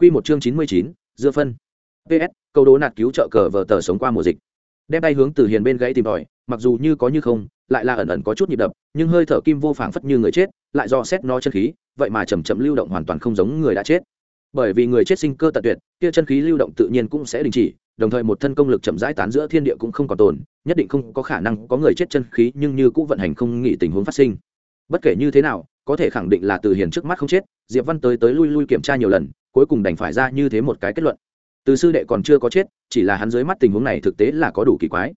Quy một chương chín mươi chín, dưa phân. PS, câu đố nạt cứu trợ cờ vở tờ sống qua mùa dịch. Đem tay hướng Từ Hiền bên gãy tìm đòi, mặc dù như có như không, lại là ẩn ẩn có chút nhịp đập, nhưng hơi thở kim vô phảng phất như người chết, lại do xét nó chân khí, vậy mà chậm chậm lưu động hoàn toàn không giống người đã chết. Bởi vì người chết sinh cơ tận tuyệt, kia chân khí lưu động tự nhiên cũng sẽ đình chỉ, đồng thời một thân công lực chậm rãi tán giữa thiên địa cũng không còn tồn, nhất định không có khả năng có người chết chân khí nhưng như cũng vận hành không nghĩ tình huống phát sinh. Bất kể như thế nào, có thể khẳng định là Từ Hiền trước mắt không chết, Diệp Văn tới tới lui lui kiểm tra nhiều lần, cuối cùng đành phải ra như thế một cái kết luận. Từ sư đệ còn chưa có chết chỉ là hắn dưới mắt tình huống này thực tế là có đủ kỳ quái.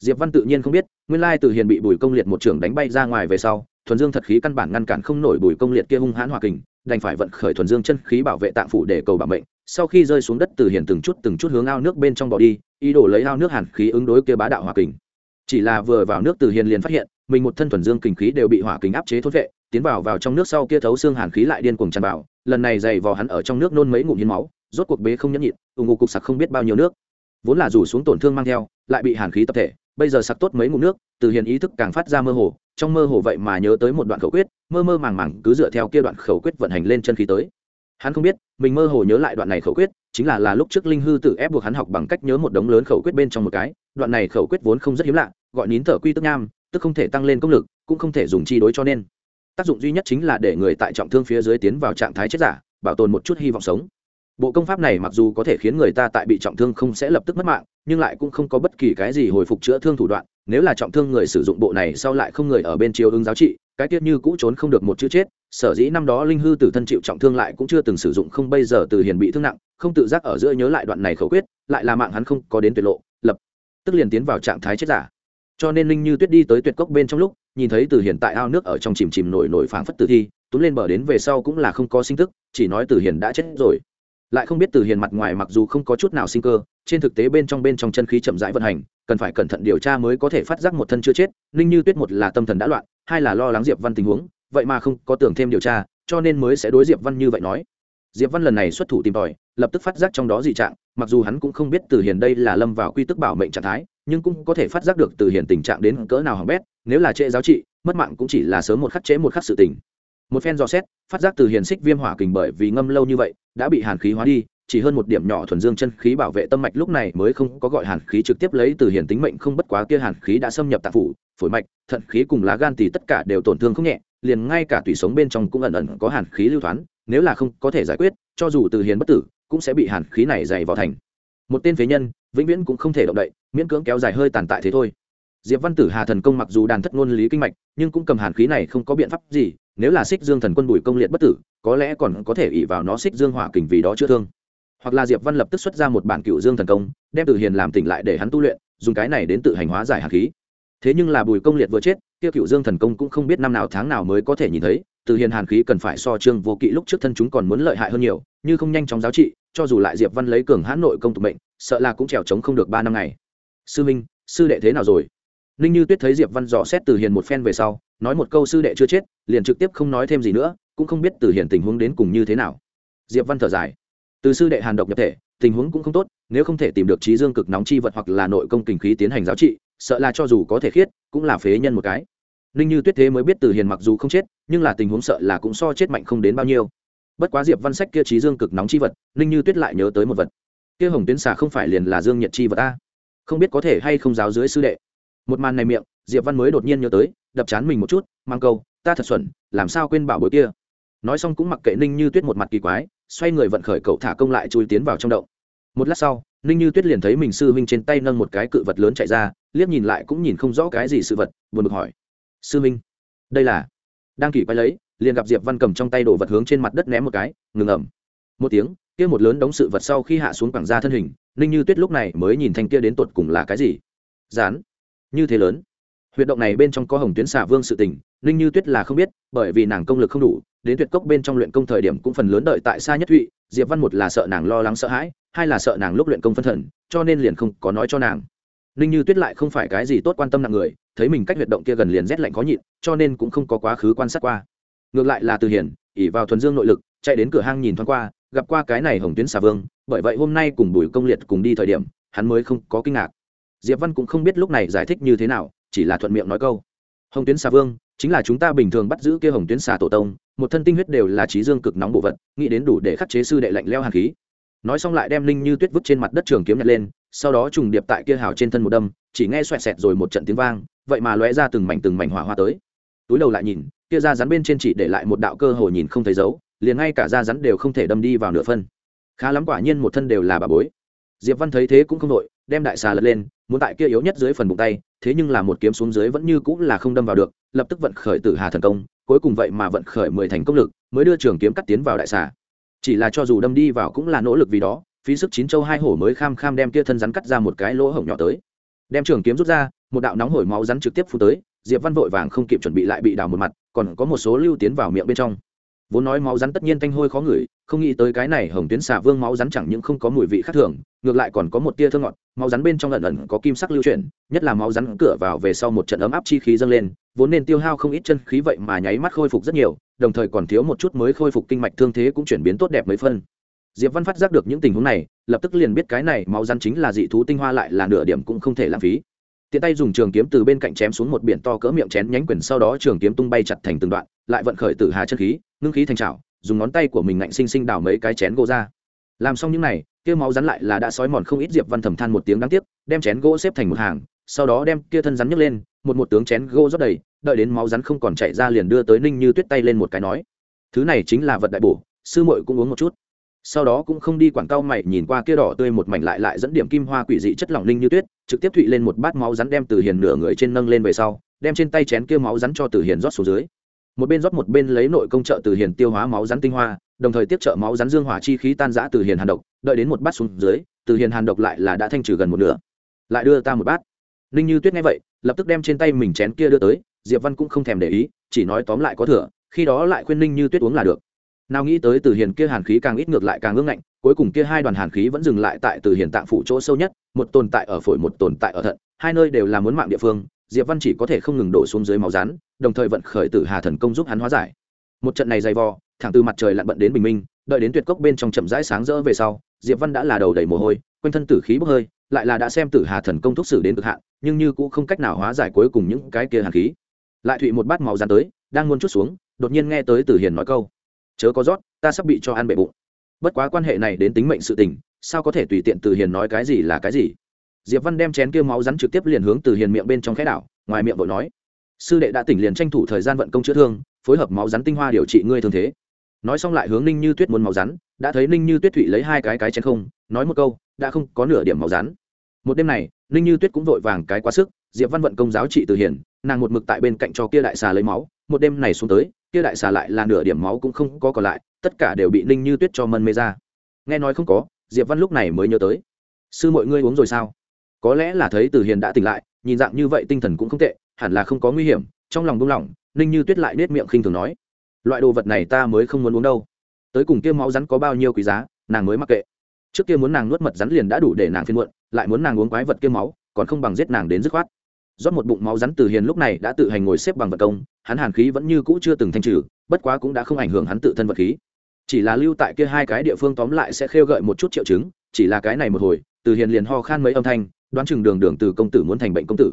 Diệp văn tự nhiên không biết nguyên lai từ hiền bị bùi công liệt một trưởng đánh bay ra ngoài về sau thuần dương thật khí căn bản ngăn cản không nổi bùi công liệt kia hung hãn hòa kình đành phải vận khởi thuần dương chân khí bảo vệ tạng phủ để cầu bảo mệnh. Sau khi rơi xuống đất từ hiền từng chút từng chút hướng ao nước bên trong bỏ đi ý đồ lấy ao nước hàn khí ứng đối kia bá đạo hòa kình. Chỉ là vừa vào nước từ hiền liền phát hiện mình một thân thuần dương kình khí đều bị hỏa kình áp chế thốt vệ, tiến vào vào trong nước sau kia thấu xương hàn khí lại điên cuồng tràn vào, lần này dày vò hắn ở trong nước nôn mấy ngụm hiến máu, rốt cuộc bế không nhẫn nhịn ủng ngục cục sặc không biết bao nhiêu nước. Vốn là rủ xuống tổn thương mang theo, lại bị hàn khí tập thể, bây giờ sặc tốt mấy ngụm nước, từ hiền ý thức càng phát ra mơ hồ, trong mơ hồ vậy mà nhớ tới một đoạn khẩu quyết, mơ mơ màng màng cứ dựa theo kia đoạn khẩu quyết vận hành lên chân khí tới. Hắn không biết, mình mơ hồ nhớ lại đoạn này khẩu quyết, chính là là lúc trước linh hư tự ép buộc hắn học bằng cách nhớ một đống lớn khẩu quyết bên trong một cái, đoạn này khẩu quyết vốn không rất hiếm lạ, gọi nín thở quy tức nham tức không thể tăng lên công lực, cũng không thể dùng chi đối cho nên. Tác dụng duy nhất chính là để người tại trọng thương phía dưới tiến vào trạng thái chết giả, bảo tồn một chút hy vọng sống. Bộ công pháp này mặc dù có thể khiến người ta tại bị trọng thương không sẽ lập tức mất mạng, nhưng lại cũng không có bất kỳ cái gì hồi phục chữa thương thủ đoạn, nếu là trọng thương người sử dụng bộ này sau lại không người ở bên chiều ứng giáo trị, cái tiết như cũ trốn không được một chữ chết, sở dĩ năm đó linh hư tử thân chịu trọng thương lại cũng chưa từng sử dụng, không bây giờ từ hiền bị thương nặng, không tự giác ở giữa nhớ lại đoạn này khẩu quyết, lại là mạng hắn không có đến tuyệt lộ, lập, tức liền tiến vào trạng thái chết giả cho nên linh như tuyết đi tới tuyệt cốc bên trong lúc, nhìn thấy từ hiền tại ao nước ở trong chìm chìm nổi nổi phảng phất tử thi, túm lên bờ đến về sau cũng là không có sinh tức, chỉ nói từ hiền đã chết rồi. Lại không biết từ hiền mặt ngoài mặc dù không có chút nào sinh cơ, trên thực tế bên trong bên trong chân khí chậm rãi vận hành, cần phải cẩn thận điều tra mới có thể phát giác một thân chưa chết, ninh như tuyết một là tâm thần đã loạn, hai là lo lắng diệp văn tình huống, vậy mà không có tưởng thêm điều tra, cho nên mới sẽ đối diệp văn như vậy nói. Diệp văn lần này xuất thủ tìm tòi, lập tức phát giác trong đó dị trạng, mặc dù hắn cũng không biết từ hiền đây là lâm vào quy tức bảo mệnh trạng thái nhưng cũng có thể phát giác được từ hiền tình trạng đến cỡ nào hỏng bét, nếu là trễ giáo trị, mất mạng cũng chỉ là sớm một khắc trễ một khắc sự tình. Một phen dò xét, phát giác từ hiền xích viêm hỏa kình bởi vì ngâm lâu như vậy, đã bị hàn khí hóa đi, chỉ hơn một điểm nhỏ thuần dương chân khí bảo vệ tâm mạch lúc này mới không có gọi hàn khí trực tiếp lấy từ hiền tính mệnh không bất quá kia hàn khí đã xâm nhập tạng phủ, phổi mạch, thận khí cùng lá gan thì tất cả đều tổn thương không nhẹ, liền ngay cả tủy sống bên trong cũng ẩn ẩn có hàn khí lưu thoáng nếu là không có thể giải quyết, cho dù từ hiền bất tử, cũng sẽ bị hàn khí này dày vào thành một tên phế nhân, vĩnh viễn cũng không thể động đậy, miễn cưỡng kéo dài hơi tàn tại thế thôi. Diệp văn tử hà thần công mặc dù đàn thất ngôn lý kinh mạch, nhưng cũng cầm hàn khí này không có biện pháp gì, nếu là xích dương thần quân bùi công liệt bất tử, có lẽ còn có thể ỉ vào nó xích dương hỏa kình vì đó chữa thương. Hoặc là diệp văn lập tức xuất ra một bản cựu dương thần công, đem tử hiền làm tỉnh lại để hắn tu luyện, dùng cái này đến tự hành hóa giải hàn khí. Thế nhưng là bùi công liệt vừa chết, kia cựu dương thần công cũng không biết năm nào tháng nào mới có thể nhìn thấy từ hiền hàn khí cần phải so trương vô kỵ lúc trước thân chúng còn muốn lợi hại hơn nhiều, như không nhanh chóng giáo trị, cho dù lại diệp văn lấy cường hãn nội công tục mệnh, sợ là cũng trèo trống không được ba năm ngày. Sư minh, sư đệ thế nào rồi? Ninh như tuyết thấy diệp văn dò xét từ hiền một phen về sau, nói một câu sư đệ chưa chết, liền trực tiếp không nói thêm gì nữa, cũng không biết từ hiền tình huống đến cùng như thế nào. Diệp văn thở dài. Từ sư đệ hàn độc nhập thể, tình huống cũng không tốt, nếu không thể tìm được trí dương cực nóng chi vật hoặc là nội công kinh khí tiến hành giáo trị, sợ là cho dù có thể khiết, cũng là phế nhân một cái ninh như tuyết thế mới biết từ hiền mặc dù không chết, nhưng là tình huống sợ là cũng so chết mạnh không đến bao nhiêu. Bất quá diệp văn sách kia trí dương cực nóng chi vật ninh như tuyết lại nhớ tới một vật. Kia hồng tuyến xà không phải liền là dương nhiệt chi vật ta không biết có thể hay không giáo dưới sư đệ. Một màn này miệng, diệp văn mới đột nhiên nhớ tới, đập chán mình một chút, mang câu, ta thật xuẩn, làm sao quên bảo bối kia? Nói xong cũng mặc kệ ninh như tuyết một mặt kỳ quái, xoay người vận khởi cậu thả công lại chui tiến vào trong động. Một lát sau ninh như tuyết liền thấy mình sư huynh trên tay nâng một cái cự vật lớn chạy ra, liếc nhìn lại cũng nhìn không rõ cái gì sự vật, buồn bực hỏi sư minh, đây là, đang kỷ quay lấy, liền gặp diệp văn cầm trong tay đổ vật hướng trên mặt đất ném một cái, ngừng ẩm một tiếng, kia một lớn đống sự vật sau khi hạ xuống quảng ra thân hình, ninh như tuyết lúc này mới nhìn thanh kia đến tột cùng là cái gì. Rán như thế lớn. Huyệt động này bên trong có hồng tuyến xả vương sự tình, ninh như tuyết là không biết, bởi vì nàng công lực không đủ, đến tuyệt cốc bên trong luyện công thời điểm cũng phần lớn đợi tại xa nhất thụy, diệp văn một là sợ nàng lo lắng sợ hãi, hai là sợ nàng lúc luyện công phân thần, cho nên liền không có nói cho nàng. Ninh như tuyết lại không phải cái gì tốt quan tâm nặng người thấy mình cách huyệt động kia gần liền rét lạnh khó nhịn, cho nên cũng không có quá khứ quan sát qua. Ngược lại là từ hiển, ỉ vào thuần dương nội lực, chạy đến cửa hang nhìn thoáng qua, gặp qua cái này hồng tuyến xà vương, bởi vậy hôm nay cùng bùi công liệt cùng đi thời điểm, hắn mới không có kinh ngạc. Diệp văn cũng không biết lúc này giải thích như thế nào, chỉ là thuận miệng nói câu. Hồng tuyến xà vương, chính là chúng ta bình thường bắt giữ kia hồng tuyến xà tổ tông, một thân tinh huyết đều là trí dương cực nóng bộ vật, nghĩ đến đủ để khắc chế sư đệ lạnh leo hàn khí. Nói xong lại đem linh như tuyết vứt trên mặt đất trường kiếm nhặt lên, sau đó trùng điệp tại kia hào trên thân một đâm, chỉ nghe xoẹt xẹt rồi một trận tiếng vang vậy mà lóe ra từng mảnh từng mảnh hỏa hoa tới. Túi đầu lại nhìn, kia da rắn bên trên chỉ để lại một đạo cơ hồ nhìn không thấy dấu, liền ngay cả da rắn đều không thể đâm đi vào nửa phân. Khá lắm quả nhiên một thân đều là bà bối. Diệp văn thấy thế cũng không đội đem đại xà lật lên, muốn tại kia yếu nhất dưới phần bụng tay, thế nhưng là một kiếm xuống dưới vẫn như cũng là không đâm vào được, lập tức vận khởi tử hà thần công, cuối cùng vậy mà vận khởi mười thành công lực, mới đưa trường kiếm cắt tiến vào đại xà. Chỉ là cho dù đâm đi vào cũng là nỗ lực vì đó, phí sức chín châu hai hổ mới kham kham đem kia thân rắn cắt ra một cái lỗ hổng nhỏ tới đem trường kiếm rút ra, một đạo nóng hổi máu rắn trực tiếp phun tới, diệp văn vội vàng không kịp chuẩn bị lại bị đào một mặt, còn có một số lưu tiến vào miệng bên trong. Vốn nói máu rắn tất nhiên tanh hôi khó ngửi, không nghĩ tới cái này hồng tuyến xả vương máu rắn chẳng những không có mùi vị khác thường, ngược lại còn có một tia thơ ngọt, máu rắn bên trong lần ẩn có kim sắc lưu chuyển, nhất là máu rắn cửa vào về sau một trận ấm áp chi khí dâng lên, vốn nên tiêu hao không ít chân khí vậy mà nháy mắt khôi phục rất nhiều, đồng thời còn thiếu một chút mới khôi phục kinh mạch thương thế cũng chuyển biến tốt đẹp mấy phân diệp văn phát giác được những tình huống này, lập tức liền biết cái này máu rắn chính là dị thú tinh hoa lại là nửa điểm cũng không thể lãng phí. Tiện tay dùng trường kiếm từ bên cạnh chém xuống một biển to cỡ miệng chén nhánh quyển sau đó trường kiếm tung bay chặt thành từng đoạn, lại vận khởi tử hà chân khí, ngưng khí thành trào dùng ngón tay của mình ngạnh sinh sinh đào mấy cái chén gỗ ra. Làm xong những này, kia máu rắn lại là đã sói mòn không ít, diệp văn thầm than một tiếng đáng tiếc, đem chén gỗ xếp thành một hàng, sau đó đem kia thân rắn nhấc lên, một một tướng chén gỗ rót đầy, đợi đến máu rắn không còn chạy ra liền đưa tới ninh như tuyết tay lên một cái nói, thứ này chính là vật đại bổ, sư muội cũng uống một chút sau đó cũng không đi quảng cao mày, nhìn qua kia đỏ tươi một mảnh lại lại dẫn điểm kim hoa quỷ dị chất lỏng linh như tuyết, trực tiếp thụy lên một bát máu rắn đem từ hiền nửa người trên nâng lên về sau, đem trên tay chén kia máu rắn cho từ hiền rót xuống dưới. Một bên rót một bên lấy nội công trợ từ hiền tiêu hóa máu rắn tinh hoa, đồng thời tiếp trợ máu rắn dương hỏa chi khí tan giã từ hiền hàn độc, đợi đến một bát xuống dưới, từ hiền hàn độc lại là đã thanh trừ gần một nửa. Lại đưa ta một bát. Ninh như tuyết nghe vậy, lập tức đem trên tay mình chén kia đưa tới, diệp văn cũng không thèm để ý, chỉ nói tóm lại có thừa, khi đó lại khuyên ninh như tuyết uống là được nào nghĩ tới từ hiền kia hàn khí càng ít ngược lại càng ương ngạnh cuối cùng kia hai đoàn hàn khí vẫn dừng lại tại từ hiền tạng phủ chỗ sâu nhất một tồn tại ở phổi một tồn tại ở thận hai nơi đều là muốn mạng địa phương diệp văn chỉ có thể không ngừng đổ xuống dưới máu rán, đồng thời vận khởi tử hà thần công giúp hắn hóa giải. Một trận này dày vò thẳng từ mặt trời lặn bận đến bình minh đợi đến tuyệt cốc bên trong chậm rãi sáng rỡ về sau diệp văn đã là đầu đầy mồ hôi quanh thân tử khí bốc hơi lại là đã xem tử hà thần công thúc xử đến cực hạn nhưng như cũng không cách nào hóa giải cuối cùng những cái kia hàn khí. Lại thụy một bát máu rán tới đang muốn chút xuống đột nhiên nghe tới tử hiền nói câu chớ có rót, ta sắp bị cho ăn bệ bụng. Bất quá quan hệ này đến tính mệnh sự tình, sao có thể tùy tiện từ hiền nói cái gì là cái gì? Diệp văn đem chén kia máu rắn trực tiếp liền hướng từ hiền miệng bên trong khẽ đảo, ngoài miệng vội nói, sư đệ đã tỉnh liền tranh thủ thời gian vận công chữa thương, phối hợp máu rắn tinh hoa điều trị ngươi thương thế. Nói xong lại hướng ninh như tuyết muốn máu rắn, đã thấy ninh như tuyết thụy lấy hai cái cái chén không, nói một câu, đã không có nửa điểm máu rắn. Một đêm này, ninh như tuyết cũng vội vàng cái quá sức, diệp văn vận công giáo trị từ hiền, nàng một mực tại bên cạnh cho kia đại xà lấy máu, một đêm này xuống tới kia đại xà lại là nửa điểm máu cũng không có còn lại, tất cả đều bị ninh như tuyết cho mân mê ra. Nghe nói không có, diệp văn lúc này mới nhớ tới. Sư mọi ngươi uống rồi sao? Có lẽ là thấy từ hiền đã tỉnh lại, nhìn dạng như vậy tinh thần cũng không tệ, hẳn là không có nguy hiểm, trong lòng buông lỏng, ninh như tuyết lại nết miệng khinh thường nói. Loại đồ vật này ta mới không muốn uống đâu. Tới cùng kia máu rắn có bao nhiêu quý giá, nàng mới mặc kệ. Trước kia muốn nàng nuốt mật rắn liền đã đủ để nàng phiên muộn, lại muốn nàng uống quái vật kia máu, còn không bằng giết nàng đến dứt khoát rót một bụng máu rắn từ hiền lúc này đã tự hành ngồi xếp bằng vật công, hắn hàn khí vẫn như cũ chưa từng thanh trừ, bất quá cũng đã không ảnh hưởng hắn tự thân vật khí. Chỉ là lưu tại kia hai cái địa phương tóm lại sẽ khêu gợi một chút triệu chứng, chỉ là cái này một hồi, từ hiền liền ho khan mấy âm thanh, đoán chừng đường đường từ công tử muốn thành bệnh công tử.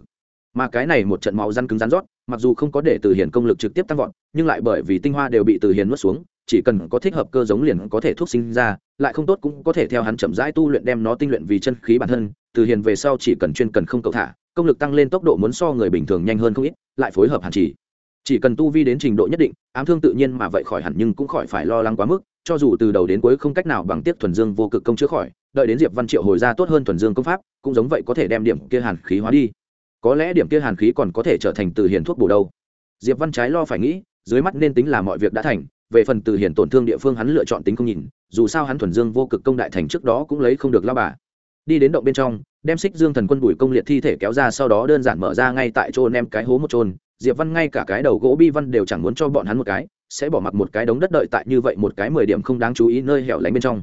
Mà cái này một trận máu rắn cứng rắn rót, mặc dù không có để từ hiền công lực trực tiếp tăng vọt, nhưng lại bởi vì tinh hoa đều bị từ hiền nuốt xuống, chỉ cần có thích hợp cơ giống liền có thể thuốc sinh ra, lại không tốt cũng có thể theo hắn chậm rãi tu luyện đem nó tinh luyện vì chân khí bản thân, từ hiền về sau chỉ cần chuyên cần không cầu thả công lực tăng lên tốc độ muốn so người bình thường nhanh hơn không ít, lại phối hợp hàn chỉ. Chỉ cần tu vi đến trình độ nhất định, ám thương tự nhiên mà vậy khỏi hẳn nhưng cũng khỏi phải lo lắng quá mức, cho dù từ đầu đến cuối không cách nào bằng tiếp thuần dương vô cực công chữa khỏi, đợi đến diệp văn triệu hồi ra tốt hơn thuần dương công pháp, cũng giống vậy có thể đem điểm kia hàn khí hóa đi. Có lẽ điểm kia hàn khí còn có thể trở thành từ hiền thuốc bổ đâu. Diệp văn trái lo phải nghĩ, dưới mắt nên tính là mọi việc đã thành, về phần từ hiền tổn thương địa phương hắn lựa chọn tính không nhìn, dù sao hắn thuần dương vô cực công đại thành trước đó cũng lấy không được lao bà. Đi đến động bên trong đem xích dương thần quân bùi công liệt thi thể kéo ra sau đó đơn giản mở ra ngay tại chỗ nem cái hố một trôn diệp văn ngay cả cái đầu gỗ bi văn đều chẳng muốn cho bọn hắn một cái, sẽ bỏ mặc một cái đống đất đợi tại như vậy một cái mười điểm không đáng chú ý nơi hẻo lánh bên trong.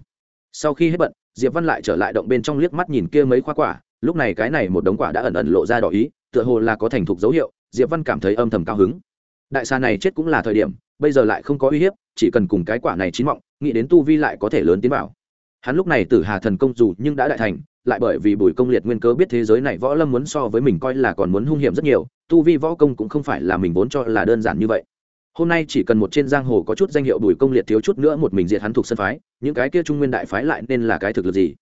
Sau khi hết bận, diệp văn lại trở lại động bên trong liếc mắt nhìn kia mấy khoa quả, lúc này cái này một đống quả đã ẩn ẩn lộ ra đỏ ý, tựa hồ là có thành thục dấu hiệu, diệp văn cảm thấy âm thầm cao hứng. Đại xa này chết cũng là thời điểm, bây giờ lại không có uy hiếp, chỉ cần cùng cái quả này chín mọng, nghĩ đến tu vi lại có thể lớn tiến vào. Hắn lúc này tử hà thần công dù nhưng đã đại thành lại bởi vì bùi công liệt nguyên cơ biết thế giới này võ lâm muốn so với mình coi là còn muốn hung hiểm rất nhiều, tu vi võ công cũng không phải là mình vốn cho là đơn giản như vậy. Hôm nay chỉ cần một trên giang hồ có chút danh hiệu bùi công liệt thiếu chút nữa một mình diệt hắn thuộc sơn phái, những cái kia trung nguyên đại phái lại nên là cái thực lực gì?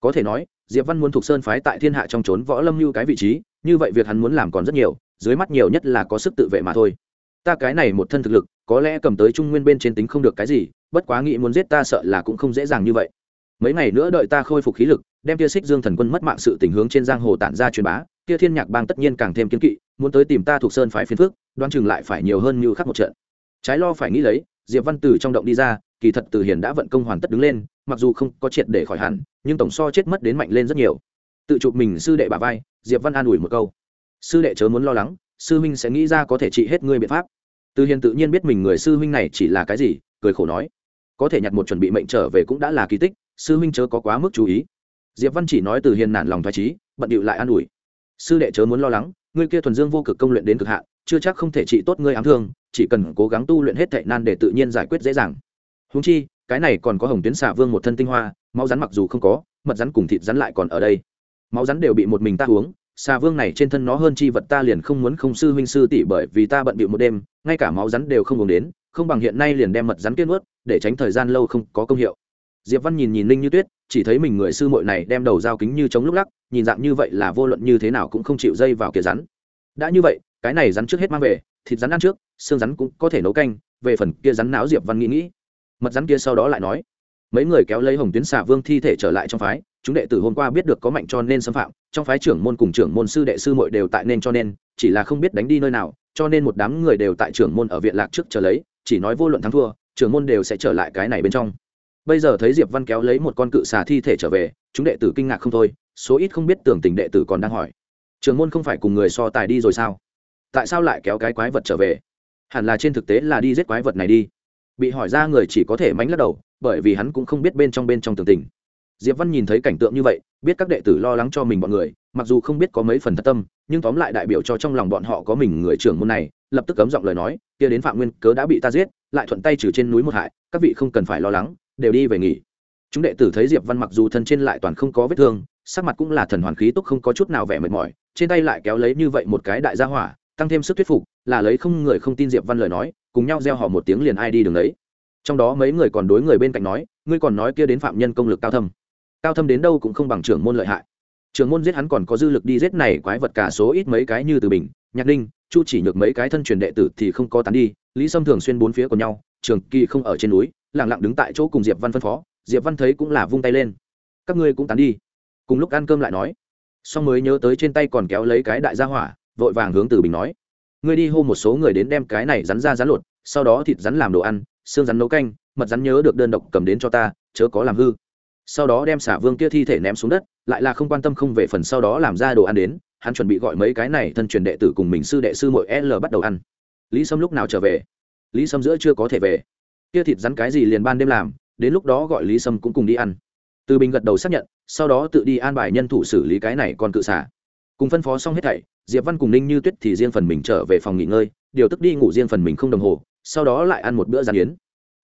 Có thể nói, diệp văn muốn thuộc sơn phái tại thiên hạ trong trốn võ lâm như cái vị trí, như vậy việc hắn muốn làm còn rất nhiều, dưới mắt nhiều nhất là có sức tự vệ mà thôi. Ta cái này một thân thực lực, có lẽ cầm tới trung nguyên bên trên tính không được cái gì, bất quá nghĩ muốn giết ta sợ là cũng không dễ dàng như vậy. Mấy ngày nữa đợi ta khôi phục khí lực đem tia xích dương thần quân mất mạng sự tình hướng trên giang hồ tản ra truyền bá tia thiên nhạc bang tất nhiên càng thêm kiên kỵ, muốn tới tìm ta thuộc sơn phái phiên phước đoan chừng lại phải nhiều hơn như khắc một trận. Trái lo phải nghĩ lấy, diệp văn từ trong động đi ra, kỳ thật từ hiền đã vận công hoàn tất đứng lên, mặc dù không có triệt để khỏi hẳn, nhưng tổng so chết mất đến mạnh lên rất nhiều. Tự chụp mình sư đệ bà vai, diệp văn an ủi một câu. Sư đệ chớ muốn lo lắng, sư huynh sẽ nghĩ ra có thể trị hết ngươi biện pháp. Từ hiền tự nhiên biết mình người sư huynh này chỉ là cái gì, cười khổ nói. Có thể nhặt một chuẩn bị mệnh trở về cũng đã là kỳ tích, sư huynh chớ có quá mức chú ý diệp văn chỉ nói từ hiền nản lòng thoải trí bận điệu lại an ủi. Sư đệ chớ muốn lo lắng, ngươi kia thuần dương vô cực công luyện đến cực hạn, chưa chắc không thể trị tốt ngươi ám thương, chỉ cần cố gắng tu luyện hết thệ nan để tự nhiên giải quyết dễ dàng. Húng chi, cái này còn có hồng tuyến xả vương một thân tinh hoa, máu rắn mặc dù không có, mật rắn cùng thịt rắn lại còn ở đây. Máu rắn đều bị một mình ta uống, xà vương này trên thân nó hơn chi vật ta liền không muốn không sư huynh sư tỷ bởi vì ta bận bịu một đêm, ngay cả máu rắn đều không uống đến, không bằng hiện nay liền đem mật rắn kết nuốt, để tránh thời gian lâu không có công hiệu. Diệp văn nhìn nhìn linh như tuyết chỉ thấy mình người sư muội này đem đầu dao kính như chống lúc lắc, nhìn dạng như vậy là vô luận như thế nào cũng không chịu dây vào kia rắn. Đã như vậy, cái này rắn trước hết mang về, thịt rắn ăn trước, xương rắn cũng có thể nấu canh, về phần kia rắn não diệp văn nghĩ nghĩ. Mật rắn kia sau đó lại nói, mấy người kéo lấy hồng tuyến xà vương thi thể trở lại trong phái, chúng đệ tử hôm qua biết được có mạnh cho nên xâm phạm, trong phái trưởng môn cùng trưởng môn sư đệ sư muội đều tại nên cho nên, chỉ là không biết đánh đi nơi nào, cho nên một đám người đều tại trưởng môn ở viện lạc trước chờ lấy, chỉ nói vô luận thắng thua, trưởng môn đều sẽ trở lại cái này bên trong bây giờ thấy diệp văn kéo lấy một con cự xà thi thể trở về, chúng đệ tử kinh ngạc không thôi, số ít không biết tưởng tình đệ tử còn đang hỏi. Trường môn không phải cùng người so tài đi rồi sao? Tại sao lại kéo cái quái vật trở về? Hẳn là trên thực tế là đi giết quái vật này đi. Bị hỏi ra người chỉ có thể mánh lắc đầu, bởi vì hắn cũng không biết bên trong bên trong tường tình. Diệp văn nhìn thấy cảnh tượng như vậy, biết các đệ tử lo lắng cho mình bọn người, mặc dù không biết có mấy phần thật tâm, nhưng tóm lại đại biểu cho trong lòng bọn họ có mình người trưởng môn này, lập tức cấm giọng lời nói, kia đến phạm nguyên cớ đã bị ta giết, lại thuận tay trừ trên núi một hại, các vị không cần phải lo lắng đều đi về nghỉ. Chúng đệ tử thấy diệp văn mặc dù thân trên lại toàn không có vết thương, sắc mặt cũng là thần hoàn khí túc không có chút nào vẻ mệt mỏi, trên tay lại kéo lấy như vậy một cái đại gia hỏa, tăng thêm sức thuyết phục, là lấy không người không tin diệp văn lời nói, cùng nhau gieo họ một tiếng liền ai đi đường đấy. Trong đó mấy người còn đối người bên cạnh nói, ngươi còn nói kia đến phạm nhân công lực cao thâm. Cao thâm đến đâu cũng không bằng trưởng môn lợi hại. Trưởng môn giết hắn còn có dư lực đi giết này quái vật cả số ít mấy cái như từ bình, nhạc ninh, chu chỉ nhược mấy cái thân truyền đệ tử thì không có tán đi, lý sâm thường xuyên bốn phía của nhau trường kỳ không ở trên núi lẳng lặng đứng tại chỗ cùng diệp văn phân phó, diệp văn thấy cũng là vung tay lên. Các ngươi cũng tán đi. Cùng lúc ăn cơm lại nói. Xong mới nhớ tới trên tay còn kéo lấy cái đại gia hỏa, vội vàng hướng từ bình nói. Ngươi đi hô một số người đến đem cái này rắn ra rắn lột, sau đó thịt rắn làm đồ ăn, xương rắn nấu canh, mật rắn nhớ được đơn độc cầm đến cho ta, chớ có làm hư. Sau đó đem xả vương kia thi thể ném xuống đất, lại là không quan tâm không về phần sau đó làm ra đồ ăn đến, hắn chuẩn bị gọi mấy cái này thân truyền đệ tử cùng mình sư đệ sư mội l bắt đầu ăn. Lý sâm lúc nào trở về? Lý sâm giữa chưa có thể về. Kia thịt rắn cái gì liền ban đêm làm, đến lúc đó gọi lý sâm cũng cùng đi ăn. Từ bình gật đầu xác nhận, sau đó tự đi an bài nhân thủ xử lý cái này còn cự xả cùng phân phó xong hết thảy, diệp văn cùng ninh như tuyết thì riêng phần mình trở về phòng nghỉ ngơi, điều tức đi ngủ riêng phần mình không đồng hồ, sau đó lại ăn một bữa rán yến.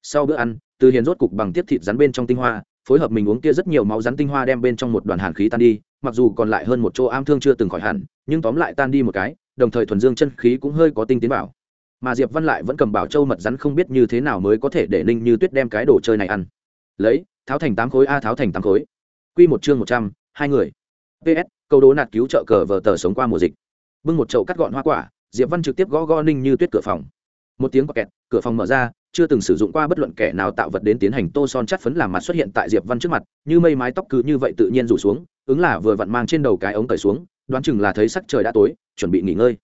Sau bữa ăn, từ hiền rốt cục bằng tiếp thịt rắn bên trong tinh hoa, phối hợp mình uống kia rất nhiều máu rắn tinh hoa đem bên trong một đoàn hàn khí tan đi, mặc dù còn lại hơn một chỗ am thương chưa từng khỏi hẳn, nhưng tóm lại tan đi một cái, đồng thời thuần dương chân khí cũng hơi có tinh tiến bảo mà diệp văn lại vẫn cầm bảo châu mật rắn không biết như thế nào mới có thể để ninh như tuyết đem cái đồ chơi này ăn. Lấy, tháo thành tám khối a, tháo thành tám khối. Quy một chương một trăm, hai người. Ps câu đố nạt cứu trợ cờ vờ tờ sống qua mùa dịch. Bưng một chậu cắt gọn hoa quả, diệp văn trực tiếp gõ gõ ninh như tuyết cửa phòng. Một tiếng có kẹt cửa phòng mở ra, chưa từng sử dụng qua bất luận kẻ nào tạo vật đến tiến hành tô son chắt phấn làm mặt xuất hiện tại diệp văn trước mặt, như mây mái tóc cứ như vậy tự nhiên rủ xuống, ứng là vừa vặn mang trên đầu cái ống cởi xuống, đoán chừng là thấy sắc trời đã tối, chuẩn bị nghỉ ngơi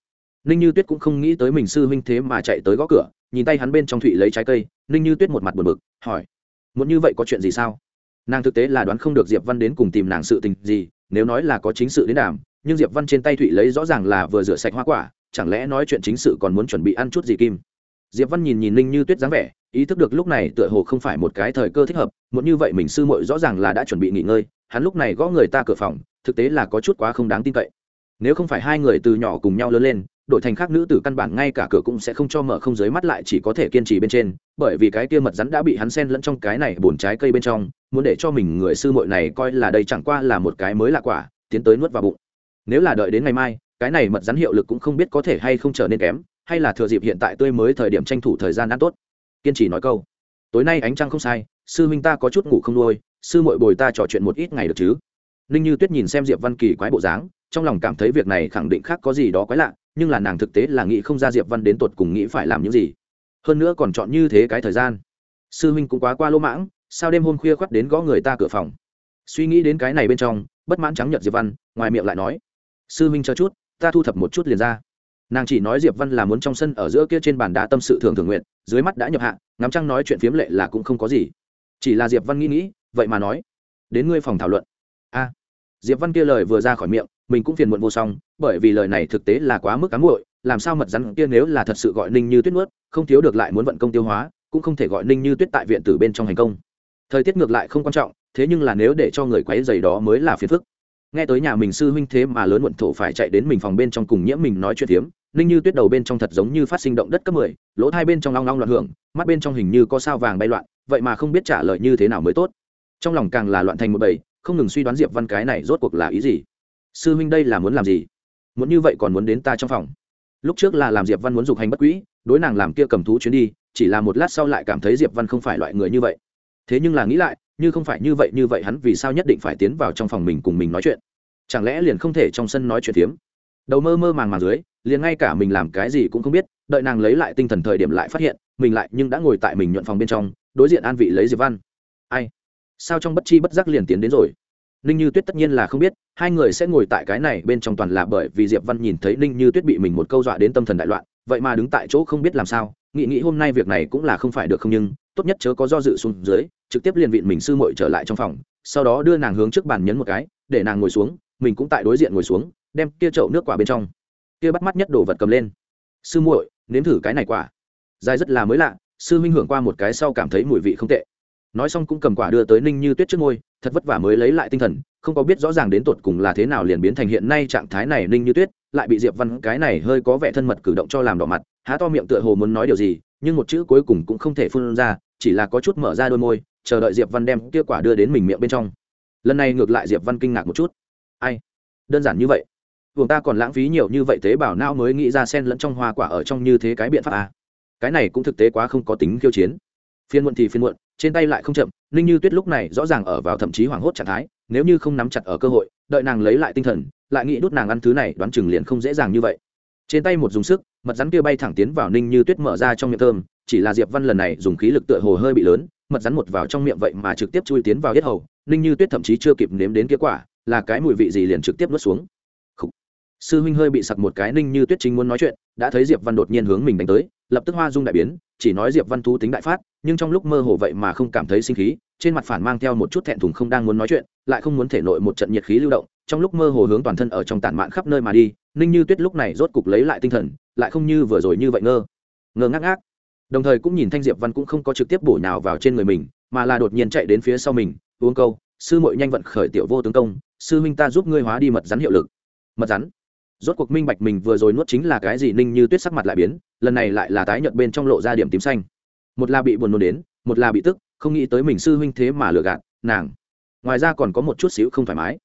ninh như tuyết cũng không nghĩ tới mình sư huynh thế mà chạy tới gõ cửa, nhìn tay hắn bên trong thụy lấy trái cây, ninh như tuyết một mặt buồn bực, hỏi, muốn như vậy có chuyện gì sao? Nàng thực tế là đoán không được diệp văn đến cùng tìm nàng sự tình gì, nếu nói là có chính sự đến đàm, nhưng diệp văn trên tay thụy lấy rõ ràng là vừa rửa sạch hoa quả, chẳng lẽ nói chuyện chính sự còn muốn chuẩn bị ăn chút gì kim? Diệp văn nhìn nhìn Ninh như tuyết dáng vẻ, ý thức được lúc này tựa hồ không phải một cái thời cơ thích hợp, muốn như vậy mình sư muội rõ ràng là đã chuẩn bị nghỉ ngơi, hắn lúc này gõ người ta cửa phòng, thực tế là có chút quá không đáng tin cậy. Nếu không phải hai người từ nhỏ cùng nhau lớn lên đổi thành khác nữ tử căn bản ngay cả cửa cũng sẽ không cho mở không dưới mắt lại, chỉ có thể kiên trì bên trên. Bởi vì cái kia mật rắn đã bị hắn xen lẫn trong cái này bồn trái cây bên trong, muốn để cho mình người sư muội này coi là đây chẳng qua là một cái mới lạ quả, tiến tới nuốt vào bụng. Nếu là đợi đến ngày mai, cái này mật rắn hiệu lực cũng không biết có thể hay không trở nên kém, hay là thừa dịp hiện tại tươi mới thời điểm tranh thủ thời gian ăn tốt. Kiên trì nói câu. Tối nay ánh trăng không sai, sư minh ta có chút ngủ không nuôi, sư muội bồi ta trò chuyện một ít ngày được chứ? Ninh như tuyết nhìn xem diệp văn kỳ quái bộ dáng trong lòng cảm thấy việc này khẳng định khác có gì đó quái lạ, nhưng là nàng thực tế là nghĩ không ra diệp văn đến tột cùng nghĩ phải làm những gì. Hơn nữa còn chọn như thế cái thời gian. Sư huynh cũng quá qua lỗ mãng, sao đêm hôm khuya khoắt đến gõ người ta cửa phòng? Suy nghĩ đến cái này bên trong, bất mãn trắng nhật diệp văn, ngoài miệng lại nói, sư huynh chờ chút, ta thu thập một chút liền ra. Nàng chỉ nói diệp văn là muốn trong sân ở giữa kia trên bàn đá tâm sự thường thường nguyện, dưới mắt đã nhập hạ, ngắm trăng nói chuyện phiếm lệ là cũng không có gì. Chỉ là diệp văn nghĩ nghĩ, vậy mà nói, đến ngươi phòng thảo luận. A. Diệp văn kia lời vừa ra khỏi miệng mình cũng phiền muộn vô song, bởi vì lời này thực tế là quá mức cám muội, làm sao mật rắn kia nếu là thật sự gọi ninh như tuyết nuốt, không thiếu được lại muốn vận công tiêu hóa, cũng không thể gọi ninh như tuyết tại viện tử bên trong hành công. Thời tiết ngược lại không quan trọng, thế nhưng là nếu để cho người quấy giày đó mới là phiền phức. Nghe tới nhà mình sư huynh thế mà lớn muộn thổ phải chạy đến mình phòng bên trong cùng nhiễm mình nói chuyện tiếm ninh như tuyết đầu bên trong thật giống như phát sinh động đất cấp mười, lỗ thai bên trong long long loạn hưởng, mắt bên trong hình như có sao vàng bay loạn, vậy mà không biết trả lời như thế nào mới tốt. Trong lòng càng là loạn thành một bầy, không ngừng suy đoán diệp văn cái này rốt cuộc là ý gì sư huynh đây là muốn làm gì? Muốn như vậy còn muốn đến ta trong phòng. Lúc trước là làm diệp văn muốn dục hành bất quỹ đối nàng làm kia cầm thú chuyến đi, chỉ là một lát sau lại cảm thấy diệp văn không phải loại người như vậy. Thế nhưng là nghĩ lại, như không phải như vậy như vậy hắn vì sao nhất định phải tiến vào trong phòng mình cùng mình nói chuyện? Chẳng lẽ liền không thể trong sân nói chuyện tiếm đầu mơ mơ màng màng dưới, liền ngay cả mình làm cái gì cũng không biết, đợi nàng lấy lại tinh thần thời điểm lại phát hiện, mình lại nhưng đã ngồi tại mình nhuận phòng bên trong, đối diện an vị lấy diệp văn. Ai? Sao trong bất chi bất giác liền tiến đến rồi? Ninh như tuyết tất nhiên là không biết, hai người sẽ ngồi tại cái này bên trong toàn là bởi vì diệp văn nhìn thấy ninh như tuyết bị mình một câu dọa đến tâm thần đại loạn, vậy mà đứng tại chỗ không biết làm sao, nghĩ nghĩ hôm nay việc này cũng là không phải được không nhưng, tốt nhất chớ có do dự xuống dưới, trực tiếp liền vịn mình sư muội trở lại trong phòng, sau đó đưa nàng hướng trước bàn nhấn một cái, để nàng ngồi xuống, mình cũng tại đối diện ngồi xuống, đem kia chậu nước quả bên trong. Kia bắt mắt nhất đồ vật cầm lên. Sư muội, nếm thử cái này quả. Dài rất là mới lạ, sư huynh hưởng qua một cái sau cảm thấy mùi vị không tệ nói xong cũng cầm quả đưa tới ninh như tuyết trước môi thật vất vả mới lấy lại tinh thần, không có biết rõ ràng đến tột cùng là thế nào liền biến thành hiện nay trạng thái này ninh như tuyết, lại bị diệp văn cái này hơi có vẻ thân mật cử động cho làm đỏ mặt, há to miệng tựa hồ muốn nói điều gì, nhưng một chữ cuối cùng cũng không thể phun ra, chỉ là có chút mở ra đôi môi, chờ đợi diệp văn đem kia quả đưa đến mình miệng bên trong. Lần này ngược lại diệp văn kinh ngạc một chút. Ai? Đơn giản như vậy. Vùng ta còn lãng phí nhiều như vậy tế bào não mới nghĩ ra sen lẫn trong hoa quả ở trong như thế cái biện pháp à. cái này cũng thực tế quá không có tính khiêu chiến. Phiên muộn thì phiên muộn trên tay lại không chậm, ninh như tuyết lúc này rõ ràng ở vào thậm chí hoảng hốt trạng thái, nếu như không nắm chặt ở cơ hội, đợi nàng lấy lại tinh thần, lại nghĩ đút nàng ăn thứ này, đoán chừng liền không dễ dàng như vậy. Trên tay một dùng sức, mật rắn kia bay thẳng tiến vào ninh như tuyết mở ra trong miệng thơm, chỉ là diệp văn lần này dùng khí lực tựa hồ hơi bị lớn, mật rắn một vào trong miệng vậy mà trực tiếp chui tiến vào yết hầu, ninh như tuyết thậm chí chưa kịp nếm đến kết quả, là cái mùi vị gì liền trực tiếp nuốt xuống. Sư huynh hơi bị sặc một cái, ninh như tuyết chính muốn nói chuyện, đã thấy diệp văn đột nhiên hướng mình đánh tới lập tức hoa dung đại biến, chỉ nói diệp văn thú tính đại phát, nhưng trong lúc mơ hồ vậy mà không cảm thấy sinh khí, trên mặt phản mang theo một chút thẹn thùng không đang muốn nói chuyện, lại không muốn thể nội một trận nhiệt khí lưu động, trong lúc mơ hồ hướng toàn thân ở trong tản mạn khắp nơi mà đi, ninh như tuyết lúc này rốt cục lấy lại tinh thần, lại không như vừa rồi như vậy ngơ. Ngơ ngác ngác. Đồng thời cũng nhìn thanh diệp văn cũng không có trực tiếp bổ nào vào trên người mình, mà là đột nhiên chạy đến phía sau mình, uống câu, sư mội nhanh vận khởi tiểu vô tướng công, sư huynh ta giúp ngươi hóa đi mật rắn hiệu lực. Mật rắn. Rốt cuộc minh bạch mình vừa rồi nuốt chính là cái gì, ninh như tuyết sắc mặt lại biến lần này lại là tái nhợt bên trong lộ ra điểm tím xanh. Một là bị buồn nôn đến, một là bị tức, không nghĩ tới mình sư huynh thế mà lừa gạt, nàng. Ngoài ra còn có một chút xíu không thoải mái.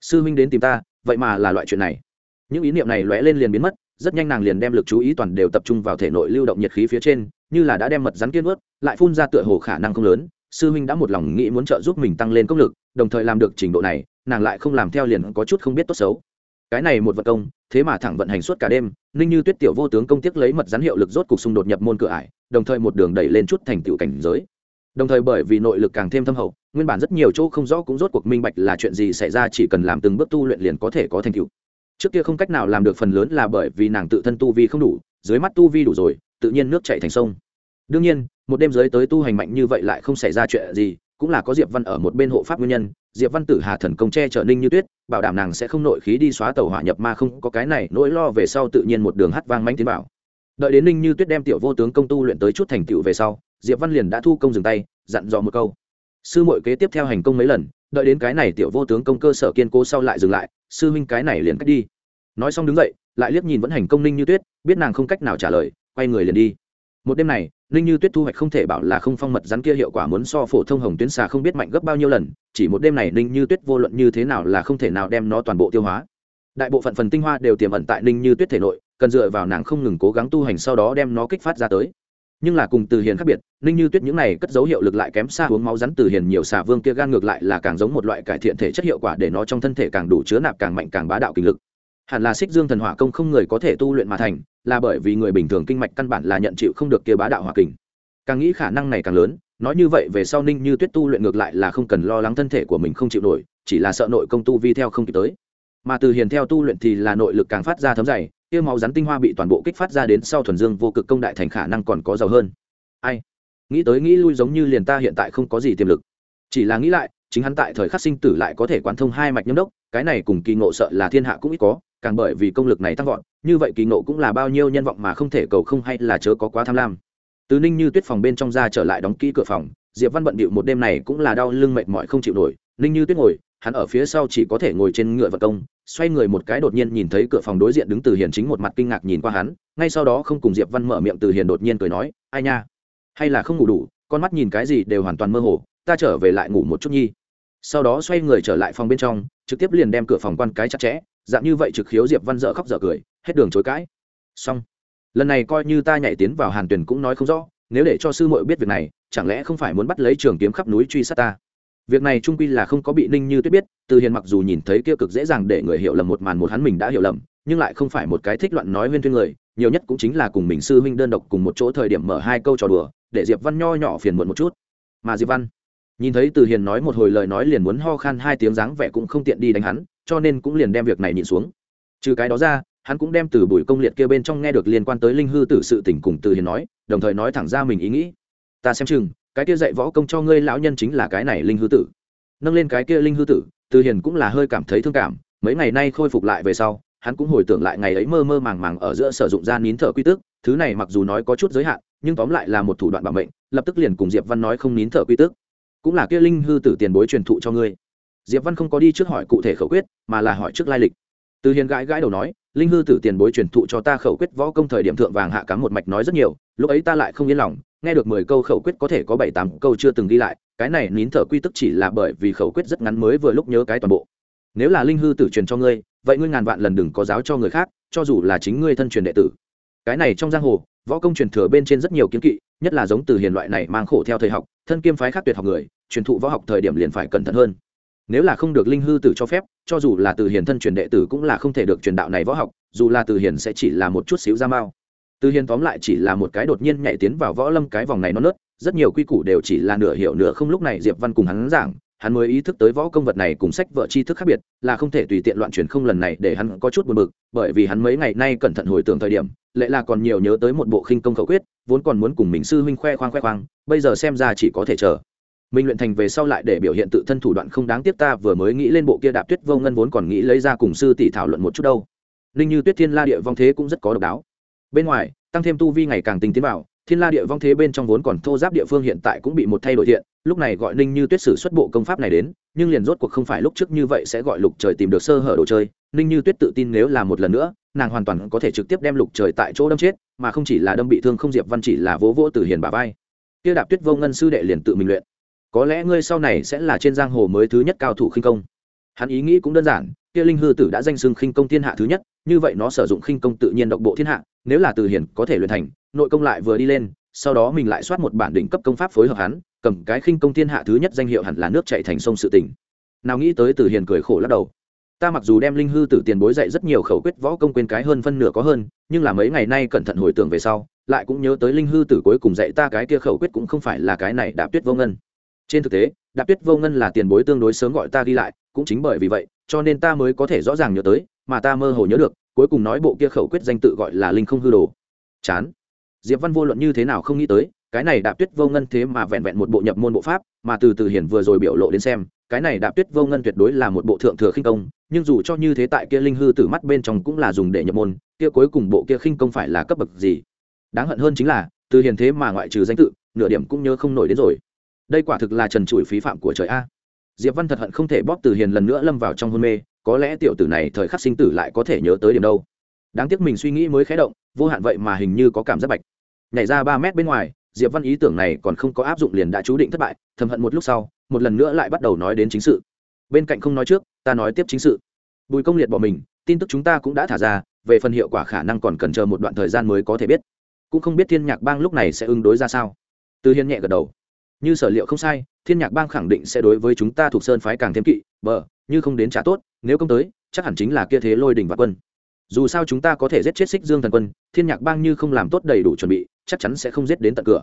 Sư huynh đến tìm ta, vậy mà là loại chuyện này. Những ý niệm này lóe lên liền biến mất, rất nhanh nàng liền đem lực chú ý toàn đều tập trung vào thể nội lưu động nhiệt khí phía trên, như là đã đem mật rắn kiên ướt lại phun ra tựa hồ khả năng không lớn. Sư huynh đã một lòng nghĩ muốn trợ giúp mình tăng lên công lực, đồng thời làm được trình độ này, nàng lại không làm theo liền có chút không biết tốt xấu cái này một vật công, thế mà thẳng vận hành suốt cả đêm, ninh như tuyết tiểu vô tướng công tiếc lấy mật rắn hiệu lực rốt cuộc xung đột nhập môn cửa ải, đồng thời một đường đẩy lên chút thành tựu cảnh giới. Đồng thời bởi vì nội lực càng thêm thâm hậu, nguyên bản rất nhiều chỗ không rõ cũng rốt cuộc minh bạch là chuyện gì xảy ra, chỉ cần làm từng bước tu luyện liền có thể có thành tựu. Trước kia không cách nào làm được phần lớn là bởi vì nàng tự thân tu vi không đủ, dưới mắt tu vi đủ rồi, tự nhiên nước chảy thành sông. Đương nhiên, một đêm giới tới tu hành mạnh như vậy lại không xảy ra chuyện gì, cũng là có diệp văn ở một bên hộ pháp nguyên nhân diệp văn tử hà thần công che trở ninh như tuyết, bảo đảm nàng sẽ không nội khí đi xóa tàu hỏa nhập ma không, có cái này nỗi lo về sau tự nhiên một đường hắt vang manh tiến bảo. đợi đến ninh như tuyết đem tiểu vô tướng công tu luyện tới chút thành tựu về sau, diệp văn liền đã thu công dừng tay, dặn dò một câu. Sư muội kế tiếp theo hành công mấy lần, đợi đến cái này tiểu vô tướng công cơ sở kiên cố sau lại dừng lại, sư huynh cái này liền cách đi. Nói xong đứng dậy, lại liếc nhìn vẫn hành công ninh như tuyết, biết nàng không cách nào trả lời, quay người liền đi một đêm này, ninh như tuyết thu hoạch không thể bảo là không phong mật rắn kia hiệu quả muốn so phổ thông hồng tuyến xà không biết mạnh gấp bao nhiêu lần, chỉ một đêm này ninh như tuyết vô luận như thế nào là không thể nào đem nó toàn bộ tiêu hóa. Đại bộ phận phần tinh hoa đều tiềm ẩn tại ninh như tuyết thể nội, cần dựa vào nàng không ngừng cố gắng tu hành sau đó đem nó kích phát ra tới. Nhưng là cùng từ hiền khác biệt, ninh như tuyết những này cất dấu hiệu lực lại kém xa uống máu rắn từ hiền nhiều xà vương kia gan ngược lại là càng giống một loại cải thiện thể chất hiệu quả để nó trong thân thể càng đủ chứa nạp càng mạnh càng bá đạo kinh lực hẳn là xích dương thần hỏa công không người có thể tu luyện mà thành, là bởi vì người bình thường kinh mạch căn bản là nhận chịu không được kia bá đạo hỏa kình. Càng nghĩ khả năng này càng lớn, nói như vậy về sau ninh như tuyết tu luyện ngược lại là không cần lo lắng thân thể của mình không chịu nổi, chỉ là sợ nội công tu vi theo không kịp tới. Mà từ hiền theo tu luyện thì là nội lực càng phát ra thấm dày, kia máu rắn tinh hoa bị toàn bộ kích phát ra đến sau thuần dương vô cực công đại thành khả năng còn có giàu hơn. Ai? Nghĩ tới nghĩ lui giống như liền ta hiện tại không có gì tiềm lực. Chỉ là nghĩ lại chính hắn tại thời khắc sinh tử lại có thể quán thông hai mạch nhâm đốc, cái này cùng kỳ ngộ sợ là thiên hạ cũng ít có, càng bởi vì công lực này tăng vọt, như vậy kỳ ngộ cũng là bao nhiêu nhân vọng mà không thể cầu không hay là chớ có quá tham lam. Từ ninh như tuyết phòng bên trong ra trở lại đóng kỹ cửa phòng, diệp văn bận bịu một đêm này cũng là đau lưng mệt mỏi không chịu nổi, ninh như tuyết ngồi, hắn ở phía sau chỉ có thể ngồi trên ngựa vật công, xoay người một cái đột nhiên nhìn thấy cửa phòng đối diện đứng từ hiền chính một mặt kinh ngạc nhìn qua hắn, ngay sau đó không cùng diệp văn mở miệng từ hiền đột nhiên cười nói, ai nha, hay là không ngủ đủ, con mắt nhìn cái gì đều hoàn toàn mơ hồ ta trở về lại ngủ một chút nhi. Sau đó xoay người trở lại phòng bên trong, trực tiếp liền đem cửa phòng quan cái chặt chẽ, dạng như vậy trực khiếu diệp văn dợ khóc dở cười, hết đường chối cãi. Xong. Lần này coi như ta nhảy tiến vào hàn tuyển cũng nói không rõ, nếu để cho sư muội biết việc này, chẳng lẽ không phải muốn bắt lấy trường kiếm khắp núi truy sát ta? Việc này trung quy là không có bị ninh như tuyết biết, từ hiền mặc dù nhìn thấy kia cực dễ dàng để người hiểu lầm một màn một hắn mình đã hiểu lầm, nhưng lại không phải một cái thích loạn nói huyên thuyên người nhiều nhất cũng chính là cùng mình sư huynh đơn độc cùng một chỗ thời điểm mở hai câu trò đùa, để diệp văn nho nhỏ phiền muộn một chút. Mà diệp văn nhìn thấy từ hiền nói một hồi lời nói liền muốn ho khan hai tiếng dáng vẻ cũng không tiện đi đánh hắn, cho nên cũng liền đem việc này nhìn xuống. Trừ cái đó ra, hắn cũng đem từ buổi công liệt kia bên trong nghe được liên quan tới linh hư tử sự tình cùng từ hiền nói, đồng thời nói thẳng ra mình ý nghĩ. Ta xem chừng, cái kia dạy võ công cho ngươi lão nhân chính là cái này linh hư tử. Nâng lên cái kia linh hư tử, từ hiền cũng là hơi cảm thấy thương cảm, mấy ngày nay khôi phục lại về sau, hắn cũng hồi tưởng lại ngày ấy mơ mơ màng màng ở giữa sử dụng ra nín thở quy tức thứ này mặc dù nói có chút giới hạn, nhưng tóm lại là một thủ đoạn bảo mệnh, lập tức liền cùng diệp văn nói không nín thở quy tức cũng là kia linh hư tử tiền bối truyền thụ cho ngươi. Diệp văn không có đi trước hỏi cụ thể khẩu quyết, mà là hỏi trước lai lịch. Từ hiền gãi gãi đầu nói, linh hư tử tiền bối truyền thụ cho ta khẩu quyết võ công thời điểm thượng vàng hạ cắm một mạch nói rất nhiều, lúc ấy ta lại không yên lòng, nghe được mười câu khẩu quyết có thể có bảy tám câu chưa từng ghi lại, cái này nín thở quy tức chỉ là bởi vì khẩu quyết rất ngắn mới vừa lúc nhớ cái toàn bộ. Nếu là linh hư tử truyền cho ngươi, vậy ngươi ngàn vạn lần đừng có giáo cho người khác, cho dù là chính ngươi thân truyền đệ tử cái này trong giang hồ, võ công truyền thừa bên trên rất nhiều kiến kỵ, nhất là giống từ hiền loại này mang khổ theo thời học, thân kiêm phái khác tuyệt học người, truyền thụ võ học thời điểm liền phải cẩn thận hơn. Nếu là không được linh hư tử cho phép, cho dù là từ hiền thân truyền đệ tử cũng là không thể được truyền đạo này võ học, dù là từ hiền sẽ chỉ là một chút xíu ra mao. Từ hiền tóm lại chỉ là một cái đột nhiên nhảy tiến vào võ lâm cái vòng này nó nớt, rất nhiều quy củ đều chỉ là nửa hiểu nửa không lúc này diệp văn cùng hắn giảng hắn mới ý thức tới võ công vật này cùng sách vợ tri thức khác biệt, là không thể tùy tiện loạn truyền không lần này để hắn có chút buồn bực, bởi vì hắn mấy ngày nay cẩn thận hồi tưởng thời điểm, lệ là còn nhiều nhớ tới một bộ khinh công khẩu quyết, vốn còn muốn cùng mình sư huynh khoe khoang khoe khoang, bây giờ xem ra chỉ có thể chờ. Mình luyện thành về sau lại để biểu hiện tự thân thủ đoạn không đáng tiếc ta vừa mới nghĩ lên bộ kia đạp tuyết vô ngân vốn còn nghĩ lấy ra cùng sư tỷ thảo luận một chút đâu. Ninh như tuyết thiên la địa vong thế cũng rất có độc đáo. Bên ngoài, tăng thêm tu vi ngày càng tinh tiến vào thiên la địa vong thế bên trong vốn còn thô giáp địa phương hiện tại cũng bị một thay đổi thiện, lúc này gọi ninh như tuyết sử xuất bộ công pháp này đến, nhưng liền rốt cuộc không phải lúc trước như vậy sẽ gọi lục trời tìm được sơ hở đồ chơi. Ninh như tuyết tự tin nếu là một lần nữa, nàng hoàn toàn có thể trực tiếp đem lục trời tại chỗ đâm chết, mà không chỉ là đâm bị thương không diệp văn chỉ là vỗ vỗ từ hiền bà vai. Kia đạp tuyết vô ngân sư đệ liền tự mình luyện. Có lẽ ngươi sau này sẽ là trên giang hồ mới thứ nhất cao thủ khinh công. Hắn ý nghĩ cũng đơn giản, kia linh hư tử đã danh xưng khinh công thiên hạ thứ nhất, như vậy nó sử dụng khinh công tự nhiên độc bộ thiên hạ, nếu là từ hiền có thể luyện thành nội công lại vừa đi lên, sau đó mình lại soát một bản đỉnh cấp công pháp phối hợp hắn, cầm cái khinh công thiên hạ thứ nhất danh hiệu hẳn là nước chạy thành sông sự tỉnh. Nào nghĩ tới từ hiền cười khổ lắc đầu. Ta mặc dù đem linh hư tử tiền bối dạy rất nhiều khẩu quyết võ công quên cái hơn phân nửa có hơn, nhưng là mấy ngày nay cẩn thận hồi tưởng về sau, lại cũng nhớ tới linh hư tử cuối cùng dạy ta cái kia khẩu quyết cũng không phải là cái này đạp tuyết vô ngân. Trên thực tế, đạp tuyết vô ngân là tiền bối tương đối sớm gọi ta ghi lại, cũng chính bởi vì vậy, cho nên ta mới có thể rõ ràng nhớ tới, mà ta mơ hồ nhớ được, cuối cùng nói bộ kia khẩu quyết danh tự gọi là linh không hư đồ. Chán diệp văn vô luận như thế nào không nghĩ tới, cái này đạp tuyết vô ngân thế mà vẹn vẹn một bộ nhập môn bộ pháp, mà từ từ hiển vừa rồi biểu lộ đến xem, cái này đạp tuyết vô ngân tuyệt đối là một bộ thượng thừa khinh công, nhưng dù cho như thế tại kia linh hư tử mắt bên trong cũng là dùng để nhập môn, kia cuối cùng bộ kia khinh công phải là cấp bậc gì? Đáng hận hơn chính là, từ hiền thế mà ngoại trừ danh tự, nửa điểm cũng nhớ không nổi đến rồi. Đây quả thực là trần trụi phí phạm của trời a. Diệp văn thật hận không thể bóp từ hiền lần nữa lâm vào trong hôn mê, có lẽ tiểu tử này thời khắc sinh tử lại có thể nhớ tới điểm đâu. Đáng tiếc mình suy nghĩ mới khé động, vô hạn vậy mà hình như có cảm giác bạch nhảy ra ba mét bên ngoài, diệp văn ý tưởng này còn không có áp dụng liền đã chú định thất bại, thầm hận một lúc sau, một lần nữa lại bắt đầu nói đến chính sự. Bên cạnh không nói trước, ta nói tiếp chính sự. Bùi công liệt bỏ mình, tin tức chúng ta cũng đã thả ra, về phần hiệu quả khả năng còn cần chờ một đoạn thời gian mới có thể biết. Cũng không biết thiên nhạc bang lúc này sẽ ứng đối ra sao. Từ hiên nhẹ gật đầu. Như sở liệu không sai, thiên nhạc bang khẳng định sẽ đối với chúng ta thuộc sơn phái càng thêm kỵ, bờ, như không đến trả tốt, nếu công tới, chắc hẳn chính là kia thế lôi đình và quân. Dù sao chúng ta có thể giết chết xích dương thần quân, thiên nhạc bang như không làm tốt đầy đủ chuẩn bị chắc chắn sẽ không giết đến tận cửa.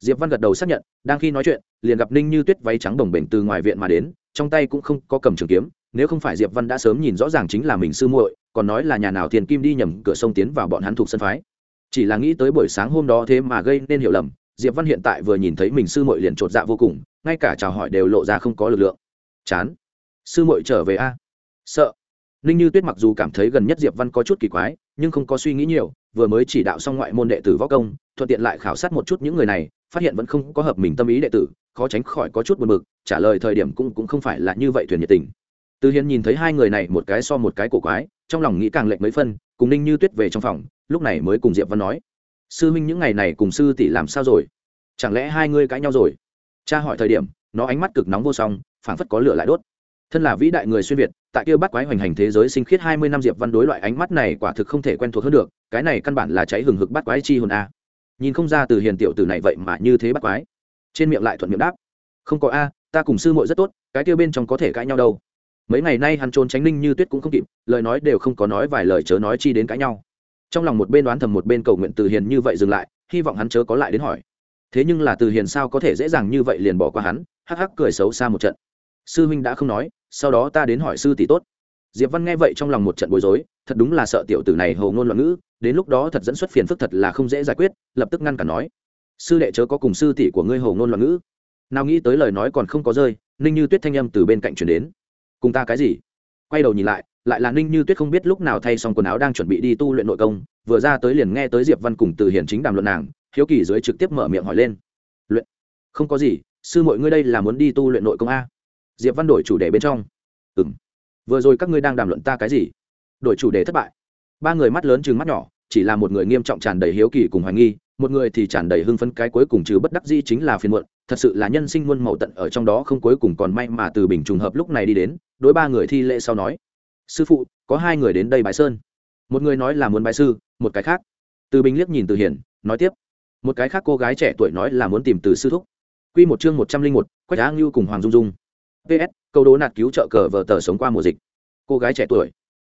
Diệp văn gật đầu xác nhận, đang khi nói chuyện, liền gặp ninh như tuyết váy trắng đồng bềnh từ ngoài viện mà đến, trong tay cũng không có cầm trường kiếm, nếu không phải diệp văn đã sớm nhìn rõ ràng chính là mình sư muội, còn nói là nhà nào thiền kim đi nhầm cửa sông tiến vào bọn hắn thuộc sân phái. Chỉ là nghĩ tới buổi sáng hôm đó thế mà gây nên hiểu lầm, diệp văn hiện tại vừa nhìn thấy mình sư muội liền trột dạ vô cùng, ngay cả chào hỏi đều lộ ra không có lực lượng. Chán, sư muội trở về a. Sợ. Ninh như tuyết mặc dù cảm thấy gần nhất diệp văn có chút kỳ quái, nhưng không có suy nghĩ nhiều, vừa mới chỉ đạo xong ngoại môn đệ tử võ công thuận tiện lại khảo sát một chút những người này, phát hiện vẫn không có hợp mình tâm ý đệ tử, khó tránh khỏi có chút buồn bực, trả lời thời điểm cũng cũng không phải là như vậy thuyền nhiệt tình. Từ hiền nhìn thấy hai người này một cái so một cái cổ quái, trong lòng nghĩ càng lệch mấy phân, cùng ninh như tuyết về trong phòng, lúc này mới cùng diệp văn nói, sư huynh những ngày này cùng sư tỷ làm sao rồi? Chẳng lẽ hai ngươi cãi nhau rồi? Cha hỏi thời điểm, nó ánh mắt cực nóng vô song, phảng phất có lửa lại đốt. Thân là vĩ đại người xuyên việt, tại kia bắt quái hoành hành thế giới sinh khiết hai mươi năm diệp văn đối loại ánh mắt này quả thực không thể quen thuộc hơn được, cái này căn bản là cháy hừng hực bắt quái chi hồn a nhìn không ra từ hiền tiểu tử này vậy mà như thế bắt quái. Trên miệng lại thuận miệng đáp, không có a, ta cùng sư muội rất tốt, cái kia bên trong có thể cãi nhau đâu. Mấy ngày nay hắn trốn tránh ninh như tuyết cũng không kịp, lời nói đều không có nói vài lời chớ nói chi đến cãi nhau. Trong lòng một bên đoán thầm một bên cầu nguyện từ hiền như vậy dừng lại, hy vọng hắn chớ có lại đến hỏi. Thế nhưng là từ hiền sao có thể dễ dàng như vậy liền bỏ qua hắn, hắc hắc cười xấu xa một trận. Sư huynh đã không nói, sau đó ta đến hỏi sư tỷ tốt. Diệp văn nghe vậy trong lòng một trận bối rối, thật đúng là sợ tiểu tử này hầu ngôn loạn ngữ đến lúc đó thật dẫn xuất phiền phức thật là không dễ giải quyết, lập tức ngăn cả nói. Sư đệ chớ có cùng sư tỷ của ngươi hầu ngôn loạn ngữ. Nào nghĩ tới lời nói còn không có rơi, ninh như tuyết thanh âm từ bên cạnh chuyển đến. Cùng ta cái gì? Quay đầu nhìn lại lại là ninh như tuyết không biết lúc nào thay xong quần áo đang chuẩn bị đi tu luyện nội công, vừa ra tới liền nghe tới diệp văn cùng từ hiền chính đàm luận nàng, hiếu kỳ dưới trực tiếp mở miệng hỏi lên. Luyện? Không có gì, sư mọi ngươi đây là muốn đi tu luyện nội công a? Diệp văn đổi chủ đề bên trong. Ừ m vừa rồi các ngươi đang đàm luận ta cái gì? Đổi chủ đề thất bại ba người mắt lớn chừng mắt nhỏ, chỉ là một người nghiêm trọng tràn đầy hiếu kỳ cùng hoài nghi, một người thì tràn đầy hưng phấn cái cuối cùng trừ bất đắc dĩ chính là phiền muộn, thật sự là nhân sinh muôn màu tận ở trong đó không cuối cùng còn may mà từ bình trùng hợp lúc này đi đến, đối ba người thi lễ sau nói, sư phụ, có hai người đến đây bái sơn. Một người nói là muốn bái sư, một cái khác. Từ bình liếc nhìn từ hiển, nói tiếp, một cái khác cô gái trẻ tuổi nói là muốn tìm từ sư thúc. Q một chương một trăm linh một, quách á ngưu cùng hoàng dung dung. Ps câu đố nạt cứu trợ cờ vờ tờ sống qua mùa dịch. Cô gái trẻ tuổi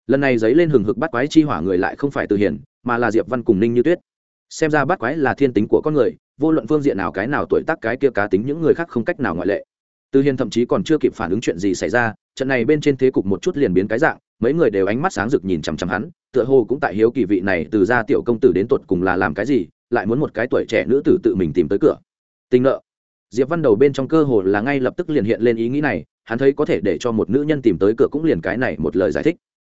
lần này giấy lên hừng hực bắt quái chi hỏa người lại không phải từ hiền, mà là diệp văn cùng ninh như tuyết. Xem ra bắt quái là thiên tính của con người, vô luận phương diện nào cái nào tuổi tác cái kia cá tính những người khác không cách nào ngoại lệ. Từ hiền thậm chí còn chưa kịp phản ứng chuyện gì xảy ra, trận này bên trên thế cục một chút liền biến cái dạng, mấy người đều ánh mắt sáng rực nhìn chằm chằm hắn, tựa hồ cũng tại hiếu kỳ vị này từ ra tiểu công tử đến tột cùng là làm cái gì, lại muốn một cái tuổi trẻ nữ tử tự mình tìm tới cửa. Tình nợ. Diệp văn đầu bên trong cơ hồ là ngay lập tức liền hiện lên ý nghĩ này, hắn thấy có thể để cho một nữ nhân tìm tới cửa cũng liền cái này một lời giải thích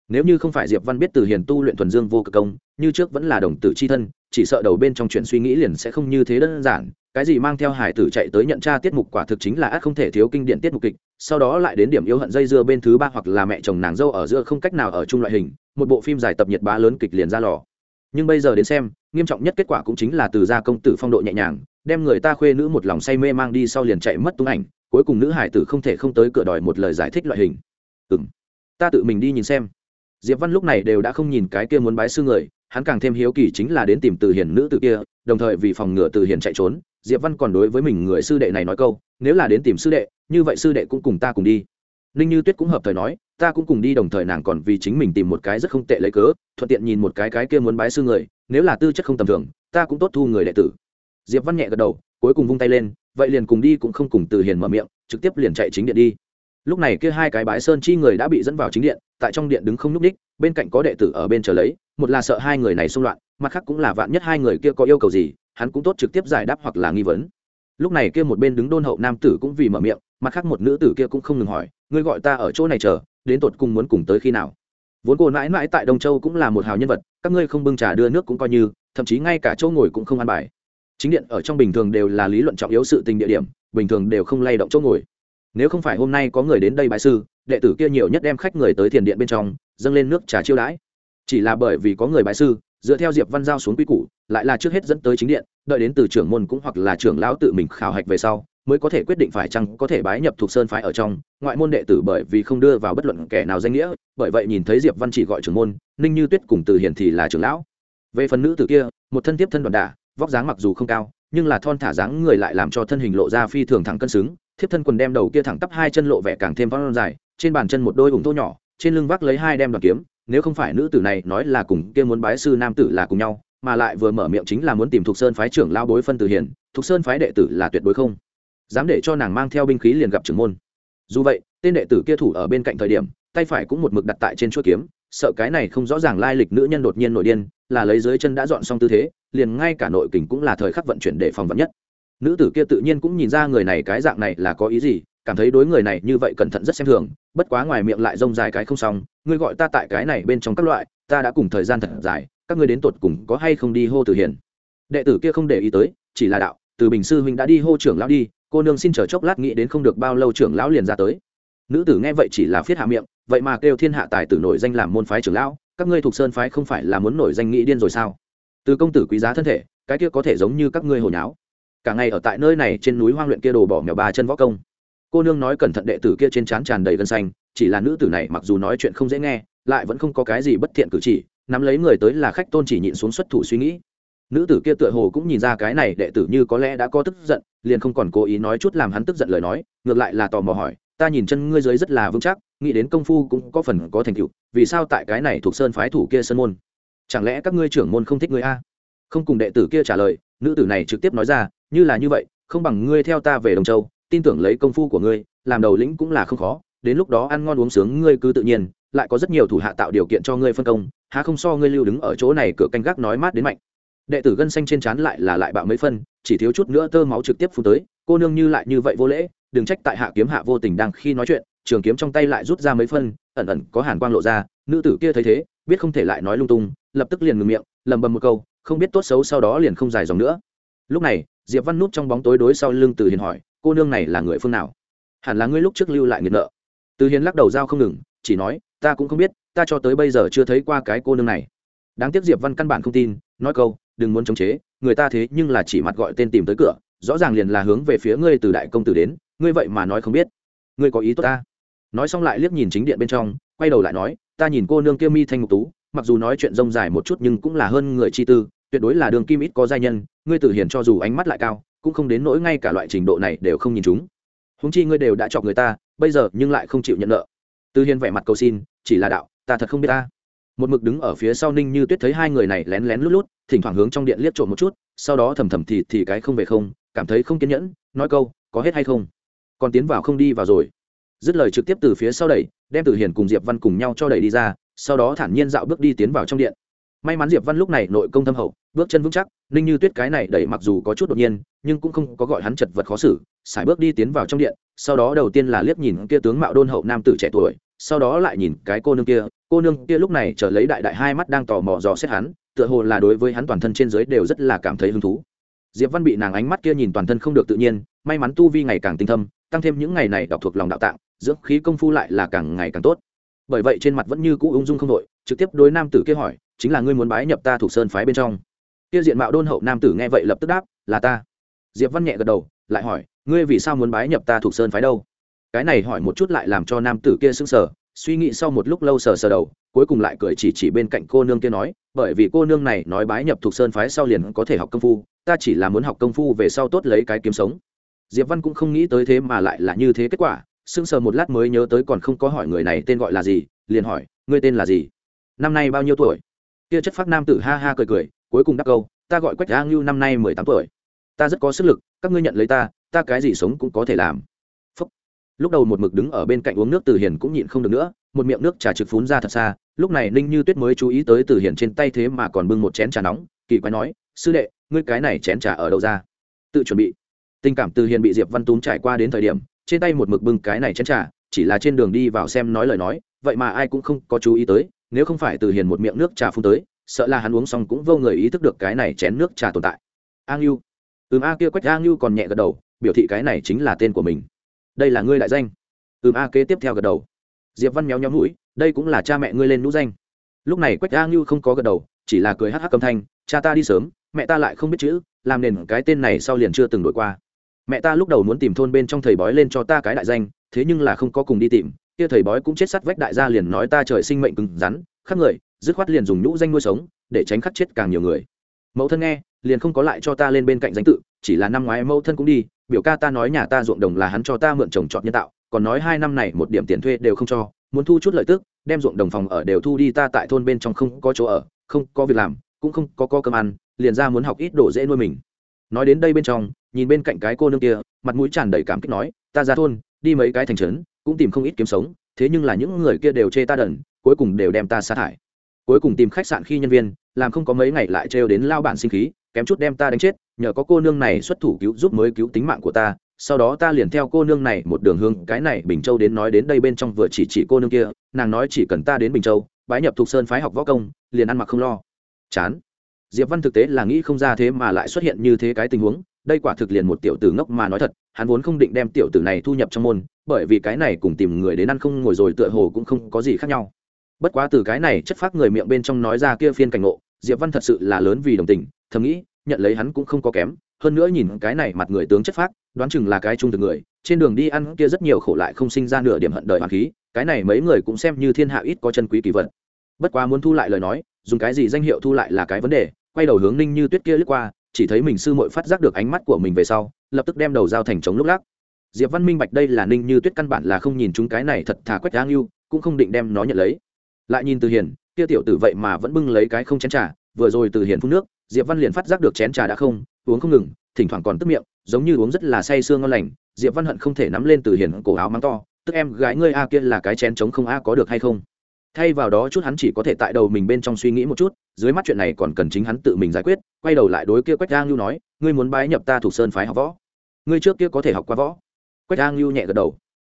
nếu như không phải diệp văn biết từ hiền tu luyện thuần dương vô cực công, như trước vẫn là đồng tử c h i thân, chỉ sợ đầu bên trong chuyện suy nghĩ liền sẽ không như thế đơn giản. Cái gì mang theo hải tử chạy tới nhận tra tiết mục quả thực chính là ác không thể thiếu kinh điển tiết mục kịch, sau đó lại đến điểm yêu hận dây dưa bên thứ ba hoặc là mẹ chồng nàng dâu ở giữa không cách nào ở chung loại hình, một bộ phim dài tập nhiệt bá lớn kịch liền ra lò. Nhưng bây giờ đến xem, nghiêm trọng nhất kết quả cũng chính là từ gia công tử phong độ nhẹ nhàng, đem người ta khuê nữ một lòng say mê mang đi sau liền chạy mất tung ảnh, cuối cùng nữ hải tử không thể không tới cửa đòi một lời giải thích loại hình. Ừ m ta tự mình đi nhìn xem diệp văn lúc này đều đã không nhìn cái kia muốn bái sư người, hắn càng thêm hiếu kỳ chính là đến tìm từ hiền nữ tử kia, đồng thời vì phòng ngừa từ hiền chạy trốn, diệp văn còn đối với mình người sư đệ này nói câu, nếu là đến tìm sư đệ, như vậy sư đệ cũng cùng ta cùng đi. Ninh như tuyết cũng hợp thời nói, ta cũng cùng đi, đồng thời nàng còn vì chính mình tìm một cái rất không tệ lấy cớ, thuận tiện nhìn một cái cái kia muốn bái sư người, nếu là tư chất không tầm thường, ta cũng tốt thu người đệ tử. Diệp văn nhẹ gật đầu, cuối cùng vung tay lên, vậy liền cùng đi, cũng không cùng từ hiền mở miệng, trực tiếp liền chạy chính điện đi lúc này kia hai cái bái sơn chi người đã bị dẫn vào chính điện, tại trong điện đứng không nhúc ních bên cạnh có đệ tử ở bên chờ lấy, một là sợ hai người này xung loạn, mặt khác cũng là vạn nhất hai người kia có yêu cầu gì, hắn cũng tốt trực tiếp giải đáp hoặc là nghi vấn. Lúc này kia một bên đứng đôn hậu nam tử cũng vì mở miệng, mặt khác một nữ tử kia cũng không ngừng hỏi, ngươi gọi ta ở chỗ này chờ, đến tột cùng muốn cùng tới khi nào? Vốn cô mãi mãi tại đông châu cũng là một hào nhân vật, các ngươi không bưng trà đưa nước cũng coi như, thậm chí ngay cả chỗ ngồi cũng không ăn bài. Chính điện ở trong bình thường đều là lý luận trọng yếu sự tình địa điểm, bình thường đều không lay động chỗ ngồi nếu không phải hôm nay có người đến đây bãi sư, đệ tử kia nhiều nhất đem khách người tới thiền điện bên trong, dâng lên nước trà chiêu đãi. Chỉ là bởi vì có người bãi sư, dựa theo diệp văn giao xuống quy củ, lại là trước hết dẫn tới chính điện, đợi đến từ trưởng môn cũng hoặc là trưởng lão tự mình khảo hạch về sau, mới có thể quyết định phải chăng có thể bái nhập thuộc sơn phái ở trong. Ngoại môn đệ tử bởi vì không đưa vào bất luận kẻ nào danh nghĩa, bởi vậy nhìn thấy diệp văn chỉ gọi trưởng môn, ninh như tuyết cùng từ hiền thì là trưởng lão. Về phần nữ tử kia, một thân tiếp thân đoàn đả, vóc dáng mặc dù không cao, nhưng là thon thả dáng người lại làm cho thân hình lộ ra phi thường thẳng cân xứng thiếp thân quần đem đầu kia thẳng tắp hai chân lộ vẻ càng thêm vong dài, trên bàn chân một đôi ủng thô nhỏ, trên lưng vác lấy hai đem đoàn kiếm, nếu không phải nữ tử này nói là cùng kia muốn bái sư nam tử là cùng nhau, mà lại vừa mở miệng chính là muốn tìm thục sơn phái trưởng lao bối phân từ hiền, thục sơn phái đệ tử là tuyệt đối không dám để cho nàng mang theo binh khí liền gặp trưởng môn. Dù vậy, tên đệ tử kia thủ ở bên cạnh thời điểm, tay phải cũng một mực đặt tại trên chuỗi kiếm, sợ cái này không rõ ràng lai lịch nữ nhân đột nhiên nổi điên, là lấy dưới chân đã dọn xong tư thế, liền ngay cả nội kình cũng là thời khắc vận chuyển để phòng vật nhất nữ tử kia tự nhiên cũng nhìn ra người này cái dạng này là có ý gì, cảm thấy đối người này như vậy cẩn thận rất xem thường, bất quá ngoài miệng lại rông dài cái không xong, ngươi gọi ta tại cái này bên trong các loại, ta đã cùng thời gian thật dài, các ngươi đến tột cùng có hay không đi hô từ hiền? Đệ tử kia không để ý tới, chỉ là đạo, từ bình sư huynh đã đi hô trưởng lão đi, cô nương xin chờ chốc lát nghĩ đến không được bao lâu trưởng lão liền ra tới. Nữ tử nghe vậy chỉ là phiết hạ miệng, vậy mà kêu thiên hạ tài tử nổi danh làm môn phái trưởng lão, các ngươi thuộc sơn phái không phải là muốn nổi danh nghĩ điên rồi sao? Từ công tử quý giá thân thể, cái kia có thể giống như các ngươi hồi nháo cả ngày ở tại nơi này trên núi hoang luyện kia đồ bỏ mèo ba chân võ công. Cô nương nói cẩn thận đệ tử kia trên trán tràn đầy gân xanh, chỉ là nữ tử này mặc dù nói chuyện không dễ nghe, lại vẫn không có cái gì bất thiện cử chỉ, nắm lấy người tới là khách tôn chỉ nhịn xuống xuất thủ suy nghĩ. Nữ tử kia tựa hồ cũng nhìn ra cái này đệ tử như có lẽ đã có tức giận, liền không còn cố ý nói chút làm hắn tức giận lời nói, ngược lại là tò mò hỏi, ta nhìn chân ngươi dưới rất là vững chắc, nghĩ đến công phu cũng có phần có thành tựu, vì sao tại cái này thuộc sơn phái thủ kia sơn môn? Chẳng lẽ các ngươi trưởng môn không thích ngươi a? Không cùng đệ tử kia trả lời, nữ tử này trực tiếp nói ra như là như vậy, không bằng ngươi theo ta về đồng châu, tin tưởng lấy công phu của ngươi, làm đầu lĩnh cũng là không khó. Đến lúc đó ăn ngon uống sướng ngươi cứ tự nhiên, lại có rất nhiều thủ hạ tạo điều kiện cho ngươi phân công, há không so ngươi lưu đứng ở chỗ này cửa canh gác nói mát đến mạnh. Đệ tử gân xanh trên trán lại là lại bạo mấy phân, chỉ thiếu chút nữa tơ máu trực tiếp phun tới, cô nương như lại như vậy vô lễ, đừng trách tại hạ kiếm hạ vô tình đang khi nói chuyện, trường kiếm trong tay lại rút ra mấy phân, ẩn ẩn có hàn quang lộ ra, nữ tử kia thấy thế, biết không thể lại nói lung tung, lập tức liền ngừng miệng, lầm bầm một câu, không biết tốt xấu sau đó liền không dài dòng nữa. Lúc này diệp văn nút trong bóng tối đối sau lưng từ hiền hỏi, cô nương này là người phương nào? Hẳn là ngươi lúc trước lưu lại nghiệt nợ. Từ hiền lắc đầu dao không ngừng, chỉ nói, ta cũng không biết, ta cho tới bây giờ chưa thấy qua cái cô nương này. Đáng tiếc diệp văn căn bản không tin, nói câu, đừng muốn chống chế, người ta thế nhưng là chỉ mặt gọi tên tìm tới cửa, rõ ràng liền là hướng về phía ngươi từ đại công tử đến, ngươi vậy mà nói không biết. Ngươi có ý tốt ta? Nói xong lại liếc nhìn chính điện bên trong, quay đầu lại nói, ta nhìn cô nương kia mi thanh ngục tú, mặc dù nói chuyện rông dài một chút nhưng cũng là hơn người chi tư tuyệt đối là đường kim ít có giai nhân, ngươi tử hiền cho dù ánh mắt lại cao, cũng không đến nỗi ngay cả loại trình độ này đều không nhìn chúng. Húng chi ngươi đều đã chọc người ta, bây giờ nhưng lại không chịu nhận nợ. Tư hiền vẻ mặt cầu xin, chỉ là đạo, ta thật không biết ta. Một mực đứng ở phía sau ninh như tuyết thấy hai người này lén lén lút lút, thỉnh thoảng hướng trong điện liếc trộm một chút, sau đó thầm thầm thì thì cái không về không, cảm thấy không kiên nhẫn, nói câu, có hết hay không? Còn tiến vào không đi vào rồi. Dứt lời trực tiếp từ phía sau đẩy, đem tử hiền cùng diệp văn cùng nhau cho đẩy đi ra, sau đó thản nhiên dạo bước đi tiến vào trong điện may mắn diệp văn lúc này nội công thâm hậu, bước chân vững chắc, ninh như tuyết cái này đẩy mặc dù có chút đột nhiên, nhưng cũng không có gọi hắn chật vật khó xử sải bước đi tiến vào trong điện, sau đó đầu tiên là liếc nhìn kia tướng mạo đôn hậu nam tử trẻ tuổi, sau đó lại nhìn cái cô nương kia, cô nương kia lúc này trở lấy đại đại hai mắt đang tò mò dò xét hắn, tựa hồ là đối với hắn toàn thân trên dưới đều rất là cảm thấy hứng thú. Diệp văn bị nàng ánh mắt kia nhìn toàn thân không được tự nhiên, may mắn tu vi ngày càng tinh thâm, tăng thêm những ngày này đọc thuộc lòng đạo tạng, dưỡng khí công phu lại là càng ngày càng tốt bởi vậy trên mặt vẫn như cũ ung dung không đội, trực tiếp đối nam tử kia hỏi, chính là ngươi muốn bái nhập ta thuộc sơn phái bên trong? Kia diện mạo đôn hậu nam tử nghe vậy lập tức đáp, là ta. Diệp văn nhẹ gật đầu, lại hỏi, ngươi vì sao muốn bái nhập ta thuộc sơn phái đâu? Cái này hỏi một chút lại làm cho nam tử kia sững sờ, suy nghĩ sau một lúc lâu sờ sờ đầu, cuối cùng lại cười chỉ chỉ bên cạnh cô nương kia nói, bởi vì cô nương này nói bái nhập thuộc sơn phái sau liền có thể học công phu, ta chỉ là muốn học công phu về sau tốt lấy cái kiếm sống. Diệp văn cũng không nghĩ tới thế mà lại là như thế kết quả sững sờ một lát mới nhớ tới còn không có hỏi người này tên gọi là gì, liền hỏi, ngươi tên là gì? Năm nay bao nhiêu tuổi? Kia chất phác nam tử ha ha cười cười, cuối cùng đáp câu, ta gọi quách a ngưu năm nay mười tám tuổi. Ta rất có sức lực, các ngươi nhận lấy ta ta cái gì sống cũng có thể làm. Phúc. lúc đầu một mực đứng ở bên cạnh uống nước từ hiền cũng nhịn không được nữa, một miệng nước trà trực phún ra thật xa, lúc này ninh như tuyết mới chú ý tới từ hiền trên tay thế mà còn bưng một chén trà nóng, kỳ quái nói, sư đệ, ngươi cái này chén trà ở đâu ra? Tự chuẩn bị. Tình cảm từ hiền bị diệp văn tún trải qua đến thời điểm trên tay một mực bưng cái này chén trà, chỉ là trên đường đi vào xem nói lời nói, vậy mà ai cũng không có chú ý tới, nếu không phải từ hiền một miệng nước trà phun tới, sợ là hắn uống xong cũng vô người ý thức được cái này chén nước trà tồn tại. A ngưu ừm, a kia quách a ngưu còn nhẹ gật đầu, biểu thị cái này chính là tên của mình. Đây là ngươi đại danh. Ừm, a kế tiếp theo gật đầu. Diệp văn méo nhóm mũi, đây cũng là cha mẹ ngươi lên nũ danh. Lúc này quách a ngưu không có gật đầu, chỉ là cười hắc hắc âm thanh, cha ta đi sớm, mẹ ta lại không biết chữ, làm nền cái tên này sau liền chưa từng đổi qua mẹ ta lúc đầu muốn tìm thôn bên trong thầy bói lên cho ta cái đại danh thế nhưng là không có cùng đi tìm. Kia thầy bói cũng chết sắt vách đại gia liền nói ta trời sinh mệnh cứng rắn khắc người dứt khoát liền dùng nhũ danh nuôi sống để tránh khắc chết càng nhiều người. Mẫu thân nghe liền không có lại cho ta lên bên cạnh danh tự chỉ là năm ngoái mẫu thân cũng đi biểu ca ta nói nhà ta ruộng đồng là hắn cho ta mượn trồng trọt nhân tạo còn nói hai năm này một điểm tiền thuê đều không cho muốn thu chút lợi tức đem ruộng đồng phòng ở đều thu đi ta tại thôn bên trong không có chỗ ở không có việc làm cũng không có, có cơm ăn liền ra muốn học ít đồ dễ nuôi mình. Nói đến đây bên trong nhìn bên cạnh cái cô nương kia, mặt mũi tràn đầy cảm kích nói, ta ra thôn, đi mấy cái thành trấn, cũng tìm không ít kiếm sống, thế nhưng là những người kia đều chê ta đần, cuối cùng đều đem ta sa thải. Cuối cùng tìm khách sạn khi nhân viên, làm không có mấy ngày lại trêu đến lao bản sinh khí, kém chút đem ta đánh chết, nhờ có cô nương này xuất thủ cứu giúp mới cứu tính mạng của ta, sau đó ta liền theo cô nương này một đường hương cái này bình châu đến nói đến đây bên trong vừa chỉ chỉ cô nương kia, nàng nói chỉ cần ta đến bình châu, bái nhập thục sơn phái học võ công, liền ăn mặc không lo. Chán. Diệp văn thực tế là nghĩ không ra thế mà lại xuất hiện như thế cái tình huống đây quả thực liền một tiểu tử ngốc mà nói thật, hắn vốn không định đem tiểu tử này thu nhập trong môn, bởi vì cái này cùng tìm người đến ăn không ngồi rồi tựa hồ cũng không có gì khác nhau. Bất quá từ cái này chất phát người miệng bên trong nói ra kia phiên cảnh ngộ, diệp văn thật sự là lớn vì đồng tình, thầm nghĩ, nhận lấy hắn cũng không có kém, hơn nữa nhìn cái này mặt người tướng chất phác, đoán chừng là cái trung thực người, trên đường đi ăn kia rất nhiều khổ lại không sinh ra nửa điểm hận đời hoàng khí, cái này mấy người cũng xem như thiên hạ ít có chân quý kỳ vật. Bất quá muốn thu lại lời nói, dùng cái gì danh hiệu thu lại là cái vấn đề, quay đầu hướng ninh như tuyết kia lướt qua chỉ thấy mình sư muội phát giác được ánh mắt của mình về sau, lập tức đem đầu dao thành trống lúc lắc. Diệp văn minh bạch đây là ninh như tuyết căn bản là không nhìn chúng cái này thật thà quách đáng yêu, cũng không định đem nó nhận lấy. Lại nhìn từ hiền, kia tiểu tử vậy mà vẫn bưng lấy cái không chén trà, vừa rồi từ hiền phun nước, diệp văn liền phát giác được chén trà đã không, uống không ngừng, thỉnh thoảng còn tức miệng, giống như uống rất là say sương ngon lành. Diệp văn hận không thể nắm lên từ hiền cổ áo mắng to, tức em gái ngươi a, kia là cái chén trống không a, có được hay không? Thay vào đó chút hắn chỉ có thể tại đầu mình bên trong suy nghĩ một chút, dưới mắt chuyện này còn cần chính hắn tự mình giải quyết, quay đầu lại đối kia quách giang lưu nói, ngươi muốn bái nhập ta thuộc sơn phái học võ. Ngươi trước kia có thể học qua võ. Quách giang lưu nhẹ gật đầu.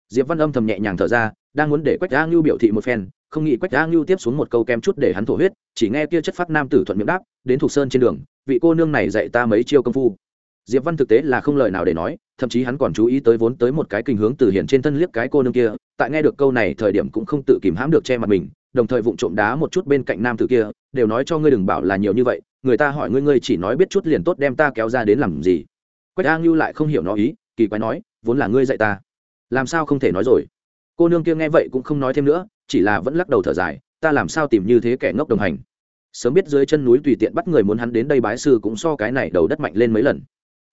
Diệp văn âm thầm nhẹ nhàng thở ra, đang muốn để quách giang lưu biểu thị một phen, không nghĩ quách giang lưu tiếp xuống một câu kem chút để hắn thổ huyết, chỉ nghe kia chất phát nam tử thuận miệng đáp, đến thuộc sơn trên đường, vị cô nương này dạy ta mấy chiêu công phu. Diệp văn thực tế là không lời nào để nói thậm chí hắn còn chú ý tới vốn tới một cái kinh hướng từ hiển trên thân liếc cái cô nương kia, tại nghe được câu này thời điểm cũng không tự kìm hãm được che mặt mình, đồng thời vụng trộm đá một chút bên cạnh nam tử kia, đều nói cho ngươi đừng bảo là nhiều như vậy, người ta hỏi ngươi ngươi chỉ nói biết chút liền tốt đem ta kéo ra đến làm gì. Quách a ngưu lại không hiểu nó ý, kỳ quái nói, vốn là ngươi dạy ta. Làm sao không thể nói rồi? Cô nương kia nghe vậy cũng không nói thêm nữa, chỉ là vẫn lắc đầu thở dài, ta làm sao tìm như thế kẻ ngốc đồng hành? Sớm biết dưới chân núi tùy tiện bắt người muốn hắn đến đây bái sư cũng so cái này đầu đất mạnh lên mấy lần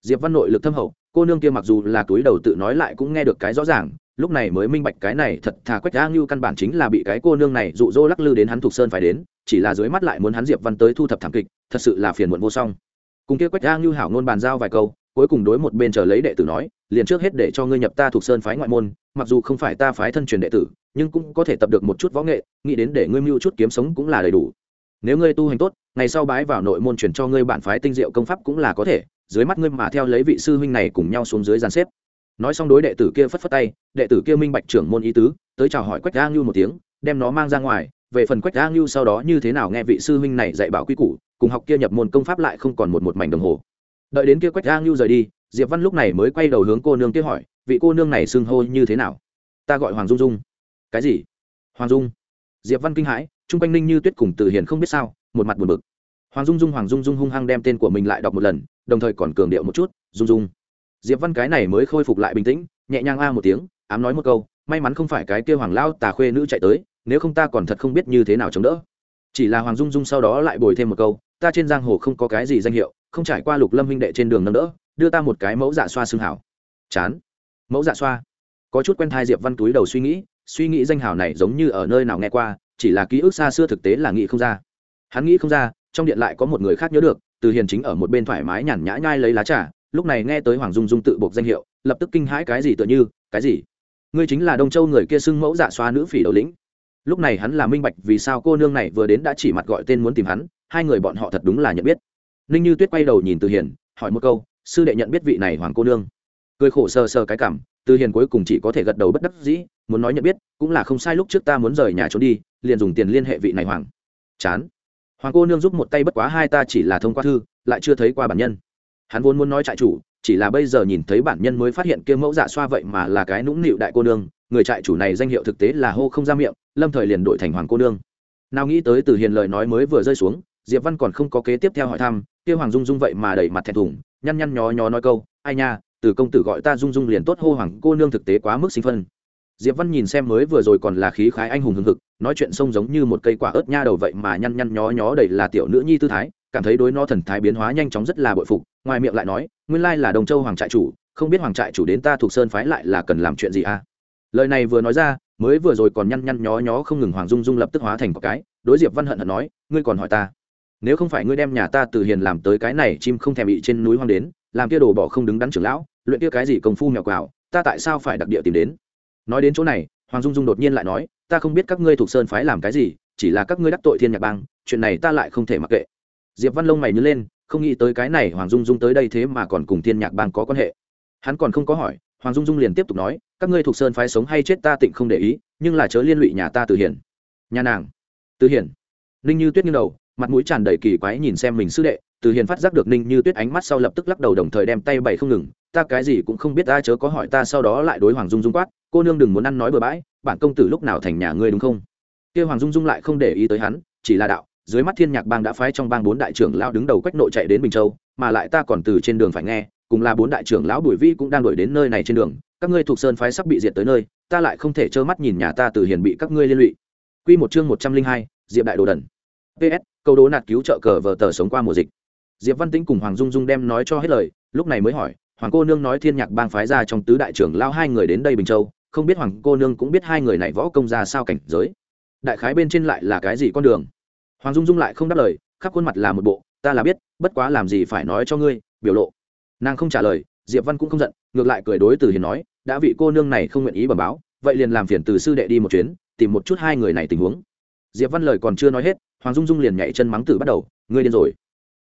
diệp văn nội lực thâm hậu, cô nương kia mặc dù là túi đầu tự nói lại cũng nghe được cái rõ ràng, lúc này mới minh bạch cái này thật thà quách a ngưu căn bản chính là bị cái cô nương này dụ dỗ lắc lư đến hắn Thục sơn phải đến, chỉ là dưới mắt lại muốn hắn diệp văn tới thu thập thảm kịch, thật sự là phiền muộn vô song. Cùng kia quách a ngưu hảo ngôn bàn giao vài câu, cuối cùng đối một bên chờ lấy đệ tử nói, liền trước hết để cho ngươi nhập ta thuộc sơn phái ngoại môn, mặc dù không phải ta phái thân truyền đệ tử, nhưng cũng có thể tập được một chút võ nghệ, nghĩ đến để ngươi mưu chút kiếm sống cũng là đầy đủ. Nếu ngươi tu hành tốt, ngày sau bái vào nội môn truyền cho ngươi bản phái tinh diệu công pháp cũng là có thể dưới mắt ngươi mà theo lấy vị sư huynh này cùng nhau xuống dưới gian xếp. Nói xong đối đệ tử kia phất phất tay, đệ tử kia minh bạch trưởng môn ý tứ, tới chào hỏi quách a ngưu một tiếng, đem nó mang ra ngoài. Về phần quách a ngưu sau đó như thế nào nghe vị sư huynh này dạy bảo quy củ, cùng học kia nhập môn công pháp lại không còn một một mảnh đồng hồ. Đợi đến kia quách a ngưu rời đi, diệp văn lúc này mới quay đầu hướng cô nương kia hỏi, vị cô nương này xưng hô như thế nào? Ta gọi hoàng dung dung. Cái gì? Hoàng dung. Diệp văn kinh hãi, chung quanh ninh như tuyết cùng từ hiền không biết sao, một mặt buồn bực. Hoàng dung dung, hoàng dung dung hung hăng đem tên của mình lại đọc một lần đồng thời còn cường điệu một chút dung dung diệp văn cái này mới khôi phục lại bình tĩnh, nhẹ nhàng a một tiếng, ám nói một câu, may mắn không phải cái kêu hoàng lao tà khuê nữ chạy tới, nếu không ta còn thật không biết như thế nào chống đỡ. Chỉ là hoàng dung dung sau đó lại bồi thêm một câu, ta trên giang hồ không có cái gì danh hiệu, không trải qua lục lâm huynh đệ trên đường nâng đỡ, đưa ta một cái mẫu dạ xoa xương hảo. Chán. Mẫu dạ xoa. Có chút quen thai diệp văn túi đầu suy nghĩ suy nghĩ danh hào này giống như ở nơi nào nghe qua, chỉ là ký ức xa xưa thực tế là nghĩ không ra. Hắn nghĩ không ra, trong điện lại có một người khác nhớ được từ hiền chính ở một bên thoải mái nhàn nhã nhai lấy lá trà, lúc này nghe tới hoàng dung dung tự buộc danh hiệu, lập tức kinh hãi cái gì tựa như, cái gì? Ngươi chính là đông châu người kia xưng mẫu dạ xoa nữ phỉ đầu lĩnh. Lúc này hắn là minh bạch vì sao cô nương này vừa đến đã chỉ mặt gọi tên muốn tìm hắn, hai người bọn họ thật đúng là nhận biết. Ninh như tuyết quay đầu nhìn từ hiền, hỏi một câu, sư đệ nhận biết vị này hoàng cô nương? Cười khổ sờ sờ cái cảm, từ hiền cuối cùng chỉ có thể gật đầu bất đắc dĩ, muốn nói nhận biết, cũng là không sai lúc trước ta muốn rời nhà trốn đi, liền dùng tiền liên hệ vị này hoàng. Chán hoàng cô nương giúp một tay bất quá hai ta chỉ là thông qua thư, lại chưa thấy qua bản nhân. Hắn vốn muốn nói trại chủ, chỉ là bây giờ nhìn thấy bản nhân mới phát hiện kia mẫu dạ xoa vậy mà là cái nũng nịu đại cô nương, người trại chủ này danh hiệu thực tế là hô không ra miệng, lâm thời liền đổi thành hoàng cô nương. Nào nghĩ tới từ hiền lời nói mới vừa rơi xuống, diệp văn còn không có kế tiếp theo hỏi thăm, kia hoàng dung dung vậy mà đẩy mặt thẹn thùng, nhăn nhăn nhó nhó nói câu, ai nha, từ công tử gọi ta dung dung liền tốt hô hoàng cô nương thực tế quá mức sinh phân diệp văn nhìn xem mới vừa rồi còn là khí khái anh hùng hưng hực, nói chuyện sông giống như một cây quả ớt nha đầu vậy mà nhăn nhăn nhó nhó đầy là tiểu nữ nhi tư thái, cảm thấy đối nó thần thái biến hóa nhanh chóng rất là bội phục, ngoài miệng lại nói, nguyên lai là đồng châu hoàng trại chủ, không biết hoàng trại chủ đến ta thuộc sơn phái lại là cần làm chuyện gì à? Lời này vừa nói ra, mới vừa rồi còn nhăn nhăn nhó nhó không ngừng hoàng dung dung lập tức hóa thành một cái, đối diệp văn hận hận nói, ngươi còn hỏi ta, nếu không phải ngươi đem nhà ta từ hiền làm tới cái này chim không thèm bị trên núi hoang đến, làm kia đồ bỏ không đứng đắn trưởng lão, luyện kia cái gì công phu nhỏ quào, ta tại sao phải đặc địa tìm đến? Nói đến chỗ này, hoàng dung dung đột nhiên lại nói, ta không biết các ngươi thuộc sơn phái làm cái gì, chỉ là các ngươi đắc tội thiên nhạc bang, chuyện này ta lại không thể mặc kệ. Diệp văn lông mày nhớ lên, không nghĩ tới cái này hoàng dung dung tới đây thế mà còn cùng thiên nhạc bang có quan hệ. Hắn còn không có hỏi, hoàng dung dung liền tiếp tục nói, các ngươi thuộc sơn phái sống hay chết ta tịnh không để ý, nhưng là chớ liên lụy nhà ta từ hiển. Nhà nàng? Từ hiển. Ninh như tuyết nghiêng đầu mặt mũi tràn đầy kỳ quái nhìn xem mình sư đệ, từ hiền phát giác được ninh như tuyết ánh mắt sau lập tức lắc đầu đồng thời đem tay bày không ngừng, ta cái gì cũng không biết, ta chớ có hỏi ta sau đó lại đối hoàng dung dung quát, cô nương đừng muốn ăn nói bừa bãi, bản công tử lúc nào thành nhà ngươi đúng không? Kia hoàng dung dung lại không để ý tới hắn, chỉ là đạo, dưới mắt thiên nhạc bang đã phái trong bang bốn đại trưởng lão đứng đầu quách nội chạy đến bình châu, mà lại ta còn từ trên đường phải nghe, cùng là bốn đại trưởng lão bùi vi cũng đang đuổi đến nơi này trên đường, các ngươi thuộc sơn phái sắp bị diệt tới nơi, ta lại không thể trơ mắt nhìn nhà ta từ hiền bị các ngươi liên lụy. Quy một chương một trăm linh hai, diệp đại đồ đần ps câu đố nạt cứu trợ cờ vờ tờ sống qua mùa dịch. Diệp văn tĩnh cùng hoàng dung dung đem nói cho hết lời, lúc này mới hỏi, hoàng cô nương nói thiên nhạc bang phái ra trong tứ đại trưởng lao hai người đến đây bình châu, không biết hoàng cô nương cũng biết hai người này võ công ra sao cảnh giới? Đại khái bên trên lại là cái gì con đường? Hoàng dung dung lại không đáp lời, khắp khuôn mặt là một bộ, ta là biết, bất quá làm gì phải nói cho ngươi, biểu lộ. Nàng không trả lời, diệp văn cũng không giận, ngược lại cười đối từ hiền nói, đã vị cô nương này không nguyện ý bẩm báo, vậy liền làm phiền từ sư đệ đi một chuyến, tìm một chút hai người này tình huống diệp văn lời còn chưa nói hết, hoàng dung dung liền nhảy chân mắng tử bắt đầu, ngươi điên rồi.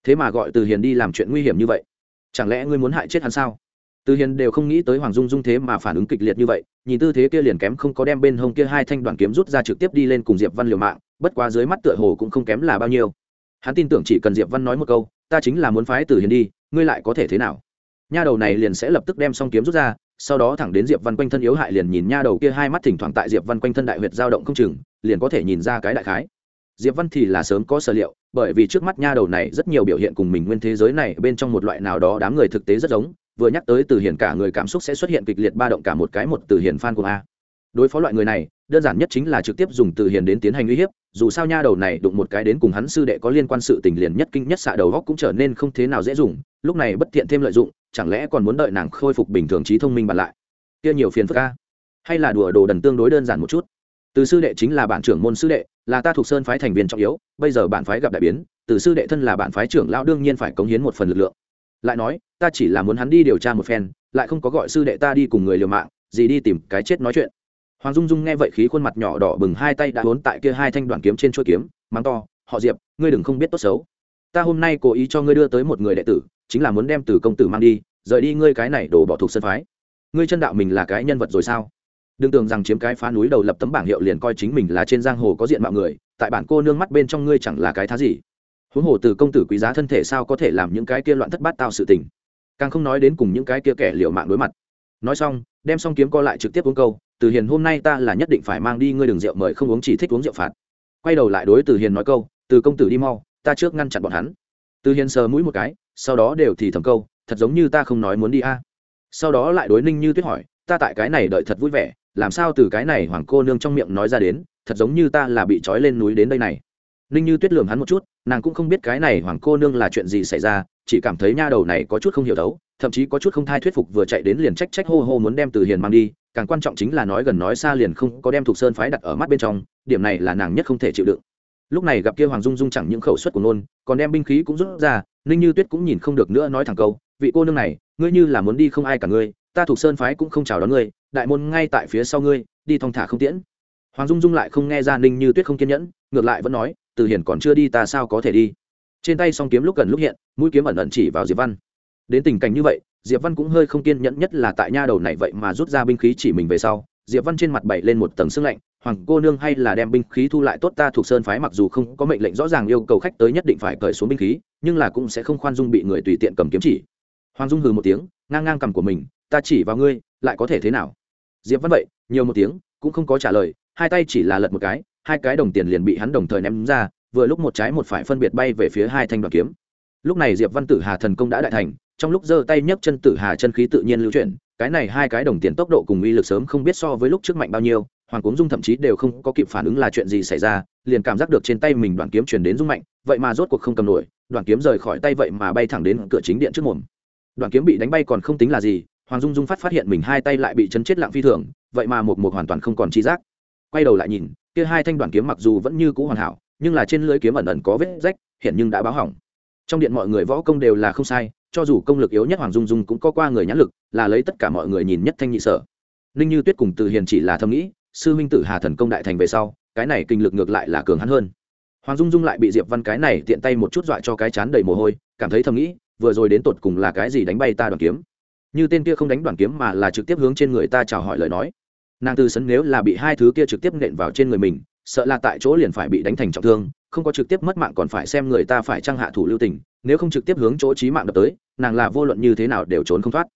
Thế mà gọi từ hiền đi làm chuyện nguy hiểm như vậy, chẳng lẽ ngươi muốn hại chết hắn sao? Từ hiền đều không nghĩ tới hoàng dung dung thế mà phản ứng kịch liệt như vậy, nhìn tư thế kia liền kém không có đem bên hông kia hai thanh đoàn kiếm rút ra trực tiếp đi lên cùng diệp văn liều mạng, bất quá dưới mắt tựa hồ cũng không kém là bao nhiêu. Hắn tin tưởng chỉ cần diệp văn nói một câu, ta chính là muốn phái từ hiền đi, ngươi lại có thể thế nào? Nha đầu này liền sẽ lập tức đem xong kiếm rút ra, sau đó thẳng đến diệp văn quanh thân yếu hại liền nhìn nha đầu kia hai mắt thỉnh thoảng tại diệp văn quanh thân đại huyệt dao động không chừng liền có thể nhìn ra cái đại khái. Diệp văn thì là sớm có sở liệu, bởi vì trước mắt nha đầu này rất nhiều biểu hiện cùng mình nguyên thế giới này bên trong một loại nào đó đám người thực tế rất giống, vừa nhắc tới từ hiền cả người cảm xúc sẽ xuất hiện kịch liệt ba động cả một cái một từ hiền fan của a. Đối phó loại người này, đơn giản nhất chính là trực tiếp dùng từ hiền đến tiến hành uy hiếp, dù sao nha đầu này đụng một cái đến cùng hắn sư đệ có liên quan sự tình liền nhất kinh nhất xạ đầu góc cũng trở nên không thế nào dễ dùng, lúc này bất tiện thêm lợi dụng, chẳng lẽ còn muốn đợi nàng khôi phục bình thường trí thông minh bàn lại? Kia nhiều phiền phức a. Hay là đùa đồ đần tương đối đơn giản một chút từ sư đệ chính là bản trưởng môn sư đệ, là ta thuộc sơn phái thành viên trọng yếu, bây giờ bản phái gặp đại biến, từ sư đệ thân là bản phái trưởng lão đương nhiên phải cống hiến một phần lực lượng. Lại nói, ta chỉ là muốn hắn đi điều tra một phen, lại không có gọi sư đệ ta đi cùng người liều mạng, gì đi tìm cái chết nói chuyện. Hoàng dung dung nghe vậy khí khuôn mặt nhỏ đỏ bừng hai tay đã hốn tại kia hai thanh đoạn kiếm trên chuôi kiếm, mắng to, họ diệp, ngươi đừng không biết tốt xấu. Ta hôm nay cố ý cho ngươi đưa tới một người đệ tử, chính là muốn đem từ công tử mang đi, rời đi ngươi cái này đổ bỏ thuộc sân phái. Ngươi chân đạo mình là cái nhân vật rồi sao? Đừng tưởng rằng chiếm cái phá núi đầu lập tấm bảng hiệu liền coi chính mình là trên giang hồ có diện mạo người, tại bản cô nương mắt bên trong ngươi chẳng là cái thá gì. Huống hồ từ công tử quý giá thân thể sao có thể làm những cái kia loạn thất bát tạo sự tình. Càng không nói đến cùng những cái kia kẻ liệu mạng đối mặt. Nói xong, đem xong kiếm co lại trực tiếp uống câu, từ hiền, hôm nay ta là nhất định phải mang đi ngươi đường rượu mời không uống chỉ thích uống rượu phạt. Quay đầu lại đối từ hiền nói câu, từ công tử đi mau, ta trước ngăn chặn bọn hắn. Từ hiền sờ mũi một cái, sau đó đều thì thầm câu, thật giống như ta không nói muốn đi a. Sau đó lại đối ninh như tuyết hỏi, ta tại cái này đợi thật vui vẻ làm sao từ cái này hoàng cô nương trong miệng nói ra đến, thật giống như ta là bị trói lên núi đến đây này. Ninh như tuyết lường hắn một chút, nàng cũng không biết cái này hoàng cô nương là chuyện gì xảy ra, chỉ cảm thấy nha đầu này có chút không hiểu đấu, thậm chí có chút không thai thuyết phục vừa chạy đến liền trách trách hô hô muốn đem từ hiền mang đi, càng quan trọng chính là nói gần nói xa liền không có đem thuộc sơn phái đặt ở mắt bên trong, điểm này là nàng nhất không thể chịu đựng. Lúc này gặp kia hoàng dung dung chẳng những khẩu suất của nôn, còn đem binh khí cũng rút ra, ninh như tuyết cũng nhìn không được nữa nói thẳng câu, vị cô nương này, ngươi như là muốn đi không ai cả ngươi, ta thuộc sơn phái cũng không chào đón ngươi đại môn ngay tại phía sau ngươi, đi thong thả không tiễn. Hoàng dung dung lại không nghe ra ninh như tuyết không kiên nhẫn, ngược lại vẫn nói, từ hiển còn chưa đi ta sao có thể đi? Trên tay song kiếm lúc gần lúc hiện, mũi kiếm ẩn ẩn chỉ vào diệp văn. Đến tình cảnh như vậy, diệp văn cũng hơi không kiên nhẫn nhất là tại nha đầu này vậy mà rút ra binh khí chỉ mình về sau, diệp văn trên mặt bậy lên một tầng sương lạnh, hoàng cô nương hay là đem binh khí thu lại tốt ta thuộc sơn phái mặc dù không có mệnh lệnh rõ ràng yêu cầu khách tới nhất định phải cởi xuống binh khí, nhưng là cũng sẽ không khoan dung bị người tùy tiện cầm kiếm chỉ. Hoàng dung hừ một tiếng, ngang ngang cầm của mình, ta chỉ vào ngươi, lại có thể thế nào? Diệp văn vậy, nhiều một tiếng, cũng không có trả lời, hai tay chỉ là lật một cái, hai cái đồng tiền liền bị hắn đồng thời ném ra, vừa lúc một trái một phải phân biệt bay về phía hai thanh đoạn kiếm. Lúc này diệp văn tử hà thần công đã đại thành, trong lúc giơ tay nhấc chân tử hà chân khí tự nhiên lưu chuyển, cái này hai cái đồng tiền tốc độ cùng uy lực sớm không biết so với lúc trước mạnh bao nhiêu, hoàng cúng dung thậm chí đều không có kịp phản ứng là chuyện gì xảy ra, liền cảm giác được trên tay mình đoạn kiếm chuyển đến dung mạnh, vậy mà rốt cuộc không cầm nổi, đoạn kiếm rời khỏi tay vậy mà bay thẳng đến cửa chính điện trước mồm. Đoạn kiếm bị đánh bay còn không tính là gì hoàng dung dung phát phát hiện mình hai tay lại bị chấn chết lặng phi thường, vậy mà một một hoàn toàn không còn chi giác. Quay đầu lại nhìn, kia hai thanh đoàn kiếm mặc dù vẫn như cũ hoàn hảo, nhưng là trên lưỡi kiếm ẩn ẩn có vết rách, hiện nhưng đã báo hỏng. Trong điện mọi người võ công đều là không sai, cho dù công lực yếu nhất hoàng dung dung cũng có qua người nhãn lực, là lấy tất cả mọi người nhìn nhất thanh nhị sở. Ninh như tuyết cùng từ hiền chỉ là thầm nghĩ, sư minh tử hà thần công đại thành về sau, cái này kinh lực ngược lại là cường hắn hơn. Hoàng dung dung lại bị diệp văn cái này tiện tay một chút dọa cho cái chán đầy mồ hôi, cảm thấy thầm nghĩ, vừa rồi đến tột cùng là cái gì đánh bay ta đoàn kiếm như tên kia không đánh đoàn kiếm mà là trực tiếp hướng trên người ta chào hỏi lời nói. Nàng tư sấn nếu là bị hai thứ kia trực tiếp nện vào trên người mình, sợ là tại chỗ liền phải bị đánh thành trọng thương, không có trực tiếp mất mạng còn phải xem người ta phải trang hạ thủ lưu tình, nếu không trực tiếp hướng chỗ trí mạng đập tới, nàng là vô luận như thế nào đều trốn không thoát.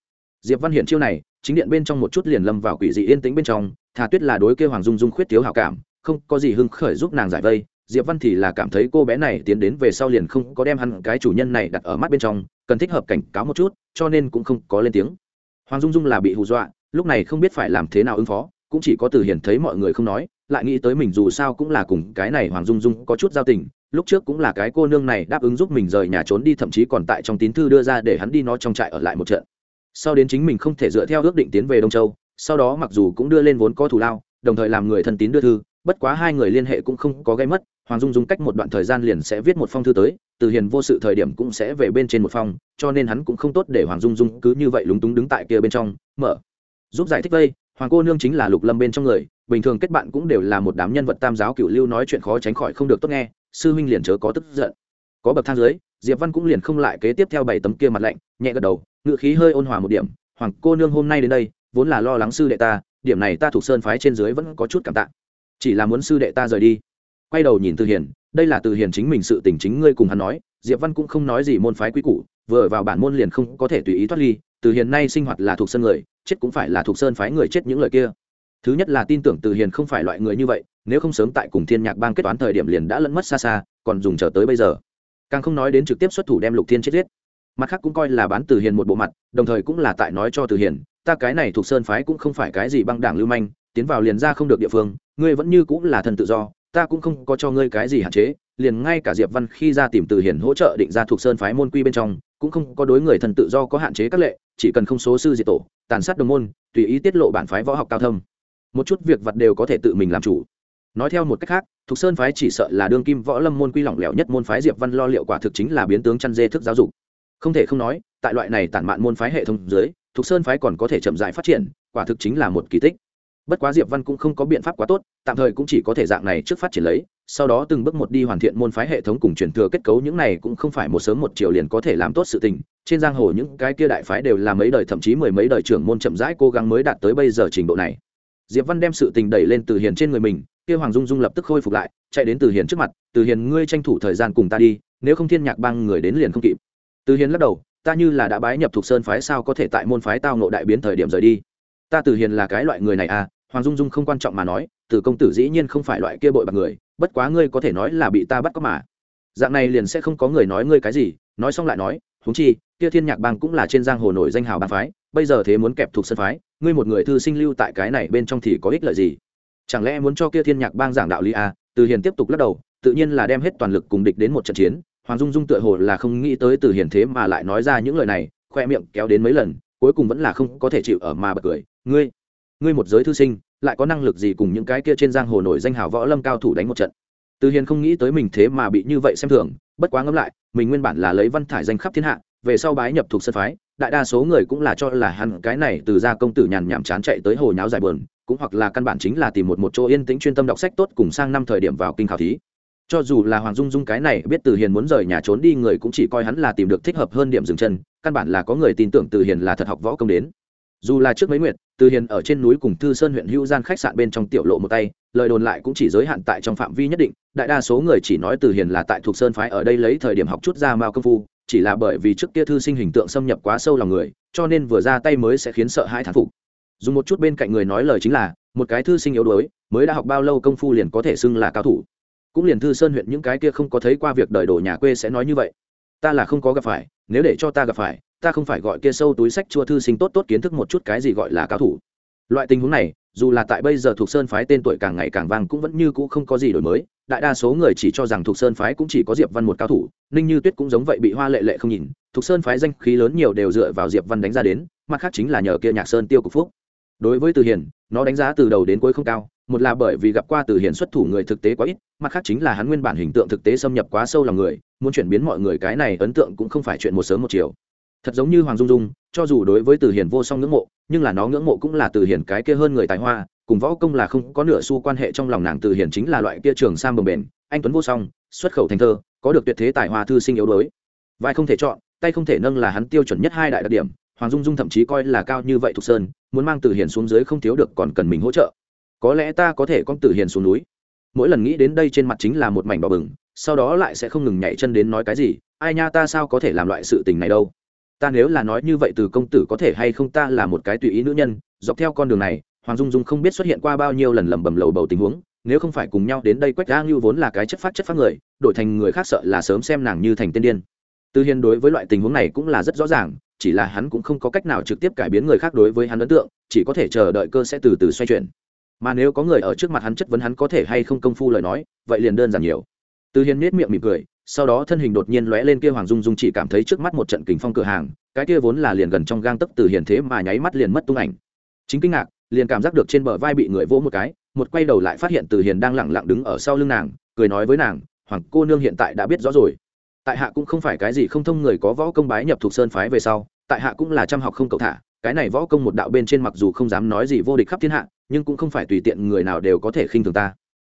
Diệp văn hiện chiêu này, chính điện bên trong một chút liền lâm vào quỷ dị yên tĩnh bên trong, thà tuyết là đối kêu hoàng dung dung khuyết thiếu hảo cảm, không có gì hưng khởi giúp nàng giải vây diệp văn thì là cảm thấy cô bé này tiến đến về sau liền không có đem hắn cái chủ nhân này đặt ở mắt bên trong, cần thích hợp cảnh cáo một chút, cho nên cũng không có lên tiếng. Hoàng dung dung là bị hù dọa, lúc này không biết phải làm thế nào ứng phó, cũng chỉ có từ hiển thấy mọi người không nói, lại nghĩ tới mình dù sao cũng là cùng cái này hoàng dung dung có chút giao tình, lúc trước cũng là cái cô nương này đáp ứng giúp mình rời nhà trốn đi, thậm chí còn tại trong tín thư đưa ra để hắn đi nó trong trại ở lại một trận. Sau đến chính mình không thể dựa theo ước định tiến về đông châu, sau đó mặc dù cũng đưa lên vốn có thù lao, đồng thời làm người thân tín đưa thư bất quá hai người liên hệ cũng không có gây mất, hoàng dung dung cách một đoạn thời gian liền sẽ viết một phong thư tới, từ hiền vô sự thời điểm cũng sẽ về bên trên một phong, cho nên hắn cũng không tốt để hoàng dung dung cứ như vậy lúng túng đứng tại kia bên trong, mở. Giúp giải thích vây hoàng cô nương chính là lục lâm bên trong người, bình thường kết bạn cũng đều là một đám nhân vật tam giáo cựu lưu nói chuyện khó tránh khỏi không được tốt nghe, sư huynh liền chớ có tức giận. Có bậc thang dưới, diệp văn cũng liền không lại kế tiếp theo bảy tấm kia mặt lạnh, nhẹ gật đầu, ngựa khí hơi ôn hòa một điểm, hoàng cô nương hôm nay đến đây, vốn là lo lắng sư đệ ta, điểm này ta thuộc sơn phái trên dưới vẫn có chút cảm tạ chỉ là muốn sư đệ ta rời đi. Quay đầu nhìn từ hiền, đây là từ hiền chính mình sự tình chính ngươi cùng hắn nói, diệp văn cũng không nói gì môn phái quý củ, vừa vào bản môn liền không có thể tùy ý thoát ly, từ hiền nay sinh hoạt là thuộc sơn người, chết cũng phải là thuộc sơn phái người chết những lời kia. Thứ nhất là tin tưởng từ hiền không phải loại người như vậy, nếu không sớm tại cùng thiên nhạc bang kết toán thời điểm liền đã lẫn mất xa xa, còn dùng chờ tới bây giờ. Càng không nói đến trực tiếp xuất thủ đem lục thiên chết giết. Mặt khác cũng coi là bán từ hiền một bộ mặt, đồng thời cũng là tại nói cho từ hiền, ta cái này thuộc sơn phái cũng không phải cái gì băng đảng lưu manh tiến vào liền ra không được địa phương, ngươi vẫn như cũng là thần tự do, ta cũng không có cho ngươi cái gì hạn chế, liền ngay cả diệp văn khi ra tìm từ hiền hỗ trợ định ra thuộc sơn phái môn quy bên trong, cũng không có đối người thần tự do có hạn chế các lệ, chỉ cần không số sư diệt tổ, tàn sát đồng môn, tùy ý tiết lộ bản phái võ học cao thâm. Một chút việc vật đều có thể tự mình làm chủ. Nói theo một cách khác, thuộc sơn phái chỉ sợ là đương kim võ lâm môn quy lỏng lẻo nhất môn phái diệp văn lo liệu quả thực chính là biến tướng chăn dê thức giáo dục. Không thể không nói, tại loại này tản mạn môn phái hệ thống dưới, thuộc sơn phái còn có thể chậm rãi phát triển, quả thực chính là một kỳ tích bất quá diệp văn cũng không có biện pháp quá tốt, tạm thời cũng chỉ có thể dạng này trước phát triển lấy, sau đó từng bước một đi hoàn thiện môn phái hệ thống cùng truyền thừa kết cấu, những này cũng không phải một sớm một chiều liền có thể làm tốt sự tình. Trên giang hồ những cái kia đại phái đều là mấy đời, thậm chí mười mấy đời trưởng môn chậm rãi cố gắng mới đạt tới bây giờ trình độ này. Diệp văn đem sự tình đẩy lên từ hiền trên người mình, kia hoàng dung dung lập tức khôi phục lại, chạy đến từ hiền trước mặt, từ hiền, ngươi tranh thủ thời gian cùng ta đi, nếu không thiên nhạc bang người đến liền không kịp. Từ hiền lắc đầu, ta như là đã bái nhập thuộc sơn phái sao có thể tại môn phái tao nộ đại biến thời điểm rời đi? Ta Tử hiền là cái loại người này à hoàng dung dung không quan trọng mà nói, Tử công tử dĩ nhiên không phải loại kia bội bạc người, bất quá ngươi có thể nói là bị ta bắt có mà. Dạng này liền sẽ không có người nói ngươi cái gì, nói xong lại nói, huống chi, kia thiên nhạc bang cũng là trên giang hồ nổi danh hào bang phái, bây giờ thế muốn kẹp thuộc sân phái, ngươi một người thư sinh lưu tại cái này bên trong thì có ích lợi gì? Chẳng lẽ muốn cho kia thiên nhạc bang giảng đạo lý à? Từ hiền tiếp tục lắc đầu, tự nhiên là đem hết toàn lực cùng địch đến một trận chiến, hoàng dung dung tựa hồ là không nghĩ tới từ hiền thế mà lại nói ra những lời này, khoe miệng kéo đến mấy lần, cuối cùng vẫn là không có thể chịu ở mà bật cười ngươi ngươi một giới thư sinh, lại có năng lực gì cùng những cái kia trên giang hồ nổi danh hào võ lâm cao thủ đánh một trận? Từ hiền không nghĩ tới mình thế mà bị như vậy xem thường, bất quá ngẫm lại, mình nguyên bản là lấy văn thải danh khắp thiên hạ, về sau bái nhập thuộc sân phái, đại đa số người cũng là cho là hắn cái này từ gia công tử nhàn nhảm chán chạy tới hồ nháo dài bờn cũng hoặc là căn bản chính là tìm một một chỗ yên tĩnh chuyên tâm đọc sách tốt cùng sang năm thời điểm vào kinh khảo thí. Cho dù là hoàng dung dung cái này biết từ hiền muốn rời nhà trốn đi người cũng chỉ coi hắn là tìm được thích hợp hơn điểm dừng chân, căn bản là có người tin tưởng từ hiền là thật học võ công đến dù là trước mấy nguyệt, từ hiền ở trên núi cùng thư sơn huyện hữu gian khách sạn bên trong tiểu lộ một tay, lời đồn lại cũng chỉ giới hạn tại trong phạm vi nhất định, đại đa số người chỉ nói từ hiền là tại thuộc sơn phái ở đây lấy thời điểm học chút ra mao công phu, chỉ là bởi vì trước kia thư sinh hình tượng xâm nhập quá sâu lòng người, cho nên vừa ra tay mới sẽ khiến sợ hãi thán phục. Dùng một chút bên cạnh người nói lời chính là, một cái thư sinh yếu đuối, mới đã học bao lâu công phu liền có thể xưng là cao thủ. Cũng liền thư sơn huyện những cái kia không có thấy qua việc đời đồ nhà quê sẽ nói như vậy. Ta là không có gặp phải, nếu để cho ta gặp phải ta không phải gọi kia sâu túi sách chua thư sinh tốt tốt kiến thức một chút cái gì gọi là cao thủ. Loại tình huống này, dù là tại bây giờ thuộc sơn phái tên tuổi càng ngày càng vang cũng vẫn như cũ không có gì đổi mới. Đại đa số người chỉ cho rằng thuộc sơn phái cũng chỉ có diệp văn một cao thủ, ninh như tuyết cũng giống vậy bị hoa lệ lệ không nhìn. Thuộc sơn phái danh khí lớn nhiều đều dựa vào diệp văn đánh ra đến, mặt khác chính là nhờ kia nhạc sơn tiêu cục phúc. Đối với từ hiền, nó đánh giá từ đầu đến cuối không cao, một là bởi vì gặp qua từ hiền xuất thủ người thực tế quá ít, mặt khác chính là hắn nguyên bản hình tượng thực tế xâm nhập quá sâu lòng người, muốn chuyển biến mọi người cái này ấn tượng cũng không phải chuyện một sớm một chiều thật giống như hoàng dung dung, cho dù đối với từ hiền vô song ngưỡng mộ, nhưng là nó ngưỡng mộ cũng là từ hiền cái kia hơn người tài hoa, cùng võ công là không có nửa xu quan hệ trong lòng nàng từ hiền chính là loại kia trường sam bồng bền anh tuấn vô song, xuất khẩu thành thơ, có được tuyệt thế tài hoa thư sinh yếu đuối. Vai không thể chọn, tay không thể nâng là hắn tiêu chuẩn nhất hai đại đặc điểm, hoàng dung dung thậm chí coi là cao như vậy thục sơn, muốn mang từ hiền xuống dưới không thiếu được còn cần mình hỗ trợ. Có lẽ ta có thể con từ hiền xuống núi. Mỗi lần nghĩ đến đây trên mặt chính là một mảnh đỏ bừng, sau đó lại sẽ không ngừng nhảy chân đến nói cái gì, ai nha ta sao có thể làm loại sự tình này đâu ta nếu là nói như vậy từ công tử có thể hay không ta là một cái tùy ý nữ nhân, dọc theo con đường này, hoàng dung dung không biết xuất hiện qua bao nhiêu lần lẩm bẩm lầu bầu tình huống, nếu không phải cùng nhau đến đây quách a ngưu vốn là cái chất phát chất phát người, đổi thành người khác sợ là sớm xem nàng như thành tiên điên. Tư hiền đối với loại tình huống này cũng là rất rõ ràng, chỉ là hắn cũng không có cách nào trực tiếp cải biến người khác đối với hắn ấn tượng, chỉ có thể chờ đợi cơ sẽ từ từ xoay chuyển. Mà nếu có người ở trước mặt hắn chất vấn hắn có thể hay không công phu lời nói, vậy liền đơn giản nhiều. Tư hiền nết miệng mỉm cười sau đó thân hình đột nhiên lóe lên kia hoàng dung dung chỉ cảm thấy trước mắt một trận kính phong cửa hàng, cái kia vốn là liền gần trong gang tấc từ hiền thế mà nháy mắt liền mất tung ảnh. Chính kinh ngạc, liền cảm giác được trên bờ vai bị người vỗ một cái, một quay đầu lại phát hiện từ hiền đang lẳng lặng đứng ở sau lưng nàng, cười nói với nàng, hoàng cô nương hiện tại đã biết rõ rồi. Tại hạ cũng không phải cái gì không thông người có võ công bái nhập thuộc sơn phái về sau, tại hạ cũng là trăm học không cậu thả, cái này võ công một đạo bên trên mặc dù không dám nói gì vô địch khắp thiên hạ, nhưng cũng không phải tùy tiện người nào đều có thể khinh thường ta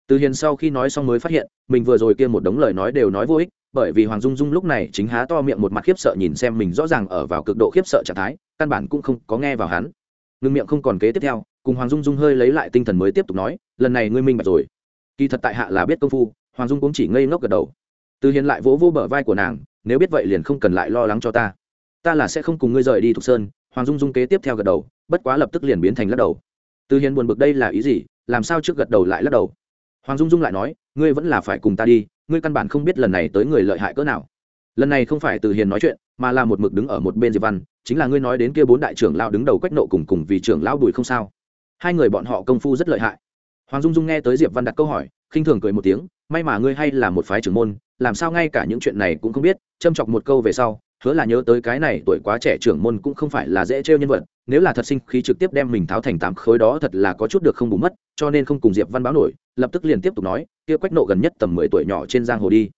từ hiền sau khi nói xong mới phát hiện, mình vừa rồi kia một đống lời nói đều nói vô ích, bởi vì hoàng dung dung lúc này chính há to miệng một mặt khiếp sợ nhìn xem mình rõ ràng ở vào cực độ khiếp sợ trạng thái, căn bản cũng không có nghe vào hắn. Ngưng miệng không còn kế tiếp theo, cùng hoàng dung dung hơi lấy lại tinh thần mới tiếp tục nói, lần này ngươi minh bạch rồi. Kỳ thật tại hạ là biết công phu. Hoàng dung cũng chỉ ngây ngốc gật đầu. Từ hiền lại vỗ vỗ bờ vai của nàng, nếu biết vậy liền không cần lại lo lắng cho ta. Ta là sẽ không cùng ngươi rời đi thục sơn. Hoàng dung dung kế tiếp theo gật đầu, bất quá lập tức liền biến thành lắc đầu. Từ hiền buồn bực đây là ý gì, làm sao trước gật đầu lại lắc đầu? Hoàng dung dung lại nói, ngươi vẫn là phải cùng ta đi, ngươi căn bản không biết lần này tới người lợi hại cỡ nào. Lần này không phải từ hiền nói chuyện, mà là một mực đứng ở một bên diệp văn, chính là ngươi nói đến kia bốn đại trưởng lao đứng đầu quách nộ cùng cùng vì trưởng lão bùi không sao. Hai người bọn họ công phu rất lợi hại. Hoàng dung dung nghe tới diệp văn đặt câu hỏi, khinh thường cười một tiếng, may mà ngươi hay là một phái trưởng môn, làm sao ngay cả những chuyện này cũng không biết, châm chọc một câu về sau hứa là nhớ tới cái này tuổi quá trẻ trưởng môn cũng không phải là dễ trêu nhân vật, nếu là thật sinh khí trực tiếp đem mình tháo thành tám khối đó thật là có chút được không bù mất, cho nên không cùng diệp văn báo nổi, lập tức liền tiếp tục nói, kia quách nộ gần nhất tầm mười tuổi nhỏ trên giang hồ đi.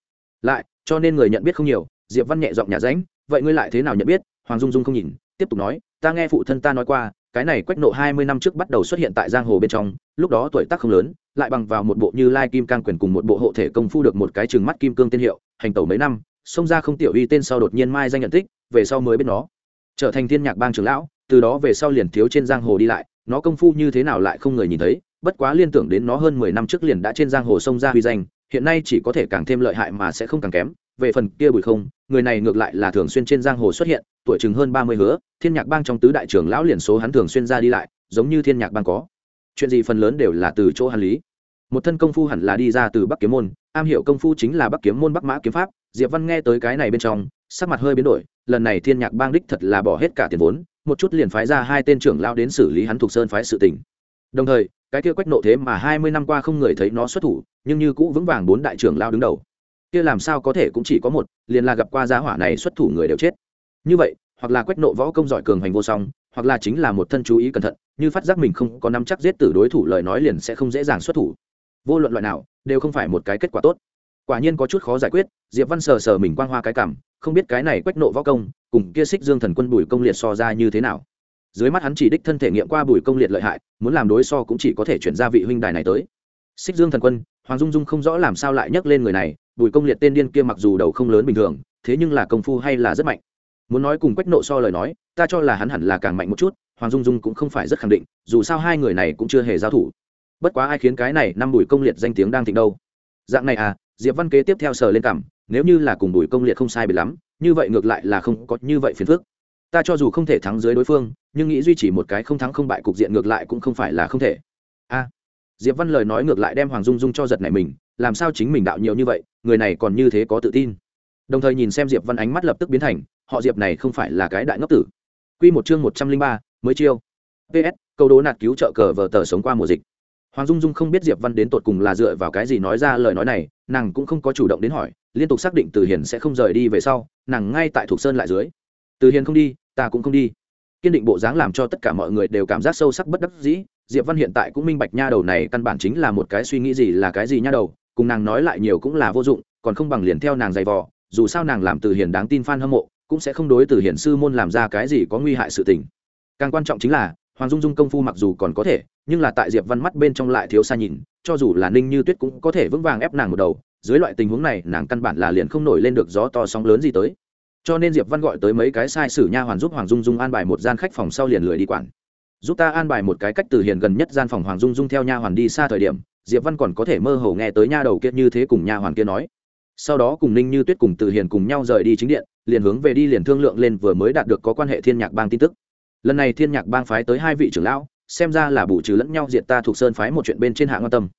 Lại, cho nên người nhận biết không nhiều. Diệp văn nhẹ giọng nhà ránh, vậy ngươi lại thế nào nhận biết? Hoàng dung dung không nhìn, tiếp tục nói, ta nghe phụ thân ta nói qua, cái này quách nộ hai mươi năm trước bắt đầu xuất hiện tại giang hồ bên trong, lúc đó tuổi tác không lớn, lại bằng vào một bộ như lai kim cang quyền cùng một bộ hộ thể công phu được một cái chừng mắt kim cương tiên hiệu, hành tẩu mấy năm xông ra không tiểu uy tên sau đột nhiên mai danh nhận tích, về sau mới biết nó. Trở thành thiên nhạc bang trưởng lão, từ đó về sau liền thiếu trên giang hồ đi lại, nó công phu như thế nào lại không người nhìn thấy, bất quá liên tưởng đến nó hơn mười năm trước liền đã trên giang hồ xông ra huy danh, hiện nay chỉ có thể càng thêm lợi hại mà sẽ không càng kém. Về phần kia bùi không, người này ngược lại là thường xuyên trên giang hồ xuất hiện, tuổi chừng hơn ba mươi hứa, thiên nhạc bang trong tứ đại trưởng lão liền số hắn thường xuyên ra đi lại, giống như thiên nhạc bang có. Chuyện gì phần lớn đều là từ chỗ hàn lý. Một thân công phu hẳn là đi ra từ bắc kiếm môn am hiểu công phu chính là bắc kiếm môn bắc mã kiếm pháp, diệp văn nghe tới cái này bên trong, sắc mặt hơi biến đổi, lần này thiên nhạc bang đích thật là bỏ hết cả tiền vốn, một chút liền phái ra hai tên trưởng lao đến xử lý hắn thuộc sơn phái sự tình. Đồng thời, cái kia quách nộ thế mà hai mươi năm qua không người thấy nó xuất thủ, nhưng như cũ vững vàng bốn đại trưởng lao đứng đầu. Kia làm sao có thể cũng chỉ có một, liền là gặp qua giá hỏa này xuất thủ người đều chết. Như vậy, hoặc là quách nộ võ công giỏi cường hành vô song, hoặc là chính là một thân chú ý cẩn thận, như phát giác mình không có nắm chắc giết tử đối thủ lời nói liền sẽ không dễ dàng xuất thủ vô luận loại nào, đều không phải một cái kết quả tốt. Quả nhiên có chút khó giải quyết, diệp văn sờ sờ mình quang hoa cái cảm, không biết cái này quách nộ võ công, cùng kia xích dương thần quân bùi công liệt so ra như thế nào. Dưới mắt hắn chỉ đích thân thể nghiệm qua bùi công liệt lợi hại, muốn làm đối so cũng chỉ có thể chuyển ra vị huynh đài này tới. Xích dương thần quân, hoàng dung dung không rõ làm sao lại nhắc lên người này, bùi công liệt tên điên kia mặc dù đầu không lớn bình thường, thế nhưng là công phu hay là rất mạnh. Muốn nói cùng quách nộ so lời nói, ta cho là hắn hẳn là càng mạnh một chút, hoàng dung dung cũng không phải rất khẳng định, dù sao hai người này cũng chưa hề giao thủ bất quá ai khiến cái này năm bùi công liệt danh tiếng đang thịnh đâu? Dạng này à diệp văn kế tiếp theo sờ lên cảm, nếu như là cùng bùi công liệt không sai bị lắm, như vậy ngược lại là không có như vậy phiền phức. Ta cho dù không thể thắng dưới đối phương, nhưng nghĩ duy trì một cái không thắng không bại cục diện ngược lại cũng không phải là không thể. A. Diệp văn lời nói ngược lại đem hoàng dung dung cho giật này mình, làm sao chính mình đạo nhiều như vậy, người này còn như thế có tự tin. Đồng thời nhìn xem diệp văn ánh mắt lập tức biến thành, họ diệp này không phải là cái đại ngốc tử. Q một chương một trăm linh ba, mới chiêu. Ps câu đố nạt cứu trợ cờ vờ tờ sống qua mùa dịch hoàng dung dung không biết diệp văn đến tột cùng là dựa vào cái gì nói ra lời nói này, nàng cũng không có chủ động đến hỏi, liên tục xác định từ hiền sẽ không rời đi về sau, nàng ngay tại thuộc sơn lại dưới. Từ hiền không đi, ta cũng không đi. Kiên định bộ dáng làm cho tất cả mọi người đều cảm giác sâu sắc bất đắc dĩ, diệp văn hiện tại cũng minh bạch nha đầu này căn bản chính là một cái suy nghĩ gì là cái gì nha đầu, cùng nàng nói lại nhiều cũng là vô dụng, còn không bằng liền theo nàng giày vò, dù sao nàng làm từ hiền đáng tin f hâm mộ, cũng sẽ không đối từ hiền sư môn làm ra cái gì có nguy hại sự tình. Càng quan trọng chính là hoàng dung dung công phu mặc dù còn có thể, nhưng là tại diệp văn mắt bên trong lại thiếu xa nhìn, cho dù là ninh như tuyết cũng có thể vững vàng ép nàng một đầu, dưới loại tình huống này, nàng căn bản là liền không nổi lên được gió to sóng lớn gì tới. Cho nên diệp văn gọi tới mấy cái sai sử nha hoàn giúp hoàng dung dung an bài một gian khách phòng sau liền lười đi quản. Giúp ta an bài một cái cách từ hiền gần nhất gian phòng hoàng dung dung theo nha hoàn đi xa thời điểm, diệp văn còn có thể mơ hồ nghe tới nha đầu kia như thế cùng nha hoàn kia nói. Sau đó cùng ninh như tuyết cùng từ hiền cùng nhau rời đi chính điện, liền hướng về đi liền thương lượng lên vừa mới đạt được có quan hệ thiên nhạc bang tin tức lần này thiên nhạc bang phái tới hai vị trưởng lão, xem ra là bù trừ lẫn nhau diệt ta thuộc sơn phái một chuyện bên trên hạng quan tâm.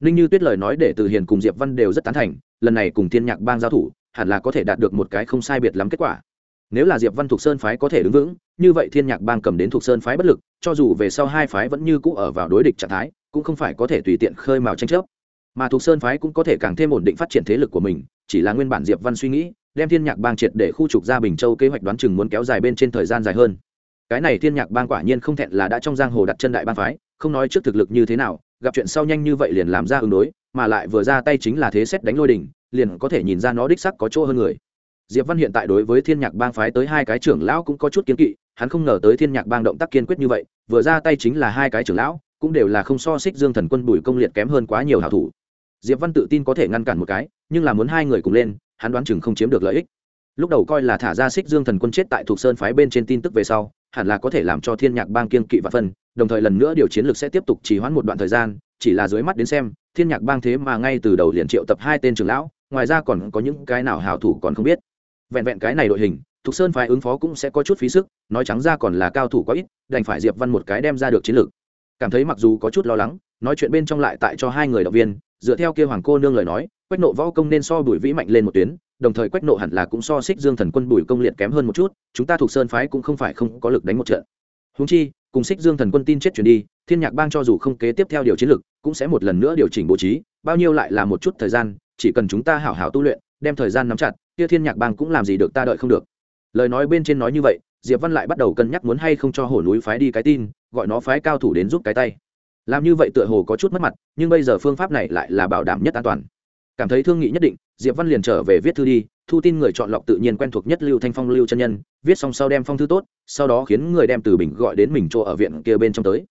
Ninh như tuyết lời nói để từ hiền cùng diệp văn đều rất tán thành, lần này cùng thiên nhạc bang giao thủ, hẳn là có thể đạt được một cái không sai biệt lắm kết quả. Nếu là diệp văn thuộc sơn phái có thể đứng vững, như vậy thiên nhạc bang cầm đến thuộc sơn phái bất lực, cho dù về sau hai phái vẫn như cũ ở vào đối địch trạng thái, cũng không phải có thể tùy tiện khơi mào tranh chấp. Mà thuộc sơn phái cũng có thể càng thêm ổn định phát triển thế lực của mình, chỉ là nguyên bản diệp văn suy nghĩ, đem thiên nhạc bang triệt để khu trục ra bình châu kế hoạch đoán chừng muốn kéo dài bên trên thời gian dài hơn cái này thiên nhạc bang quả nhiên không thẹn là đã trong giang hồ đặt chân đại bang phái, không nói trước thực lực như thế nào, gặp chuyện sau nhanh như vậy liền làm ra ứng đối, mà lại vừa ra tay chính là thế xét đánh lôi đỉnh, liền có thể nhìn ra nó đích sắc có chỗ hơn người. Diệp văn hiện tại đối với thiên nhạc bang phái tới hai cái trưởng lão cũng có chút kiến kỵ, hắn không ngờ tới thiên nhạc bang động tác kiên quyết như vậy, vừa ra tay chính là hai cái trưởng lão, cũng đều là không so xích dương thần quân bùi công liệt kém hơn quá nhiều hảo thủ. Diệp văn tự tin có thể ngăn cản một cái, nhưng là muốn hai người cùng lên, hắn đoán chừng không chiếm được lợi ích. Lúc đầu coi là thả ra xích dương thần quân chết tại thuộc sơn phái bên trên tin tức về sau hẳn là có thể làm cho thiên nhạc bang kiên kỵ và phân, đồng thời lần nữa điều chiến lược sẽ tiếp tục trì hoãn một đoạn thời gian, chỉ là dưới mắt đến xem, thiên nhạc bang thế mà ngay từ đầu liền triệu tập hai tên trưởng lão, ngoài ra còn có những cái nào hào thủ còn không biết. Vẹn vẹn cái này đội hình, thục sơn phái ứng phó cũng sẽ có chút phí sức, nói trắng ra còn là cao thủ quá ít, đành phải diệp văn một cái đem ra được chiến lược. Cảm thấy mặc dù có chút lo lắng, nói chuyện bên trong lại tại cho hai người động viên, dựa theo kia hoàng cô nương lời nói quách nộ võ công nên so bùi vĩ mạnh lên một tuyến, đồng thời quách nộ hẳn là cũng so xích dương thần quân bùi công liệt kém hơn một chút, chúng ta thuộc sơn phái cũng không phải không có lực đánh một trận. Húng chi, cùng xích dương thần quân tin chết chuyển đi, thiên nhạc bang cho dù không kế tiếp theo điều chiến lược cũng sẽ một lần nữa điều chỉnh bố trí, bao nhiêu lại là một chút thời gian, chỉ cần chúng ta hảo hảo tu luyện, đem thời gian nắm chặt, kia thiên nhạc bang cũng làm gì được ta đợi không được. Lời nói bên trên nói như vậy, diệp văn lại bắt đầu cân nhắc muốn hay không cho hổ núi phái đi cái tin, gọi nó phái cao thủ đến giúp cái tay. Làm như vậy tựa hồ có chút mất mặt, nhưng bây giờ phương pháp này lại là bảo đảm nhất an toàn cảm thấy thương nghị nhất định, diệp văn liền trở về viết thư đi, thu tin người chọn lọc tự nhiên quen thuộc nhất lưu thanh phong, lưu chân nhân, viết xong sau đem phong thư tốt, sau đó khiến người đem từ bình gọi đến mình chỗ ở viện kia bên trong tới.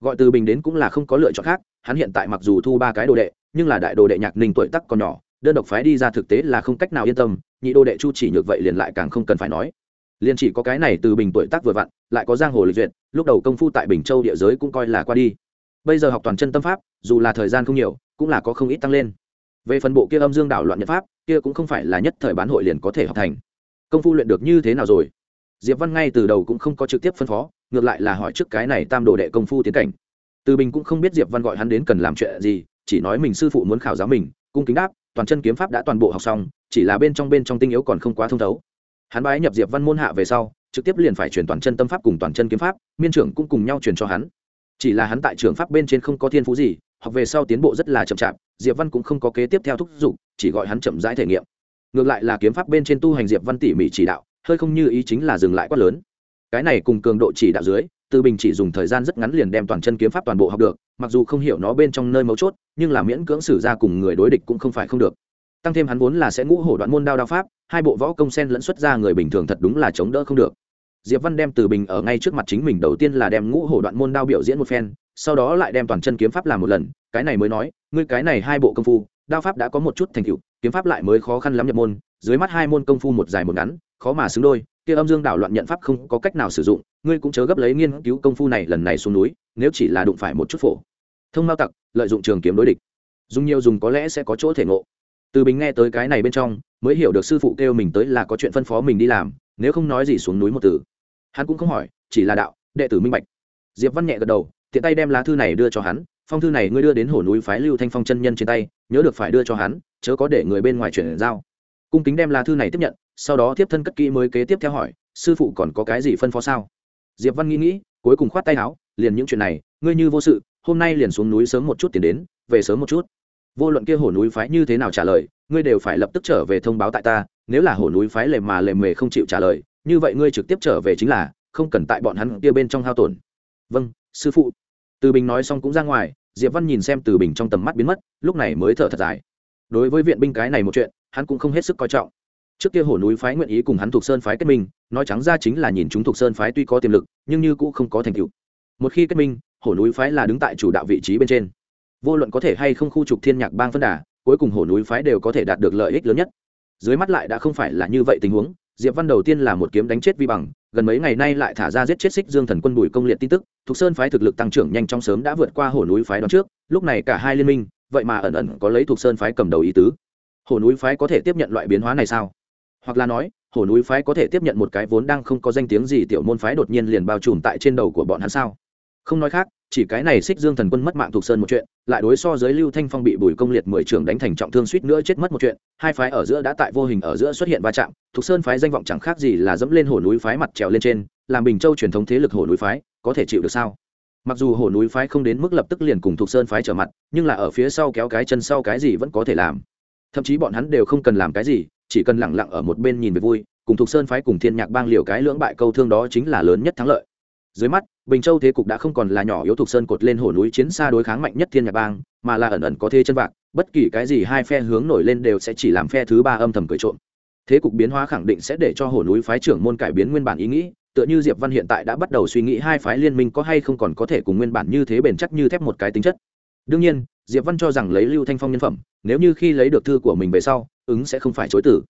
Gọi từ bình đến cũng là không có lựa chọn khác, hắn hiện tại mặc dù thu ba cái đồ đệ, nhưng là đại đồ đệ nhạc ninh tuổi tắc còn nhỏ, đơn độc phái đi ra thực tế là không cách nào yên tâm, nhị đồ đệ chu chỉ nhược vậy liền lại càng không cần phải nói. Liền chỉ có cái này từ bình tuổi tác vừa vặn, lại có giang hồ lịch duyệt, lúc đầu công phu tại bình châu địa giới cũng coi là qua đi. Bây giờ học toàn chân tâm pháp, dù là thời gian không nhiều, cũng là có không ít tăng lên về phần bộ kia âm dương đảo loạn nhật pháp, kia cũng không phải là nhất thời bán hội liền có thể học thành. Công phu luyện được như thế nào rồi? Diệp văn ngay từ đầu cũng không có trực tiếp phân phó, ngược lại là hỏi trước cái này tam đồ đệ công phu tiến cảnh. Từ bình cũng không biết diệp văn gọi hắn đến cần làm chuyện gì, chỉ nói mình sư phụ muốn khảo giáo mình, cung kính đáp, toàn chân kiếm pháp đã toàn bộ học xong, chỉ là bên trong bên trong tinh yếu còn không quá thông thấu. Hắn bái nhập diệp văn môn hạ về sau, trực tiếp liền phải chuyển toàn chân tâm pháp cùng toàn chân kiếm pháp, miên trưởng cũng cùng nhau truyền cho hắn. Chỉ là hắn tại trường pháp bên trên không có thiên phú gì học về sau tiến bộ rất là chậm chạp, diệp văn cũng không có kế tiếp theo thúc giục, chỉ gọi hắn chậm rãi thể nghiệm. Ngược lại là kiếm pháp bên trên tu hành diệp văn tỉ mỉ chỉ đạo, hơi không như ý chính là dừng lại quát lớn. Cái này cùng cường độ chỉ đạo dưới, từ bình chỉ dùng thời gian rất ngắn liền đem toàn chân kiếm pháp toàn bộ học được, mặc dù không hiểu nó bên trong nơi mấu chốt, nhưng là miễn cưỡng xử ra cùng người đối địch cũng không phải không được. Tăng thêm hắn vốn là sẽ ngũ hổ đoạn môn đao đao pháp, hai bộ võ công sen lẫn xuất ra người bình thường thật đúng là chống đỡ không được. Diệp văn đem từ bình ở ngay trước mặt chính mình đầu tiên là đem ngũ hổ đoạn môn đao biểu diễn một phen sau đó lại đem toàn chân kiếm pháp làm một lần, cái này mới nói, ngươi cái này hai bộ công phu, đao pháp đã có một chút thành tựu, kiếm pháp lại mới khó khăn lắm nhập môn, dưới mắt hai môn công phu một dài một ngắn, khó mà xứng đôi, kia âm dương đảo loạn nhận pháp không có cách nào sử dụng, ngươi cũng chớ gấp lấy nghiên cứu công phu này lần này xuống núi, nếu chỉ là đụng phải một chút phổ. Thông mao tặc, lợi dụng trường kiếm đối địch. Dùng nhiều dùng có lẽ sẽ có chỗ thể ngộ. Từ bình nghe tới cái này bên trong, mới hiểu được sư phụ kêu mình tới là có chuyện phân phó mình đi làm, nếu không nói gì xuống núi một từ. Hắn cũng không hỏi, chỉ là đạo, đệ tử minh bạch. Diệp văn nhẹ gật đầu tiện tay đem lá thư này đưa cho hắn, phong thư này ngươi đưa đến hồ núi phái lưu thanh phong chân nhân trên tay, nhớ được phải đưa cho hắn, chớ có để người bên ngoài chuyển giao. Cung kính đem lá thư này tiếp nhận, sau đó tiếp thân cất kỹ mới kế tiếp theo hỏi, sư phụ còn có cái gì phân phó sao? Diệp văn nghĩ nghĩ, cuối cùng khoát tay áo, liền những chuyện này, ngươi như vô sự, hôm nay liền xuống núi sớm một chút tiền đến, về sớm một chút. Vô luận kia hổ núi phái như thế nào trả lời, ngươi đều phải lập tức trở về thông báo tại ta, nếu là hổ núi phái lề mà lề mề không chịu trả lời, như vậy ngươi trực tiếp trở về chính là, không cần tại bọn hắn kia bên trong hao tổn. Vâng sư phụ từ bình nói xong cũng ra ngoài, diệp văn nhìn xem từ bình trong tầm mắt biến mất, lúc này mới thở thật dài. Đối với viện binh cái này một chuyện, hắn cũng không hết sức coi trọng. Trước kia hổ núi phái nguyện ý cùng hắn thuộc sơn phái kết minh, nói trắng ra chính là nhìn chúng thuộc sơn phái tuy có tiềm lực, nhưng như cũng không có thành tựu. Một khi kết minh, hổ núi phái là đứng tại chủ đạo vị trí bên trên. Vô luận có thể hay không khu trục thiên nhạc bang phân đà, cuối cùng hổ núi phái đều có thể đạt được lợi ích lớn nhất. Dưới mắt lại đã không phải là như vậy tình huống, diệp văn đầu tiên là một kiếm đánh chết vi bằng gần mấy ngày nay lại thả ra giết chết xích dương thần quân bùi công liệt tin tức, thục sơn phái thực lực tăng trưởng nhanh trong sớm đã vượt qua hổ núi phái đón trước, lúc này cả hai liên minh, vậy mà ẩn ẩn có lấy thục sơn phái cầm đầu ý tứ. Hổ núi phái có thể tiếp nhận loại biến hóa này sao? Hoặc là nói hổ núi phái có thể tiếp nhận một cái vốn đang không có danh tiếng gì tiểu môn phái đột nhiên liền bao trùm tại trên đầu của bọn hắn sao? Không nói khác chỉ cái này xích dương thần quân mất mạng thuộc sơn một chuyện, lại đối so giới lưu thanh phong bị bùi công liệt mười trưởng đánh thành trọng thương suýt nữa chết mất một chuyện, hai phái ở giữa đã tại vô hình ở giữa xuất hiện va chạm, thuộc sơn phái danh vọng chẳng khác gì là dẫm lên hồ núi phái mặt trèo lên trên, làm bình châu truyền thống thế lực hồ núi phái, có thể chịu được sao? Mặc dù hồ núi phái không đến mức lập tức liền cùng thuộc sơn phái trở mặt, nhưng là ở phía sau kéo cái chân sau cái gì vẫn có thể làm. Thậm chí bọn hắn đều không cần làm cái gì, chỉ cần lẳng lặng ở một bên nhìn về vui, cùng thuộc sơn phái cùng thiên nhạc bang liều cái lưỡng bại câu thương đó chính là lớn nhất thắng lợi dưới mắt, bình châu thế cục đã không còn là nhỏ yếu thuộc sơn cột lên hồ núi chiến xa đối kháng mạnh nhất thiên nhạc bang, mà là ẩn ẩn có thế chân vạc, bất kỳ cái gì hai phe hướng nổi lên đều sẽ chỉ làm phe thứ ba âm thầm cười trộm. Thế cục biến hóa khẳng định sẽ để cho hồ núi phái trưởng môn cải biến nguyên bản ý nghĩ, tựa như diệp văn hiện tại đã bắt đầu suy nghĩ hai phái liên minh có hay không còn có thể cùng nguyên bản như thế bền chắc như thép một cái tính chất. Đương nhiên, diệp văn cho rằng lấy lưu thanh phong nhân phẩm, nếu như khi lấy được thư của mình về sau, ứng sẽ không phải chối tử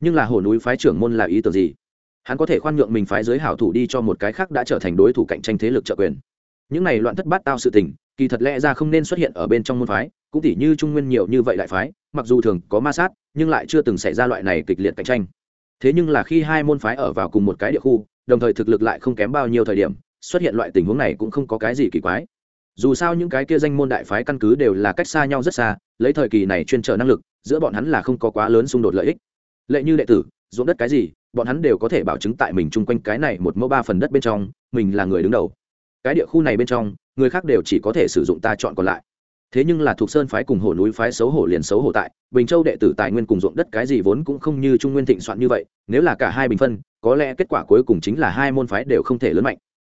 nhưng là hồ núi phái trưởng môn là ý tưởng gì? Hắn có thể khoan nhượng mình phái giới hảo thủ đi cho một cái khác đã trở thành đối thủ cạnh tranh thế lực trợ quyền. Những này loạn thất bát tao sự tình, kỳ thật lẽ ra không nên xuất hiện ở bên trong môn phái, cũng tỉ như trung nguyên nhiều như vậy đại phái, mặc dù thường có ma sát, nhưng lại chưa từng xảy ra loại này kịch liệt cạnh tranh. Thế nhưng là khi hai môn phái ở vào cùng một cái địa khu, đồng thời thực lực lại không kém bao nhiêu thời điểm, xuất hiện loại tình huống này cũng không có cái gì kỳ quái. Dù sao những cái kia danh môn đại phái căn cứ đều là cách xa nhau rất xa, lấy thời kỳ này chuyên trở năng lực, giữa bọn hắn là không có quá lớn xung đột lợi ích. Lệ như đệ tử, ruộng đất cái gì bọn hắn đều có thể bảo chứng tại mình chung quanh cái này một mẫu ba phần đất bên trong, mình là người đứng đầu. Cái địa khu này bên trong, người khác đều chỉ có thể sử dụng ta chọn còn lại. Thế nhưng là thuộc sơn phái cùng hồ núi phái xấu hổ liền xấu hổ tại, bình châu đệ tử tài nguyên cùng ruộng đất cái gì vốn cũng không như trung nguyên thịnh soạn như vậy, nếu là cả hai bình phân, có lẽ kết quả cuối cùng chính là hai môn phái đều không thể lớn mạnh.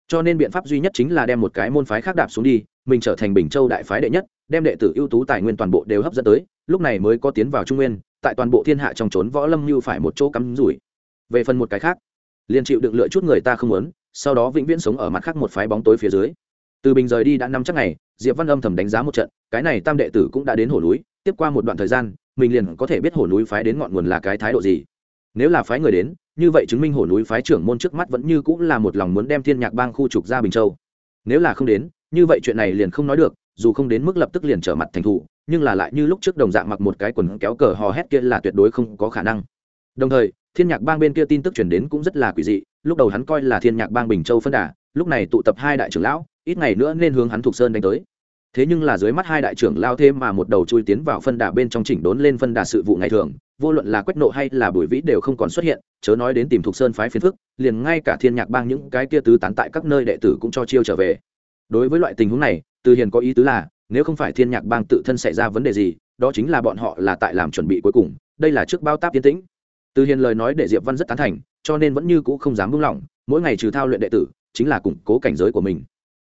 Cho nên biện pháp duy nhất chính là đem một cái môn phái khác đạp xuống đi, mình trở thành bình châu đại phái đệ nhất, đem đệ tử ưu tú tài nguyên toàn bộ đều hấp dẫn tới, lúc này mới có tiến vào trung nguyên, tại toàn bộ thiên hạ trong trốn võ lâm như phải một chỗ cắm rủi về phần một cái khác, liền chịu được lựa chút người ta không muốn, sau đó vĩnh viễn sống ở mặt khác một phái bóng tối phía dưới. Từ bình rời đi đã năm chắc ngày, diệp văn âm thầm đánh giá một trận, cái này tam đệ tử cũng đã đến hồ núi, tiếp qua một đoạn thời gian, mình liền có thể biết hồ núi phái đến ngọn nguồn là cái thái độ gì. Nếu là phái người đến, như vậy chứng minh hồ núi phái trưởng môn trước mắt vẫn như cũng là một lòng muốn đem thiên nhạc bang khu trục ra bình châu. Nếu là không đến, như vậy chuyện này liền không nói được, dù không đến mức lập tức liền trở mặt thành thủ, nhưng là lại như lúc trước đồng dạng mặc một cái quần kéo cờ hò hét kia là tuyệt đối không có khả năng. Đồng thời thiên nhạc bang bên kia tin tức chuyển đến cũng rất là quỷ dị, lúc đầu hắn coi là thiên nhạc bang bình châu phân đà, lúc này tụ tập hai đại trưởng lão, ít ngày nữa nên hướng hắn thuộc sơn đánh tới. Thế nhưng là dưới mắt hai đại trưởng lao thêm mà một đầu chui tiến vào phân đà bên trong chỉnh đốn lên phân đà sự vụ ngày thường, vô luận là quách nộ hay là bùi vĩ đều không còn xuất hiện, chớ nói đến tìm thuộc sơn phái phiến phức, liền ngay cả thiên nhạc bang những cái kia tứ tán tại các nơi đệ tử cũng cho chiêu trở về. Đối với loại tình huống này, từ hiền có ý tứ là, nếu không phải thiên nhạc bang tự thân xảy ra vấn đề gì, đó chính là bọn họ là tại làm chuẩn bị cuối cùng, đây là trước bao táp tiến tĩnh từ hiền lời nói để diệp văn rất tán thành, cho nên vẫn như cũ không dám buông lỏng, mỗi ngày trừ thao luyện đệ tử, chính là củng cố cảnh giới của mình.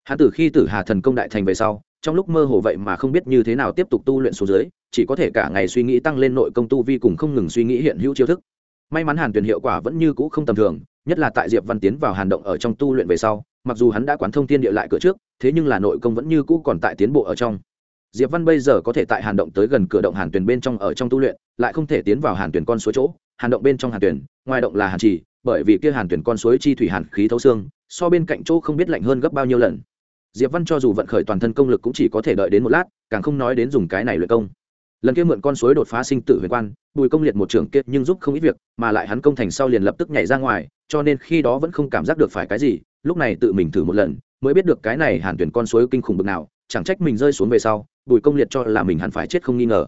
Hắn từ khi tử hà thần công đại thành về sau, trong lúc mơ hồ vậy mà không biết như thế nào tiếp tục tu luyện xuống dưới, chỉ có thể cả ngày suy nghĩ tăng lên nội công tu vi cùng không ngừng suy nghĩ hiện hữu chiêu thức. May mắn hàn tuyển hiệu quả vẫn như cũ không tầm thường, nhất là tại diệp văn tiến vào hàn động ở trong tu luyện về sau, mặc dù hắn đã quán thông thiên địa lại cửa trước, thế nhưng là nội công vẫn như cũ còn tại tiến bộ ở trong. Diệp văn bây giờ có thể tại hàn động tới gần cửa động hàn tuyển bên trong ở trong tu luyện, lại không thể tiến vào hàn tuyển con suối chỗ hàn động bên trong hàn tuyển, ngoài động là hàn trì bởi vì kia hàn tuyển con suối chi thủy hàn khí thấu xương, so bên cạnh chỗ không biết lạnh hơn gấp bao nhiêu lần. Diệp văn cho dù vận khởi toàn thân công lực cũng chỉ có thể đợi đến một lát, càng không nói đến dùng cái này luyện công. Lần kia mượn con suối đột phá sinh tử huyền quan, bùi công liệt một trưởng kiệt nhưng giúp không ít việc, mà lại hắn công thành sau liền lập tức nhảy ra ngoài, cho nên khi đó vẫn không cảm giác được phải cái gì, lúc này tự mình thử một lần, mới biết được cái này hàn tuyển con suối kinh khủng bực nào, chẳng trách mình rơi xuống về sau, bùi công liệt cho là mình hẳn phải chết không nghi ngờ.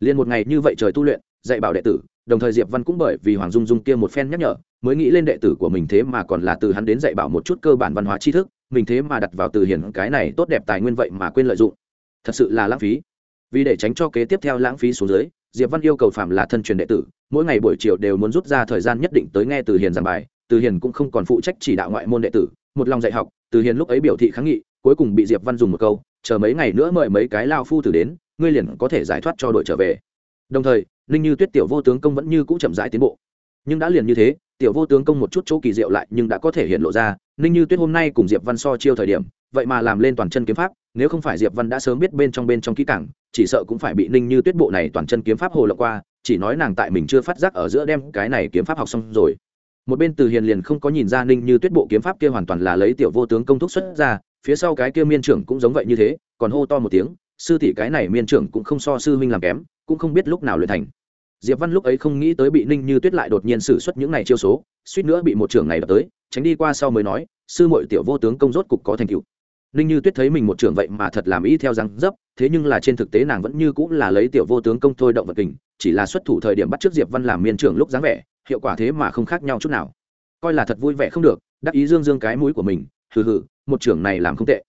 Liền một ngày như vậy trời tu luyện dạy bảo đệ tử, đồng thời diệp văn cũng bởi vì hoàng dung dung kia một phen nhắc nhở, mới nghĩ lên đệ tử của mình thế mà còn là từ hắn đến dạy bảo một chút cơ bản văn hóa tri thức, mình thế mà đặt vào từ hiển cái này tốt đẹp tài nguyên vậy mà quên lợi dụng. Thật sự là lãng phí. Vì để tránh cho kế tiếp theo lãng phí xuống dưới, diệp văn yêu cầu phạm là thân truyền đệ tử, mỗi ngày buổi chiều đều muốn rút ra thời gian nhất định tới nghe từ hiền giảng bài, từ hiền cũng không còn phụ trách chỉ đạo ngoại môn đệ tử, một lòng dạy học, từ hiền lúc ấy biểu thị kháng nghị, cuối cùng bị diệp văn dùng một câu, chờ mấy ngày nữa mời mấy cái lao phu tử đến, ngươi liền có thể giải thoát cho đội trở về. Đồng thời ninh như tuyết tiểu vô tướng công vẫn như cũ chậm rãi tiến bộ. Nhưng đã liền như thế, tiểu vô tướng công một chút chỗ kỳ diệu lại nhưng đã có thể hiện lộ ra ninh như tuyết hôm nay cùng diệp văn so chiêu thời điểm, vậy mà làm lên toàn chân kiếm pháp, nếu không phải diệp văn đã sớm biết bên trong bên trong kỹ cảng chỉ sợ cũng phải bị ninh như tuyết bộ này toàn chân kiếm pháp hồ lộ qua, chỉ nói nàng tại mình chưa phát giác ở giữa đem cái này kiếm pháp học xong rồi. Một bên từ hiền liền không có nhìn ra ninh như tuyết bộ kiếm pháp kia hoàn toàn là lấy tiểu vô tướng công thúc xuất ra, phía sau cái kia miên trưởng cũng giống vậy như thế, còn hô to một tiếng, sư tỷ cái này miên trưởng cũng không so sư huynh làm kém, cũng không biết lúc nào luyện thành diệp văn lúc ấy không nghĩ tới bị ninh như tuyết lại đột nhiên xử suất những này chiêu số, suýt nữa bị một trưởng này đập tới, tránh đi qua sau mới nói, sư muội tiểu vô tướng công rốt cục có thành tựu. Ninh như tuyết thấy mình một trưởng vậy mà thật làm ý theo răng dấp, thế nhưng là trên thực tế nàng vẫn như cũng là lấy tiểu vô tướng công thôi động vật kình, chỉ là xuất thủ thời điểm bắt trước diệp văn làm miên trưởng lúc dáng vẻ, hiệu quả thế mà không khác nhau chút nào. Coi là thật vui vẻ không được, đắc ý dương dương cái mũi của mình, hừ hừ, một trưởng này làm không tệ.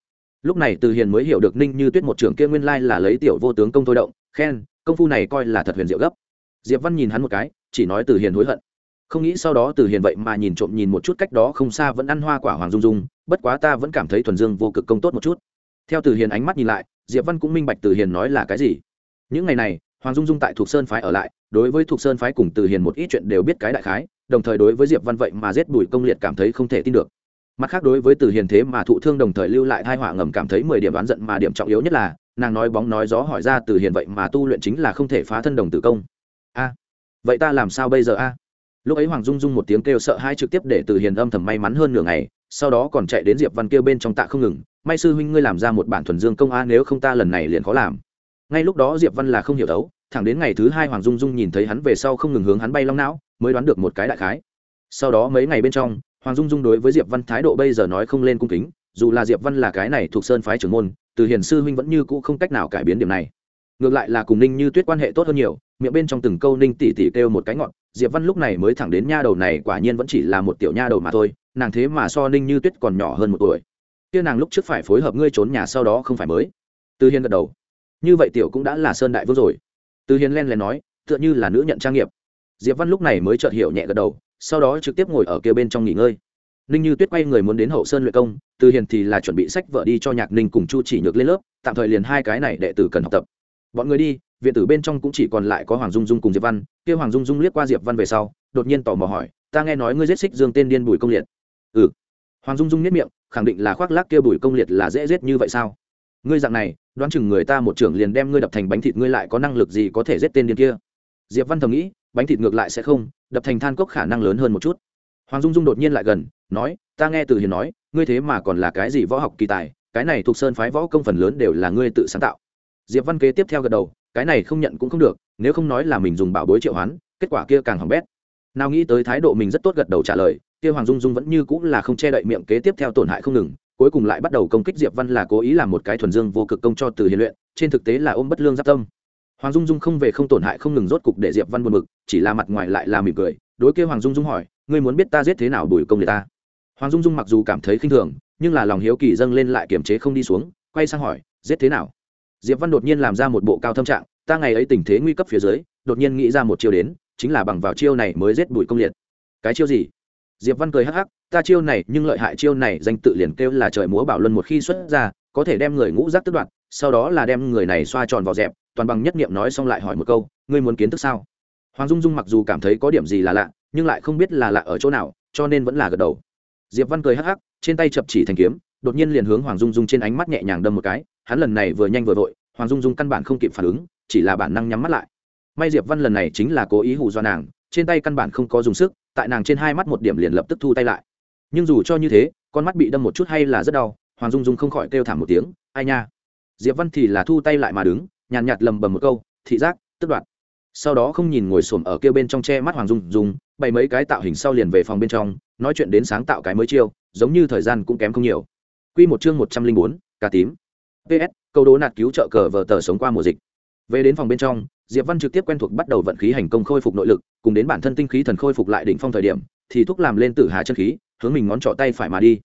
Lúc này từ hiền mới hiểu được ninh như tuyết một trưởng kia nguyên lai là lấy tiểu vô tướng công thôi động, khen, công phu này coi là thật huyền diệu gấp diệp văn nhìn hắn một cái, chỉ nói từ hiền hối hận. Không nghĩ sau đó từ hiền vậy mà nhìn trộm nhìn một chút cách đó không xa vẫn ăn hoa quả hoàng dung dung, bất quá ta vẫn cảm thấy thuần dương vô cực công tốt một chút. Theo từ hiền ánh mắt nhìn lại, diệp văn cũng minh bạch từ hiền nói là cái gì. Những ngày này, hoàng dung dung tại thuộc sơn phái ở lại, đối với thuộc sơn phái cùng từ hiền một ít chuyện đều biết cái đại khái, đồng thời đối với diệp văn vậy mà giết bùi công liệt cảm thấy không thể tin được. Mặt khác đối với từ hiền thế mà thụ thương đồng thời lưu lại hai họa ngầm cảm thấy mười điểm đoán giận mà điểm trọng yếu nhất là, nàng nói bóng nói gió hỏi ra từ hiền vậy mà tu luyện chính là không thể phá thân đồng tử công vậy ta làm sao bây giờ a? Lúc ấy hoàng dung dung một tiếng kêu sợ hai trực tiếp để từ hiền âm thầm may mắn hơn nửa ngày, sau đó còn chạy đến diệp văn kêu bên trong tạ không ngừng, may sư huynh ngươi làm ra một bản thuần dương công a, nếu không ta lần này liền khó làm. Ngay lúc đó diệp văn là không hiểu đấu, thẳng đến ngày thứ hai hoàng dung dung nhìn thấy hắn về sau không ngừng hướng hắn bay long não, mới đoán được một cái đại khái. Sau đó mấy ngày bên trong, hoàng dung dung đối với diệp văn thái độ bây giờ nói không lên cung kính, dù là diệp văn là cái này thuộc sơn phái trưởng môn, từ hiền sư huynh vẫn như cũ không cách nào cải biến điểm này ngược lại là cùng ninh như tuyết quan hệ tốt hơn nhiều, miệng bên trong từng câu ninh tỉ tỉ kêu một cái ngọn diệp văn lúc này mới thẳng đến nha đầu này quả nhiên vẫn chỉ là một tiểu nha đầu mà thôi, nàng thế mà so ninh như tuyết còn nhỏ hơn một tuổi. Kia nàng lúc trước phải phối hợp ngươi trốn nhà sau đó không phải mới. Từ hiền gật đầu. Như vậy tiểu cũng đã là sơn đại vương rồi. Từ hiền len lén nói, tựa như là nữ nhận trang nghiệp. Diệp văn lúc này mới chợt hiểu nhẹ gật đầu, sau đó trực tiếp ngồi ở kia bên trong nghỉ ngơi. Ninh như tuyết quay người muốn đến hậu sơn luyện công từ hiền thì là chuẩn bị sách vợ đi cho nhạc ninh cùng chu chỉ nhược lên lớp, tạm thời liền hai cái này đệ tử cần học tập bọn người đi, viện tử bên trong cũng chỉ còn lại có hoàng dung dung cùng diệp văn. Kêu hoàng dung dung liếc qua diệp văn về sau, đột nhiên tò mò hỏi, ta nghe nói ngươi giết xích dương tên điên bùi công liệt. Ừ. Hoàng dung dung nhất miệng, khẳng định là khoác lác kia bùi công liệt là dễ giết như vậy sao? Ngươi dạng này, đoán chừng người ta một trưởng liền đem ngươi đập thành bánh thịt, ngươi lại có năng lực gì có thể giết tên điên kia? Diệp văn thầm nghĩ, bánh thịt ngược lại sẽ không, đập thành than cốc khả năng lớn hơn một chút. Hoàng dung dung đột nhiên lại gần, nói, ta nghe từ hiền nói, ngươi thế mà còn là cái gì võ học kỳ tài, cái này thuộc sơn phái võ công phần lớn đều là ngươi tự sáng tạo diệp văn kế tiếp theo gật đầu, cái này không nhận cũng không được, nếu không nói là mình dùng bảo bối triệu hoán, kết quả kia càng hỏng bét. Nào nghĩ tới thái độ mình rất tốt gật đầu trả lời, kia hoàng dung dung vẫn như cũng là không che đậy miệng kế tiếp theo tổn hại không ngừng, cuối cùng lại bắt đầu công kích diệp văn là cố ý làm một cái thuần dương vô cực công cho từ hiền luyện, trên thực tế là ôm bất lương giáp tâm. Hoàng dung dung không về không tổn hại không ngừng rốt cục để diệp văn buồn mực chỉ là mặt ngoài lại là mỉm cười, đối kia hoàng dung dung hỏi, ngươi muốn biết ta giết thế nào bùi công người ta? Hoàng dung dung mặc dù cảm thấy khinh thường, nhưng là lòng hiếu kỳ dâng lên lại kiềm chế không đi xuống, quay sang hỏi, giết thế nào? Diệp văn đột nhiên làm ra một bộ cao thâm trạng, ta ngày ấy tình thế nguy cấp phía dưới, đột nhiên nghĩ ra một chiêu đến, chính là bằng vào chiêu này mới giết bùi công liệt. Cái chiêu gì? Diệp văn cười hắc hắc, ta chiêu này nhưng lợi hại chiêu này, danh tự liền kêu là trời múa bảo luân một khi xuất ra, có thể đem người ngũ giác tức đoạn sau đó là đem người này xoa tròn vào dẹp, toàn bằng nhất niệm nói xong lại hỏi một câu, ngươi muốn kiến thức sao? Hoàng dung dung mặc dù cảm thấy có điểm gì là lạ, nhưng lại không biết là lạ ở chỗ nào, cho nên vẫn là gật đầu. Diệp văn cười hắc hắc, trên tay chập chỉ thành kiếm, đột nhiên liền hướng hoàng dung dung trên ánh mắt nhẹ nhàng đâm một cái hắn lần này vừa nhanh vừa vội hoàng dung dung căn bản không kịp phản ứng chỉ là bản năng nhắm mắt lại. May diệp văn lần này chính là cố ý hù do nàng trên tay căn bản không có dùng sức tại nàng trên hai mắt một điểm liền lập tức thu tay lại. Nhưng dù cho như thế con mắt bị đâm một chút hay là rất đau hoàng dung dung không khỏi kêu thảm một tiếng ai nha. Diệp văn thì là thu tay lại mà đứng nhàn nhạt lầm bầm một câu thị giác tức đoạn sau đó không nhìn ngồi xổm ở kia bên trong che mắt hoàng dung dung bày mấy cái tạo hình sau liền về phòng bên trong nói chuyện đến sáng tạo cái mới chiêu giống như thời gian cũng kém không nhiều. Quy một chương một trăm linh bốn, cà tím ps câu đố nạt cứu trợ cờ vờ tờ sống qua mùa dịch. Về đến phòng bên trong, diệp văn trực tiếp quen thuộc bắt đầu vận khí hành công khôi phục nội lực, cùng đến bản thân tinh khí thần khôi phục lại đỉnh phong thời điểm, thì thúc làm lên tử hà chân khí, hướng mình ngón trỏ tay phải mà đi.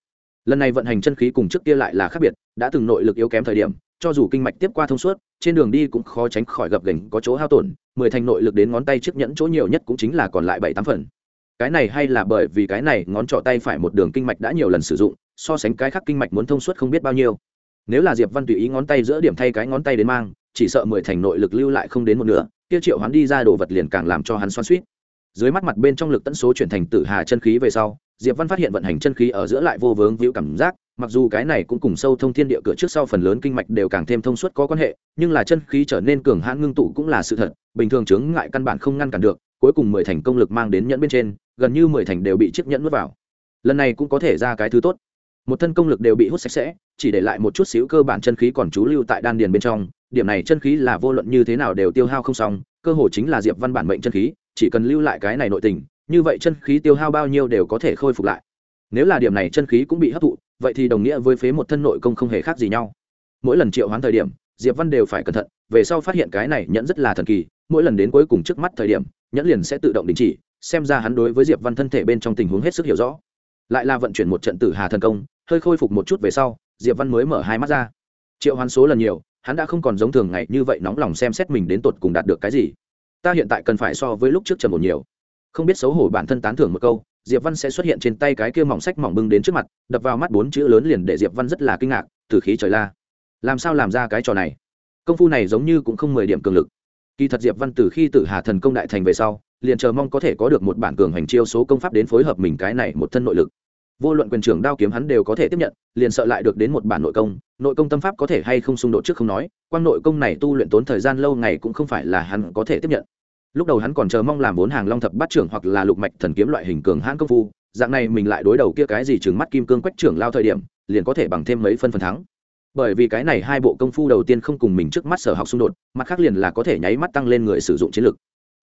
Lần này vận hành chân khí cùng trước kia lại là khác biệt, đã từng nội lực yếu kém thời điểm, cho dù kinh mạch tiếp qua thông suốt, trên đường đi cũng khó tránh khỏi gập gành có chỗ hao tổn, mười thành nội lực đến ngón tay chiếc nhẫn chỗ nhiều nhất cũng chính là còn lại bảy tám phần. Cái này hay là bởi vì cái này ngón trỏ tay phải một đường kinh mạch đã nhiều lần sử dụng, so sánh cái khác kinh mạch muốn thông suốt không biết bao nhiêu nếu là diệp văn tùy ý ngón tay giữa điểm thay cái ngón tay đến mang, chỉ sợ mười thành nội lực lưu lại không đến một nửa, kia triệu hắn đi ra đồ vật liền càng làm cho hắn xoan suýt dưới mắt mặt bên trong lực tẫn số chuyển thành tử hà chân khí về sau, diệp văn phát hiện vận hành chân khí ở giữa lại vô vướng víu cảm giác, mặc dù cái này cũng cùng sâu thông thiên địa cửa trước sau phần lớn kinh mạch đều càng thêm thông suốt có quan hệ, nhưng là chân khí trở nên cường hãn ngưng tụ cũng là sự thật, bình thường chướng ngại căn bản không ngăn cản được, cuối cùng mười thành công lực mang đến nhẫn bên trên, gần như mười thành đều bị chiếc nhẫn nuốt vào. Lần này cũng có thể ra cái thứ tốt. Một thân công lực đều bị hút sạch sẽ chỉ để lại một chút xíu cơ bản chân khí còn trú lưu tại đan điền bên trong, điểm này chân khí là vô luận như thế nào đều tiêu hao không xong, cơ hồ chính là diệp văn bản mệnh chân khí, chỉ cần lưu lại cái này nội tình, như vậy chân khí tiêu hao bao nhiêu đều có thể khôi phục lại. Nếu là điểm này chân khí cũng bị hấp thụ, vậy thì đồng nghĩa với phế một thân nội công không hề khác gì nhau. Mỗi lần triệu hoán thời điểm, diệp văn đều phải cẩn thận, về sau phát hiện cái này nhẫn rất là thần kỳ, mỗi lần đến cuối cùng trước mắt thời điểm, nhẫn liền sẽ tự động đình chỉ, xem ra hắn đối với diệp văn thân thể bên trong tình huống hết sức hiểu rõ. Lại là vận chuyển một trận tử hà thần công, hơi khôi phục một chút về sau diệp văn mới mở hai mắt ra. Triệu hoán số lần nhiều, hắn đã không còn giống thường ngày như vậy nóng lòng xem xét mình đến tột cùng đạt được cái gì. Ta hiện tại cần phải so với lúc trước trầm một nhiều. Không biết xấu hổ bản thân tán thưởng một câu, diệp văn sẽ xuất hiện trên tay cái kia mỏng sách mỏng bưng đến trước mặt, đập vào mắt bốn chữ lớn liền để diệp văn rất là kinh ngạc, từ khí trời la. Làm sao làm ra cái trò này? Công phu này giống như cũng không mười điểm cường lực. Kỳ thật diệp văn từ khi tử hà thần công đại thành về sau, liền chờ mong có thể có được một bản cường hành chiêu số công pháp đến phối hợp mình cái này một thân nội lực vô luận quyền trưởng đao kiếm hắn đều có thể tiếp nhận, liền sợ lại được đến một bản nội công nội công tâm pháp có thể hay không xung đột trước không nói quan nội công này tu luyện tốn thời gian lâu ngày cũng không phải là hắn có thể tiếp nhận. Lúc đầu hắn còn chờ mong làm vốn hàng long thập bát trưởng hoặc là lục mạch thần kiếm loại hình cường hãn công phu, dạng này mình lại đối đầu kia cái gì trừng mắt kim cương quách trưởng lao thời điểm, liền có thể bằng thêm mấy phân phần thắng. Bởi vì cái này hai bộ công phu đầu tiên không cùng mình trước mắt sở học xung đột, mặt khác liền là có thể nháy mắt tăng lên người sử dụng chiến lược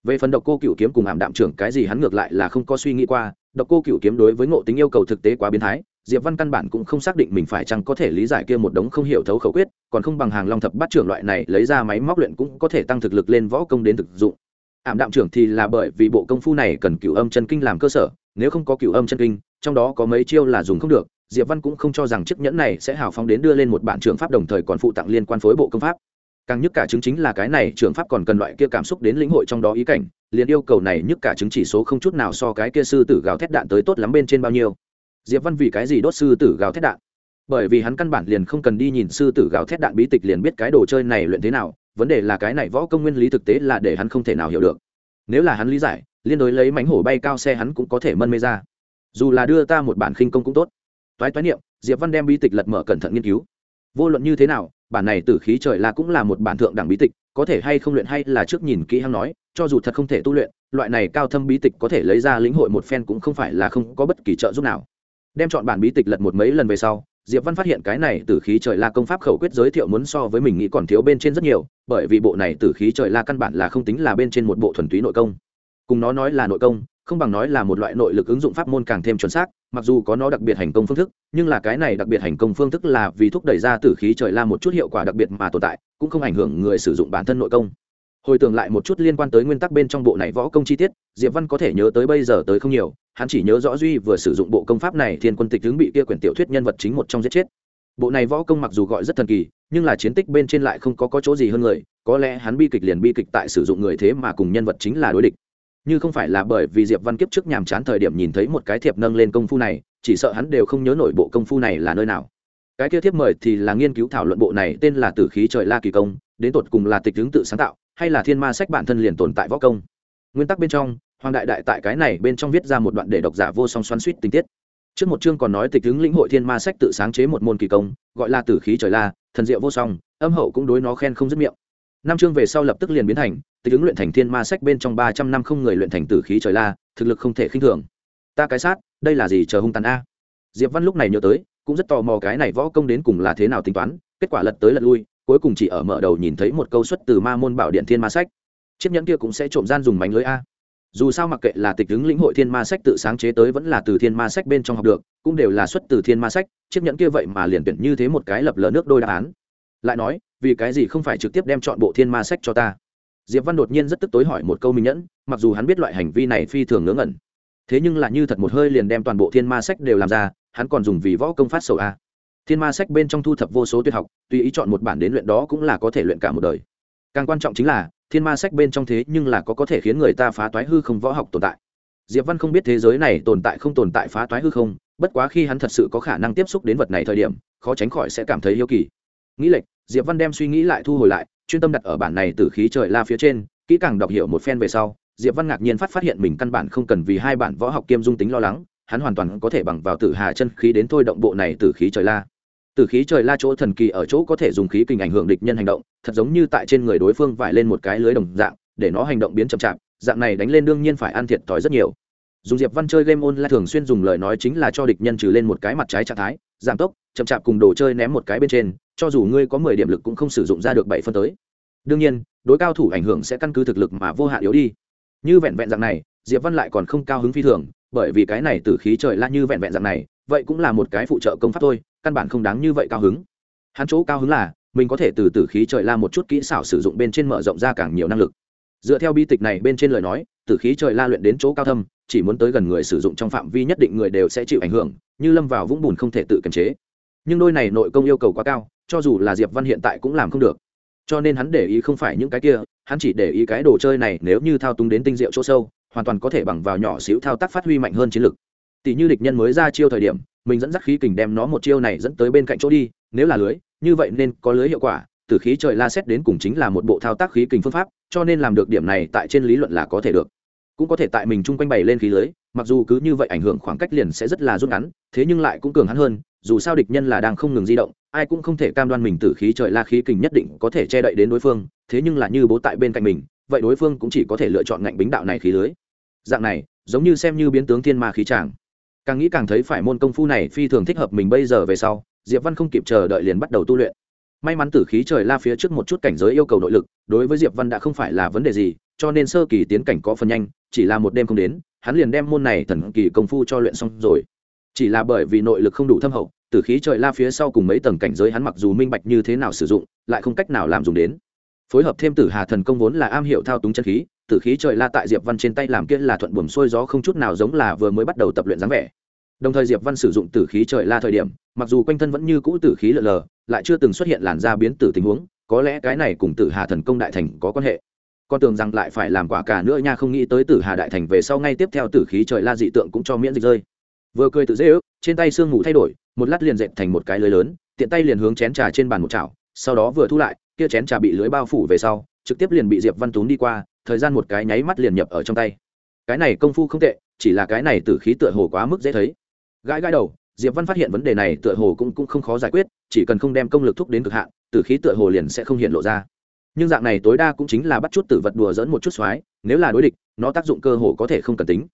về phần độc cô cựu kiếm cùng ảm đạm trưởng cái gì hắn ngược lại là không có suy nghĩ qua độc cô cựu kiếm đối với ngộ tính yêu cầu thực tế quá biến thái, diệp văn căn bản cũng không xác định mình phải chăng có thể lý giải kia một đống không hiểu thấu khẩu quyết, còn không bằng hàng long thập bát trưởng loại này lấy ra máy móc luyện cũng có thể tăng thực lực lên võ công đến thực dụng. Ảm đạm trưởng thì là bởi vì bộ công phu này cần cửu âm chân kinh làm cơ sở, nếu không có cửu âm chân kinh, trong đó có mấy chiêu là dùng không được, diệp văn cũng không cho rằng chiếc nhẫn này sẽ hào phóng đến đưa lên một bản trường pháp đồng thời còn phụ tặng liên quan phối bộ công pháp. Càng nhất cả chứng chính là cái này trường pháp còn cần loại kia cảm xúc đến lĩnh hội trong đó ý cảnh liền yêu cầu này nhất cả chứng chỉ số không chút nào so cái kia sư tử gào thét đạn tới tốt lắm bên trên bao nhiêu. Diệp văn vì cái gì đốt sư tử gào thét đạn? Bởi vì hắn căn bản liền không cần đi nhìn sư tử gào thét đạn bí tịch liền biết cái đồ chơi này luyện thế nào, vấn đề là cái này võ công nguyên lý thực tế là để hắn không thể nào hiểu được. Nếu là hắn lý giải, liên đối lấy mánh hổ bay cao xe hắn cũng có thể mân mê ra. Dù là đưa ta một bản khinh công cũng tốt. Toái toái niệm, diệp văn đem bí tịch lật mở cẩn thận nghiên cứu. Vô luận như thế nào, bản này từ khí trời là cũng là một bản thượng đẳng bí tịch có thể hay không luyện hay là trước nhìn kỹ hăng nói, cho dù thật không thể tu luyện, loại này cao thâm bí tịch có thể lấy ra lĩnh hội một phen cũng không phải là không có bất kỳ trợ giúp nào. Đem chọn bản bí tịch lật một mấy lần về sau, diệp văn phát hiện cái này từ khí trời la công pháp khẩu quyết giới thiệu muốn so với mình nghĩ còn thiếu bên trên rất nhiều, bởi vì bộ này từ khí trời la căn bản là không tính là bên trên một bộ thuần túy nội công. Cùng nó nói là nội công không bằng nói là một loại nội lực ứng dụng pháp môn càng thêm chuẩn xác mặc dù có nó đặc biệt hành công phương thức nhưng là cái này đặc biệt hành công phương thức là vì thúc đẩy ra từ khí trời la một chút hiệu quả đặc biệt mà tồn tại cũng không ảnh hưởng người sử dụng bản thân nội công. Hồi tưởng lại một chút liên quan tới nguyên tắc bên trong bộ này võ công chi tiết diệp văn có thể nhớ tới bây giờ tới không nhiều hắn chỉ nhớ rõ duy vừa sử dụng bộ công pháp này thiên quân tịch tướng bị kia quyển tiểu thuyết nhân vật chính một trong giết chết. Bộ này võ công mặc dù gọi rất thần kỳ nhưng là chiến tích bên trên lại không có, có chỗ gì hơn người có lẽ hắn bi kịch liền bi kịch tại sử dụng người thế mà cùng nhân vật chính là đối địch như không phải là bởi vì diệp văn kiếp trước nhàm chán thời điểm nhìn thấy một cái thiệp nâng lên công phu này, chỉ sợ hắn đều không nhớ nổi bộ công phu này là nơi nào. Cái kia thiếp mời thì là nghiên cứu thảo luận bộ này tên là tử khí trời la kỳ công, đến tột cùng là tịch tướng tự sáng tạo, hay là thiên ma sách bản thân liền tồn tại võ công. Nguyên tắc bên trong, hoàng đại đại tại cái này bên trong viết ra một đoạn để độc giả vô song xoắn suýt tình tiết. Trước một chương còn nói tịch ứng lĩnh hội thiên ma sách tự sáng chế một môn kỳ công, gọi là tử khí trời la, thần diệu vô song, âm hậu cũng đối nó khen không dứt miệng năm chương về sau lập tức liền biến thành tích ứng luyện thành thiên ma sách bên trong ba trăm năm không người luyện thành tử khí trời la, thực lực không thể khinh thường. Ta cái sát, đây là gì chờ hung tàn a? Diệp văn lúc này nhớ tới, cũng rất tò mò cái này võ công đến cùng là thế nào tính toán, kết quả lật tới lật lui, cuối cùng chỉ ở mở đầu nhìn thấy một câu xuất từ ma môn bảo điện thiên ma sách. Chiếc nhẫn kia cũng sẽ trộm gian dùng mánh lưới a. Dù sao mặc kệ là tịch ứng lĩnh hội thiên ma sách tự sáng chế tới vẫn là từ thiên ma sách bên trong học được, cũng đều là xuất từ thiên ma sách, chiếc nhẫn kia vậy mà liền tuyển như thế một cái lập lờ nước đôi đáp án. Lại nói vì cái gì không phải trực tiếp đem chọn bộ thiên ma sách cho ta? Diệp văn đột nhiên rất tức tối hỏi một câu minh nhẫn, mặc dù hắn biết loại hành vi này phi thường ngớ ngẩn. Thế nhưng là như thật một hơi liền đem toàn bộ thiên ma sách đều làm ra, hắn còn dùng vì võ công phát sầu a. Thiên ma sách bên trong thu thập vô số tuyệt học, tùy ý chọn một bản đến luyện đó cũng là có thể luyện cả một đời. Càng quan trọng chính là, thiên ma sách bên trong thế nhưng là có có thể khiến người ta phá toái hư không võ học tồn tại. Diệp văn không biết thế giới này tồn tại không tồn tại phá toái hư không, bất quá khi hắn thật sự có khả năng tiếp xúc đến vật này thời điểm, khó tránh khỏi sẽ cảm thấy yêu kỳ. Nghĩ lệch diệp văn đem suy nghĩ lại thu hồi lại, chuyên tâm đặt ở bản này từ khí trời la phía trên, kỹ càng đọc hiểu một phen về sau, diệp văn ngạc nhiên phát phát hiện mình căn bản không cần vì hai bản võ học kiêm dung tính lo lắng, hắn hoàn toàn có thể bằng vào tử hà chân khí đến thôi động bộ này từ khí trời la. Từ khí trời la chỗ thần kỳ ở chỗ có thể dùng khí kinh ảnh hưởng địch nhân hành động, thật giống như tại trên người đối phương vải lên một cái lưới đồng dạng, để nó hành động biến chậm chạp, dạng này đánh lên đương nhiên phải ăn thiệt thòi rất nhiều dùng diệp văn chơi game online thường xuyên dùng lời nói chính là cho địch nhân trừ lên một cái mặt trái trạng thái, giảm tốc, chậm chạp cùng đồ chơi ném một cái bên trên, cho dù ngươi có mười điểm lực cũng không sử dụng ra được bảy phân tới. Đương nhiên, đối cao thủ ảnh hưởng sẽ căn cứ thực lực mà vô hạn yếu đi. Như vẹn vẹn dạng này, diệp văn lại còn không cao hứng phi thường, bởi vì cái này từ khí trời la như vẹn vẹn dạng này, vậy cũng là một cái phụ trợ công pháp thôi, căn bản không đáng như vậy cao hứng. Hắn chỗ cao hứng là, mình có thể từ từ khí trời la một chút kỹ xảo sử dụng bên trên mở rộng ra càng nhiều năng lực. Dựa theo bi tịch này bên trên lời nói tử khí trời la luyện đến chỗ cao thâm, chỉ muốn tới gần người sử dụng trong phạm vi nhất định người đều sẽ chịu ảnh hưởng, như lâm vào vũng bùn không thể tự kiềm chế. Nhưng đôi này nội công yêu cầu quá cao, cho dù là diệp văn hiện tại cũng làm không được. Cho nên hắn để ý không phải những cái kia, hắn chỉ để ý cái đồ chơi này nếu như thao túng đến tinh diệu chỗ sâu, hoàn toàn có thể bằng vào nhỏ xíu thao tác phát huy mạnh hơn chiến lực. Tỷ như địch nhân mới ra chiêu thời điểm, mình dẫn dắt khí kình đem nó một chiêu này dẫn tới bên cạnh chỗ đi, nếu là lưới, như vậy nên có lưới hiệu quả, từ khí trời la xét đến cùng chính là một bộ thao tác khí kình phương pháp cho nên làm được điểm này tại trên lý luận là có thể được. Cũng có thể tại mình chung quanh bày lên khí lưới, mặc dù cứ như vậy ảnh hưởng khoảng cách liền sẽ rất là rút ngắn, thế nhưng lại cũng cường hắn hơn, dù sao địch nhân là đang không ngừng di động, ai cũng không thể cam đoan mình từ khí trời la khí kình nhất định có thể che đậy đến đối phương, thế nhưng là như bố tại bên cạnh mình, vậy đối phương cũng chỉ có thể lựa chọn ngạnh bính đạo này khí lưới. Dạng này, giống như xem như biến tướng thiên ma khí tràng. Càng nghĩ càng thấy phải môn công phu này phi thường thích hợp mình bây giờ về sau, diệp văn không kịp chờ đợi liền bắt đầu tu luyện may mắn tử khí trời la phía trước một chút cảnh giới yêu cầu nội lực, đối với diệp văn đã không phải là vấn đề gì, cho nên sơ kỳ tiến cảnh có phần nhanh, chỉ là một đêm không đến, hắn liền đem môn này thần kỳ công phu cho luyện xong rồi. Chỉ là bởi vì nội lực không đủ thâm hậu, tử khí trời la phía sau cùng mấy tầng cảnh giới hắn mặc dù minh bạch như thế nào sử dụng, lại không cách nào làm dùng đến. Phối hợp thêm tử hà thần công vốn là am hiểu thao túng chân khí, tử khí trời la tại diệp văn trên tay làm kia là thuận buồm xuôi gió không chút nào giống là vừa mới bắt đầu tập luyện dáng vẻ đồng thời diệp văn sử dụng tử khí trời la thời điểm, mặc dù quanh thân vẫn như cũ tử khí lờ lờ, lại chưa từng xuất hiện làn da biến tử tình huống, có lẽ cái này cùng tử hà thần công đại thành có quan hệ. Con tưởng rằng lại phải làm quả cả nữa nha, không nghĩ tới tử hà đại thành về sau ngay tiếp theo tử khí trời la dị tượng cũng cho miễn dịch rơi. Vừa cười tự dễ ước, trên tay sương mù thay đổi, một lát liền dệt thành một cái lưới lớn, tiện tay liền hướng chén trà trên bàn một chảo, sau đó vừa thu lại, kia chén trà bị lưới bao phủ về sau, trực tiếp liền bị diệp văn túm đi qua, thời gian một cái nháy mắt liền nhập ở trong tay. Cái này công phu không tệ, chỉ là cái này tử khí tựa hồ quá mức dễ thấy gãi gãi đầu diệp văn phát hiện vấn đề này tựa hồ cũng, cũng không khó giải quyết chỉ cần không đem công lực thúc đến cực hạn tử khí tựa hồ liền sẽ không hiện lộ ra. Nhưng dạng này tối đa cũng chính là bắt chút tử vật đùa dẫn một chút xoái nếu là đối địch nó tác dụng cơ hồ có thể không cần tính.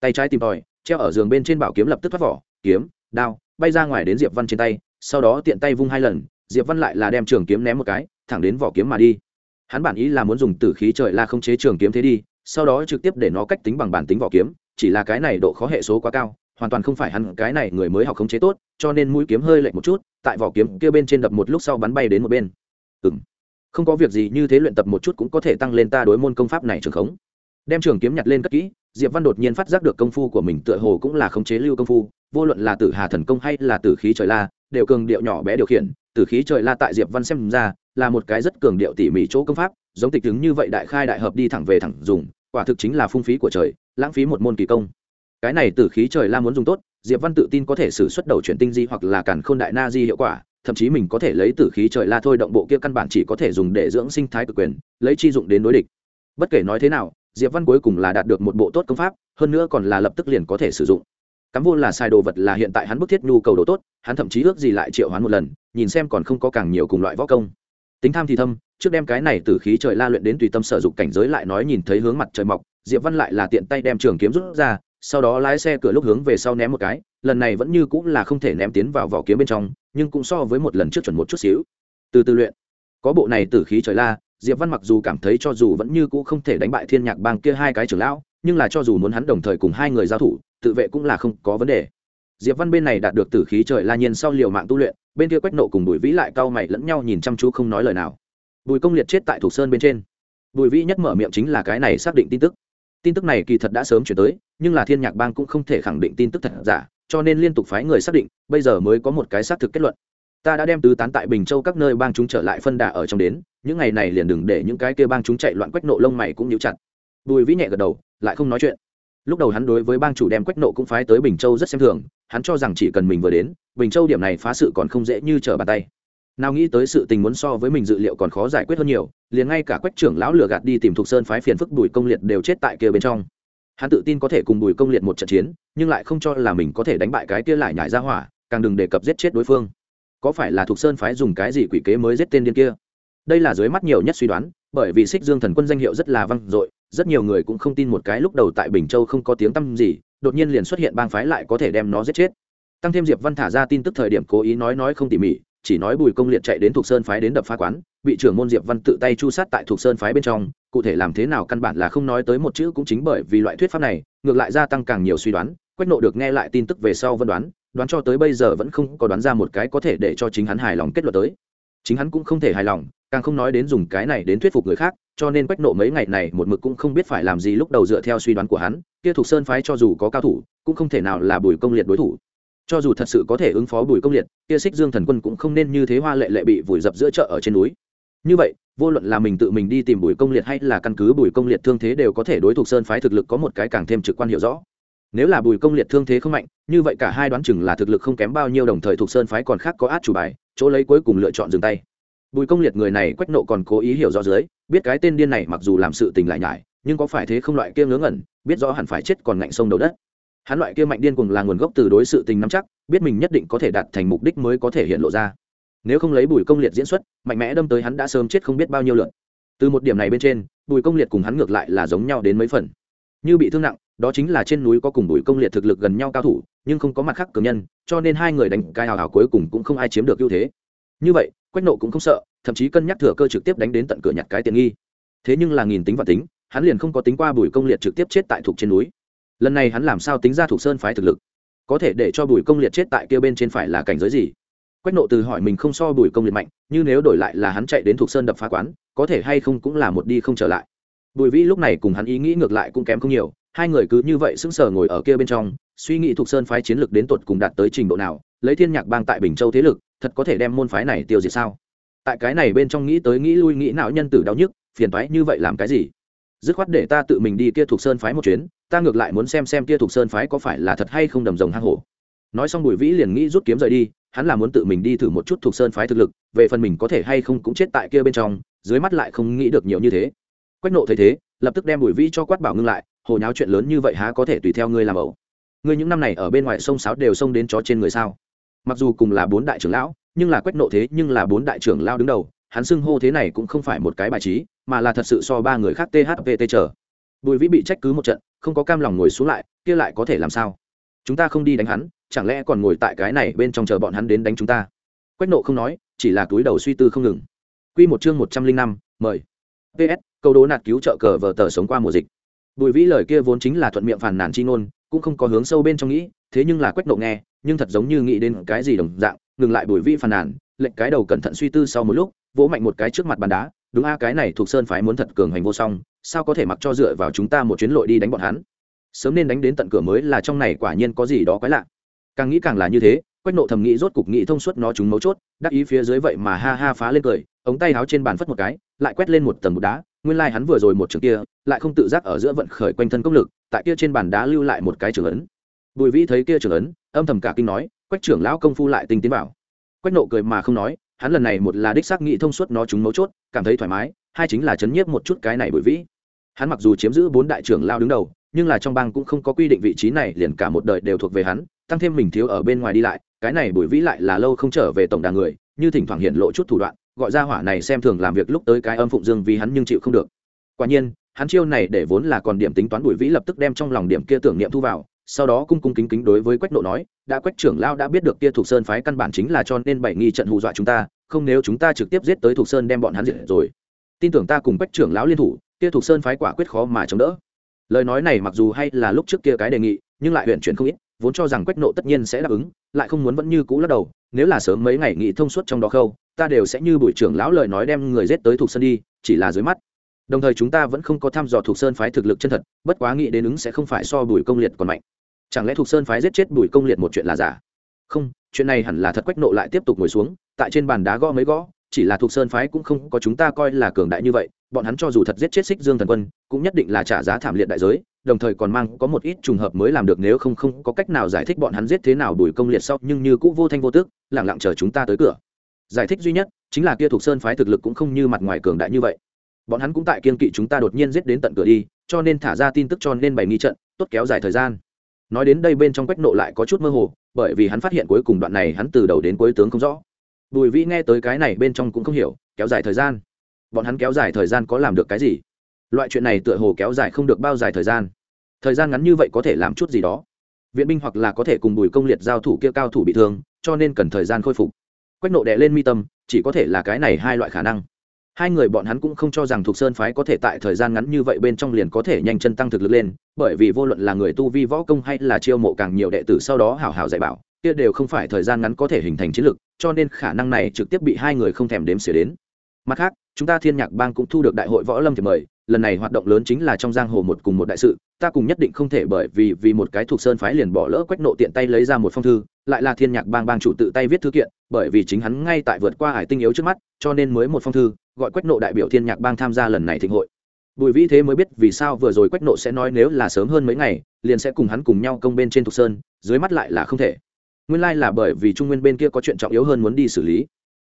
Tay trái tìm tòi treo ở giường bên trên bảo kiếm lập tức thoát vỏ kiếm đao bay ra ngoài đến diệp văn trên tay sau đó tiện tay vung hai lần diệp văn lại là đem trường kiếm ném một cái thẳng đến vỏ kiếm mà đi. Hắn bản ý là muốn dùng tử khí trời la không chế trường kiếm thế đi sau đó trực tiếp để nó cách tính bằng bản tính vỏ kiếm chỉ là cái này độ khó hệ số quá cao hoàn toàn không phải hắn, cái này người mới học khống chế tốt, cho nên mũi kiếm hơi lệch một chút, tại vỏ kiếm kia bên trên đập một lúc sau bắn bay đến một bên. Ừng không có việc gì, như thế luyện tập một chút cũng có thể tăng lên ta đối môn công pháp này trường khống. Đem trường kiếm nhặt lên cất kỹ, diệp văn đột nhiên phát giác được công phu của mình tựa hồ cũng là khống chế lưu công phu, vô luận là tử hà thần công hay là tử khí trời la, đều cường điệu nhỏ bé điều khiển. Tử khí trời la tại diệp văn xem ra, là một cái rất cường điệu tỉ mỉ chỗ công pháp, giống tịch ứng như vậy đại khai đại hợp đi thẳng về thẳng dùng, quả thực chính là phung phí của trời, lãng phí một môn kỳ công cái này tử khí trời la muốn dùng tốt, diệp văn tự tin có thể xử xuất đầu chuyển tinh di hoặc là càn khôn đại na di hiệu quả, thậm chí mình có thể lấy tử khí trời la thôi động bộ kia căn bản chỉ có thể dùng để dưỡng sinh thái cực quyền, lấy chi dụng đến đối địch. Bất kể nói thế nào, diệp văn cuối cùng là đạt được một bộ tốt công pháp, hơn nữa còn là lập tức liền có thể sử dụng. Cắm vô là sai đồ vật là hiện tại hắn bức thiết nhu cầu đồ tốt, hắn thậm chí ước gì lại triệu hoán một lần, nhìn xem còn không có càng nhiều cùng loại võ công. Tính tham thì thâm, trước đem cái này từ khí trời la luyện đến tùy tâm sở dụng cảnh giới lại nói nhìn thấy hướng mặt trời mọc, diệp văn lại là tiện tay đem trường kiếm rút ra sau đó lái xe cửa lúc hướng về sau ném một cái, lần này vẫn như cũng là không thể ném tiến vào vỏ kiếm bên trong, nhưng cũng so với một lần trước chuẩn một chút xíu. Từ từ luyện. Có bộ này tử khí trời la, diệp văn mặc dù cảm thấy cho dù vẫn như cũ không thể đánh bại thiên nhạc bang kia hai cái trưởng lão, nhưng là cho dù muốn hắn đồng thời cùng hai người giao thủ, tự vệ cũng là không có vấn đề. Diệp văn bên này đạt được tử khí trời la nhiên sau liều mạng tu luyện, bên kia quách nộ cùng bùi vĩ lại cau mày lẫn nhau nhìn chăm chú không nói lời nào. Bùi công liệt chết tại thục sơn bên trên. Bùi vĩ nhất mở miệng chính là cái này xác định tin tức tin tức này kỳ thật đã sớm chuyển tới, nhưng là thiên nhạc bang cũng không thể khẳng định tin tức thật giả, cho nên liên tục phái người xác định, bây giờ mới có một cái xác thực kết luận. Ta đã đem tứ tán tại bình châu các nơi bang chúng trở lại phân đà ở trong đến, những ngày này liền đừng để những cái kia bang chúng chạy loạn quách nộ lông mày cũng nhíu chặt. Bùi vĩ nhẹ gật đầu, lại không nói chuyện. Lúc đầu hắn đối với bang chủ đem quách nộ cũng phái tới bình châu rất xem thường, hắn cho rằng chỉ cần mình vừa đến, bình châu điểm này phá sự còn không dễ như trở bàn tay nào nghĩ tới sự tình muốn so với mình dự liệu còn khó giải quyết hơn nhiều, liền ngay cả quách trưởng lão lừa gạt đi tìm thục sơn phái phiền phức bùi công liệt đều chết tại kia bên trong. Hắn tự tin có thể cùng bùi công liệt một trận chiến, nhưng lại không cho là mình có thể đánh bại cái kia lại nhải ra hỏa, càng đừng đề cập giết chết đối phương. Có phải là thục sơn phái dùng cái gì quỷ kế mới giết tên điên kia? Đây là dưới mắt nhiều nhất suy đoán, bởi vì xích dương thần quân danh hiệu rất là vang dội, rất nhiều người cũng không tin một cái lúc đầu tại bình châu không có tiếng tăm gì, đột nhiên liền xuất hiện bang phái lại có thể đem nó giết chết. Tăng thêm diệp văn thả ra tin tức thời điểm cố ý nói nói không tỉ mỉ chỉ nói bùi công liệt chạy đến thuộc sơn phái đến đập phá quán, bị trưởng môn diệp văn tự tay chu sát tại thuộc sơn phái bên trong, cụ thể làm thế nào căn bản là không nói tới một chữ cũng chính bởi vì loại thuyết pháp này, ngược lại gia tăng càng nhiều suy đoán, quách nộ được nghe lại tin tức về sau vân đoán đoán cho tới bây giờ vẫn không có đoán ra một cái có thể để cho chính hắn hài lòng kết luận tới. Chính hắn cũng không thể hài lòng, càng không nói đến dùng cái này đến thuyết phục người khác, cho nên quách nộ mấy ngày này một mực cũng không biết phải làm gì lúc đầu dựa theo suy đoán của hắn, kia thuộc sơn phái cho dù có cao thủ, cũng không thể nào là bùi công liệt đối thủ cho dù thật sự có thể ứng phó bùi công liệt, kia xích dương thần quân cũng không nên như thế hoa lệ lệ bị vùi dập giữa chợ ở trên núi. Như vậy, vô luận là mình tự mình đi tìm bùi công liệt hay là căn cứ bùi công liệt thương thế đều có thể đối thuộc sơn phái thực lực có một cái càng thêm trực quan hiểu rõ. Nếu là bùi công liệt thương thế không mạnh, như vậy cả hai đoán chừng là thực lực không kém bao nhiêu đồng thời thuộc sơn phái còn khác có át chủ bài, chỗ lấy cuối cùng lựa chọn dừng tay. Bùi công liệt người này quách nộ còn cố ý hiểu rõ dưới, biết cái tên điên này mặc dù làm sự tình lại nhải, nhưng có phải thế không loại kia ngớ ngẩn, biết rõ hẳn phải chết còn ngạnh sông đầu đất hắn loại kia mạnh điên cùng là nguồn gốc từ đối sự tình nắm chắc, biết mình nhất định có thể đạt thành mục đích mới có thể hiện lộ ra. Nếu không lấy bùi công liệt diễn xuất, mạnh mẽ đâm tới hắn đã sớm chết không biết bao nhiêu lượt. Từ một điểm này bên trên, bùi công liệt cùng hắn ngược lại là giống nhau đến mấy phần. Như bị thương nặng, đó chính là trên núi có cùng bùi công liệt thực lực gần nhau cao thủ, nhưng không có mặt khác cường nhân, cho nên hai người đánh cai hào hào cuối cùng cũng không ai chiếm được ưu thế. Như vậy, quách nộ cũng không sợ, thậm chí cân nhắc thừa cơ trực tiếp đánh đến tận cửa nhặt cái tiện nghi. Thế nhưng là nghìn tính và tính, hắn liền không có tính qua bùi công liệt trực tiếp chết tại thuộc trên núi lần này hắn làm sao tính ra thuộc sơn phái thực lực? Có thể để cho bùi công liệt chết tại kia bên trên phải là cảnh giới gì? Quách nộ từ hỏi mình không so bùi công liệt mạnh, như nếu đổi lại là hắn chạy đến thuộc sơn đập phá quán, có thể hay không cũng là một đi không trở lại. Bùi vĩ lúc này cùng hắn ý nghĩ ngược lại cũng kém không nhiều, hai người cứ như vậy sững sờ ngồi ở kia bên trong, suy nghĩ thuộc sơn phái chiến lược đến tột cùng đạt tới trình độ nào, lấy thiên nhạc bang tại bình châu thế lực, thật có thể đem môn phái này tiêu diệt sao? Tại cái này bên trong nghĩ tới nghĩ lui, nghĩ não nhân tử đau nhức, phiền toái như vậy làm cái gì? Dứt khoát để ta tự mình đi kia thuộc sơn phái một chuyến, ta ngược lại muốn xem xem kia thuộc sơn phái có phải là thật hay không đầm rồng hang hổ. Nói xong bùi vĩ liền nghĩ rút kiếm rời đi, hắn là muốn tự mình đi thử một chút thuộc sơn phái thực lực, về phần mình có thể hay không cũng chết tại kia bên trong, dưới mắt lại không nghĩ được nhiều như thế. Quách nộ thấy thế, lập tức đem bùi vĩ cho quát bảo ngưng lại, hồ nháo chuyện lớn như vậy há có thể tùy theo ngươi làm ẩu? Ngươi những năm này ở bên ngoài sông sáo đều xông đến chó trên người sao? Mặc dù cùng là bốn đại trưởng lão, nhưng là quách nộ thế nhưng là bốn đại trưởng lao đứng đầu hắn xưng hô thế này cũng không phải một cái bài trí, mà là thật sự so ba người khác thpt chờ. Bùi vĩ bị trách cứ một trận, không có cam lòng ngồi xuống lại, kia lại có thể làm sao? Chúng ta không đi đánh hắn, chẳng lẽ còn ngồi tại cái này bên trong chờ bọn hắn đến đánh chúng ta? Quách nộ không nói, chỉ là túi đầu suy tư không ngừng. Q một chương một trăm linh năm, mời. Ps câu đố nạt cứu trợ cờ vờ tờ sống qua mùa dịch. Bùi vĩ lời kia vốn chính là thuận miệng phàn nàn chi ngôn, cũng không có hướng sâu bên trong nghĩ, thế nhưng là quách nộ nghe, nhưng thật giống như nghĩ đến cái gì đồng dạng, ngừng lại bùi vĩ phàn nàn, lệnh cái đầu cẩn thận suy tư sau một lúc vỗ mạnh một cái trước mặt bàn đá, đúng a, cái này thuộc sơn phái muốn thật cường hành vô song, sao có thể mặc cho dựa vào chúng ta một chuyến lội đi đánh bọn hắn? Sớm nên đánh đến tận cửa mới là trong này quả nhiên có gì đó quái lạ. Càng nghĩ càng là như thế, quách nộ thầm nghĩ rốt cục nghĩ thông suốt nó chúng mấu chốt, đắc ý phía dưới vậy mà ha ha phá lên cười, ống tay áo trên bàn phất một cái, lại quét lên một tầng bụt đá, nguyên lai hắn vừa rồi một trường kia, lại không tự giác ở giữa vận khởi quanh thân công lực, tại kia trên bàn đá lưu lại một cái trường ấn. Bùi vĩ thấy kia trường ấn, âm thầm cả kinh nói, quách trưởng lão công phu lại tinh tiến bảo quách nộ cười mà không nói hắn lần này một là đích xác nghĩ thông suốt nó chúng mấu chốt, cảm thấy thoải mái, hai chính là chấn nhiếp một chút cái này bùi vĩ. Hắn mặc dù chiếm giữ bốn đại trưởng lao đứng đầu, nhưng là trong bang cũng không có quy định vị trí này, liền cả một đời đều thuộc về hắn, tăng thêm mình thiếu ở bên ngoài đi lại, cái này bùi vĩ lại là lâu không trở về tổng đà người, như thỉnh thoảng hiện lộ chút thủ đoạn, gọi ra hỏa này xem thường làm việc lúc tới cái âm phụng dương vì hắn nhưng chịu không được. Quả nhiên, hắn chiêu này để vốn là còn điểm tính toán bùi vĩ lập tức đem trong lòng điểm kia tưởng niệm thu vào sau đó cung cung kính kính đối với quách nộ nói, đã quách trưởng lao đã biết được kia thuộc sơn phái căn bản chính là cho nên bảy nghi trận hù dọa chúng ta, không nếu chúng ta trực tiếp giết tới thuộc sơn đem bọn hắn diệt rồi. Tin tưởng ta cùng quách trưởng lão liên thủ, kia thuộc sơn phái quả quyết khó mà chống đỡ. Lời nói này mặc dù hay là lúc trước kia cái đề nghị, nhưng lại huyện chuyển không ít, vốn cho rằng quách nộ tất nhiên sẽ đáp ứng, lại không muốn vẫn như cũ lắc đầu, nếu là sớm mấy ngày nghị thông suốt trong đó khâu, ta đều sẽ như bùi trưởng lão lời nói đem người giết tới thuộc sơn đi, chỉ là dưới mắt. Đồng thời chúng ta vẫn không có thăm dò thuộc sơn phái thực lực chân thật, bất quá nghĩ đến ứng sẽ không phải so bùi công liệt còn mạnh chẳng lẽ thuộc sơn phái giết chết bùi công liệt một chuyện là giả? Không, chuyện này hẳn là thật quách nộ lại tiếp tục ngồi xuống, tại trên bàn đá gõ mấy gõ, chỉ là thuộc sơn phái cũng không có chúng ta coi là cường đại như vậy, bọn hắn cho dù thật giết chết xích dương thần quân, cũng nhất định là trả giá thảm liệt đại giới, đồng thời còn mang có một ít trùng hợp mới làm được nếu không không có cách nào giải thích bọn hắn giết thế nào đuổi công liệt sau, nhưng như cũng vô thanh vô tước lẳng lặng chờ chúng ta tới cửa. Giải thích duy nhất chính là kia thuộc sơn phái thực lực cũng không như mặt ngoài cường đại như vậy. Bọn hắn cũng tại kiên kỵ chúng ta đột nhiên giết đến tận cửa đi, cho nên thả ra tin tức cho nên bày nghi trận, tốt kéo dài thời gian nói đến đây bên trong quách nộ lại có chút mơ hồ, bởi vì hắn phát hiện cuối cùng đoạn này hắn từ đầu đến cuối tướng không rõ. Bùi vĩ nghe tới cái này bên trong cũng không hiểu, kéo dài thời gian. Bọn hắn kéo dài thời gian có làm được cái gì? Loại chuyện này tựa hồ kéo dài không được bao dài thời gian. Thời gian ngắn như vậy có thể làm chút gì đó? Viện binh hoặc là có thể cùng bùi công liệt giao thủ kia cao thủ bị thương, cho nên cần thời gian khôi phục. Quách nộ đè lên mi tâm, chỉ có thể là cái này hai loại khả năng hai người bọn hắn cũng không cho rằng thuộc sơn phái có thể tại thời gian ngắn như vậy bên trong liền có thể nhanh chân tăng thực lực lên, bởi vì vô luận là người tu vi võ công hay là chiêu mộ càng nhiều đệ tử sau đó hảo hảo dạy bảo, kia đều không phải thời gian ngắn có thể hình thành chiến lực cho nên khả năng này trực tiếp bị hai người không thèm đếm xỉa đến. Mặt khác, chúng ta thiên nhạc bang cũng thu được đại hội võ lâm thì mời, lần này hoạt động lớn chính là trong giang hồ một cùng một đại sự, ta cùng nhất định không thể bởi vì vì một cái thuộc sơn phái liền bỏ lỡ quách nộ tiện tay lấy ra một phong thư, lại là thiên nhạc bang bang chủ tự tay viết thư kiện, bởi vì chính hắn ngay tại vượt qua hải tinh yếu trước mắt, cho nên mới một phong thư gọi quách nộ đại biểu thiên nhạc bang tham gia lần này thịnh hội. Bùi vĩ thế mới biết vì sao vừa rồi quách nộ sẽ nói nếu là sớm hơn mấy ngày, liền sẽ cùng hắn cùng nhau công bên trên thục sơn, dưới mắt lại là không thể. Nguyên lai là bởi vì trung nguyên bên kia có chuyện trọng yếu hơn muốn đi xử lý.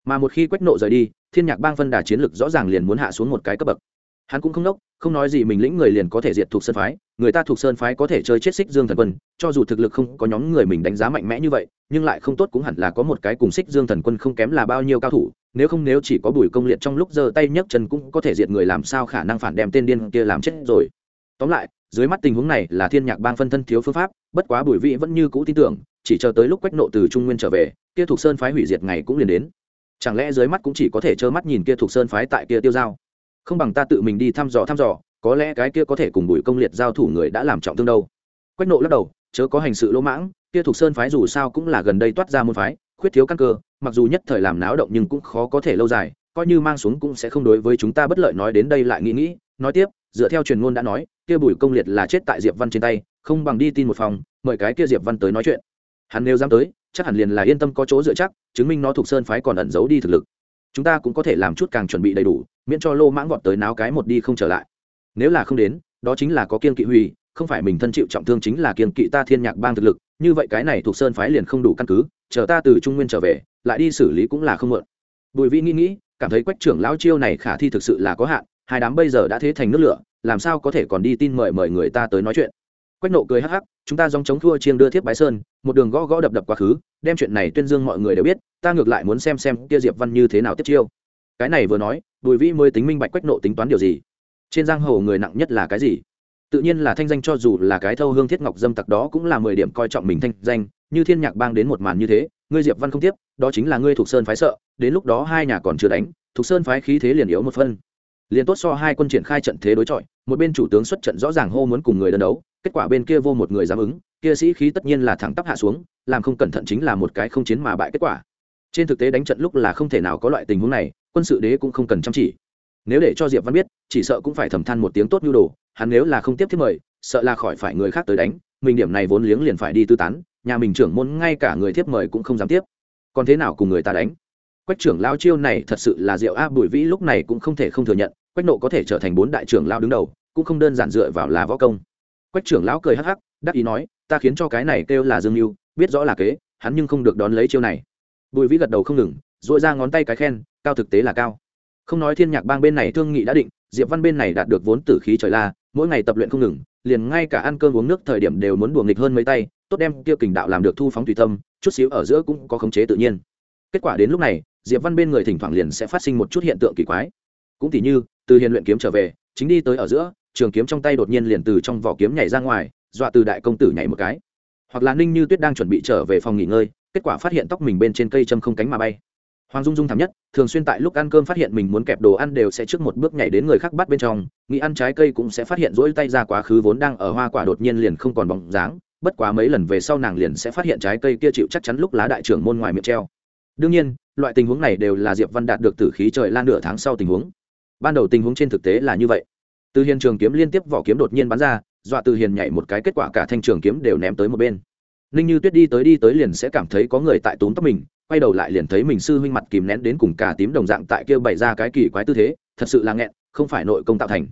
Mà một khi quách nộ rời đi, thiên nhạc bang phân đà chiến lực rõ ràng liền muốn hạ xuống một cái cấp bậc. Hắn cũng không nốc, không nói gì mình lĩnh người liền có thể diệt thuộc sơn phái, người ta thuộc sơn phái có thể chơi chết xích dương thần quân, cho dù thực lực không có nhóm người mình đánh giá mạnh mẽ như vậy, nhưng lại không tốt cũng hẳn là có một cái cùng xích dương thần quân không kém là bao nhiêu cao thủ nếu không nếu chỉ có bùi công liệt trong lúc giơ tay nhấc chân cũng có thể diệt người, làm sao khả năng phản đem tên điên kia làm chết rồi? Tóm lại, dưới mắt tình huống này là thiên nhạc bang phân thân thiếu phương pháp, bất quá bùi vị vẫn như cũ tin tưởng, chỉ chờ tới lúc quách nộ từ trung nguyên trở về, kia thuộc sơn phái hủy diệt ngày cũng liền đến. Chẳng lẽ dưới mắt cũng chỉ có thể trơ mắt nhìn kia thuộc sơn phái tại kia tiêu giao? Không bằng ta tự mình đi thăm dò thăm dò, có lẽ cái kia có thể cùng bùi công liệt giao thủ người đã làm trọng thương đâu. Quách nộ lắc đầu, chớ có hành sự lỗ mãng, kia thuộc sơn phái dù sao cũng là gần đây toát ra môn phái khuyết thiếu căn cơ, mặc dù nhất thời làm náo động nhưng cũng khó có thể lâu dài, coi như mang xuống cũng sẽ không đối với chúng ta bất lợi nói đến đây lại nghĩ nghĩ. Nói tiếp, dựa theo truyền ngôn đã nói, kia bùi công liệt là chết tại diệp văn trên tay, không bằng đi tin một phòng, mời cái kia diệp văn tới nói chuyện. Hắn nếu dám tới, chắc hẳn liền là yên tâm có chỗ dựa chắc, chứng minh nó thuộc sơn phái còn ẩn giấu đi thực lực. Chúng ta cũng có thể làm chút càng chuẩn bị đầy đủ, miễn cho lô mãng vọt tới náo cái một đi không trở lại. Nếu là không đến, đó chính là có kiên kỵ hủy, không phải mình thân chịu trọng thương chính là kiên kỵ ta thiên nhạc bang thực lực, như vậy cái này thuộc sơn phái liền không đủ căn cứ chờ ta từ trung nguyên trở về, lại đi xử lý cũng là không mượn bùi vĩ nghĩ nghĩ, cảm thấy quách trưởng lão chiêu này khả thi thực sự là có hạn, hai đám bây giờ đã thế thành nước lửa, làm sao có thể còn đi tin mời mời người ta tới nói chuyện. Quách nộ cười hắc hắc, chúng ta dòng chống thua chiêng đưa thiếp bái sơn, một đường gõ gõ đập đập quá khứ, đem chuyện này tuyên dương mọi người đều biết, ta ngược lại muốn xem xem kia diệp văn như thế nào tiếp chiêu. Cái này vừa nói, bùi vĩ mới tính minh bạch quách nộ tính toán điều gì. Trên giang hồ người nặng nhất là cái gì? Tự nhiên là thanh danh cho dù là cái thâu hương thiết ngọc dâm tặc đó cũng là mười điểm coi trọng mình thanh danh như thiên nhạc bang đến một màn như thế, ngươi diệp văn không tiếp, đó chính là ngươi thuộc sơn phái sợ, đến lúc đó hai nhà còn chưa đánh thuộc sơn phái khí thế liền yếu một phân. Liền tốt so hai quân triển khai trận thế đối chọi, một bên chủ tướng xuất trận rõ ràng hô muốn cùng người đơn đấu, kết quả bên kia vô một người dám ứng, kia sĩ khí tất nhiên là thẳng tắp hạ xuống, làm không cẩn thận chính là một cái không chiến mà bại kết quả. Trên thực tế đánh trận lúc là không thể nào có loại tình huống này, quân sự đế cũng không cần chăm chỉ. Nếu để cho diệp văn biết, chỉ sợ cũng phải thầm than một tiếng tốt nhu đồ, hắn nếu là không tiếp thiết mời, sợ là khỏi phải người khác tới đánh, mình điểm này vốn liếng liền phải đi tư tán nhà mình trưởng môn ngay cả người thiếp mời cũng không dám tiếp. Còn thế nào cùng người ta đánh? Quách trưởng lao chiêu này thật sự là diệu a bùi vĩ, lúc này cũng không thể không thừa nhận, quách nộ có thể trở thành bốn đại trưởng lao đứng đầu, cũng không đơn giản dựa vào là võ công. Quách trưởng lão cười hắc hắc, đắc ý nói, ta khiến cho cái này kêu là dương mưu biết rõ là kế, hắn nhưng không được đón lấy chiêu này. Bùi vĩ gật đầu không ngừng dội ra ngón tay cái khen, cao thực tế là cao. Không nói thiên nhạc bang bên này thương nghị đã định, diệp văn bên này đạt được vốn tử khí trời la, mỗi ngày tập luyện không ngừng, liền ngay cả ăn cơm uống nước thời điểm đều muốn đùa nghịch hơn mấy tay tốt đem kia kình đạo làm được thu phóng tùy tâm, chút xíu ở giữa cũng có khống chế tự nhiên. Kết quả đến lúc này, diệp văn bên người thỉnh thoảng liền sẽ phát sinh một chút hiện tượng kỳ quái. Cũng tỉ như, từ hiền luyện kiếm trở về, chính đi tới ở giữa, trường kiếm trong tay đột nhiên liền từ trong vỏ kiếm nhảy ra ngoài, dọa từ đại công tử nhảy một cái. Hoặc là ninh như tuyết đang chuẩn bị trở về phòng nghỉ ngơi, kết quả phát hiện tóc mình bên trên cây châm không cánh mà bay. Hoàng dung dung thảm nhất, thường xuyên tại lúc ăn cơm phát hiện mình muốn kẹp đồ ăn đều sẽ trước một bước nhảy đến người khác bắt bên trong, nghĩ ăn trái cây cũng sẽ phát hiện rỗi tay ra quá khứ vốn đang ở hoa quả đột nhiên liền không còn bóng dáng bất quá mấy lần về sau nàng liền sẽ phát hiện trái cây kia chịu chắc chắn lúc lá đại trưởng môn ngoài miệng treo. Đương nhiên, loại tình huống này đều là diệp văn đạt được tử khí trời lan nửa tháng sau tình huống. Ban đầu tình huống trên thực tế là như vậy. Từ hiền trường kiếm liên tiếp vỏ kiếm đột nhiên bắn ra, dọa từ hiền nhảy một cái kết quả cả thanh trường kiếm đều ném tới một bên. Ninh như tuyết đi tới đi tới liền sẽ cảm thấy có người tại túm tóc mình, quay đầu lại liền thấy mình sư huynh mặt kìm nén đến cùng cả tím đồng dạng tại kia bày ra cái kỳ quái tư thế, thật sự là nghẹn, không phải nội công tạo thành.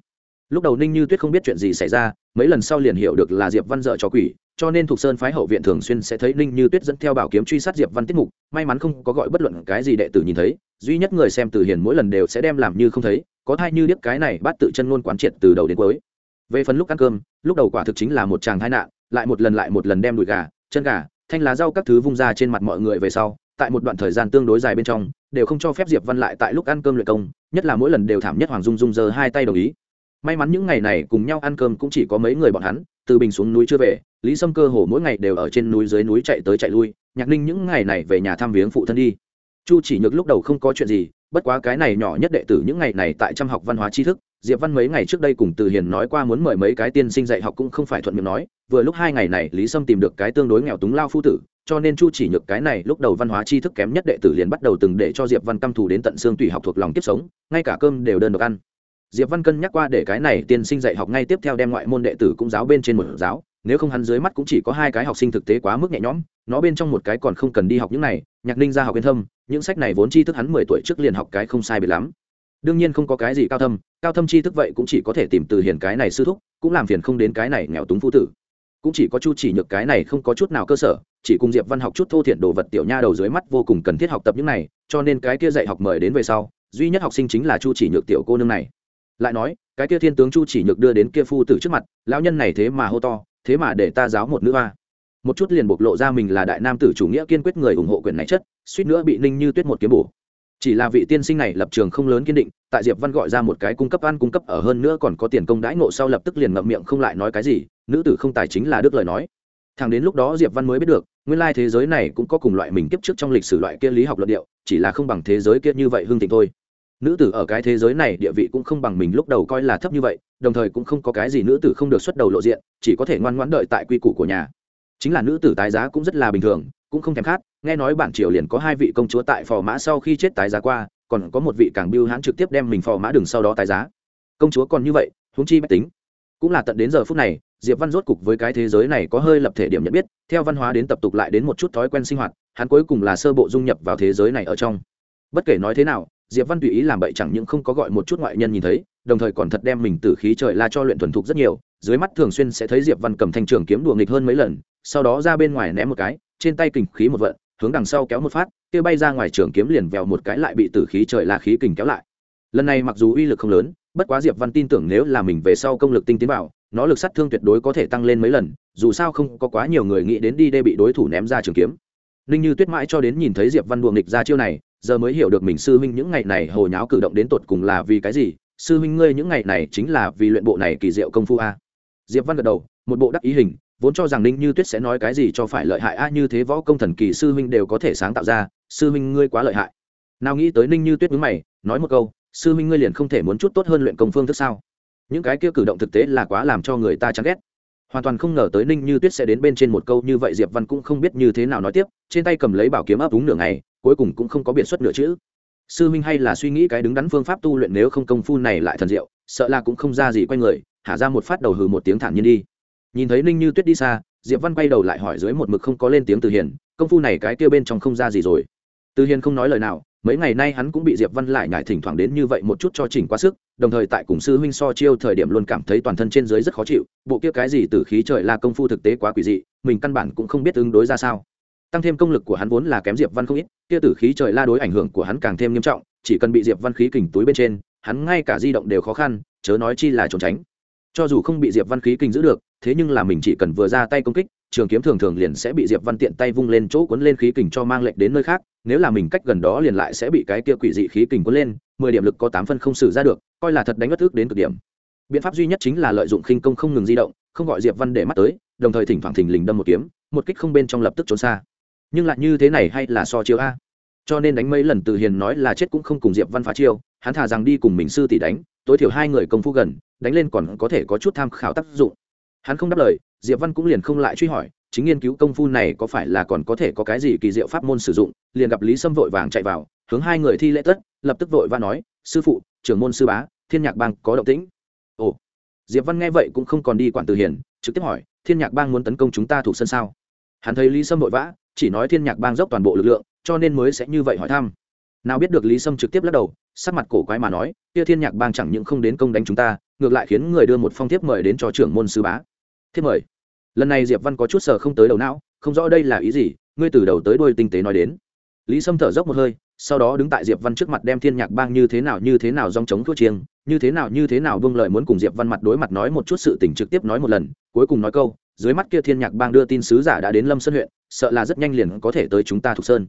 Lúc đầu ninh như tuyết không biết chuyện gì xảy ra, mấy lần sau liền hiểu được là diệp văn dợ cho quỷ cho nên thuộc sơn phái hậu viện thường xuyên sẽ thấy ninh như tuyết dẫn theo bảo kiếm truy sát diệp văn tiết mục may mắn không có gọi bất luận cái gì đệ tử nhìn thấy duy nhất người xem từ hiền mỗi lần đều sẽ đem làm như không thấy có thai như điếc cái này bắt tự chân luôn quán triệt từ đầu đến cuối về phần lúc ăn cơm lúc đầu quả thực chính là một chàng tai nạn lại một lần lại một lần đem đùi gà chân gà thanh lá rau các thứ vung ra trên mặt mọi người về sau tại một đoạn thời gian tương đối dài bên trong đều không cho phép diệp văn lại tại lúc ăn cơm luyện công nhất là mỗi lần đều thảm nhất hoàng dung dung giơ hai tay đồng ý may mắn những ngày này cùng nhau ăn cơm cũng chỉ có mấy người bọn hắn từ bình xuống núi chưa về, lý sâm cơ hồ mỗi ngày đều ở trên núi dưới núi chạy tới chạy lui, nhạc ninh những ngày này về nhà thăm viếng phụ thân đi. Chu chỉ nhược lúc đầu không có chuyện gì, bất quá cái này nhỏ nhất đệ tử những ngày này tại trăm học văn hóa tri thức, diệp văn mấy ngày trước đây cùng từ hiền nói qua muốn mời mấy cái tiên sinh dạy học cũng không phải thuận miệng nói, vừa lúc hai ngày này lý sâm tìm được cái tương đối nghèo túng lao phu tử, cho nên chu chỉ nhược cái này lúc đầu văn hóa tri thức kém nhất đệ tử liền bắt đầu từng để cho diệp văn căm thù đến tận xương tùy học thuộc lòng tiếp sống, ngay cả cơm đều đơn được ăn diệp văn cân nhắc qua để cái này tiên sinh dạy học ngay tiếp theo đem ngoại môn đệ tử cũng giáo bên trên một giáo, nếu không hắn dưới mắt cũng chỉ có hai cái học sinh thực tế quá mức nhẹ nhõm, nó bên trong một cái còn không cần đi học những này, nhạc ninh ra học yên thâm, những sách này vốn tri thức hắn mười tuổi trước liền học cái không sai biệt lắm. Đương nhiên không có cái gì cao thâm cao thâm tri thức vậy cũng chỉ có thể tìm từ hiền cái này sư thúc, cũng làm phiền không đến cái này nghèo túng phu tử. Cũng chỉ có chu chỉ nhược cái này không có chút nào cơ sở, chỉ cùng diệp văn học chút thô thiện đồ vật tiểu nha đầu dưới mắt vô cùng cần thiết học tập những này, cho nên cái kia dạy học mời đến về sau, duy nhất học sinh chính là chu chỉ nhược tiểu cô nương này lại nói, cái kia thiên tướng chu chỉ nhược đưa đến kia phu tử trước mặt, lão nhân này thế mà hô to, thế mà để ta giáo một nữ hoa. Một chút liền bộc lộ ra mình là đại nam tử chủ nghĩa kiên quyết người ủng hộ quyền này chất, suýt nữa bị ninh như tuyết một kiếm bổ. Chỉ là vị tiên sinh này lập trường không lớn kiên định, tại diệp văn gọi ra một cái cung cấp ăn cung cấp ở hơn nữa còn có tiền công đãi ngộ sau lập tức liền ngậm miệng không lại nói cái gì, nữ tử không tài chính là đức lời nói. Thằng đến lúc đó diệp văn mới biết được, nguyên lai thế giới này cũng có cùng loại mình kiếp trước trong lịch sử loại kia lý học luận điệu, chỉ là không bằng thế giới kia như vậy hương thịnh thôi nữ tử ở cái thế giới này địa vị cũng không bằng mình lúc đầu coi là thấp như vậy, đồng thời cũng không có cái gì nữ tử không được xuất đầu lộ diện, chỉ có thể ngoan ngoãn đợi tại quy củ của nhà. Chính là nữ tử tái giá cũng rất là bình thường, cũng không thèm khát, nghe nói bản triều liền có hai vị công chúa tại phò mã sau khi chết tái giá qua, còn có một vị càng biêu hãn trực tiếp đem mình phò mã đường sau đó tái giá. Công chúa còn như vậy, huống chi bách tính. Cũng là tận đến giờ phút này, diệp văn rốt cục với cái thế giới này có hơi lập thể điểm nhận biết, theo văn hóa đến tập tục lại đến một chút thói quen sinh hoạt, hắn cuối cùng là sơ bộ dung nhập vào thế giới này ở trong. Bất kể nói thế nào diệp văn tùy ý làm bậy chẳng những không có gọi một chút ngoại nhân nhìn thấy, đồng thời còn thật đem mình tử khí trời la cho luyện thuần thục rất nhiều, dưới mắt thường xuyên sẽ thấy diệp văn cầm thanh trường kiếm đùa nghịch hơn mấy lần, sau đó ra bên ngoài ném một cái, trên tay kình khí một vận, hướng đằng sau kéo một phát, kia bay ra ngoài trường kiếm liền vèo một cái lại bị tử khí trời la khí kình kéo lại. Lần này mặc dù uy lực không lớn, bất quá diệp văn tin tưởng nếu là mình về sau công lực tinh tiến vào, nó lực sát thương tuyệt đối có thể tăng lên mấy lần, dù sao không có quá nhiều người nghĩ đến đi đê bị đối thủ ném ra trường kiếm. Ninh như tuyết mãi cho đến nhìn thấy diệp văn đùa nghịch ra chiêu này giờ mới hiểu được mình sư huynh những ngày này hồ nháo cử động đến tột cùng là vì cái gì. Sư huynh ngươi những ngày này chính là vì luyện bộ này kỳ diệu công phu a. Diệp văn gật đầu, một bộ đắc ý hình, vốn cho rằng ninh như tuyết sẽ nói cái gì cho phải lợi hại a, như thế võ công thần kỳ sư huynh đều có thể sáng tạo ra, sư huynh ngươi quá lợi hại. Nào nghĩ tới ninh như tuyết vướng mày, nói một câu, sư huynh ngươi liền không thể muốn chút tốt hơn luyện công phương thức sao? Những cái kia cử động thực tế là quá làm cho người ta chán ghét. Hoàn toàn không ngờ tới ninh như tuyết sẽ đến bên trên một câu như vậy, diệp văn cũng không biết như thế nào nói tiếp, trên tay cầm lấy bảo kiếm ấp đúng nửa ngày cuối cùng cũng không có biện xuất nửa chữ. Sư minh hay là suy nghĩ cái đứng đắn phương pháp tu luyện nếu không công phu này lại thần diệu, sợ là cũng không ra gì quay người thả ra một phát đầu hừ một tiếng thản nhiên đi. Nhìn thấy ninh như tuyết đi xa, diệp văn quay đầu lại hỏi dưới một mực không có lên tiếng từ hiền, công phu này cái kia bên trong không ra gì rồi. Từ hiền không nói lời nào, mấy ngày nay hắn cũng bị diệp văn lại ngại thỉnh thoảng đến như vậy một chút cho chỉnh quá sức, đồng thời tại cùng sư huynh so chiêu thời điểm luôn cảm thấy toàn thân trên dưới rất khó chịu, bộ kia cái gì từ khí trời là công phu thực tế quá quỷ dị, mình căn bản cũng không biết ứng đối ra sao. Tăng thêm công lực của hắn vốn là kém diệp văn không ít kia tử khí trời la đối ảnh hưởng của hắn càng thêm nghiêm trọng, chỉ cần bị diệp văn khí kình túi bên trên, hắn ngay cả di động đều khó khăn, chớ nói chi là trốn tránh. Cho dù không bị diệp văn khí kình giữ được, thế nhưng là mình chỉ cần vừa ra tay công kích, trường kiếm thường thường liền sẽ bị diệp văn tiện tay vung lên chỗ cuốn lên khí kình cho mang lệnh đến nơi khác, nếu là mình cách gần đó liền lại sẽ bị cái kia quỷ dị khí kình cuốn lên, mười điểm lực có tám phân không xử ra được, coi là thật đánh bất thức đến cực điểm. Biện pháp duy nhất chính là lợi dụng khinh công không ngừng di động, không gọi diệp văn để mắt tới, đồng thời thỉnh thoảng thình lình đâm một kiếm, một kích không bên trong lập tức trốn xa nhưng lại như thế này hay là so chiêu a? Cho nên đánh mấy lần từ hiền nói là chết cũng không cùng diệp văn phá chiêu, hắn thà rằng đi cùng mình sư tỷ đánh, tối thiểu hai người công phu gần, đánh lên còn có thể có chút tham khảo tác dụng. Hắn không đáp lời, diệp văn cũng liền không lại truy hỏi, chính nghiên cứu công phu này có phải là còn có thể có cái gì kỳ diệu pháp môn sử dụng, liền gặp lý sâm vội vàng chạy vào, hướng hai người thi lễ tất, lập tức vội và nói, sư phụ, trưởng môn sư bá, thiên nhạc bang có động tĩnh. Ồ. Diệp văn nghe vậy cũng không còn đi quản từ hiền, trực tiếp hỏi, thiên nhạc bang muốn tấn công chúng ta thủ sân sao? Hắn thấy lý sâm vội vã chỉ nói thiên nhạc bang dốc toàn bộ lực lượng, cho nên mới sẽ như vậy hỏi thăm. Nào biết được lý sâm trực tiếp lắc đầu, sắc mặt cổ quái mà nói, kia thiên nhạc bang chẳng những không đến công đánh chúng ta, ngược lại khiến người đưa một phong thiếp mời đến cho trưởng môn sư bá. Thiếp mời? Lần này diệp văn có chút sờ không tới đầu não, không rõ đây là ý gì, ngươi từ đầu tới đuôi tinh tế nói đến. Lý sâm thở dốc một hơi, sau đó đứng tại diệp văn trước mặt đem thiên nhạc bang như thế nào như thế nào dòng chống thuốc chiêng, như thế nào như thế nào vương lợi muốn cùng diệp văn mặt đối mặt nói một chút sự tình trực tiếp nói một lần, cuối cùng nói câu dưới mắt kia thiên nhạc bang đưa tin sứ giả đã đến lâm sơn huyện, sợ là rất nhanh liền có thể tới chúng ta thục sơn.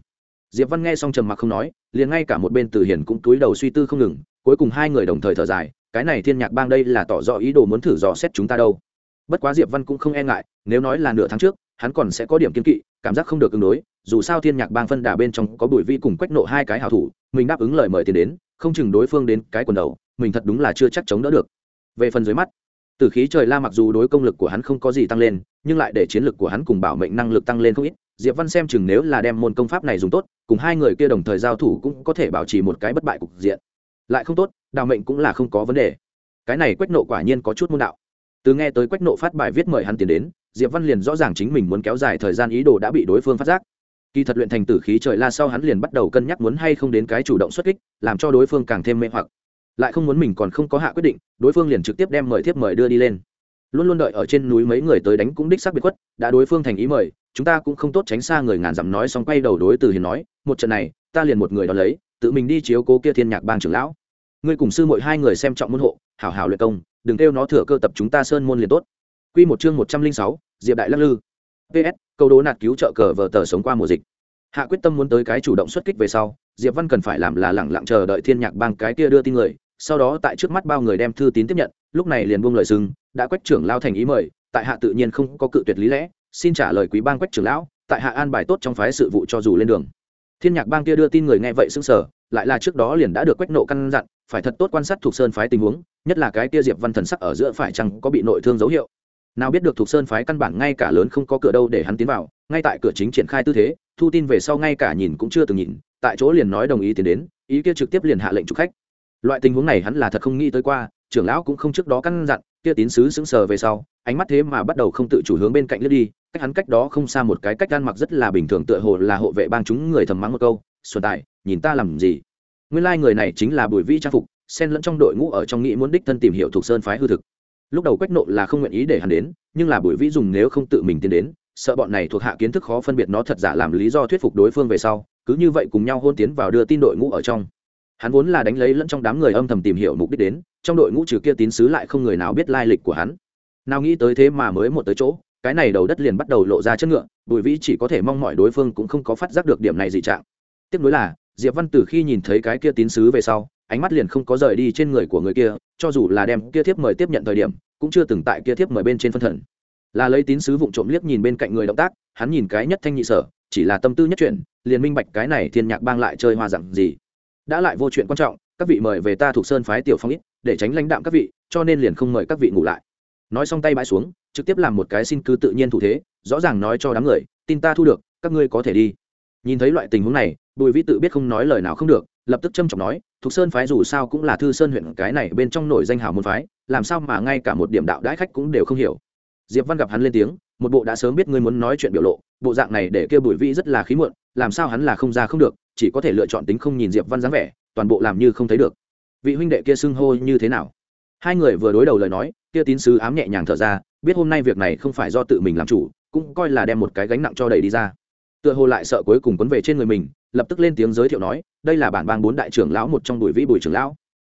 Diệp văn nghe xong trầm mặc không nói, liền ngay cả một bên từ hiển cũng túi đầu suy tư không ngừng, cuối cùng hai người đồng thời thở dài, cái này thiên nhạc bang đây là tỏ rõ ý đồ muốn thử dò xét chúng ta đâu. Bất quá diệp văn cũng không e ngại, nếu nói là nửa tháng trước, hắn còn sẽ có điểm kiên kỵ, cảm giác không được ứng đối, dù sao thiên nhạc bang phân đà bên trong có bùi vi cùng quách nộ hai cái hảo thủ, mình đáp ứng lời mời tiền đến, không chừng đối phương đến cái quần đầu, mình thật đúng là chưa chắc chống đỡ được. Về phần dưới mắt Tử khí trời la mặc dù đối công lực của hắn không có gì tăng lên, nhưng lại để chiến lực của hắn cùng bảo mệnh năng lực tăng lên không ít. Diệp văn xem chừng nếu là đem môn công pháp này dùng tốt, cùng hai người kia đồng thời giao thủ cũng có thể bảo trì một cái bất bại cục diện. Lại không tốt, đào mệnh cũng là không có vấn đề. Cái này quách nộ quả nhiên có chút môn đạo. Từ nghe tới quách nộ phát bài viết mời hắn tiến đến, diệp văn liền rõ ràng chính mình muốn kéo dài thời gian ý đồ đã bị đối phương phát giác. Kỳ thật luyện thành tử khí trời la sau hắn liền bắt đầu cân nhắc muốn hay không đến cái chủ động xuất kích, làm cho đối phương càng thêm mê hoặc lại không muốn mình còn không có hạ quyết định, đối phương liền trực tiếp đem mời thiếp mời đưa đi lên. Luôn luôn đợi ở trên núi mấy người tới đánh cũng đích xác biệt khuất, đã đối phương thành ý mời, chúng ta cũng không tốt tránh xa người ngàn dặm nói xong quay đầu đối từ hiền nói, một trận này, ta liền một người đó lấy, tự mình đi chiếu cố kia thiên nhạc bang trưởng lão. Ngươi cùng sư mỗi hai người xem trọng môn hộ, hảo hảo luyện công, đừng kêu nó thừa cơ tập chúng ta sơn môn liền tốt. Quy một chương một trăm linh sáu, diệp đại lắc lư. Ps câu đố nạt cứu trợ cờ vờ tờ sống qua mùa dịch. Hạ quyết tâm muốn tới cái chủ động xuất kích về sau, diệp văn cần phải làm là lẳng lặng chờ đợi thiên nhạc bang cái kia đưa tin người sau đó tại trước mắt bao người đem thư tín tiếp nhận, lúc này liền buông lời xưng đã quách trưởng lao thành ý mời, tại hạ tự nhiên không có cự tuyệt lý lẽ, xin trả lời quý bang quách trưởng lão, tại hạ an bài tốt trong phái sự vụ cho dù lên đường. Thiên nhạc bang kia đưa tin người nghe vậy sững sờ, lại là trước đó liền đã được quách nộ căn dặn, phải thật tốt quan sát thuộc sơn phái tình huống, nhất là cái kia diệp văn thần sắc ở giữa phải chăng có bị nội thương dấu hiệu. Nào biết được thuộc sơn phái căn bản ngay cả lớn không có cửa đâu để hắn tiến vào, ngay tại cửa chính triển khai tư thế, thu tin về sau ngay cả nhìn cũng chưa từng nhìn, tại chỗ liền nói đồng ý tiến đến, ý kia trực tiếp liền hạ lệnh chủ khách loại tình huống này hắn là thật không nghĩ tới qua, trưởng lão cũng không trước đó căn dặn, kia tín sứ sững sờ về sau, ánh mắt thế mà bắt đầu không tự chủ hướng bên cạnh lướt đi, cách hắn cách đó không xa một cái cách gan mặc rất là bình thường tựa hồ là hộ vệ bang chúng người thầm mắng một câu, xuân tài, nhìn ta làm gì? Nguyên lai người này chính là bùi vi trang phục, xen lẫn trong đội ngũ ở trong nghĩ muốn đích thân tìm hiểu thuộc sơn phái hư thực. Lúc đầu quách nộ là không nguyện ý để hắn đến, nhưng là bùi Vi dùng nếu không tự mình tiến đến, sợ bọn này thuộc hạ kiến thức khó phân biệt nó thật giả làm lý do thuyết phục đối phương về sau, cứ như vậy cùng nhau hôn tiến vào đưa tin đội ngũ ở trong hắn vốn là đánh lấy lẫn trong đám người âm thầm tìm hiểu mục đích đến, trong đội ngũ trừ kia tín sứ lại không người nào biết lai lịch của hắn. Nào nghĩ tới thế mà mới một tới chỗ, cái này đầu đất liền bắt đầu lộ ra chất ngựa, bùi vĩ chỉ có thể mong mọi đối phương cũng không có phát giác được điểm này dị trạng. Tiếp nối là, diệp văn từ khi nhìn thấy cái kia tín sứ về sau, ánh mắt liền không có rời đi trên người của người kia, cho dù là đem kia thiếp mời tiếp nhận thời điểm, cũng chưa từng tại kia thiếp mời bên trên phân thần. Là lấy tín sứ vụng trộm liếc nhìn bên cạnh người động tác, hắn nhìn cái nhất thanh nhị sở, chỉ là tâm tư nhất chuyện liền minh bạch cái này thiên nhạc bang lại chơi hoa dặn gì đã lại vô chuyện quan trọng, các vị mời về ta thuộc sơn phái tiểu phong ít, để tránh lãnh đạm các vị, cho nên liền không mời các vị ngủ lại. Nói xong tay bãi xuống, trực tiếp làm một cái xin cứ tự nhiên thủ thế, rõ ràng nói cho đám người, tin ta thu được, các ngươi có thể đi. Nhìn thấy loại tình huống này, bùi vĩ tự biết không nói lời nào không được, lập tức trâm trọng nói, thuộc sơn phái dù sao cũng là thư sơn huyện, cái này bên trong nổi danh hào môn phái, làm sao mà ngay cả một điểm đạo đãi khách cũng đều không hiểu. Diệp văn gặp hắn lên tiếng, một bộ đã sớm biết ngươi muốn nói chuyện biểu lộ, bộ dạng này để kêu bùi vĩ rất là khí muộn, làm sao hắn là không ra không được chỉ có thể lựa chọn tính không nhìn diệp văn dáng vẻ, toàn bộ làm như không thấy được. Vị huynh đệ kia xưng hô như thế nào? Hai người vừa đối đầu lời nói, kia tín sứ ám nhẹ nhàng thở ra, biết hôm nay việc này không phải do tự mình làm chủ, cũng coi là đem một cái gánh nặng cho đẩy đi ra. Tựa hồ lại sợ cuối cùng quấn về trên người mình, lập tức lên tiếng giới thiệu nói, đây là bản bang bốn đại trưởng lão một trong bùi vĩ bùi trưởng lão.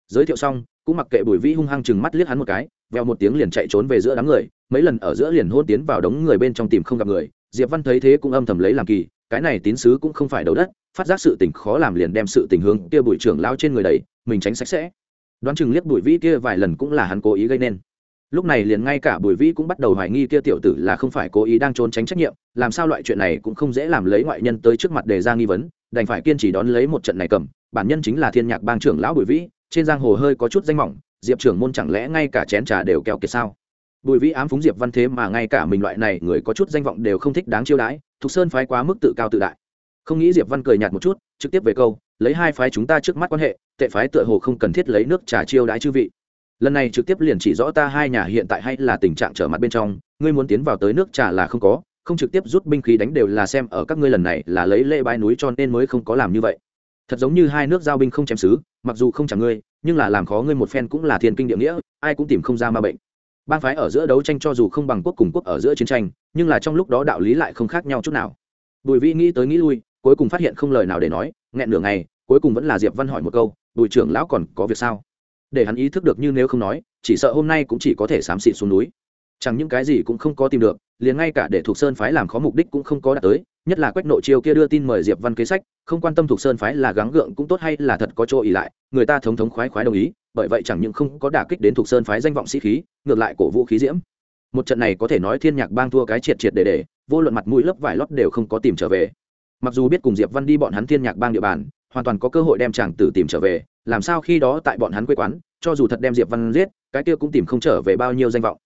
Giới thiệu xong, cũng mặc kệ bùi vĩ hung hăng chừng mắt liếc hắn một cái veo một tiếng liền chạy trốn về giữa đám người, mấy lần ở giữa liền hôn tiến vào đống người bên trong tìm không gặp người diệp văn thấy thế cũng âm thầm lấy làm kỳ, cái này tín sứ cũng không phải đầu đất, phát giác sự tình khó làm liền đem sự tình hướng kia bụi trưởng lão trên người đầy mình tránh sạch sẽ. Đoán chừng liếc bụi vĩ kia vài lần cũng là hắn cố ý gây nên. Lúc này liền ngay cả bùi vĩ cũng bắt đầu hoài nghi kia tiểu tử là không phải cố ý đang trốn tránh trách nhiệm, làm sao loại chuyện này cũng không dễ làm lấy ngoại nhân tới trước mặt đề ra nghi vấn, đành phải kiên trì đón lấy một trận này cầm, bản nhân chính là thiên nhạc bang trưởng lão bùi vĩ, trên giang hồ hơi có chút danh mỏng, diệp trưởng môn chẳng lẽ ngay cả chén trà đều keo kiệt sao? Bùi vĩ ám phúng diệp văn thế mà ngay cả mình loại này người có chút danh vọng đều không thích đáng chiêu đãi, thục sơn phái quá mức tự cao tự đại. Không nghĩ diệp văn cười nhạt một chút, trực tiếp về câu, lấy hai phái chúng ta trước mắt quan hệ, tệ phái tựa hồ không cần thiết lấy nước trà chiêu đãi chư vị. Lần này trực tiếp liền chỉ rõ ta hai nhà hiện tại hay là tình trạng trở mặt bên trong, ngươi muốn tiến vào tới nước trà là không có, không trực tiếp rút binh khí đánh đều là xem ở các ngươi lần này là lấy lễ bái núi cho nên mới không có làm như vậy. Thật giống như hai nước giao binh không chém xứ, mặc dù không chẳng ngươi, nhưng là làm khó ngươi một phen cũng là thiên kinh địa nghĩa, ai cũng tìm không ra ma bệnh bang phái ở giữa đấu tranh cho dù không bằng quốc cùng quốc ở giữa chiến tranh, nhưng là trong lúc đó đạo lý lại không khác nhau chút nào. Bùi vĩ nghĩ tới nghĩ lui, cuối cùng phát hiện không lời nào để nói, nghẹn nửa ngày, cuối cùng vẫn là diệp văn hỏi một câu, bùi trưởng lão còn có việc sao? Để hắn ý thức được như nếu không nói, chỉ sợ hôm nay cũng chỉ có thể xám xịt xuống núi. Chẳng những cái gì cũng không có tìm được, liền ngay cả để thuộc sơn phái làm khó mục đích cũng không có đạt tới nhất là quách nội chiêu kia đưa tin mời diệp văn kế sách, không quan tâm thuộc sơn phái là gắng gượng cũng tốt hay là thật có chỗ ỉ lại, người ta thống thống khoái khoái đồng ý, bởi vậy chẳng những không có đả kích đến thuộc sơn phái danh vọng sĩ khí, ngược lại cổ vũ khí diễm. Một trận này có thể nói thiên nhạc bang thua cái triệt triệt để để, vô luận mặt mũi lớp vải lót đều không có tìm trở về. Mặc dù biết cùng diệp văn đi bọn hắn thiên nhạc bang địa bàn, hoàn toàn có cơ hội đem chàng tử tìm trở về, làm sao khi đó tại bọn hắn quê quán, cho dù thật đem diệp văn giết, cái kia cũng tìm không trở về bao nhiêu danh vọng.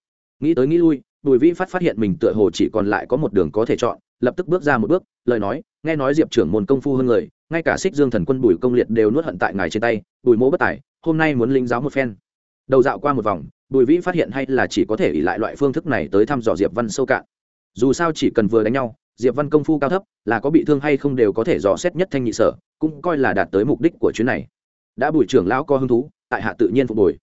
Nghĩ tới nghĩ lui, bùi vĩ phát phát hiện mình tựa hồ chỉ còn lại có một đường có thể chọn lập tức bước ra một bước, lời nói, nghe nói diệp trưởng môn công phu hơn người, ngay cả xích dương thần quân bùi công liệt đều nuốt hận tại ngài trên tay, bùi mỗ bất tài, hôm nay muốn linh giáo một phen. Đầu dạo qua một vòng, bùi vĩ phát hiện hay là chỉ có thể ỉ lại loại phương thức này tới thăm dò diệp văn sâu cạn. Dù sao chỉ cần vừa đánh nhau, diệp văn công phu cao thấp, là có bị thương hay không đều có thể dò xét nhất thanh nhị sở, cũng coi là đạt tới mục đích của chuyến này. Đã bùi trưởng lão có hứng thú, tại hạ tự nhiên phục bồi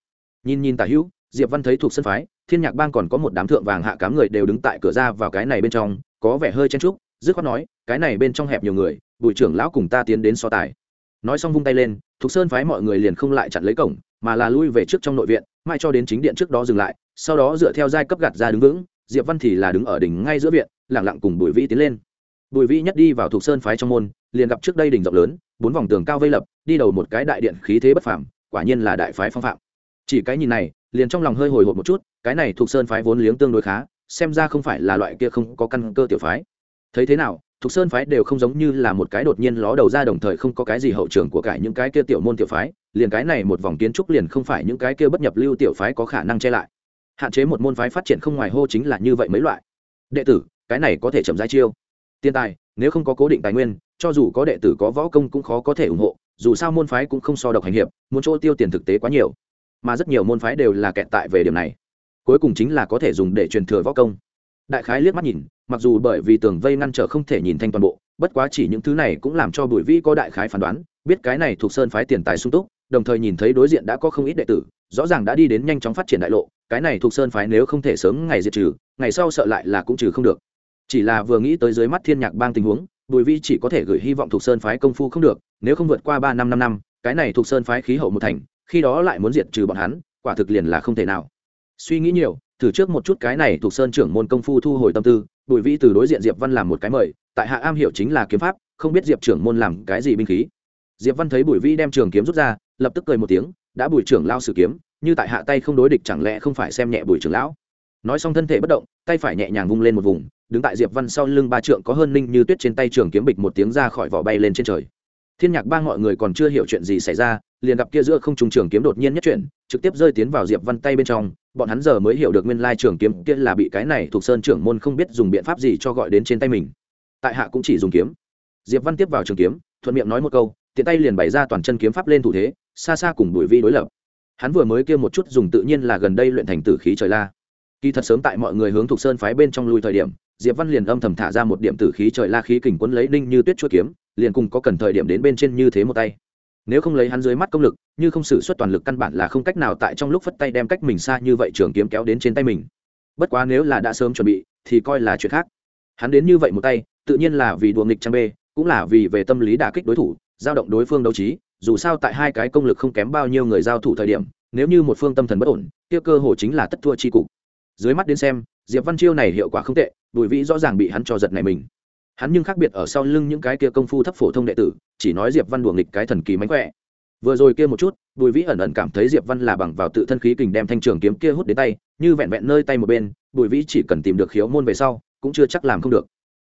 nhìn nhìn tả hữu, diệp văn thấy thuộc sân phái, thiên nhạc bang còn có một đám thượng vàng hạ cám người đều đứng tại cửa ra vào cái này bên trong có vẻ hơi chen trúc dứt khoát nói, cái này bên trong hẹp nhiều người, bùi trưởng lão cùng ta tiến đến so tài. Nói xong vung tay lên, thục sơn phái mọi người liền không lại chặn lấy cổng, mà là lui về trước trong nội viện, mai cho đến chính điện trước đó dừng lại, sau đó dựa theo giai cấp gạt ra đứng vững, diệp văn thì là đứng ở đỉnh ngay giữa viện lẳng lặng cùng bùi vĩ tiến lên. Bùi vĩ nhất đi vào thục sơn phái trong môn, liền gặp trước đây đỉnh rộng lớn, bốn vòng tường cao vây lập, đi đầu một cái đại điện khí thế bất phàm, quả nhiên là đại phái phong phạm. Chỉ cái nhìn này, liền trong lòng hơi hồi hộp một chút, cái này thuộc sơn phái vốn liếng tương đối khá xem ra không phải là loại kia không có căn cơ tiểu phái. Thấy thế nào thuộc sơn phái đều không giống như là một cái đột nhiên ló đầu ra đồng thời không có cái gì hậu trường của cải những cái kia tiểu môn tiểu phái, liền cái này một vòng kiến trúc liền không phải những cái kia bất nhập lưu tiểu phái có khả năng che lại. Hạn chế một môn phái phát triển không ngoài hô chính là như vậy mấy loại. Đệ tử, cái này có thể chậm rãi chiêu. Tiền tài, nếu không có cố định tài nguyên, cho dù có đệ tử có võ công cũng khó có thể ủng hộ, dù sao môn phái cũng không so độc hành hiệp, muốn chỗ tiêu tiền thực tế quá nhiều. Mà rất nhiều môn phái đều là kẹt tại về điểm này cuối cùng chính là có thể dùng để truyền thừa võ công. Đại khái liếc mắt nhìn, mặc dù bởi vì tường vây ngăn trở không thể nhìn thanh toàn bộ, bất quá chỉ những thứ này cũng làm cho bùi vĩ có đại khái phán đoán, biết cái này thuộc sơn phái tiền tài sung túc, đồng thời nhìn thấy đối diện đã có không ít đệ tử, rõ ràng đã đi đến nhanh chóng phát triển đại lộ, cái này thuộc sơn phái nếu không thể sớm ngày diệt trừ, ngày sau sợ lại là cũng trừ không được. Chỉ là vừa nghĩ tới dưới mắt thiên nhạc bang tình huống, bùi vi chỉ có thể gửi hy vọng thuộc sơn phái công phu không được, nếu không vượt qua ba năm năm năm, cái này thuộc sơn phái khí hậu một thành, khi đó lại muốn diệt trừ bọn hắn, quả thực liền là không thể nào suy nghĩ nhiều, thử trước một chút cái này thuộc sơn trưởng môn công phu thu hồi tâm tư, bùi vi từ đối diện diệp văn làm một cái mời, tại hạ am hiểu chính là kiếm pháp, không biết diệp trưởng môn làm cái gì binh khí. Diệp văn thấy bùi vi đem trường kiếm rút ra, lập tức cười một tiếng, đã bùi trưởng lao sử kiếm, như tại hạ tay không đối địch chẳng lẽ không phải xem nhẹ bùi trưởng lão? Nói xong thân thể bất động, tay phải nhẹ nhàng vung lên một vùng, đứng tại diệp văn sau lưng ba trượng có hơn ninh như tuyết trên tay trường kiếm bịch một tiếng ra khỏi vỏ bay lên trên trời. Thiên nhạc bang mọi người còn chưa hiểu chuyện gì xảy ra, liền gặp kia giữa không trung trường kiếm đột nhiên nhất chuyển, trực tiếp rơi tiến vào diệp văn tay bên trong bọn hắn giờ mới hiểu được nguyên lai trường kiếm kia là bị cái này thuộc sơn trưởng môn không biết dùng biện pháp gì cho gọi đến trên tay mình. Tại hạ cũng chỉ dùng kiếm. Diệp văn tiếp vào trường kiếm, thuận miệng nói một câu, tiện tay liền bày ra toàn chân kiếm pháp lên thủ thế, xa xa cùng đuổi vi đối lập. Hắn vừa mới kia một chút dùng tự nhiên là gần đây luyện thành tử khí trời la. Kỳ thật sớm tại mọi người hướng thuộc sơn phái bên trong lui thời điểm, diệp văn liền âm thầm thả ra một điểm tử khí trời la khí kình quấn lấy ninh như tuyết chuỗi kiếm, liền cùng có cần thời điểm đến bên trên như thế một tay nếu không lấy hắn dưới mắt công lực, như không sử xuất toàn lực căn bản là không cách nào tại trong lúc phất tay đem cách mình xa như vậy trường kiếm kéo đến trên tay mình. Bất quá nếu là đã sớm chuẩn bị, thì coi là chuyện khác. Hắn đến như vậy một tay, tự nhiên là vì đùa nghịch trang bê, cũng là vì về tâm lý đả kích đối thủ, giao động đối phương đấu trí, dù sao tại hai cái công lực không kém bao nhiêu người giao thủ thời điểm, nếu như một phương tâm thần bất ổn tiêu cơ hồ chính là tất thua chi cục. Dưới mắt đến xem, diệp văn chiêu này hiệu quả không tệ bùi vĩ rõ ràng bị hắn cho giật này mình hắn nhưng khác biệt ở sau lưng những cái kia công phu thấp phổ thông đệ tử, chỉ nói diệp văn đùa nghịch cái thần kỳ mánh khỏe. Vừa rồi kia một chút, bùi vĩ ẩn ẩn cảm thấy diệp văn là bằng vào tự thân khí kình đem thanh trường kiếm kia hút đến tay, như vẹn vẹn nơi tay một bên, bùi vĩ chỉ cần tìm được khiếu môn về sau, cũng chưa chắc làm không được.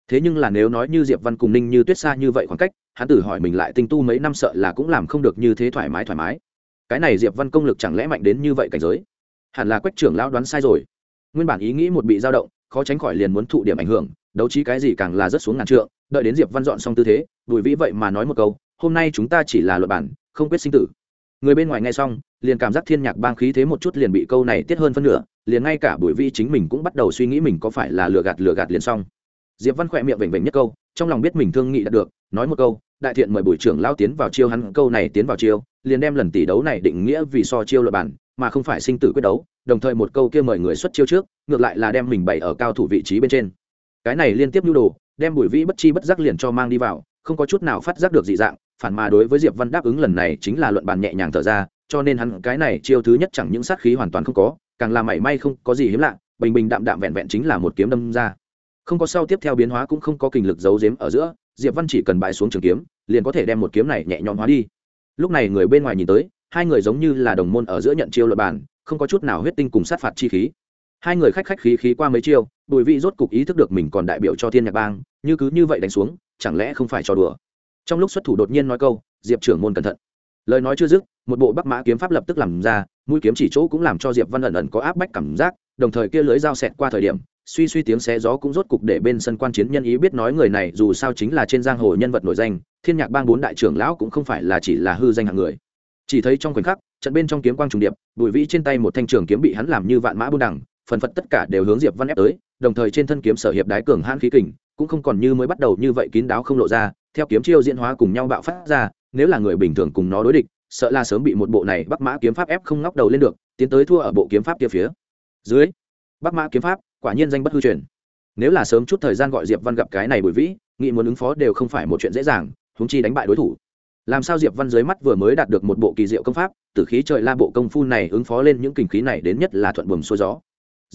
Thế nhưng là nếu nói như diệp văn cùng ninh như tuyết xa như vậy khoảng cách, hắn tự hỏi mình lại tinh tu mấy năm sợ là cũng làm không được như thế thoải mái thoải mái. Cái này diệp văn công lực chẳng lẽ mạnh đến như vậy cảnh giới? Hẳn là quách trưởng lão đoán sai rồi. Nguyên bản ý nghĩ một bị dao động, khó tránh khỏi liền muốn thụ điểm ảnh hưởng đấu trí cái gì càng là rất xuống ngàn trượng, đợi đến diệp văn dọn xong tư thế bùi vĩ vậy mà nói một câu, hôm nay chúng ta chỉ là luật bản, không quyết sinh tử. Người bên ngoài nghe xong, liền cảm giác thiên nhạc bang khí thế một chút liền bị câu này tiết hơn phân nửa, liền ngay cả bùi vĩ chính mình cũng bắt đầu suy nghĩ mình có phải là lừa gạt lừa gạt liền xong. Diệp văn khỏe miệng vểnh vểnh nhất câu, trong lòng biết mình thương nghị đạt được, nói một câu, đại thiện mời bùi trưởng lao tiến vào chiêu hắn, câu này tiến vào chiêu, liền đem lần tỷ đấu này định nghĩa vì so chiêu luật bản, mà không phải sinh tử quyết đấu. Đồng thời một câu kia mời người xuất chiêu trước, ngược lại là đem mình bày ở cao thủ vị trí bên trên cái này liên tiếp nhu đồ, đem bùi vĩ bất chi bất giác liền cho mang đi vào, không có chút nào phát giác được dị dạng, phản mà đối với diệp văn đáp ứng lần này chính là luận bàn nhẹ nhàng thở ra, cho nên hắn cái này chiêu thứ nhất chẳng những sát khí hoàn toàn không có, càng là mảy may không có gì hiếm lạ, bình bình đạm đạm vẹn vẹn chính là một kiếm đâm ra. Không có sau tiếp theo biến hóa cũng không có kinh lực giấu giếm ở giữa, diệp văn chỉ cần bại xuống trường kiếm, liền có thể đem một kiếm này nhẹ nhõm hóa đi. Lúc này người bên ngoài nhìn tới, hai người giống như là đồng môn ở giữa nhận chiêu luật bàn, không có chút nào huyết tinh cùng sát phạt chi khí hai người khách khách khí khí qua mấy chiêu, bùi vị rốt cục ý thức được mình còn đại biểu cho thiên nhạc bang, như cứ như vậy đánh xuống, chẳng lẽ không phải cho đùa? Trong lúc xuất thủ đột nhiên nói câu, diệp trưởng môn cẩn thận. Lời nói chưa dứt, một bộ bắc mã kiếm pháp lập tức làm ra, mũi kiếm chỉ chỗ cũng làm cho diệp văn ẩn ẩn có áp bách cảm giác, đồng thời kia lưới dao xẹt qua thời điểm, suy suy tiếng xé gió cũng rốt cục để bên sân quan chiến nhân ý biết nói người này dù sao chính là trên giang hồ nhân vật nổi danh, thiên nhạc bang bốn đại trưởng lão cũng không phải là chỉ là hư danh hạng người. Chỉ thấy trong khoảnh khắc, trận bên trong kiếm quang trùng điệp, bùi vĩ trên tay một thanh trường kiếm bị hắn làm như vạn mã buôn đẳng phần phật tất cả đều hướng diệp văn ép tới, đồng thời trên thân kiếm sở hiệp đái cường hãn khí kình, cũng không còn như mới bắt đầu như vậy kín đáo không lộ ra, theo kiếm chiêu diễn hóa cùng nhau bạo phát ra, nếu là người bình thường cùng nó đối địch, sợ là sớm bị một bộ này bắc mã kiếm pháp ép không ngóc đầu lên được, tiến tới thua ở bộ kiếm pháp kia phía. Dưới, bắc mã kiếm pháp, quả nhiên danh bất hư truyền. Nếu là sớm chút thời gian gọi diệp văn gặp cái này bùi vĩ nghị muốn ứng phó đều không phải một chuyện dễ dàng húng chi đánh bại đối thủ. Làm sao diệp văn dưới mắt vừa mới đạt được một bộ kỳ diệu công pháp tử khí trời la bộ công phu này ứng phó lên những kình khí này đến nhất là thuận buồm xuôi gió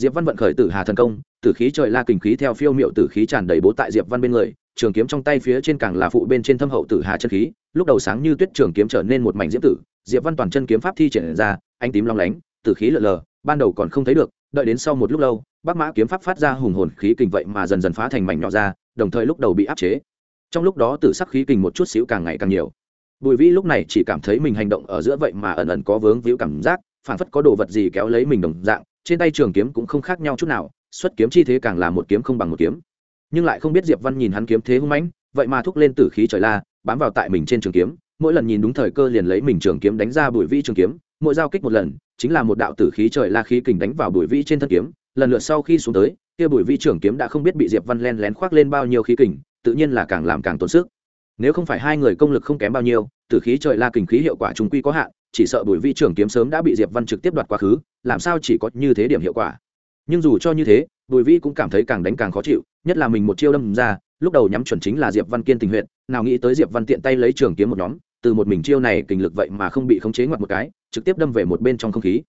diệp văn vận khởi tử hà thần công, tử khí trời la kình khí theo phiêu miệu tử khí tràn đầy bố tại diệp văn bên người, trường kiếm trong tay phía trên càng là phụ bên trên thâm hậu tử hà chân khí, lúc đầu sáng như tuyết trường kiếm trở nên một mảnh diễm tử, diệp văn toàn chân kiếm pháp thi triển ra anh tím long lánh, tử khí lờ lờ, ban đầu còn không thấy được, đợi đến sau một lúc lâu bác mã kiếm pháp phát ra hùng hồn khí kình vậy mà dần dần phá thành mảnh nhỏ ra, đồng thời lúc đầu bị áp chế. Trong lúc đó tử sắc khí kình một chút xíu càng ngày càng nhiều. Bùi vĩ lúc này chỉ cảm thấy mình hành động ở giữa vậy mà ẩn ẩn có vướng víu cảm giác phản phất có đồ vật gì kéo lấy mình đồng dạng trên tay trường kiếm cũng không khác nhau chút nào, xuất kiếm chi thế càng là một kiếm không bằng một kiếm. Nhưng lại không biết diệp văn nhìn hắn kiếm thế hung mãnh, vậy mà thúc lên tử khí trời la, bám vào tại mình trên trường kiếm, mỗi lần nhìn đúng thời cơ liền lấy mình trường kiếm đánh ra bụi vĩ trường kiếm, mỗi giao kích một lần, chính là một đạo tử khí trời la khí kình đánh vào bụi vĩ trên thân kiếm, lần lượt sau khi xuống tới, kia bụi vĩ trường kiếm đã không biết bị diệp văn len lén khoác lên bao nhiêu khí kình, tự nhiên là càng làm càng tốn sức. Nếu không phải hai người công lực không kém bao nhiêu, tử khí trời la kình khí hiệu quả chúng quy có hạn chỉ sợ bùi vi trưởng kiếm sớm đã bị diệp văn trực tiếp đoạt quá khứ, làm sao chỉ có như thế điểm hiệu quả? Nhưng dù cho như thế, bùi vi cũng cảm thấy càng đánh càng khó chịu, nhất là mình một chiêu đâm ra, lúc đầu nhắm chuẩn chính là diệp văn kiên tình huyện nào nghĩ tới diệp văn tiện tay lấy trường kiếm một nhóm, từ một mình chiêu này kình lực vậy mà không bị khống chế ngoặt một cái, trực tiếp đâm về một bên trong không khí.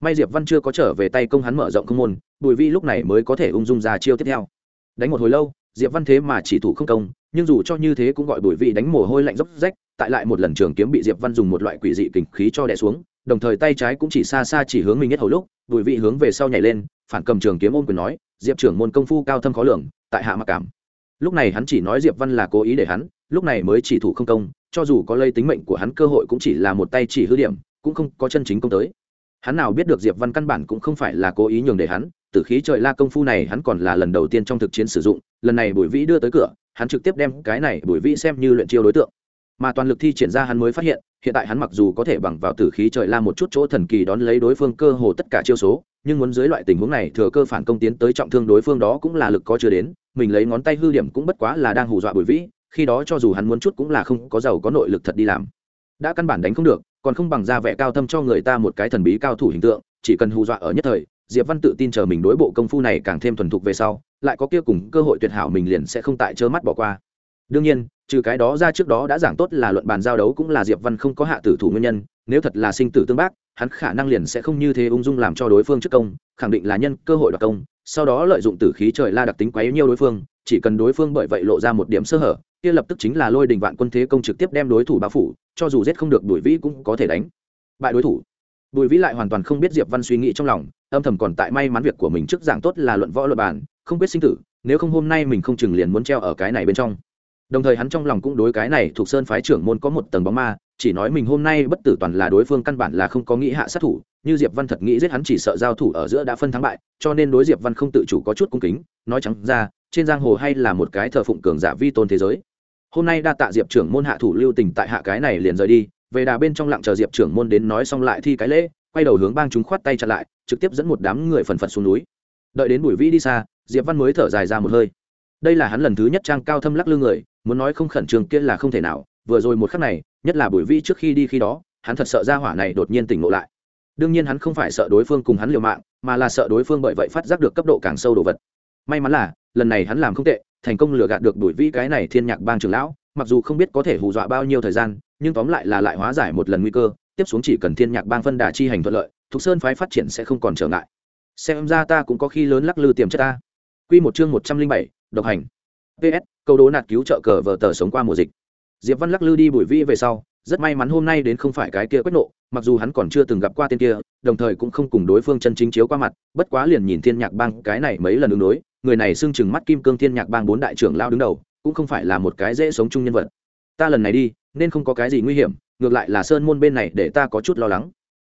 May diệp văn chưa có trở về tay công hắn mở rộng không môn, bùi vi lúc này mới có thể ung dung ra chiêu tiếp theo. Đánh một hồi lâu, diệp văn thế mà chỉ thủ không công nhưng dù cho như thế cũng gọi bùi vị đánh mồ hôi lạnh dốc rách, tại lại một lần trường kiếm bị diệp văn dùng một loại quỷ dị kình khí cho đè xuống, đồng thời tay trái cũng chỉ xa xa chỉ hướng mình nhất hồi lúc, bùi vị hướng về sau nhảy lên, phản cầm trường kiếm ôm quyền nói, diệp trưởng môn công phu cao thâm khó lường, tại hạ mặc cảm. Lúc này hắn chỉ nói diệp văn là cố ý để hắn, lúc này mới chỉ thủ không công, cho dù có lây tính mệnh của hắn cơ hội cũng chỉ là một tay chỉ hư điểm, cũng không có chân chính công tới. Hắn nào biết được diệp văn căn bản cũng không phải là cố ý nhường để hắn tử khí trời la công phu này hắn còn là lần đầu tiên trong thực chiến sử dụng, lần này bùi vĩ đưa tới cửa, hắn trực tiếp đem cái này bùi vĩ xem như luyện chiêu đối tượng. Mà toàn lực thi triển ra hắn mới phát hiện hiện tại hắn mặc dù có thể bằng vào tử khí trời la một chút chỗ thần kỳ đón lấy đối phương cơ hồ tất cả chiêu số, nhưng muốn dưới loại tình huống này thừa cơ phản công tiến tới trọng thương đối phương đó cũng là lực có chưa đến, mình lấy ngón tay hư điểm cũng bất quá là đang hù dọa bùi vĩ, khi đó cho dù hắn muốn chút cũng là không có giàu có nội lực thật đi làm. Đã căn bản đánh không được, còn không bằng ra vẻ cao thâm cho người ta một cái thần bí cao thủ hình tượng, chỉ cần hù dọa ở nhất thời diệp văn tự tin chờ mình đối bộ công phu này càng thêm thuần thục về sau, lại có kia cùng cơ hội tuyệt hảo mình liền sẽ không tại trơ mắt bỏ qua. Đương nhiên, trừ cái đó ra trước đó đã giảng tốt là luận bàn giao đấu cũng là diệp văn không có hạ tử thủ nguyên nhân, nếu thật là sinh tử tương bác, hắn khả năng liền sẽ không như thế ung dung làm cho đối phương trước công, khẳng định là nhân cơ hội đoạt công, sau đó lợi dụng tử khí trời la đặc tính quấy nhiều đối phương, chỉ cần đối phương bởi vậy lộ ra một điểm sơ hở, kia lập tức chính là lôi đình vạn quân thế công trực tiếp đem đối thủ bao phủ, cho dù giết không được đuổi vĩ cũng có thể đánh. Bại đối thủ. Bùi vĩ lại hoàn toàn không biết diệp văn suy nghĩ trong lòng âm thầm còn tại may mắn việc của mình trước giảng tốt là luận võ luật bản không biết sinh tử, nếu không hôm nay mình không chừng liền muốn treo ở cái này bên trong. Đồng thời hắn trong lòng cũng đối cái này thuộc sơn phái trưởng môn có một tầng bóng ma, chỉ nói mình hôm nay bất tử toàn là đối phương căn bản là không có nghĩ hạ sát thủ, như diệp văn thật nghĩ giết hắn chỉ sợ giao thủ ở giữa đã phân thắng bại, cho nên đối diệp văn không tự chủ có chút cung kính, nói trắng ra, trên giang hồ hay là một cái thờ phụng cường giả vi tôn thế giới. Hôm nay đa tạ diệp trưởng môn hạ thủ lưu tình tại hạ cái này liền rời đi, về đà bên trong lặng chờ diệp trưởng môn đến nói xong lại thi cái lễ, quay đầu hướng bang chúng khoát tay chặn lại trực tiếp dẫn một đám người phần phật xuống núi. Đợi đến bùi vĩ đi xa, diệp văn mới thở dài ra một hơi. Đây là hắn lần thứ nhất trang cao thâm lắc lư người, muốn nói không khẩn trương kia là không thể nào, vừa rồi một khắc này, nhất là bùi vĩ trước khi đi khi đó, hắn thật sợ ra hỏa này đột nhiên tỉnh ngộ lại. Đương nhiên hắn không phải sợ đối phương cùng hắn liều mạng, mà là sợ đối phương bởi vậy phát giác được cấp độ càng sâu đồ vật. May mắn là, lần này hắn làm không tệ, thành công lừa gạt được bùi vĩ cái này thiên nhạc bang trưởng lão, mặc dù không biết có thể hù dọa bao nhiêu thời gian, nhưng tóm lại là lại hóa giải một lần nguy cơ tiếp xuống chỉ cần thiên nhạc bang phân đà chi hành thuận lợi, thục sơn phái phát triển sẽ không còn trở ngại. Xem ra ta cũng có khi lớn lắc lư tiềm chất ta. Quy một chương một trăm linh bảy, độc hành. Ps câu đố nạt cứu trợ cờ vờ tờ sống qua mùa dịch. Diệp văn lắc lư đi bùi vĩ về sau, rất may mắn hôm nay đến không phải cái kia quét nộ, mặc dù hắn còn chưa từng gặp qua tên kia, đồng thời cũng không cùng đối phương chân chính chiếu qua mặt, bất quá liền nhìn thiên nhạc bang cái này mấy lần ứng đối, người này xưng chừng mắt kim cương thiên nhạc bang bốn đại trưởng lao đứng đầu, cũng không phải là một cái dễ sống chung nhân vật. Ta lần này đi nên không có cái gì nguy hiểm, ngược lại là sơn môn bên này để ta có chút lo lắng.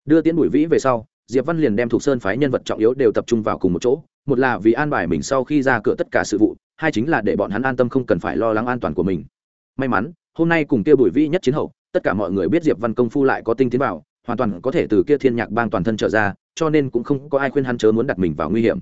Đưa tiến bùi vĩ về sau, diệp văn liền đem thuộc sơn phái nhân vật trọng yếu đều tập trung vào cùng một chỗ, một là vì an bài mình sau khi ra cửa tất cả sự vụ, hai chính là để bọn hắn an tâm không cần phải lo lắng an toàn của mình. May mắn, hôm nay cùng kia bùi vĩ nhất chiến hậu, tất cả mọi người biết diệp văn công phu lại có tinh tiến vào, hoàn toàn có thể từ kia thiên nhạc bang toàn thân trở ra, cho nên cũng không có ai khuyên hắn chớ muốn đặt mình vào nguy hiểm.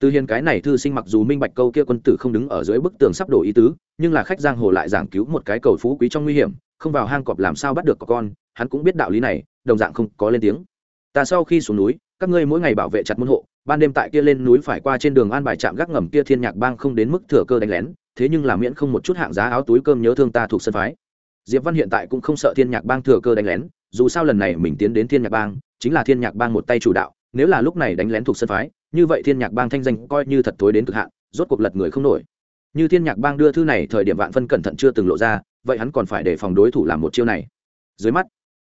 Từ hiền cái này thư sinh mặc dù minh bạch câu kia quân tử không đứng ở dưới bức tường sắp đổ ý tứ, nhưng là khách giang hồ lại giảng cứu một cái cầu phú quý trong nguy hiểm không vào hang cọp làm sao bắt được có con, hắn cũng biết đạo lý này, đồng dạng không có lên tiếng. Ta sau khi xuống núi, các ngươi mỗi ngày bảo vệ chặt môn hộ, ban đêm tại kia lên núi phải qua trên đường an bài trạm gác ngầm kia thiên nhạc bang không đến mức thừa cơ đánh lén, thế nhưng là miễn không một chút hạng giá áo túi cơm nhớ thương ta thuộc sân phái. Diệp văn hiện tại cũng không sợ thiên nhạc bang thừa cơ đánh lén, dù sao lần này mình tiến đến thiên nhạc bang, chính là thiên nhạc bang một tay chủ đạo, nếu là lúc này đánh lén thuộc sân phái, như vậy thiên nhạc bang thanh danh coi như thật thối đến cực hạn, rốt cuộc lật người không nổi như thiên nhạc bang đưa thư này, thời điểm vạn phân cẩn thận chưa từng lộ ra, vậy hắn còn phải để phòng đối thủ làm một chiêu này. Dưới mắt,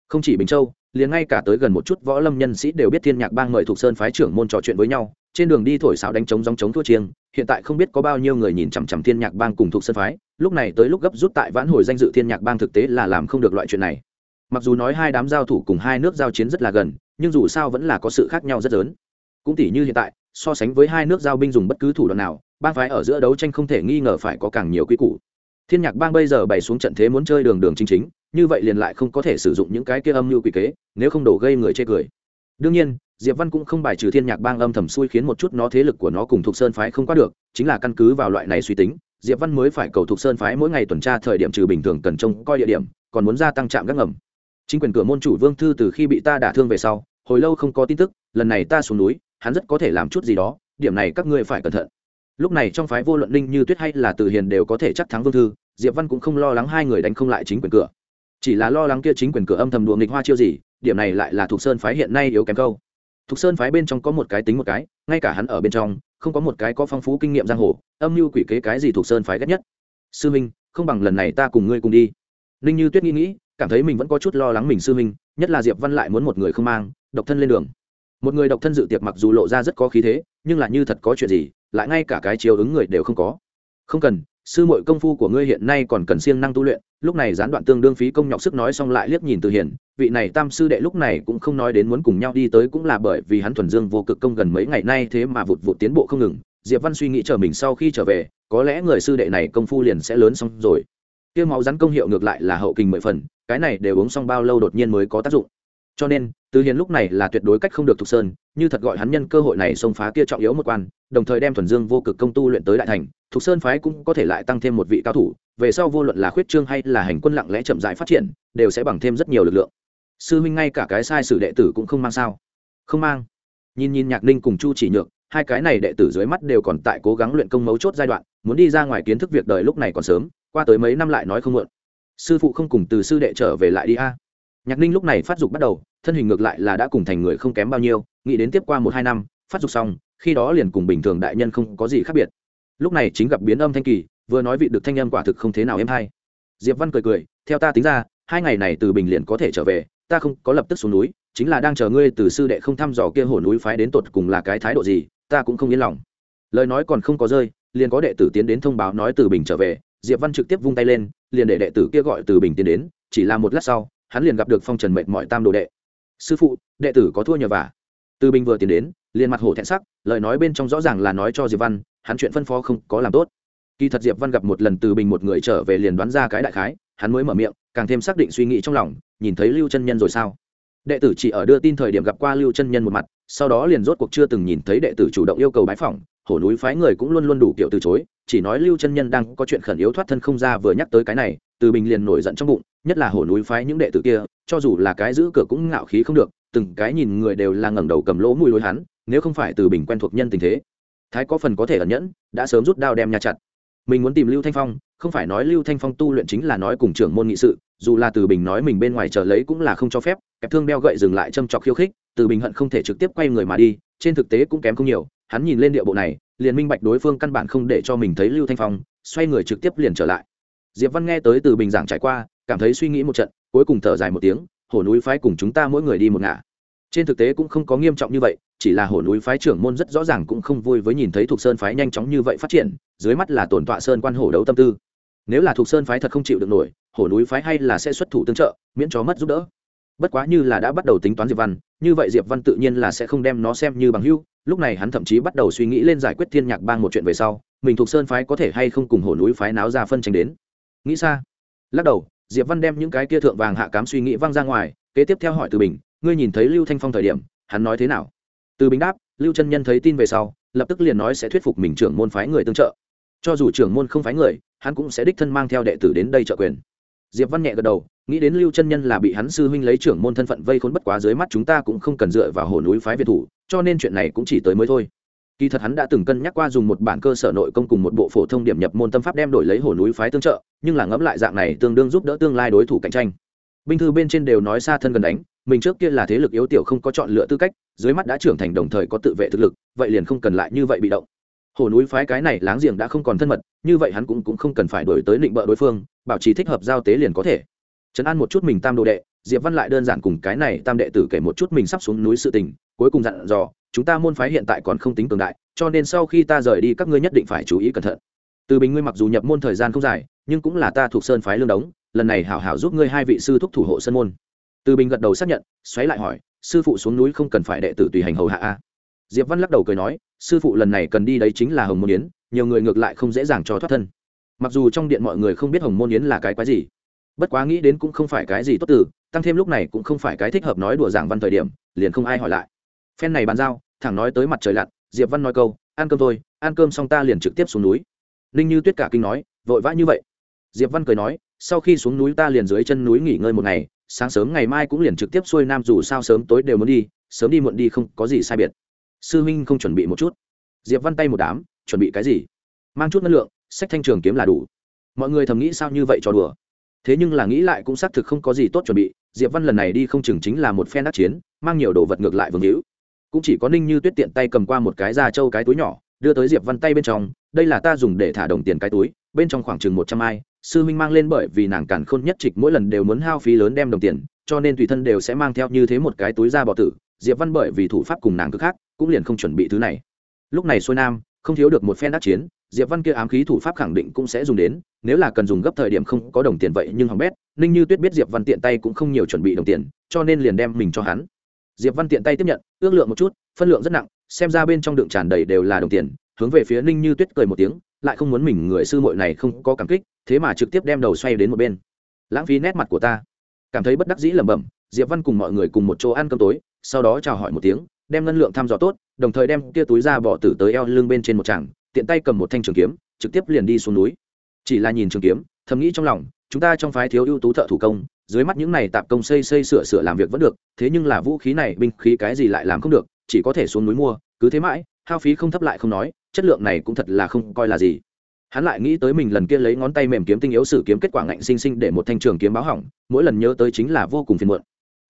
không chỉ bình châu, liền ngay cả tới gần một chút võ lâm nhân sĩ đều biết thiên nhạc bang mời thuộc sơn phái trưởng môn trò chuyện với nhau, trên đường đi thổi sáo đánh trống gióng trống thua chiêng, hiện tại không biết có bao nhiêu người nhìn chằm chằm thiên nhạc bang cùng thuộc sơn phái, lúc này tới lúc gấp rút tại vãn hồi danh dự thiên nhạc bang thực tế là làm không được loại chuyện này. Mặc dù nói hai đám giao thủ cùng hai nước giao chiến rất là gần, nhưng dù sao vẫn là có sự khác nhau rất lớn. Cũng tỷ như hiện tại, so sánh với hai nước giao binh dùng bất cứ thủ đoạn nào bang phái ở giữa đấu tranh không thể nghi ngờ phải có càng nhiều quy củ. Thiên nhạc bang bây giờ bày xuống trận thế muốn chơi đường đường chính chính, như vậy liền lại không có thể sử dụng những cái kia âm mưu quỷ kế, nếu không đổ gây người chê cười. Đương nhiên, diệp văn cũng không bài trừ thiên nhạc bang âm thầm xui khiến một chút nó thế lực của nó cùng thuộc sơn phái không qua được, chính là căn cứ vào loại này suy tính, diệp văn mới phải cầu thuộc sơn phái mỗi ngày tuần tra thời điểm trừ bình thường cần trông coi địa điểm, còn muốn gia tăng trạm gác ngầm. Chính quyền cửa môn chủ vương thư từ khi bị ta đả thương về sau, hồi lâu không có tin tức, lần này ta xuống núi, hắn rất có thể làm chút gì đó, điểm này các ngươi phải cẩn thận lúc này trong phái vô luận ninh như tuyết hay là từ hiền đều có thể chắc thắng vương thư, diệp văn cũng không lo lắng hai người đánh không lại chính quyền cửa. Chỉ là lo lắng kia chính quyền cửa âm thầm đùa nghịch hoa chiêu gì, điểm này lại là thuộc sơn phái hiện nay yếu kém câu. Thuộc sơn phái bên trong có một cái tính một cái, ngay cả hắn ở bên trong, không có một cái có phong phú kinh nghiệm giang hồ, âm mưu quỷ kế cái gì thuộc sơn phái ghét nhất. Sư minh, không bằng lần này ta cùng ngươi cùng đi. Ninh như tuyết nghĩ nghĩ, cảm thấy mình vẫn có chút lo lắng mình sư minh, nhất là diệp văn lại muốn một người không mang, độc thân lên đường. Một người độc thân dự tiệc mặc dù lộ ra rất có khí thế, nhưng là như thật có chuyện gì lại ngay cả cái chiếu ứng người đều không có không cần, sư muội công phu của ngươi hiện nay còn cần siêng năng tu luyện, lúc này gián đoạn tương đương phí công nhọc sức nói xong lại liếc nhìn từ hiển. vị này tam sư đệ lúc này cũng không nói đến muốn cùng nhau đi tới cũng là bởi vì hắn thuần dương vô cực công gần mấy ngày nay thế mà vụt vụt tiến bộ không ngừng, diệp văn suy nghĩ chờ mình sau khi trở về, có lẽ người sư đệ này công phu liền sẽ lớn xong rồi tiêu máu rắn công hiệu ngược lại là hậu kình mười phần, cái này đều uống xong bao lâu đột nhiên mới có tác dụng cho nên, từ hiền lúc này là tuyệt đối cách không được thục sơn, như thật gọi hắn nhân cơ hội này xông phá kia trọng yếu một quan, đồng thời đem thuần dương vô cực công tu luyện tới đại thành, thục sơn phái cũng có thể lại tăng thêm một vị cao thủ, về sau vô luận là khuyết trương hay là hành quân lặng lẽ chậm rãi phát triển, đều sẽ bằng thêm rất nhiều lực lượng. Sư huynh ngay cả cái sai sử đệ tử cũng không mang sao? Không mang. Nhìn nhìn nhạc ninh cùng chu chỉ nhược, hai cái này đệ tử dưới mắt đều còn tại cố gắng luyện công mấu chốt giai đoạn, muốn đi ra ngoài kiến thức việc đời lúc này còn sớm, qua tới mấy năm lại nói không muộn. Sư phụ không cùng từ sư đệ trở về lại đi a nhạc ninh lúc này phát dục bắt đầu, thân hình ngược lại là đã cùng thành người không kém bao nhiêu, nghĩ đến tiếp qua một hai năm, phát dục xong, khi đó liền cùng bình thường đại nhân không có gì khác biệt. Lúc này chính gặp biến âm thanh kỳ, vừa nói vị được thanh âm quả thực không thế nào em hay. Diệp văn cười cười, theo ta tính ra, hai ngày này từ bình liền có thể trở về, ta không có lập tức xuống núi, chính là đang chờ ngươi từ sư đệ không thăm dò kia hồ núi phái đến tột cùng là cái thái độ gì, ta cũng không yên lòng. Lời nói còn không có rơi, liền có đệ tử tiến đến thông báo nói từ bình trở về, diệp văn trực tiếp vung tay lên, liền để đệ tử kia gọi từ bình tiến đến, chỉ là một lát sau hắn liền gặp được phong trần mệnh mọi tam đồ đệ. Sư phụ, đệ tử có thua nhờ vả. Từ bình vừa tiến đến, liền mặt hổ thẹn sắc, lời nói bên trong rõ ràng là nói cho diệp văn, hắn chuyện phân phó không có làm tốt. Kỳ thật diệp văn gặp một lần từ bình một người trở về liền đoán ra cái đại khái, hắn mới mở miệng, càng thêm xác định suy nghĩ trong lòng, nhìn thấy lưu chân nhân rồi sao? Đệ tử chỉ ở đưa tin thời điểm gặp qua lưu chân nhân một mặt, sau đó liền rốt cuộc chưa từng nhìn thấy đệ tử chủ động yêu cầu bái phỏng, hổ núi phái người cũng luôn luôn đủ kiểu từ chối, chỉ nói lưu chân nhân đang có chuyện khẩn yếu thoát thân không ra vừa nhắc tới cái này, từ bình liền nổi giận trong bụng nhất là hổ núi phái những đệ tử kia, cho dù là cái giữ cửa cũng ngạo khí không được, từng cái nhìn người đều là ngẩng đầu cầm lỗ mùi lối hắn, nếu không phải từ bình quen thuộc nhân tình thế. Thái có phần có thể ẩn nhẫn, đã sớm rút đao đem nhà chặt. Mình muốn tìm lưu thanh phong, không phải nói lưu thanh phong tu luyện chính là nói cùng trưởng môn nghị sự, dù là từ bình nói mình bên ngoài chờ lấy cũng là không cho phép, kẹp thương đeo gậy dừng lại châm chọc khiêu khích, từ bình hận không thể trực tiếp quay người mà đi, trên thực tế cũng kém không nhiều, hắn nhìn lên địa bộ này, liền minh bạch đối phương căn bản không để cho mình thấy lưu thanh phong, xoay người trực tiếp liền trở lại. Diệp văn nghe tới từ bình giảng trải qua cảm thấy suy nghĩ một trận, cuối cùng thở dài một tiếng, hổ núi phái cùng chúng ta mỗi người đi một ngả. Trên thực tế cũng không có nghiêm trọng như vậy, chỉ là hổ núi phái trưởng môn rất rõ ràng cũng không vui với nhìn thấy thuộc sơn phái nhanh chóng như vậy phát triển, dưới mắt là tổn tọa sơn quan hổ đấu tâm tư. Nếu là thuộc sơn phái thật không chịu được nổi, hổ núi phái hay là sẽ xuất thủ tương trợ, miễn cho mất giúp đỡ. Bất quá như là đã bắt đầu tính toán diệp văn, như vậy diệp văn tự nhiên là sẽ không đem nó xem như bằng hữu, lúc này hắn thậm chí bắt đầu suy nghĩ lên giải quyết thiên nhạc bang một chuyện về sau, mình thuộc sơn phái có thể hay không cùng hổ núi phái náo ra phân tranh đến. Nghĩ xa. Lắc đầu diệp văn đem những cái kia thượng vàng hạ cám suy nghĩ văng ra ngoài, kế tiếp theo hỏi từ bình, ngươi nhìn thấy lưu thanh phong thời điểm, hắn nói thế nào? Từ bình đáp, lưu chân nhân thấy tin về sau, lập tức liền nói sẽ thuyết phục mình trưởng môn phái người tương trợ. Cho dù trưởng môn không phái người, hắn cũng sẽ đích thân mang theo đệ tử đến đây trợ quyền. Diệp văn nhẹ gật đầu, nghĩ đến lưu chân nhân là bị hắn sư huynh lấy trưởng môn thân phận vây khốn bất quá dưới mắt chúng ta cũng không cần dựa vào hồ núi phái việt thủ, cho nên chuyện này cũng chỉ tới mới thôi. Kỳ thật hắn đã từng cân nhắc qua dùng một bản cơ sở nội công cùng một bộ phổ thông điểm nhập môn tâm pháp đem đổi lấy hồ núi phái tương trợ nhưng là ngẫm lại dạng này tương đương giúp đỡ tương lai đối thủ cạnh tranh. Binh thư bên trên đều nói xa thân gần đánh mình trước kia là thế lực yếu tiểu không có chọn lựa tư cách dưới mắt đã trưởng thành đồng thời có tự vệ thực lực vậy liền không cần lại như vậy bị động. Hồ núi phái cái này láng giềng đã không còn thân mật như vậy hắn cũng, cũng không cần phải đổi tới định bợ đối phương bảo trì thích hợp giao tế liền có thể. Trấn an một chút mình tam đồ đệ diệp văn lại đơn giản cùng cái này tam đệ tử kể một chút mình sắp xuống núi sự tình cuối cùng dặn dò chúng ta môn phái hiện tại còn không tính cường đại cho nên sau khi ta rời đi các ngươi nhất định phải chú ý cẩn thận từ bình ngươi mặc dù nhập môn thời gian không dài, nhưng cũng là ta thuộc sơn phái lương đống, lần này hảo hảo giúp ngươi hai vị sư thúc thủ hộ sơn môn. Từ bình gật đầu xác nhận, xoáy lại hỏi, sư phụ xuống núi không cần phải đệ tử tùy hành hầu hạ a? Diệp văn lắc đầu cười nói, sư phụ lần này cần đi đấy chính là hồng môn yến, nhiều người ngược lại không dễ dàng cho thoát thân. Mặc dù trong điện mọi người không biết hồng môn yến là cái quái gì, bất quá nghĩ đến cũng không phải cái gì tốt từ, tăng thêm lúc này cũng không phải cái thích hợp nói đùa giảng văn thời điểm, liền không ai hỏi lại. Phen này bàn giao, thẳng nói tới mặt trời lặn, diệp văn nói câu, ăn cơm thôi, ăn cơm xong ta liền trực tiếp xuống núi ninh như tuyết cả kinh nói, vội vã như vậy. Diệp văn cười nói, sau khi xuống núi ta liền dưới chân núi nghỉ ngơi một ngày, sáng sớm ngày mai cũng liền trực tiếp xuôi nam dù sao sớm tối đều muốn đi, sớm đi muộn đi không có gì sai biệt. Sư huynh không chuẩn bị một chút. Diệp văn tay một đám, chuẩn bị cái gì? Mang chút năng lượng, sách thanh trường kiếm là đủ. Mọi người thầm nghĩ sao như vậy cho đùa. Thế nhưng là nghĩ lại cũng xác thực không có gì tốt chuẩn bị, diệp văn lần này đi không chừng chính là một phen đắc chiến, mang nhiều đồ vật ngược lại vương hữu. Cũng chỉ có ninh như tuyết tiện tay cầm qua một cái da trâu cái túi nhỏ, đưa tới diệp văn tay bên trong đây là ta dùng để thả đồng tiền cái túi, bên trong khoảng chừng một trăm ai, sư huynh mang lên bởi vì nàng càn khôn nhất trịch mỗi lần đều muốn hao phí lớn đem đồng tiền, cho nên tùy thân đều sẽ mang theo như thế một cái túi ra bọ tử, diệp văn bởi vì thủ pháp cùng nàng cứ khác, cũng liền không chuẩn bị thứ này. Lúc này xuôi nam, không thiếu được một phen đắc chiến, diệp văn kia ám khí thủ pháp khẳng định cũng sẽ dùng đến, nếu là cần dùng gấp thời điểm không có đồng tiền vậy nhưng hỏng bét, ninh như tuyết biết diệp văn tiện tay cũng không nhiều chuẩn bị đồng tiền, cho nên liền đem mình cho hắn. Diệp văn tiện tay tiếp nhận, ước lượng một chút, phân lượng rất nặng, xem ra bên trong đựng tràn đầy đều là đồng tiền hướng về phía ninh như tuyết cười một tiếng, lại không muốn mình người sư muội này không có cảm kích, thế mà trực tiếp đem đầu xoay đến một bên. Lãng phí nét mặt của ta. Cảm thấy bất đắc dĩ lẩm bẩm, diệp văn cùng mọi người cùng một chỗ ăn cơm tối, sau đó chào hỏi một tiếng, đem ngân lượng thăm dò tốt, đồng thời đem kia túi ra bỏ tử tới eo lưng bên trên một tràng, tiện tay cầm một thanh trường kiếm, trực tiếp liền đi xuống núi. Chỉ là nhìn trường kiếm, thầm nghĩ trong lòng, chúng ta trong phái thiếu ưu tú thợ thủ công, dưới mắt những này tạp công xây xây sửa sửa làm việc vẫn được, thế nhưng là vũ khí này, binh khí cái gì lại làm không được, chỉ có thể xuống núi mua, cứ thế mãi, hao phí không thấp lại không nói chất lượng này cũng thật là không coi là gì. Hắn lại nghĩ tới mình lần kia lấy ngón tay mềm kiếm tinh yếu sử kiếm kết quả ngạnh sinh sinh để một thanh trường kiếm báo hỏng, mỗi lần nhớ tới chính là vô cùng phiền muộn.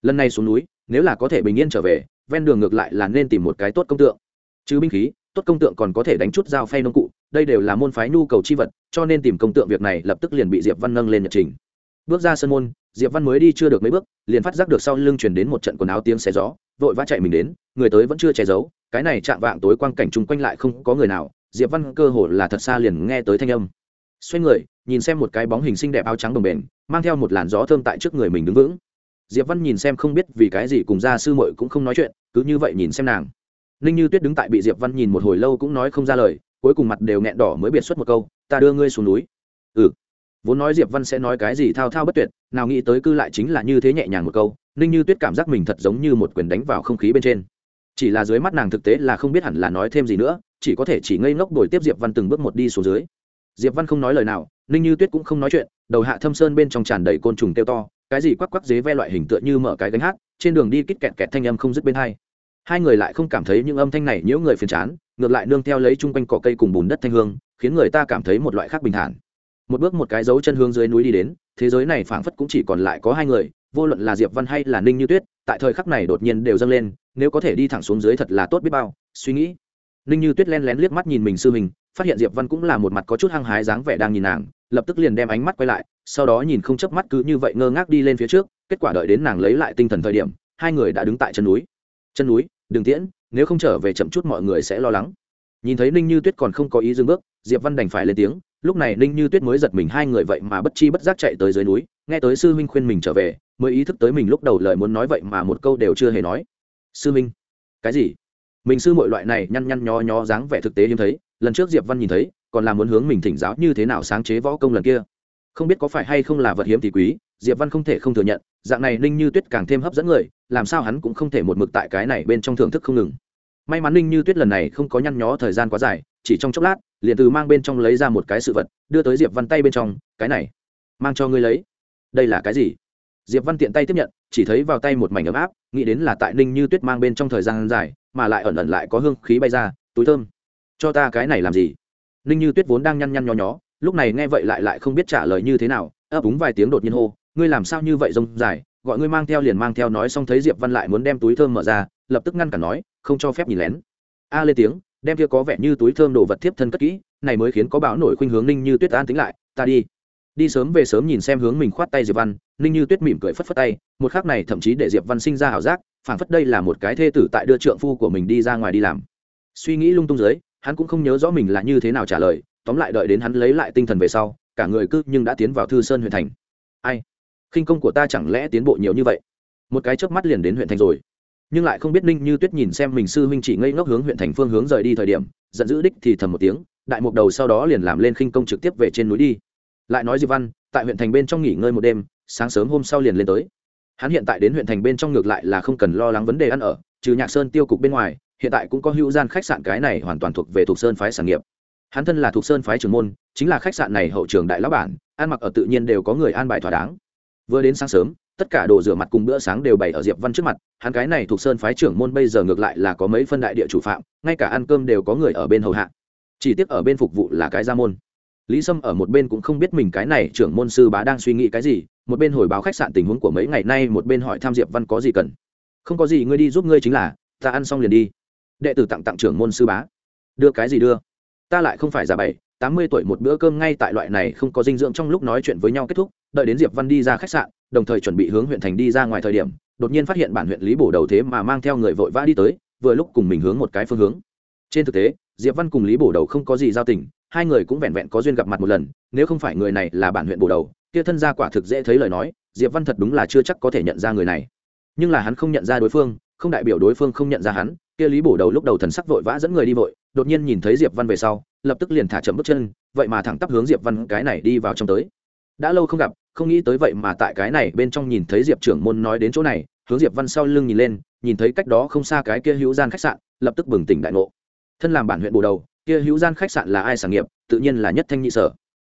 Lần này xuống núi, nếu là có thể bình yên trở về, ven đường ngược lại là nên tìm một cái tốt công tượng. Chứ binh khí, tốt công tượng còn có thể đánh chút dao phay nông cụ, đây đều là môn phái nhu cầu chi vật, cho nên tìm công tượng việc này lập tức liền bị diệp văn nâng lên nhật trình. Bước ra sân môn diệp văn mới đi chưa được mấy bước, liền phát giác được sau lưng chuyển đến một trận quần áo tiếng xé gió, vội vã chạy mình đến, người tới vẫn chưa che giấu, cái này chạm vạng tối quang cảnh chung quanh lại không có người nào, diệp văn cơ hồ là thật xa liền nghe tới thanh âm. Xoay người, nhìn xem một cái bóng hình xinh đẹp áo trắng đồng bền, mang theo một làn gió thơm tại trước người mình đứng vững. Diệp văn nhìn xem không biết vì cái gì cùng gia sư muội cũng không nói chuyện, cứ như vậy nhìn xem nàng. Ninh như tuyết đứng tại bị diệp văn nhìn một hồi lâu cũng nói không ra lời, cuối cùng mặt đều nghẹn đỏ mới biệt xuất một câu, ta đưa ngươi xuống núi. Ừ vốn nói diệp văn sẽ nói cái gì thao thao bất tuyệt, nào nghĩ tới cư lại chính là như thế nhẹ nhàng một câu, ninh như tuyết cảm giác mình thật giống như một quyền đánh vào không khí bên trên. Chỉ là dưới mắt nàng thực tế là không biết hẳn là nói thêm gì nữa, chỉ có thể chỉ ngây ngốc đổi tiếp diệp văn từng bước một đi xuống dưới. Diệp văn không nói lời nào, ninh như tuyết cũng không nói chuyện, đầu hạ thâm sơn bên trong tràn đầy côn trùng tiêu to, cái gì quắc quắc dế ve loại hình tựa như mở cái gánh hát, trên đường đi kít kẹt kẹt thanh âm không dứt bên hai. Hai người lại không cảm thấy những âm thanh này nhiễu người phiền chán, ngược lại nương theo lấy chung quanh cỏ cây cùng bùn đất thanh hương, khiến người ta cảm thấy một loại khác bình thản một bước một cái dấu chân hướng dưới núi đi đến, thế giới này phảng phất cũng chỉ còn lại có hai người, vô luận là diệp văn hay là ninh như tuyết, tại thời khắc này đột nhiên đều dâng lên, nếu có thể đi thẳng xuống dưới thật là tốt biết bao, suy nghĩ. Ninh như tuyết len lén liếc mắt nhìn mình sư mình phát hiện diệp văn cũng là một mặt có chút hăng hái dáng vẻ đang nhìn nàng, lập tức liền đem ánh mắt quay lại, sau đó nhìn không chớp mắt cứ như vậy ngơ ngác đi lên phía trước, kết quả đợi đến nàng lấy lại tinh thần thời điểm, hai người đã đứng tại chân núi. Chân núi, đừng tiễn, nếu không trở về chậm chút mọi người sẽ lo lắng. Nhìn thấy ninh như tuyết còn không có ý dừng bước, diệp văn đành phải lên tiếng lúc này ninh như tuyết mới giật mình, hai người vậy mà bất chi bất giác chạy tới dưới núi, nghe tới sư huynh khuyên mình trở về, mới ý thức tới mình lúc đầu lời muốn nói vậy mà một câu đều chưa hề nói. Sư minh cái gì? Mình sư mọi loại này nhăn nhăn nhó nhó dáng vẻ thực tế hiếm thấy, lần trước diệp văn nhìn thấy, còn là muốn hướng mình thỉnh giáo như thế nào sáng chế võ công lần kia. Không biết có phải hay không là vật hiếm thì quý, diệp văn không thể không thừa nhận, dạng này ninh như tuyết càng thêm hấp dẫn người, làm sao hắn cũng không thể một mực tại cái này bên trong thưởng thức không ngừng. May mắn ninh như tuyết lần này không có nhăn nhó thời gian quá dài chỉ trong chốc lát, liền từ mang bên trong lấy ra một cái sự vật, đưa tới diệp văn tay bên trong, cái này, mang cho ngươi lấy. Đây là cái gì? Diệp văn tiện tay tiếp nhận, chỉ thấy vào tay một mảnh ấm áp, nghĩ đến là tại ninh như tuyết mang bên trong thời gian dài, mà lại ẩn ẩn lại có hương khí bay ra, túi thơm, cho ta cái này làm gì? Ninh như tuyết vốn đang nhăn nhăn nho nhó, lúc này nghe vậy lại lại không biết trả lời như thế nào, ấp úng vài tiếng đột nhiên hô, ngươi làm sao như vậy rông dài, gọi ngươi mang theo liền mang theo nói xong thấy diệp văn lại muốn đem túi thơm mở ra, lập tức ngăn cản nói, không cho phép nhìn lén. A lên tiếng đem kia có vẻ như túi thơm đồ vật tiếp thân cất kỹ, này mới khiến có bão nổi khuynh hướng ninh như tuyết an tính lại, ta đi. Đi sớm về sớm nhìn xem hướng mình khoát tay diệp văn, ninh như tuyết mỉm cười phất phất tay, một khắc này thậm chí để diệp văn sinh ra ảo giác, phảng phất đây là một cái thê tử tại đưa trượng phu của mình đi ra ngoài đi làm. Suy nghĩ lung tung dưới, hắn cũng không nhớ rõ mình là như thế nào trả lời, tóm lại đợi đến hắn lấy lại tinh thần về sau, cả người cứ nhưng đã tiến vào thư sơn huyện thành. Ai, khinh công của ta chẳng lẽ tiến bộ nhiều như vậy? Một cái chớp mắt liền đến huyện thành rồi nhưng lại không biết ninh như tuyết nhìn xem mình sư huynh chỉ ngây ngốc hướng huyện thành phương hướng rời đi thời điểm, giận dữ đích thì thầm một tiếng, đại mục đầu sau đó liền làm lên khinh công trực tiếp về trên núi đi. Lại nói diệp văn, tại huyện thành bên trong nghỉ ngơi một đêm, sáng sớm hôm sau liền lên tới. Hắn hiện tại đến huyện thành bên trong ngược lại là không cần lo lắng vấn đề ăn ở, trừ nhạc sơn tiêu cục bên ngoài, hiện tại cũng có hữu gian khách sạn cái này hoàn toàn thuộc về thuộc sơn phái sản nghiệp. Hắn thân là thuộc sơn phái trưởng môn, chính là khách sạn này hậu trường đại lão bản, ăn mặc ở tự nhiên đều có người an bài thỏa đáng. Vừa đến sáng sớm tất cả đồ rửa mặt cùng bữa sáng đều bày ở diệp văn trước mặt, hắn cái này thuộc sơn phái trưởng môn bây giờ ngược lại là có mấy phân đại địa chủ phạm, ngay cả ăn cơm đều có người ở bên hầu hạ. Chỉ tiếc ở bên phục vụ là cái gia môn. Lý sâm ở một bên cũng không biết mình cái này trưởng môn sư bá đang suy nghĩ cái gì, một bên hồi báo khách sạn tình huống của mấy ngày nay, một bên hỏi tham diệp văn có gì cần. Không có gì, ngươi đi giúp ngươi chính là, ta ăn xong liền đi. Đệ tử tặng tặng trưởng môn sư bá. Đưa cái gì đưa? Ta lại không phải già bảy, tám mươi tuổi một bữa cơm ngay tại loại này không có dinh dưỡng trong lúc nói chuyện với nhau kết thúc đợi đến diệp văn đi ra khách sạn, đồng thời chuẩn bị hướng huyện thành đi ra ngoài thời điểm, đột nhiên phát hiện bản huyện lý bổ đầu thế mà mang theo người vội vã đi tới, vừa lúc cùng mình hướng một cái phương hướng. Trên thực tế, diệp văn cùng lý bổ đầu không có gì giao tình, hai người cũng vẹn vẹn có duyên gặp mặt một lần, nếu không phải người này là bản huyện bổ đầu, kia thân gia quả thực dễ thấy lời nói, diệp văn thật đúng là chưa chắc có thể nhận ra người này. Nhưng là hắn không nhận ra đối phương, không đại biểu đối phương không nhận ra hắn, kia lý bổ đầu lúc đầu thần sắc vội vã dẫn người đi vội, đột nhiên nhìn thấy diệp văn về sau, lập tức liền thả chậm bước chân, vậy mà thẳng tắp hướng diệp văn cái này đi vào trong tới. Đã lâu không gặp không nghĩ tới vậy mà tại cái này bên trong nhìn thấy diệp trưởng môn nói đến chỗ này, hướng diệp văn sau lưng nhìn lên, nhìn thấy cách đó không xa cái kia hữu gian khách sạn, lập tức bừng tỉnh đại ngộ. Thân làm bản huyện bổ đầu, kia hữu gian khách sạn là ai sản nghiệp, tự nhiên là nhất thanh nhị sở.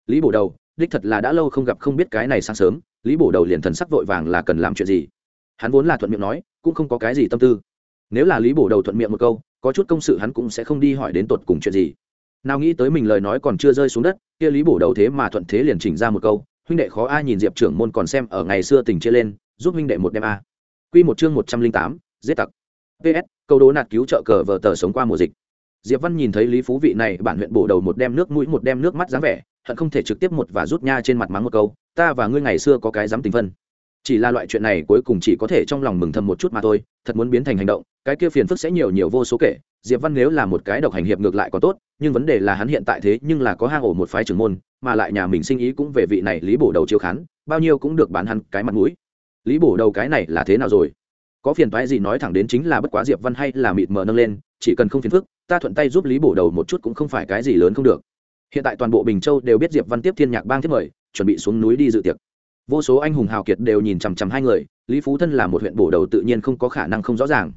Lý bổ đầu, đích thật là đã lâu không gặp không biết cái này sáng sớm, lý bổ đầu liền thần sắc vội vàng là cần làm chuyện gì. Hắn vốn là thuận miệng nói, cũng không có cái gì tâm tư. Nếu là lý bổ đầu thuận miệng một câu, có chút công sự hắn cũng sẽ không đi hỏi đến tột cùng chuyện gì. Nào nghĩ tới mình lời nói còn chưa rơi xuống đất, kia lý bổ đầu thế mà thuận thế liền chỉnh ra một câu huynh đệ khó a nhìn diệp trưởng môn còn xem ở ngày xưa tình chia lên, giúp huynh đệ một đêm a. Q một chương một trăm linh tám, giết tặc. Ps câu đố nạt cứu trợ cờ vờ tờ sống qua mùa dịch. Diệp văn nhìn thấy lý phú vị này, bản huyện bổ đầu một đem nước mũi một đem nước mắt dáng vẻ, hận không thể trực tiếp một và rút nha trên mặt mắng một câu, ta và ngươi ngày xưa có cái dám tình phân. Chỉ là loại chuyện này cuối cùng chỉ có thể trong lòng mừng thầm một chút mà thôi, thật muốn biến thành hành động, cái kia phiền phức sẽ nhiều nhiều vô số kể, diệp văn nếu là một cái độc hành hiệp ngược lại có tốt, nhưng vấn đề là hắn hiện tại thế nhưng là có hang ổ một phái trưởng môn mà lại nhà mình sinh ý cũng về vị này lý bổ đầu chiếu khán, bao nhiêu cũng được bán hắn cái mặt mũi. Lý bổ đầu cái này là thế nào rồi? Có phiền toái gì nói thẳng đến chính là bất quá diệp văn hay là mịt mờ nâng lên, chỉ cần không phiền phức, ta thuận tay giúp lý bổ đầu một chút cũng không phải cái gì lớn không được. Hiện tại toàn bộ bình châu đều biết diệp văn tiếp thiên nhạc bang thiết mời, chuẩn bị xuống núi đi dự tiệc. Vô số anh hùng hào kiệt đều nhìn chằm chằm hai người, lý phú thân là một huyện bổ đầu tự nhiên không có khả năng không rõ ràng.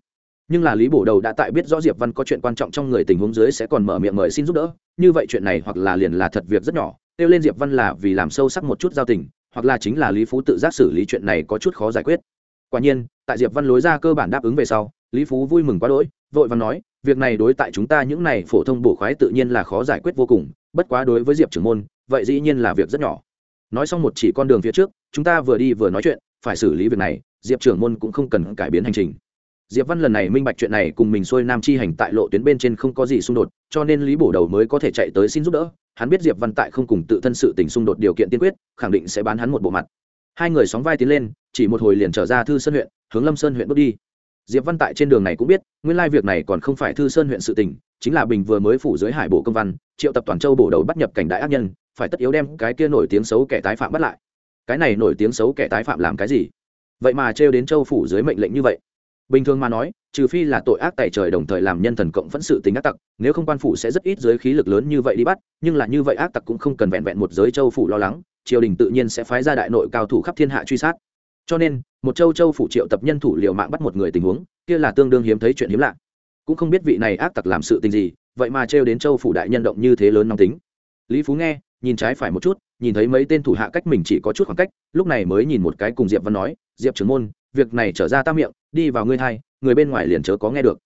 Nhưng là lý bổ đầu đã tại biết rõ diệp văn có chuyện quan trọng trong người tình huống dưới sẽ còn mở miệng mời xin giúp đỡ, như vậy chuyện này hoặc là liền là thật việc rất nhỏ kêu lên diệp văn là vì làm sâu sắc một chút giao tình, hoặc là chính là lý phú tự giác xử lý chuyện này có chút khó giải quyết. Quả nhiên, tại diệp văn lối ra cơ bản đáp ứng về sau, lý phú vui mừng quá đỗi, vội và nói, việc này đối tại chúng ta những này phổ thông bổ khoái tự nhiên là khó giải quyết vô cùng, bất quá đối với diệp trưởng môn, vậy dĩ nhiên là việc rất nhỏ. Nói xong một chỉ con đường phía trước, chúng ta vừa đi vừa nói chuyện, phải xử lý việc này, diệp trưởng môn cũng không cần cải biến hành trình diệp văn lần này minh bạch chuyện này cùng mình xuôi nam chi hành tại lộ tuyến bên trên không có gì xung đột, cho nên lý bổ đầu mới có thể chạy tới xin giúp đỡ. Hắn biết diệp văn tại không cùng tự thân sự tình xung đột điều kiện tiên quyết, khẳng định sẽ bán hắn một bộ mặt. Hai người sóng vai tiến lên, chỉ một hồi liền trở ra thư sơn huyện, hướng lâm sơn huyện bước đi. Diệp văn tại trên đường này cũng biết, nguyên lai việc này còn không phải thư sơn huyện sự tình, chính là bình vừa mới phủ dưới hải bộ công văn, triệu tập toàn châu bổ đầu bắt nhập cảnh đại ác nhân, phải tất yếu đem cái kia nổi tiếng xấu kẻ tái phạm bắt lại. Cái này nổi tiếng xấu kẻ tái phạm làm cái gì? Vậy mà trêu đến châu phủ dưới mệnh lệnh như vậy bình thường mà nói, trừ phi là tội ác tại trời đồng thời làm nhân thần cộng phẫn sự tính ác tặc, nếu không quan phủ sẽ rất ít giới khí lực lớn như vậy đi bắt, nhưng là như vậy ác tặc cũng không cần vẹn vẹn một giới châu phủ lo lắng, triều đình tự nhiên sẽ phái ra đại nội cao thủ khắp thiên hạ truy sát. Cho nên, một châu châu phủ triệu tập nhân thủ liệu mạng bắt một người tình huống, kia là tương đương hiếm thấy chuyện hiếm lạ. Cũng không biết vị này ác tặc làm sự tình gì, vậy mà trêu đến châu phủ đại nhân động như thế lớn nóng tính. Lý phú nghe, nhìn trái phải một chút, nhìn thấy mấy tên thủ hạ cách mình chỉ có chút khoảng cách, lúc này mới nhìn một cái cùng diệp văn nói, diệp trưởng môn việc này trở ra ta miệng, đi vào ngươi thai, người bên ngoài liền chớ có nghe được.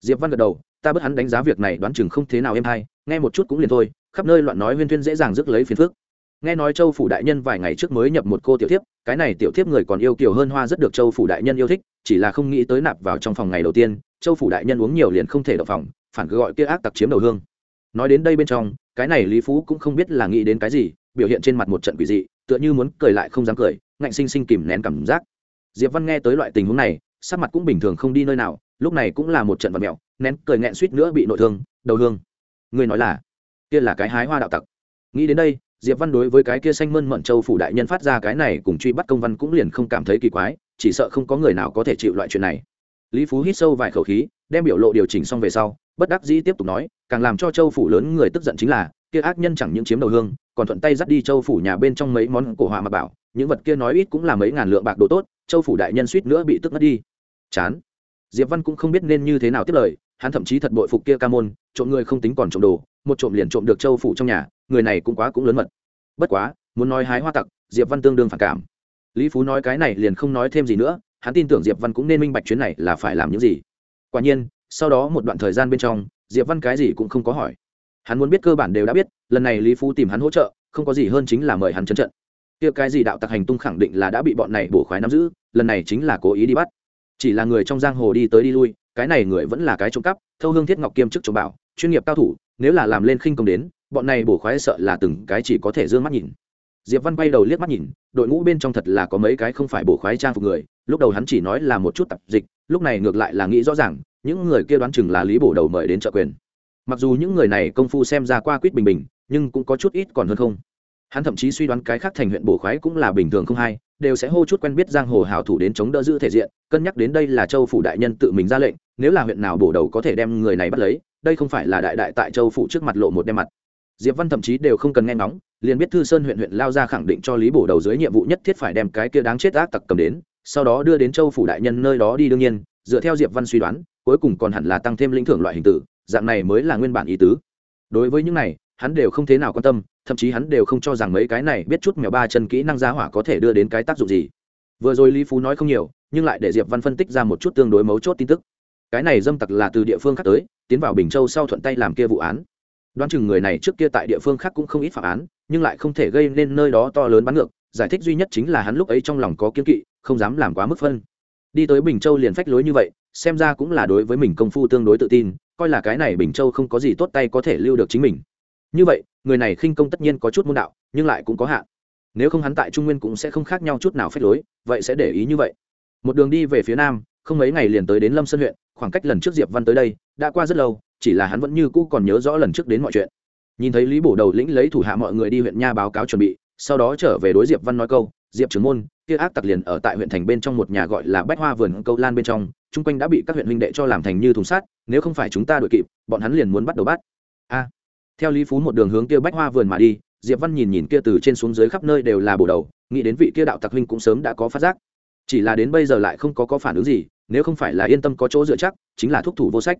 Diệp văn gật đầu, ta bất hắn đánh giá việc này đoán chừng không thế nào em hay, nghe một chút cũng liền thôi, khắp nơi loạn nói huyên thuyên dễ dàng rước lấy phiền phức. Nghe nói châu phủ đại nhân vài ngày trước mới nhập một cô tiểu thiếp, cái này tiểu thiếp người còn yêu kiều hơn hoa rất được châu phủ đại nhân yêu thích, chỉ là không nghĩ tới nạp vào trong phòng ngày đầu tiên, châu phủ đại nhân uống nhiều liền không thể đậu phòng, phản cứ gọi kia ác tặc chiếm đầu hương. Nói đến đây bên trong, cái này lý phú cũng không biết là nghĩ đến cái gì, biểu hiện trên mặt một trận quỷ dị, tựa như muốn cười lại không dám cười, ngạnh sinh sinh kìm nén cảm giác diệp văn nghe tới loại tình huống này, sắc mặt cũng bình thường không đi nơi nào, lúc này cũng là một trận vật mẹo nén cười nghẹn suýt nữa bị nội thương, đầu hương. Người nói là, kia là cái hái hoa đạo tặc. Nghĩ đến đây, diệp văn đối với cái kia xanh mơn mận châu phủ đại nhân phát ra cái này cùng truy bắt công văn cũng liền không cảm thấy kỳ quái, chỉ sợ không có người nào có thể chịu loại chuyện này. Lý phú hít sâu vài khẩu khí, đem biểu lộ điều chỉnh xong về sau, bất đắc dĩ tiếp tục nói, càng làm cho châu phủ lớn người tức giận chính là, kia ác nhân chẳng những chiếm đầu hương, còn thuận tay dắt đi châu phủ nhà bên trong mấy món cổ họa mà bảo, những vật kia nói ít cũng là mấy ngàn lượng bạc đồ tốt châu phủ đại nhân suýt nữa bị tức mất đi. Chán. Diệp văn cũng không biết nên như thế nào tiếp lời, hắn thậm chí thật bội phục kia ca môn, trộm người không tính còn trộm đồ, một trộm liền trộm được châu phủ trong nhà, người này cũng quá cũng lớn mật. Bất quá, muốn nói hái hoa tặc, diệp văn tương đương phản cảm. Lý phú nói cái này liền không nói thêm gì nữa, hắn tin tưởng diệp văn cũng nên minh bạch chuyến này là phải làm những gì. Quả nhiên, sau đó một đoạn thời gian bên trong, diệp văn cái gì cũng không có hỏi. Hắn muốn biết cơ bản đều đã biết, lần này lý phú tìm hắn hỗ trợ, không có gì hơn chính là mời hắn trấn trận. Kia cái gì đạo tặc hành tung khẳng định là đã bị bọn này bổ khoái nắm giữ lần này chính là cố ý đi bắt. Chỉ là người trong giang hồ đi tới đi lui, cái này người vẫn là cái trộm cắp, thâu hương thiết ngọc kiêm chức trộm bảo, chuyên nghiệp cao thủ, nếu là làm lên khinh công đến, bọn này bổ khoái sợ là từng cái chỉ có thể d ư ơ n g mắt nhìn. Diệp văn bay đầu liếc mắt nhìn, đội ngũ bên trong thật là có mấy cái không phải bổ khoái trang phục người, lúc đầu hắn chỉ nói là một chút tập dịch, lúc này ngược lại là nghĩ rõ ràng, những người kia đoán chừng là lý bổ đầu mời đến trợ quyền. Mặc dù những người này công phu xem ra qua quýt bình bình, nhưng cũng có chút ít còn hơn không hắn thậm chí suy đoán cái khác thành huyện bổ khoái cũng là bình thường không hay, đều sẽ hô chút quen biết giang hồ hào thủ đến chống đỡ giữ thể diện, cân nhắc đến đây là châu phủ đại nhân tự mình ra lệnh, nếu là huyện nào bổ đầu có thể đem người này bắt lấy, đây không phải là đại đại tại châu phủ trước mặt lộ một đem mặt. Diệp văn thậm chí đều không cần nghe ngóng, liền biết thư sơn huyện huyện lao ra khẳng định cho lý bổ đầu dưới nhiệm vụ nhất thiết phải đem cái kia đáng chết ác tặc cầm đến, sau đó đưa đến châu phủ đại nhân nơi đó đi đương nhiên, dựa theo diệp văn suy đoán, cuối cùng còn hẳn là tăng thêm lĩnh thưởng loại hình tử, dạng này mới là nguyên bản ý tứ. Đối với những này, hắn đều không thế nào quan tâm thậm chí hắn đều không cho rằng mấy cái này biết chút mèo ba chân kỹ năng giá hỏa có thể đưa đến cái tác dụng gì. Vừa rồi lý phú nói không nhiều, nhưng lại để diệp văn phân tích ra một chút tương đối mấu chốt tin tức. Cái này dâm tặc là từ địa phương khác tới, tiến vào bình châu sau thuận tay làm kia vụ án. Đoán chừng người này trước kia tại địa phương khác cũng không ít phạm án, nhưng lại không thể gây nên nơi đó to lớn bắn ngược, giải thích duy nhất chính là hắn lúc ấy trong lòng có kiên kỵ, không dám làm quá mức phân. Đi tới bình châu liền phách lối như vậy, xem ra cũng là đối với mình công phu tương đối tự tin, coi là cái này bình châu không có gì tốt tay có thể lưu được chính mình như vậy, người này khinh công tất nhiên có chút môn đạo, nhưng lại cũng có hạn. Nếu không hắn tại trung nguyên cũng sẽ không khác nhau chút nào phép lối, vậy sẽ để ý như vậy. Một đường đi về phía nam, không mấy ngày liền tới đến lâm sơn huyện, khoảng cách lần trước diệp văn tới đây, đã qua rất lâu, chỉ là hắn vẫn như cũ còn nhớ rõ lần trước đến mọi chuyện. Nhìn thấy lý bổ đầu lĩnh lấy thủ hạ mọi người đi huyện nha báo cáo chuẩn bị, sau đó trở về đối diệp văn nói câu, diệp trưởng môn, kia ác tặc liền ở tại huyện thành bên trong một nhà gọi là bách hoa vườn câu lan bên trong, chung quanh đã bị các huyện huynh đệ cho làm thành như thùng sát nếu không phải chúng ta đội kịp, bọn hắn liền muốn bắt đầu bắt. A theo lý phú một đường hướng kia bách hoa vườn mà đi, diệp văn nhìn nhìn kia từ trên xuống dưới khắp nơi đều là bổ đầu, nghĩ đến vị kia đạo tặc huynh cũng sớm đã có phát giác. Chỉ là đến bây giờ lại không có có phản ứng gì, nếu không phải là yên tâm có chỗ dựa chắc, chính là thúc thủ vô sách.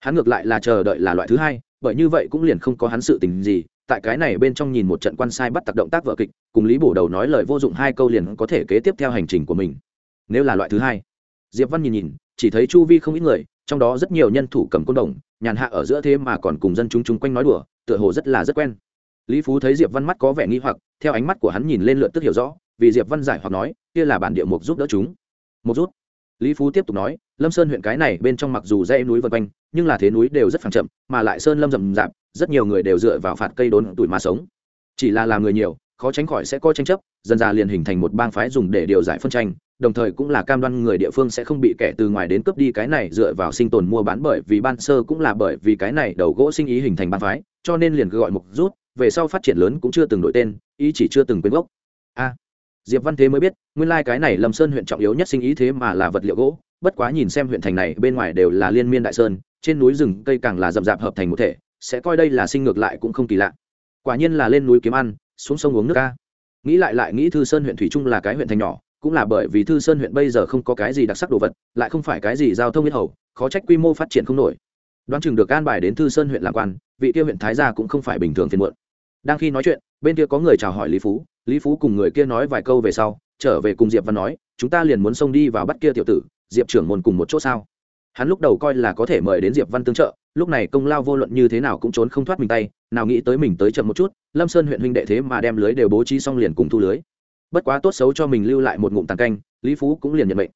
Hắn ngược lại là chờ đợi là loại thứ hai, bởi như vậy cũng liền không có hắn sự tình gì, tại cái này bên trong nhìn một trận quan sai bắt tặc động tác vợ kịch, cùng lý bổ đầu nói lời vô dụng hai câu liền có thể kế tiếp theo hành trình của mình. Nếu là loại thứ hai, diệp văn nhìn nhìn, chỉ thấy chu vi không ít người, trong đó rất nhiều nhân thủ cầm côn đồng, nhàn hạ ở giữa thế mà còn cùng dân chúng chung quanh nói đùa tựa hồ rất là rất quen. Lý phú thấy diệp văn mắt có vẻ nghi hoặc, theo ánh mắt của hắn nhìn lên lượn tức hiểu rõ, vì diệp văn giải hoặc nói, kia là bản địa mục giúp đỡ chúng. Một rút lý phú tiếp tục nói, lâm sơn huyện cái này bên trong mặc dù dãy núi vân quanh, nhưng là thế núi đều rất phẳng chậm, mà lại sơn lâm rậm rạp, rất nhiều người đều dựa vào phạt cây đốn tuổi mà sống. Chỉ là làm người nhiều, khó tránh khỏi sẽ có tranh chấp, dần dà liền hình thành một bang phái dùng để điều giải phân tranh đồng thời cũng là cam đoan người địa phương sẽ không bị kẻ từ ngoài đến cướp đi cái này dựa vào sinh tồn mua bán bởi vì ban sơ cũng là bởi vì cái này đầu gỗ sinh ý hình thành ban phái, cho nên liền gọi mục rút, về sau phát triển lớn cũng chưa từng đổi tên, ý chỉ chưa từng quên gốc. A, diệp văn thế mới biết, nguyên lai cái này lâm sơn huyện trọng yếu nhất sinh ý thế mà là vật liệu gỗ, bất quá nhìn xem huyện thành này, bên ngoài đều là liên miên đại sơn, trên núi rừng cây càng là rậm rạp hợp thành một thể, sẽ coi đây là sinh ngược lại cũng không kỳ lạ. Quả nhiên là lên núi kiếm ăn, xuống sông uống nước ca nghĩ lại lại nghĩ thư sơn huyện thủy trung là cái huyện thành nhỏ cũng là bởi vì thư sơn huyện bây giờ không có cái gì đặc sắc đồ vật, lại không phải cái gì giao thông huyết hầu, khó trách quy mô phát triển không nổi. Đoán chừng được an bài đến thư sơn huyện làm quan, vị kia huyện thái gia cũng không phải bình thường phiền muộn. Đang khi nói chuyện, bên kia có người chào hỏi lý phú lý phú cùng người kia nói vài câu về sau, trở về cùng diệp văn nói, chúng ta liền muốn xông đi vào bắt kia tiểu tử, diệp trưởng môn cùng một chỗ sao? Hắn lúc đầu coi là có thể mời đến diệp văn tương trợ, lúc này công lao vô luận như thế nào cũng trốn không thoát mình tay, nào nghĩ tới mình tới chậm một chút, lâm sơn huyện huynh đệ thế mà đem lưới đều bố trí xong liền cùng thu lưới bất quá tốt xấu cho mình lưu lại một ngụm tàn canh, lý phú cũng liền nhận mệnh.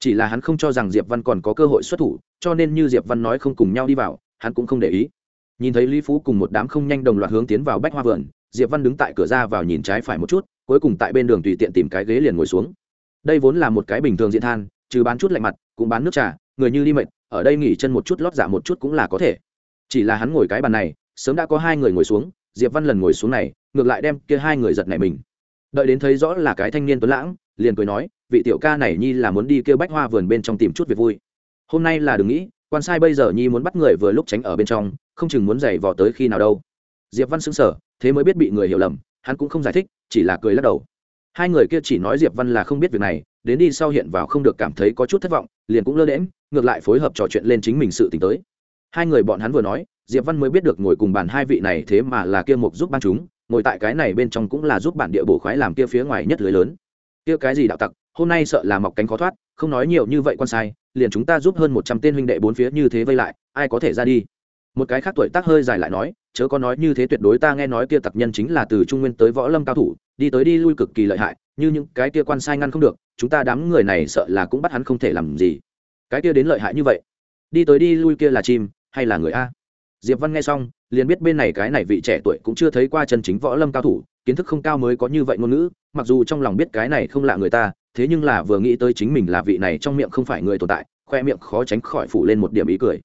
Chỉ là hắn không cho rằng diệp văn còn có cơ hội xuất thủ, cho nên như diệp văn nói không cùng nhau đi vào, hắn cũng không để ý. Nhìn thấy lý phú cùng một đám không nhanh đồng loạt hướng tiến vào bách hoa vườn, diệp văn đứng tại cửa ra vào nhìn trái phải một chút, cuối cùng tại bên đường tùy tiện tìm cái ghế liền ngồi xuống. Đây vốn là một cái bình thường diện than, trừ bán chút lạnh mặt, cũng bán nước trà, người như đi mệt, ở đây nghỉ chân một chút lót dạ một chút cũng là có thể. Chỉ là hắn ngồi cái bàn này, sớm đã có hai người ngồi xuống, diệp văn lần ngồi xuống này, ngược lại đem kia hai người giật này mình đợi đến thấy rõ là cái thanh niên tuấn lãng, liền cười nói, vị tiểu ca này nhi là muốn đi kêu bách hoa vườn bên trong tìm chút việc vui. Hôm nay là đừng nghĩ, quan sai bây giờ nhi muốn bắt người vừa lúc tránh ở bên trong, không chừng muốn giày vò tới khi nào đâu. Diệp văn xứng sở thế mới biết bị người hiểu lầm, hắn cũng không giải thích, chỉ là cười lắc đầu. Hai người kia chỉ nói diệp văn là không biết việc này, đến đi sau hiện vào không được cảm thấy có chút thất vọng, liền cũng lơ đễm ngược lại phối hợp trò chuyện lên chính mình sự t tới. Hai người bọn hắn vừa nói, diệp văn mới biết được ngồi cùng bàn hai vị này thế mà là kia mục giúp ban chúng ngồi tại cái này bên trong cũng là giúp bản địa bổ khoái làm kia phía ngoài nhất lưới lớn. Kia cái gì đạo tặc, hôm nay sợ là mọc cánh khó thoát, không nói nhiều như vậy quan sai, liền chúng ta giúp hơn một trăm tên huynh đệ bốn phía như thế vây lại, ai có thể ra đi? Một cái khác tuổi tác hơi dài lại nói, chớ có nói như thế tuyệt đối ta nghe nói kia tặc nhân chính là từ trung nguyên tới võ lâm cao thủ, đi tới đi lui cực kỳ lợi hại, như những cái kia quan sai ngăn không được, chúng ta đám người này sợ là cũng bắt hắn không thể làm gì. Cái kia đến lợi hại như vậy, đi tới đi lui kia là chim hay là người a? Diệp văn nghe xong liền biết bên này cái này vị trẻ tuổi cũng chưa thấy qua chân chính võ lâm cao thủ, kiến thức không cao mới có như vậy ngôn ngữ, mặc dù trong lòng biết cái này không lạ người ta, thế nhưng là vừa nghĩ tới chính mình là vị này trong miệng không phải người tồn tại, khoe miệng khó tránh khỏi phủ lên một điểm ý cười.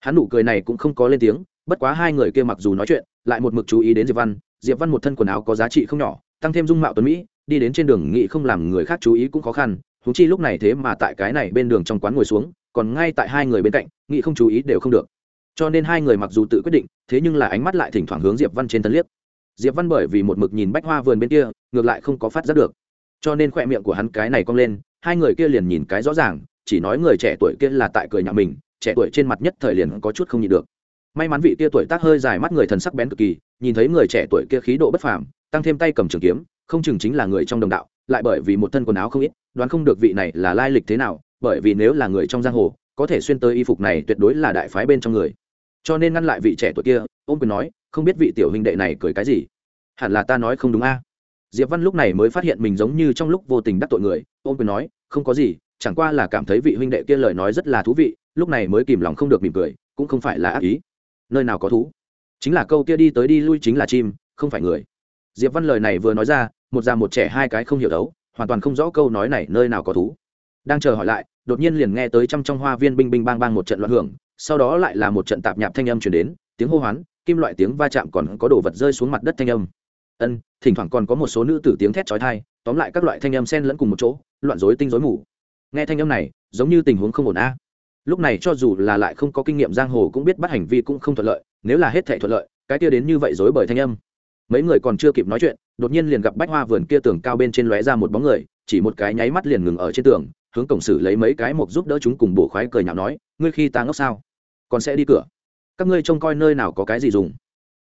Hắn nụ cười này cũng không có lên tiếng, bất quá hai người kia mặc dù nói chuyện, lại một mực chú ý đến diệp văn diệp văn một thân quần áo có giá trị không nhỏ, tăng thêm dung mạo tuấn mỹ, đi đến trên đường nghị không làm người khác chú ý cũng khó khăn thú chi lúc này thế mà tại cái này bên đường trong quán ngồi xuống, còn ngay tại hai người bên cạnh nghị không chú ý đều không được cho nên hai người mặc dù tự quyết định, thế nhưng là ánh mắt lại thỉnh thoảng hướng diệp văn trên thân liếc. Diệp văn bởi vì một mực nhìn bách hoa vườn bên kia, ngược lại không có phát giác được. Cho nên khoe miệng của hắn cái này cong lên, hai người kia liền nhìn cái rõ ràng, chỉ nói người trẻ tuổi kia là tại cười nhà mình, trẻ tuổi trên mặt nhất thời liền có chút không nhịn được. May mắn vị kia tuổi tác hơi dài mắt người thần sắc bén cực kỳ, nhìn thấy người trẻ tuổi kia khí độ bất phàm, tăng thêm tay cầm trường kiếm, không chừng chính là người trong đồng đạo, lại bởi vì một thân quần áo không ít, đoán không được vị này là lai lịch thế nào, bởi vì nếu là người trong giang hồ, có thể xuyên tới y phục này tuyệt đối là đại phái bên trong người cho nên ngăn lại vị trẻ tuổi kia, ôm quyền nói, không biết vị tiểu huynh đệ này cười cái gì? Hẳn là ta nói không đúng a. Diệp văn lúc này mới phát hiện mình giống như trong lúc vô tình đắc tội người, ôm quyền nói, không có gì, chẳng qua là cảm thấy vị huynh đệ kia lời nói rất là thú vị, lúc này mới kìm lòng không được mỉm cười, cũng không phải là ác ý. Nơi nào có thú? Chính là câu kia đi tới đi lui chính là chim, không phải người. Diệp văn lời này vừa nói ra, một già một trẻ hai cái không hiểu đấu, hoàn toàn không rõ câu nói này nơi nào có thú. Đang chờ hỏi lại, đột nhiên liền nghe tới trăm trong hoa viên binh binh bang bang một trận loạn hưởng sau đó lại là một trận tạp nhạp thanh âm chuyển đến, tiếng hô hoán, kim loại tiếng va chạm còn có đồ vật rơi xuống mặt đất thanh âm. Ân, thỉnh thoảng còn có một số nữ tử tiếng thét trói thai tóm lại các loại thanh âm xen lẫn cùng một chỗ, loạn rối tinh rối mù. Nghe thanh âm này, giống như tình huống không ổn a. Lúc này cho dù là lại không có kinh nghiệm giang hồ cũng biết bắt hành vi cũng không thuận lợi, nếu là hết thể thuận lợi, cái kia đến như vậy dối bởi thanh âm. Mấy người còn chưa kịp nói chuyện, đột nhiên liền gặp bách hoa vườn kia tường cao bên trên lóe ra một bóng người, chỉ một cái nháy mắt liền ngừng ở trên tường hướng cổng sử lấy mấy cái mộc giúp đỡ chúng cùng bổ khoái cười nhạo nói, ngươi khi ta ngốc sao? Còn sẽ đi cửa. Các ngươi trông coi nơi nào có cái gì dùng.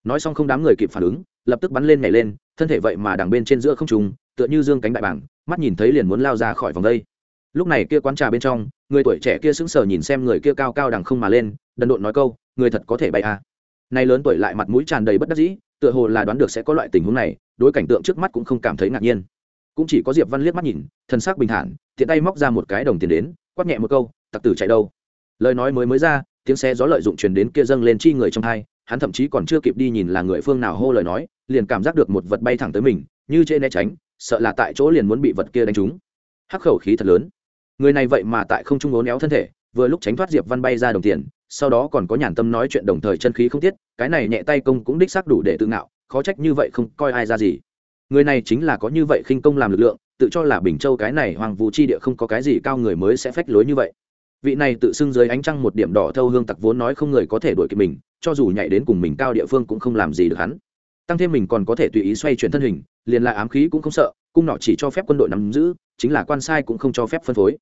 Nói xong không đám người kịp phản ứng, lập tức bắn lên nhảy lên, thân thể vậy mà đằng bên trên giữa không trùng tựa như dương cánh đại bảng mắt nhìn thấy liền muốn lao ra khỏi vòng đây. Lúc này kia quán trà bên trong, người tuổi trẻ kia sững sờ nhìn xem người kia cao cao đằng không mà lên, đần độn nói câu, người thật có thể bay à. nay lớn tuổi lại mặt mũi tràn đầy bất đắc dĩ, tựa hồ là đoán được sẽ có loại tình huống này, đối cảnh tượng trước mắt cũng không cảm thấy ngạc nhiên cũng chỉ có diệp văn liếc mắt nhìn thân xác bình thản thiện tay móc ra một cái đồng tiền đến, quát nhẹ một câu, tặc tử chạy đâu? Lời nói mới mới ra, tiếng xe gió lợi dụng truyền đến kia dâng lên chi người trong hai, hắn thậm chí còn chưa kịp đi nhìn là người phương nào hô lời nói, liền cảm giác được một vật bay thẳng tới mình, như trên né tránh, sợ là tại chỗ liền muốn bị vật kia đánh trúng. Hắc khẩu khí thật lớn. Người này vậy mà tại không trung ốn éo thân thể, vừa lúc tránh thoát diệp văn bay ra đồng tiền, sau đó còn có nhàn tâm nói chuyện đồng thời chân khí không tiết, cái này nhẹ tay công cũng đích xác đủ để tự ngạo, khó trách như vậy không coi ai ra gì người này chính là có như vậy khinh công làm lực lượng, tự cho là bình châu cái này hoàng vũ chi địa không có cái gì cao người mới sẽ phách lối như vậy. Vị này tự xưng dưới ánh trăng một điểm đỏ thâu hương tặc vốn nói không người có thể đuổi kịp mình, cho dù nhảy đến cùng mình cao địa phương cũng không làm gì được hắn. Tăng thêm mình còn có thể tùy ý xoay chuyển thân hình, liền lại ám khí cũng không sợ, cung nọ chỉ cho phép quân đội nắm giữ, chính là quan sai cũng không cho phép phân phối.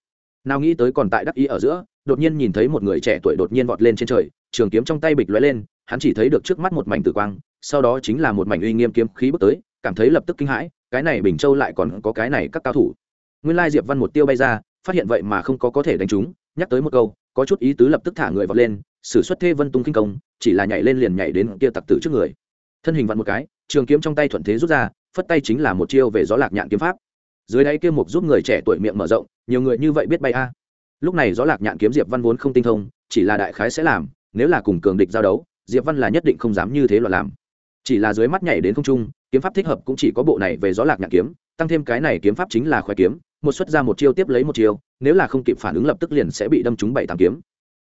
Nào nghĩ tới còn tại đắc ý ở giữa, đột nhiên nhìn thấy một người trẻ tuổi đột nhiên vọt lên trên trời, trường kiếm trong tay bịch lóe lên, hắn chỉ thấy được trước mắt một mảnh tử quang, sau đó chính là một mảnh uy nghiêm kiếm khí bước tới cảm thấy lập tức kinh hãi, cái này bình châu lại còn có cái này các cao thủ. Nguyên lai diệp văn một tiêu bay ra, phát hiện vậy mà không có có thể đánh trúng nhắc tới một câu, có chút ý tứ lập tức thả người vọt lên, sử xuất thê vân tung kinh công, chỉ là nhảy lên liền nhảy đến kia tặc tử trước người. Thân hình vặn một cái, trường kiếm trong tay thuận thế rút ra, phất tay chính là một chiêu về gió lạc nhạn kiếm pháp. Dưới đáy kia mục giúp người trẻ tuổi miệng mở rộng, nhiều người như vậy biết bay a. Lúc này gió lạc nhạn kiếm diệp văn vốn không tinh thông, chỉ là đại khái sẽ làm, nếu là cùng cường địch giao đấu, diệp văn là nhất định không dám như thế loạn làm. Chỉ là dưới mắt nhảy đến không trung kiếm pháp thích hợp cũng chỉ có bộ này về gió lạc nhạc kiếm, tăng thêm cái này kiếm pháp chính là khoái kiếm, một xuất ra một chiêu tiếp lấy một chiêu, nếu là không kịp phản ứng lập tức liền sẽ bị đâm trúng bảy tám kiếm.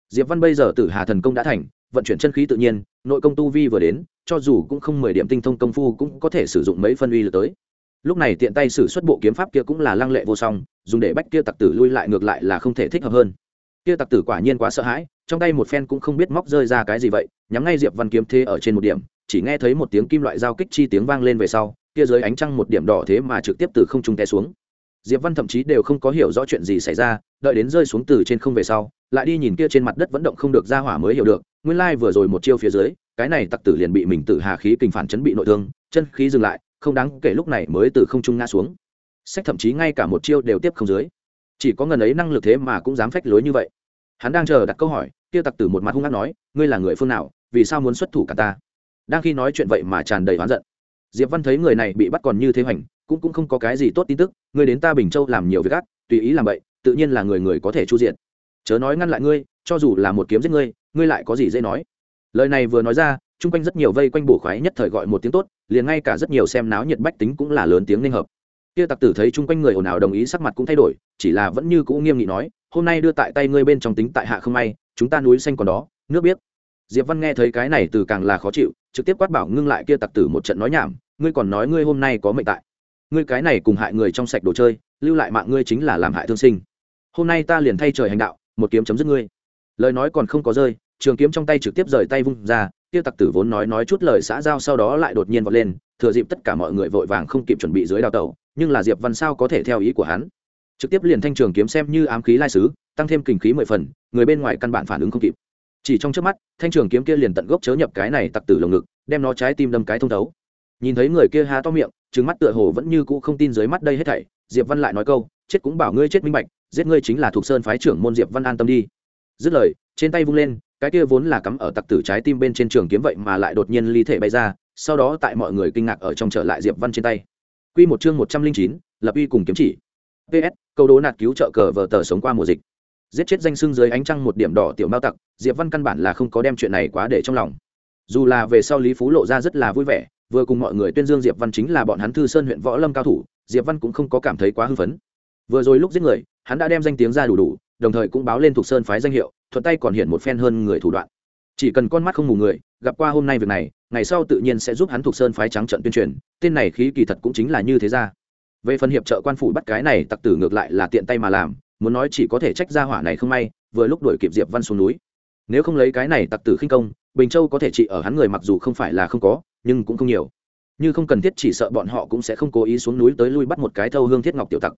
Diệp văn bây giờ tử hà thần công đã thành, vận chuyển chân khí tự nhiên, nội công tu vi vừa đến, cho dù cũng không mười điểm tinh thông công phu cũng có thể sử dụng mấy phân uy lực tới. Lúc này tiện tay sử xuất bộ kiếm pháp kia cũng là lăng lệ vô song, dùng để bách kia tặc tử lui lại ngược lại là không thể thích hợp hơn. Kia tặc tử quả nhiên quá sợ hãi, trong tay một phen cũng không biết móc rơi ra cái gì vậy, nhắm ngay diệp văn kiếm thế ở trên một điểm chỉ nghe thấy một tiếng kim loại giao kích chi tiếng vang lên về sau, kia dưới ánh trăng một điểm đỏ thế mà trực tiếp từ không trung té xuống. Diệp văn thậm chí đều không có hiểu rõ chuyện gì xảy ra, đợi đến rơi xuống từ trên không về sau, lại đi nhìn kia trên mặt đất vẫn động không được ra hỏa mới hiểu được, nguyên lai vừa rồi một chiêu phía dưới, cái này tặc tử liền bị mình tự hà khí kình phản chấn bị nội thương, chân khí dừng lại, không đáng kể lúc này mới từ không trung ngã xuống. Sách thậm chí ngay cả một chiêu đều tiếp không dưới. Chỉ có ngần ấy năng lực thế mà cũng dám phách lối như vậy. Hắn đang chờ đặt câu hỏi, kia tặc tử một mặt hung hăng nói, ngươi là người phương nào, vì sao muốn xuất thủ cả ta? Đang khi nói chuyện vậy mà tràn đầy oán giận. Diệp văn thấy người này bị bắt còn như thế hoành, cũng cũng không có cái gì tốt tin tức, ngươi đến ta bình châu làm nhiều việc gắt tùy ý làm vậy tự nhiên là người người có thể chu diện chớ nói ngăn lại ngươi, cho dù là một kiếm giết ngươi ngươi lại có gì dễ nói? Lời này vừa nói ra, chung quanh rất nhiều vây quanh bổ khoái nhất thời gọi một tiếng tốt, liền ngay cả rất nhiều xem náo nhiệt bách tính cũng là lớn tiếng nên hợp. Kia tặc tử thấy chung quanh người ồn ào đồng ý sắc mặt cũng thay đổi, chỉ là vẫn như cũ nghiêm nghị nói, hôm nay đưa tại tay ngươi bên trong tính tại hạ không may, chúng ta núi xanh còn đó, nước biết. Diệp văn nghe thấy cái này từ càng là khó chịu trực tiếp quát bảo ngưng lại kia tặc tử một trận nói nhảm, ngươi còn nói ngươi hôm nay có mệnh tại. Ngươi cái này cùng hại người trong sạch đồ chơi, lưu lại mạng ngươi chính là làm hại thương sinh. Hôm nay ta liền thay trời hành đạo, một kiếm chấm dứt ngươi. Lời nói còn không có rơi, trường kiếm trong tay trực tiếp rời tay vung ra, kia tặc tử vốn nói nói chút lời xã giao sau đó lại đột nhiên vọt lên, thừa dịp tất cả mọi người vội vàng không kịp chuẩn bị dưới đào tẩu, nhưng là diệp văn sao có thể theo ý của hắn? Trực tiếp liền thanh trường kiếm xem như ám khí lai sứ, tăng thêm kinh khí mười phần, người bên ngoài căn bản phản ứng không kịp chỉ trong trước mắt, thanh trường kiếm kia liền tận gốc chớ nhập cái này tặc tử lồng ngực, đem nó trái tim đâm cái thông thấu. Nhìn thấy người kia há to miệng trứng mắt tựa hồ vẫn như cũ không tin dưới mắt đây hết thảy, diệp văn lại nói câu, chết cũng bảo ngươi chết minh bạch, giết ngươi chính là thuộc sơn phái trưởng môn diệp văn an tâm đi. Dứt lời, trên tay vung lên, cái kia vốn là cắm ở tặc tử trái tim bên trên trường kiếm vậy mà lại đột nhiên ly thể bay ra, sau đó tại mọi người kinh ngạc ở trong trở lại diệp văn trên tay. Quy một chương một trăm linh chín, lập uy cùng kiếm chỉ. Ps câu đố nạt cứu trợ cờ vờ tờ sống qua mùa dịch giết chết danh sưng dưới ánh trăng một điểm đỏ tiểu mao tặc, diệp văn căn bản là không có đem chuyện này quá để trong lòng. Dù là về sau lý phú lộ ra rất là vui vẻ, vừa cùng mọi người tuyên dương diệp văn chính là bọn hắn thư sơn huyện võ lâm cao thủ, diệp văn cũng không có cảm thấy quá hư phấn. Vừa rồi lúc giết người, hắn đã đem danh tiếng ra đủ đủ, đồng thời cũng báo lên thuộc sơn phái danh hiệu, thuận tay còn hiện một phen hơn người thủ đoạn. Chỉ cần con mắt không mù người, gặp qua hôm nay việc này, ngày sau tự nhiên sẽ giúp hắn thuộc sơn phái trắng trận tuyên truyền, tên này khí kỳ thật cũng chính là như thế ra. Về phần hiệp trợ quan phủ bắt cái này, tặc tử ngược lại là tiện tay mà làm muốn nói chỉ có thể trách ra hỏa này không may, vừa lúc đuổi kịp diệp văn xuống núi. Nếu không lấy cái này tặc tử khinh công, bình châu có thể trị ở hắn người mặc dù không phải là không có, nhưng cũng không nhiều. Như không cần thiết chỉ sợ bọn họ cũng sẽ không cố ý xuống núi tới lui bắt một cái thâu hương thiết ngọc tiểu tặc.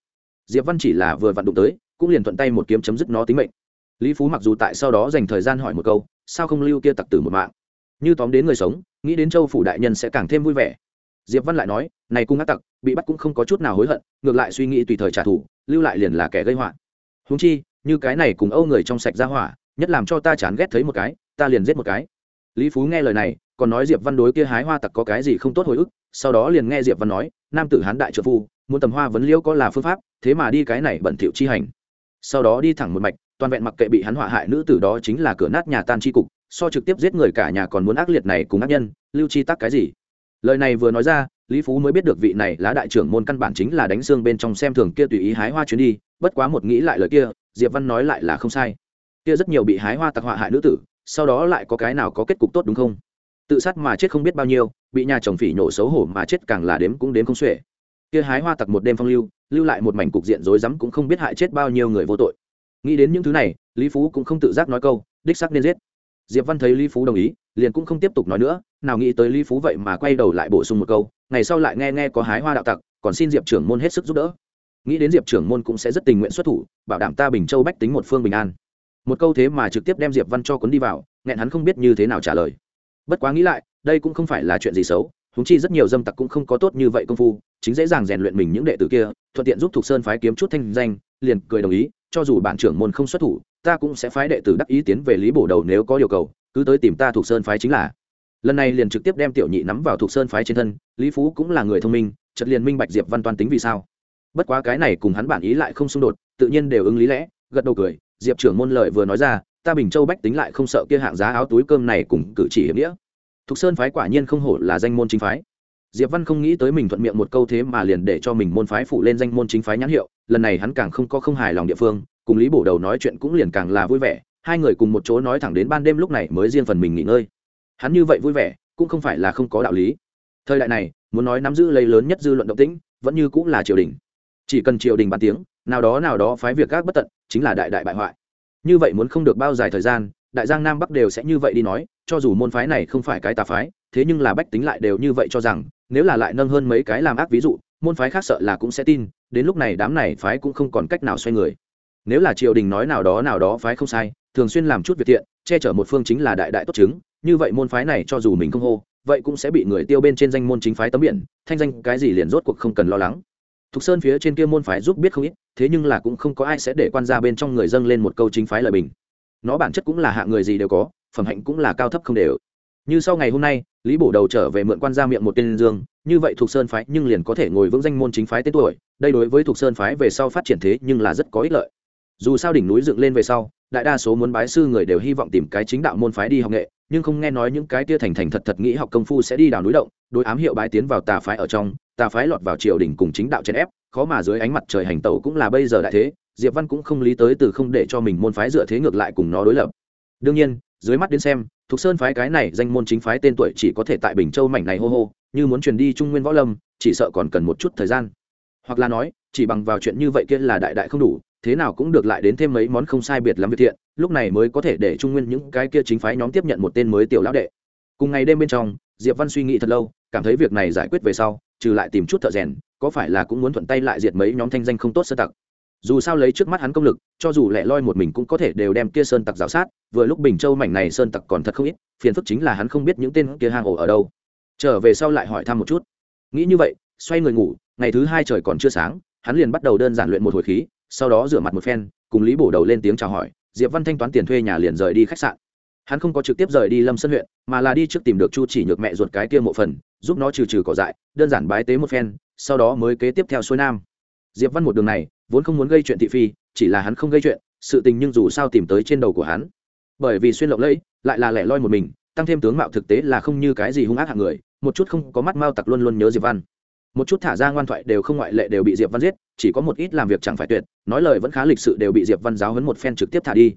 Diệp văn chỉ là vừa vặn đụng tới, cũng liền thuận tay một kiếm chấm dứt nó tính mệnh. Lý phú mặc dù tại sau đó dành thời gian hỏi một câu, sao không lưu kia tặc tử một mạng? Như tóm đến người sống, nghĩ đến châu phủ đại nhân sẽ càng thêm vui vẻ. Diệp văn lại nói, này cung ác tặc, bị bắt cũng không có chút nào hối hận, ngược lại suy nghĩ tùy thời trả thù, lưu lại liền là kẻ gây họa húng chi, như cái này cùng âu người trong sạch ra hỏa, nhất làm cho ta chán ghét thấy một cái, ta liền giết một cái. Lý phú nghe lời này, còn nói diệp văn đối kia hái hoa tặc có cái gì không tốt hồi ức, sau đó liền nghe diệp văn nói, nam tử hán đại trợ phu, muốn tầm hoa vấn liễu có là phương pháp, thế mà đi cái này bẩn tiểu chi hành. Sau đó đi thẳng một mạch, toàn vẹn mặc kệ bị hắn họa hại nữ tử đó chính là cửa nát nhà tan chi cục, so trực tiếp giết người cả nhà còn muốn ác liệt này cùng ác nhân, lưu chi tắc cái gì? Lời này vừa nói ra, lý phú mới biết được vị này lá đại trưởng môn căn bản chính là đánh xương bên trong xem thường kia tùy ý hái hoa chuyến đi bất quá một nghĩ lại lời kia, diệp văn nói lại là không sai. Kia rất nhiều bị hái hoa tặc họa hại nữ tử, sau đó lại có cái nào có kết cục tốt đúng không? Tự sát mà chết không biết bao nhiêu, bị nhà chồng phỉ nhổ xấu hổ mà chết càng là đếm cũng đếm không xuể. Kia hái hoa tặc một đêm phong lưu lưu lại một mảnh cục diện rối rắm cũng không biết hại chết bao nhiêu người vô tội. Nghĩ đến những thứ này, lý phú cũng không tự giác nói câu, đích xác nên giết. Diệp văn thấy lý phú đồng ý, liền cũng không tiếp tục nói nữa, nào nghĩ tới lý phú vậy mà quay đầu lại bổ sung một câu, ngày sau lại nghe nghe có hái hoa đạo tặc, còn xin diệp trưởng môn hết sức giúp đỡ nghĩ đến diệp trưởng môn cũng sẽ rất tình nguyện xuất thủ, bảo đảm ta bình châu bách tính một phương bình an. Một câu thế mà trực tiếp đem diệp văn cho cuốn đi vào, nghẹn hắn không biết như thế nào trả lời. Bất quá nghĩ lại, đây cũng không phải là chuyện gì xấu húng chi rất nhiều dâm tặc cũng không có tốt như vậy công phu, chính dễ dàng rèn luyện mình những đệ tử kia, thuận tiện giúp thục sơn phái kiếm chút thanh danh, liền cười đồng ý, cho dù bản trưởng môn không xuất thủ, ta cũng sẽ phái đệ tử đắc ý tiến về lý bổ đầu nếu có yêu cầu, cứ tới tìm ta Thục sơn phái chính là. Lần này liền trực tiếp đem tiểu nhị nắm vào Thục sơn phái trên thân, lý phú cũng là người thông minh chật liền minh bạch diệp văn toàn tính vì sao bất quá cái này cùng hắn bản ý lại không xung đột, tự nhiên đều ứng lý lẽ, gật đầu cười, diệp trưởng môn lợi vừa nói ra, ta bình châu bách tính lại không sợ kia hạng giá áo túi cơm này cùng cử chỉ hiểm nghĩa. Thục sơn phái quả nhiên không hổ là danh môn chính phái. Diệp văn không nghĩ tới mình thuận miệng một câu thế mà liền để cho mình môn phái phụ lên danh môn chính phái nhãn hiệu, lần này hắn càng không có không hài lòng địa phương, cùng lý bổ đầu nói chuyện cũng liền càng là vui vẻ, hai người cùng một chỗ nói thẳng đến ban đêm lúc này mới riêng phần mình nghỉ ngơi. Hắn như vậy vui vẻ, cũng không phải là không có đạo lý. Thời đại này, muốn nói nắm giữ lấy lớn nhất dư luận động tĩnh, vẫn như cũng là triều đình chỉ cần triều đình bàn tiếng, nào đó nào đó phái việc gác bất tận, chính là đại đại bại hoại. Như vậy muốn không được bao dài thời gian, đại giang nam bắc đều sẽ như vậy đi nói, cho dù môn phái này không phải cái tà phái, thế nhưng là bách tính lại đều như vậy cho rằng, nếu là lại nâng hơn mấy cái làm ác ví dụ, môn phái khác sợ là cũng sẽ tin, đến lúc này đám này phái cũng không còn cách nào xoay người. Nếu là triều đình nói nào đó nào đó phái không sai, thường xuyên làm chút việc thiện, che chở một phương chính là đại đại tốt chứng, như vậy môn phái này cho dù mình không hô, vậy cũng sẽ bị người tiêu bên trên danh môn chính phái tấm biển, thanh danh cái gì liền rốt cuộc không cần lo lắng thục sơn phía trên kia môn phái giúp biết không ít, thế nhưng là cũng không có ai sẽ để quan gia bên trong người dâng lên một câu chính phái lời bình. Nó bản chất cũng là hạng người gì đều có, phẩm hạnh cũng là cao thấp không đều. Như sau ngày hôm nay, lý bổ đầu trở về mượn quan gia miệng một tên dương, như vậy thuộc sơn phái nhưng liền có thể ngồi vững danh môn chính phái tên tuổi, đây đối với thuộc sơn phái về sau phát triển thế nhưng là rất có ích lợi. Dù sao đỉnh núi dựng lên về sau, đại đa số muốn bái sư người đều hy vọng tìm cái chính đạo môn phái đi học nghệ nhưng không nghe nói những cái tia thành thành thật thật nghĩ học công phu sẽ đi đào núi động, đối ám hiệu bái tiến vào tà phái ở trong, tà phái lọt vào triều đình cùng chính đạo chèn ép, khó mà dưới ánh mặt trời hành tẩu cũng là bây giờ đại thế, diệp văn cũng không lý tới từ không để cho mình môn phái dựa thế ngược lại cùng nó đối lập. Đương nhiên, dưới mắt đến xem thuộc sơn phái cái này danh môn chính phái tên tuổi chỉ có thể tại bình châu mảnh này hô hô, như muốn truyền đi trung nguyên võ lâm, chỉ sợ còn cần một chút thời gian. Hoặc là nói, chỉ bằng vào chuyện như vậy kia là đại đại không đủ thế nào cũng được lại đến thêm mấy món không sai biệt lắm việc thiện, lúc này mới có thể để trung nguyên những cái kia chính phái nhóm tiếp nhận một tên mới tiểu lão đệ. Cùng ngày đêm bên trong, diệp văn suy nghĩ thật lâu, cảm thấy việc này giải quyết về sau, trừ lại tìm chút thợ rèn, có phải là cũng muốn thuận tay lại diệt mấy nhóm thanh danh không tốt sơ tặc. Dù sao lấy trước mắt hắn công lực, cho dù lẻ loi một mình cũng có thể đều đem kia sơn tặc giáo sát, vừa lúc bình châu mảnh này sơn tặc còn thật không ít, phiền phức chính là hắn không biết những tên kia hang ổ ở đâu. Trở về sau lại hỏi thăm một chút. Nghĩ như vậy, xoay người ngủ, ngày thứ hai trời còn chưa sáng, hắn liền bắt đầu đơn giản luyện một hồi khí sau đó rửa mặt một phen, cùng lý bổ đầu lên tiếng chào hỏi, diệp văn thanh toán tiền thuê nhà liền rời đi khách sạn. Hắn không có trực tiếp rời đi lâm sân huyện, mà là đi trước tìm được chu chỉ nhược mẹ ruột cái kia mộ phần, giúp nó trừ trừ cỏ dại, đơn giản bái tế một phen, sau đó mới kế tiếp theo xuôi nam. Diệp văn một đường này, vốn không muốn gây chuyện thị phi, chỉ là hắn không gây chuyện, sự tình nhưng dù sao tìm tới trên đầu của hắn. Bởi vì xuyên lộng lẫy, lại là lẻ loi một mình, tăng thêm tướng mạo thực tế là không như cái gì hung ác hạng người, một chút không có mắt mao tặc luôn luôn nhớ diệp văn một chút thả ra ngoan thoại đều không ngoại lệ đều bị diệp văn giết, chỉ có một ít làm việc chẳng phải tuyệt, nói lời vẫn khá lịch sự đều bị diệp văn giáo hấn một phen trực tiếp thả đi.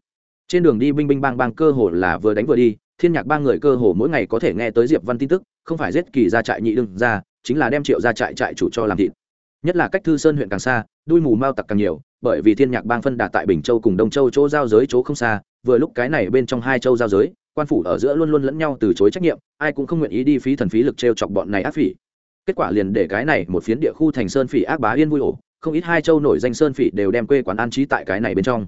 Trên đường đi binh binh bang bang cơ hồ là vừa đánh vừa đi, thiên nhạc ba người cơ hồ mỗi ngày có thể nghe tới diệp văn tin tức, không phải giết kỳ ra trại nhị đương ra chính là đem triệu ra trại trại chủ cho làm thịt. Nhất là cách thư sơn huyện càng xa, đuôi mù mao tặc càng nhiều, bởi vì thiên nhạc bang phân đà tại bình châu cùng đông châu chỗ giao giới chỗ không xa, vừa lúc cái này bên trong hai châu giao giới, quan phủ ở giữa luôn luôn lẫn nhau từ chối trách nhiệm, ai cũng không nguyện ý đi phí thần phí lực trêu chọc bọn này ác phỉ kết quả liền để cái này một phiến địa khu thành sơn phỉ ác bá yên vui ổ, không ít hai châu nổi danh sơn phỉ đều đem quê quán an trí tại cái này bên trong.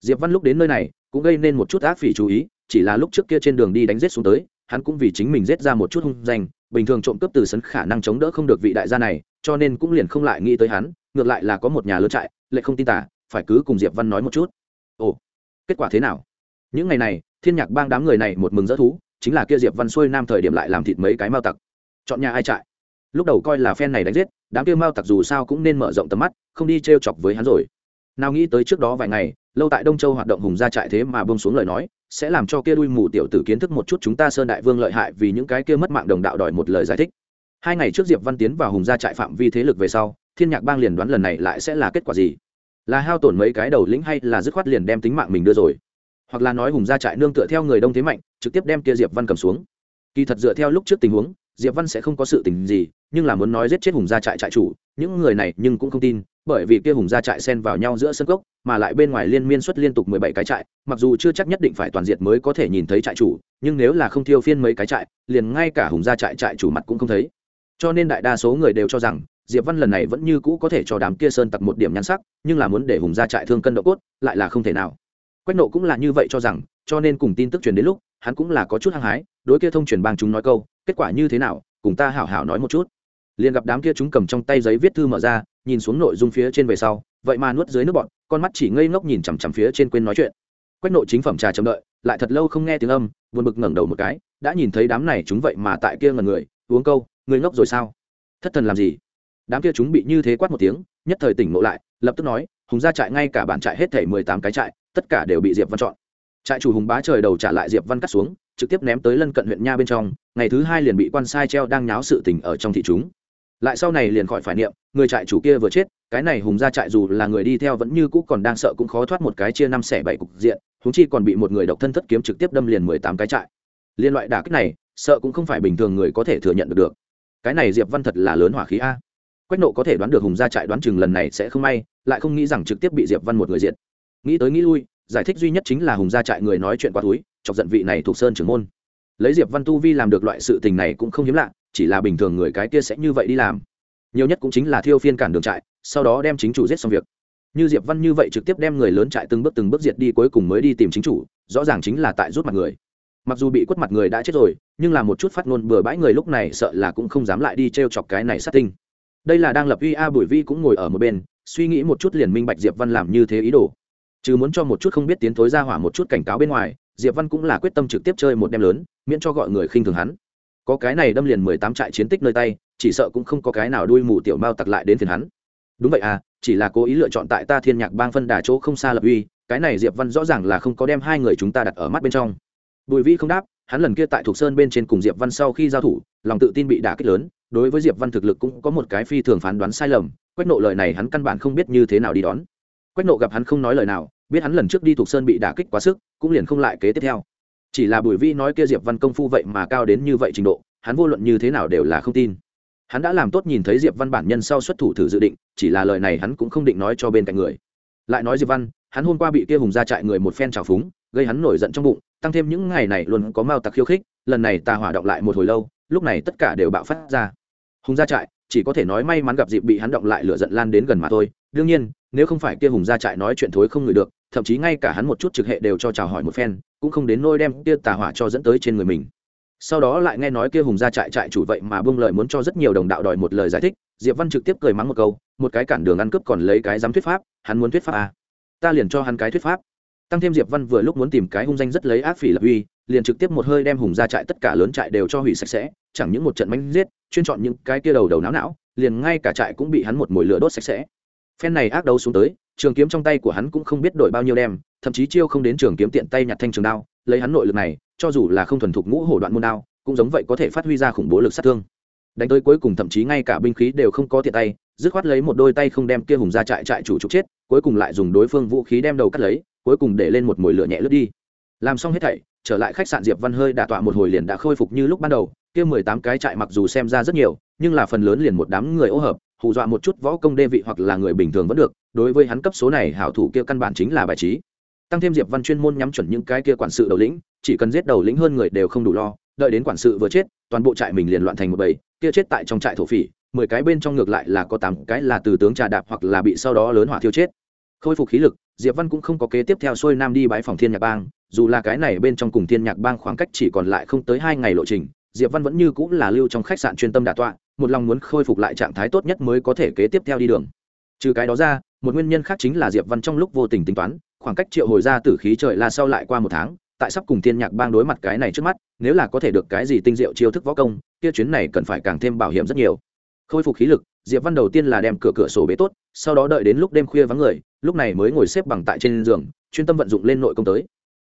Diệp văn lúc đến nơi này, cũng gây nên một chút ác phỉ chú ý, chỉ là lúc trước kia trên đường đi đánh giết xuống tới, hắn cũng vì chính mình giết ra một chút hung danh, bình thường trộm cướp từ sấn khả năng chống đỡ không được vị đại gia này, cho nên cũng liền không lại nghĩ tới hắn, ngược lại là có một nhà lớn trại, lại không tin tả, phải cứ cùng diệp văn nói một chút. Ồ, kết quả thế nào? Những ngày này, thiên nhạc bang đám người này một mừng dỡ thú, chính là kia diệp văn xuôi nam thời điểm lại làm thịt mấy cái mao tặc. Chọn nhà ai trại? Lúc đầu coi là phen này đánh giết, đám kia mao tặc dù sao cũng nên mở rộng tầm mắt, không đi t chọc với hắn rồi. Nào nghĩ tới trước đó vài ngày, lâu tại đông châu hoạt động hùng gia trại thế mà bông xuống lời nói, sẽ làm cho kia đuôi mù tiểu tử kiến thức một chút chúng ta sơn đại vương lợi hại vì những cái kia mất mạng đồng đạo đòi một lời giải thích. Hai ngày trước diệp văn tiến vào hùng gia trại phạm vi thế lực về sau, thiên nhạc bang liền đoán lần này lại sẽ là kết quả gì? Là hao tổn mấy cái đầu lĩnh hay là dứt khoát liền đem tính mạng mình đưa rồi? Hoặc là nói hùng gia trại nương tựa theo người đông thế mạnh, trực tiếp đem kia diệp văn cầm xuống. Kỳ thật dựa theo lúc trước tình huống diệp văn sẽ không có sự tình gì, nhưng là muốn nói giết chết hùng gia trại trại chủ, những người này nhưng cũng không tin, bởi vì kia hùng gia trại xen vào nhau giữa sân cốc, mà lại bên ngoài liên miên xuất liên tục mười bảy cái trại, mặc dù chưa chắc nhất định phải toàn diệt mới có thể nhìn thấy trại chủ, nhưng nếu là không thiêu phiên mấy cái trại, liền ngay cả hùng gia trại trại chủ mặt cũng không thấy. Cho nên đại đa số người đều cho rằng, diệp văn lần này vẫn như cũ có thể cho đám kia sơn tặc một điểm nhan sắc, nhưng là muốn để hùng gia trại thương cân độ cốt, lại là không thể nào. Quách nộ cũng là như vậy cho rằng, cho nên cùng tin tức truyền đến lúc hắn cũng là có chút hăng hái, đối kia thông truyền bang chúng nói câu, kết quả như thế nào, cùng ta hảo hảo nói một chút. Liền gặp đám kia chúng cầm trong tay giấy viết thư mở ra, nhìn xuống nội dung phía trên về sau, vậy mà nuốt dưới nước bọn, con mắt chỉ ngây ngốc nhìn chằm chằm phía trên quên nói chuyện. Quách nội chính phẩm trà chậm đợi, lại thật lâu không nghe tiếng âm, buồn bực ngẩng đầu một cái, đã nhìn thấy đám này chúng vậy mà tại kia ngần người, uống câu, người ngốc rồi sao? Thất thần làm gì? Đám kia chúng bị như thế quát một tiếng, nhất thời tỉnh ngộ lại, lập tức nói, hùng ra trại ngay cả bản trại hết thể mười tám cái trại, tất cả đều bị diệp văn chọn trại chủ hùng bá trời đầu trả lại diệp văn cắt xuống, trực tiếp ném tới lân cận huyện nha bên trong, ngày thứ hai liền bị quan sai treo đang nháo sự tình ở trong thị chúng lại sau này liền khỏi phải niệm, người trại chủ kia vừa chết, cái này hùng ra trại dù là người đi theo vẫn như cũ còn đang sợ cũng khó thoát một cái chia năm xẻ bảy cục diện húng chi còn bị một người độc thân thất kiếm trực tiếp đâm liền mười tám cái trại. Liên loại đả kích này, sợ cũng không phải bình thường người có thể thừa nhận được. Được cái này diệp văn thật là lớn hỏa khí a. Quách nộ có thể đoán được hùng ra trại đoán chừng lần này sẽ không may, lại không nghĩ rằng trực tiếp bị diệp văn một người diện nghĩ tới nghĩ lui giải thích duy nhất chính là hùng gia trại người nói chuyện qua túi chọc giận vị này thuộc sơn trưởng môn. Lấy diệp văn tu vi làm được loại sự tình này cũng không hiếm lạ, chỉ là bình thường người cái kia sẽ như vậy đi làm. Nhiều nhất cũng chính là thiêu phiên cản đường trại, sau đó đem chính chủ giết xong việc. Như diệp văn như vậy trực tiếp đem người lớn trại từng bước từng bước diệt đi, cuối cùng mới đi tìm chính chủ, rõ ràng chính là tại rút mặt người. Mặc dù bị quất mặt người đã chết rồi, nhưng là một chút phát ngôn bừa bãi người lúc này sợ là cũng không dám lại đi t r e o chọc cái này sát tinh. Đây là đang lập uy a bùi vi cũng ngồi ở một bên, suy nghĩ một chút liền minh bạch diệp văn làm như thế ý đồ chứ muốn cho một chút không biết tiến thối ra hỏa một chút cảnh cáo bên ngoài, diệp văn cũng là quyết tâm trực tiếp chơi một đêm lớn, miễn cho gọi người khinh thường hắn. Có cái này đâm liền mười tám trại chiến tích nơi tay, chỉ sợ cũng không có cái nào đuôi mù tiểu mao tặc lại đến phiền hắn. Đúng vậy à chỉ là cố ý lựa chọn tại ta thiên nhạc bang phân đà chỗ không xa lập uy, cái này diệp văn rõ ràng là không có đem hai người chúng ta đặt ở mắt bên trong. Bùi vĩ không đáp, hắn lần kia tại thuộc sơn bên trên cùng diệp văn sau khi giao thủ, lòng tự tin bị đả kích lớn, đối với diệp văn thực lực cũng có một cái phi thường phán đoán sai lầm, quách nộ lời này hắn căn bản không biết như thế nào đi đón. Quách nộ gặp hắn không nói lời nào biết hắn lần trước đi thuộc sơn bị đả kích quá sức, cũng liền không lại kế tiếp theo. Chỉ là bùi vi nói kia diệp văn công phu vậy mà cao đến như vậy trình độ, hắn vô luận như thế nào đều là không tin. Hắn đã làm tốt nhìn thấy diệp văn bản nhân sau xuất thủ thử dự định, chỉ là lời này hắn cũng không định nói cho bên cạnh người. Lại nói diệp văn, hắn hôm qua bị kia hùng ra trại người một phen trào phúng, gây hắn nổi giận trong bụng, tăng thêm những ngày này luôn có mao tặc khiêu khích, lần này ta hỏa động lại một hồi lâu, lúc này tất cả đều bạo phát ra. Hùng ra trại, chỉ có thể nói may mắn gặp dịp bị hắn động lại lửa giận lan đến gần mà thôi. Đương nhiên nếu không phải kia hùng ra trại nói chuyện thối không ngửi được, thậm chí ngay cả hắn một chút trực hệ đều cho chào hỏi một phen, cũng không đến nôi đem kia tà hỏa cho dẫn tới trên người mình. Sau đó lại nghe nói kia hùng ra trại trại chủ vậy mà bưng lời muốn cho rất nhiều đồng đạo đòi một lời giải thích, diệp văn trực tiếp cười mắng một câu, một cái cản đường ăn cướp còn lấy cái dám thuyết pháp, hắn muốn thuyết pháp à. ta liền cho hắn cái thuyết pháp. Tăng thêm diệp văn vừa lúc muốn tìm cái hung danh rất lấy ác phỉ lập uy, liền trực tiếp một hơi đem hùng ra trại tất cả lớn trại đều cho hủy sạch sẽ, chẳng những một trận mánh giết, chuyên chọn những cái kia đầu đầu não não, liền ngay cả trại cũng bị hắn một mồi lửa đốt sạch sẽ phen này ác đấu xuống tới, trường kiếm trong tay của hắn cũng không biết đổi bao nhiêu đem, thậm chí chiêu không đến trường kiếm tiện tay nhặt thanh trường đao, lấy hắn nội lực này, cho dù là không thuần thục ngũ hổ đoạn môn đao, cũng giống vậy có thể phát huy ra khủng bố lực sát thương. Đánh tới cuối cùng thậm chí ngay cả binh khí đều không có tiện tay, dứt khoát lấy một đôi tay không đem kia hùng ra trại trại chủ trục chết, cuối cùng lại dùng đối phương vũ khí đem đầu cắt lấy, cuối cùng để lên một mồi lửa nhẹ lướt đi. Làm xong hết thảy, trở lại khách sạn diệp văn hơi đả tọa một hồi liền đã khôi phục như lúc ban đầu, kia mười tám cái trại mặc dù xem ra rất nhiều, nhưng là phần lớn liền một đám người ô hợp hù dọa một chút võ công đê vị hoặc là người bình thường vẫn được, đối với hắn cấp số này hảo thủ kia căn bản chính là bài trí. Tăng thêm diệp văn chuyên môn nhắm chuẩn những cái kia quản sự đầu lĩnh, chỉ cần giết đầu lĩnh hơn người đều không đủ lo, đợi đến quản sự vừa chết, toàn bộ trại mình liền loạn thành một bầy, kia chết tại trong trại thổ phỉ, mười cái bên trong ngược lại là có tám cái là từ tướng trà đạp hoặc là bị sau đó lớn hỏa thiêu chết. Khôi phục khí lực, diệp văn cũng không có kế tiếp theo xuôi nam đi bãi phòng thiên nhạc bang, dù là cái này bên trong cùng thiên nhạc bang khoảng cách chỉ còn lại không tới hai ngày lộ trình diệp văn vẫn như cũng là lưu trong khách sạn chuyên tâm đả tọa, một lòng muốn khôi phục lại trạng thái tốt nhất mới có thể kế tiếp theo đi đường. Trừ cái đó ra, một nguyên nhân khác chính là diệp văn trong lúc vô tình tính toán, khoảng cách triệu hồi ra tử khí trời là sau lại qua một tháng, tại sắp cùng thiên nhạc bang đối mặt cái này trước mắt, nếu là có thể được cái gì tinh diệu chiêu thức võ công, kia chuyến này cần phải càng thêm bảo hiểm rất nhiều. Khôi phục khí lực, diệp văn đầu tiên là đem cửa cửa sổ bế tốt, sau đó đợi đến lúc đêm khuya vắng người, lúc này mới ngồi xếp bằng tại trên giường, chuyên tâm vận dụng lên nội công tới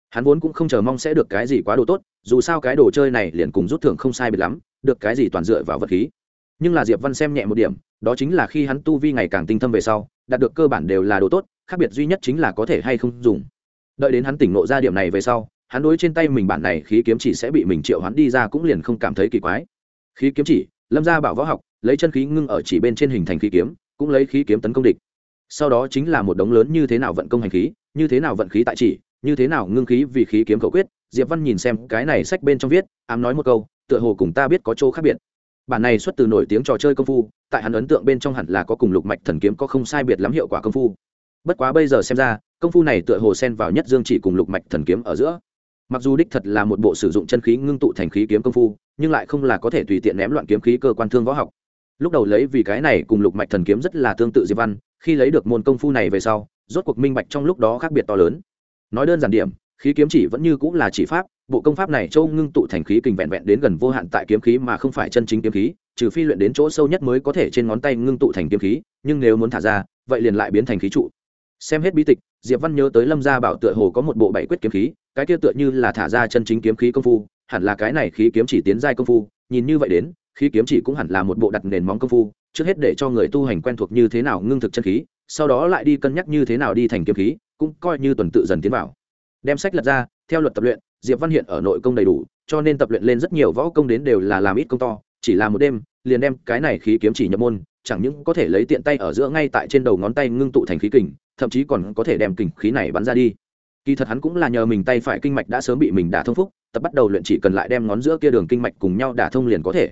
hắn vốn cũng không chờ mong sẽ được cái gì quá đồ tốt, dù sao cái đồ chơi này liền cùng rút thưởng không sai biệt lắm, được cái gì toàn dựa vào vật khí. Nhưng là diệp văn xem nhẹ một điểm, đó chính là khi hắn tu vi ngày càng tinh thâm về sau, đạt được cơ bản đều là đồ tốt, khác biệt duy nhất chính là có thể hay không dùng. Đợi đến hắn tỉnh nộ ra điểm này về sau, hắn đối trên tay mình bản này khí kiếm chỉ sẽ bị mình triệu hắn đi ra cũng liền không cảm thấy kỳ quái. Khí kiếm chỉ, lâm ra bảo võ học, lấy chân khí ngưng ở chỉ bên trên hình thành khí kiếm, cũng lấy khí kiếm tấn công địch. Sau đó chính là một đống lớn như thế nào vận công hành khí, như thế nào vận khí tại chỉ như thế nào ngưng khí vì khí kiếm khẩu quyết, diệp văn nhìn xem cái này sách bên trong viết, ám nói một câu, tựa hồ cùng ta biết có chỗ khác biệt. Bản này xuất từ nổi tiếng trò chơi công phu, tại hắn ấn tượng bên trong hẳn là có cùng lục mạch thần kiếm có không sai biệt lắm hiệu quả công phu. Bất quá bây giờ xem ra, công phu này tựa hồ xen vào nhất dương chỉ cùng lục mạch thần kiếm ở giữa. Mặc dù đích thật là một bộ sử dụng chân khí ngưng tụ thành khí kiếm công phu, nhưng lại không là có thể tùy tiện ném loạn kiếm khí cơ quan thương võ học. Lúc đầu lấy vì cái này cùng lục mạch thần kiếm rất là tương tự diệp văn, khi lấy được môn công phu này về sau, rốt cuộc minh bạch trong lúc đó khác biệt to lớn nói đơn giản điểm, khí kiếm chỉ vẫn như cũng là chỉ pháp, bộ công pháp này châu ngưng tụ thành khí kình vẹn vẹn đến gần vô hạn tại kiếm khí mà không phải chân chính kiếm khí, trừ phi luyện đến chỗ sâu nhất mới có thể trên ngón tay ngưng tụ thành kiếm khí, nhưng nếu muốn thả ra, vậy liền lại biến thành khí trụ. Xem hết bí tịch, diệp văn nhớ tới lâm gia bảo tựa hồ có một bộ bảy quyết kiếm khí, cái kia tựa như là thả ra chân chính kiếm khí công phu, hẳn là cái này khí kiếm chỉ tiến giai công phu, nhìn như vậy đến, khí kiếm chỉ cũng hẳn là một bộ đặt nền móng công phu, trước hết để cho người tu hành quen thuộc như thế nào ngưng thực chân khí, sau đó lại đi cân nhắc như thế nào đi thành kiếm khí cũng coi như tuần tự dần tiến vào. Đem sách lật ra, theo luật tập luyện, diệp văn hiện ở nội công đầy đủ, cho nên tập luyện lên rất nhiều võ công đến đều là làm ít công to, chỉ là một đêm, liền đem cái này khí kiếm chỉ nhập môn, chẳng những có thể lấy tiện tay ở giữa ngay tại trên đầu ngón tay ngưng tụ thành khí kình, thậm chí còn có thể đem kình khí này bắn ra đi. Kỳ thật hắn cũng là nhờ mình tay phải kinh mạch đã sớm bị mình đả thông phúc, tập bắt đầu luyện chỉ cần lại đem ngón giữa kia đường kinh mạch cùng nhau đả thông liền có thể.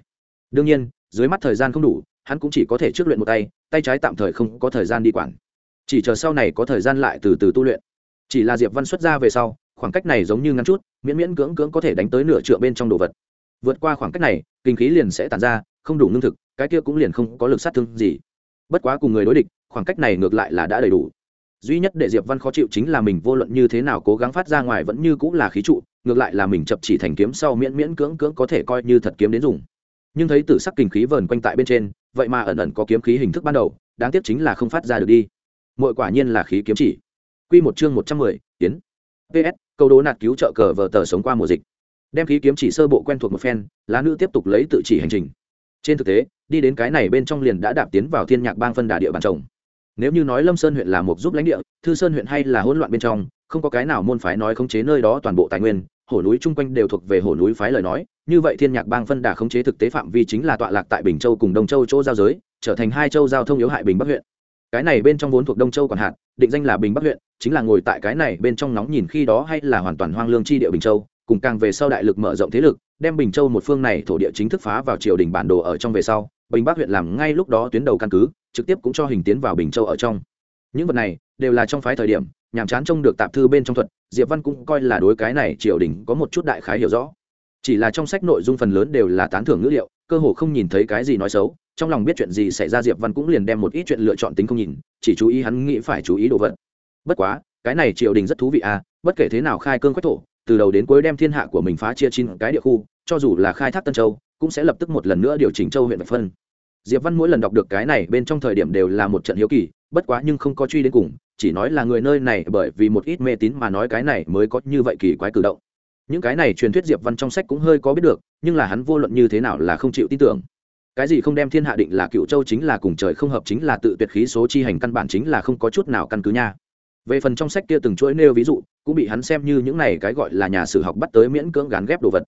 Đương nhiên, dưới mắt thời gian không đủ, hắn cũng chỉ có thể trước luyện một tay tay trái tạm thời không có thời gian đi quản chỉ chờ sau này có thời gian lại từ từ tu luyện. Chỉ là diệp văn xuất ra về sau, khoảng cách này giống như ngắn chút, miễn miễn cưỡng cưỡng có thể đánh tới nửa trượng bên trong đồ vật. Vượt qua khoảng cách này, kinh khí liền sẽ tàn ra, không đủ lương thực, cái kia cũng liền không có lực sát thương gì. Bất quá cùng người đối địch, khoảng cách này ngược lại là đã đầy đủ. Duy nhất để diệp văn khó chịu chính là mình vô luận như thế nào cố gắng phát ra ngoài vẫn như cũng là khí trụ, ngược lại là mình chập chỉ thành kiếm sau miễn miễn cưỡng cưỡng có thể coi như thật kiếm đến dùng. Nhưng thấy tử sắc kinh khí vờn quanh tại bên trên, vậy mà ẩn ẩn có kiếm khí hình thức ban đầu, đáng tiếc chính là không phát ra được đi mọi quả nhiên là khí kiếm chỉ. Quy một chương một trăm mười tiến ps câu đố nạt cứu trợ cờ vờ tờ sống qua mùa dịch. Đem khí kiếm chỉ sơ bộ quen thuộc một phen, lá nữ tiếp tục lấy tự chỉ hành trình. Trên thực tế, đi đến cái này bên trong liền đã đạp tiến vào thiên nhạc bang phân đà địa bàn trồng. Nếu như nói lâm sơn huyện là một giúp lãnh địa, thư sơn huyện hay là hỗn loạn bên trong, không có cái nào môn phái nói khống chế nơi đó toàn bộ tài nguyên, hổ núi chung quanh đều thuộc về hổ núi phái lời nói, như vậy thiên nhạc bang phân đà khống chế thực tế phạm vi chính là tọa lạc tại bình châu cùng đông châu chỗ giao giới, trở thành hai châu giao thông yếu hại bình bắc huyện cái này bên trong vốn thuộc đông châu còn hạn định danh là bình bắc huyện, chính là ngồi tại cái này bên trong nóng nhìn khi đó hay là hoàn toàn hoang lương chi địa bình châu, cùng càng về sau đại lực mở rộng thế lực, đem bình châu một phương này thổ địa chính thức phá vào triều đình bản đồ ở trong về sau, bình bắc huyện làm ngay lúc đó tuyến đầu căn cứ, trực tiếp cũng cho hình tiến vào bình châu ở trong. Những vật này đều là trong phái thời điểm, nhàm chán trông được tạp thư bên trong thuật, diệp văn cũng coi là đối cái này triều đình có một chút đại khái hiểu rõ. Chỉ là trong sách nội dung phần lớn đều là tán thưởng ngữ liệu cơ hồ không nhìn thấy cái gì nói xấu, trong lòng biết chuyện gì xảy ra, diệp văn cũng liền đem một ít chuyện lựa chọn tính không nhìn, chỉ chú ý hắn nghĩ phải chú ý đồ vật. Bất quá, cái này triều đình rất thú vị à bất kể thế nào khai cương quách thổ, từ đầu đến cuối đem thiên hạ của mình phá chia chín cái địa khu, cho dù là khai thác tân châu, cũng sẽ lập tức một lần nữa điều chỉnh châu huyện vạch phân. Diệp văn mỗi lần đọc được cái này, bên trong thời điểm đều là một trận hiếu kỳ, bất quá nhưng không có truy đến cùng, chỉ nói là người nơi này bởi vì một ít mê tín mà nói cái này mới có như vậy kỳ quái cử động những cái này truyền thuyết diệp văn trong sách cũng hơi có biết được, nhưng là hắn vô luận như thế nào là không chịu tin tưởng. Cái gì không đem thiên hạ định là cựu châu chính là cùng trời không hợp chính là tự tuyệt khí số chi hành căn bản chính là không có chút nào căn cứ nha. Về phần trong sách kia từng chuỗi nêu ví dụ, cũng bị hắn xem như những này cái gọi là nhà sử học bắt tới miễn cưỡng gán ghép đồ vật.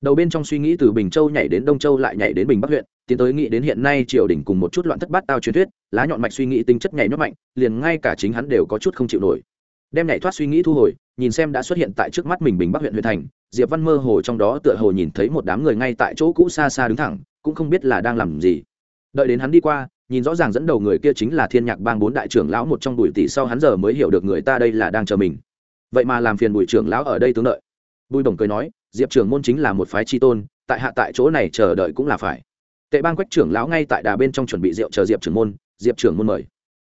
Đầu bên trong suy nghĩ từ bình châu nhảy đến đông châu lại nhảy đến bình bắc huyện, tiến tới nghĩ đến hiện nay triều đình cùng một chút loạn thất bát tao truyền thuyết, lá nhọn mạch suy nghĩ tính chất nhảy nhót mạnh, liền ngay cả chính hắn đều có chút không chịu nổi đem nhảy thoát suy nghĩ thu hồi, nhìn xem đã xuất hiện tại trước mắt mình bình bắc huyện huyện thành, diệp văn mơ hồ trong đó tựa hồ nhìn thấy một đám người ngay tại chỗ cũ xa xa đứng thẳng, cũng không biết là đang làm gì. Đợi đến hắn đi qua, nhìn rõ ràng dẫn đầu người kia chính là thiên nhạc bang bốn đại trưởng lão một trong bùi tỷ sau hắn giờ mới hiểu được người ta đây là đang chờ mình. Vậy mà làm phiền bùi trưởng lão ở đây tướng đợi. Bùi đồng cười nói, diệp trưởng môn chính là một phái tri tôn, tại hạ tại chỗ này chờ đợi cũng là phải. Tệ bang quách trưởng lão ngay tại đà bên trong chuẩn bị rượu chờ diệp trưởng môn, diệp trưởng môn mời.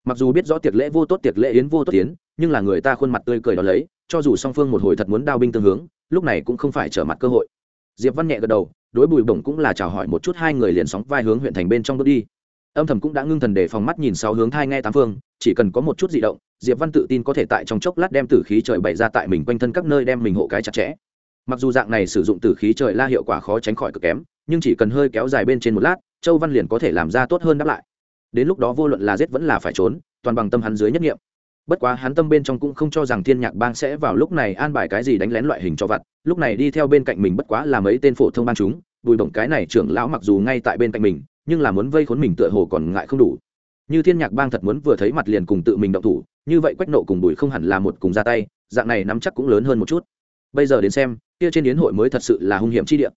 Mặc dù biết rõ tiệc lễ vô tốt, tiệc lễ yến vô tốt tiến nhưng là người ta khuôn mặt tươi cười đó lấy, cho dù song phương một hồi thật muốn đao binh tương hướng, lúc này cũng không phải trở mặt cơ hội. Diệp văn nhẹ gật đầu, đối bùi bổng cũng là chào hỏi một chút hai người liền sóng vai hướng huyện thành bên trong bước đi. Âm thầm cũng đã ngưng thần để phòng mắt nhìn sáu hướng thai nghe tám phương, chỉ cần có một chút di động, diệp văn tự tin có thể tại trong chốc lát đem tử khí trời bày ra tại mình quanh thân các nơi đem mình hộ cái chặt chẽ. Mặc dù dạng này sử dụng tử khí trời la hiệu quả khó tránh khỏi cực kém, nhưng chỉ cần hơi kéo dài bên trên một lát, châu văn liền có thể làm ra tốt hơn đáp lại. Đến lúc đó vô luận là giết vẫn là phải trốn, toàn bằng tâm hắn dưới nhất nghiệm bất quá hắn tâm bên trong cũng không cho rằng thiên nhạc bang sẽ vào lúc này an bài cái gì đánh lén loại hình cho vặt, lúc này đi theo bên cạnh mình bất quá là mấy tên phổ thông bang chúng, bùi bổng cái này trưởng lão mặc dù ngay tại bên cạnh mình, nhưng là muốn vây khốn mình tựa hồ còn ngại không đủ. Như thiên nhạc bang thật muốn vừa thấy mặt liền cùng tự mình động thủ, như vậy quách nộ cùng bùi không hẳn là một cùng ra tay, dạng này nắm chắc cũng lớn hơn một chút. Bây giờ đến xem, kia trên yến hội mới thật sự là hung hiểm chi địa.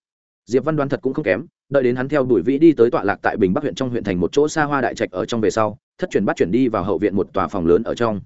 Diệp văn đoán thật cũng không kém, đợi đến hắn theo đuổi vĩ đi tới tọa lạc tại bình bắc huyện trong huyện thành một chỗ xa hoa đại trạch ở trong về sau, thất chuyển bắt chuyển đi vào hậu viện một tòa phòng lớn ở trong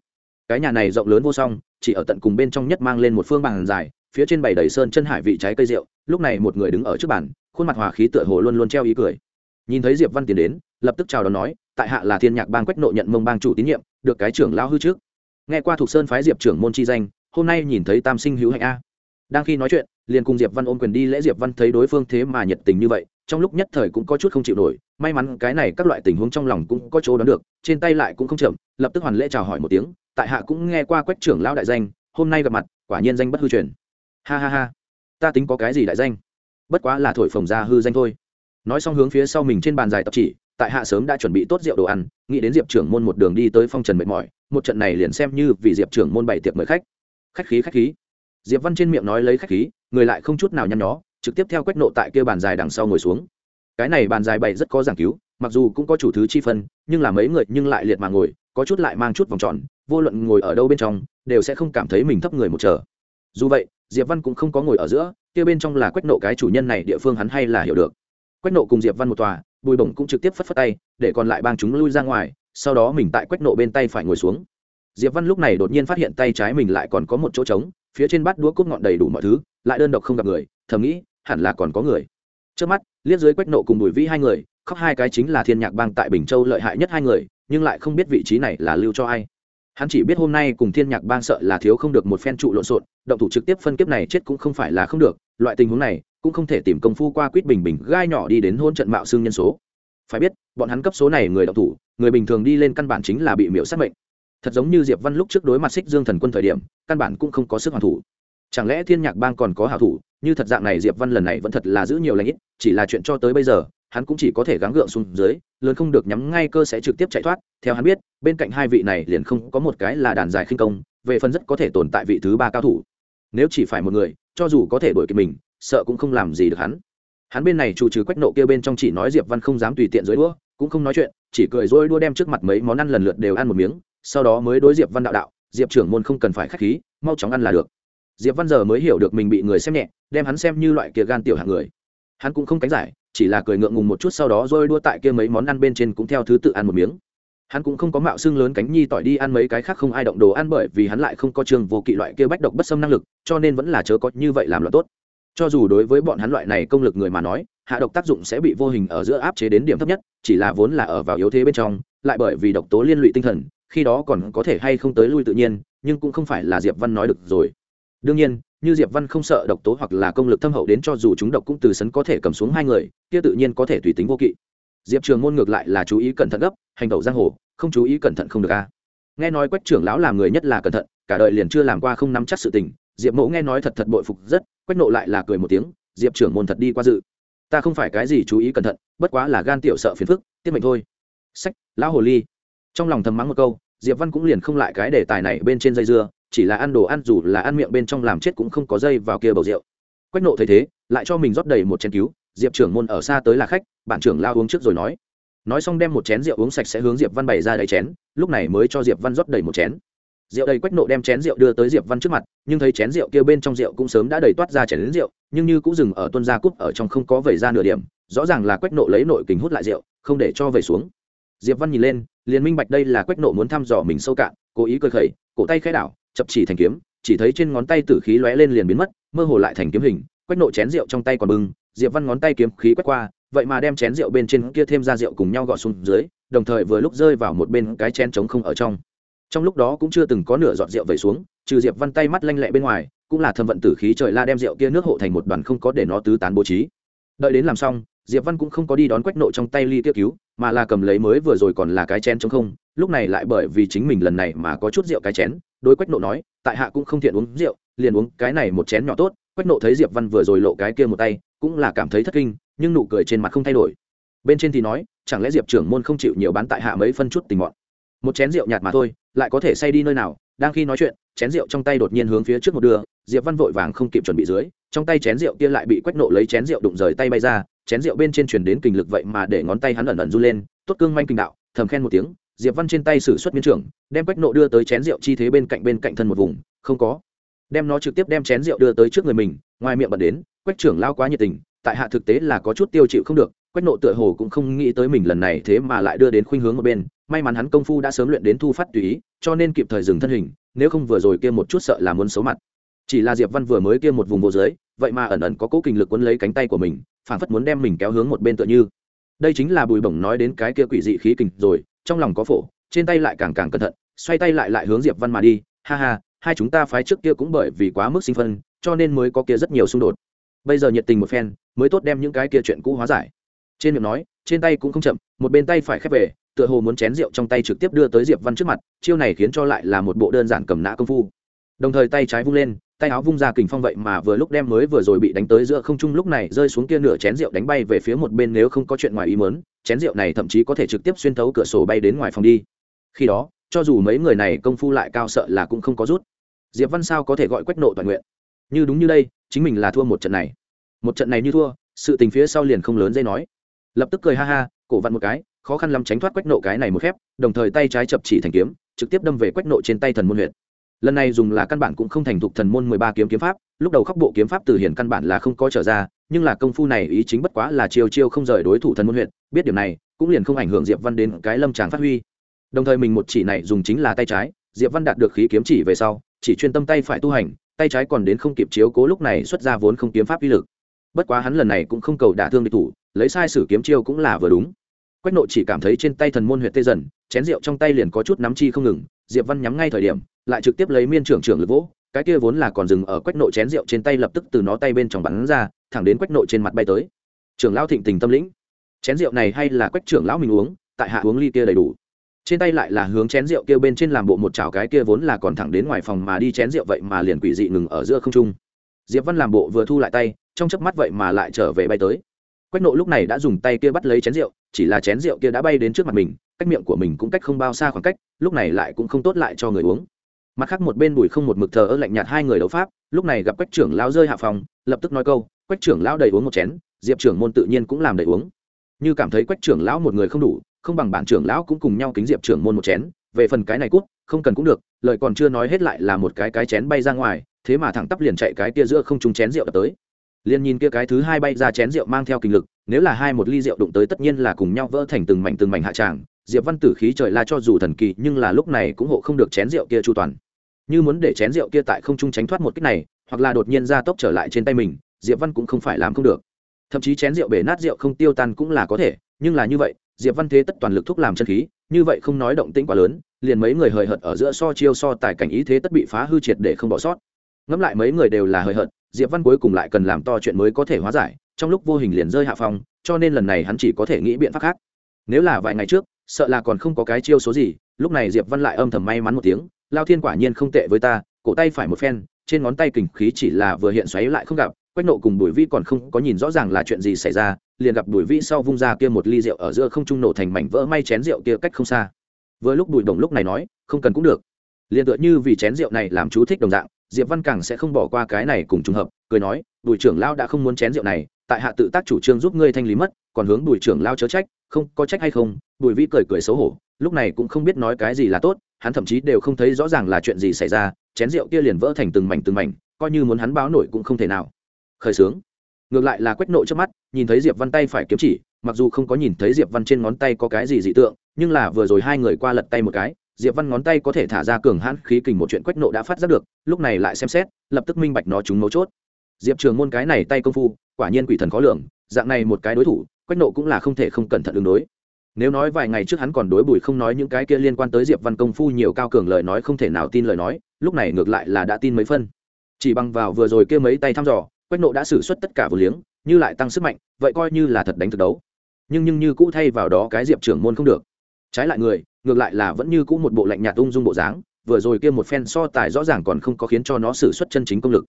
cái nhà này rộng lớn vô song, chỉ ở tận cùng bên trong nhất mang lên một phương bàn dài, phía trên bày đầy sơn chân hải vị trái cây rượu, lúc này một người đứng ở trước bàn, khuôn mặt hòa khí tựa hồ luôn luôn treo ý cười. Nhìn thấy diệp văn tiến đến, lập tức chào đón nói, tại hạ là thiên nhạc bang quách nộ nhận mông bang chủ tín nhiệm, được cái trưởng lão hư trước. Nghe qua thuộc sơn phái diệp trưởng môn chi danh, hôm nay nhìn thấy tam sinh hữu hạnh a. Đang khi nói chuyện, liền cùng diệp văn ôm quyền đi lễ diệp văn thấy đối phương thế mà nhiệt tình như vậy, trong lúc nhất thời cũng có chút không chịu nổi, may mắn cái này các loại tình huống trong lòng cũng có chỗ đoán được, trên tay lại cũng không chậm, lập tức hoàn lễ chào hỏi một tiếng tại hạ cũng nghe qua quách trưởng lão đại danh, hôm nay gặp mặt, quả nhiên danh bất hư truyền. Ha ha ha, ta tính có cái gì đại danh? Bất quá là thổi phồng ra hư danh thôi. Nói xong hướng phía sau mình trên bàn dài tập chỉ, tại hạ sớm đã chuẩn bị tốt rượu đồ ăn, nghĩ đến diệp trưởng môn một đường đi tới phong trần mệt mỏi, một trận này liền xem như vì diệp trưởng môn bày tiệc mời khách. Khách khí khách khí. Diệp văn trên miệng nói lấy khách khí, người lại không chút nào nhăn nhó, trực tiếp theo quách nộ tại kia bàn dài đằng sau ngồi xuống. Cái này bàn dài bày rất có giảng cứu, mặc dù cũng có chủ thứ chi phân, nhưng là mấy người nhưng lại liệt mà ngồi, có chút lại mang chút vòng tròn vô luận ngồi ở đâu bên trong, đều sẽ không cảm thấy mình thấp người một chờ. Dù vậy, diệp văn cũng không có ngồi ở giữa, kia bên trong là quách nộ cái chủ nhân này địa phương hắn hay là hiểu được. Quách nộ cùng diệp văn một tòa, bùi bổng cũng trực tiếp phất phất tay, để còn lại bang chúng lui ra ngoài, sau đó mình tại quách nộ bên tay phải ngồi xuống. Diệp văn lúc này đột nhiên phát hiện tay trái mình lại còn có một chỗ trống, phía trên bát đũa cút ngọn đầy đủ mọi thứ, lại đơn độc không gặp người, thầm nghĩ, hẳn là còn có người. Trước mắt, liếc dưới quách nộ cùng bùi vĩ hai người, khóc hai cái chính là thiên nhạc bang tại bình châu lợi hại nhất hai người, nhưng lại không biết vị trí này là lưu cho ai hắn chỉ biết hôm nay cùng thiên nhạc bang sợ là thiếu không được một phen trụ lộn xộn, động thủ trực tiếp phân kiếp này chết cũng không phải là không được, loại tình huống này cũng không thể tìm công phu qua quýt bình bình gai nhỏ đi đến hôn trận mạo xương nhân số. Phải biết, bọn hắn cấp số này người động thủ, người bình thường đi lên căn bản chính là bị miễu sát mệnh. Thật giống như diệp văn lúc trước đối mặt xích dương thần quân thời điểm, căn bản cũng không có sức hoàn thủ. Chẳng lẽ thiên nhạc bang còn có hảo thủ, như thật dạng này diệp văn lần này vẫn thật là giữ nhiều lãnh ít, chỉ là chuyện cho tới bây giờ hắn cũng chỉ có thể gắng gượng xuống dưới, lớn không được nhắm ngay cơ sẽ trực tiếp chạy thoát. Theo hắn biết, bên cạnh hai vị này liền không có một cái là đàn dài khinh công, về phần rất có thể tồn tại vị thứ ba cao thủ. Nếu chỉ phải một người, cho dù có thể đổi kịp mình, sợ cũng không làm gì được hắn. Hắn bên này chủ trừ quách nộ kia bên trong chỉ nói diệp văn không dám tùy tiện dưới đũa cũng không nói chuyện, chỉ cười rồi đua đem trước mặt mấy món ăn lần lượt đều ăn một miếng, sau đó mới đối diệp văn đạo đạo, diệp trưởng môn không cần phải khách khí, mau chóng ăn là được. Diệp văn giờ mới hiểu được mình bị người xem nhẹ, đem hắn xem như loại kia gan tiểu hạng người hắn cũng không cánh giải, chỉ là cười ngượng ngùng một chút sau đó rồi đua tại kia mấy món ăn bên trên cũng theo thứ tự ăn một miếng. Hắn cũng không có mạo xương lớn cánh nhi tỏi đi ăn mấy cái khác không ai động đồ ăn bởi vì hắn lại không có trường vô kỵ loại kia bách độc bất xâm năng lực, cho nên vẫn là chớ có như vậy làm là tốt. Cho dù đối với bọn hắn loại này công lực người mà nói, hạ độc tác dụng sẽ bị vô hình ở giữa áp chế đến điểm thấp nhất, chỉ là vốn là ở vào yếu thế bên trong, lại bởi vì độc tố liên lụy tinh thần, khi đó còn có thể hay không tới lui tự nhiên, nhưng cũng không phải là diệp văn nói được rồi. Đương nhiên như diệp văn không sợ độc tố hoặc là công lực thâm hậu đến cho dù chúng độc cũng từ sấn có thể cầm xuống hai người, kia tự nhiên có thể tùy tính vô kỵ. Diệp trường môn ngược lại là chú ý cẩn thận gấp, hành động giang hồ, không chú ý cẩn thận không được a. À. Nghe nói quách trưởng lão làm người nhất là cẩn thận, cả đời liền chưa làm qua không nắm chắc sự tình, diệp mẫu nghe nói thật thật bội phục rất, quách nộ lại là cười một tiếng, diệp trưởng môn thật đi qua dự. Ta không phải cái gì chú ý cẩn thận, bất quá là gan tiểu sợ phiền phức tiết mệnh thôi. Sách, lão hồ ly. Trong lòng thầm mắng một câu, diệp văn cũng liền không lại cái đề tài này bên trên dây dưa chỉ là ăn đồ ăn dù là ăn miệng bên trong làm chết cũng không có dây vào kia bầu rượu. Quách nộ thấy thế, lại cho mình rót đầy một chén cứu. Diệp trưởng môn ở xa tới là khách bản trưởng lao uống trước rồi nói. Nói xong đem một chén rượu uống sạch sẽ hướng diệp văn bày ra đầy chén, lúc này mới cho diệp văn rót đầy một chén. Rượu đầy quách nộ đem chén rượu đưa tới diệp văn trước mặt, nhưng thấy chén rượu kia bên trong rượu cũng sớm đã đầy toát ra chén đến rượu, nhưng như cũng dừng ở tuân gia cúp ở trong không có vẩy ra nửa điểm, rõ ràng là quách nộ lấy nội kính hút lại rượu, không để cho vẩy xuống. Diệp văn nhìn lên, liền minh bạch đây là quách nộ muốn thăm dò mình sâu cạn, cố ý cười khẩy, cổ tay khẽ đảo chập chỉ thành kiếm, chỉ thấy trên ngón tay tử khí lóe lên liền biến mất, mơ hồ lại thành kiếm hình, quách nộ chén rượu trong tay còn bưng, diệp văn ngón tay kiếm khí quét qua, vậy mà đem chén rượu bên trên kia thêm ra rượu cùng nhau gọt xuống dưới, đồng thời vừa lúc rơi vào một bên cái chén trống không ở trong. Trong lúc đó cũng chưa từng có nửa giọt rượu vẩy xuống, trừ diệp văn tay mắt lanh lẹ bên ngoài, cũng là thâm vận tử khí trời la đem rượu kia nước hộ thành một đoàn không có để nó tứ tán bố trí. Đợi đến làm xong, diệp văn cũng không có đi đón quách nộ trong tay ly tiêu cứu, mà là cầm lấy mới vừa rồi còn là cái chén trống không lúc này lại bởi vì chính mình lần này mà có chút rượu cái chén, đối quách nộ nói, tại hạ cũng không thiện uống rượu, liền uống cái này một chén nhỏ tốt. Quách nộ thấy diệp văn vừa rồi lộ cái kia một tay, cũng là cảm thấy thất kinh, nhưng nụ cười trên mặt không thay đổi. Bên trên thì nói, chẳng lẽ diệp trưởng môn không chịu nhiều bán tại hạ mấy phân chút tình mọn? Một chén rượu nhạt mà thôi, lại có thể say đi nơi nào? Đang khi nói chuyện, chén rượu trong tay đột nhiên hướng phía trước một đường diệp văn vội vàng không kịp chuẩn bị dưới, trong tay chén rượu kia lại bị quách nộ lấy chén rượu đụng rời tay bay ra. Chén rượu bên trên truyền đến kình lực vậy mà để ngón tay hắn ẩn ẩn run lên, tốt cương manh kinh đạo, thầm khen một tiếng diệp văn trên tay sử xuất miên trưởng, đem quách nộ đưa tới chén rượu chi thế bên cạnh bên cạnh thân một vùng, không có. Đem nó trực tiếp đem chén rượu đưa tới trước người mình, ngoài miệng bật đến, quách trưởng lao quá nhiệt tình, tại hạ thực tế là có chút tiêu chịu không được. Quách nộ tựa hồ cũng không nghĩ tới mình lần này thế mà lại đưa đến khuynh hướng một bên, may mắn hắn công phu đã sớm luyện đến thu phát tùy ý, cho nên kịp thời dừng thân hình, nếu không vừa rồi kia một chút sợ là muốn xấu mặt. Chỉ là diệp văn vừa mới kia một vùng vô dưới, vậy mà ẩn ẩn có cố kinh lực quấn lấy cánh tay của mình phản phất muốn đem mình kéo hướng một bên tựa như. Đây chính là bùi bổng nói đến cái kia quỷ dị khí kình rồi trong lòng có phổ, trên tay lại càng càng cẩn thận, xoay tay lại lại hướng diệp văn mà đi. Ha ha, hai chúng ta phái trước kia cũng bởi vì quá mức sinh phân, cho nên mới có kia rất nhiều xung đột. Bây giờ nhiệt tình một phen, mới tốt đem những cái kia chuyện cũ hóa giải. Trên miệng nói, trên tay cũng không chậm, một bên tay phải khép về, tựa hồ muốn chén rượu trong tay trực tiếp đưa tới diệp văn trước mặt, chiêu này khiến cho lại là một bộ đơn giản cầm nã công phu. Đồng thời tay trái vung lên tay áo vung ra kình phong vậy mà vừa lúc đem mới vừa rồi bị đánh tới giữa không trung lúc này rơi xuống kia nửa chén rượu đánh bay về phía một bên nếu không có chuyện ngoài ý mớn chén rượu này thậm chí có thể trực tiếp xuyên thấu cửa sổ bay đến ngoài phòng đi. Khi đó, cho dù mấy người này công phu lại cao sợ là cũng không có rút. Diệp văn sao có thể gọi quách nộ toàn nguyện? Như đúng như đây, chính mình là thua một trận này. Một trận này như thua, sự tình phía sau liền không lớn dây nói. Lập tức cười ha ha, cổ vặn một cái, khó khăn lắm tránh thoát quách nộ cái này một khép đồng thời tay trái chập chỉ thành kiếm, trực tiếp đâm về quách nộ trên tay thần môn huyện lần này dùng là căn bản cũng không thành thục thần môn mười ba kiếm kiếm pháp, lúc đầu khóc bộ kiếm pháp từ hiển căn bản là không có trở ra, nhưng là công phu này ý chính bất quá là chiêu chiêu không rời đối thủ thần môn huyện, biết điểm này, cũng liền không ảnh hưởng diệp văn đến cái lâm tràng phát huy. Đồng thời mình một chỉ này dùng chính là tay trái, diệp văn đạt được khí kiếm chỉ về sau, chỉ chuyên tâm tay phải tu hành, tay trái còn đến không kịp chiếu cố lúc này xuất ra vốn không kiếm pháp uy lực. Bất quá hắn lần này cũng không cầu đả thương địch thủ, lấy sai sử kiếm chiêu cũng là vừa đúng quách nộ chỉ cảm thấy trên tay thần môn huyệt tê dần, chén rượu trong tay liền có chút nắm chi không ngừng, diệp văn nhắm ngay thời điểm, lại trực tiếp lấy miên trưởng trưởng lực vỗ, cái kia vốn là còn dừng ở quách nộ chén rượu trên tay lập tức từ nó tay bên trong bắn ra, thẳng đến quách nộ trên mặt bay tới. Trưởng lão thịnh tình tâm lĩnh. Chén rượu này hay là quách trưởng lão mình uống, tại hạ uống ly kia đầy đủ. Trên tay lại là hướng chén rượu kia bên trên làm bộ một chảo cái kia vốn là còn thẳng đến ngoài phòng mà đi chén rượu vậy mà liền quỷ dị ngừng ở giữa không trung. Diệp văn làm bộ vừa thu lại tay, trong chớp mắt vậy mà lại trở về bay tới quách nộ lúc này đã dùng tay kia bắt lấy chén rượu, chỉ là chén rượu kia đã bay đến trước mặt mình, cách miệng của mình cũng cách không bao xa khoảng cách, lúc này lại cũng không tốt lại cho người uống. Mặt khác một bên bùi không một mực thờ ơ lạnh nhạt hai người đấu pháp, lúc này gặp quách trưởng lão rơi hạ phòng, lập tức nói câu, quách trưởng lão đầy uống một chén, diệp trưởng môn tự nhiên cũng làm đầy uống. Như cảm thấy quách trưởng lão một người không đủ, không bằng bản trưởng lão cũng cùng nhau kính diệp trưởng môn một chén, về phần cái này cút, không cần cũng được, lời còn chưa nói hết lại là một cái cái chén bay ra ngoài, thế mà thẳng tắp liền chạy cái kia giữa không trung chén rượu đập tới liền nhìn kia cái thứ hai bay ra chén rượu mang theo kinh lực, nếu là hai một ly rượu đụng tới tất nhiên là cùng nhau vỡ thành từng mảnh từng mảnh hạ tràng. Diệp văn tử khí trời la cho dù thần kỳ, nhưng là lúc này cũng hộ không được chén rượu kia chu toàn. Như muốn để chén rượu kia tại không trung tránh thoát một cách này, hoặc là đột nhiên ra tốc trở lại trên tay mình, diệp văn cũng không phải làm không được. Thậm chí chén rượu bể nát rượu không tiêu tan cũng là có thể, nhưng là như vậy, diệp văn thế tất toàn lực thúc làm chân khí, như vậy không nói động tĩnh quá lớn, liền mấy người hời hợt ở giữa so chiêu so tài cảnh ý thế tất bị phá hư triệt để không bỏ sót ngẫm lại mấy người đều là hời hợt, diệp văn cuối cùng lại cần làm to chuyện mới có thể hóa giải, trong lúc vô hình liền rơi hạ phong, cho nên lần này hắn chỉ có thể nghĩ biện pháp khác. Nếu là vài ngày trước, sợ là còn không có cái chiêu số gì, lúc này diệp văn lại âm thầm may mắn một tiếng, lao thiên quả nhiên không tệ với ta, cổ tay phải một phen, trên ngón tay kình khí chỉ là vừa hiện xoáy lại không gặp, quách nộ cùng bùi vi còn không có nhìn rõ ràng là chuyện gì xảy ra, liền gặp bùi vi sau vung ra kia một ly rượu ở giữa không trung nổ thành mảnh vỡ may chén rượu kia cách không xa. Vừa lúc bùi đồng lúc này nói, không cần cũng được. Liền tựa như vì chén rượu này làm chú thích đồng dạng diệp văn càng sẽ không bỏ qua cái này cùng trùng hợp, cười nói, bùi trưởng lao đã không muốn chén rượu này, tại hạ tự tác chủ trương giúp ngươi thanh lý mất, còn hướng bùi trưởng lao chớ trách, không, có trách hay không? Bùi vĩ cười cười xấu hổ, lúc này cũng không biết nói cái gì là tốt, hắn thậm chí đều không thấy rõ ràng là chuyện gì xảy ra, chén rượu kia liền vỡ thành từng mảnh từng mảnh, coi như muốn hắn báo nổi cũng không thể nào. Khởi sướng. Ngược lại là quách nộ trước mắt, nhìn thấy diệp văn tay phải kiếm chỉ, mặc dù không có nhìn thấy diệp văn trên ngón tay có cái gì dị tượng, nhưng là vừa rồi hai người qua lật tay một cái diệp văn ngón tay có thể thả ra cường hãn khí kình một chuyện quách nộ đã phát giác được, lúc này lại xem xét, lập tức minh bạch nó trúng mấu chốt. Diệp trường môn cái này tay công phu, quả nhiên quỷ thần khó lường, dạng này một cái đối thủ, quách nộ cũng là không thể không cẩn thận ứng đối. Nếu nói vài ngày trước hắn còn đối bùi không nói những cái kia liên quan tới diệp văn công phu nhiều cao cường lời nói không thể nào tin lời nói, lúc này ngược lại là đã tin mấy phân. Chỉ bằng vào vừa rồi kia mấy tay thăm dò, quách nộ đã xử suất tất cả vừa liếng, như lại tăng sức mạnh, vậy coi như là thật đánh thực đấu. Nhưng nhưng như cũ thay vào đó cái diệp trưởng môn không được. Trái lại người ngược lại là vẫn như cũ một bộ lạnh nhạt ung dung bộ dáng, vừa rồi kia một phen so tài rõ ràng còn không có khiến cho nó xử suất chân chính công lực.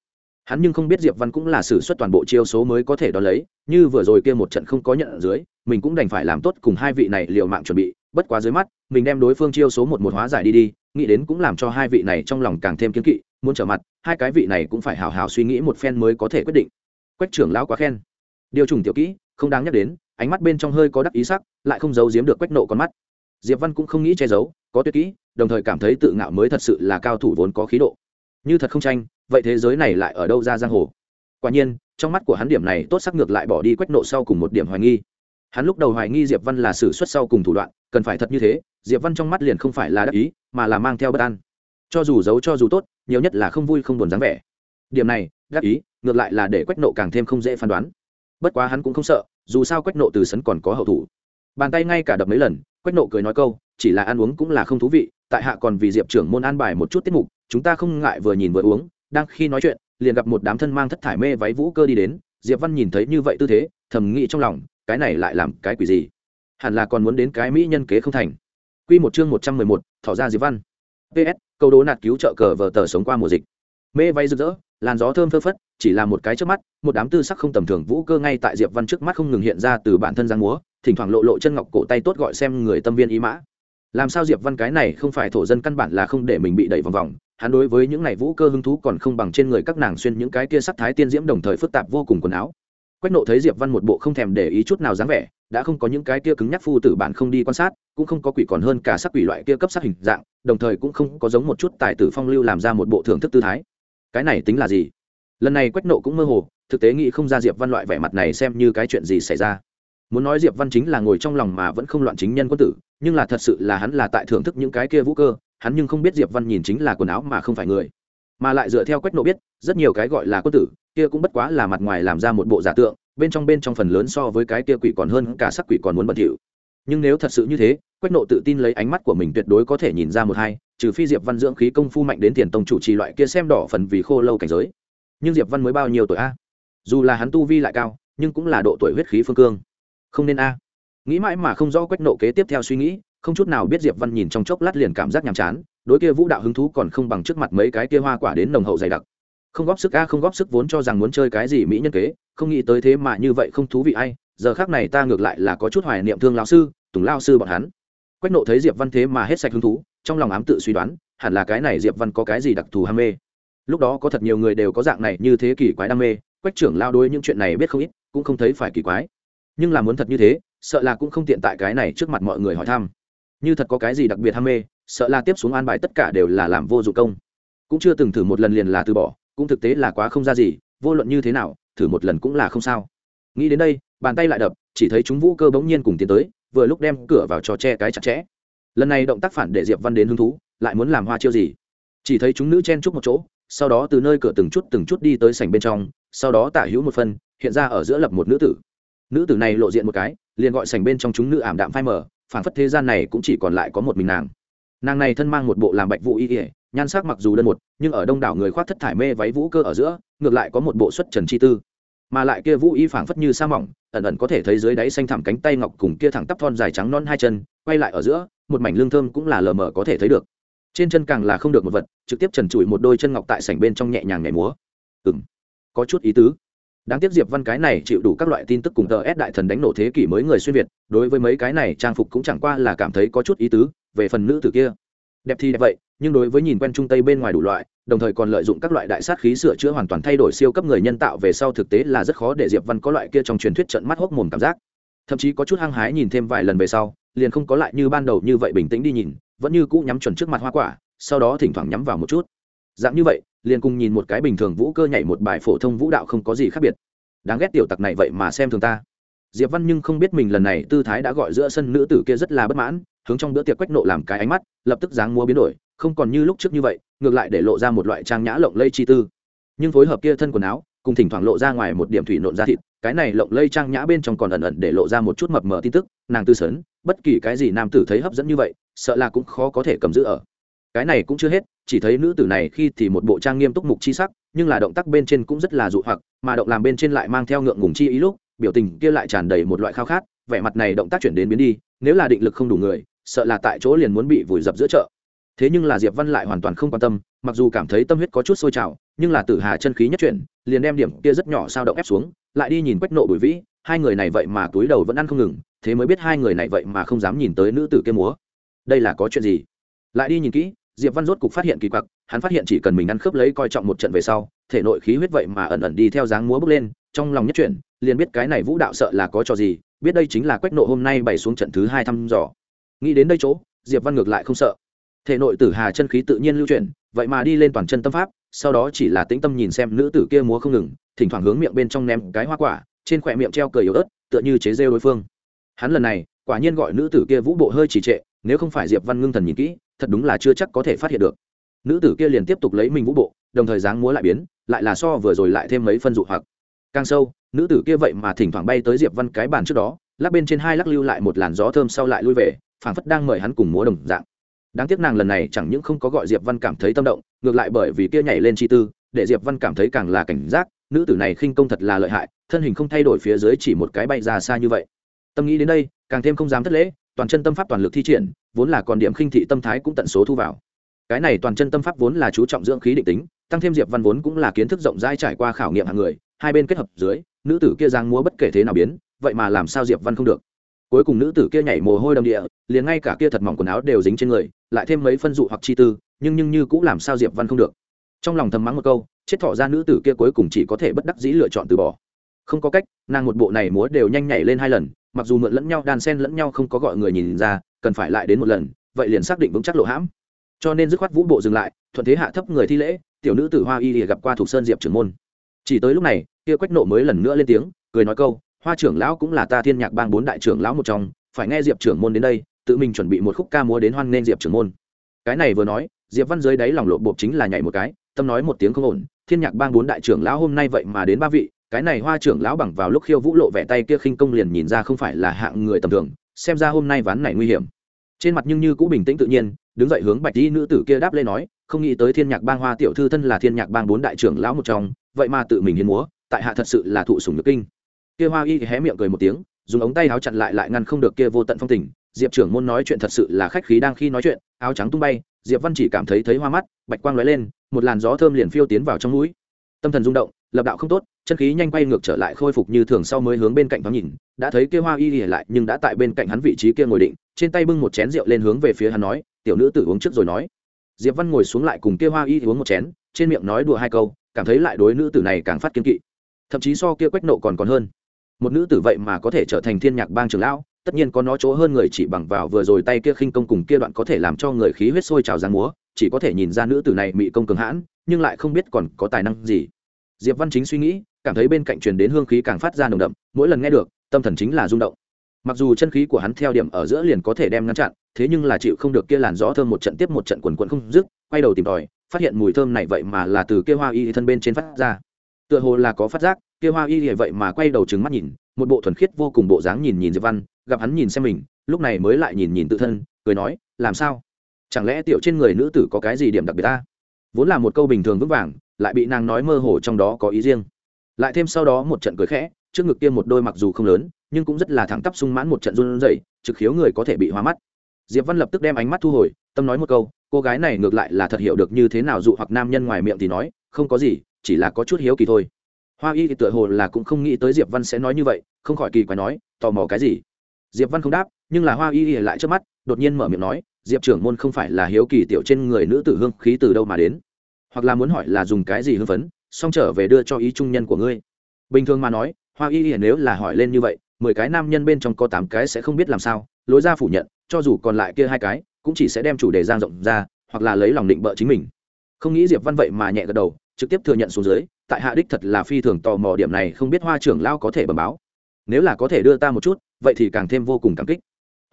Hắn nhưng không biết diệp văn cũng là xử suất toàn bộ chiêu số mới có thể đo lấy, như vừa rồi kia một trận không có nhận ở dưới, mình cũng đành phải làm tốt cùng hai vị này liều mạng chuẩn bị, bất quá dưới mắt, mình đem đối phương chiêu số một một hóa giải đi đi, nghĩ đến cũng làm cho hai vị này trong lòng càng thêm kiến kỵ, muốn trở mặt, hai cái vị này cũng phải hào hào suy nghĩ một phen mới có thể quyết định. Quách trưởng lão quá khen. Điều trùng tiểu kỹ, không đáng nhắc đến, ánh mắt bên trong hơi có đắc ý sắc, lại không giấu giếm được quách nộ con mắt diệp văn cũng không nghĩ che giấu, có tuyệt kỹ, đồng thời cảm thấy tự ngạo mới thật sự là cao thủ vốn có khí độ. Như thật không tranh, vậy thế giới này lại ở đâu ra giang hồ? Quả nhiên, trong mắt của hắn điểm này tốt sắc ngược lại bỏ đi quách nộ sau cùng một điểm hoài nghi. Hắn lúc đầu hoài nghi diệp văn là xử suất sau cùng thủ đoạn, cần phải thật như thế, diệp văn trong mắt liền không phải là đắc ý, mà là mang theo bất an. Cho dù giấu cho dù tốt, nhiều nhất là không vui không buồn dáng vẻ. Điểm này, đắc ý, ngược lại là để quách nộ càng thêm không dễ phán đoán. Bất quá hắn cũng không sợ, dù sao quách nộ từ sấn còn có hậu thủ. Bàn tay ngay cả đập mấy lần quách nộ cười nói câu chỉ là ăn uống cũng là không thú vị tại hạ còn vì diệp trưởng môn an bài một chút tiết mục chúng ta không ngại vừa nhìn vừa uống đang khi nói chuyện liền gặp một đám thân mang thất thải mê váy vũ cơ đi đến diệp văn nhìn thấy như vậy tư thế thầm nghĩ trong lòng cái này lại làm cái quỷ gì? Hẳn là còn muốn đến cái mỹ nhân kế không thành. Quy một chương một trăm mười một, thỏ ra diệp văn. Ps câu đố nạt cứu trợ cờ vờ tờ sống qua mùa dịch. Mê váy rực rỡ làn gió thơm phơ phất chỉ là một cái trước mắt một đám tư sắc không tầm thường vũ cơ ngay tại diệp văn trước mắt không ngừng hiện ra từ bản thân giang múa thỉnh thoảng lộ lộ chân ngọc cổ tay tốt gọi xem người tâm viên ý mã. Làm sao diệp văn cái này không phải thổ dân căn bản là không để mình bị đẩy vòng vòng, hắn đối với những này vũ cơ hứng thú còn không bằng trên người các nàng xuyên những cái kia sắc thái tiên diễm đồng thời phức tạp vô cùng quần áo. Quách nộ thấy diệp văn một bộ không thèm để ý chút nào dáng vẻ, đã không có những cái kia cứng nhắc phu tử bản không đi quan sát, cũng không có quỷ còn hơn cả sắc quỷ loại kia cấp sắc hình dạng, đồng thời cũng không có giống một chút tài tử phong lưu làm ra một bộ thưởng thức tư thái. Cái này tính là gì? Lần này quách nộ cũng mơ hồ, thực tế nghĩ không ra diệp văn loại vẻ mặt này xem như cái chuyện gì xảy ra muốn nói diệp văn chính là ngồi trong lòng mà vẫn không loạn chính nhân quân tử, nhưng là thật sự là hắn là tại thưởng thức những cái kia vũ cơ, hắn nhưng không biết diệp văn nhìn chính là quần áo mà không phải người. Mà lại dựa theo quách nộ biết, rất nhiều cái gọi là quân tử, kia cũng bất quá là mặt ngoài làm ra một bộ giả tượng, bên trong bên trong phần lớn so với cái kia quỷ còn hơn cả sắc quỷ còn muốn bẩn thỉu. Nhưng nếu thật sự như thế, quách nộ tự tin lấy ánh mắt của mình tuyệt đối có thể nhìn ra một hai, trừ phi diệp văn dưỡng khí công phu mạnh đến tiền tông chủ trì loại kia xem đỏ phần vì khô lâu cảnh giới. Nhưng diệp văn mới bao nhiêu tuổi a? Dù là hắn tu vi lại cao, nhưng cũng là độ tuổi huyết khí phương cương không nên a. Nghĩ mãi mà không rõ quách nộ kế tiếp theo suy nghĩ, không chút nào biết diệp văn nhìn trong chốc lát liền cảm giác nhàm chán, đối kia vũ đạo hứng thú còn không bằng trước mặt mấy cái kia hoa quả đến nồng hậu dày đặc. Không góp sức a, không góp sức vốn cho rằng muốn chơi cái gì mỹ nhân kế, không nghĩ tới thế mà như vậy không thú vị ai, giờ khác này ta ngược lại là có chút hoài niệm thương lao sư, tùng lao sư bọn hắn. Quách nộ thấy diệp văn thế mà hết sạch hứng thú, trong lòng ám tự suy đoán, hẳn là cái này diệp văn có cái gì đặc thù ham mê. Lúc đó có thật nhiều người đều có dạng này như thế kỳ quái đam mê, quách trưởng lao đối những chuyện này biết không ít, cũng không thấy phải kỳ quái nhưng là muốn thật như thế, sợ là cũng không tiện tại cái này trước mặt mọi người hỏi thăm. Như thật có cái gì đặc biệt ham mê, sợ là tiếp xuống an bài tất cả đều là làm vô dụng công. Cũng chưa từng thử một lần liền là từ bỏ, cũng thực tế là quá không ra gì, vô luận như thế nào, thử một lần cũng là không sao. Nghĩ đến đây, bàn tay lại đập, chỉ thấy chúng vũ cơ bỗng nhiên cùng tiến tới, vừa lúc đem cửa vào cho che cái chặt chẽ. Lần này động tác phản để diệp văn đến hứng thú, lại muốn làm hoa chiêu gì? Chỉ thấy chúng nữ chen chúc một chỗ, sau đó từ nơi cửa từng chút từng chút đi tới sảnh bên trong, sau đó tả hữu một phân hiện ra ở giữa lập một nữ tử nữ tử này lộ diện một cái, liền gọi sảnh bên trong chúng nữ ảm đạm phai mờ, phảng phất thế gian này cũng chỉ còn lại có một mình nàng. Nàng này thân mang một bộ làm bạch vụ y ỉa nhan sắc mặc dù đơn một, nhưng ở đông đảo người khoác thất thải mê váy vũ cơ ở giữa, ngược lại có một bộ xuất trần chi tư. Mà lại kia vũ y phảng phất như sa mỏng, ẩn ẩn có thể thấy dưới đáy xanh thẳm cánh tay ngọc cùng kia thẳng tắp thon dài trắng non hai chân, quay lại ở giữa, một mảnh lương thơm cũng là lờ mờ có thể thấy được. Trên chân càng là không được một vật, trực tiếp trần trụi một đôi chân ngọc tại sảnh bên trong nhẹ nhàng nhảy múa. Ừ m có chút ý tứ đáng tiếc diệp văn cái này chịu đủ các loại tin tức cùng tờ ép đại thần đánh nổ thế kỷ mới người xuyên việt, đối với mấy cái này trang phục cũng chẳng qua là cảm thấy có chút ý tứ, về phần nữ tử kia. Đẹp thì đẹp vậy, nhưng đối với nhìn quen trung tây bên ngoài đủ loại, đồng thời còn lợi dụng các loại đại sát khí sửa chữa hoàn toàn thay đổi siêu cấp người nhân tạo về sau thực tế là rất khó để diệp văn có loại kia trong truyền thuyết trận mắt hốc mồm cảm giác. Thậm chí có chút hăng hái nhìn thêm vài lần về sau, liền không có lại như ban đầu như vậy bình tĩnh đi nhìn, vẫn như cũ nhắm chuẩn trước mặt hoa quả, sau đó thỉnh thoảng nhắm vào một chút. Dạng như vậy liền cùng nhìn một cái bình thường vũ cơ nhảy một bài phổ thông vũ đạo không có gì khác biệt. Đáng ghét tiểu tặc này vậy mà xem thường ta. Diệp văn nhưng không biết mình lần này tư thái đã gọi giữa sân nữ tử kia rất là bất mãn, hướng trong bữa tiệc quách nộ làm cái ánh mắt, lập tức dáng mua biến đổi, không còn như lúc trước như vậy, ngược lại để lộ ra một loại trang nhã lộng lây chi tư. Nhưng phối hợp kia thân quần áo, cùng thỉnh thoảng lộ ra ngoài một điểm thủy nộn ra thịt, cái này lộng lây trang nhã bên trong còn ẩn ẩn để lộ ra một chút mập mờ tin tức, nàng tư sớn bất kỳ cái gì nam tử thấy hấp dẫn như vậy, sợ là cũng khó có thể cầm giữ ở cái này cũng chưa hết, chỉ thấy nữ tử này khi thì một bộ trang nghiêm túc mục chi sắc, nhưng là động tác bên trên cũng rất là dụ hoặc, mà động làm bên trên lại mang theo ngượng ngùng chi ý lúc, biểu tình kia lại tràn đầy một loại khao khát, vẻ mặt này động tác chuyển đến biến đi, nếu là định lực không đủ người, sợ là tại chỗ liền muốn bị vùi dập giữa chợ. Thế nhưng là diệp văn lại hoàn toàn không quan tâm, mặc dù cảm thấy tâm huyết có chút sôi trào, nhưng là tử hà chân khí nhất chuyển, liền đem điểm kia rất nhỏ sao động ép xuống, lại đi nhìn quách nộ bùi vĩ, hai người này vậy mà túi đầu vẫn ăn không ngừng, thế mới biết hai người này vậy mà không dám nhìn tới nữ tử kia múa. Đây là có chuyện gì? Lại đi nhìn kỹ diệp văn rốt cục phát hiện kỳ quặc, hắn phát hiện chỉ cần mình ăn khớp lấy coi trọng một trận về sau, thể nội khí huyết vậy mà ẩn ẩn đi theo dáng múa bước lên, trong lòng nhất chuyển, liền biết cái này vũ đạo sợ là có trò gì, biết đây chính là quách nộ hôm nay bày xuống trận thứ hai thăm dò. Nghĩ đến đây chỗ, diệp văn ngược lại không sợ. Thể nội tử hà chân khí tự nhiên lưu chuyển, vậy mà đi lên toàn chân tâm pháp, sau đó chỉ là tĩnh tâm nhìn xem nữ tử kia múa không ngừng, thỉnh thoảng hướng miệng bên trong ném cái hoa quả, trên khỏe miệng treo cười yếu ớt, tựa như chế rêu đối phương. Hắn lần này, quả nhiên gọi nữ tử kia vũ bộ hơi trì trệ, nếu không phải diệp văn ngưng thần nhìn kỹ thật đúng là chưa chắc có thể phát hiện được. Nữ tử kia liền tiếp tục lấy mình vũ bộ, đồng thời dáng múa lại biến, lại là so vừa rồi lại thêm mấy phân dụ hoặc. Càng sâu, nữ tử kia vậy mà thỉnh thoảng bay tới diệp văn cái bàn trước đó, lắc bên trên hai lắc lưu lại một làn gió thơm sau lại lui về, phảng phất đang mời hắn cùng múa đồng dạng. Đáng tiếc nàng lần này chẳng những không có gọi diệp văn cảm thấy tâm động, ngược lại bởi vì kia nhảy lên chi tư, để diệp văn cảm thấy càng là cảnh giác, nữ tử này khinh công thật là lợi hại, thân hình không thay đổi phía dưới chỉ một cái bay ra xa như vậy. Tâm nghĩ đến đây, càng thêm không dám thất lễ toàn chân tâm pháp toàn lực thi triển, vốn là còn điểm khinh thị tâm thái cũng tận số thu vào. Cái này toàn chân tâm pháp vốn là chú trọng dưỡng khí định tính, tăng thêm diệp văn vốn cũng là kiến thức rộng rãi trải qua khảo nghiệm hàng người, hai bên kết hợp dưới, nữ tử kia giang múa bất kể thế nào biến, vậy mà làm sao diệp văn không được. Cuối cùng nữ tử kia nhảy mồ hôi đầm địa, liền ngay cả kia thật mỏng quần áo đều dính trên người, lại thêm mấy phân dụ hoặc chi tư, nhưng nhưng như cũng làm sao diệp văn không được. Trong lòng thầm mắng một câu, chết thọ ra nữ tử kia cuối cùng chỉ có thể bất đắc dĩ lựa chọn từ bỏ. Không có cách, nàng một bộ này múa đều nhanh nhảy lên hai lần mặc dù mượn lẫn nhau, đan sen lẫn nhau không có gọi người nhìn ra, cần phải lại đến một lần, vậy liền xác định vững chắc lộ hãm. Cho nên dứt khoát vũ bộ dừng lại, thuận thế hạ thấp người thi lễ, tiểu nữ tử hoa y thì gặp qua thuộc sơn diệp trưởng môn. Chỉ tới lúc này, kia quách nộ mới lần nữa lên tiếng, cười nói câu, hoa trưởng lão cũng là ta thiên nhạc bang bốn đại trưởng lão một trong, phải nghe diệp trưởng môn đến đây, tự mình chuẩn bị một khúc ca múa đến hoan nên diệp trưởng môn. Cái này vừa nói, diệp văn dưới đáy lòng lộ bộp chính là nhảy một cái, tâm nói một tiếng không ổn, thiên nhạc bang bốn đại trưởng lão hôm nay vậy mà đến ba vị cái này hoa trưởng lão bằng vào lúc khiêu vũ lộ vẻ tay kia khinh công liền nhìn ra không phải là hạng người tầm thường, xem ra hôm nay ván này nguy hiểm. Trên mặt nhưng như cũ bình tĩnh tự nhiên, đứng dậy hướng bạch y nữ tử kia đáp lên nói, không nghĩ tới thiên nhạc bang hoa tiểu thư thân là thiên nhạc bang bốn đại trưởng lão một trong, vậy mà tự mình hiến múa, tại hạ thật sự là thụ sủng nhược kinh. Kia hoa y hé miệng cười một tiếng, dùng ống tay áo chặn lại lại ngăn không được kia vô tận phong tình, diệp trưởng môn nói chuyện thật sự là khách khí đang khi nói chuyện, áo trắng tung bay, diệp văn chỉ cảm thấy thấy hoa mắt, bạch quang lóe lên, một làn gió thơm liền phiêu tiến vào trong mũi tâm thần rung động lập đạo không tốt, chân khí nhanh quay ngược trở lại khôi phục như thường sau mới hướng bên cạnh thoáng nhìn, đã thấy kia hoa y ỉa lại nhưng đã tại bên cạnh hắn vị trí kia ngồi định, trên tay bưng một chén rượu lên hướng về phía hắn nói, tiểu nữ tử uống trước rồi nói. Diệp văn ngồi xuống lại cùng kia hoa y uống một chén, trên miệng nói đùa hai câu, cảm thấy lại đối nữ tử này càng phát kiên kỵ. Thậm chí so kia quách nộ còn còn hơn. Một nữ tử vậy mà có thể trở thành thiên nhạc bang trưởng lão, tất nhiên có nó chỗ hơn người chỉ bằng vào vừa rồi tay kia khinh công cùng kia đoạn có thể làm cho người khí huyết sôi trào giang múa, chỉ có thể nhìn ra nữ tử này mị công cường hãn, nhưng lại không biết còn có tài năng gì diệp văn chính suy nghĩ, cảm thấy bên cạnh truyền đến hương khí càng phát ra nồng đậm, mỗi lần nghe được, tâm thần chính là rung động. Mặc dù chân khí của hắn theo điểm ở giữa liền có thể đem ngăn chặn, thế nhưng là chịu không được kia làn gió thơm một trận tiếp một trận quần quần không dứt, quay đầu tìm tòi, phát hiện mùi thơm này vậy mà là từ kia hoa y thân bên trên phát ra. Tựa hồ là có phát giác, kia hoa y vậy mà quay đầu trừng mắt nhìn, một bộ thuần khiết vô cùng bộ dáng nhìn nhìn diệp văn, gặp hắn nhìn xem mình, lúc này mới lại nhìn nhìn tự thân, cười nói, làm sao? Chẳng lẽ tiểu trên người nữ tử có cái gì điểm đặc biệt ta? Vốn là một câu bình thường vững vàng lại bị nàng nói mơ hồ trong đó có ý riêng. Lại thêm sau đó một trận cười khẽ, trước ngực kia một đôi mặc dù không lớn, nhưng cũng rất là thẳng tắp sung mãn một trận run rẩy, trực khiếu người có thể bị hoa mắt. Diệp văn lập tức đem ánh mắt thu hồi, tâm nói một câu, cô gái này ngược lại là thật hiểu được như thế nào dụ hoặc nam nhân ngoài miệng thì nói, không có gì, chỉ là có chút hiếu kỳ thôi. Hoa y thì tựa hồ là cũng không nghĩ tới diệp văn sẽ nói như vậy, không khỏi kỳ quái nói, tò mò cái gì? Diệp văn không đáp, nhưng là hoa y thì lại trước mắt, đột nhiên mở miệng nói, diệp trưởng môn không phải là hiếu kỳ tiểu trên người nữ tử hương khí từ đâu mà đến? Hoặc là muốn hỏi là dùng cái gì hưng phấn, xong trở về đưa cho ý trung nhân của ngươi. Bình thường mà nói, hoa y y nếu là hỏi lên như vậy, mười cái nam nhân bên trong có tám cái sẽ không biết làm sao, lối ra phủ nhận, cho dù còn lại kia hai cái, cũng chỉ sẽ đem chủ đề giang rộng ra, hoặc là lấy lòng định bợ chính mình. Không nghĩ diệp văn vậy mà nhẹ gật đầu, trực tiếp thừa nhận xuống dưới, tại hạ đích thật là phi thường tò mò điểm này, không biết hoa trưởng lao có thể bẩm báo. Nếu là có thể đưa ta một chút, vậy thì càng thêm vô cùng cảm kích.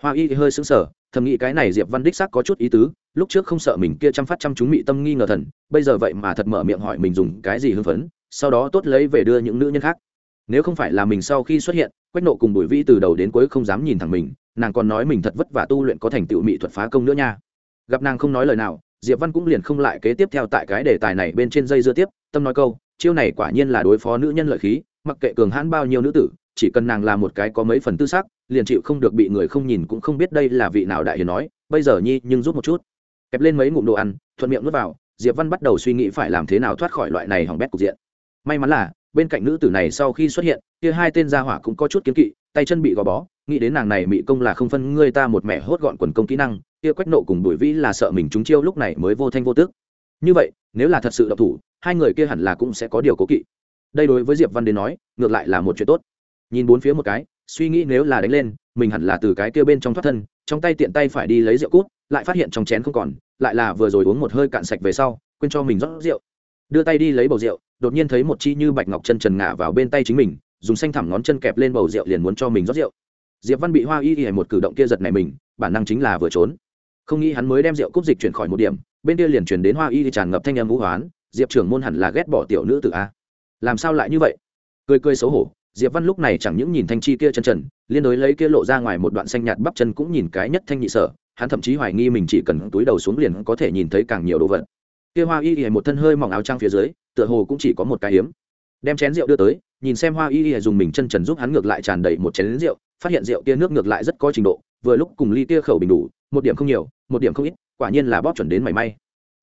Hoa y hơi sững sờ thầm nghĩ cái này diệp văn đích xác có chút ý tứ, lúc trước không sợ mình kia chăm phát chăm chúng mị tâm nghi ngờ thần, bây giờ vậy mà thật mở miệng hỏi mình dùng cái gì hưng phấn, sau đó tốt lấy về đưa những nữ nhân khác. Nếu không phải là mình sau khi xuất hiện, quách nộ cùng bùi vĩ từ đầu đến cuối không dám nhìn thẳng mình, nàng còn nói mình thật vất vả tu luyện có thành tựu mỹ thuật phá công nữa nha. Gặp nàng không nói lời nào, diệp văn cũng liền không lại kế tiếp theo tại cái đề tài này bên trên dây dưa tiếp, tâm nói câu, chiêu này quả nhiên là đối phó nữ nhân lợi khí, mặc kệ cường hãn bao nhiêu nữ tử chỉ cần nàng là một cái có mấy phần tư xác liền chịu không được bị người không nhìn cũng không biết đây là vị nào đại hiền nói, bây giờ nhi, nhưng rút một chút. Kẹp lên mấy ngụm đồ ăn, thuận miệng nuốt vào, diệp văn bắt đầu suy nghĩ phải làm thế nào thoát khỏi loại này hỏng bét cục diện. May mắn là, bên cạnh nữ tử này sau khi xuất hiện, kia hai tên gia hỏa cũng có chút kiến kỵ, tay chân bị gò bó, nghĩ đến nàng này mị công là không phân ngươi ta một mẹ hốt gọn quần công kỹ năng, kia quách nộ cùng bùi vĩ là sợ mình trúng chiêu lúc này mới vô thanh vô tước như vậy, nếu là thật sự độc thủ, hai người kia hẳn là cũng sẽ có điều cố kỵ. Đây đối với diệp văn đến nói, ngược lại là một chuyện tốt nhìn bốn phía một cái, suy nghĩ nếu là đánh lên, mình hẳn là từ cái kia bên trong thoát thân, trong tay tiện tay phải đi lấy rượu cút, lại phát hiện trong chén không còn, lại là vừa rồi uống một hơi cạn sạch về sau, quên cho mình rót rượu. Đưa tay đi lấy bầu rượu, đột nhiên thấy một chi như bạch ngọc chân trần ngả vào bên tay chính mình, dùng xanh thẳm ngón chân kẹp lên bầu rượu liền muốn cho mình rót rượu. Diệp văn bị hoa y y một cử động kia giật này mình, bản năng chính là vừa trốn. Không nghĩ hắn mới đem rượu cúp dịch chuyển khỏi một điểm, bên kia liền chuyển đến hoa y thì tràn ngập thanh âm vũ hoán, diệp trưởng môn hẳn là ghét bỏ tiểu nữ tự a. Làm sao lại như vậy? Cười cười xấu hổ diệp văn lúc này chẳng những nhìn thanh chi kia chân trần, liên đối lấy kia lộ ra ngoài một đoạn xanh nhạt bắp chân cũng nhìn cái nhất thanh nhị sở, hắn thậm chí hoài nghi mình chỉ cần túi đầu xuống liền có thể nhìn thấy càng nhiều đồ vật. Kia hoa y y một thân hơi mỏng áo trang phía dưới, tựa hồ cũng chỉ có một cái hiếm. Đem chén rượu đưa tới, nhìn xem hoa y y dùng mình chân trần giúp hắn ngược lại tràn đầy một chén rượu, phát hiện rượu kia nước ngược lại rất có trình độ, vừa lúc cùng ly kia khẩu bình đủ, một điểm không nhiều, một điểm không ít, quả nhiên là bóp chuẩn đến mảy may.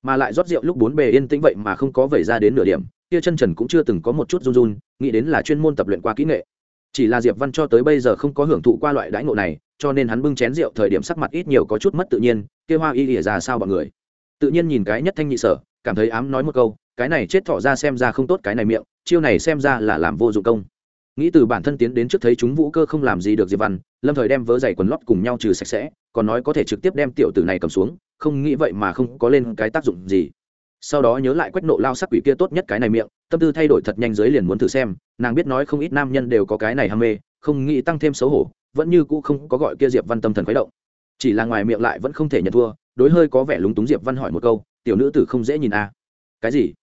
Mà lại rót rượu lúc bốn bề yên tĩnh vậy mà không có vẩy ra đến nửa điểm kia chân trần cũng chưa từng có một chút run run, nghĩ đến là chuyên môn tập luyện qua kỹ nghệ. Chỉ là diệp văn cho tới bây giờ không có hưởng thụ qua loại đãi ngộ này, cho nên hắn bưng chén rượu thời điểm sắc mặt ít nhiều có chút mất tự nhiên, kia hoa y ỉa ra sao bọn người. Tự nhiên nhìn cái nhất thanh nhị sở, cảm thấy ám nói một câu, cái này chết thọ ra xem ra không tốt, cái này miệng, chiêu này xem ra là làm vô dụng công. Nghĩ từ bản thân tiến đến trước thấy chúng vũ cơ không làm gì được diệp văn, lâm thời đem vớ giày quần lót cùng nhau trừ sạch sẽ, còn nói có thể trực tiếp đem tiểu tử này cầm xuống, không nghĩ vậy mà không có lên cái tác dụng gì sau đó nhớ lại quách nộ lao sắc quỷ kia tốt nhất cái này miệng, tâm tư thay đổi thật nhanh dưới liền muốn thử xem, nàng biết nói không ít nam nhân đều có cái này ham mê, không nghĩ tăng thêm xấu hổ, vẫn như cũ không có gọi kia diệp văn tâm thần khuấy động. Chỉ là ngoài miệng lại vẫn không thể nhận thua, đối hơi có vẻ lúng túng diệp văn hỏi một câu, tiểu nữ tử không dễ nhìn à. cái gì?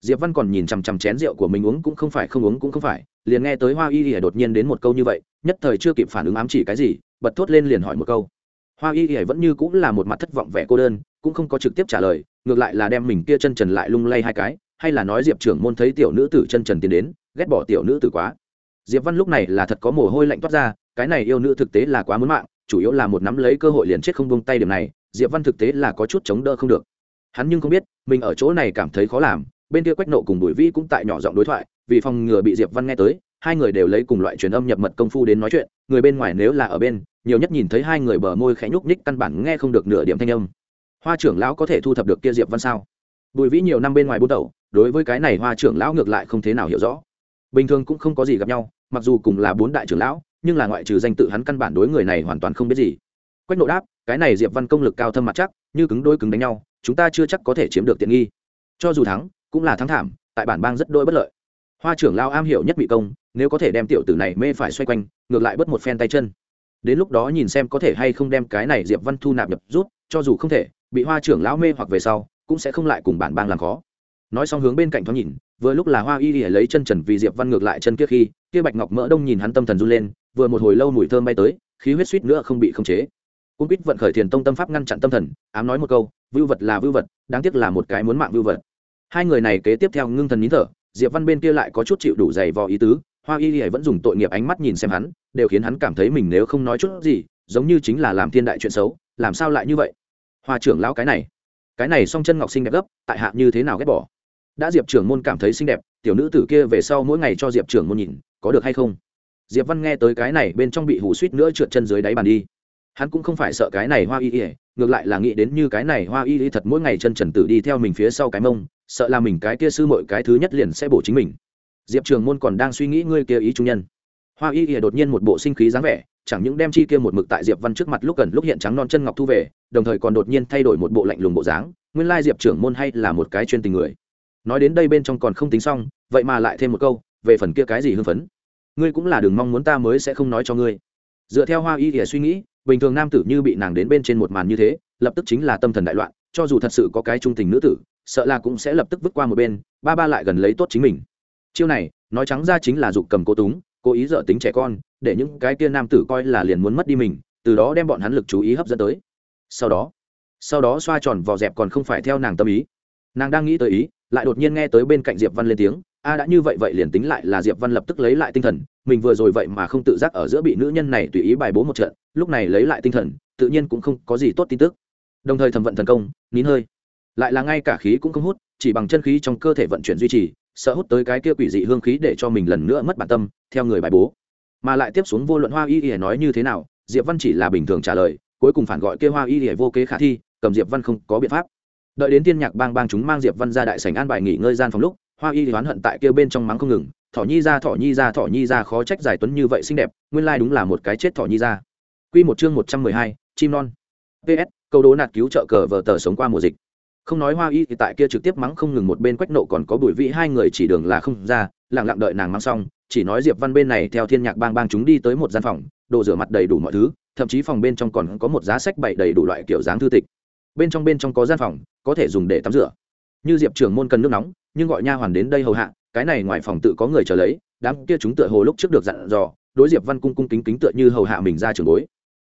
Diệp văn còn nhìn chằm chằm chén rượu của mình uống cũng không phải không uống cũng không phải, liền nghe tới hoa y y đột nhiên đến một câu như vậy, nhất thời chưa kịp phản ứng ám chỉ cái gì, bật thốt lên liền hỏi một câu. Hoa y y vẫn như cũng là một mặt thất vọng vẻ cô đơn, cũng không có trực tiếp trả lời ngược lại là đem mình kia chân trần lại lung lay hai cái, hay là nói diệp trưởng môn thấy tiểu nữ tử chân trần tiến đến, ghét bỏ tiểu nữ tử quá. Diệp văn lúc này là thật có mồ hôi lạnh toát ra, cái này yêu nữ thực tế là quá muốn mạng, chủ yếu là một nắm lấy cơ hội liền chết không buông tay điểm này, diệp văn thực tế là có chút chống đỡ không được. Hắn nhưng không biết, mình ở chỗ này cảm thấy khó làm, bên kia quách nộ cùng bùi vĩ cũng tại nhỏ giọng đối thoại, vì phòng ngừa bị diệp văn nghe tới, hai người đều lấy cùng loại truyền âm nhập mật công phu đến nói chuyện, người bên ngoài nếu là ở bên, nhiều nhất nhìn thấy hai người bờ môi khẽ nhúc nhích căn bản nghe không được nửa điểm thanh âm hoa trưởng lão có thể thu thập được kia diệp văn sao? Bùi vĩ nhiều năm bên ngoài bút đầu đối với cái này hoa trưởng lão ngược lại không thế nào hiểu rõ. Bình thường cũng không có gì gặp nhau, mặc dù cùng là bốn đại trưởng lão, nhưng là ngoại trừ danh tự hắn căn bản đối người này hoàn toàn không biết gì. Quách nộ đáp, cái này diệp văn công lực cao thâm mặt chắc, như cứng đôi cứng đánh nhau, chúng ta chưa chắc có thể chiếm được tiện nghi. Cho dù thắng, cũng là thắng thảm, tại bản bang rất đôi bất lợi. Hoa trưởng lao am hiểu nhất bị công, nếu có thể đem tiểu tử này mê phải xoay quanh, ngược lại bớt một phen tay chân. Đến lúc đó nhìn xem có thể hay không đem cái này diệp văn thu nạp nhập rút, cho dù không thể bị hoa trưởng lão mê hoặc về sau, cũng sẽ không lại cùng bản bang làm khó. Nói xong hướng bên cạnh thoáng nhìn, vừa lúc là hoa y y lấy chân trần vì diệp văn ngược lại chân kia khi, kia bạch ngọc mỡ đông nhìn hắn tâm thần run lên, vừa một hồi lâu mùi thơm bay tới, khí huyết suýt nữa không bị khống chế. Cung quýt vận khởi thiền tông tâm pháp ngăn chặn tâm thần, ám nói một câu, vưu vật là vưu vật, đáng tiếc là một cái muốn mạng vưu vật. Hai người này kế tiếp theo ngưng thần nín thở, diệp văn bên kia lại có chút chịu đủ dày vò ý tứ, hoa y y vẫn dùng tội nghiệp ánh mắt nhìn xem hắn, đều khiến hắn cảm thấy mình nếu không nói chút gì, giống như chính là làm thiên đại chuyện xấu, làm sao lại như vậy? Hoa trưởng lão cái này. Cái này song chân ngọc xinh đẹp gấp, tại hạ như thế nào ghét bỏ? Đã diệp trưởng môn cảm thấy xinh đẹp, tiểu nữ tử kia về sau mỗi ngày cho diệp trưởng môn nhìn, có được hay không? Diệp văn nghe tới cái này, bên trong bị hủ suýt nữa trượt chân dưới đáy bàn đi. Hắn cũng không phải sợ cái này hoa y y, ngược lại là nghĩ đến như cái này hoa y y thật mỗi ngày chân trần tử đi theo mình phía sau cái mông, sợ là mình cái kia sư mọi cái thứ nhất liền sẽ bổ chính mình. Diệp trường môn còn đang suy nghĩ ngươi kia ý trung nhân. Hoa y ỉa đột nhiên một bộ sinh khí dáng vẻ chẳng những đem chi kia một mực tại diệp văn trước mặt lúc gần lúc hiện trắng non chân ngọc thu về, đồng thời còn đột nhiên thay đổi một bộ lạnh lùng bộ dáng, nguyên lai diệp trưởng môn hay là một cái chuyên tình người. Nói đến đây bên trong còn không tính xong, vậy mà lại thêm một câu, về phần kia cái gì hưng phấn? Ngươi cũng là đừng mong muốn ta mới sẽ không nói cho ngươi. Dựa theo hoa y ỉa suy nghĩ, bình thường nam tử như bị nàng đến bên trên một màn như thế, lập tức chính là tâm thần đại loạn, cho dù thật sự có cái trung tình nữ tử, sợ là cũng sẽ lập tức vứt qua một bên, ba ba lại gần lấy tốt chính mình. Chiêu này, nói trắng ra chính là dục cầm cố túng, cố ý dở tính trẻ con để những cái kia nam tử coi là liền muốn mất đi mình, từ đó đem bọn hắn lực chú ý hấp dẫn tới. Sau đó sau đó xoa tròn vò dẹp còn không phải theo nàng tâm ý. Nàng đang nghĩ tới ý, lại đột nhiên nghe tới bên cạnh diệp văn lên tiếng, a, đã như vậy vậy liền tính lại là diệp văn lập tức lấy lại tinh thần, mình vừa rồi vậy mà không tự giác ở giữa bị nữ nhân này tùy ý bài bố một trận, lúc này lấy lại tinh thần, tự nhiên cũng không có gì tốt tin tức. Đồng thời thẩm vận thần công, nín hơi. Lại là ngay cả khí cũng không hút, chỉ bằng chân khí trong cơ thể vận chuyển duy trì, sợ hút tới cái kia quỷ dị hương khí để cho mình lần nữa mất bản tâm, theo người bài bố mà lại tiếp xuống vô luận hoa y ỉa nói như thế nào, diệp văn chỉ là bình thường trả lời, cuối cùng phản gọi kia hoa y ỉa vô kế khả thi, cầm diệp văn không có biện pháp. Đợi đến tiên nhạc bang bang chúng mang diệp văn ra đại sảnh an bài nghỉ ngơi gian phòng lúc, hoa y thì oán hận tại kia bên trong mắng không ngừng, thỏ nhi ra, thỏ nhi ra, thỏ nhi ra, khó trách giải tuấn như vậy xinh đẹp, nguyên lai đúng là một cái chết thỏ nhi ra. Quy một chương một trăm mười hai, chim non. Ps câu đố nạt cứu trợ cờ vờ tờ sống qua mùa dịch. Không nói hoa y thì tại kia trực tiếp mắng không ngừng một bên quách nộ còn có bùi vĩ hai người chỉ đường là không ra, lặng lặng đợi nàng mắng xong chỉ nói diệp văn bên này theo thiên nhạc bang bang chúng đi tới một gian phòng, đồ rửa mặt đầy đủ mọi thứ, thậm chí phòng bên trong còn có một giá sách bày đầy đủ loại kiểu dáng thư tịch. Bên trong bên trong có gian phòng, có thể dùng để tắm rửa. Như diệp trưởng môn cần nước nóng, nhưng gọi nha hoàn đến đây hầu hạ, cái này ngoài phòng tự có người chờ lấy, đám kia chúng tựa hồ lúc trước được dặn dò, đối diệp văn cung cung kính kính tựa như hầu hạ mình ra trường bối.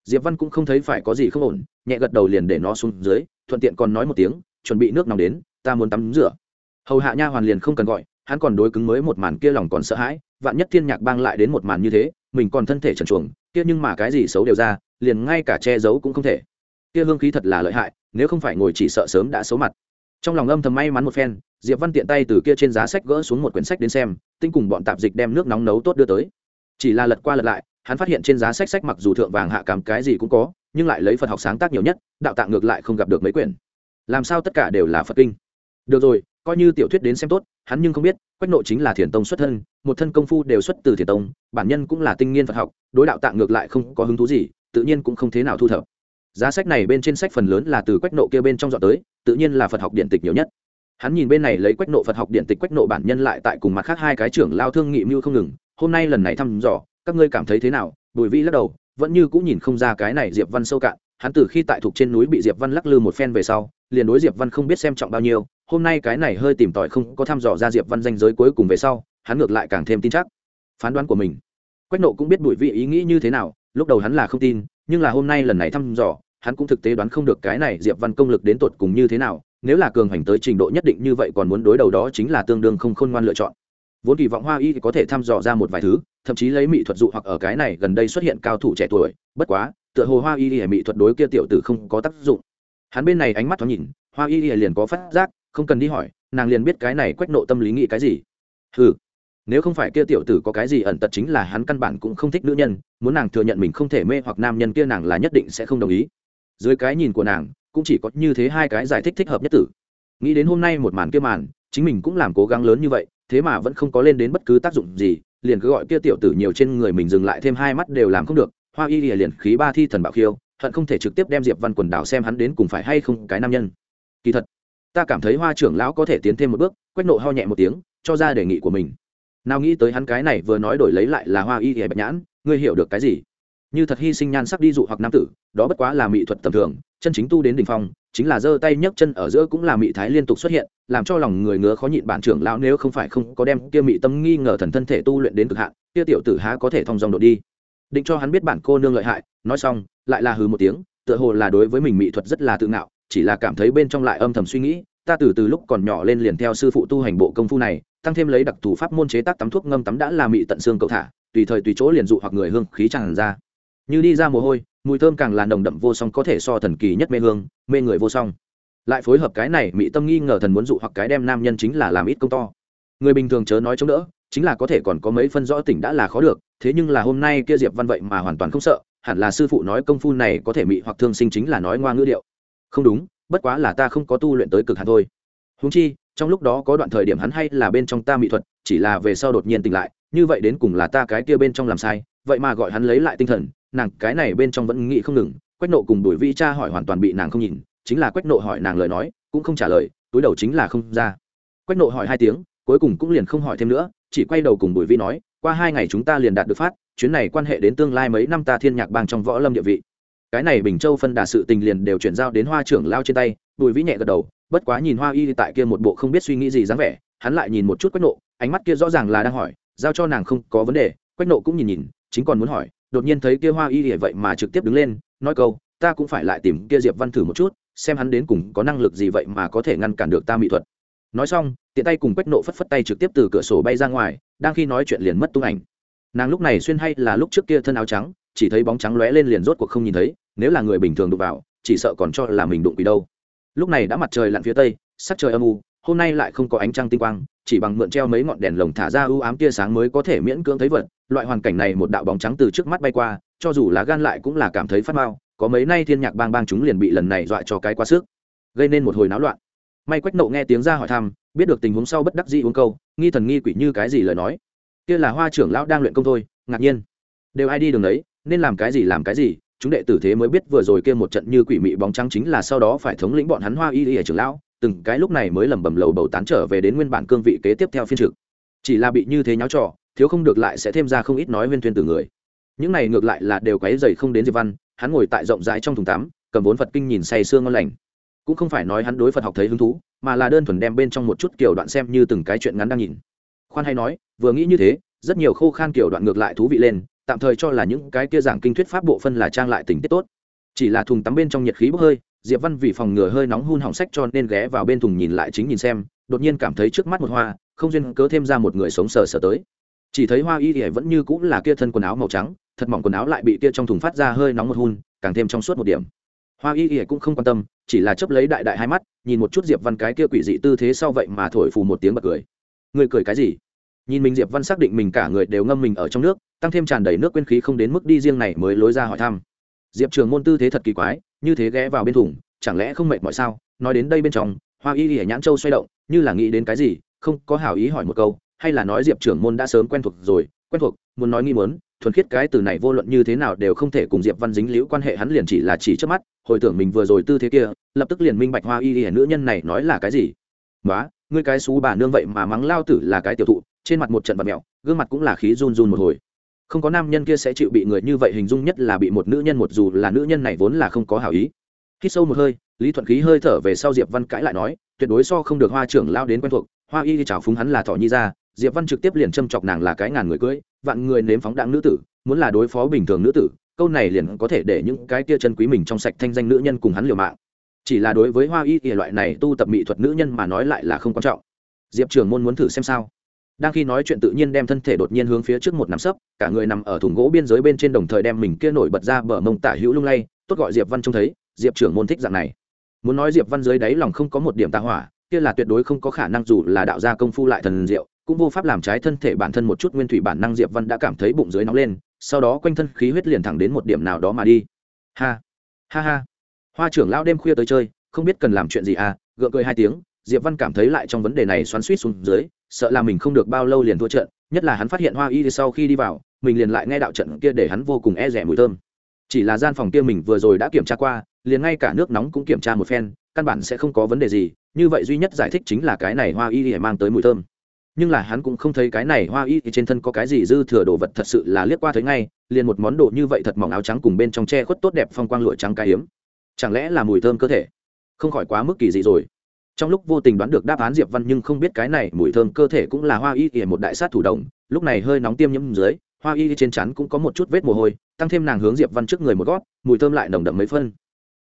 Diệp văn cũng không thấy phải có gì không ổn, nhẹ gật đầu liền để nó xuống dưới, thuận tiện còn nói một tiếng, chuẩn bị nước nóng đến, ta muốn tắm rửa. Hầu hạ nha hoàn liền không cần gọi, hắn còn đối cứng mới một màn kia lòng còn sợ hãi vạn nhất thiên nhạc bang lại đến một màn như thế, mình còn thân thể trần chuồng, kia nhưng mà cái gì xấu đều ra, liền ngay cả che giấu cũng không thể. Kia hương khí thật là lợi hại, nếu không phải ngồi chỉ sợ sớm đã xấu mặt. Trong lòng âm thầm may mắn một phen, diệp văn tiện tay từ kia trên giá sách gỡ xuống một quyển sách đến xem, tinh cùng bọn tạp dịch đem nước nóng nấu tốt đưa tới. Chỉ là lật qua lật lại, hắn phát hiện trên giá sách sách mặc dù thượng vàng hạ cảm cái gì cũng có, nhưng lại lấy phật học sáng tác nhiều nhất, đạo tạng ngược lại không gặp được mấy quyển. Làm sao tất cả đều là phật kinh? Được rồi coi như tiểu thuyết đến xem tốt, hắn nhưng không biết, quách nộ chính là thiền tông xuất thân, một thân công phu đều xuất từ thiền tông, bản nhân cũng là tinh nghiên phật học, đối đạo tạng ngược lại không có hứng thú gì, tự nhiên cũng không thế nào thu thập. Giá sách này bên trên sách phần lớn là từ quách nộ kia bên trong dọn tới, tự nhiên là phật học điện tịch nhiều nhất. Hắn nhìn bên này lấy quách nộ phật học điện tịch quách nộ bản nhân lại tại cùng mặt khác hai cái trưởng lao thương nghị mưu không ngừng, hôm nay lần này thăm dò, các ngươi cảm thấy thế nào? Bùi vi lắc đầu, vẫn như cũng nhìn không ra cái này diệp văn sâu cạn, hắn từ khi tại thuộc trên núi bị diệp văn lắc lư một phen về sau liền đối diệp văn không biết xem trọng bao nhiêu, hôm nay cái này hơi tìm tòi không có thăm dò ra diệp văn danh giới cuối cùng về sau, hắn ngược lại càng thêm tin chắc. Phán đoán của mình. Quách nộ cũng biết bùi vị ý nghĩ như thế nào, lúc đầu hắn là không tin, nhưng là hôm nay lần này thăm dò, hắn cũng thực tế đoán không được cái này diệp văn công lực đến tột cùng như thế nào, nếu là cường hành tới trình độ nhất định như vậy còn muốn đối đầu đó chính là tương đương không khôn ngoan lựa chọn. Vốn kỳ vọng hoa y có thể thăm dò ra một vài thứ, thậm chí lấy mỹ thuật dụ hoặc ở cái này gần đây xuất hiện cao thủ trẻ tuổi, bất quá, tựa hồ hoa y hệ mỹ thuật đối kia tiểu tử không có tác dụng hắn bên này ánh mắt thoáng nhìn, hoa y Y liền có phát giác, không cần đi hỏi, nàng liền biết cái này quách nộ tâm lý nghĩ cái gì. Ừ nếu không phải kia tiểu tử có cái gì ẩn tật chính là hắn căn bản cũng không thích nữ nhân, muốn nàng thừa nhận mình không thể mê hoặc nam nhân kia nàng là nhất định sẽ không đồng ý. Dưới cái nhìn của nàng, cũng chỉ có như thế hai cái giải thích thích hợp nhất tử. Nghĩ đến hôm nay một màn kia màn, chính mình cũng làm cố gắng lớn như vậy, thế mà vẫn không có lên đến bất cứ tác dụng gì, liền cứ gọi kia tiểu tử nhiều trên người mình dừng lại thêm hai mắt đều làm không được. Hoa y lìa liền khí ba thi thần bạo khiêu hận không thể trực tiếp đem diệp văn quần đảo xem hắn đến cùng phải hay không cái nam nhân. Kỳ thật, ta cảm thấy hoa trưởng lão có thể tiến thêm một bước, quách nộ ho nhẹ một tiếng, cho ra đề nghị của mình. Nào nghĩ tới hắn cái này vừa nói đổi lấy lại là hoa y hề bạch nhãn, ngươi hiểu được cái gì? Như thật hy sinh nhan sắc đi dụ hoặc nam tử, đó bất quá là mỹ thuật tầm thường, chân chính tu đến đ ỉ n h phong, chính là giơ tay nhấc chân ở giữa cũng là mỹ thái liên tục xuất hiện, làm cho lòng người ngứa khó nhịn bản trưởng lão nếu không phải không có đem kia mỹ tâm nghi ngờ thần thân thể tu luyện đến cực hạn, kia tiểu tử há có thể thong dòng đột đi định cho hắn biết bản cô nương lợi hại, nói xong, lại là hừ một tiếng, tựa hồ là đối với mình mỹ thuật rất là tự ngạo, chỉ là cảm thấy bên trong lại âm thầm suy nghĩ, ta từ từ lúc còn nhỏ lên liền theo sư phụ tu hành bộ công phu này, tăng thêm lấy đặc thù pháp môn chế tác tắm thuốc ngâm tắm đã là mỹ tận xương cậu thả, tùy thời tùy chỗ liền dụ hoặc người hương khí tràn ra. Như đi ra mồ hôi, mùi thơm càng là nồng đậm vô song có thể so thần kỳ nhất mê hương, mê người vô song. Lại phối hợp cái này mỹ tâm nghi ngờ thần muốn dụ hoặc cái đem nam nhân chính là làm ít công to. Người bình thường chớ nói chống đỡ chính là có thể còn có mấy phân rõ tỉnh đã là khó được, thế nhưng là hôm nay kia diệp văn vậy mà hoàn toàn không sợ, hẳn là sư phụ nói công phu này có thể mị hoặc thương sinh chính là nói ngoa ngữ điệu. Không đúng, bất quá là ta không có tu luyện tới cực hạn thôi. Húng chi, trong lúc đó có đoạn thời điểm hắn hay là bên trong ta mỹ thuật, chỉ là về sau đột nhiên tỉnh lại, như vậy đến cùng là ta cái kia bên trong làm sai, vậy mà gọi hắn lấy lại tinh thần, nàng cái này bên trong vẫn nghĩ không ngừng, quách nộ cùng đuổi vi cha hỏi hoàn toàn bị nàng không nhìn, chính là quách nộ hỏi nàng lời nói, cũng không trả lời, túi đầu chính là không ra. Quách nộ hỏi hai tiếng, cuối cùng cũng liền không hỏi thêm nữa chỉ quay đầu cùng bùi Vĩ nói, qua hai ngày chúng ta liền đạt được phát, chuyến này quan hệ đến tương lai mấy năm ta thiên nhạc bang trong võ lâm địa vị. Cái này bình châu phân đà sự tình liền đều chuyển giao đến hoa trưởng lao trên tay, bùi vĩ nhẹ gật đầu, bất quá nhìn hoa y tại kia một bộ không biết suy nghĩ gì dáng vẻ, hắn lại nhìn một chút quách nộ, ánh mắt kia rõ ràng là đang hỏi, giao cho nàng không có vấn đề, quách nộ cũng nhìn nhìn, chính còn muốn hỏi, đột nhiên thấy kia hoa y thì vậy mà trực tiếp đứng lên, nói câu, ta cũng phải lại tìm kia diệp văn thử một chút, xem hắn đến cùng có năng lực gì vậy mà có thể ngăn cản được ta mỹ thuật nói xong, tiện tay cùng quách nộ phất phất tay trực tiếp từ cửa sổ bay ra ngoài, đang khi nói chuyện liền mất tung ảnh. Nàng lúc này xuyên hay là lúc trước kia thân áo trắng, chỉ thấy bóng trắng lóe lên liền rốt cuộc không nhìn thấy, nếu là người bình thường đụng vào, chỉ sợ còn cho là mình đụng quỷ đâu. Lúc này đã mặt trời lặn phía tây, sắc trời âm u, hôm nay lại không có ánh trăng tinh quang, chỉ bằng mượn treo mấy ngọn đèn lồng thả ra ưu ám tia sáng mới có thể miễn cưỡng thấy vật, loại hoàn cảnh này một đạo bóng trắng từ trước mắt bay qua, cho dù là gan lại cũng là cảm thấy phát mao có mấy nay thiên nhạc bang bang chúng liền bị lần này dọa cho cái quá sức, gây nên một hồi náo loạn may quách nộ nghe tiếng ra hỏi thăm, biết được tình huống sau bất đắc dĩ uống câu, nghi thần nghi quỷ như cái gì lời nói. Kia là hoa trưởng lão đang luyện công thôi, ngạc nhiên. Đều ai đi đường đấy, nên làm cái gì làm cái gì, chúng đệ tử thế mới biết vừa rồi kia một trận như quỷ mị bóng trắng chính là sau đó phải thống lĩnh bọn hắn hoa y y trưởng lão, từng cái lúc này mới lẩm bẩm lầu bầu tán trở về đến nguyên bản cương vị kế tiếp theo phiên trực. Chỉ là bị như thế nháo trò, thiếu không được lại sẽ thêm ra không ít nói nguyên thuyên từ người. Những này ngược lại là đều quấy dày không đến diệp văn, hắn ngồi tại rộng rãi trong thùng tắm, cầm vốn phật kinh nhìn say sương ngon lành cũng không phải nói hắn đối phật học thấy hứng thú, mà là đơn thuần đem bên trong một chút kiểu đoạn xem như từng cái chuyện ngắn đang nhìn. Khoan hay nói, vừa nghĩ như thế, rất nhiều khô khan kiểu đoạn ngược lại thú vị lên, tạm thời cho là những cái kia giảng kinh thuyết pháp bộ phân là trang lại tình tiết tốt. Chỉ là thùng tắm bên trong nhiệt khí bốc hơi, diệp văn vì phòng ngừa hơi nóng hun hỏng sách cho nên ghé vào bên thùng nhìn lại chính nhìn xem, đột nhiên cảm thấy trước mắt một hoa, không duyên cớ thêm ra một người sống sờ sờ tới. Chỉ thấy hoa y thì vẫn như cũng là kia thân quần áo màu trắng, thật mỏng quần áo lại bị kia trong thùng phát ra hơi nóng một hun, càng thêm trong suốt một điểm hoa y y cũng không quan tâm, chỉ là chấp lấy đại đại hai mắt, nhìn một chút diệp văn cái kia quỷ dị tư thế sau vậy mà thổi phù một tiếng bật cười. Người cười cái gì? Nhìn mình diệp văn xác định mình cả người đều ngâm mình ở trong nước, tăng thêm tràn đầy nước quên khí không đến mức đi riêng này mới lối ra hỏi thăm. Diệp trường môn tư thế thật kỳ quái, như thế ghé vào bên thùng, chẳng lẽ không mệt mọi sao? Nói đến đây bên trong, hoa y y nhãn châu xoay động, như là nghĩ đến cái gì, không có hảo ý hỏi một câu, hay là nói diệp trưởng môn đã sớm quen thuộc rồi, quen thuộc, muốn nói nghi muốn thuần khiết cái từ này vô luận như thế nào đều không thể cùng diệp văn dính liễu quan hệ, hắn liền chỉ là chỉ trước mắt, hồi tưởng mình vừa rồi tư thế kia, lập tức liền minh bạch hoa y y nữ nhân này nói là cái gì. Nói ngươi cái xú bà nương vậy mà mắng lao tử là cái tiểu thụ, trên mặt một trận vật mẹo, gương mặt cũng là khí run run một hồi. Không có nam nhân kia sẽ chịu bị người như vậy hình dung nhất là bị một nữ nhân, một dù là nữ nhân này vốn là không có hảo ý. Khi sâu một hơi, lý thuận khí hơi thở về sau diệp văn cãi lại nói, tuyệt đối so không được hoa trưởng lao đến quen thuộc, hoa y chào phúng hắn là thỏ nhi ra. Diệp văn trực tiếp liền châm chọc nàng là cái ngàn người cưới vạn người nếm phóng đạn nữ tử, muốn là đối phó bình thường nữ tử, câu này liền có thể để những cái kia chân quý mình trong sạch thanh danh nữ nhân cùng hắn liều mạng. Chỉ là đối với hoa y y loại này tu tập mỹ thuật nữ nhân mà nói lại là không quan trọng. Diệp trường môn muốn thử xem sao. Đang khi nói chuyện tự nhiên đem thân thể đột nhiên hướng phía trước một nắm sấp, cả người nằm ở thùng gỗ biên giới bên trên đồng thời đem mình kia nổi bật ra bờ mông tả hữu lung lay, tốt gọi diệp văn trông thấy, diệp trưởng môn thích dạng này. Muốn nói diệp văn dưới đáy lòng không có một điểm tà hỏa, kia là tuyệt đối không có khả năng dù là đạo gia công phu lại thần diệu cũng vô pháp làm trái thân thể bản thân một chút nguyên thủy bản năng diệp văn đã cảm thấy bụng dưới nóng lên, sau đó quanh thân khí huyết liền thẳng đến một điểm nào đó mà đi. Ha ha ha. Hoa trưởng lão đêm khuya tới chơi, không biết cần làm chuyện gì à gượng cười hai tiếng, diệp văn cảm thấy lại trong vấn đề này xoắn suýt xuống dưới, sợ là mình không được bao lâu liền thua trận, nhất là hắn phát hiện hoa y sau khi đi vào, mình liền lại nghe đạo trận kia để hắn vô cùng e rẻ mùi thơm. Chỉ là gian phòng kia mình vừa rồi đã kiểm tra qua, liền ngay cả nước nóng cũng kiểm tra một phen, căn bản sẽ không có vấn đề gì, như vậy duy nhất giải thích chính là cái này hoa y mang tới mùi thơm nhưng là hắn cũng không thấy cái này hoa y thì trên thân có cái gì dư thừa đồ vật thật sự là liếc qua thấy ngay, liền một món đồ như vậy thật mỏng áo trắng cùng bên trong tre khuất tốt đẹp phong quang lụa trắng cái hiếm chẳng lẽ là mùi thơm cơ thể? Không khỏi quá mức kỳ dị rồi. Trong lúc vô tình đoán được đáp án diệp văn nhưng không biết cái này mùi thơm cơ thể cũng là hoa y ỉa một đại sát thủ động lúc này hơi nóng tiêm nhiễm dưới, hoa y trên chắn cũng có một chút vết mồ hôi, tăng thêm nàng hướng diệp văn trước người một gót, mùi thơm lại nồng đậm mấy phân.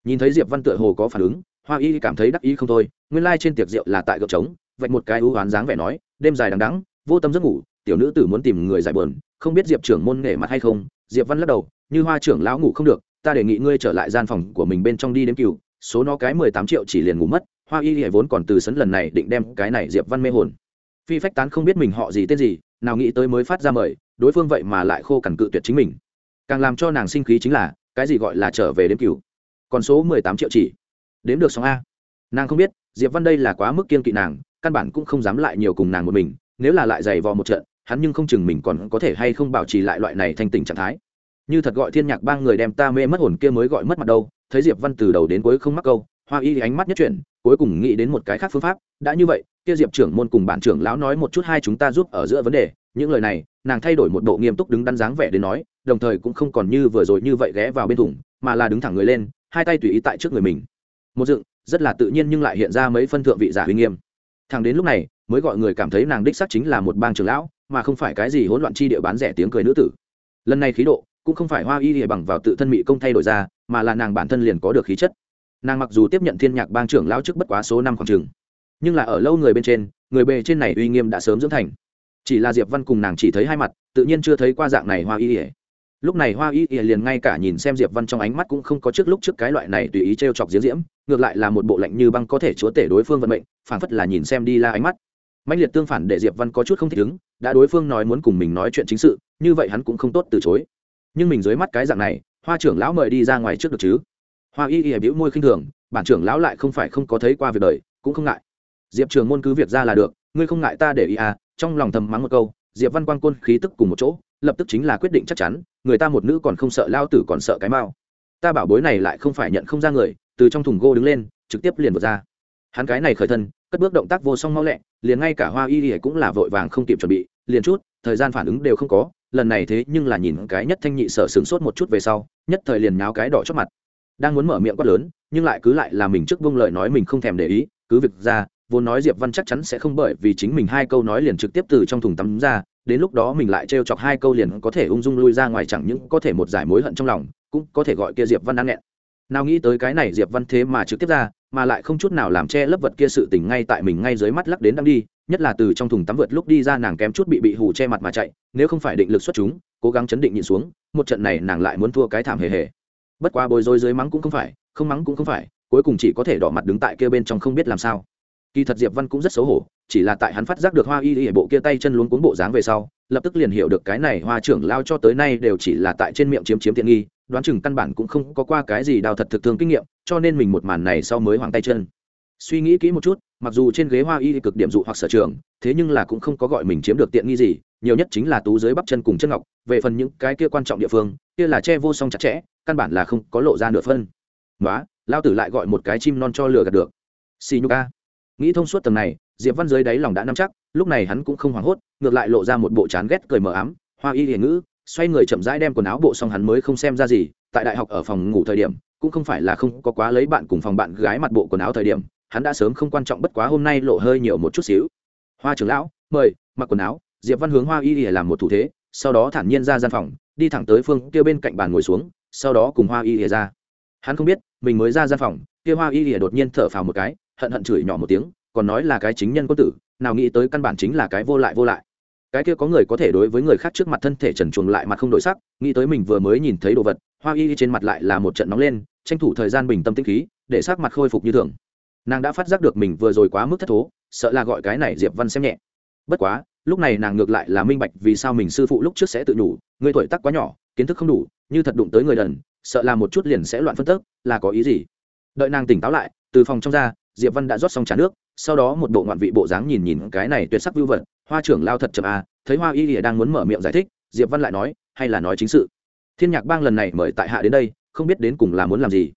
Nhìn thấy diệp văn tựa hồ có phản ứng, hoa y cảm thấy đắc ý không thôi, nguyên lai trên tiệc rượu là tại gợp trống vậy một cái ưu oán dáng vẻ nói đêm dài đằng đẵng, vô tâm giấc ngủ tiểu nữ tử muốn tìm người giải bờn không biết diệp trưởng môn nghề mặt hay không diệp văn lắc đầu như hoa trưởng lão ngủ không được ta đề nghị ngươi trở lại gian phòng của mình bên trong đi đến cựu số nó cái mười tám triệu chỉ liền ngủ mất hoa y hệ vốn còn từ sấn lần này định đem cái này diệp văn mê hồn. Phi phách tán không biết mình họ gì tên gì nào nghĩ tới mới phát ra mời đối phương vậy mà lại khô cằn cự tuyệt chính mình. Càng làm cho nàng sinh khí chính là cái gì gọi là trở về đếm cửu còn số mười tám triệu chỉ. Đếm được sóng a. Nàng không biết diệp văn đây là quá mức kiên kỵ nàng căn bản cũng không dám lại nhiều cùng nàng một mình, nếu là lại giày vò một trận, hắn nhưng không chừng mình còn có thể hay không bảo trì lại loại này thanh tình trạng thái. Như thật gọi thiên nhạc ba người đem ta mê mất hồn kia mới gọi mất mặt đâu, thấy diệp văn từ đầu đến cuối không mắc câu, hoa y ánh mắt nhất chuyển, cuối cùng nghĩ đến một cái khác phương pháp, đã như vậy, kia diệp trưởng môn cùng bản trưởng lão nói một chút hai chúng ta giúp ở giữa vấn đề, những lời này, nàng thay đổi một bộ nghiêm túc đứng đắn dáng vẻ đến nói, đồng thời cũng không còn như vừa rồi như vậy ghé vào bên thủng mà là đứng thẳng người lên, hai tay tùy ý tại trước người mình. Một dựng, rất là tự nhiên nhưng lại hiện ra mấy phân thượng vị giả uy nghiêm thằng đến lúc này, mới gọi người cảm thấy nàng đích xác chính là một bang trưởng lão, mà không phải cái gì hỗn loạn chi địa bán rẻ tiếng cười nữ tử. Lần này khí độ, cũng không phải hoa y hề bằng vào tự thân mỹ công thay đổi ra, mà là nàng bản thân liền có được khí chất. Nàng mặc dù tiếp nhận thiên nhạc bang trưởng lão trước bất quá số năm khoảng trường, nhưng là ở lâu người bên trên, người bề trên này uy nghiêm đã sớm dưỡng thành. Chỉ là diệp văn cùng nàng chỉ thấy hai mặt, tự nhiên chưa thấy qua dạng này hoa y ỉa lúc này hoa y ỉa liền ngay cả nhìn xem diệp văn trong ánh mắt cũng không có trước lúc trước cái loại này tùy ý t r e o chọc diễm diễm ngược lại là một bộ lạnh như băng có thể chúa tể đối phương vận mệnh phản phất là nhìn xem đi la ánh mắt. Mạnh liệt tương phản để diệp văn có chút không thích ứng, đã đối phương nói muốn cùng mình nói chuyện chính sự, như vậy hắn cũng không tốt từ chối. Nhưng mình dưới mắt cái dạng này, hoa trưởng lão mời đi ra ngoài trước được chứ? Hoa y y bĩu môi khinh thường, bản trưởng lão lại không phải không có thấy qua việc đời, cũng không ngại. Diệp trường môn cứ việc ra là được, ngươi không ngại ta để ý à trong lòng thầm mắng một câu, diệp văn quang côn khí tức cùng một chỗ, lập tức chính là quyết định chắc chắn, người ta một nữ còn không sợ lao tử còn sợ cái mao ta bảo bối này lại không phải nhận không ra người từ trong thùng gỗ đứng lên, trực tiếp liền vượt ra. Hắn cái này khởi thân, cất bước động tác vô song mau lẹ, liền ngay cả hoa y y cũng là vội vàng không kịp chuẩn bị, liền chút, thời gian phản ứng đều không có, lần này thế nhưng là nhìn cái nhất thanh nhị sở sướng sốt một chút về sau, nhất thời liền nháo cái đỏ chót mặt. Đang muốn mở miệng quát lớn, nhưng lại cứ lại là mình trước buông lời nói mình không thèm để ý, cứ việc ra, vốn nói diệp văn chắc chắn sẽ không bởi vì chính mình hai câu nói liền trực tiếp từ trong thùng tắm ra, đến lúc đó mình lại trêu chọc hai câu liền có thể ung dung lui ra ngoài chẳng những có thể một giải mối hận trong lòng, cũng có thể gọi kia diệp văn ăn nghẹn nào nghĩ tới cái này diệp văn thế mà trực tiếp ra, mà lại không chút nào làm che lấp vật kia sự tình ngay tại mình ngay dưới mắt lắc đến đang đi, nhất là từ trong thùng tắm vượt lúc đi ra nàng kém chút bị bị hù che mặt mà chạy, nếu không phải định lực xuất chúng, cố gắng chấn định nhìn xuống, một trận này nàng lại muốn thua cái thảm hề hề. Bất quá bồi dối dưới mắng cũng không phải, không mắng cũng không phải, cuối cùng chỉ có thể đỏ mặt đứng tại kia bên trong không biết làm sao. Kỳ thật diệp văn cũng rất xấu hổ, chỉ là tại hắn phát giác được hoa y y bộ kia tay chân luống cuống bộ dáng về sau, lập tức liền hiểu được cái này hoa trưởng lao cho tới nay đều chỉ là tại trên miệng chiếm chiếm tiện nghi đoán chừng căn bản cũng không có qua cái gì đào thật thực thương kinh nghiệm, cho nên mình một màn này sau mới hoàng tay chân. Suy nghĩ kỹ một chút, mặc dù trên ghế hoa y cực điểm dụ hoặc sở trường, thế nhưng là cũng không có gọi mình chiếm được tiện nghi gì, nhiều nhất chính là tú dưới bắp chân cùng chân ngọc, về phần những cái kia quan trọng địa phương, kia là che vô song chặt chẽ, căn bản là không có lộ ra nửa phân. Nói lao tử lại gọi một cái chim non cho lừa gạt được. Xì nhu a nghĩ thông suốt tầng này, diệp văn dưới đáy lòng đã nắm chắc, lúc này hắn cũng không hoảng hốt, ngược lại lộ ra một bộ chán ghét cười mờ ám, hoa y hiền ngữ xoay người chậm rãi đem quần áo bộ xong hắn mới không xem ra gì, tại đại học ở phòng ngủ thời điểm, cũng không phải là không có quá lấy bạn cùng phòng bạn gái mặt bộ quần áo thời điểm, hắn đã sớm không quan trọng bất quá hôm nay lộ hơi nhiều một chút xíu. Hoa trưởng lão, mời, mặc quần áo. Diệp văn hướng hoa y để làm một thủ thế, sau đó thản nhiên ra gian phòng, đi thẳng tới phương kia bên cạnh bàn ngồi xuống, sau đó cùng hoa y để ra. Hắn không biết, mình mới ra gian phòng, kia hoa y để đột nhiên thở phào một cái, hận hận chửi nhỏ một tiếng, còn nói là cái chính nhân quân tử, nào nghĩ tới căn bản chính là cái vô lại vô lại cái kia có người có thể đối với người khác trước mặt thân thể trần truồng lại mặt không đổi sắc, nghĩ tới mình vừa mới nhìn thấy đồ vật, hoa y trên mặt lại là một trận nóng lên, tranh thủ thời gian bình tâm tĩnh khí, để sắc mặt khôi phục như thường. Nàng đã phát giác được mình vừa rồi quá mức thất thố, sợ là gọi cái này diệp văn xem nhẹ. Bất quá, lúc này nàng ngược lại là minh bạch vì sao mình sư phụ lúc trước sẽ tự nhủ, người tuổi tác quá nhỏ, kiến thức không đủ, như thật đụng tới người đần, sợ là một chút liền sẽ loạn phân tức, là có ý gì? Đợi nàng tỉnh táo lại, từ phòng trong ra, diệp văn đã rót xong trà nước sau đó một bộ ngoạn vị bộ dáng nhìn nhìn cái này tuyệt sắc vưu vật, hoa trưởng lao thật chậm à thấy hoa y lìa đang muốn mở miệng giải thích, diệp văn lại nói, hay là nói chính sự. Thiên nhạc bang lần này mời tại hạ đến đây, không biết đến cùng là muốn làm gì.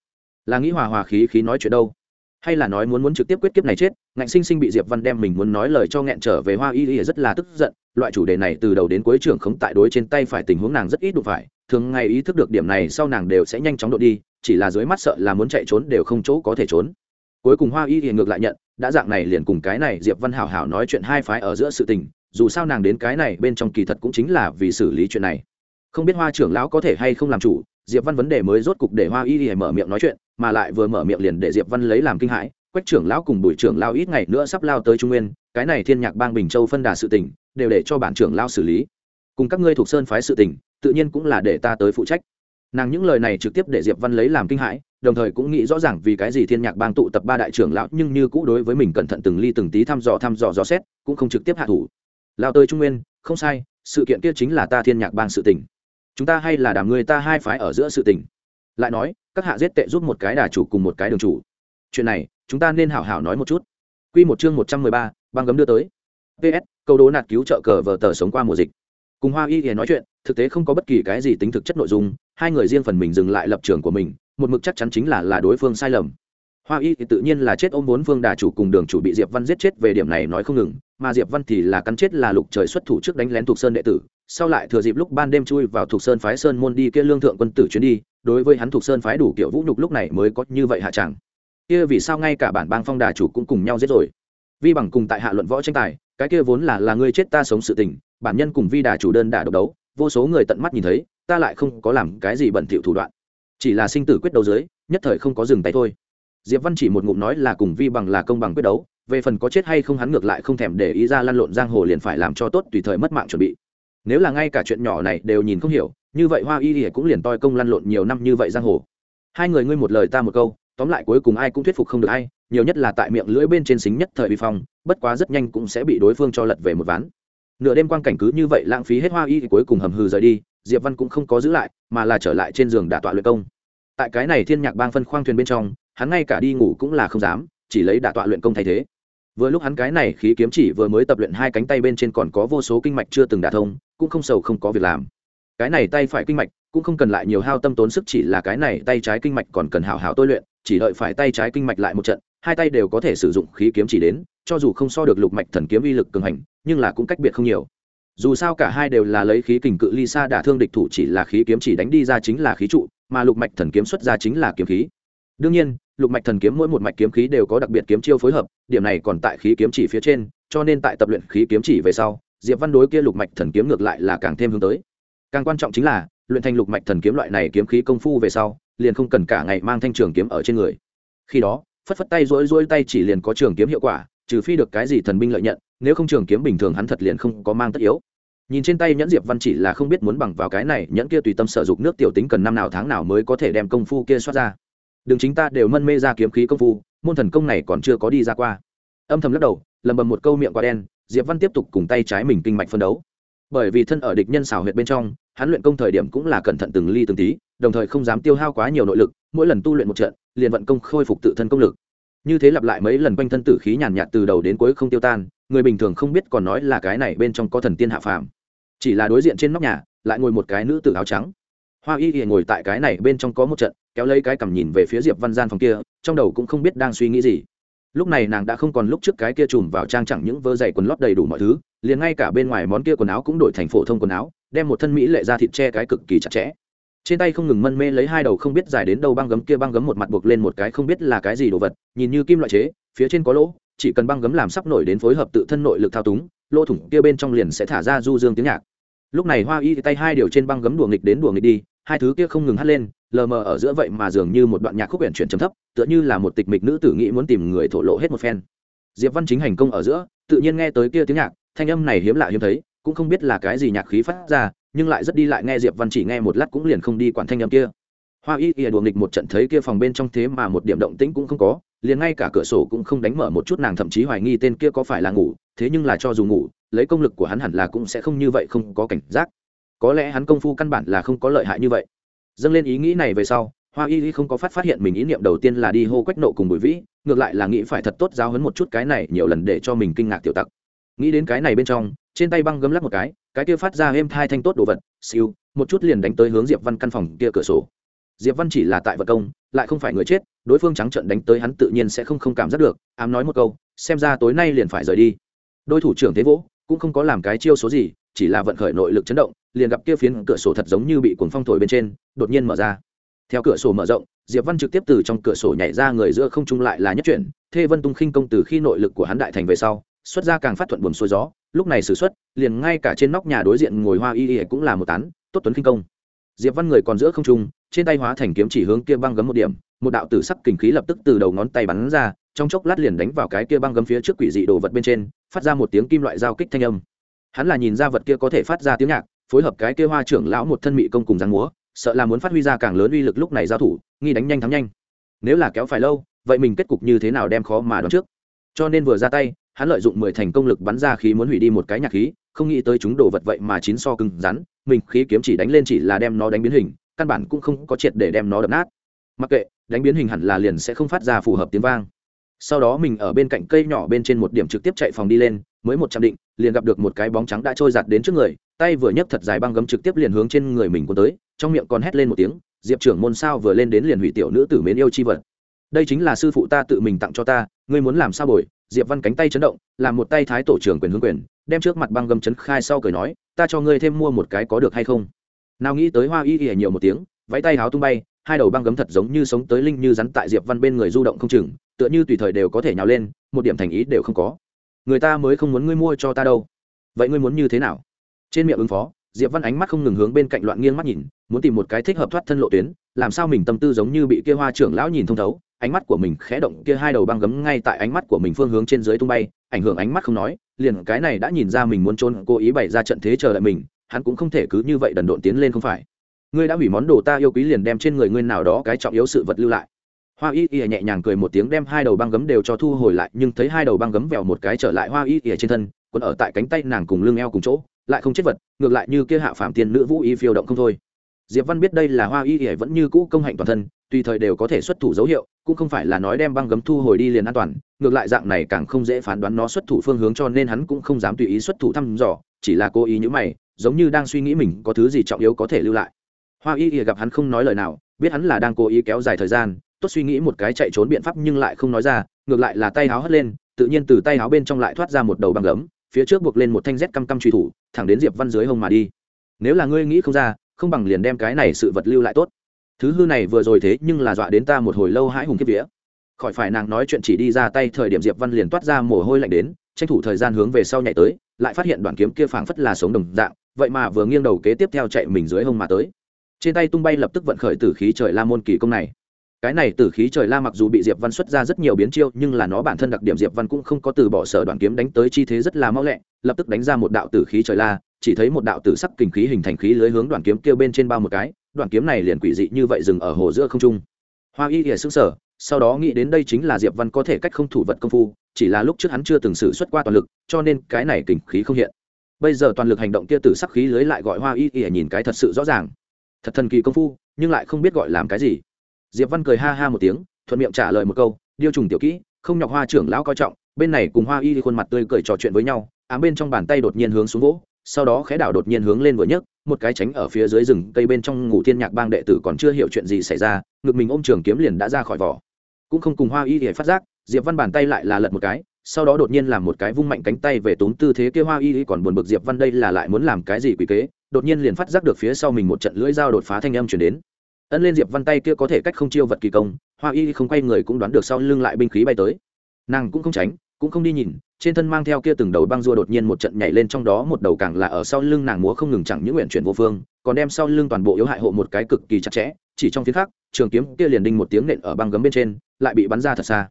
Là nghĩ hòa hòa khí khí nói chuyện đâu? Hay là nói muốn muốn trực tiếp quyết kiếp này chết, ngạnh sinh sinh bị diệp văn đem mình muốn nói lời cho nghẹn trở về, hoa y y rất là tức giận, loại chủ đề này từ đầu đến cuối trưởng khống tại đối trên tay phải tình huống nàng rất ít đụng phải, thường ngày ý thức được điểm này sau nàng đều sẽ nhanh chóng đội đi, chỉ là dưới mắt sợ là muốn chạy trốn đều không chỗ có thể trốn. Cuối cùng hoa y y ngược lại nhận đã dạng này liền cùng cái này diệp văn hảo hảo nói chuyện hai phái ở giữa sự tình, dù sao nàng đến cái này bên trong kỳ thật cũng chính là vì xử lý chuyện này. Không biết hoa trưởng lão có thể hay không làm chủ, diệp văn vấn đề mới rốt cục để hoa y y mở miệng nói chuyện, mà lại vừa mở miệng liền để diệp văn lấy làm kinh hãi, quách trưởng lão cùng bùi trưởng lão ít ngày nữa sắp lao tới trung nguyên, cái này thiên nhạc bang bình châu phân đà sự tình, đều để cho bản trưởng lão xử lý. Cùng các ngươi thuộc sơn phái sự tình, tự nhiên cũng là để ta tới phụ trách. Nàng những lời này trực tiếp để diệp văn lấy làm kinh hãi đồng thời cũng nghĩ rõ ràng vì cái gì thiên nhạc bang tụ tập ba đại trưởng lão, nhưng như cũ đối với mình cẩn thận từng ly từng tí thăm dò thăm dò dò xét, cũng không trực tiếp hạ thủ. Lao tới trung nguyên, không sai, sự kiện kia chính là ta thiên nhạc bang sự tình. Chúng ta hay là đàm người ta hai phái ở giữa sự tình. Lại nói, các hạ giết tệ giúp một cái đà chủ cùng một cái đường chủ. Chuyện này, chúng ta nên hảo hảo nói một chút. Quy một chương một trăm mười ba, băng gấm đưa tới. Ps câu đố nạt cứu trợ cờ vờ tờ sống qua mùa dịch. Cùng hoa y thì nói chuyện, thực tế không có bất kỳ cái gì tính thực chất nội dung, hai người riêng phần mình dừng lại lập trường của mình một mực chắc chắn chính là là đối phương sai lầm. Hoa y thì tự nhiên là chết ôm vốn vương đà chủ cùng đường chủ bị diệp văn giết chết về điểm này nói không ngừng, mà diệp văn thì là cắn chết là lục trời xuất thủ trước đánh lén thuộc sơn đệ tử, sau lại thừa dịp lúc ban đêm chui vào thuộc sơn phái sơn môn đi kia lương thượng quân tử chuyến đi, đối với hắn thuộc sơn phái đủ kiểu vũ nhục lúc này mới có như vậy hạ chẳng. Kia vì sao ngay cả bản bang phong đà chủ cũng cùng nhau giết rồi? Vi bằng cùng tại hạ luận võ tranh tài, cái kia vốn là là ngươi chết ta sống sự tình, bản nhân cùng vi đà chủ đơn đả độc đấu, vô số người tận mắt nhìn thấy, ta lại không có làm cái gì bẩn thỉu thủ đoạn chỉ là sinh tử quyết đấu dưới, nhất thời không có dừng tay thôi. Diệp văn chỉ một ngụm nói là cùng vi bằng là công bằng quyết đấu, về phần có chết hay không hắn ngược lại không thèm để ý ra lăn lộn giang hồ liền phải làm cho tốt tùy thời mất mạng chuẩn bị. Nếu là ngay cả chuyện nhỏ này đều nhìn không hiểu, như vậy hoa y thì cũng liền toi công lăn lộn nhiều năm như vậy giang hồ. Hai người ngươi một lời ta một câu, tóm lại cuối cùng ai cũng thuyết phục không được ai, nhiều nhất là tại miệng lưỡi bên trên xính nhất thời bị phong, bất quá rất nhanh cũng sẽ bị đối phương cho lật về một ván. Nửa đêm quang cảnh cứ như vậy lãng phí hết hoa y thì cuối cùng hầm hừ rời đi diệp văn cũng không có giữ lại, mà là trở lại trên giường đả tọa luyện công. Tại cái này thiên nhạc bang phân khoang thuyền bên trong, hắn ngay cả đi ngủ cũng là không dám, chỉ lấy đả tọa luyện công thay thế. Vừa lúc hắn cái này khí kiếm chỉ vừa mới tập luyện hai cánh tay bên trên còn có vô số kinh mạch chưa từng đả thông, cũng không sầu không có việc làm. Cái này tay phải kinh mạch cũng không cần lại nhiều hao tâm tốn sức chỉ là cái này tay trái kinh mạch còn cần hảo hảo tôi luyện, chỉ đợi phải tay trái kinh mạch lại một trận, hai tay đều có thể sử dụng khí kiếm chỉ đến, cho dù không so được lục mạch thần kiếm uy lực cường hành, nhưng là cũng cách biệt không nhiều dù sao cả hai đều là lấy khí kình cự ly xa đả thương địch thủ chỉ là khí kiếm chỉ đánh đi ra chính là khí trụ, mà lục mạch thần kiếm xuất ra chính là kiếm khí. Đương nhiên, lục mạch thần kiếm mỗi một mạch kiếm khí đều có đặc biệt kiếm chiêu phối hợp, điểm này còn tại khí kiếm chỉ phía trên, cho nên tại tập luyện khí kiếm chỉ về sau, diệp văn đối kia lục mạch thần kiếm ngược lại là càng thêm hướng tới. Càng quan trọng chính là, luyện thành lục mạch thần kiếm loại này kiếm khí công phu về sau, liền không cần cả ngày mang thanh trường kiếm ở trên người. Khi đó, phất phất tay rối rối tay chỉ liền có trường kiếm hiệu quả trừ phi được cái gì thần binh lợi nhận, nếu không trường kiếm bình thường hắn thật liền không có mang tất yếu. Nhìn trên tay nhẫn diệp văn chỉ là không biết muốn bằng vào cái này, nhẫn kia tùy tâm sở dục nước tiểu tính cần năm nào tháng nào mới có thể đem công phu kia soát ra. Đừng chính ta đều mân mê ra kiếm khí công phu, môn thần công này còn chưa có đi ra qua. Âm thầm lắc đầu, lầm bầm một câu miệng quá đen, diệp văn tiếp tục cùng tay trái mình kinh mạch phân đấu. Bởi vì thân ở địch nhân xảo huyệt bên trong, hắn luyện công thời điểm cũng là cẩn thận từng ly từng tí, đồng thời không dám tiêu hao quá nhiều nội lực, mỗi lần tu luyện một trận, liền vận công khôi phục tự thân công lực như thế lặp lại mấy lần quanh thân tử khí nhàn nhạt từ đầu đến cuối không tiêu tan, người bình thường không biết còn nói là cái này bên trong có thần tiên hạ phàm. Chỉ là đối diện trên nóc nhà, lại ngồi một cái nữ tử áo trắng. Hoa y y ngồi tại cái này bên trong có một trận, kéo lấy cái cằm nhìn về phía diệp văn gian phòng kia, trong đầu cũng không biết đang suy nghĩ gì. Lúc này nàng đã không còn lúc trước cái kia chùm vào trang chẳng những vơ dày quần lót đầy đủ mọi thứ, liền ngay cả bên ngoài món kia quần áo cũng đổi thành phổ thông quần áo, đem một thân mỹ lệ ra thịt che cái cực kỳ chặt chẽ trên tay không ngừng mân mê lấy hai đầu không biết dài đến đâu băng gấm kia băng gấm một mặt buộc lên một cái không biết là cái gì đồ vật, nhìn như kim loại chế, phía trên có lỗ, chỉ cần băng gấm làm sắp nổi đến phối hợp tự thân nội lực thao túng, lỗ thủng kia bên trong liền sẽ thả ra du dương tiếng nhạc. Lúc này hoa y tay hai điều trên băng gấm đùa nghịch đến đùa nghịch đi, hai thứ kia không ngừng hắt lên, lờ mờ ở giữa vậy mà dường như một đoạn nhạc khúc quyển chuyển trầm thấp, tựa như là một tịch mịch nữ tử nghĩ muốn tìm người thổ lộ hết một phen. Diệp văn chính hành công ở giữa, tự nhiên nghe tới kia tiếng nhạc, thanh âm này hiếm lạ hiếm thấy, cũng không biết là cái gì nhạc khí phát ra nhưng lại rất đi lại nghe diệp văn chỉ nghe một lát cũng liền không đi quản thanh âm kia. Hoa y ỉa đùa nghịch một trận thấy kia phòng bên trong thế mà một điểm động tĩnh cũng không có, liền ngay cả cửa sổ cũng không đánh mở một chút nàng thậm chí hoài nghi tên kia có phải là ngủ, thế nhưng là cho dù ngủ, lấy công lực của hắn hẳn là cũng sẽ không như vậy không có cảnh giác. Có lẽ hắn công phu căn bản là không có lợi hại như vậy. Dâng lên ý nghĩ này về sau, hoa y không có phát phát hiện mình ý niệm đầu tiên là đi hô quách nộ cùng bùi vĩ, ngược lại là nghĩ phải thật tốt giáo hấn một chút cái này nhiều lần để cho mình kinh ngạc tiểu tặc. Nghĩ đến cái này bên trong trên tay băng gấm lắc một cái cái kia phát ra êm thai thanh tốt đồ vật, siêu, một chút liền đánh tới hướng diệp văn căn phòng kia cửa sổ. Diệp văn chỉ là tại vật công, lại không phải người chết, đối phương trắng trận đánh tới hắn tự nhiên sẽ không không cảm giác được, ám nói một câu, xem ra tối nay liền phải rời đi. Đôi thủ trưởng thế vỗ, cũng không có làm cái chiêu số gì, chỉ là vận khởi nội lực chấn động, liền gặp kia phiến cửa sổ thật giống như bị cuồng phong thổi bên trên, đột nhiên mở ra. Theo cửa sổ mở rộng, diệp văn trực tiếp từ trong cửa sổ nhảy ra người giữa không trung lại là nhất chuyển, thê vân tung khinh công từ khi nội lực của hắn đại thành về sau, xuất ra càng phát thuận buồn xuôi gió lúc này sử xuất, liền ngay cả trên nóc nhà đối diện ngồi hoa y y cũng là một tán, tốt tuấn kinh công. Diệp văn người còn giữa không trung, trên tay hóa thành kiếm chỉ hướng kia băng gấm một điểm, một đạo tử sắc kình khí lập tức từ đầu ngón tay bắn ra, trong chốc lát liền đánh vào cái kia băng gấm phía trước quỷ dị đồ vật bên trên, phát ra một tiếng kim loại giao kích thanh âm. Hắn là nhìn ra vật kia có thể phát ra tiếng nhạc, phối hợp cái kia hoa trưởng lão một thân mị công cùng giang múa, sợ là muốn phát huy ra càng lớn uy lực lúc này giao thủ, nghi đánh nhanh thắng nhanh. Nếu là kéo phải lâu, vậy mình kết cục như thế nào đem khó mà đoán trước. Cho nên vừa ra tay hắn lợi dụng mười thành công lực bắn ra khí muốn hủy đi một cái nhạc khí, không nghĩ tới chúng đồ vật vậy mà chín so cứng rắn, mình khí kiếm chỉ đánh lên chỉ là đem nó đánh biến hình, căn bản cũng không có triệt để đem nó đập nát. Mặc kệ, đánh biến hình hẳn là liền sẽ không phát ra phù hợp tiếng vang. Sau đó mình ở bên cạnh cây nhỏ bên trên một điểm trực tiếp chạy phòng đi lên, mới một trăm định, liền gặp được một cái bóng trắng đã trôi giặt đến trước người, tay vừa nhấc thật dài băng gấm trực tiếp liền hướng trên người mình cuốn tới, trong miệng còn hét lên một tiếng, diệp trưởng môn sao vừa lên đến liền hủy tiểu nữ tử mến yêu chi vật? Đây chính là sư phụ ta tự mình tặng cho ta, ngươi muốn làm sao bồi? Diệp văn cánh tay chấn động, làm một tay thái tổ trưởng quyền hướng quyền, đem trước mặt băng gấm chấn khai sau cười nói, ta cho ngươi thêm mua một cái có được hay không? Nào nghĩ tới hoa y ỉa nhiều một tiếng váy tay háo tung bay, hai đầu băng gấm thật giống như sống tới linh như rắn tại diệp văn bên người du động không chừng, tựa như tùy thời đều có thể nhào lên, một điểm thành ý đều không có. Người ta mới không muốn ngươi mua cho ta đâu. Vậy ngươi muốn như thế nào? Trên miệng ứng phó, diệp văn ánh mắt không ngừng hướng bên cạnh loạn nghiêng mắt nhìn, muốn tìm một cái thích hợp thoát thân lộ tuyến, làm sao mình tâm tư giống như bị kia hoa trưởng lão nhìn thông thấu? Ánh mắt của mình khẽ động, kia hai đầu băng gấm ngay tại ánh mắt của mình phương hướng trên dưới tung bay, ảnh hưởng ánh mắt không nói, liền cái này đã nhìn ra mình muốn trốn, cố ý bày ra trận thế chờ đợi mình, hắn cũng không thể cứ như vậy đần độn tiến lên không phải. Ngươi đã hủy món đồ ta yêu quý liền đem trên người ngươi nào đó cái trọng yếu sự vật lưu lại. Hoa y ỉa nhẹ nhàng cười một tiếng đem hai đầu băng gấm đều cho thu hồi lại, nhưng thấy hai đầu băng gấm vèo một cái trở lại hoa y ỉa trên thân còn ở tại cánh tay nàng cùng lưng eo cùng chỗ, lại không chết vật, ngược lại như kia hạ phạm tiên nữ vũ y phiêu động không thôi. Diệp văn biết đây là hoa y ỉa vẫn như cũ công hạnh toàn thân tùy thời đều có thể xuất thủ dấu hiệu, cũng không phải là nói đem băng gấm thu hồi đi liền an toàn, ngược lại dạng này càng không dễ phán đoán nó xuất thủ phương hướng cho nên hắn cũng không dám tùy ý xuất thủ thăm dò, chỉ là cố ý như mày, giống như đang suy nghĩ mình có thứ gì trọng yếu có thể lưu lại. Hoa y ỉa gặp hắn không nói lời nào, biết hắn là đang cố ý kéo dài thời gian, tốt suy nghĩ một cái chạy trốn biện pháp nhưng lại không nói ra, ngược lại là tay háo hất lên, tự nhiên từ tay háo bên trong lại thoát ra một đầu băng gấm, phía trước buộc lên một thanh rét căm căm truy thủ, thẳng đến diệp văn dưới hông mà đi. Nếu là ngươi nghĩ không ra, không bằng liền đem cái này sự vật lưu lại tốt thứ hư này vừa rồi thế nhưng là dọa đến ta một hồi lâu hãi hùng kiếp vía. Khỏi phải nàng nói chuyện chỉ đi ra tay, thời điểm diệp văn liền toát ra mồ hôi lạnh đến, tranh thủ thời gian hướng về sau nhảy tới, lại phát hiện đoạn kiếm kia phảng phất là sống đồng dạng, vậy mà vừa nghiêng đầu kế tiếp theo chạy mình dưới hông mà tới. Trên tay tung bay lập tức vận khởi tử khí trời la môn kỳ công này. Cái này tử khí trời la mặc dù bị diệp văn xuất ra rất nhiều biến chiêu, nhưng là nó bản thân đặc điểm diệp văn cũng không có từ bỏ sở đoạn kiếm đánh tới chi thế rất là mau lẹ, lập tức đánh ra một đạo tử khí trời la, chỉ thấy một đạo tử sắc kình khí hình thành khí lưới hướng đoạn kiếm kêu bên trên bao một cái đoạn kiếm này liền quỷ dị như vậy dừng ở hồ giữa không trung. Hoa y ỉa xứng sở sau đó nghĩ đến đây chính là diệp văn có thể cách không thủ vật công phu, chỉ là lúc trước hắn chưa từng sử xuất qua toàn lực, cho nên cái này kình khí không hiện. Bây giờ toàn lực hành động kia tử sắc khí lưới lại gọi hoa y ỉa nhìn cái thật sự rõ ràng. Thật thần kỳ công phu, nhưng lại không biết gọi làm cái gì. Diệp văn cười ha ha một tiếng, thuận miệng trả lời một câu, điêu trùng tiểu kỹ, không nhọc hoa trưởng lão coi trọng. Bên này cùng hoa y khuôn mặt tươi cười trò chuyện với nhau, ám bên trong bàn tay đột nhiên hướng xuống gỗ sau đó khẽ đảo đột nhiên hướng lên vừa nhấc một cái tránh ở phía dưới rừng cây bên trong ngủ thiên nhạc bang đệ tử còn chưa hiểu chuyện gì xảy ra, ngực mình ôm trường kiếm liền đã ra khỏi vỏ. Cũng không cùng hoa y để phát giác, diệp văn bàn tay lại là lật một cái, sau đó đột nhiên làm một cái vung mạnh cánh tay về tốn tư thế kia hoa y còn buồn bực diệp văn đây là lại muốn làm cái gì quỷ kế, đột nhiên liền phát giác được phía sau mình một trận lưỡi dao đột phá thanh âm chuyển đến. Ân lên diệp văn tay kia có thể cách không chiêu vật kỳ công, hoa y không quay người cũng đoán được sau lưng lại binh khí bay tới. Nàng cũng không tránh, cũng không đi nhìn trên thân mang theo kia từng đầu băng rua đột nhiên một trận nhảy lên trong đó một đầu càng là ở sau lưng nàng múa không ngừng chẳng những nguyện chuyển vô phương, còn đem sau lưng toàn bộ yếu hại hộ một cái cực kỳ chặt chẽ, chỉ trong phía khác, trường kiếm kia liền đinh một tiếng nện ở băng gấm bên trên, lại bị bắn ra thật xa.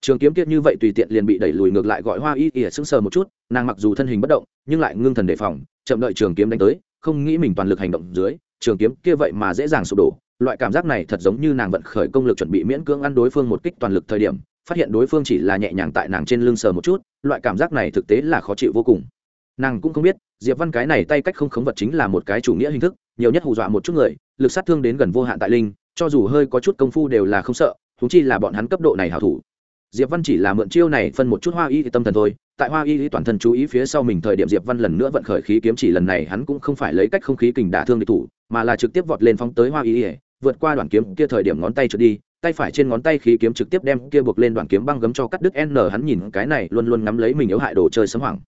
Trường kiếm kia như vậy tùy tiện liền bị đẩy lùi ngược lại gọi hoa y ỉa sững sờ một chút, nàng mặc dù thân hình bất động, nhưng lại ngưng thần đề phòng, chậm đợi trường kiếm đánh tới, không nghĩ mình toàn lực hành động dưới, trường kiếm kia vậy mà dễ dàng sụp đổ, loại cảm giác này thật giống như nàng vận khởi công lực chuẩn bị miễn cưỡng ăn đối phương một kích toàn lực thời điểm phát hiện đối phương chỉ là nhẹ nhàng tại nàng trên lưng sờ một chút, loại cảm giác này thực tế là khó chịu vô cùng. Nàng cũng không biết, diệp văn cái này tay cách không khống vật chính là một cái chủ nghĩa hình thức, nhiều nhất hù dọa một chút người, lực sát thương đến gần vô hạn tại linh, cho dù hơi có chút công phu đều là không sợ thú chi là bọn hắn cấp độ này hảo thủ. Diệp văn chỉ là mượn chiêu này phân một chút hoa y tâm thần thôi, tại hoa y toàn thân chú ý phía sau mình thời điểm diệp văn lần nữa vận khởi khí kiếm chỉ lần này hắn cũng không phải lấy cách không khí kình đả thương địch thủ, mà là trực tiếp vọt lên phóng tới hoa y, vượt qua đoạn kiếm kia thời điểm ngón tay trượt đi tay phải trên ngón tay khí kiếm trực tiếp đem kia buộc lên đoạn kiếm băng gấm cho cắt đứt n, hắn nhìn cái này luôn luôn ngắm lấy mình yếu hại đồ chơi sấm hoảng.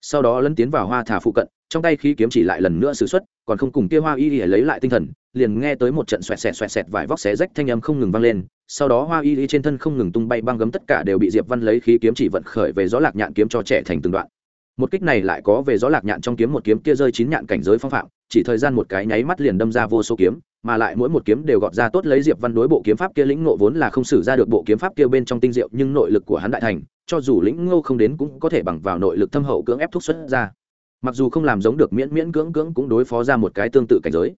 Sau đó lấn tiến vào hoa thả phụ cận, trong tay khí kiếm chỉ lại lần nữa xử xuất, còn không cùng kia hoa y y lấy lại tinh thần, liền nghe tới một trận xoẹt xẹt xoẹt xẹt vải vóc xé rách thanh âm không ngừng vang lên. Sau đó hoa y y trên thân không ngừng tung bay, băng gấm tất cả đều bị diệp văn lấy khí kiếm chỉ vận khởi về gió lạc nhạn kiếm cho trẻ thành từng đoạn một kích này lại có về gió lạc nhạn trong kiếm một kiếm kia rơi chín nhạn cảnh giới phong phạm, chỉ thời gian một cái nháy mắt liền đâm ra vô số kiếm, mà lại mỗi một kiếm đều gọt ra tốt lấy diệp văn đối bộ kiếm pháp kia lĩnh ngộ vốn là không xử ra được bộ kiếm pháp kia bên trong tinh diệu, nhưng nội lực của hắn đại thành, cho dù lĩnh ngô không đến cũng có thể bằng vào nội lực thâm hậu cưỡng ép thúc xuất ra. Mặc dù không làm giống được miễn miễn cưỡng cưỡng cũng đối phó ra một cái tương tự cảnh giới.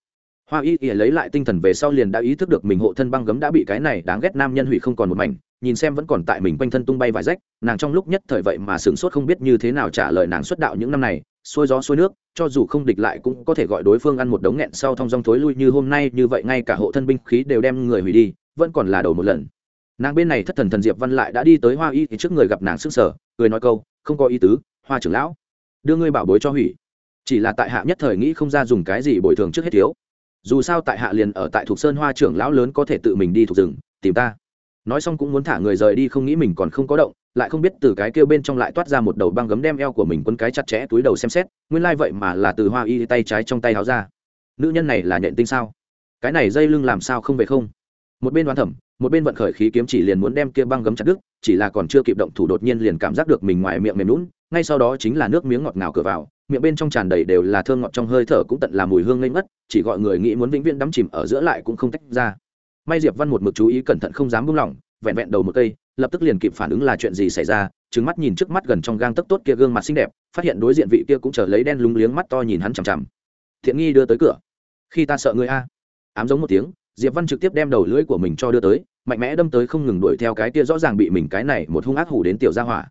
Hoa y y lấy lại tinh thần về sau liền đã ý thức được mình hộ thân băng gấm đã bị cái này đáng ghét nam nhân hủy không còn một mảnh nhìn xem vẫn còn tại mình quanh thân tung bay vài rách, nàng trong lúc nhất thời vậy mà sửng sốt không biết như thế nào trả lời nàng xuất đạo những năm này, xuôi gió xuôi nước, cho dù không địch lại cũng có thể gọi đối phương ăn một đống nghẹn sau thong dong thối lui như hôm nay, như vậy ngay cả hộ thân binh khí đều đem người hủy đi, vẫn còn là đầu một lần. Nàng bên này thất thần thần diệp văn lại đã đi tới hoa y thì trước người gặp nàng sức sở cười nói câu, không có ý tứ, hoa trưởng lão, đưa ngươi bảo bối cho hủy. Chỉ là tại hạ nhất thời nghĩ không ra dùng cái gì bồi thường trước hết thiếu. Dù sao tại hạ liền ở tại thuộc sơn hoa trưởng lão lớn có thể tự mình đi thuộc rừng, tìm ta nói xong cũng muốn thả người rời đi, không nghĩ mình còn không có động, lại không biết từ cái kêu bên trong lại toát ra một đầu băng gấm đem eo của mình quấn cái chặt chẽ túi đầu xem xét, nguyên lai、like、vậy mà là từ hoa y tay trái trong tay háo ra. Nữ nhân này là nhện tinh sao? Cái này dây lưng làm sao không về không? Một bên đoán thẩm, một bên vận khởi khí kiếm chỉ liền muốn đem kia băng gấm chặt đứt, chỉ là còn chưa kịp động thủ đột nhiên liền cảm giác được mình ngoài miệng mềm lún ngay sau đó chính là nước miếng ngọt ngào cửa vào, miệng bên trong tràn đầy đều là thơm ngọt trong hơi thở cũng tận là mùi hương ngây ngất, chỉ gọi người nghĩ muốn vĩnh viễn đắm chìm ở giữa lại cũng không tách ra may diệp văn một mực chú ý cẩn thận không dám buông lỏng, vẹn vẹn đầu một cây, lập tức liền kịp phản ứng là chuyện gì xảy ra trứng mắt nhìn trước mắt gần trong gang tấc tốt kia gương mặt xinh đẹp, phát hiện đối diện vị kia cũng chờ lấy đen lúng liếng mắt to nhìn hắn chằm chằm. Thiện nghi đưa tới cửa. Khi ta sợ người a. Ám giống một tiếng, diệp văn trực tiếp đem đầu lưỡi của mình cho đưa tới, mạnh mẽ đâm tới không ngừng đuổi theo cái kia rõ ràng bị mình cái này một hung ác hủ đến tiểu gia hỏa.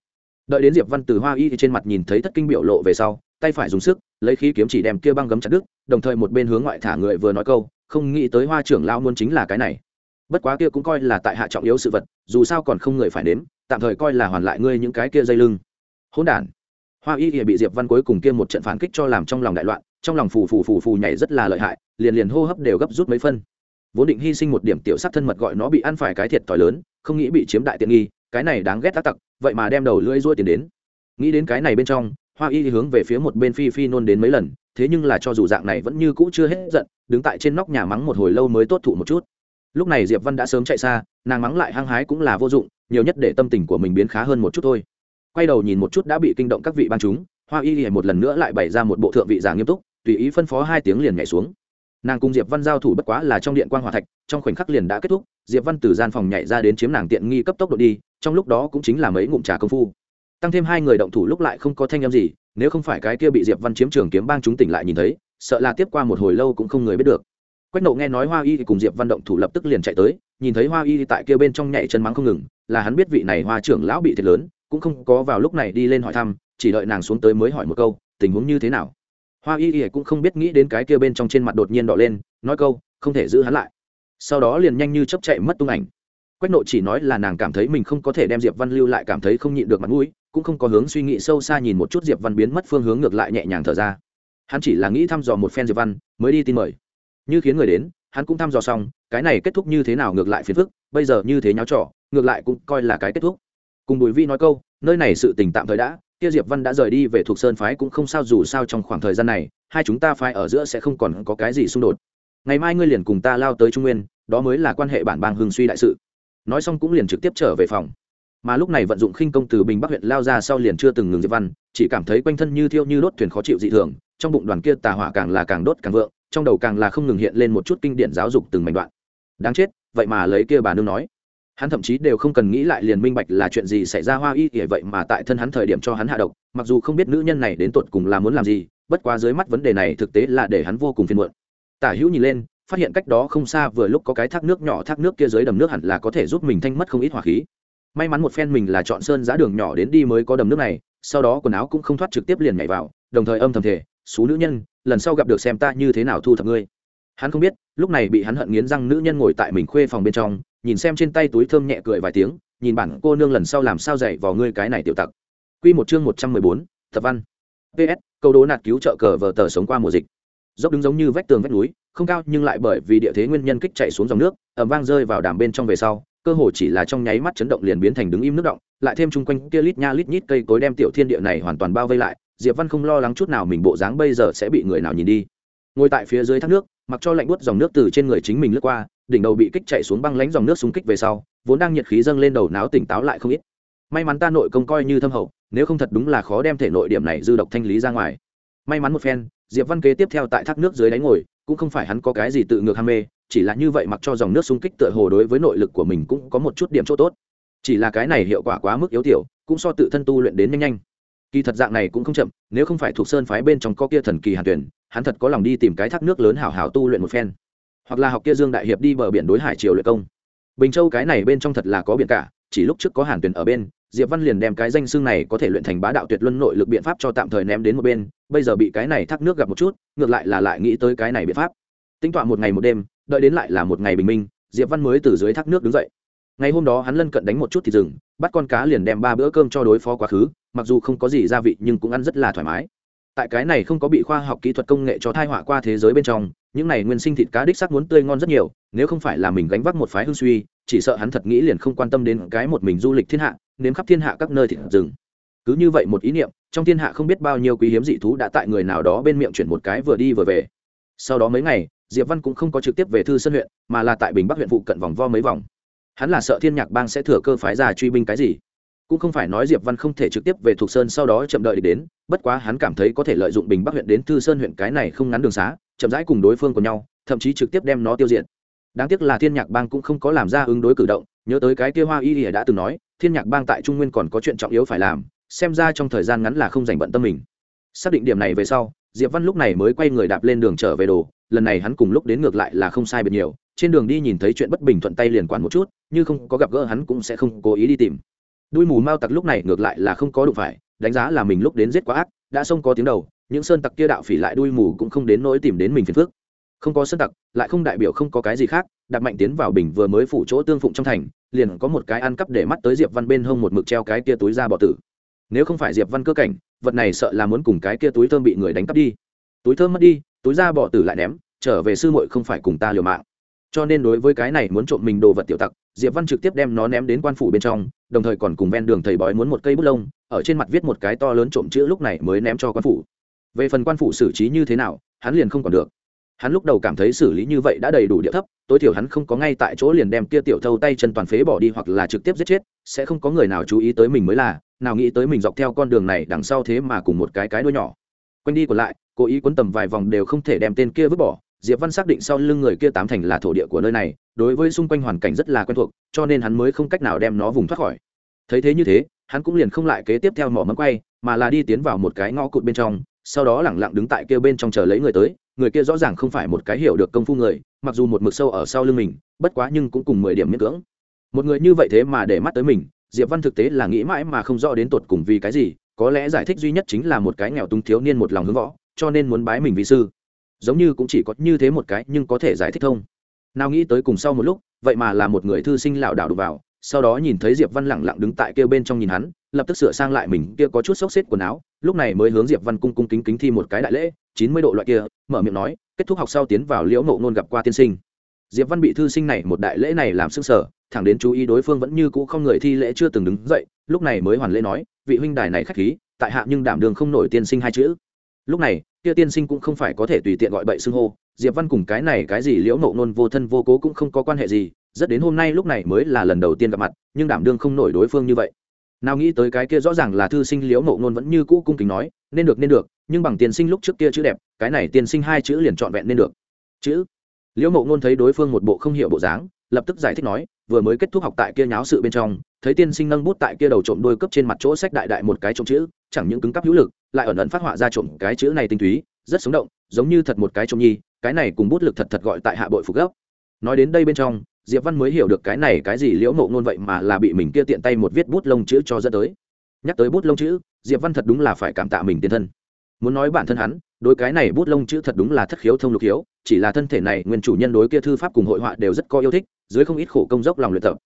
Đợi đến diệp văn từ hoa y thì trên mặt nhìn thấy thất kinh biểu lộ về sau tay phải dùng sức, lấy khí kiếm chỉ đem kia băng gấm chặt đứt, đồng thời một bên hướng ngoại thả người vừa nói câu, không nghĩ tới hoa trưởng lao muốn chính là cái này. Bất quá kia cũng coi là tại hạ trọng yếu sự vật, dù sao còn không người phải nếm tạm thời coi là hoàn lại ngươi những cái kia dây lưng. Hỗn đản. Hoa y thì bị diệp văn cuối cùng kia một trận phản kích cho làm trong lòng đại loạn, trong lòng phù phù phù phù nhảy rất là lợi hại, liền liền hô hấp đều gấp rút mấy phân. Vốn định hy sinh một điểm tiểu sắc thân mật gọi nó bị ăn phải cái thiệt thòi lớn, không nghĩ bị chiếm đại tiện nghi, cái này đáng ghét tác tặc, vậy mà đem đầu lưỡi ruôi tiền đến. Nghĩ đến cái này bên trong hoa y hướng về phía một bên phi phi nôn đến mấy lần, thế nhưng là cho dù dạng này vẫn như cũ chưa hết giận, đứng tại trên nóc nhà mắng một hồi lâu mới tốt thụ một chút. Lúc này diệp văn đã sớm chạy xa, nàng mắng lại hăng hái cũng là vô dụng, nhiều nhất để tâm tình của mình biến khá hơn một chút thôi. Quay đầu nhìn một chút đã bị kinh động các vị ban chúng, hoa y thì một lần nữa lại bày ra một bộ thượng vị giả nghiêm túc, tùy ý phân phó hai tiếng liền nhảy xuống. Nàng cùng diệp văn giao thủ bất quá là trong điện quan hòa thạch, trong khoảnh khắc liền đã kết thúc, diệp văn từ gian phòng nhảy ra đến chiếm nàng tiện nghi cấp tốc độ đi, trong lúc đó cũng chính là mấy ngụm trà công phu tăng thêm hai người động thủ lúc lại không có thanh em gì, nếu không phải cái kia bị diệp văn chiếm trường kiếm bang chúng tỉnh lại nhìn thấy, sợ là tiếp qua một hồi lâu cũng không người biết được. Quách nộ nghe nói hoa y thì cùng diệp văn động thủ lập tức liền chạy tới, nhìn thấy hoa y tại kia bên trong nhảy chân mắng không ngừng, là hắn biết vị này hoa trưởng lão bị thiệt lớn, cũng không có vào lúc này đi lên hỏi thăm, chỉ đợi nàng xuống tới mới hỏi một câu, tình huống như thế nào. Hoa y y cũng không biết nghĩ đến cái kia bên trong trên mặt đột nhiên đỏ lên, nói câu, không thể giữ hắn lại. Sau đó liền nhanh như chấp chạy mất tung ảnh. Quách nộ chỉ nói là nàng cảm thấy mình không có thể đem diệp văn lưu lại cảm thấy không nhịn được mặt mũi cũng không có hướng suy nghĩ sâu xa nhìn một chút diệp văn biến mất phương hướng ngược lại nhẹ nhàng thở ra. Hắn chỉ là nghĩ thăm dò một phen diệp văn mới đi tin mời. Như khiến người đến hắn cũng thăm dò xong cái này kết thúc như thế nào ngược lại phiền phức bây giờ như thế nháo trò, ngược lại cũng coi là cái kết thúc. Cùng bùi vi nói câu nơi này sự tình tạm thời đã kia diệp văn đã rời đi về thuộc sơn phái cũng không sao dù sao trong khoảng thời gian này hai chúng ta phái ở giữa sẽ không còn có cái gì xung đột. Ngày mai ngươi liền cùng ta lao tới trung nguyên đó mới là quan hệ bản bang hưng suy đại sự. Nói xong cũng liền trực tiếp trở về phòng mà lúc này vận dụng khinh công từ bình bắc huyện lao ra sau liền chưa từng ngừng diệp văn, chỉ cảm thấy quanh thân như thiêu như đốt thuyền khó chịu dị thường, trong bụng đoàn kia tà hỏa càng là càng đốt càng vượng, trong đầu càng là không ngừng hiện lên một chút kinh điển giáo dục từng mảnh đoạn. Đáng chết, vậy mà lấy kia bà nương nói. Hắn thậm chí đều không cần nghĩ lại liền minh bạch là chuyện gì xảy ra hoa y kể vậy mà tại thân hắn thời điểm cho hắn hạ độc, mặc dù không biết nữ nhân này đến tột cùng là muốn làm gì, bất quá dưới mắt vấn đề này thực tế là để hắn vô cùng phiền muộn. Tả hữu nhìn lên, phát hiện cách đó không xa vừa lúc có cái thác nước nhỏ thác nước kia dưới đầm nước hẳn là có thể giúp mình thanh mất không ít hỏa khí may mắn một phen mình là chọn sơn giá đường nhỏ đến đi mới có đầm nước này sau đó quần áo cũng không thoát trực tiếp liền nhảy vào đồng thời âm thầm thể xú nữ nhân lần sau gặp được xem ta như thế nào thu thập ngươi hắn không biết lúc này bị hắn hận nghiến răng nữ nhân ngồi tại mình khuê phòng bên trong nhìn xem trên tay túi thơm nhẹ cười vài tiếng nhìn bản cô nương lần sau làm sao dạy vào ngươi cái này tiểu tặc Quy một chương một trăm mười bốn, tập văn. PS, câu đố nạt cứu trợ cờ vờ tờ sống qua mùa dịch. Dốc đứng giống như vách tường vách núi, không cao nhưng lại bởi vì địa thế nguyên nhân kích chạy xuống dòng nước, ầm vang rơi vào đàm bên trong về sau, cơ hồ chỉ là trong nháy mắt chấn động liền biến thành đứng im nước động, lại thêm chung quanh kia lít nha lít nhít cây cối đem tiểu thiên địa này hoàn toàn bao vây lại, Diệp Văn không lo lắng chút nào mình bộ dáng bây giờ sẽ bị người nào nhìn đi. Ngồi tại phía dưới thác nước, mặc cho lạnh buốt dòng nước từ trên người chính mình lướt qua, đỉnh đầu bị kích chạy xuống băng lãnh dòng nước xung kích về sau vốn đang nhiệt khí dâng lên đầu não tỉnh táo lại không ít may mắn ta nội công coi như thâm hậu nếu không thật đúng là khó đem thể nội điểm này dư độc thanh lý ra ngoài may mắn một phen diệp văn kế tiếp theo tại thác nước dưới đáy ngồi cũng không phải hắn có cái gì tự ngược ham mê, chỉ là như vậy mặc cho dòng nước xung kích tựa hồ đối với nội lực của mình cũng có một chút điểm chỗ tốt. Chỉ là cái này hiệu quả quá mức yếu tiểu, cũng so tự thân tu luyện đến nhanh nhanh. Kỳ thật dạng này cũng không chậm, nếu không phải thuộc sơn phái bên trong có kia thần kỳ hàn tuyển, hắn thật có lòng đi tìm cái thác nước lớn hảo hảo tu luyện một phen. Hoặc là học kia dương đại hiệp đi bờ biển đối hải triều luyện công. Bình châu cái này bên trong thật là có biển cả, chỉ lúc trước có hàn tuyển ở bên diệp văn liền đem cái danh xương này có thể luyện thành bá đạo tuyệt luân nội lực biện pháp cho tạm thời ném đến một bên, bây giờ bị cái này thác nước gặp một chút, ngược lại là lại nghĩ tới cái này biện pháp. Tính toán một ngày một đêm, đợi đến lại là một ngày bình minh, diệp văn mới từ dưới thác nước đứng dậy. Ngày hôm đó hắn lân cận đánh một chút thì rừng bắt con cá liền đem ba bữa cơm cho đối phó quá khứ, mặc dù không có gì gia vị nhưng cũng ăn rất là thoải mái. Tại cái này không có bị khoa học kỹ thuật công nghệ cho thai họa qua thế giới bên trong, những này nguyên sinh thịt cá đích xác muốn tươi ngon rất nhiều, nếu không phải là mình gánh vác một phái hương suy, chỉ sợ hắn thật nghĩ liền không quan tâm đến cái một mình du lịch thiên hạ nếm khắp thiên hạ các nơi thịt rừng. Cứ như vậy một ý niệm, trong thiên hạ không biết bao nhiêu quý hiếm dị thú đã tại người nào đó bên miệng chuyển một cái vừa đi vừa về. Sau đó mấy ngày, diệp văn cũng không có trực tiếp về thư sân huyện, mà là tại bình bắc huyện phụ cận vòng vo mấy vòng. Hắn là sợ thiên nhạc bang sẽ thừa cơ phái ra truy binh cái gì. Cũng không phải nói diệp văn không thể trực tiếp về thuộc sơn sau đó chậm đợi đến, bất quá hắn cảm thấy có thể lợi dụng bình bắc huyện đến thư sơn huyện cái này không ngắn đường xá, chậm rãi cùng đối phương của nhau, thậm chí trực tiếp đem nó tiêu diệt. Đáng tiếc là thiên nhạc bang cũng không có làm ra ứng đối cử động, nhớ tới cái kia hoa y đã từng nói thiên nhạc bang tại trung nguyên còn có chuyện trọng yếu phải làm, xem ra trong thời gian ngắn là không dành bận tâm mình. Xác định điểm này về sau, diệp văn lúc này mới quay người đạp lên đường trở về đồ, lần này hắn cùng lúc đến ngược lại là không sai biệt nhiều, trên đường đi nhìn thấy chuyện bất bình thuận tay liền quản một chút, như không có gặp gỡ hắn cũng sẽ không cố ý đi tìm. Đuôi mù mao tặc lúc này ngược lại là không có đụng phải, đánh giá là mình lúc đến giết quá ác, đã xông có tiếng đầu, những sơn tặc kia đạo phỉ lại đuôi mù cũng không đến nỗi tìm đến mình phiền phước không có sơn tặc, lại không đại biểu không có cái gì khác đặt mạnh tiến vào bình vừa mới phủ chỗ tương phụng trong thành, liền có một cái ăn cắp để mắt tới diệp văn bên hông một mực treo cái kia túi ra bỏ tử. Nếu không phải diệp văn cơ cảnh, vật này sợ là muốn cùng cái kia túi thơm bị người đánh cắp đi. Túi thơm mất đi, túi ra bỏ tử lại ném, trở về sư muội không phải cùng ta liều mạng. Cho nên đối với cái này muốn trộm mình đồ vật tiểu tặc, diệp văn trực tiếp đem nó ném đến quan phủ bên trong, đồng thời còn cùng ven đường thầy bói muốn một cây bút lông, ở trên mặt viết một cái to lớn trộm chữ lúc này mới ném cho quan phủ. Về phần quan phủ xử trí như thế nào, hắn liền không còn được hắn lúc đầu cảm thấy xử lý như vậy đã đầy đủ địa thấp, tối thiểu hắn không có ngay tại chỗ liền đem kia tiểu thâu tay chân toàn phế bỏ đi hoặc là trực tiếp giết chết, sẽ không có người nào chú ý tới mình mới là, nào nghĩ tới mình dọc theo con đường này đằng sau thế mà cùng một cái cái đuôi nhỏ. Quanh đi còn lại, cố ý quấn tầm vài vòng đều không thể đem tên kia vứt bỏ, diệp văn xác định sau lưng người kia tám thành là thổ địa của nơi này, đối với xung quanh hoàn cảnh rất là quen thuộc, cho nên hắn mới không cách nào đem nó vùng thoát khỏi. Thấy thế như thế, hắn cũng liền không lại kế tiếp theo mỏ mẫm quay, mà là đi tiến vào một cái ngõ cụt bên trong sau đó lẳng lặng đứng tại kia bên trong chờ lấy người tới, người kia rõ ràng không phải một cái hiểu được công phu người, mặc dù một mực sâu ở sau lưng mình, bất quá nhưng cũng cùng mười điểm miễn cưỡng. Một người như vậy thế mà để mắt tới mình, diệp văn thực tế là nghĩ mãi mà không rõ đến tột cùng vì cái gì, có lẽ giải thích duy nhất chính là một cái nghèo túng thiếu niên một lòng hướng võ, cho nên muốn bái mình vì sư. Giống như cũng chỉ có như thế một cái, nhưng có thể giải thích thông nào nghĩ tới cùng sau một lúc, vậy mà là một người thư sinh lảo đảo đục vào sau đó nhìn thấy diệp văn lẳng lặng đứng tại kia bên trong nhìn hắn, lập tức sửa sang lại mình, kia có chút xốc xếp quần áo, lúc này mới hướng diệp văn cung cung kính kính thi một cái đại lễ, chín mươi độ loại kia, mở miệng nói, kết thúc học sau tiến vào liễu mộ ngôn gặp qua tiên sinh. Diệp văn bị thư sinh này một đại lễ này làm sức sở thẳng đến chú ý đối phương vẫn như cũ không người thi lễ chưa từng đứng dậy, lúc này mới hoàn lễ nói, vị huynh đài này khách khí, tại hạ nhưng đảm đường không nổi tiên sinh hai chữ. Lúc này kia tiên sinh cũng không phải có thể tùy tiện gọi bậy xưng hô, diệp văn cùng cái này cái gì liễu nộ nôn vô thân vô cố cũng không có quan hệ gì, rất đến hôm nay lúc này mới là lần đầu tiên gặp mặt, nhưng đảm đương không nổi đối phương như vậy. Nào nghĩ tới cái kia rõ ràng là thư sinh liễu nộ nôn vẫn như cũ cung kính nói, nên được nên được, nhưng bằng tiên sinh lúc trước kia chữ đẹp, cái này tiên sinh hai chữ liền trọn vẹn nên được. Chữ. Liễu nộ nôn thấy đối phương một bộ không hiểu bộ dáng, lập tức giải thích nói, vừa mới kết thúc học tại kia nháo sự bên trong, thấy tiên sinh nâng bút tại kia đầu trộm đôi cấp trên mặt chỗ sách đại đại một cái trộm chữ, chẳng những cứng cắp hữu lực lại ẩn ẩn phát họa ra trộm cái chữ này tinh túy, rất sống động, giống như thật một cái trộm nhi, cái này cùng bút lực thật thật gọi tại hạ bội phục gốc. Nói đến đây bên trong, diệp văn mới hiểu được cái này cái gì liễu mộ ngôn vậy mà là bị mình kia tiện tay một viết bút lông chữ cho dẫn tới. Nhắc tới bút lông chữ, diệp văn thật đúng là phải cảm tạ mình tiền thân. Muốn nói bản thân hắn, đối cái này bút lông chữ thật đúng là thất khiếu thông lục khiếu chỉ là thân thể này, nguyên chủ nhân đối kia thư pháp cùng hội họa đều rất có yêu thích, dưới không ít khổ công dốc lòng luyện tập.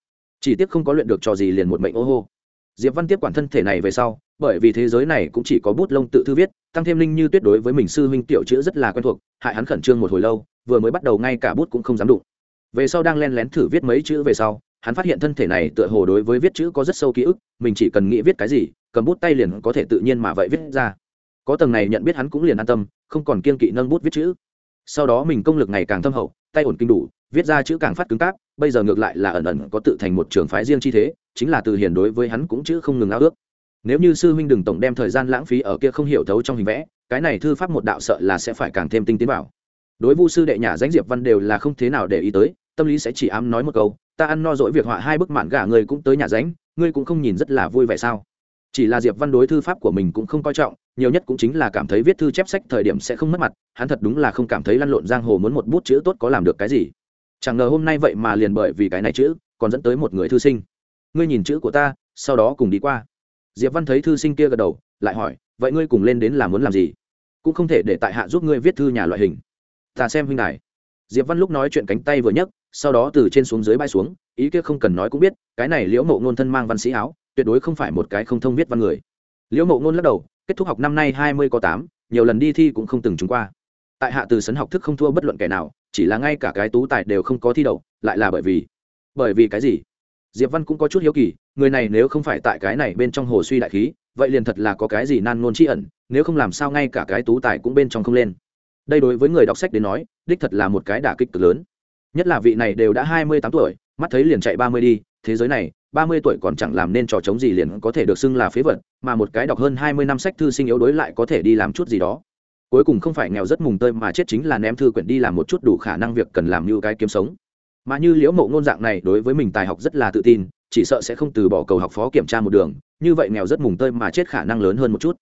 Chỉ tiếc không có luyện được trò gì liền một mệnh ô hô. Diệp văn tiếp quản thân thể này về sau bởi vì thế giới này cũng chỉ có bút lông tự thư viết, tăng thêm linh như tuyệt đối với mình sư huynh tiểu chữ rất là quen thuộc, hại hắn khẩn trương một hồi lâu, vừa mới bắt đầu ngay cả bút cũng không dám đụng. Về sau đang len lén thử viết mấy chữ về sau, hắn phát hiện thân thể này tựa hồ đối với viết chữ có rất sâu ký ức, mình chỉ cần nghĩ viết cái gì, cầm bút tay liền có thể tự nhiên mà vậy viết ra. Có tầng này nhận biết hắn cũng liền an tâm, không còn kiên kỵ nâng bút viết chữ. Sau đó mình công lực ngày càng thâm hậu, tay ổn kinh đủ, viết ra chữ càng phát cứng cáp, bây giờ ngược lại là ẩn ẩn có tự thành một trường phái riêng chi thế, chính là từ hiền đối với hắn cũng chữ không ngừng ao ước nếu như sư huynh đừng tổng đem thời gian lãng phí ở kia không hiểu thấu trong hình vẽ, cái này thư pháp một đạo sợ là sẽ phải càng thêm tinh tiến vào. Đối vu sư đệ nhà danh diệp văn đều là không thế nào để ý tới, tâm lý sẽ chỉ ám nói một câu, ta ăn no dỗi việc họa hai bức mạn gà người cũng tới nhà ránh ngươi cũng không nhìn rất là vui vẻ sao? Chỉ là diệp văn đối thư pháp của mình cũng không coi trọng, nhiều nhất cũng chính là cảm thấy viết thư chép sách thời điểm sẽ không mất mặt, hắn thật đúng là không cảm thấy lăn lộn giang hồ muốn một bút chữ tốt có làm được cái gì. Chẳng ngờ hôm nay vậy mà liền bởi vì cái này chữ, còn dẫn tới một người thư sinh. Ngươi nhìn chữ của ta, sau đó cùng đi qua diệp văn thấy thư sinh kia gật đầu, lại hỏi, vậy ngươi cùng lên đến là muốn làm gì? Cũng không thể để tại hạ giúp ngươi viết thư nhà loại hình. Ta xem huynh đài. Diệp văn lúc nói chuyện cánh tay vừa nhấc, sau đó từ trên xuống dưới bay xuống, ý kia không cần nói cũng biết, cái này liễu mộ ngôn thân mang văn sĩ áo, tuyệt đối không phải một cái không thông viết văn người. Liễu mộ ngôn lắc đầu, kết thúc học năm nay hai mươi có tám, nhiều lần đi thi cũng không từng trúng qua. Tại hạ từ sấn học thức không thua bất luận kẻ nào, chỉ là ngay cả cái tú tài đều không có thi đậu, lại là bởi vì bởi vì cái gì? Diệp văn cũng có chút hiếu kỳ người này nếu không phải tại cái này bên trong hồ suy đại khí, vậy liền thật là có cái gì nan ngôn tri ẩn, nếu không làm sao ngay cả cái tú tài cũng bên trong không lên. Đây đối với người đọc sách đến nói, đích thật là một cái đả kích cực lớn. Nhất là vị này đều đã hai mươi tám tuổi, mắt thấy liền chạy ba mươi đi, thế giới này, ba mươi tuổi còn chẳng làm nên trò chống gì liền có thể được xưng là phế vật, mà một cái đọc hơn hai mươi năm sách thư sinh yếu đối lại có thể đi làm chút gì đó. Cuối cùng không phải nghèo rất mùng tơi mà chết chính là ném thư quyển đi làm một chút đủ khả năng việc cần làm như cái kiếm sống. Mà như liễu mộ ngôn dạng này đối với mình tài học rất là tự tin chỉ sợ sẽ không từ bỏ cầu học phó kiểm tra một đường, như vậy nghèo rất mùng tơi mà chết khả năng lớn hơn một chút.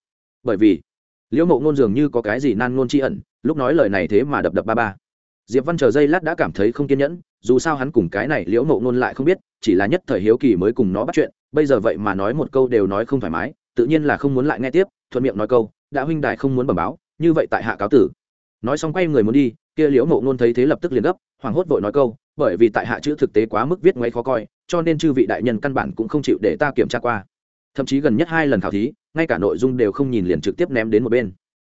Bởi vì, liễu mộ ngôn dường như có cái gì nan ngôn tri ẩn, lúc nói lời này thế mà đập đập ba ba. Diệp văn chờ giây lát đã cảm thấy không kiên nhẫn, dù sao hắn cùng cái này liễu mộ ngôn lại không biết, chỉ là nhất thời hiếu kỳ mới cùng nó bắt chuyện, bây giờ vậy mà nói một câu đều nói không thoải mái, tự nhiên là không muốn lại nghe tiếp, thuận miệng nói câu, đã huynh đài không muốn bẩm báo, như vậy tại hạ cáo tử. Nói xong quay người muốn đi, kia liễu mộ ngôn thấy thế lập tức liền gấp, hoảng hốt vội nói câu bởi vì tại hạ chữ thực tế quá mức viết ngoáy khó coi, cho nên chư vị đại nhân căn bản cũng không chịu để ta kiểm tra qua. Thậm chí gần nhất hai lần khảo thí, ngay cả nội dung đều không nhìn liền trực tiếp ném đến một bên.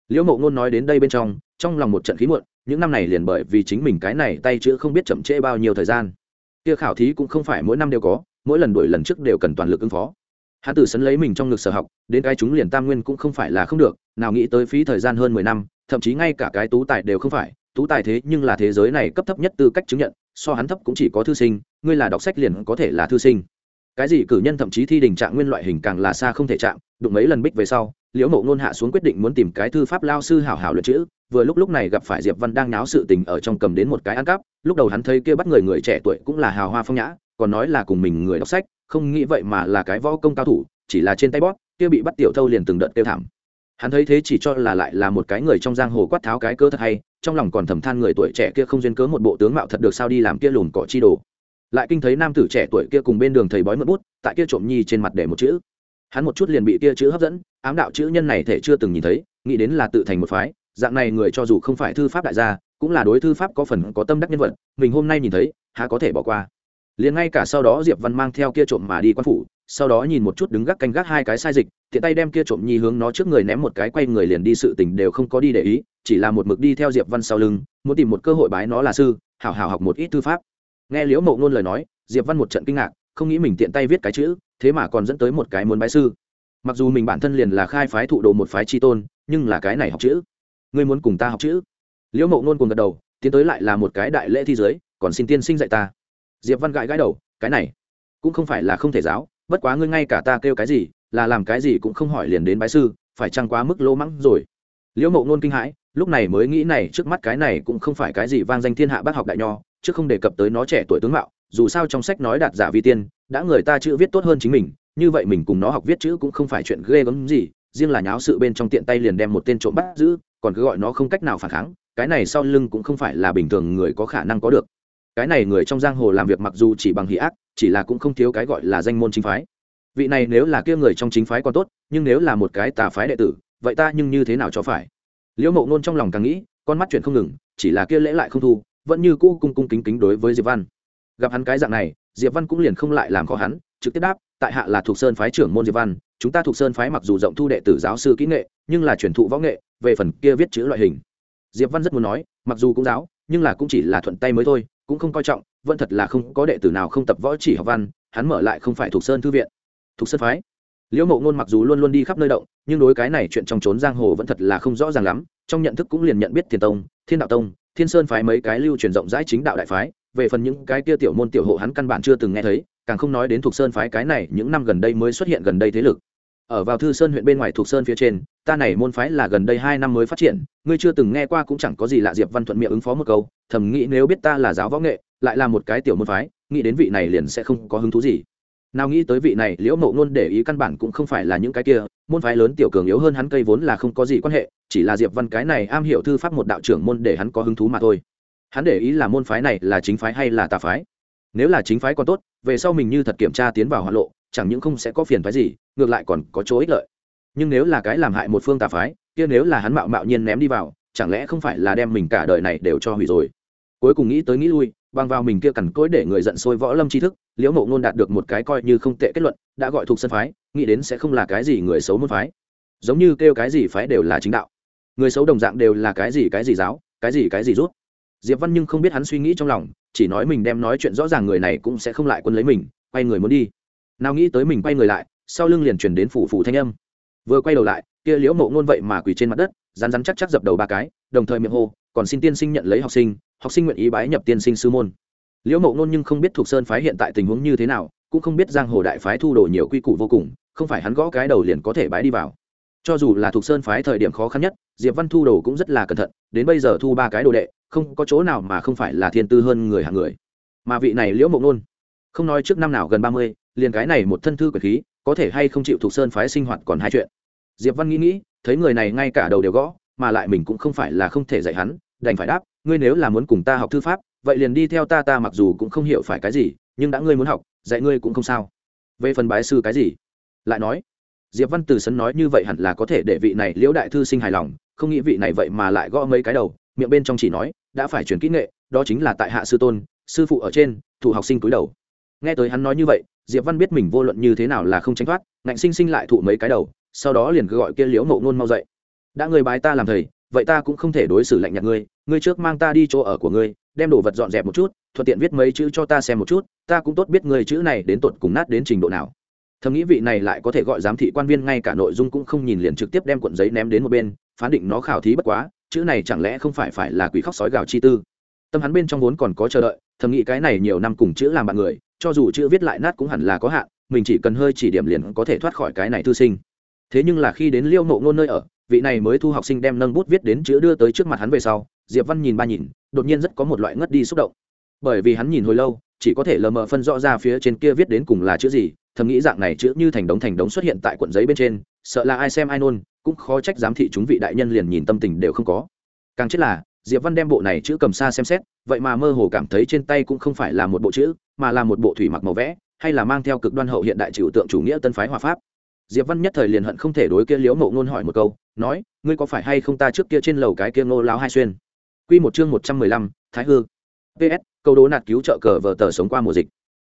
Liễu mộ ngôn nói đến đây bên trong trong lòng một trận khí muộn, những năm này liền bởi vì chính mình cái này tay chữ không biết chậm trễ bao nhiêu thời gian. Kia khảo thí cũng không phải mỗi năm đều có, mỗi lần đổi lần trước đều cần toàn lực ứng phó. Hắn Tử sấn lấy mình trong ngực sở học, đến cái chúng liền tam nguyên cũng không phải là không được, nào nghĩ tới phí thời gian hơn mười năm, thậm chí ngay cả cái tú tài đều không phải, tú tài thế nhưng là thế giới này cấp thấp nhất tư cách chứng nhận so hắn thấp cũng chỉ có thư sinh, ngươi là đọc sách liền có thể là thư sinh. Cái gì cử nhân thậm chí thi đình trạng nguyên loại hình càng là xa không thể chạm, đụng mấy lần bích về sau, liễu mộ ngôn hạ xuống quyết định muốn tìm cái thư pháp lao sư hảo hảo luyện chữ, vừa lúc lúc này gặp phải diệp văn đang náo sự tình ở trong cầm đến một cái ăn cắp, lúc đầu hắn thấy kia bắt người người trẻ tuổi cũng là hào hoa phong nhã, còn nói là cùng mình người đọc sách, không nghĩ vậy mà là cái võ công cao thủ, chỉ là trên tay bóp, kia bị bắt tiểu thâu liền từng đợt tiêu thảm. Hắn thấy thế chỉ cho là lại là một cái người trong giang hồ quát tháo cái cơ thật hay trong lòng còn thầm than người tuổi trẻ kia không duyên cớ một bộ tướng mạo thật được sao đi làm kia lùn cỏ chi đồ. Lại kinh thấy nam tử trẻ tuổi kia cùng bên đường thầy bói mượn bút, tại kia trộm nhi trên mặt để một chữ. Hắn một chút liền bị kia chữ hấp dẫn, ám đạo chữ nhân này thể chưa từng nhìn thấy, nghĩ đến là tự thành một phái, dạng này người cho dù không phải thư pháp đại gia, cũng là đối thư pháp có phần có tâm đắc nhân vật, mình hôm nay nhìn thấy, há có thể bỏ qua. Liền ngay cả sau đó diệp văn mang theo kia trộm mà đi quan phủ, sau đó nhìn một chút đứng gác canh gác hai cái sai dịch, tiện tay đem kia trộm nhi hướng nó trước người ném một cái, quay người liền đi sự tình đều không có đi để ý chỉ là một mực đi theo diệp văn sau lưng, muốn tìm một cơ hội bái nó là sư, hảo hảo học một ít thư pháp. Nghe liễu mộ ngôn lời nói, diệp văn một trận kinh ngạc, không nghĩ mình tiện tay viết cái chữ, thế mà còn dẫn tới một cái muốn bái sư. Mặc dù mình bản thân liền là khai phái thụ đồ một phái tri tôn, nhưng là cái này học chữ. Ngươi muốn cùng ta học chữ? Liễu mộ ngôn cùng gật đầu, tiến tới lại là một cái đại lễ thi giới, còn xin tiên sinh dạy ta. Diệp văn gãi gãi đầu, cái này cũng không phải là không thể giáo, bất quá ngươi ngay cả ta kêu cái gì, là làm cái gì cũng không hỏi liền đến bái sư, phải chăng quá mức lỗ mắng rồi? Liễu mộ ngôn kinh hãi lúc này mới nghĩ này, trước mắt cái này cũng không phải cái gì vang danh thiên hạ bác học đại nho, chứ không đề cập tới nó trẻ tuổi tướng mạo, dù sao trong sách nói đạt giả vi tiên, đã người ta chữ viết tốt hơn chính mình, như vậy mình cùng nó học viết chữ cũng không phải chuyện ghê gớm gì, riêng là nháo sự bên trong tiện tay liền đem một tên trộm bắt giữ, còn cứ gọi nó không cách nào phản kháng, cái này sau lưng cũng không phải là bình thường người có khả năng có được. Cái này người trong giang hồ làm việc mặc dù chỉ bằng hỷ ác, chỉ là cũng không thiếu cái gọi là danh môn chính phái. Vị này nếu là kia người trong chính phái còn tốt, nhưng nếu là một cái tà phái đệ tử, vậy ta nhưng như thế nào cho phải? Liễu mộ nôn trong lòng càng nghĩ, con mắt chuyện không ngừng, chỉ là kia lễ lại không thu, vẫn như cũ cung cung kính kính đối với diệp văn. Gặp hắn cái dạng này, diệp văn cũng liền không lại làm khó hắn, trực tiếp đáp, tại hạ là thuộc sơn phái trưởng môn diệp văn, chúng ta thuộc sơn phái mặc dù rộng thu đệ tử giáo sư kỹ nghệ, nhưng là truyền thụ võ nghệ, về phần kia viết chữ loại hình. Diệp văn rất muốn nói, mặc dù cũng giáo, nhưng là cũng chỉ là thuận tay mới thôi, cũng không coi trọng, vẫn thật là không có đệ tử nào không tập võ chỉ học văn, hắn mở lại không phải thuộc sơn thư viện. Thuộc sơn phái? Liễu mộ ngôn mặc dù luôn luôn đi khắp nơi động, nhưng đối cái này chuyện trong trốn giang hồ vẫn thật là không rõ ràng lắm. Trong nhận thức cũng liền nhận biết thiền tông, thiên đạo tông, thiên sơn phái mấy cái lưu truyền rộng rãi chính đạo đại phái. Về phần những cái kia tiểu môn tiểu hộ hắn căn bản chưa từng nghe thấy, càng không nói đến thuộc sơn phái cái này những năm gần đây mới xuất hiện gần đây thế lực. Ở vào thư sơn huyện bên ngoài thuộc sơn phía trên, ta này môn phái là gần đây hai năm mới phát triển, ngươi chưa từng nghe qua cũng chẳng có gì lạ diệp văn thuận miệng ứng phó một câu, thầm nghĩ nếu biết ta là giáo võ nghệ, lại là một cái tiểu môn phái, nghĩ đến vị này liền sẽ không có hứng thú gì nào nghĩ tới vị này, liễu mộ ngôn để ý căn bản cũng không phải là những cái kia, môn phái lớn tiểu cường yếu hơn hắn cây vốn là không có gì quan hệ, chỉ là diệp văn cái này am hiểu thư pháp một đạo trưởng môn để hắn có hứng thú mà thôi. Hắn để ý là môn phái này là chính phái hay là tà phái. Nếu là chính phái còn tốt, về sau mình như thật kiểm tra tiến vào hoạn lộ, chẳng những không sẽ có phiền phái gì, ngược lại còn có chỗ ích lợi. Nhưng nếu là cái làm hại một phương tà phái, kia nếu là hắn mạo mạo nhiên ném đi vào, chẳng lẽ không phải là đem mình cả đời này đều cho hủy rồi? Cuối cùng nghĩ tới nghĩ lui bằng vào mình kia cằn cỗi để người giận sôi võ lâm tri thức, liễu mộ ngôn đạt được một cái coi như không tệ kết luận, đã gọi thuộc sân phái, nghĩ đến sẽ không là cái gì người xấu môn phái. Giống như kêu cái gì phái đều là chính đạo. Người xấu đồng dạng đều là cái gì cái gì giáo, cái gì cái gì rút. Diệp văn nhưng không biết hắn suy nghĩ trong lòng, chỉ nói mình đem nói chuyện rõ ràng người này cũng sẽ không lại quân lấy mình, quay người muốn đi. Nào nghĩ tới mình quay người lại, sau lưng liền chuyển đến phủ phủ thanh âm. Vừa quay đầu lại, kia liễu mộ ngôn vậy mà quỳ trên mặt đất rán rán chắc chắc dập đầu ba cái, đồng thời miệng hô, còn xin tiên sinh nhận lấy học sinh học sinh nguyện ý bái nhập tiên sinh sư môn. Liễu mộ ngôn nhưng không biết thuộc sơn phái hiện tại tình huống như thế nào, cũng không biết giang hồ đại phái thu đồ nhiều quy củ vô cùng, không phải hắn gõ cái đầu liền có thể bái đi vào. Cho dù là thuộc sơn phái thời điểm khó khăn nhất, diệp văn thu đồ cũng rất là cẩn thận, đến bây giờ thu ba cái đồ đệ, không có chỗ nào mà không phải là thiên tư hơn người hàng người. Mà vị này liễu Mộ nôn, không nói trước năm nào gần ba mươi, liền cái này một thân thư quyền khí, có thể hay không chịu thuộc sơn phái sinh hoạt còn hai chuyện. Diệp văn nghĩ nghĩ, thấy người này ngay cả đầu đều gõ, mà lại mình cũng không phải là không thể dạy hắn đành phải đáp, ngươi nếu là muốn cùng ta học thư pháp, vậy liền đi theo ta ta mặc dù cũng không hiểu phải cái gì, nhưng đã ngươi muốn học, dạy ngươi cũng không sao. Về phần bái sư cái gì? Lại nói, diệp văn từ sấn nói như vậy hẳn là có thể để vị này liễu đại thư sinh hài lòng, không nghĩ vị này vậy mà lại gõ mấy cái đầu, miệng bên trong chỉ nói, đã phải chuyển kỹ nghệ, đó chính là tại hạ sư tôn, sư phụ ở trên, thủ học sinh cúi đầu. Nghe tới hắn nói như vậy, diệp văn biết mình vô luận như thế nào là không tránh thoát, ngạnh sinh sinh lại thụ mấy cái đầu, sau đó liền cứ gọi kia liễu nộ ngôn mau dậy. Đã người bái ta làm thầy vậy ta cũng không thể đối xử lạnh nhạt ngươi ngươi trước mang ta đi chỗ ở của ngươi, đem đồ vật dọn dẹp một chút, thuận tiện viết mấy chữ cho ta xem một chút, ta cũng tốt biết ngươi chữ này đến tột cùng nát đến trình độ nào. Thầm nghĩ vị này lại có thể gọi giám thị quan viên ngay cả nội dung cũng không nhìn liền trực tiếp đem cuộn giấy ném đến một bên, phán định nó khảo thí bất quá, chữ này chẳng lẽ không phải phải là quỷ khóc sói gào chi tư. Tâm hắn bên trong vốn còn có chờ đợi, thầm nghĩ cái này nhiều năm cùng chữ làm bạn người, cho dù chữ viết lại nát cũng hẳn là có hạn, mình chỉ cần hơi chỉ điểm liền có thể thoát khỏi cái này thư sinh. Thế nhưng là khi đến liêu mộ ngôn nơi ở vị này mới thu học sinh đem nâng bút viết đến chữ đưa tới trước mặt hắn về sau, diệp văn nhìn ba nhìn, đột nhiên rất có một loại ngất đi xúc động. Bởi vì hắn nhìn hồi lâu, chỉ có thể lờ mờ phân rõ ra phía trên kia viết đến cùng là chữ gì, thầm nghĩ dạng này chữ như thành đống thành đống xuất hiện tại cuộn giấy bên trên, sợ là ai xem ai nôn, cũng khó trách giám thị chúng vị đại nhân liền nhìn tâm tình đều không có. Càng chết là, diệp văn đem bộ này chữ cầm xa xem xét, vậy mà mơ hồ cảm thấy trên tay cũng không phải là một bộ chữ, mà là một bộ thủy mặc màu vẽ, hay là mang theo cực đoan hậu hiện đại trừu tượng chủ nghĩa tân phái hòa pháp diệp văn nhất thời liền hận không thể đối kia liễu mộ ngôn hỏi một câu, nói, ngươi có phải hay không ta trước kia trên lầu cái kia ngô láo hai xuyên? Quy một chương một trăm mười lăm, thái hư. Ps câu đố nạt cứu trợ cờ vờ tờ sống qua mùa dịch.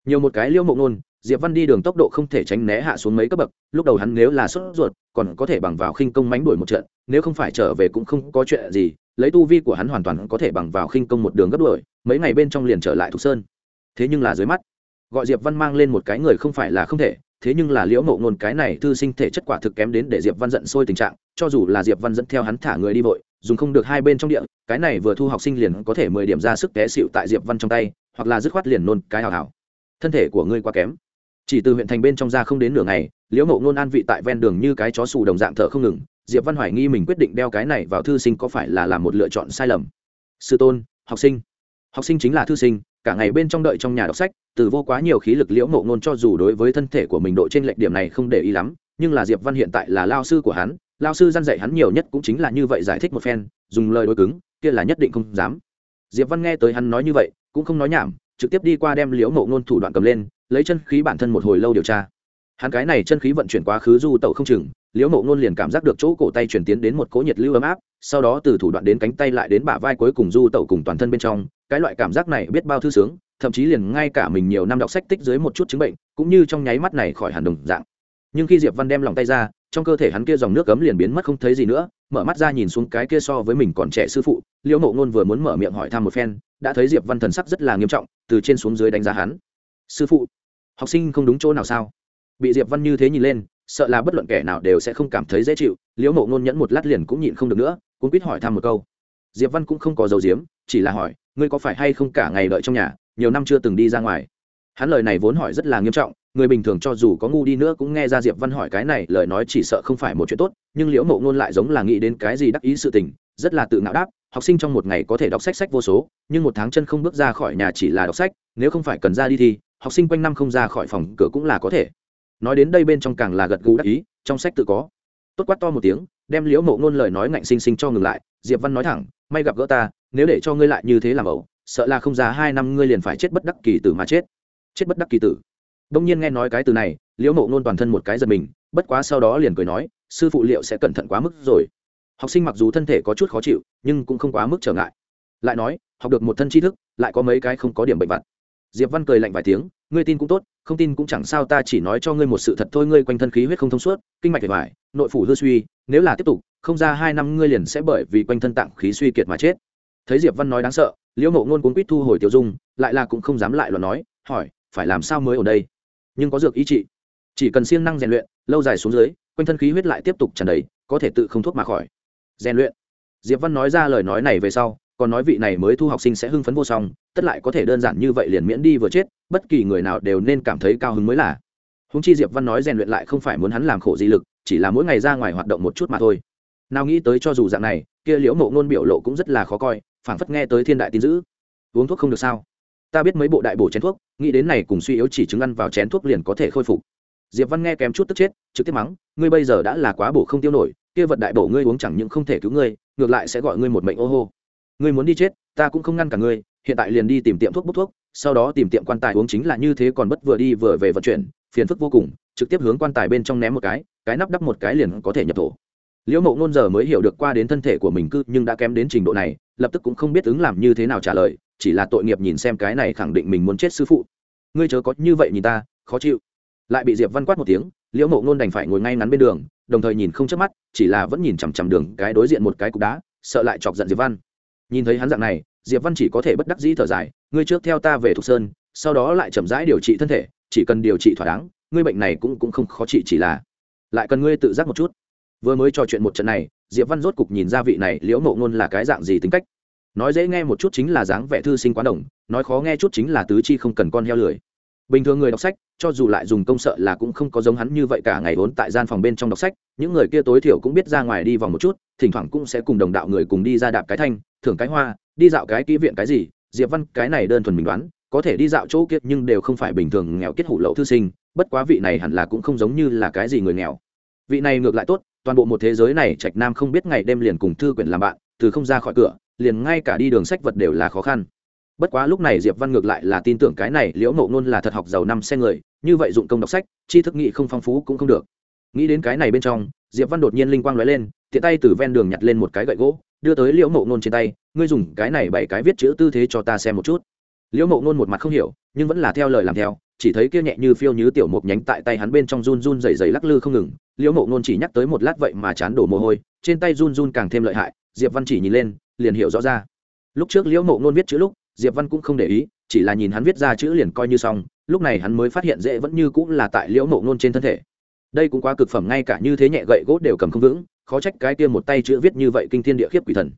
Nhiều một cái liễu mộ ngôn, diệp văn đi đường tốc độ không thể tránh né hạ xuống mấy cấp bậc, lúc đầu hắn nếu là sốt ruột, còn có thể bằng vào khinh công mánh đuổi một trận, nếu không phải trở về cũng không có chuyện gì, lấy tu vi của hắn hoàn toàn có thể bằng vào khinh công một đường gấp đuổi, mấy ngày bên trong liền trở lại thục sơn. Thế nhưng là dưới mắt, gọi diệp văn mang lên một cái người không phải là không thể thế nhưng là liễu mộ ngôn cái này thư sinh thể chất quả thực kém đến để diệp văn giận sôi tình trạng, cho dù là diệp văn dẫn theo hắn thả người đi vội, dùng không được hai bên trong địa, cái này vừa thu học sinh liền có thể mười điểm ra sức té xịu tại diệp văn trong tay, hoặc là dứt khoát liền nôn cái hào hào. Thân thể của ngươi quá kém. Chỉ từ huyện thành bên trong ra không đến nửa ngày, liễu mộ ngôn an vị tại ven đường như cái chó xù đồng dạng thở không ngừng, diệp văn hoài nghi mình quyết định đeo cái này vào thư sinh có phải là làm một lựa chọn sai lầm. Sư tôn, học sinh. Học sinh chính là thư sinh cả ngày bên trong đợi trong nhà đọc sách, từ vô quá nhiều khí lực liễu mộ ngôn cho dù đối với thân thể của mình độ trên lệch điểm này không để ý lắm, nhưng là diệp văn hiện tại là lao sư của hắn, lao sư gian dạy hắn nhiều nhất cũng chính là như vậy giải thích một phen, dùng lời đối cứng, kia là nhất định không dám. Diệp văn nghe tới hắn nói như vậy, cũng không nói nhảm, trực tiếp đi qua đem liễu mộ ngôn thủ đoạn cầm lên, lấy chân khí bản thân một hồi lâu điều tra. Hắn cái này chân khí vận chuyển quá khứ du tẩu không chừng liễu mộ ngôn liền cảm giác được chỗ cổ tay chuyển tiến đến một cỗ nhiệt lưu ấm áp, sau đó từ thủ đoạn đến cánh tay lại đến bả vai cuối cùng du tẩu cùng toàn thân bên trong, cái loại cảm giác này biết bao thư sướng, thậm chí liền ngay cả mình nhiều năm đọc sách tích dưới một chút chứng bệnh, cũng như trong nháy mắt này khỏi hẳn đồng dạng. Nhưng khi diệp văn đem lòng tay ra, trong cơ thể hắn kia dòng nước cấm liền biến mất không thấy gì nữa, mở mắt ra nhìn xuống cái kia so với mình còn trẻ sư phụ, liễu mộ ngôn vừa muốn mở miệng hỏi thăm một phen, đã thấy diệp văn thần sắc rất là nghiêm trọng, từ trên xuống dưới đánh giá hắn. Sư phụ, học sinh không đúng chỗ nào sao? Bị diệp văn như thế nhìn lên sợ là bất luận kẻ nào đều sẽ không cảm thấy dễ chịu, liễu mộ ngôn nhẫn một lát liền cũng nhịn không được nữa, cũng quýt hỏi thăm một câu. Diệp văn cũng không có dấu diếm chỉ là hỏi, ngươi có phải hay không cả ngày đợi trong nhà, nhiều năm chưa từng đi ra ngoài? Hắn lời này vốn hỏi rất là nghiêm trọng, người bình thường cho dù có ngu đi nữa cũng nghe ra diệp văn hỏi cái này, lời nói chỉ sợ không phải một chuyện tốt, nhưng liễu mộ ngôn lại giống là nghĩ đến cái gì đắc ý sự tình, rất là tự ngạo đáp, học sinh trong một ngày có thể đọc sách sách vô số, nhưng một tháng chân không bước ra khỏi nhà chỉ là đọc sách, nếu không phải cần ra đi thì, học sinh quanh năm không ra khỏi phòng cửa cũng là có thể nói đến đây bên trong càng là gật gù đắc ý, trong sách tự có. Tốt quát to một tiếng, đem liễu mộ ngôn lời nói ngạnh xinh xinh cho ngừng lại, diệp văn nói thẳng, may gặp gỡ ta, nếu để cho ngươi lại như thế làm ẩu, sợ là không ra hai năm ngươi liền phải chết bất đắc kỳ tử mà chết. Chết bất đắc kỳ tử. Đông nhiên nghe nói cái từ này, liễu mộ ngôn toàn thân một cái giật mình, bất quá sau đó liền cười nói, sư phụ liệu sẽ cẩn thận quá mức rồi. Học sinh mặc dù thân thể có chút khó chịu, nhưng cũng không quá mức trở ngại. Lại nói, học được một thân tri thức, lại có mấy cái không có điểm bệnh vặt diệp văn cười lạnh vài tiếng, ngươi tin cũng tốt, không tin cũng chẳng sao, ta chỉ nói cho ngươi một sự thật thôi, ngươi quanh thân khí huyết không thông suốt, kinh mạch về vải nội phủ hư suy, nếu là tiếp tục, không ra hai năm ngươi liền sẽ bởi vì quanh thân tạng khí suy kiệt mà chết. Thấy diệp văn nói đáng sợ, liễu mộ ngôn cuốn quýt thu hồi tiêu dung, lại là cũng không dám lại luận nói, hỏi, phải làm sao mới ở đây? Nhưng có dược ý trị. Chỉ cần siêng năng rèn luyện, lâu dài xuống dưới, quanh thân khí huyết lại tiếp tục tràn đầy, có thể tự không thuốc mà khỏi. Rèn luyện. Diệp văn nói ra lời nói này về sau, còn nói vị này mới thu học sinh sẽ hưng phấn vô song tất lại có thể đơn giản như vậy liền miễn đi vừa chết, bất kỳ người nào đều nên cảm thấy cao hứng mới là. Húng chi diệp văn nói rèn luyện lại không phải muốn hắn làm khổ di lực, chỉ là mỗi ngày ra ngoài hoạt động một chút mà thôi. Nào nghĩ tới cho dù dạng này, kia liễu mộ ngôn biểu lộ cũng rất là khó coi, phảng phất nghe tới thiên đại tin dữ. Uống thuốc không được sao? Ta biết mấy bộ đại bổ chén thuốc, nghĩ đến này cùng suy yếu chỉ chứng ăn vào chén thuốc liền có thể khôi phục. Diệp văn nghe kém chút tức chết, trực tiếp mắng, ngươi bây giờ đã là quá bổ không tiêu nổi, kia vật đại bổ ngươi uống chẳng những không thể cứu ngươi, ngược lại sẽ gọi ngươi một mệnh ô hô. Ngươi muốn đi chết, ta cũng không ngăn cả ngươi hiện tại liền đi tìm tiệm thuốc bốc thuốc, sau đó tìm tiệm quan tài uống chính là như thế còn bất vừa đi vừa về vận chuyển, phiền phức vô cùng, trực tiếp hướng quan tài bên trong ném một cái cái nắp đắp một cái liền có thể nhập thổ. Liễu mộ ngôn giờ mới hiểu được qua đến thân thể của mình cư nhưng đã kém đến trình độ này, lập tức cũng không biết ứng làm như thế nào trả lời, chỉ là tội nghiệp nhìn xem cái này khẳng định mình muốn chết sư phụ. Ngươi chớ có như vậy nhìn ta, khó chịu. Lại bị diệp văn quát một tiếng, liễu mộ ngôn đành phải ngồi ngay ngắn bên đường, đồng thời nhìn không chớp mắt, chỉ là vẫn nhìn chằm chằm đường, cái đối diện một cái cục đá, sợ lại chọc giận diệp văn. Nhìn thấy hắn dạng này diệp văn chỉ có thể bất đắc dĩ thở dài, ngươi trước theo ta về thục sơn, sau đó lại chậm rãi điều trị thân thể, chỉ cần điều trị thỏa đáng, ngươi bệnh này cũng cũng không khó trị chỉ là. Lại cần ngươi tự giác một chút. Vừa mới trò chuyện một trận này, diệp văn rốt cục nhìn ra vị này liễu mộ ngôn là cái dạng gì tính cách. Nói dễ nghe một chút chính là dáng vẻ thư sinh quá đồng, nói khó nghe chút chính là tứ chi không cần con heo lười. Bình thường người đọc sách, cho dù lại dùng công sợ là cũng không có giống hắn như vậy cả ngày vốn tại gian phòng bên trong đọc sách, những người kia tối thiểu cũng biết ra ngoài đi vòng một chút thỉnh thoảng cũng sẽ cùng đồng đạo người cùng đi ra đạp cái thanh, thưởng cái hoa, đi dạo cái kỹ viện cái gì, diệp văn, cái này đơn thuần mình đoán, có thể đi dạo chỗ kiệt nhưng đều không phải bình thường nghèo kết hủ lậu thư sinh, bất quá vị này hẳn là cũng không giống như là cái gì người nghèo. Vị này ngược lại tốt, toàn bộ một thế giới này trạch nam không biết ngày đêm liền cùng thư quyển làm bạn, từ không ra khỏi cửa, liền ngay cả đi đường sách vật đều là khó khăn. Bất quá lúc này diệp văn ngược lại là tin tưởng cái này liễu ngộ ngôn là thật học giàu năm xe người, như vậy dụng công đọc sách chi thức nghị không phong phú cũng không được. Nghĩ đến cái này bên trong diệp văn đột nhiên linh quang lóe lên, tiện tay từ ven đường nhặt lên một cái gậy gỗ, đưa tới liễu Mộ ngôn trên tay, ngươi dùng cái này bảy cái viết chữ tư thế cho ta xem một chút. Liễu Mộ ngôn một mặt không hiểu, nhưng vẫn là theo lời làm theo, chỉ thấy kia nhẹ như phiêu như tiểu một nhánh tại tay hắn bên trong run run dày dày lắc lư không ngừng. Liễu Mộ ngôn chỉ nhắc tới một lát vậy mà chán đổ mồ hôi, trên tay run run càng thêm lợi hại, diệp văn chỉ nhìn lên, liền hiểu rõ ra. Lúc trước liễu Mộ ngôn viết chữ lúc, diệp văn cũng không để ý, chỉ là nhìn hắn viết ra chữ liền coi như xong, lúc này hắn mới phát hiện dễ vẫn như cũng là tại liễu mộ ngôn trên thân thể đây cũng quá cực phẩm, ngay cả như thế nhẹ gậy gỗ đều cầm không vững, khó trách cái kia một tay chữ viết như vậy kinh thiên địa khiếp quỷ thần.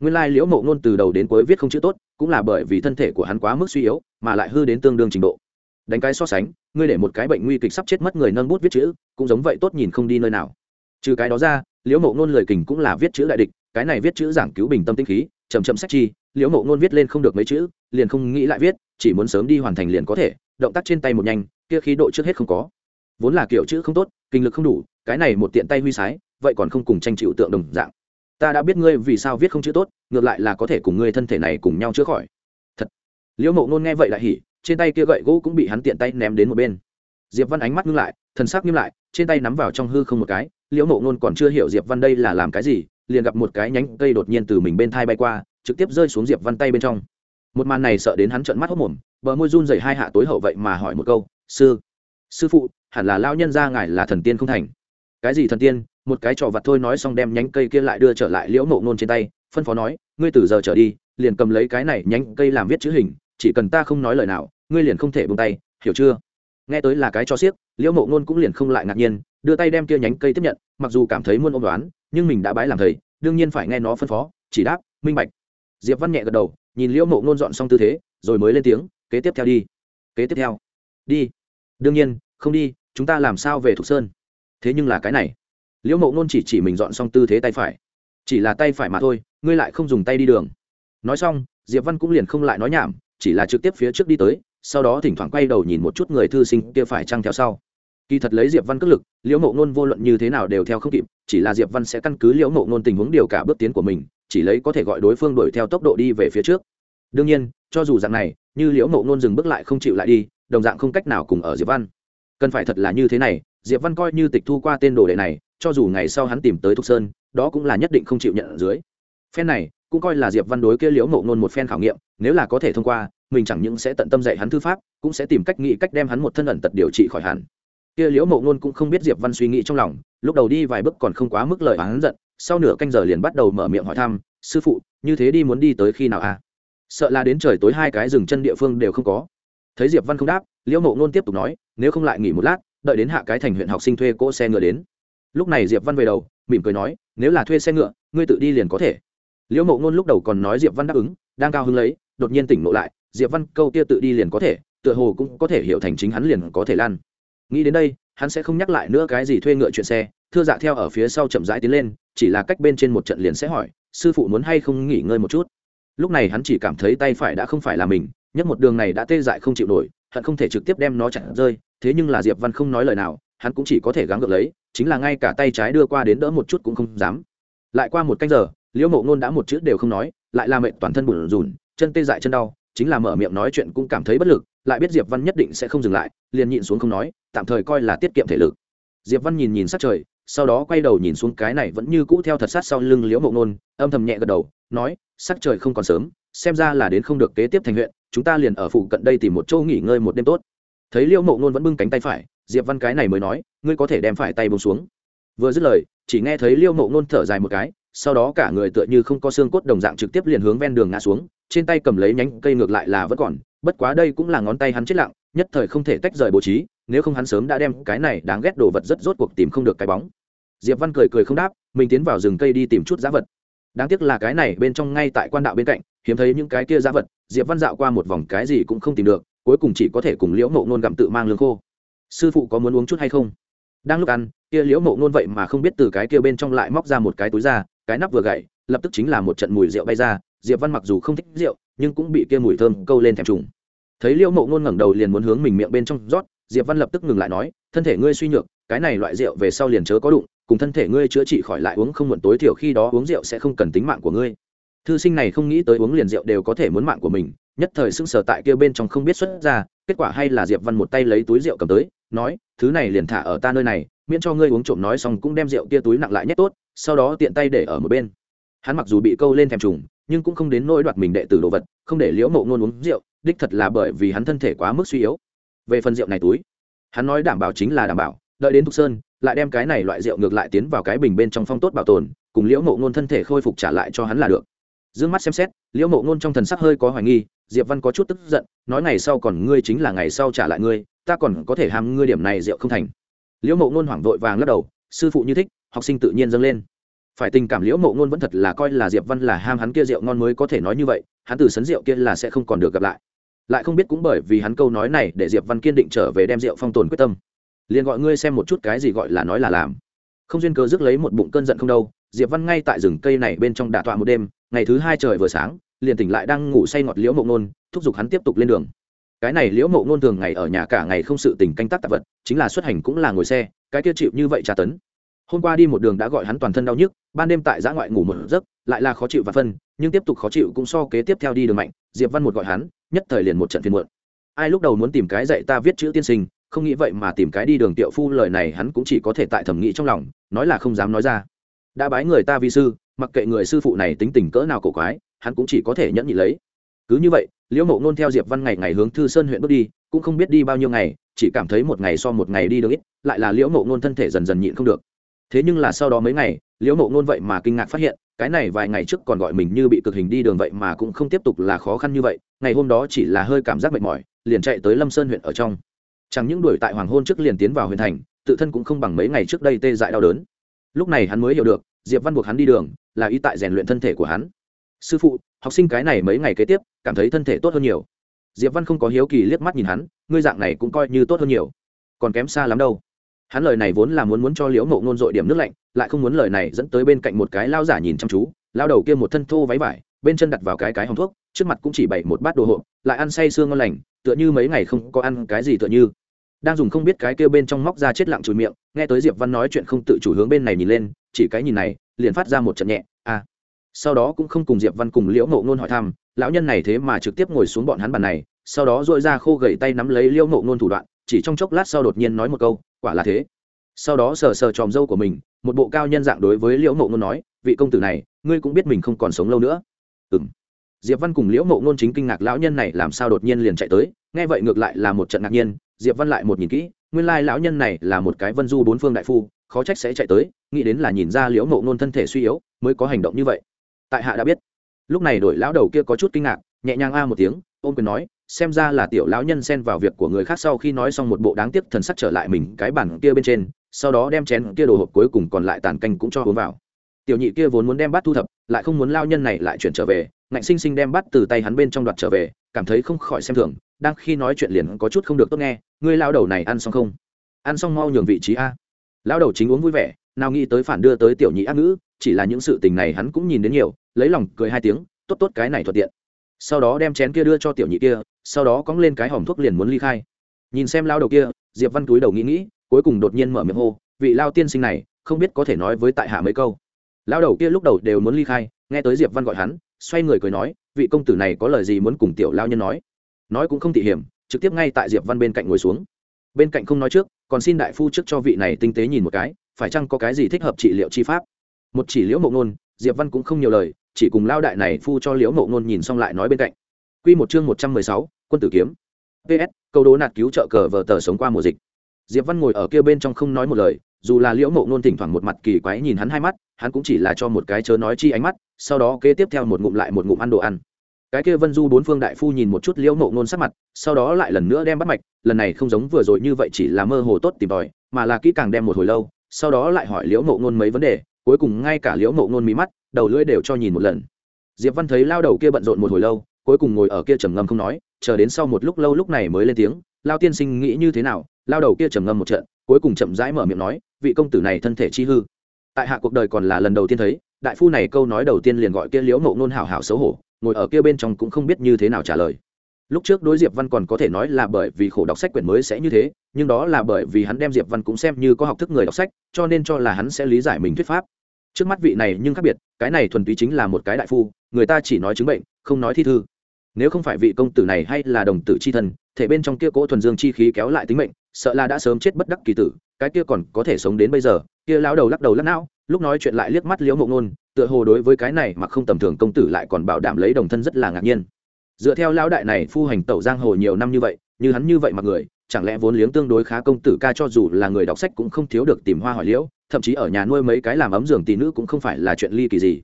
Nguyên lai liễu mộ ngôn từ đầu đến cuối viết không chữ tốt, cũng là bởi vì thân thể của hắn quá mức suy yếu, mà lại hư đến tương đương trình độ. Đánh cái so sánh, ngươi để một cái bệnh nguy kịch sắp chết mất người nâng bút viết chữ, cũng giống vậy tốt nhìn không đi nơi nào. Trừ cái đó ra, liễu mộ ngôn lời kình cũng là viết chữ đại địch, cái này viết chữ giảng cứu bình tâm tinh khí chầm chậm sách chi, liễu mộ ngôn viết lên không được mấy chữ, liền không nghĩ lại viết, chỉ muốn sớm đi hoàn thành liền có thể, động tác trên tay một nhanh, kia khí độ trước hết không có vốn là kiểu chữ không tốt, kinh lực không đủ, cái này một tiện tay huy sái, vậy còn không cùng tranh chịu tượng đồng dạng. Ta đã biết ngươi vì sao viết không chữ tốt, ngược lại là có thể cùng ngươi thân thể này cùng nhau chữa khỏi. Thật. Liễu mộ ngôn nghe vậy lại hỉ, trên tay kia gậy gỗ cũng bị hắn tiện tay ném đến một bên. Diệp văn ánh mắt ngưng lại, thần sắc nghiêm lại, trên tay nắm vào trong hư không một cái, liễu mộ ngôn còn chưa hiểu diệp văn đây là làm cái gì, liền gặp một cái nhánh cây đột nhiên từ mình bên thai bay qua, trực tiếp rơi xuống diệp văn tay bên trong. Một màn này sợ đến hắn trợn mắt hốc mồm, bờ môi run dày hai hạ tối hậu vậy mà hỏi một câu, sư sư phụ hẳn là lao nhân ra ngài là thần tiên không thành. Cái gì thần tiên? Một cái trò vặt thôi nói xong đem nhánh cây kia lại đưa trở lại liễu mộ nôn trên tay, phân phó nói, ngươi từ giờ trở đi, liền cầm lấy cái này nhánh cây làm viết chữ hình, chỉ cần ta không nói lời nào, ngươi liền không thể bông tay, hiểu chưa? Nghe tới là cái cho xiếc liễu mộ nôn cũng liền không lại ngạc nhiên, đưa tay đem kia nhánh cây tiếp nhận, mặc dù cảm thấy muôn ôn đoán, nhưng mình đã bái làm thầy, đương nhiên phải nghe nó phân phó, chỉ đáp, minh bạch. Diệp văn nhẹ gật đầu, nhìn liễu mộ nôn dọn xong tư thế, rồi mới lên tiếng, kế tiếp theo đi, kế tiếp theo, đi, đương nhiên, không đi chúng ta làm sao về thục sơn? Thế nhưng là cái này. Liễu mộ nôn chỉ chỉ mình dọn xong tư thế tay phải. Chỉ là tay phải mà thôi, ngươi lại không dùng tay đi đường. Nói xong, diệp văn cũng liền không lại nói nhảm, chỉ là trực tiếp phía trước đi tới, sau đó thỉnh thoảng quay đầu nhìn một chút người thư sinh kia phải trăng theo sau. Kỳ thật lấy diệp văn cất lực, liễu mộ nôn vô luận như thế nào đều theo không kịp, chỉ là diệp văn sẽ căn cứ liễu mộ nôn tình huống điều cả bước tiến của mình, chỉ lấy có thể gọi đối phương đuổi theo tốc độ đi về phía trước. Đương nhiên, cho dù dạng này, như liễu mộ nôn dừng bước lại không chịu lại đi, đồng dạng không cách nào cùng ở diệp văn cần phải thật là như thế này, diệp văn coi như tịch thu qua tên đồ đệ này, cho dù ngày sau hắn tìm tới thục sơn, đó cũng là nhất định không chịu nhận ở dưới. Phen này, cũng coi là diệp văn đối kia liễu mộ ngôn một phen khảo nghiệm, nếu là có thể thông qua, mình chẳng những sẽ tận tâm dạy hắn thư pháp, cũng sẽ tìm cách nghĩ cách đem hắn một thân ẩn tật điều trị khỏi hẳn. Kia liễu mộ ngôn cũng không biết diệp văn suy nghĩ trong lòng, lúc đầu đi vài bước còn không quá mức lời hắn giận, sau nửa canh giờ liền bắt đầu mở miệng hỏi thăm, sư phụ, như thế đi muốn đi tới khi nào à? Sợ là đến trời tối hai cái rừng chân địa phương đều không có thấy diệp văn không đáp, liễu mộ ngôn tiếp tục nói, nếu không lại nghỉ một lát, đợi đến hạ cái thành huyện học sinh thuê cỗ xe ngựa đến. Lúc này diệp văn về đầu, mỉm cười nói, nếu là thuê xe ngựa, ngươi tự đi liền có thể. Liễu mộ ngôn lúc đầu còn nói diệp văn đáp ứng, đang cao hứng lấy, đột nhiên tỉnh ngộ lại, diệp văn, câu kia tự đi liền có thể, tựa hồ cũng có thể hiểu thành chính hắn liền có thể lan nghĩ đến đây, hắn sẽ không nhắc lại nữa cái gì thuê ngựa chuyện xe, thưa dạ theo ở phía sau chậm rãi tiến lên, chỉ là cách bên trên một trận liền sẽ hỏi, sư phụ muốn hay không nghỉ ngơi một chút? Lúc này hắn chỉ cảm thấy tay phải đã không phải là mình nhất một đường này đã tê dại không chịu nổi, hận không thể trực tiếp đem nó chặn rơi, thế nhưng là diệp văn không nói lời nào, hắn cũng chỉ có thể gắng gượng lấy, chính là ngay cả tay trái đưa qua đến đỡ một chút cũng không dám. Lại qua một canh giờ, liễu mộ ngôn đã một chữ đều không nói, lại làm mệt toàn thân bùn rùn chân tê dại chân đau, chính là mở miệng nói chuyện cũng cảm thấy bất lực, lại biết diệp văn nhất định sẽ không dừng lại, liền nhịn xuống không nói, tạm thời coi là tiết kiệm thể lực. Diệp văn nhìn nhìn sát trời, sau đó quay đầu nhìn xuống cái này vẫn như cũ theo thật sát sau lưng liễu mộ ngôn, âm thầm nhẹ gật đầu, nói, sắc trời không còn sớm, xem ra là đến không được kế tiếp thành huyện chúng ta liền ở phụ cận đây tìm một chỗ nghỉ ngơi một đêm tốt. Thấy liễu mộ ngôn vẫn bưng cánh tay phải, diệp văn cái này mới nói, ngươi có thể đem phải tay bông xuống. Vừa dứt lời, chỉ nghe thấy liễu mộ ngôn thở dài một cái, sau đó cả người tựa như không có xương cốt đồng dạng trực tiếp liền hướng ven đường ngã xuống, trên tay cầm lấy nhánh cây ngược lại là vẫn còn, bất quá đây cũng là ngón tay hắn chết lặng, nhất thời không thể tách rời bố trí, nếu không hắn sớm đã đem cái này đáng ghét đồ vật rất rốt cuộc tìm không được cái bóng. Diệp văn cười cười không đáp, mình tiến vào rừng cây đi tìm chút giá vật. Đáng tiếc là cái này bên trong ngay tại quan đạo bên cạnh hiếm thấy những cái kia giá vật, diệp văn dạo qua một vòng cái gì cũng không tìm được, cuối cùng chỉ có thể cùng liễu mộ nôn gặm tự mang lương khô. Sư phụ có muốn uống chút hay không? Đang lúc ăn, kia liễu mộ nôn vậy mà không biết từ cái kia bên trong lại móc ra một cái túi ra, cái nắp vừa gậy, lập tức chính là một trận mùi rượu bay ra. Diệp văn mặc dù không thích rượu, nhưng cũng bị kia mùi thơm câu lên thèm trùng. Thấy liễu mộ nôn ngẩng đầu liền muốn hướng mình miệng bên trong rót, diệp văn lập tức ngừng lại nói, thân thể ngươi suy nhược, cái này loại rượu về sau liền chớ có đụng, cùng thân thể ngươi chữa trị khỏi lại uống không muộn tối thiểu khi đó uống rượu sẽ không cần tính mạng của ngươi thư sinh này không nghĩ tới uống liền rượu đều có thể muốn mạng của mình, nhất thời sững sờ tại kia bên trong không biết xuất ra, kết quả hay là diệp văn một tay lấy túi rượu cầm tới, nói, thứ này liền thả ở ta nơi này, miễn cho ngươi uống trộm nói xong cũng đem rượu kia túi nặng lại nhét tốt, sau đó tiện tay để ở một bên. Hắn mặc dù bị câu lên thèm trùng, nhưng cũng không đến nỗi đoạt mình đệ tử đồ vật, không để liễu mộ ngôn uống rượu, đích thật là bởi vì hắn thân thể quá mức suy yếu. Về phần rượu này túi, hắn nói đảm bảo chính là đảm bảo, đợi đến thục sơn, lại đem cái này loại rượu ngược lại tiến vào cái bình bên trong phong tốt bảo tồn, cùng liễu mộ ngôn thân thể khôi phục trả lại cho hắn là được d ư ơ n g mắt xem xét, liễu mộ ngôn trong thần sắc hơi có hoài nghi, diệp văn có chút tức giận, nói ngày sau còn ngươi chính là ngày sau trả lại ngươi, ta còn có thể ham ngươi điểm này rượu không thành. Liễu mộ ngôn hoảng vội vàng lắc đầu, sư phụ như thích, học sinh tự nhiên dâng lên. Phải tình cảm liễu mộ ngôn vẫn thật là coi là diệp văn là ham hắn kia rượu ngon mới có thể nói như vậy, hắn từ sấn rượu kia là sẽ không còn được gặp lại. Lại không biết cũng bởi vì hắn câu nói này để diệp văn kiên định trở về đem rượu phong tồn quyết tâm. Liền gọi ngươi xem một chút cái gì gọi là nói là làm. Không duyên cớ rước lấy một bụng cơn giận không đâu diệp văn ngay tại rừng cây này bên trong đả tọa một đêm, ngày thứ hai trời vừa sáng, liền tỉnh lại đang ngủ say ngọt liễu mộ nôn thúc giục hắn tiếp tục lên đường. Cái này liễu mộ nôn thường ngày ở nhà cả ngày không sự tình canh tác tạp vật, chính là xuất hành cũng là ngồi xe, cái kia chịu như vậy tra tấn. Hôm qua đi một đường đã gọi hắn toàn thân đau nhức, ban đêm tại giã ngoại ngủ một giấc, lại là khó chịu và phân, nhưng tiếp tục khó chịu cũng so kế tiếp theo đi đường mạnh, diệp văn một gọi hắn, nhất thời liền một trận phiền muộn. Ai lúc đầu muốn tìm cái dạy ta viết chữ tiên sinh, không nghĩ vậy mà tìm cái đi đường tiệu phu lời này hắn cũng chỉ có thể tại thẩm nghĩ trong lòng, nói là không dám nói ra đã bái người ta vi sư, mặc kệ người sư phụ này tính tình cỡ nào cổ quái, hắn cũng chỉ có thể nhẫn nhị lấy. Cứ như vậy, liễu mộ nôn theo diệp văn ngày ngày hướng thư sơn huyện bước đi, cũng không biết đi bao nhiêu ngày, chỉ cảm thấy một ngày so một ngày đi được ít, lại là liễu mộ nôn thân thể dần dần nhịn không được. Thế nhưng là sau đó mấy ngày, liễu mộ nôn vậy mà kinh ngạc phát hiện, cái này vài ngày trước còn gọi mình như bị cực hình đi đường vậy mà cũng không tiếp tục là khó khăn như vậy, ngày hôm đó chỉ là hơi cảm giác mệt mỏi, liền chạy tới lâm sơn huyện ở trong. Chẳng những đuổi tại hoàng hôn trước liền tiến vào huyện thành, tự thân cũng không bằng mấy ngày trước đây tê dại đau đớn lúc này hắn mới hiểu được, diệp văn buộc hắn đi đường, là y tại rèn luyện thân thể của hắn. Sư phụ, học sinh cái này mấy ngày kế tiếp, cảm thấy thân thể tốt hơn nhiều. Diệp văn không có hiếu kỳ liếc mắt nhìn hắn, ngươi dạng này cũng coi như tốt hơn nhiều. Còn kém xa lắm đâu. Hắn lời này vốn là muốn muốn cho liễu mộ ngôn dội điểm nước lạnh, lại không muốn lời này dẫn tới bên cạnh một cái lao giả nhìn chăm chú, lao đầu kia một thân thô váy vải, bên chân đặt vào cái cái hòng thuốc, trước mặt cũng chỉ bày một bát đồ hộp, lại ăn say sương ngon lành, tựa như mấy ngày không có ăn cái gì tựa như đang dùng không biết cái kêu bên trong móc ra chết lặng chùi miệng, nghe tới diệp văn nói chuyện không tự chủ hướng bên này nhìn lên, chỉ cái nhìn này, liền phát ra một trận nhẹ à. Sau đó cũng không cùng diệp văn cùng liễu ngộ ngôn hỏi thăm, lão nhân này thế mà trực tiếp ngồi xuống bọn hắn bàn này. Sau đó dội ra khô gầy tay nắm lấy liễu ngộ ngôn thủ đoạn, chỉ trong chốc lát sau đột nhiên nói một câu, quả là thế. Sau đó sờ sờ tròm dâu của mình, một bộ cao nhân dạng đối với liễu ngộ ngôn nói, vị công tử này, ngươi cũng biết mình không còn sống lâu nữa. Ừng diệp văn cùng liễu mộ ngôn chính kinh ngạc, lão nhân này làm sao đột nhiên liền chạy tới? Nghe vậy ngược lại là một trận ngạc nhiên diệp văn lại một nhìn kỹ, nguyên lai lão nhân này là một cái vân du bốn phương đại phu, khó trách sẽ chạy tới, nghĩ đến là nhìn ra liễu mộ ngôn thân thể suy yếu, mới có hành động như vậy. Tại hạ đã biết. Lúc này đổi lão đầu kia có chút kinh ngạc, nhẹ nhàng a một tiếng ôm quyền nói, xem ra là tiểu lão nhân xen vào việc của người khác sau khi nói xong một bộ đáng tiếc thần sắc trở lại mình cái bản kia bên trên, sau đó đem chén kia đồ hộp cuối cùng còn lại tàn canh cũng cho uống vào. Tiểu nhị kia vốn muốn đem bát thu thập, lại không muốn lao nhân này lại chuyển trở về, ngạnh sinh sinh đem bát từ tay hắn bên trong đoạt trở về, cảm thấy không khỏi xem thường đang khi nói chuyện liền có chút không được tốt nghe, ngươi lao đầu này ăn xong không? Ăn xong mau nhường vị trí a. Lao đầu chính uống vui vẻ, nào nghĩ tới phản đưa tới tiểu nhị ác ngữ, chỉ là những sự tình này hắn cũng nhìn đến nhiều, lấy lòng cười hai tiếng, tốt tốt, cái này thuận tiện. Sau đó đem chén kia đưa cho tiểu nhị kia, sau đó cóng lên cái hòm thuốc liền muốn ly khai. Nhìn xem lao đầu kia, diệp văn túi đầu nghĩ nghĩ, cuối cùng đột nhiên mở miệng hô, vị lao tiên sinh này, không biết có thể nói với tại hạ mấy câu. Lao đầu kia lúc đầu đều muốn ly khai, nghe tới diệp văn gọi hắn, xoay người cười nói, vị công tử này có lời gì muốn cùng tiểu lao nhân nói? Nói cũng không tỉ hiểm, trực tiếp ngay tại diệp văn bên cạnh ngồi xuống. Bên cạnh không nói trước, còn xin đại phu trước cho vị này tinh tế nhìn một cái, phải chăng có cái gì thích hợp trị liệu chi pháp? Một chỉ liễu mộ ngôn, diệp văn cũng không nhiều lời, chỉ cùng lao đại này phu cho liễu mộ ngôn nhìn xong lại nói bên cạnh. Q một chương một trăm mười sáu, quân tử kiếm. Ps câu đố nạt cứu trợ cờ vờ tờ sống qua mùa dịch. Diệp văn ngồi ở kia bên trong không nói một lời, dù là liễu mộ ngôn thỉnh thoảng một mặt kỳ quái nhìn hắn hai mắt, hắn cũng chỉ là cho một cái chớ nói chi ánh mắt, sau đó kế tiếp theo một ngụm lại một ngụm ăn đồ ăn cái kia vân du bốn phương đại phu nhìn một chút liễu nộ ngôn sắc mặt, sau đó lại lần nữa đem bắt mạch, lần này không giống vừa rồi như vậy chỉ là mơ hồ tốt tìm tòi, mà là kỹ càng đem một hồi lâu, sau đó lại hỏi liễu nộ ngôn mấy vấn đề, cuối cùng ngay cả liễu nộ ngôn mí mắt, đầu lưỡi đều cho nhìn một lần. Diệp văn thấy lao đầu kia bận rộn một hồi lâu, cuối cùng ngồi ở kia trầm ngâm không nói, chờ đến sau một lúc lâu lúc này mới lên tiếng, lao tiên sinh nghĩ như thế nào? Lao đầu kia trầm ngâm một trận, cuối cùng chậm rãi mở miệng nói, vị công tử này thân thể chi hư. Tại hạ cuộc đời còn là lần đầu tiên thấy, đại phu này câu nói đầu tiên liền gọi kia liễu mộ nôn hảo hảo xấu hổ ngồi ở kia bên trong cũng không biết như thế nào trả lời. Lúc trước đối diệp văn còn có thể nói là bởi vì khổ đọc sách quyển mới sẽ như thế, nhưng đó là bởi vì hắn đem diệp văn cũng xem như có học thức người đọc sách, cho nên cho là hắn sẽ lý giải mình thuyết pháp. Trước mắt vị này nhưng khác biệt, cái này thuần túy chính là một cái đại phu, người ta chỉ nói chứng bệnh, không nói thi thư. Nếu không phải vị công tử này hay là đồng tử c h i thân thể bên trong kia cỗ thuần dương chi khí kéo lại tính mệnh sợ là đã sớm chết bất đắc kỳ tử, cái kia còn có thể sống đến bây giờ. Kia lão đầu lắc đầu lắc não, lúc nói chuyện lại liếc mắt liễu mộng nôn tựa hồ đối với cái này mà không tầm thường công tử lại còn bảo đảm lấy đồng thân rất là ngạc nhiên. Dựa theo lão đại này phu hành tẩu giang hồ nhiều năm như vậy, như hắn như vậy mà người, chẳng lẽ vốn liếng tương đối khá công tử ca cho dù là người đọc sách cũng không thiếu được tìm hoa hỏi liễu, thậm chí ở nhà nuôi mấy cái làm ấm giường tỷ nữ cũng không phải là chuyện ly kỳ gì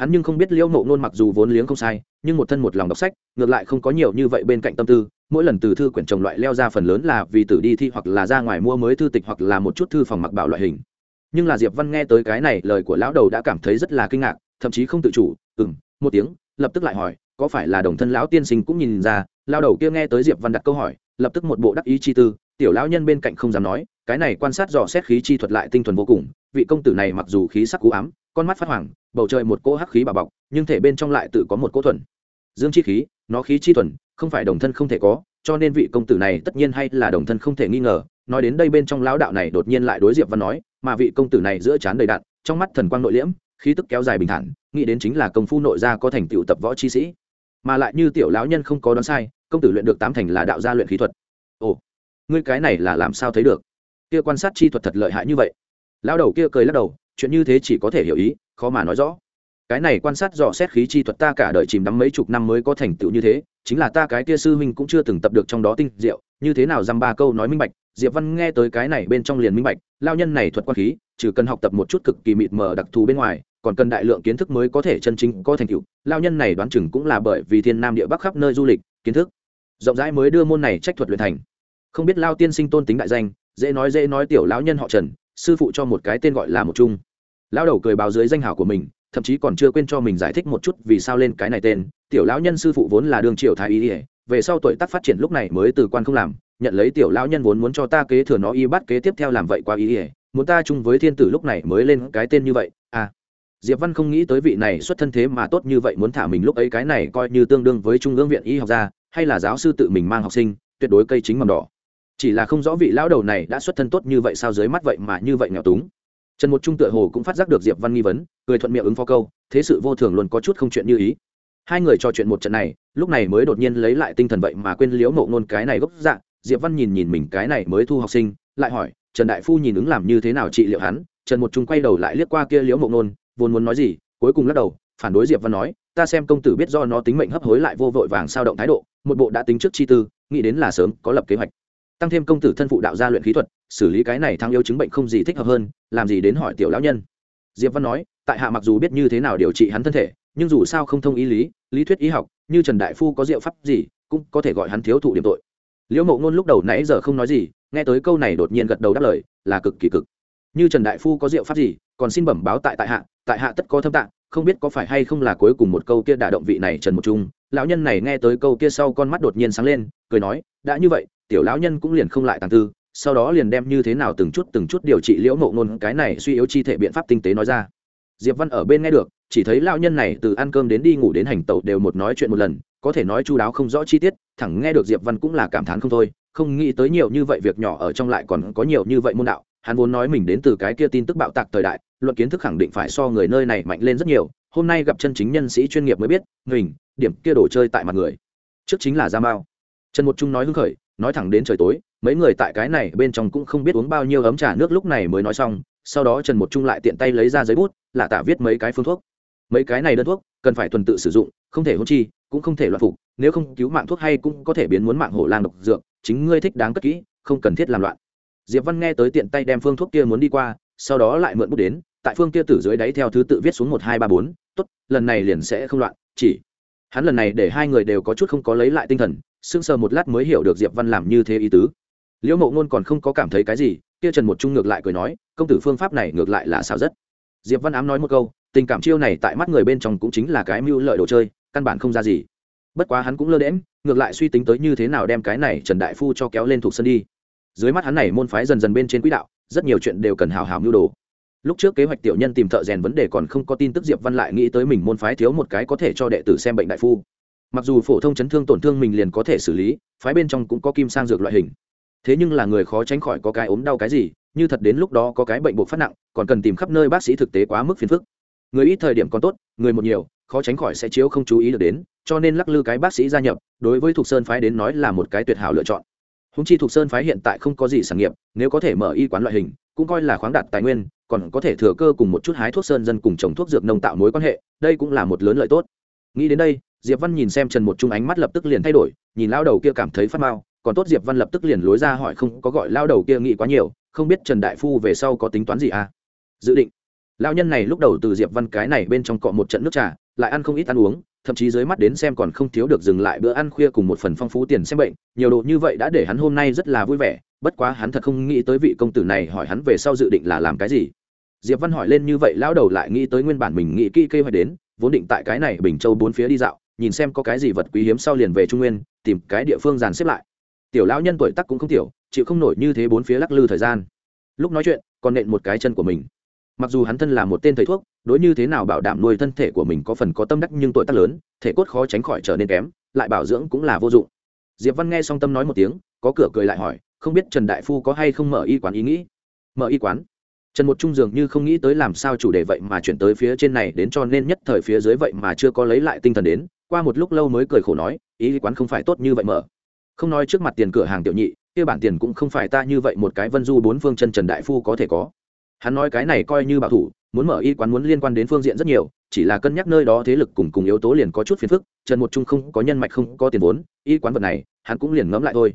hắn nhưng không biết liễu mộ nôn mặc dù vốn liếng không sai, nhưng một thân một lòng đọc sách, ngược lại không có nhiều như vậy bên cạnh tâm tư. Mỗi lần từ thư quyển trồng loại leo ra phần lớn là vì tử đi thi hoặc là ra ngoài mua mới thư tịch hoặc là một chút thư phòng mặc bảo loại hình. Nhưng là diệp văn nghe tới cái này, lời của lão đầu đã cảm thấy rất là kinh ngạc, thậm chí không tự chủ, ừm, một tiếng. Lập tức lại hỏi, có phải là đồng thân lão tiên sinh cũng nhìn ra? Lao đầu kia nghe tới diệp văn đặt câu hỏi, lập tức một bộ đắc ý chi tư. Tiểu lão nhân bên cạnh không dám nói, cái này quan sát dò xét khí chi thuật lại tinh thuần vô cùng, vị công tử này mặc dù khí sắc cú ám con mắt phát hoàng bầu trời một cỗ hắc khí bà bọc, nhưng thể bên trong lại tự có một cỗ thuần. Dương chi khí, nó khí chi thuần, không phải đồng thân không thể có, cho nên vị công tử này tất nhiên hay là đồng thân không thể nghi ngờ. Nói đến đây bên trong lão đạo này đột nhiên lại đối diệp văn nói, mà vị công tử này giữa trán đầy đạn, trong mắt thần quang nội liễm, khí tức kéo dài bình thản, nghĩ đến chính là công phu nội gia có thành tựu tập võ chi sĩ. Mà lại như tiểu lão nhân không có đoán sai, công tử luyện được tám thành là đạo gia luyện khí thuật. Ồ, ngươi cái này là làm sao thấy được? Kia quan sát chi thuật thật lợi hại như vậy. Lão đầu kia cười lắc đầu chuyện như thế chỉ có thể hiểu ý, khó mà nói rõ. Cái này quan sát dò xét khí chi thuật ta cả đời chìm đắm mấy chục năm mới có thành tựu như thế, chính là ta cái kia sư huynh cũng chưa từng tập được trong đó tinh diệu, như thế nào dăm ba câu nói minh bạch, diệp văn nghe tới cái này bên trong liền minh bạch, lao nhân này thuật quan khí, trừ cần học tập một chút cực kỳ mịt mờ đặc thù bên ngoài, còn cần đại lượng kiến thức mới có thể chân chính có thành tựu, lao nhân này đoán chừng cũng là bởi vì thiên nam địa bắc khắp nơi du lịch, kiến thức, rộng rãi mới đưa môn này trách thuật luyện thành. Không biết lao tiên sinh tôn tính đại danh, dễ nói dễ nói tiểu lão nhân họ trần sư phụ cho một cái tên gọi là một trung, lão đầu cười báo dưới danh hào của mình thậm chí còn chưa quên cho mình giải thích một chút vì sao lên cái này tên. Tiểu lão nhân sư phụ vốn là đương triều thái y ỉa về sau tuổi tác phát triển lúc này mới từ quan không làm nhận lấy tiểu lão nhân vốn muốn cho ta kế thừa nó y bắt kế tiếp theo làm vậy qua ý ỉa muốn ta chung với thiên tử lúc này mới lên cái tên như vậy à. Diệp văn không nghĩ tới vị này xuất thân thế mà tốt như vậy muốn thả mình lúc ấy cái này coi như tương đương với trung ương viện y học gia hay là giáo sư tự mình mang học sinh tuyệt đối cây chính mầm đỏ chỉ là không rõ vị lão đầu này đã xuất thân tốt như vậy sao dưới mắt vậy mà như vậy nghèo túng. Trần một trung tựa hồ cũng phát giác được diệp văn nghi vấn, cười thuận miệng ứng phó câu, thế sự vô thường luôn có chút không chuyện như ý. Hai người trò chuyện một trận này, lúc này mới đột nhiên lấy lại tinh thần vậy mà quên liễu mộ ngôn cái này gốc dạng diệp văn nhìn nhìn mình cái này mới thu học sinh, lại hỏi, trần đại phu nhìn ứng làm như thế nào trị liệu hắn? Trần một trung quay đầu lại liếc qua kia liễu mộ ngôn, vốn muốn nói gì, cuối cùng lắc đầu, phản đối diệp văn nói, ta xem công tử biết do nó tính mệnh hấp hối lại vô vội vàng sao động thái độ, một bộ đã tính trước chi tư, nghĩ đến là sớm có lập kế hoạch tăng thêm công tử thân phụ đạo gia luyện khí thuật, xử lý cái này thăng yêu chứng bệnh không gì thích hợp hơn, làm gì đến hỏi tiểu lão nhân. Diệp văn nói, tại hạ mặc dù biết như thế nào điều trị hắn thân thể, nhưng dù sao không thông ý lý lý thuyết y học, như trần đại phu có diệu pháp gì, cũng có thể gọi hắn thiếu thụ điểm tội. Liễu mộ ngôn lúc đầu nãy giờ không nói gì, nghe tới câu này đột nhiên gật đầu đáp lời, là cực kỳ cực. Như trần đại phu có diệu pháp gì, còn xin bẩm báo tại tại hạ tại hạ tất có thâm tạng, không biết có phải hay không là cuối cùng một câu kia đả động vị này trần một trung. Lão nhân này nghe tới câu kia sau con mắt đột nhiên sáng lên, cười nói, đã như vậy tiểu lão nhân cũng liền không lại tàng tư, sau đó liền đem như thế nào từng chút từng chút điều trị liễu mộ ngôn cái này suy yếu chi thể biện pháp tinh tế nói ra. Diệp văn ở bên nghe được, chỉ thấy lão nhân này từ ăn cơm đến đi ngủ đến hành tẩu đều một nói chuyện một lần, có thể nói chu đáo không rõ chi tiết, thẳng nghe được diệp văn cũng là cảm thán không thôi, không nghĩ tới nhiều như vậy việc nhỏ ở trong lại còn có nhiều như vậy môn đạo, hắn vốn nói mình đến từ cái kia tin tức bạo tạc thời đại, luận kiến thức khẳng định phải so người nơi này mạnh lên rất nhiều, hôm nay gặp chân chính nhân sĩ chuyên nghiệp mới biết, mình, điểm kia đồ chơi tại mặt người, trước chính là ra mao. Trần một trung nói hưng khởi nói thẳng đến trời tối, mấy người tại cái này bên trong cũng không biết uống bao nhiêu ấm trà nước lúc này mới nói xong, sau đó trần một trung lại tiện tay lấy ra giấy bút là tạ viết mấy cái phương thuốc. Mấy cái này đơn thuốc, cần phải tuần tự sử dụng, không thể hôn chi, cũng không thể loạn phục, nếu không cứu mạng thuốc hay cũng có thể biến muốn mạng hổ lang độc dược, chính ngươi thích đáng cất kỹ, không cần thiết làm loạn. Diệp văn nghe tới tiện tay đem phương thuốc kia muốn đi qua, sau đó lại mượn bút đến, tại phương kia tử dưới đáy theo thứ tự viết xuống một hai ba bốn, tốt, lần này liền sẽ không loạn, chỉ hắn lần này để hai người đều có chút không có lấy lại tinh thần, sững sờ một lát mới hiểu được diệp văn làm như thế ý tứ. Liễu mộ ngôn còn không có cảm thấy cái gì, kia trần một trung ngược lại cười nói, công tử phương pháp này ngược lại là sao rất. Diệp văn ám nói một câu, tình cảm chiêu này tại mắt người bên trong cũng chính là cái mưu lợi đồ chơi, căn bản không ra gì. Bất quá hắn cũng lơ đễm ngược lại suy tính tới như thế nào đem cái này trần đại phu cho kéo lên thuộc sân đi. Dưới mắt hắn này môn phái dần dần bên trên quỹ đạo, rất nhiều chuyện đều cần hào hào mưu đồ lúc trước kế hoạch tiểu nhân tìm thợ rèn vấn đề còn không có tin tức diệp văn lại nghĩ tới mình môn phái thiếu một cái có thể cho đệ tử xem bệnh đại phu. Mặc dù phổ thông chấn thương tổn thương mình liền có thể xử lý, phái bên trong cũng có kim sang dược loại hình. Thế nhưng là người khó tránh khỏi có cái ốm đau cái gì, như thật đến lúc đó có cái bệnh buộc phát nặng, còn cần tìm khắp nơi bác sĩ thực tế quá mức phiền phức. Người ít thời điểm còn tốt, người một nhiều, khó tránh khỏi sẽ chiếu không chú ý được đến, cho nên lắc lư cái bác sĩ gia nhập, đối với thục sơn phái đến nói là một cái tuyệt hảo lựa chọn. Húng chi thục sơn phái hiện tại không có gì sản nghiệp, nếu có thể mở y quán loại hình cũng coi là khoáng đạt tài nguyên, còn có thể thừa cơ cùng một chút hái thuốc sơn dân cùng trồng thuốc dược nông tạo mối quan hệ, đây cũng là một lớn lợi tốt. Nghĩ đến đây, diệp văn nhìn xem trần một trung ánh mắt lập tức liền thay đổi, nhìn lao đầu kia cảm thấy phát mao còn tốt diệp văn lập tức liền lối ra hỏi không có gọi lao đầu kia nghĩ quá nhiều, không biết trần đại phu về sau có tính toán gì à? Dự định. Lao nhân này lúc đầu từ diệp văn cái này bên trong cọ một trận nước trà, lại ăn không ít ăn uống thậm chí dưới mắt đến xem còn không thiếu được dừng lại bữa ăn khuya cùng một phần phong phú tiền xem bệnh, nhiều đồ như vậy đã để hắn hôm nay rất là vui vẻ, bất quá hắn thật không nghĩ tới vị công tử này hỏi hắn về sau dự định là làm cái gì. Diệp văn hỏi lên như vậy, lão đầu lại nghĩ tới nguyên bản mình nghĩ kỹ kế hoạch đến, vốn định tại cái này bình châu bốn phía đi dạo, nhìn xem có cái gì vật quý hiếm sau liền về trung nguyên, tìm cái địa phương dàn xếp lại. Tiểu lão nhân tuổi tác cũng không tiểu, chịu không nổi như thế bốn phía lắc lư thời gian. Lúc nói chuyện, còn nện một cái chân của mình mặc dù hắn thân là một tên thầy thuốc, đối như thế nào bảo đảm nuôi thân thể của mình có phần có tâm đắc nhưng tuổi tác lớn, thể cốt khó tránh khỏi trở nên kém, lại bảo dưỡng cũng là vô dụng. Diệp văn nghe xong tâm nói một tiếng, có cửa cười lại hỏi, không biết trần đại phu có hay không mở y quán ý nghĩ? Mở y quán? Trần một trung dường như không nghĩ tới làm sao chủ đề vậy mà chuyển tới phía trên này đến cho nên nhất thời phía dưới vậy mà chưa có lấy lại tinh thần đến, qua một lúc lâu mới cười khổ nói, ý quán không phải tốt như vậy mở. Không nói trước mặt tiền cửa hàng tiểu nhị, kia bản tiền cũng không phải ta như vậy một cái vân du bốn phương chân trần đại phu có thể có hắn nói cái này coi như bảo thủ, muốn mở y quán muốn liên quan đến phương diện rất nhiều, chỉ là cân nhắc nơi đó thế lực cùng cùng yếu tố liền có chút phiền phức, trần một trung không có nhân mạch không có tiền vốn, y quán vật này, hắn cũng liền ngẫm lại thôi.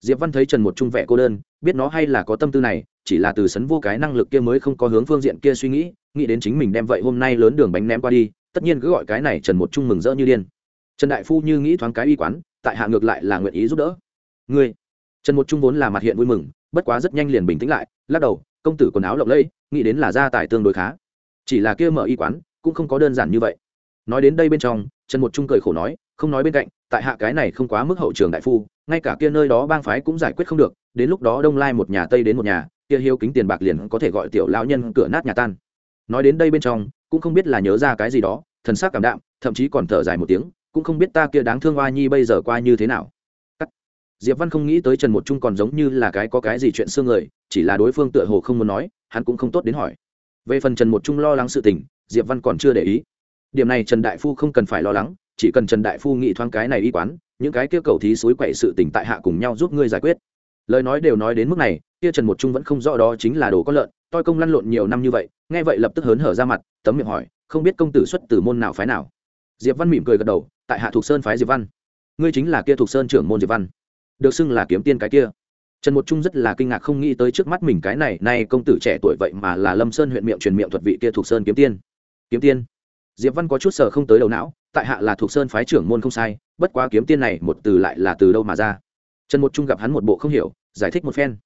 Diệp văn thấy trần một trung vẻ cô đơn, biết nó hay là có tâm tư này, chỉ là từ sấn vô cái năng lực kia mới không có hướng phương diện kia suy nghĩ nghĩ đến chính mình đem vậy hôm nay lớn đường bánh ném qua đi, tất nhiên cứ gọi cái này trần một trung mừng rỡ như điên. Trần đại phu như nghĩ thoáng cái y quán, tại hạ ngược lại là nguyện ý giúp đỡ. Ngươi. Trần một trung vốn là mặt hiện vui mừng, bất quá rất nhanh liền bình tĩnh lại, lắc đầu công tử quần áo lộng lẫy, nghĩ đến là gia tài tương đối khá. Chỉ là kia mở y quán, cũng không có đơn giản như vậy. Nói đến đây bên trong, trần một trung cười khổ nói, không nói bên cạnh, tại hạ cái này không quá mức hậu trường đại phu, ngay cả kia nơi đó bang phái cũng giải quyết không được, đến lúc đó đông lai một nhà, tây đến một nhà, kia hiếu kính tiền bạc liền có thể gọi tiểu lão nhân cửa nát nhà tan. Nói đến đây bên trong, cũng không biết là nhớ ra cái gì đó, thần sắc cảm đạm, thậm chí còn thở dài một tiếng, cũng không biết ta kia đáng thương oa nhi bây giờ qua như thế nào diệp văn không nghĩ tới trần một trung còn giống như là cái có cái gì chuyện xương người, chỉ là đối phương tựa hồ không muốn nói, hắn cũng không tốt đến hỏi. Về phần trần một trung lo lắng sự tình, diệp văn còn chưa để ý. Điểm này trần đại phu không cần phải lo lắng, chỉ cần trần đại phu nghĩ thoáng cái này y quán, những cái kia cầu thí suối quậy sự tình tại hạ cùng nhau giúp ngươi giải quyết. Lời nói đều nói đến mức này, kia trần một trung vẫn không rõ đó chính là đồ có lợn, toi công lăn lộn nhiều năm như vậy, nghe vậy lập tức hớn hở ra mặt, tấm miệng hỏi, không biết công tử xuất từ môn nào phái nào? Diệp văn mỉm cười gật đầu, tại hạ thuộc sơn phái diệp văn. Ngươi chính là kia thuộc sơn trưởng môn diệp văn được xưng là kiếm tiên cái kia. Trần một trung rất là kinh ngạc không nghĩ tới trước mắt mình cái này, nay công tử trẻ tuổi vậy mà là lâm sơn huyện miệng truyền miệng thuật vị kia thuộc sơn kiếm tiên. Kiếm tiên? Diệp văn có chút sờ không tới đầu não, tại hạ là thuộc sơn phái trưởng môn không sai, bất quá kiếm tiên này một từ lại là từ đâu mà ra? Trần một trung gặp hắn một bộ không hiểu, giải thích một phen.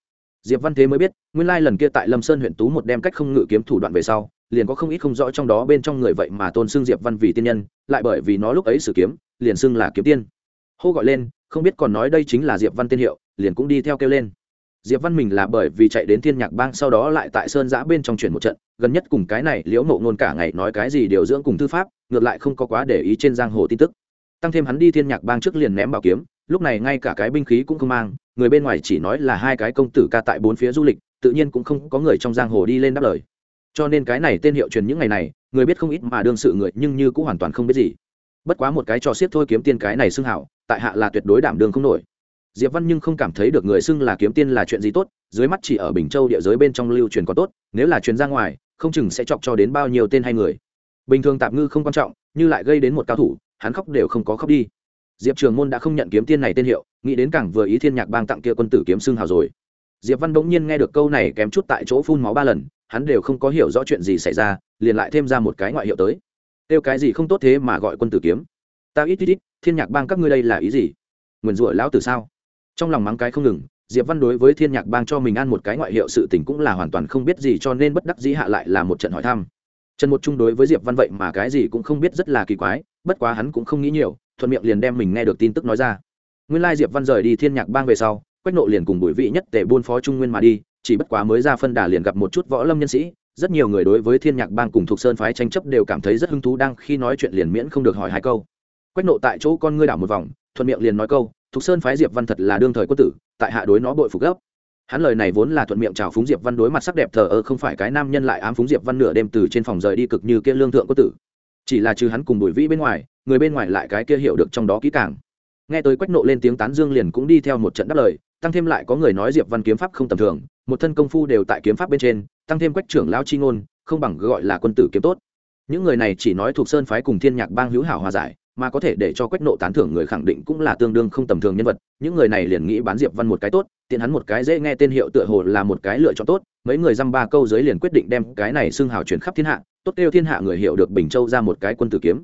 Diệp văn thế mới biết, nguyên lai lần kia tại lâm sơn huyện tú một đem cách không ngự kiếm thủ đoạn về sau, liền có không ít không rõ trong đó bên trong người vậy mà tôn xưng diệp văn vì tiên nhân, lại bởi vì nó lúc ấy sử kiếm, liền xưng là kiếm tiên hô gọi lên, không biết còn nói đây chính là diệp văn tiên hiệu, liền cũng đi theo kêu lên. Diệp văn mình là bởi vì chạy đến thiên nhạc bang sau đó lại tại sơn giã bên trong chuyển một trận, gần nhất cùng cái này liễu mộ ngôn cả ngày nói cái gì điều dưỡng cùng thư pháp, ngược lại không có quá để ý trên giang hồ tin tức. Tăng thêm hắn đi thiên nhạc bang trước liền ném bảo kiếm, lúc này ngay cả cái binh khí cũng không mang, người bên ngoài chỉ nói là hai cái công tử ca tại bốn phía du lịch, tự nhiên cũng không có người trong giang hồ đi lên đáp lời. Cho nên cái này tên hiệu truyền những ngày này, người biết không ít mà đương sự người nhưng như cũng hoàn toàn không biết gì. Bất quá một cái trò xiết thôi kiếm tiên cái này xưng hảo tại hạ là tuyệt đối đảm đương không nổi. Diệp văn nhưng không cảm thấy được người xưng là kiếm tiên là chuyện gì tốt, dưới mắt chỉ ở bình châu địa giới bên trong lưu truyền có tốt, nếu là truyền ra ngoài, không chừng sẽ chọc cho đến bao nhiêu tên hay người. Bình thường tạm ngư không quan trọng, như lại gây đến một cao thủ, hắn khóc đều không có khóc đi. Diệp trường môn đã không nhận kiếm tiên này tên hiệu, nghĩ đến càng vừa ý thiên nhạc bang tặng kia quân tử kiếm xưng hào rồi. Diệp văn bỗng nhiên nghe được câu này kém chút tại chỗ phun máu ba lần, hắn đều không có hiểu rõ chuyện gì xảy ra, liền lại thêm ra một cái ngoại hiệu tới. Tiêu cái gì không tốt thế mà gọi quân tử kiếm ta ít ít ít, thiên nhạc bang các ngươi đây là ý gì? Nguyền rủa lão tử sao? Trong lòng mắng cái không ngừng, diệp văn đối với thiên nhạc bang cho mình ăn một cái ngoại hiệu sự tình cũng là hoàn toàn không biết gì cho nên bất đắc dĩ hạ lại là một trận hỏi thăm. Trần một chung đối với diệp văn vậy mà cái gì cũng không biết rất là kỳ quái, bất quá hắn cũng không nghĩ nhiều, thuận miệng liền đem mình nghe được tin tức nói ra. Nguyên lai diệp văn rời đi thiên nhạc bang về sau, quách nộ liền cùng bùi vị nhất tề buôn phó trung nguyên mà đi, chỉ bất quá mới ra phân đà liền gặp một chút võ lâm nhân sĩ, rất nhiều người đối với thiên nhạc bang cùng thuộc sơn phái tranh chấp đều cảm thấy rất hứng thú đang khi nói chuyện liền miễn không được hỏi hai câu quách nộ tại chỗ con ngươi đảo một vòng, thuận miệng liền nói câu thuộc sơn phái diệp văn thật là đương thời quân tử, tại hạ đối nó bội phục gấp. Hắn lời này vốn là thuận miệng chào phúng diệp văn đối mặt sắc đẹp thờ ơ, không phải cái nam nhân lại ám phúng diệp văn nửa đêm từ trên phòng rời đi cực như kia lương thượng quân tử. Chỉ là trừ hắn cùng bùi vĩ bên ngoài, người bên ngoài lại cái kia hiểu được trong đó kỹ càng. Nghe tới quách nộ lên tiếng tán dương liền cũng đi theo một trận đáp lời, tăng thêm lại có người nói diệp văn kiếm pháp không tầm thường, một thân công phu đều tại kiếm pháp bên trên, tăng thêm quách trưởng lão chi ngôn, không bằng gọi là quân tử kiếm tốt. Những người này chỉ nói thuộc sơn phái cùng thiên nhạc bang hữu hảo hòa giải mà có thể để cho quách nộ tán thưởng người khẳng định cũng là tương đương không tầm thường nhân vật. Những người này liền nghĩ bán diệp văn một cái tốt, tiện hắn một cái dễ nghe tên hiệu tựa hồ là một cái lựa chọn tốt. Mấy người dăm ba câu dưới liền quyết định đem cái này xưng hào truyền khắp thiên hạ, tốt kêu thiên hạ người hiểu được bình châu ra một cái quân tử kiếm.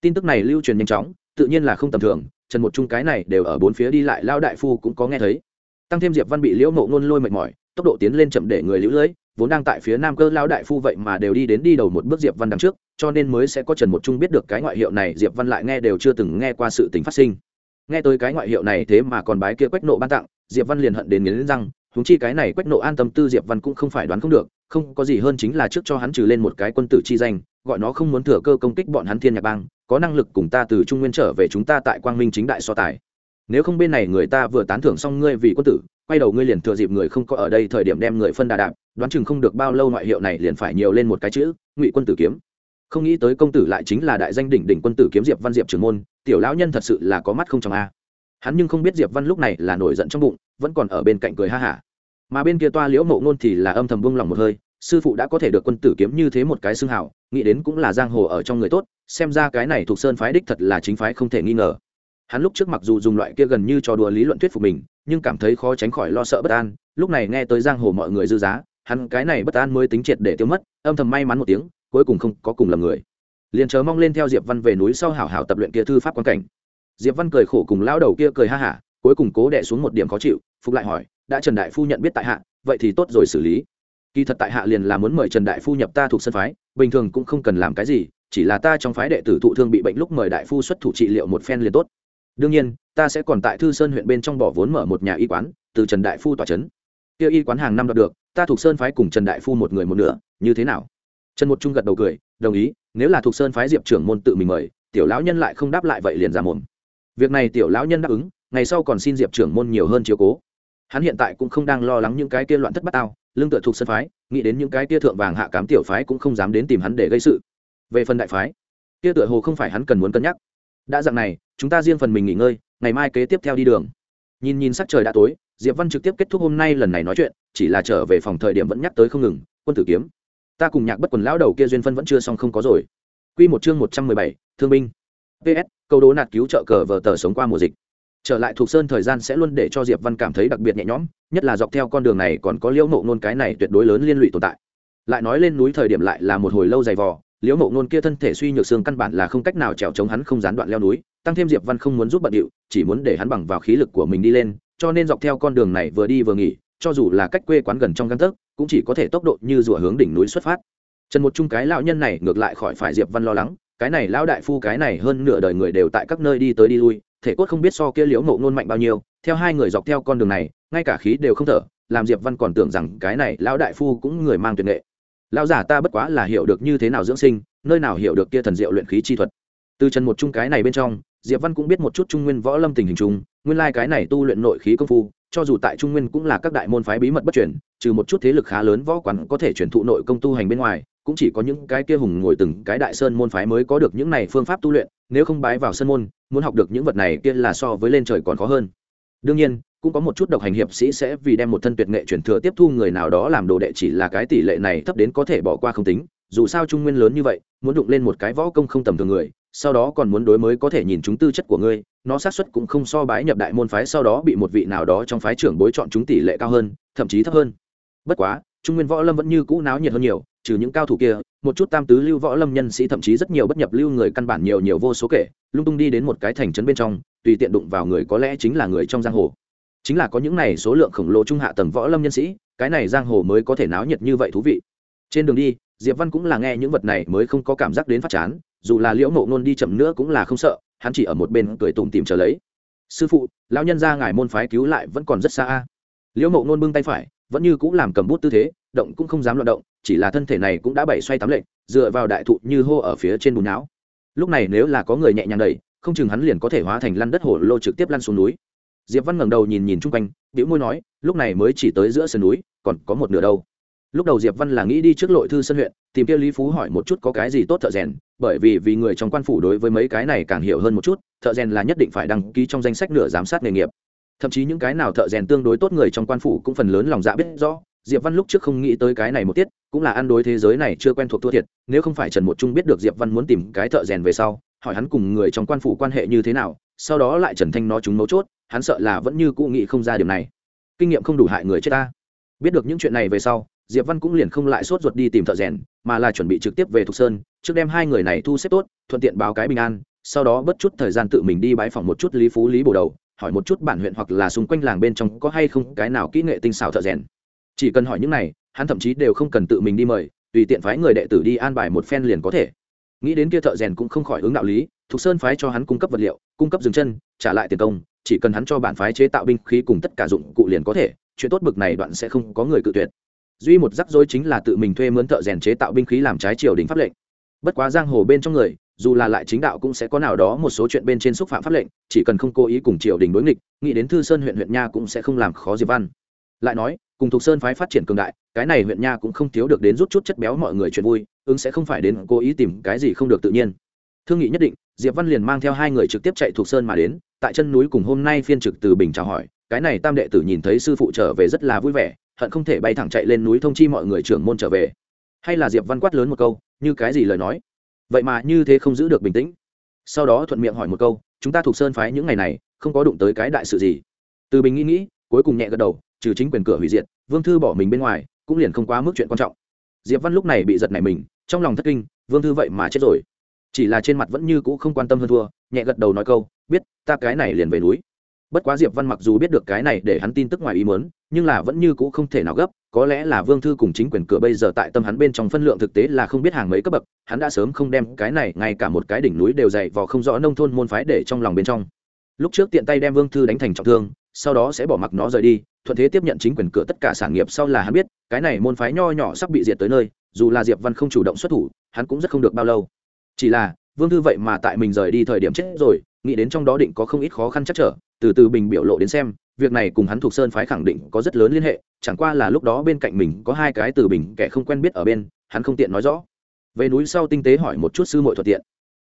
Tin tức này lưu truyền nhanh chóng, tự nhiên là không tầm thường, trần một chung cái này đều ở bốn phía đi lại, lao đại phu cũng có nghe thấy. Tăng thêm diệp văn bị liễu mộ ngôn lôi mệt mỏi, tốc độ tiến lên chậm để người lũ lưỡi vốn đang tại phía nam cơ lão đại phu vậy mà đều đi đến đi đầu một bước diệp văn đằng trước, cho nên mới sẽ có trần một trung biết được cái ngoại hiệu này, diệp văn lại nghe đều chưa từng nghe qua sự tình phát sinh. Nghe tới cái ngoại hiệu này thế mà còn bái kia quách nộ ban tặng, diệp văn liền hận đến nghiến răng húng chi cái này quách nộ an tâm tư diệp văn cũng không phải đoán không được, không có gì hơn chính là trước cho hắn trừ lên một cái quân tử chi danh, gọi nó không muốn thừa cơ công kích bọn hắn thiên nhạc bang, có năng lực cùng ta từ trung nguyên trở về chúng ta tại quang minh chính đại so tài. Nếu không bên này người ta vừa tán thưởng xong ngươi vì quân tử quay đầu ngươi liền thừa dịp người không có ở đây thời điểm đem người phân đà đạp, đoán chừng không được bao lâu ngoại hiệu này liền phải nhiều lên một cái chữ, ngụy quân tử kiếm. Không nghĩ tới công tử lại chính là đại danh đỉnh đỉnh quân tử kiếm diệp văn diệp trưởng môn, tiểu lão nhân thật sự là có mắt không trong a. Hắn nhưng không biết diệp văn lúc này là nổi giận trong bụng, vẫn còn ở bên cạnh cười ha hả. Mà bên kia toa liễu mộ ngôn thì là âm thầm buông lòng một hơi, sư phụ đã có thể được quân tử kiếm như thế một cái xương hảo nghĩ đến cũng là giang hồ ở trong người tốt, xem ra cái này thuộc sơn phái đích thật là chính phái không thể nghi ngờ. Hắn lúc trước mặc dù dùng loại kia gần như trò đùa lý luận thuyết phục mình nhưng cảm thấy khó tránh khỏi lo sợ bất an. Lúc này nghe tới giang hồ mọi người dư giá, hắn cái này bất an mới tính triệt để tiêu mất, âm thầm may mắn một tiếng, cuối cùng không có cùng lầm người. Liền chớ mong lên theo diệp văn về núi sau hảo hảo tập luyện kia thư pháp quan cảnh. Diệp văn cười khổ cùng lão đầu kia cười ha hả, cuối cùng cố đẻ xuống một điểm khó chịu, phục lại hỏi, đã trần đại phu nhận biết tại hạ, vậy thì tốt rồi xử lý. Kỳ thật tại hạ liền là muốn mời trần đại phu nhập ta thuộc sân phái, bình thường cũng không cần làm cái gì, chỉ là ta trong phái đệ tử thụ thương bị bệnh lúc mời đại phu xuất thủ trị liệu một phen liền tốt. Đương nhiên ta sẽ còn tại thư sơn huyện bên trong bỏ vốn mở một nhà y quán, từ trần đại phu tòa c h ấ n kia y quán hàng năm đoạt được, ta thuộc sơn phái cùng trần đại phu một người một nửa, như thế nào? Trần một trung gật đầu cười, đồng ý, nếu là thuộc sơn phái diệp trưởng môn tự mình mời, tiểu lão nhân lại không đáp lại vậy liền ra mồm. Việc này tiểu lão nhân đáp ứng, ngày sau còn xin diệp trưởng môn nhiều hơn chiều cố. Hắn hiện tại cũng không đang lo lắng những cái kia loạn thất bát tao, lương tựa thuộc sơn phái, nghĩ đến những cái kia thượng vàng hạ cám tiểu phái cũng không dám đến tìm hắn để gây sự. Về phần đại phái, kia tựa hồ không phải hắn cần muốn cân nhắc. Đã dạng này, chúng ta riêng phần mình nghỉ ngơi ngày mai kế tiếp theo đi đường. Nhìn nhìn sắc trời đã tối, diệp văn trực tiếp kết thúc hôm nay lần này nói chuyện, chỉ là trở về phòng thời điểm vẫn nhắc tới không ngừng, quân tử kiếm. Ta cùng nhạc bất quần lão đầu kia duyên phân vẫn chưa xong không có rồi. Quy một chương một trăm mười bảy, thương binh. Ps câu đố nạt cứu trợ cờ vờ tờ sống qua mùa dịch. Trở lại thuộc sơn thời gian sẽ luôn để cho diệp văn cảm thấy đặc biệt nhẹ nhõm, nhất là dọc theo con đường này còn có liễu mộ nôn cái này tuyệt đối lớn liên lụy tồn tại. Lại nói lên núi thời điểm lại là một hồi lâu dày vò, liễu mộ nôn kia thân thể suy nhược xương căn bản là không cách nào trèo chống hắn không gián đoạn leo núi tăng thêm diệp văn không muốn giúp bận điệu, chỉ muốn để hắn bằng vào khí lực của mình đi lên, cho nên dọc theo con đường này vừa đi vừa nghỉ, cho dù là cách quê quán gần trong căn tấc, cũng chỉ có thể tốc độ như rùa hướng đỉnh núi xuất phát. Trần một chung cái lão nhân này ngược lại khỏi phải diệp văn lo lắng, cái này lão đại phu, cái này hơn nửa đời người đều tại các nơi đi tới đi lui, thể cốt không biết so kia liễu ngộ nôn mạnh bao nhiêu, theo hai người dọc theo con đường này, ngay cả khí đều không thở, làm diệp văn còn tưởng rằng cái này lão đại phu cũng người mang tuyệt nghệ. Lão giả ta bất quá là hiểu được như thế nào dưỡng sinh, nơi nào hiểu được kia thần diệu luyện khí chi thuật. Từ trần một chung cái này bên trong diệp văn cũng biết một chút trung nguyên võ lâm tình hình chung, nguyên lai cái này tu luyện nội khí công phu, cho dù tại trung nguyên cũng là các đại môn phái bí mật bất chuyển trừ một chút thế lực khá lớn võ quán có thể chuyển thụ nội công tu hành bên ngoài, cũng chỉ có những cái kia hùng ngồi từng cái đại sơn môn phái mới có được những này phương pháp tu luyện, nếu không bái vào sơn môn, muốn học được những vật này kia là so với lên trời còn khó hơn. Đương nhiên, cũng có một chút độc hành hiệp sĩ sẽ vì đem một thân tuyệt nghệ chuyển thừa tiếp thu người nào đó làm đồ đệ chỉ là cái tỷ lệ này thấp đến có thể bỏ qua không tính, dù sao trung nguyên lớn như vậy, muốn đụng lên một cái võ công không tầm thường người sau đó còn muốn đối mới có thể nhìn chúng tư chất của ngươi, nó xác suất cũng không so bái nhập đại môn phái sau đó bị một vị nào đó trong phái trưởng bối chọn chúng tỷ lệ cao hơn, thậm chí thấp hơn. Bất quá, trung nguyên võ lâm vẫn như cũ náo nhiệt hơn nhiều, trừ những cao thủ kia, một chút tam tứ lưu võ lâm nhân sĩ thậm chí rất nhiều bất nhập lưu người căn bản nhiều nhiều vô số kể, lung tung đi đến một cái thành trấn bên trong, tùy tiện đụng vào người có lẽ chính là người trong giang hồ. Chính là có những này số lượng khổng lồ trung hạ tầng võ lâm nhân sĩ, cái này giang hồ mới có thể náo nhiệt như vậy thú vị. Trên đường đi, diệp văn cũng là nghe những vật này mới không có cảm giác đến phát chán dù là liễu mộ nôn đi chậm nữa cũng là không sợ, hắn chỉ ở một bên cười tủm tìm chờ lấy. Sư phụ, lão nhân ra ngài môn phái cứu lại vẫn còn rất xa liễu mộ nôn bưng tay phải, vẫn như cũng làm cầm bút tư thế, động cũng không dám loạn động, chỉ là thân thể này cũng đã bảy xoay tám lệnh dựa vào đại thụ như hô ở phía trên bùn não. Lúc này nếu là có người nhẹ nhàng đẩy, không chừng hắn liền có thể hóa thành lăn đất hổ lô trực tiếp lăn xuống núi. Diệp văn ngẩng đầu nhìn nhìn chung quanh biểu môi nói, lúc này mới chỉ tới giữa sườn núi, còn có một nửa đâu. Lúc đầu diệp văn là nghĩ đi trước lội thư sân huyện, tìm kia lý phú hỏi một chút có cái gì tốt thợ rèn bởi vì vì người trong quan phủ đối với mấy cái này càng hiểu hơn một chút, thợ rèn là nhất định phải đăng ký trong danh sách nửa giám sát nghề nghiệp. Thậm chí những cái nào thợ rèn tương đối tốt người trong quan phủ cũng phần lớn lòng dạ biết rõ, diệp văn lúc trước không nghĩ tới cái này một tiết, cũng là ăn đối thế giới này chưa quen thuộc thua thiệt, nếu không phải trần một trung biết được diệp văn muốn tìm cái thợ rèn về sau, hỏi hắn cùng người trong quan phủ quan hệ như thế nào, sau đó lại trần thanh nó chúng mấu chốt, hắn sợ là vẫn như cũ nghĩ không ra điều này. Kinh nghiệm không đủ hại người chết ta. Biết được những chuyện này về sau, diệp văn cũng liền không lại sốt ruột đi tìm thợ rèn mà là chuẩn bị trực tiếp về thục sơn, trước đem hai người này thu xếp tốt, thuận tiện báo cái bình an, sau đó bất chút thời gian tự mình đi bãi phòng một chút lý phú, lý bổ đầu, hỏi một chút bản huyện hoặc là xung quanh làng bên trong có hay không cái nào kỹ nghệ tinh xảo thợ rèn. Chỉ cần hỏi những này, hắn thậm chí đều không cần tự mình đi mời, tùy tiện phái người đệ tử đi an bài một phen liền có thể. Nghĩ đến kia thợ rèn cũng không khỏi hướng đạo lý, thục sơn phái cho hắn cung cấp vật liệu, cung cấp dừng chân, trả lại tiền công, chỉ cần hắn cho bản phái chế tạo binh khí cùng tất cả dụng cụ liền có thể, chuyện tốt bực này đoạn sẽ không có người cự tuyệt duy một rắc rối chính là tự mình thuê mướn thợ rèn chế tạo binh khí làm trái triều đình pháp lệnh. Bất quá giang hồ bên trong người, dù là lại chính đạo cũng sẽ có nào đó một số chuyện bên trên xúc phạm pháp lệnh, chỉ cần không cố ý cùng triều đình đối nghịch, nghĩ đến thư sơn huyện huyện nha cũng sẽ không làm khó diệp văn. Lại nói, cùng thuộc sơn phái phát triển cường đại, cái này huyện nha cũng không thiếu được đến rút chút chất béo mọi người chuyện vui, ứng sẽ không phải đến cố ý tìm cái gì không được tự nhiên. Thương nghị nhất định, diệp văn liền mang theo hai người trực tiếp chạy thuộc sơn mà đến, tại chân núi cùng hôm nay phiên trực từ bình chào hỏi, cái này tam đệ tử nhìn thấy sư phụ trở về rất là vui vẻ hận không thể bay thẳng chạy lên núi thông chi mọi người trưởng môn trở về. Hay là diệp văn quát lớn một câu, như cái gì lời nói? Vậy mà như thế không giữ được bình tĩnh. Sau đó thuận miệng hỏi một câu, chúng ta thuộc sơn phái những ngày này, không có đụng tới cái đại sự gì? Từ bình nghĩ nghĩ, cuối cùng nhẹ gật đầu, trừ chính quyền cửa hủy diệt, vương thư bỏ mình bên ngoài, cũng liền không quá mức chuyện quan trọng. Diệp văn lúc này bị giật này mình, trong lòng thất kinh, vương thư vậy mà chết rồi. Chỉ là trên mặt vẫn như cũ không quan tâm hơn thua, nhẹ gật đầu nói câu, biết, ta cái này liền về núi bất quá diệp văn mặc dù biết được cái này để hắn tin tức ngoài ý muốn, nhưng là vẫn như cũ không thể nào gấp, có lẽ là vương thư cùng chính quyền cửa bây giờ tại tâm hắn bên trong phân lượng thực tế là không biết hàng mấy cấp bậc, hắn đã sớm không đem cái này, ngay cả một cái đỉnh núi đều dày vò không rõ nông thôn môn phái để trong lòng bên trong. Lúc trước tiện tay đem vương thư đánh thành trọng thương, sau đó sẽ bỏ mặc nó rời đi, thuận thế tiếp nhận chính quyền cửa tất cả sản nghiệp sau là hắn biết, cái này môn phái nho nhỏ sắp bị diệt tới nơi, dù là diệp văn không chủ động xuất thủ, hắn cũng rất không được bao lâu. Chỉ là, vương thư vậy mà tại mình rời đi thời điểm chết rồi, nghĩ đến trong đó định có không ít khó khăn chắc trở từ từ bình biểu lộ đến xem, việc này cùng hắn thuộc sơn phái khẳng định có rất lớn liên hệ, chẳng qua là lúc đó bên cạnh mình có hai cái từ bình kẻ không quen biết ở bên, hắn không tiện nói rõ. Về núi sau tinh tế hỏi một chút sư muội thuận tiện.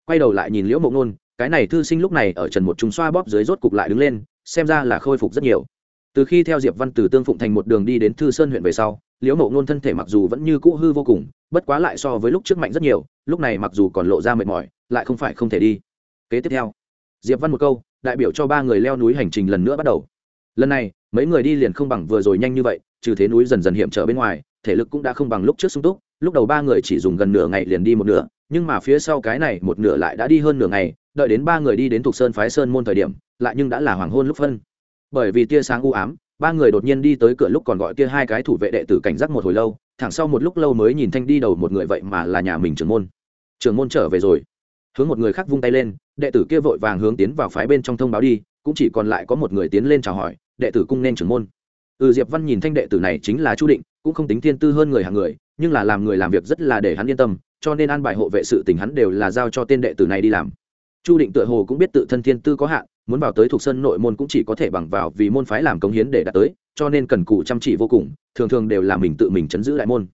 Quay đầu lại nhìn liễu mộng nôn, cái này thư sinh lúc này ở trần một trùng xoa bóp dưới rốt cục lại đứng lên, xem ra là khôi phục rất nhiều. Từ khi theo diệp văn từ tương phụng thành một đường đi đến thư sơn huyện về sau, liễu mộ ngôn thân thể mặc dù vẫn như cũ hư vô cùng, bất quá lại so với lúc trước mạnh rất nhiều, lúc này mặc dù còn lộ ra mệt mỏi, lại không phải không thể đi. Kế tiếp theo, diệp văn một câu đại biểu cho ba người leo núi hành trình lần nữa bắt đầu. Lần này, mấy người đi liền không bằng vừa rồi nhanh như vậy, trừ thế núi dần dần hiểm trở bên ngoài, thể lực cũng đã không bằng lúc trước sung túc, lúc đầu ba người chỉ dùng gần nửa ngày liền đi một nửa, nhưng mà phía sau cái này một nửa lại đã đi hơn nửa ngày, đợi đến ba người đi đến thuộc sơn phái sơn môn thời điểm, lại nhưng đã là hoàng hôn lúc phân. Bởi vì tia sáng u ám, ba người đột nhiên đi tới cửa lúc còn gọi kia hai cái thủ vệ đệ tử cảnh giác một hồi lâu, thẳng sau một lúc lâu mới nhìn thanh đi đầu một người vậy mà là nhà mình trưởng môn. Trưởng môn trở về rồi hướng một người khác vung tay lên, đệ tử kia vội vàng hướng tiến vào phái bên trong thông báo đi, cũng chỉ còn lại có một người tiến lên chào hỏi, đệ tử cung nên trưởng môn. Ừ diệp văn nhìn thanh đệ tử này chính là chu định, cũng không tính thiên tư hơn người hàng người, nhưng là làm người làm việc rất là để hắn yên tâm, cho nên an bài hộ vệ sự tình hắn đều là giao cho tên đệ tử này đi làm. Chu định tựa hồ cũng biết tự thân thiên tư có hạn, muốn vào tới thuộc sơn nội môn cũng chỉ có thể bằng vào vì môn phái làm cống hiến để đạt tới, cho nên cần cù chăm chỉ vô cùng, thường thường đều là mình tự mình chấn giữ đại môn.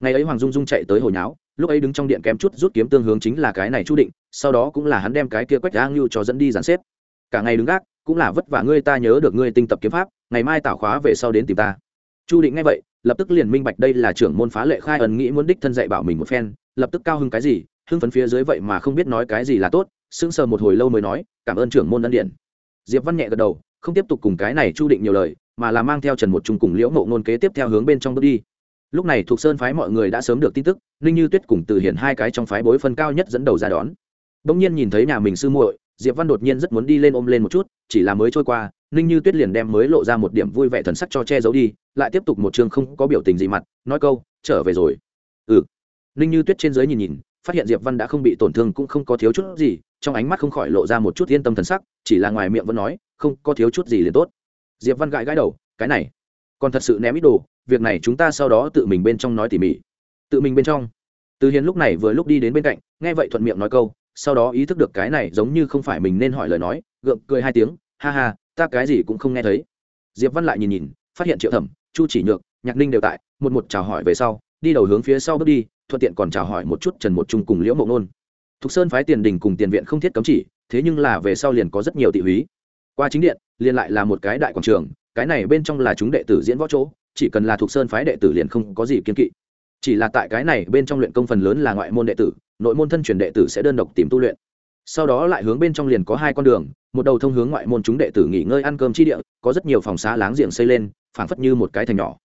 Ngày ấy hoàng dung dung chạy tới hồi nháo, lúc ấy đứng trong điện kém chút rút kiếm tương hướng chính là cái này chu định sau đó cũng là hắn đem cái kia quách a ngưu cho dẫn đi dàn xếp. Cả ngày đứng gác, cũng là vất vả ngươi ta nhớ được ngươi tinh tập kiếm pháp, ngày mai tảo khóa về sau đến tìm ta. Chu định nghe vậy, lập tức liền minh bạch đây là trưởng môn phá lệ khai ẩn nghĩ muốn đích thân dạy bảo mình một phen, lập tức cao hưng cái gì, hưng phấn phía dưới vậy mà không biết nói cái gì là tốt, sững sờ một hồi lâu mới nói, cảm ơn trưởng môn ân điện diệp văn nhẹ gật đầu, không tiếp tục cùng cái này chu định nhiều lời, mà là mang theo trần một trung cùng liễu mộ ngôn kế tiếp theo hướng bên trong bước đi. Lúc này thuộc sơn phái mọi người đã sớm được tin tức, ninh như tuyết cùng từ hiển hai cái trong phái bối phân cao nhất dẫn đầu ra đón đông nhiên nhìn thấy nhà mình sư muội, diệp văn đột nhiên rất muốn đi lên ôm lên một chút, chỉ là mới trôi qua, ninh như tuyết liền đem mới lộ ra một điểm vui vẻ thần sắc cho che giấu đi, lại tiếp tục một trường không có biểu tình gì mặt, nói câu, trở về rồi. Ừ. Ninh như tuyết trên dưới nhìn nhìn, phát hiện diệp văn đã không bị tổn thương cũng không có thiếu chút gì, trong ánh mắt không khỏi lộ ra một chút yên tâm thần sắc, chỉ là ngoài miệng vẫn nói, không có thiếu chút gì liền tốt. Diệp văn gãi gãi đầu, cái này, còn thật sự ném ít đồ, việc này chúng ta sau đó tự mình bên trong nói tỉ mỉ. Tự mình bên trong. Từ hiền lúc này vừa lúc đi đến bên cạnh, nghe vậy thuận miệng nói câu sau đó ý thức được cái này giống như không phải mình nên hỏi lời nói, gượng cười hai tiếng, ha ha, ta cái gì cũng không nghe thấy. Diệp văn lại nhìn nhìn, phát hiện triệu thẩm, chu chỉ nhược, nhạc ninh đều tại, một một chào hỏi về sau, đi đầu hướng phía sau bước đi, thuận tiện còn chào hỏi một chút trần một trung cùng liễu mộng nôn. Thục sơn phái tiền đình cùng tiền viện không thiết cấm chỉ, thế nhưng là về sau liền có rất nhiều tị húy. Qua chính điện, liền lại là một cái đại quảng trường, cái này bên trong là chúng đệ tử diễn võ chỗ, chỉ cần là thuộc sơn phái đệ tử liền không có gì kiên kỵ chỉ là tại cái này bên trong luyện công phần lớn là ngoại môn đệ tử, nội môn thân truyền đệ tử sẽ đơn độc tìm tu luyện. Sau đó lại hướng bên trong liền có hai con đường, một đầu thông hướng ngoại môn chúng đệ tử nghỉ ngơi ăn cơm chi địa, có rất nhiều phòng xá láng giềng xây lên, phảng phất như một cái thành nhỏ.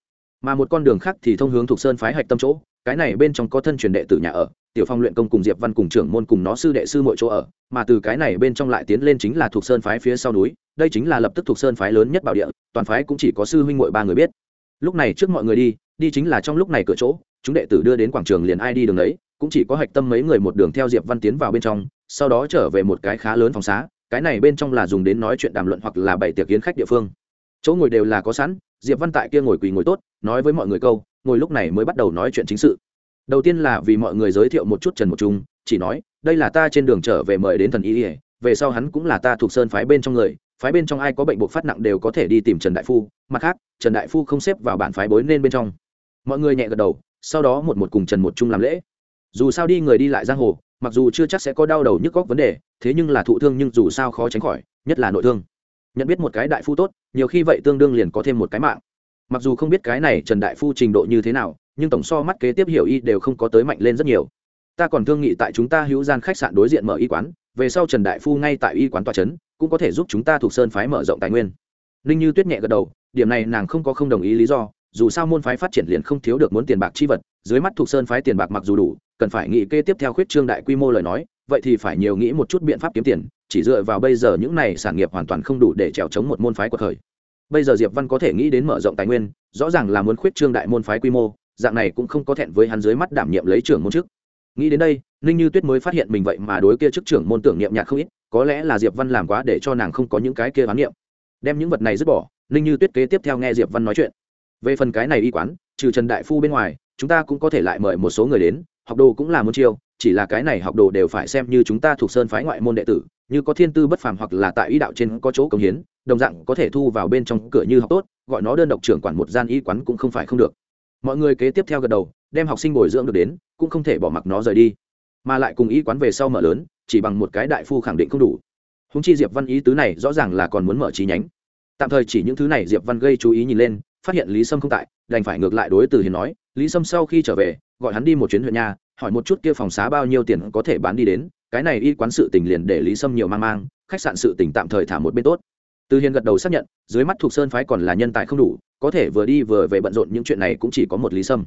Mà một con đường khác thì thông hướng thuộc sơn phái hạch tâm chỗ, cái này bên trong có thân truyền đệ tử nhà ở, tiểu phong luyện công cùng diệp văn cùng trưởng môn cùng nó sư đệ sư mọi chỗ ở, mà từ cái này bên trong lại tiến lên chính là thuộc sơn phái phía sau núi, đây chính là lập tức thuộc sơn phái lớn nhất bảo địa, toàn phái cũng chỉ có sư huynh muội ba người biết. Lúc này trước mọi người đi đi chính là trong lúc này cửa chỗ chúng đệ tử đưa đến quảng trường liền ai đi đường đấy cũng chỉ có hạch tâm mấy người một đường theo diệp văn tiến vào bên trong, sau đó trở về một cái khá lớn phòng xá, cái này bên trong là dùng đến nói chuyện đàm luận hoặc là bày tiệc kiến khách địa phương. Chỗ ngồi đều là có sẵn, diệp văn tại kia ngồi quỳ ngồi tốt, nói với mọi người câu, ngồi lúc này mới bắt đầu nói chuyện chính sự. Đầu tiên là vì mọi người giới thiệu một chút trần một trung, chỉ nói, đây là ta trên đường trở về mời đến thần y ỉa về sau hắn cũng là ta thuộc sơn phái bên trong người, phái bên trong ai có bệnh buộc phát nặng đều có thể đi tìm trần đại phu, mặt khác, trần đại phu không xếp vào bản phái bối nên bên trong. Mọi người nhẹ gật đầu sau đó một một cùng trần một chung làm lễ. Dù sao đi người đi lại giang hồ, mặc dù chưa chắc sẽ có đau đầu nhức góc vấn đề, thế nhưng là thụ thương nhưng dù sao khó tránh khỏi, nhất là nội thương. Nhận biết một cái đại phu tốt, nhiều khi vậy tương đương liền có thêm một cái mạng. Mặc dù không biết cái này trần đại phu trình độ như thế nào, nhưng tổng so mắt kế tiếp hiểu y đều không có tới mạnh lên rất nhiều. Ta còn thương nghị tại chúng ta hữu gian khách sạn đối diện mở y quán, về sau trần đại phu ngay tại y quán tòa trấn cũng có thể giúp chúng ta thuộc sơn phái mở rộng tài nguyên. Ninh như tuyết nhẹ gật đầu, điểm này nàng không có không đồng ý lý do dù sao môn phái phát triển liền không thiếu được muốn tiền bạc chi vật, dưới mắt thuộc sơn phái tiền bạc mặc dù đủ, cần phải nghĩ kê tiếp theo khuyết trương đại quy mô lời nói, vậy thì phải nhiều nghĩ một chút biện pháp kiếm tiền, chỉ dựa vào bây giờ những này sản nghiệp hoàn toàn không đủ để trèo chống một môn phái của thời bây giờ diệp văn có thể nghĩ đến mở rộng tài nguyên, rõ ràng là muốn khuyết trương đại môn phái quy mô, dạng này cũng không có thẹn với hắn dưới mắt đảm nhiệm lấy trưởng môn chức. Nghĩ đến đây, ninh như tuyết mới phát hiện mình vậy mà đối kia chức trưởng môn tưởng niệm nhạt không ít, có lẽ là diệp văn làm quá để cho nàng không có những cái kia bán niệm. Đem những vật này dứt bỏ, ninh như tuyết kế tiếp theo nghe diệp văn nói chuyện về phần cái này y quán, trừ trần đại phu bên ngoài, chúng ta cũng có thể lại mời một số người đến, học đồ cũng là một chiêu, chỉ là cái này học đồ đều phải xem như chúng ta thuộc sơn phái ngoại môn đệ tử, như có thiên tư bất phàm hoặc là tại y đạo trên có chỗ công hiến, đồng dạng có thể thu vào bên trong cửa như học tốt, gọi nó đơn độc trưởng quản một gian y quán cũng không phải không được. Mọi người kế tiếp theo gật đầu, đem học sinh bồi dưỡng được đến, cũng không thể bỏ mặc nó rời đi. Mà lại cùng y quán về sau mở lớn, chỉ bằng một cái đại phu khẳng định không đủ. Húng chi diệp văn ý tứ này rõ ràng là còn muốn mở chi nhánh. Tạm thời chỉ những thứ này diệp văn gây chú ý nhìn lên phát hiện lý sâm không tại, đành phải ngược lại đối từ hiền nói, lý sâm sau khi trở về, gọi hắn đi một chuyến huyện nhà, hỏi một chút kia phòng xá bao nhiêu tiền có thể bán đi đến, cái này y quán sự tình liền để lý sâm nhiều mang mang, khách sạn sự tình tạm thời thả một bên tốt. Từ hiền gật đầu xác nhận, dưới mắt thuộc sơn phái còn là nhân tài không đủ, có thể vừa đi vừa về bận rộn những chuyện này cũng chỉ có một lý sâm.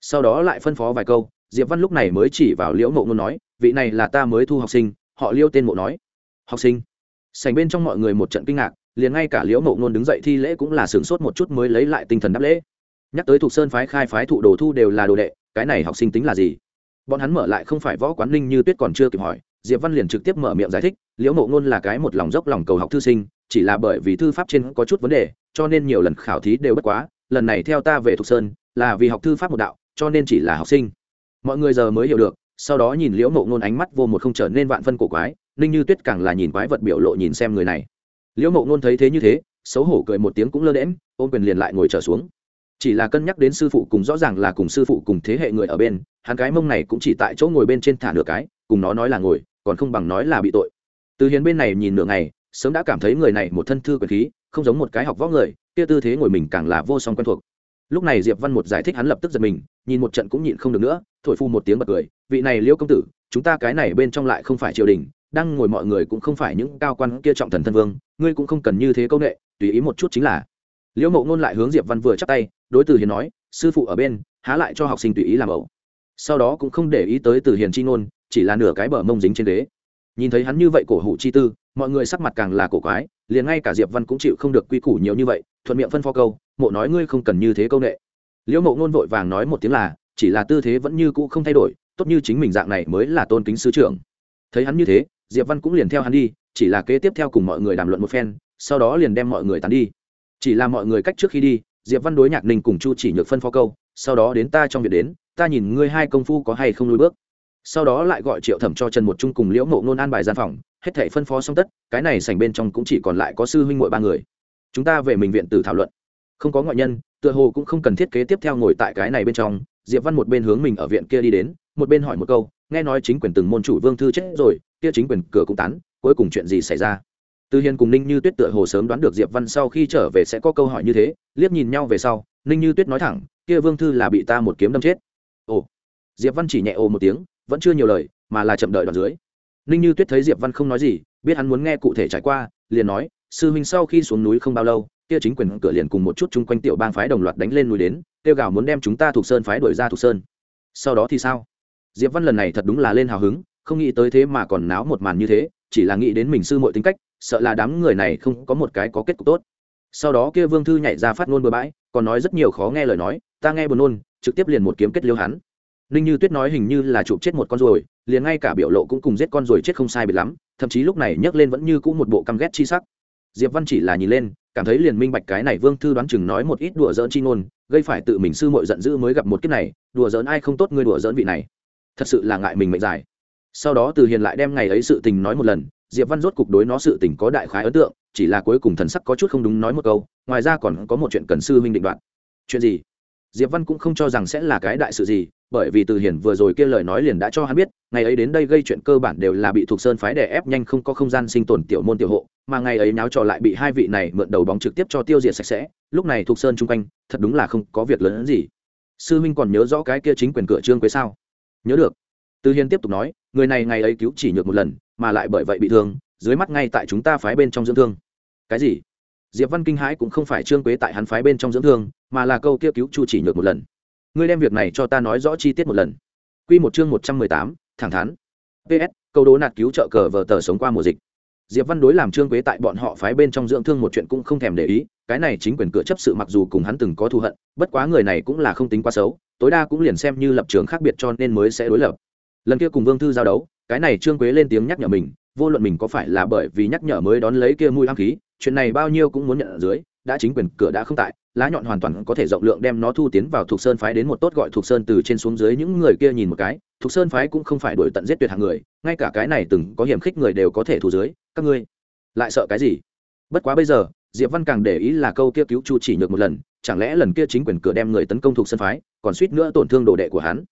Sau đó lại phân phó vài câu, diệp văn lúc này mới chỉ vào liễu mộ ngôn nói, vị này là ta mới thu học sinh, họ liêu tên mộ nói. Học sinh? Sành bên trong mọi người một trận kinh ngạc liền ngay cả liễu mộ ngôn đứng dậy thi lễ cũng là sửng sốt một chút mới lấy lại tinh thần đáp lễ. Nhắc tới thuộc sơn phái khai phái thụ đồ thu đều là đồ đệ, cái này học sinh tính là gì? Bọn hắn mở lại không phải võ quán ninh như tuyết còn chưa kịp hỏi, diệp văn liền trực tiếp mở miệng giải thích, liễu mộ ngôn là cái một lòng dốc lòng cầu học thư sinh, chỉ là bởi vì thư pháp trên có chút vấn đề, cho nên nhiều lần khảo thí đều bất quá, lần này theo ta về thục sơn, là vì học thư pháp một đạo, cho nên chỉ là học sinh. Mọi người giờ mới hiểu được, sau đó nhìn liễu mộ ngôn ánh mắt vô một không trở nên vạn phân cổ quái, ninh như tuyết càng là nhìn quái vật biểu lộ nhìn xem người này liễu mộ ngôn thấy thế như thế, xấu hổ cười một tiếng cũng lơ đễm ôm quyền liền lại ngồi trở xuống. Chỉ là cân nhắc đến sư phụ cùng rõ ràng là cùng sư phụ cùng thế hệ người ở bên, hắn cái mông này cũng chỉ tại chỗ ngồi bên trên thả nửa cái, cùng nó nói là ngồi, còn không bằng nói là bị tội. Từ Hiến bên này nhìn nửa ngày, sớm đã cảm thấy người này một thân thư quyền khí, không giống một cái học võ người, kia tư thế ngồi mình càng là vô song quen thuộc. Lúc này diệp văn một giải thích hắn lập tức giật mình, nhìn một trận cũng nhịn không được nữa, thổi phu một tiếng bật cười, vị này liễu công tử, chúng ta cái này bên trong lại không phải triều đình đang ngồi mọi người cũng không phải những cao quan kia trọng thần thân vương, ngươi cũng không cần như thế công nghệ tùy ý một chút chính là. Liễu mộ ngôn lại hướng diệp văn vừa chắp tay, đối từ hiền nói, sư phụ ở bên, há lại cho học sinh tùy ý làm ẩu. Sau đó cũng không để ý tới từ hiền chi ngôn, chỉ là nửa cái bờ mông dính trên đế. nhìn thấy hắn như vậy cổ hủ chi tư, mọi người sắc mặt càng là cổ quái, liền ngay cả diệp văn cũng chịu không được quy củ nhiều như vậy, thuận miệng phân phó câu, mộ nói ngươi không cần như thế công nghệ liễu mộ ngôn vội vàng nói một tiếng là, chỉ là tư thế vẫn như cũ không thay đổi, tốt như chính mình dạng này mới là tôn kính sứ trưởng. Thấy hắn như thế diệp văn cũng liền theo hắn đi, chỉ là kế tiếp theo cùng mọi người đàm luận một phen, sau đó liền đem mọi người tán đi. Chỉ là mọi người cách trước khi đi, diệp văn đối nhạc ninh cùng chu chỉ nhược phân phó câu, sau đó đến ta trong việc đến, ta nhìn ngươi hai công phu có hay không lùi bước. Sau đó lại gọi triệu thẩm cho trần một chung cùng liễu mộ nôn an bài gian phòng, hết thể phân phó xong tất, cái này sành bên trong cũng chỉ còn lại có sư huynh mỗi ba người. Chúng ta về mình viện tử thảo luận. Không có ngoại nhân, tựa hồ cũng không cần thiết kế tiếp theo ngồi tại cái này bên trong, diệp văn một bên hướng mình ở viện kia đi đến một bên hỏi một câu, nghe nói chính quyền từng môn chủ vương thư chết rồi, kia chính quyền cửa cũng tán, cuối cùng chuyện gì xảy ra? Từ hiền cùng ninh như tuyết tựa hồ sớm đoán được diệp văn sau khi trở về sẽ có câu hỏi như thế, liếc nhìn nhau về sau, ninh như tuyết nói thẳng, kia vương thư là bị ta một kiếm đâm chết. Ồ. Diệp văn chỉ nhẹ ồ một tiếng, vẫn chưa nhiều lời, mà là chậm đợi đoạn dưới. Ninh như tuyết thấy diệp văn không nói gì, biết hắn muốn nghe cụ thể trải qua, liền nói, sư huynh sau khi xuống núi không bao lâu, kia chính quyền cửa liền cùng một chút chung quanh tiểu bang phái đồng loạt đánh lên núi đến tiêu gào muốn đem chúng ta thuộc sơn phái đuổi ra thuộc sơn. Sau đó thì sao? Diệp văn lần này thật đúng là lên hào hứng, không nghĩ tới thế mà còn náo một màn như thế, chỉ là nghĩ đến mình sư muội tính cách, sợ là đám người này không có một cái có kết cục tốt. Sau đó kia vương thư nhảy ra phát ngôn bừa bãi, còn nói rất nhiều khó nghe lời nói, ta nghe buồn nôn, trực tiếp liền một kiếm kết liêu hắn. Ninh như tuyết nói hình như là chụp chết một con ruồi, liền ngay cả biểu lộ cũng cùng giết con ruồi chết không sai biệt lắm, thậm chí lúc này nhấc lên vẫn như cũng một bộ căm ghét chi sắc. Diệp văn chỉ là nhìn lên, cảm thấy liền minh bạch cái này vương thư đoán chừng nói một ít đùa dỡn chi ngôn, gây phải tự mình sư muội giận dữ mới gặp một kiếp này, đùa dỡn ai không tốt ngươi đùa dỡn vị này thật sự là ngại mình mệnh dài. Sau đó từ hiền lại đem ngày ấy sự tình nói một lần, diệp văn rốt cục đối nó sự tình có đại khái ấn tượng, chỉ là cuối cùng thần sắc có chút không đúng nói một câu, ngoài ra còn có một chuyện cần sư huynh định đoạt. Chuyện gì? Diệp văn cũng không cho rằng sẽ là cái đại sự gì, bởi vì từ hiển vừa rồi kia lời nói liền đã cho hắn biết, ngày ấy đến đây gây chuyện cơ bản đều là bị thuộc sơn phái đè ép nhanh không có không gian sinh tồn tiểu môn tiểu hộ, mà ngày ấy náo trò lại bị hai vị này mượn đầu bóng trực tiếp cho tiêu diệt sạch sẽ, lúc này thuộc sơn chung quanh, thật đúng là không có việc lớn hơn gì. Sư huynh còn nhớ rõ cái kia chính quyền cửa trương quế sao? Nhớ được. Từ hiền tiếp tục nói, người này ngày ấy cứu chỉ nhược một lần, mà lại bởi vậy bị thương, dưới mắt ngay tại chúng ta phái bên trong dưỡng thương. Cái gì? Diệp văn kinh hãi cũng không phải trương quế tại hắn phái bên trong dưỡng thương, mà là câu kia cứu chu chỉ nhược một lần. Ngươi đem việc này cho ta nói rõ chi tiết một lần. Quy một chương một trăm mười tám, thẳng thắn. Ps câu đố nạt cứu trợ cờ vờ tờ sống qua mùa dịch. Diệp văn đối làm trương quế tại bọn họ phái bên trong dưỡng thương một chuyện cũng không thèm để ý, cái này chính quyền cửa chấp sự mặc dù cùng hắn từng có thù hận, bất quá người này cũng là không tính quá xấu tối đa cũng liền xem như lập trường khác biệt cho nên mới sẽ đối lập. Lần kia cùng vương thư giao đấu, cái này trương quế lên tiếng nhắc nhở mình, vô luận mình có phải là bởi vì nhắc nhở mới đón lấy kia mùi ám khí, chuyện này bao nhiêu cũng muốn nhận ở dưới, đã chính quyền cửa đã không tại, lá nhọn hoàn toàn có thể rộng lượng đem nó thu tiến vào thuộc sơn phái đến một tốt gọi thuộc sơn từ trên xuống dưới những người kia nhìn một cái thuộc sơn phái cũng không phải đuổi tận giết tuyệt hàng người, ngay cả cái này từng có hiểm khích người đều có thể thu dưới, các ngươi lại sợ cái gì? Bất quá bây giờ, diệp văn càng để ý là câu kia cứu chu chỉ nhược một lần chẳng lẽ lần kia chính quyền cửa đem người tấn công thuộc sơn phái, còn suýt nữa tổn thương đồ đệ của hắn?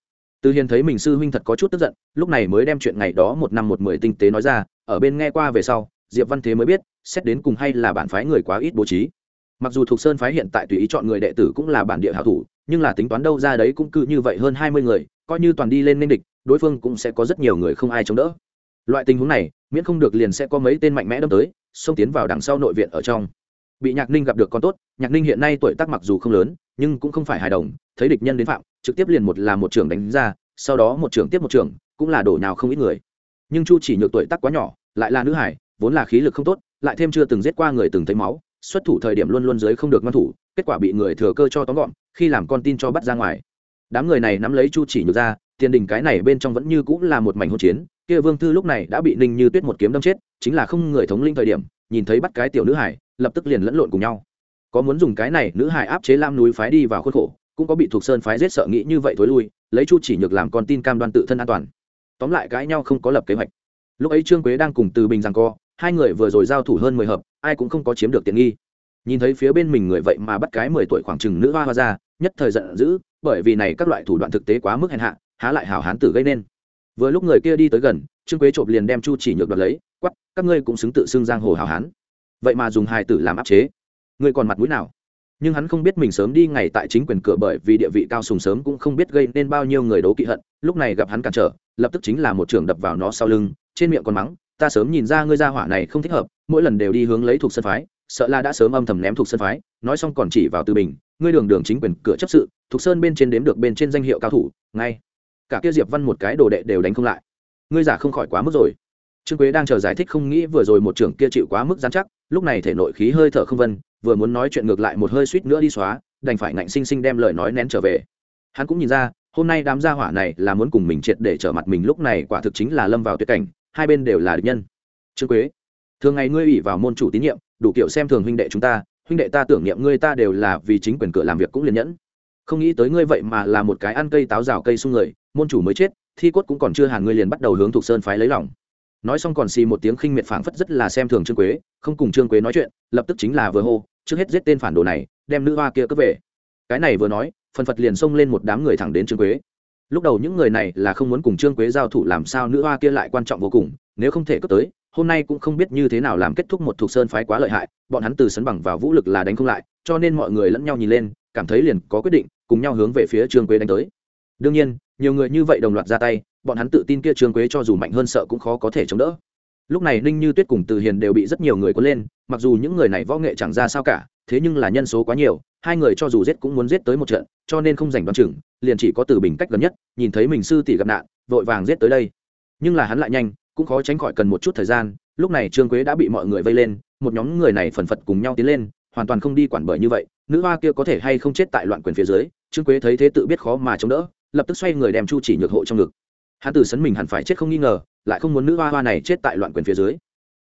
Từ hiền thấy mình sư huynh thật có chút tức giận, lúc này mới đem chuyện ngày đó một năm một mười tinh tế nói ra, ở bên nghe qua về sau, diệp văn thế mới biết, xét đến cùng hay là bản phái người quá ít bố trí. Mặc dù thuộc sơn phái hiện tại tùy ý chọn người đệ tử cũng là bản địa hảo thủ, nhưng là tính toán đâu ra đấy cũng cứ như vậy hơn hai mươi người, coi như toàn đi lên nên địch, đối phương cũng sẽ có rất nhiều người không ai chống đỡ. Loại tình huống này, miễn không được liền sẽ có mấy tên mạnh mẽ đâm tới, xông tiến vào đằng sau nội viện ở trong bị nhạc ninh gặp được con tốt, nhạc ninh hiện nay tuổi tác mặc dù không lớn, nhưng cũng không phải hài đồng, thấy địch nhân đến phạm, trực tiếp liền một là một trưởng đánh ra, sau đó một trưởng tiếp một trưởng, cũng là đổ nào không ít người. Nhưng chu chỉ nhược tuổi tác quá nhỏ, lại là nữ hải vốn là khí lực không tốt, lại thêm chưa từng giết qua người từng thấy máu, xuất thủ thời điểm luôn luôn dưới không được ngăn thủ, kết quả bị người thừa cơ cho tóm gọn, khi làm con tin cho bắt ra ngoài. Đám người này nắm lấy chu chỉ nhược ra, tiền đình cái này bên trong vẫn như cũng là một mảnh hỗn chiến, kia vương thư lúc này đã bị ninh như tuyết một kiếm đâm chết, chính là không người thống linh thời điểm, nhìn thấy bắt cái tiểu nữ hải lập tức liền lẫn lộn cùng nhau. Có muốn dùng cái này nữ hải áp chế lam núi phái đi vào khuôn khổ, cũng có bị thuộc sơn phái giết sợ nghĩ như vậy thối lui, lấy chu chỉ nhược làm con tin cam đoan tự thân an toàn. Tóm lại cãi nhau không có lập kế hoạch. Lúc ấy trương quế đang cùng từ bình rằng co, hai người vừa rồi giao thủ hơn mười hợp, ai cũng không có chiếm được tiện nghi. Nhìn thấy phía bên mình người vậy mà bắt cái mười tuổi khoảng chừng nữ hoa hoa ra, nhất thời giận dữ, bởi vì này các loại thủ đoạn thực tế quá mức hèn hạ, há lại hảo hán tử gây nên. Vừa lúc người kia đi tới gần, trương quế trộm liền đem chu chỉ nhược đoạt lấy quắp các ngươi cũng xứng tự xưng giang hồ hảo hán vậy mà dùng hài tử làm áp chế. Ngươi còn mặt mũi nào? Nhưng hắn không biết mình sớm đi ngày tại chính quyền cửa bởi vì địa vị cao sùng sớm cũng không biết gây nên bao nhiêu người đố kỵ hận, lúc này gặp hắn cản trở, lập tức chính là một trường đập vào nó sau lưng, trên miệng còn mắng, ta sớm nhìn ra ngươi ra hỏa này không thích hợp, mỗi lần đều đi hướng lấy thuộc sân phái, sợ là đã sớm âm thầm ném thuộc sân phái, nói xong còn chỉ vào từ bình, ngươi đường đường chính quyền cửa chấp sự, thuộc sơn bên trên đếm được bên trên danh hiệu cao thủ, ngay. Cả kia diệp văn một cái đồ đệ đều đánh không lại. Ngươi giả không khỏi quá mức rồi. Trương quế đang chờ giải thích không nghĩ vừa rồi một trưởng kia chịu quá mức gian chắc lúc này thể nội khí hơi thở không vân, vừa muốn nói chuyện ngược lại một hơi suýt nữa đi xóa, đành phải ngạnh sinh sinh đem lời nói nén trở về. Hắn cũng nhìn ra, hôm nay đám gia hỏa này là muốn cùng mình triệt để trở mặt mình lúc này quả thực chính là lâm vào tuyệt cảnh, hai bên đều là địch nhân. Trương quế, thường ngày ngươi ủy vào môn chủ tín nhiệm, đủ kiểu xem thường huynh đệ chúng ta, huynh đệ ta tưởng niệm ngươi ta đều là vì chính quyền cửa làm việc cũng liền nhẫn. Không nghĩ tới ngươi vậy mà là một cái ăn cây táo rào cây sung người, môn chủ mới chết, thi cốt cũng còn chưa hàng ngươi liền bắt đầu hướng thuộc sơn phái lấy lòng nói xong còn xì một tiếng khinh miệt phảng phất rất là xem thường trương quế, không cùng trương quế nói chuyện, lập tức chính là vừa hô, trước hết giết tên phản đồ này, đem nữ hoa kia cướp về. Cái này vừa nói, phần phật liền xông lên một đám người thẳng đến trương quế. Lúc đầu những người này là không muốn cùng trương quế giao thủ làm sao nữ hoa kia lại quan trọng vô cùng, nếu không thể cướp tới, hôm nay cũng không biết như thế nào làm kết thúc một thuộc sơn phái quá lợi hại, bọn hắn từ sấn bằng vào vũ lực là đánh không lại, cho nên mọi người lẫn nhau nhìn lên, cảm thấy liền có quyết định, cùng nhau hướng về phía trương quế đánh tới. Đương nhiên, nhiều người như vậy đồng loạt ra tay bọn hắn tự tin kia trương quế cho dù mạnh hơn sợ cũng khó có thể chống đỡ. Lúc này ninh như tuyết cùng từ hiền đều bị rất nhiều người cuốn lên, mặc dù những người này võ nghệ chẳng ra sao cả, thế nhưng là nhân số quá nhiều, hai người cho dù giết cũng muốn giết tới một trận, cho nên không giành đoán chừng, liền chỉ có từ bình cách gần nhất, nhìn thấy mình sư tỷ gặp nạn, vội vàng giết tới đây. Nhưng là hắn lại nhanh, cũng khó tránh khỏi cần một chút thời gian, lúc này trương quế đã bị mọi người vây lên, một nhóm người này phần phật cùng nhau tiến lên, hoàn toàn không đi quản bởi như vậy, nữ hoa kia có thể hay không chết tại loạn quyền phía dưới, trương quế thấy thế tự biết khó mà chống đỡ, lập tức xoay người đem chu chỉ nhược hộ trong ngực hắn từ sấn mình hẳn phải chết không nghi ngờ, lại không muốn nữ hoa hoa này chết tại loạn quyền phía dưới.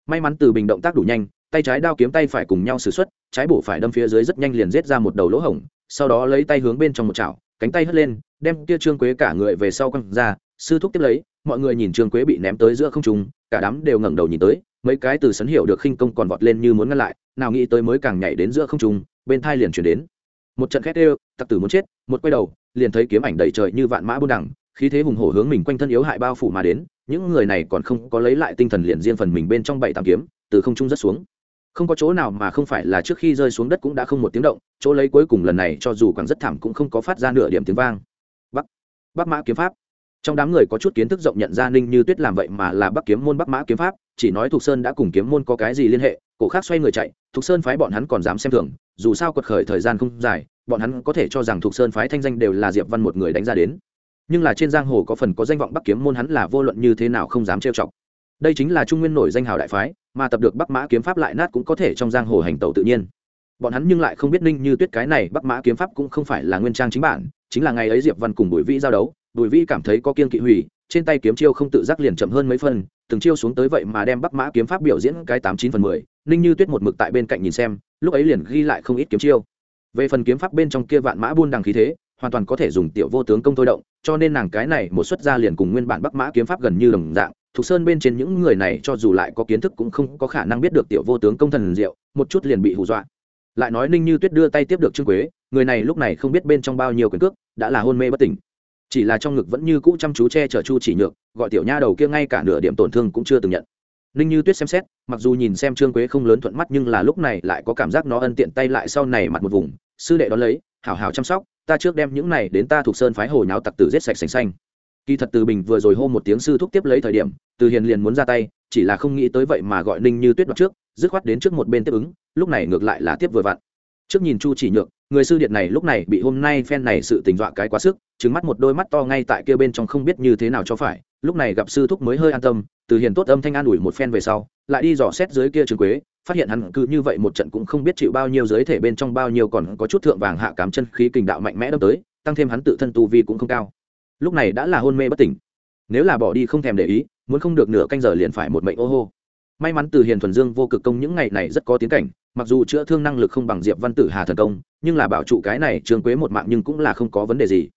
May mắn từ bình động tác đủ nhanh, tay trái đao kiếm tay phải cùng nhau xử xuất, trái bổ phải đâm phía dưới rất nhanh liền rết ra một đầu lỗ hổng, sau đó lấy tay hướng bên trong một chảo, cánh tay hất lên, đem kia trương quế cả người về sau quăng ra, sư thúc tiếp lấy, mọi người nhìn trương quế bị ném tới giữa không trung, cả đám đều ngẩng đầu nhìn tới, mấy cái từ sấn hiểu được khinh công còn vọt lên như muốn ngăn lại, nào nghĩ tới mới càng nhảy đến giữa không trung, bên thai liền chuyển đến. Một trận khét đều tặc tử muốn chết, một quay đầu, liền thấy kiếm ảnh đầy trời như vạn mã buôn đẳng khí thế hùng hổ hướng mình quanh thân yếu hại bao phủ mà đến, những người này còn không có lấy lại tinh thần liền riêng phần mình bên trong bảy tám kiếm, từ không trung rất xuống. Không có chỗ nào mà không phải là trước khi rơi xuống đất cũng đã không một tiếng động, chỗ lấy cuối cùng lần này cho dù còn rất thảm cũng không có phát ra nửa điểm tiếng vang. Bắc bắc mã kiếm pháp. Trong đám người có chút kiến thức rộng nhận ra ninh như tuyết làm vậy mà là bắc kiếm môn bắc mã kiếm pháp, chỉ nói thục sơn đã cùng kiếm môn có cái gì liên hệ, cổ khác xoay người chạy, thục sơn phái bọn hắn còn dám xem thường, dù sao quật khởi thời gian không dài, bọn hắn có thể cho rằng thục sơn phái thanh danh đều là diệp văn một người đánh ra đến nhưng là trên giang hồ có phần có danh vọng bắc kiếm môn hắn là vô luận như thế nào không dám trêu chọc. Đây chính là trung nguyên nổi danh hào đại phái mà tập được bắc mã kiếm pháp lại nát cũng có thể trong giang hồ hành tẩu tự nhiên. Bọn hắn nhưng lại không biết ninh như tuyết cái này bắc mã kiếm pháp cũng không phải là nguyên trang chính bản chính là ngày ấy diệp văn cùng bùi vĩ giao đấu bùi vĩ cảm thấy có kiên kỵ hủy trên tay kiếm chiêu không tự giác liền chậm hơn mấy phần, từng chiêu xuống tới vậy mà đem bắc mã kiếm pháp biểu diễn cái tám chín phần mười ninh như tuyết một mực tại bên cạnh nhìn xem lúc ấy liền ghi lại không ít kiếm chiêu. Về phần kiếm pháp bên trong kia vạn mã buôn đằng khí thế hoàn toàn có thể dùng tiểu vô tướng công thôi động cho nên nàng cái này một xuất ra liền cùng nguyên bản bắc mã kiếm pháp gần như đồng dạng. Thục sơn bên trên những người này cho dù lại có kiến thức cũng không có khả năng biết được tiểu vô tướng công thần diệu, một chút liền bị hù dọa. Lại nói ninh như tuyết đưa tay tiếp được trương quế, người này lúc này không biết bên trong bao nhiêu quyền cước, đã là hôn mê bất tỉnh. Chỉ là trong ngực vẫn như cũ chăm chú che chở chu chỉ nhược, gọi tiểu nha đầu kia ngay cả nửa điểm tổn thương cũng chưa từng nhận. Ninh như tuyết xem xét, mặc dù nhìn xem trương quế không lớn thuận mắt nhưng là lúc này lại có cảm giác nó ân tiện tay lại sau này mặt một vùng, sư đệ đón lấy hảo hảo chăm sóc, ta trước đem những này đến ta thuộc sơn phái hồ nháo tặc tử giết sạch sành xanh. Kỳ thật từ bình vừa rồi hô một tiếng sư thúc tiếp lấy thời điểm, từ hiền liền muốn ra tay, chỉ là không nghĩ tới vậy mà gọi ninh như tuyết đoạt trước, dứt khoát đến trước một bên tiếp ứng, lúc này ngược lại là tiếp vừa vặn. Trước nhìn chu chỉ nhược, người sư điện này lúc này bị hôm nay phen này sự tình dọa cái quá sức trứng mắt một đôi mắt to ngay tại kia bên trong không biết như thế nào cho phải, lúc này gặp sư thúc mới hơi an tâm, từ hiền tốt âm thanh an ủi một phen về sau, lại đi dò xét dưới kia trường quế phát hiện hắn cứ như vậy một trận cũng không biết chịu bao nhiêu giới thể bên trong bao nhiêu còn có chút thượng vàng hạ cám chân khí kình đạo mạnh mẽ đâm tới, tăng thêm hắn tự thân tu vi cũng không cao. Lúc này đã là hôn mê bất tỉnh. Nếu là bỏ đi không thèm để ý, muốn không được nửa canh giờ liền phải một mệnh ô hô. May mắn từ hiền thuần dương vô cực công những ngày này rất có tiến cảnh, mặc dù chữa thương năng lực không bằng diệp văn tử hà thần công, nhưng là bảo trụ cái này trường quế một mạng nhưng cũng là không có vấn đề gì.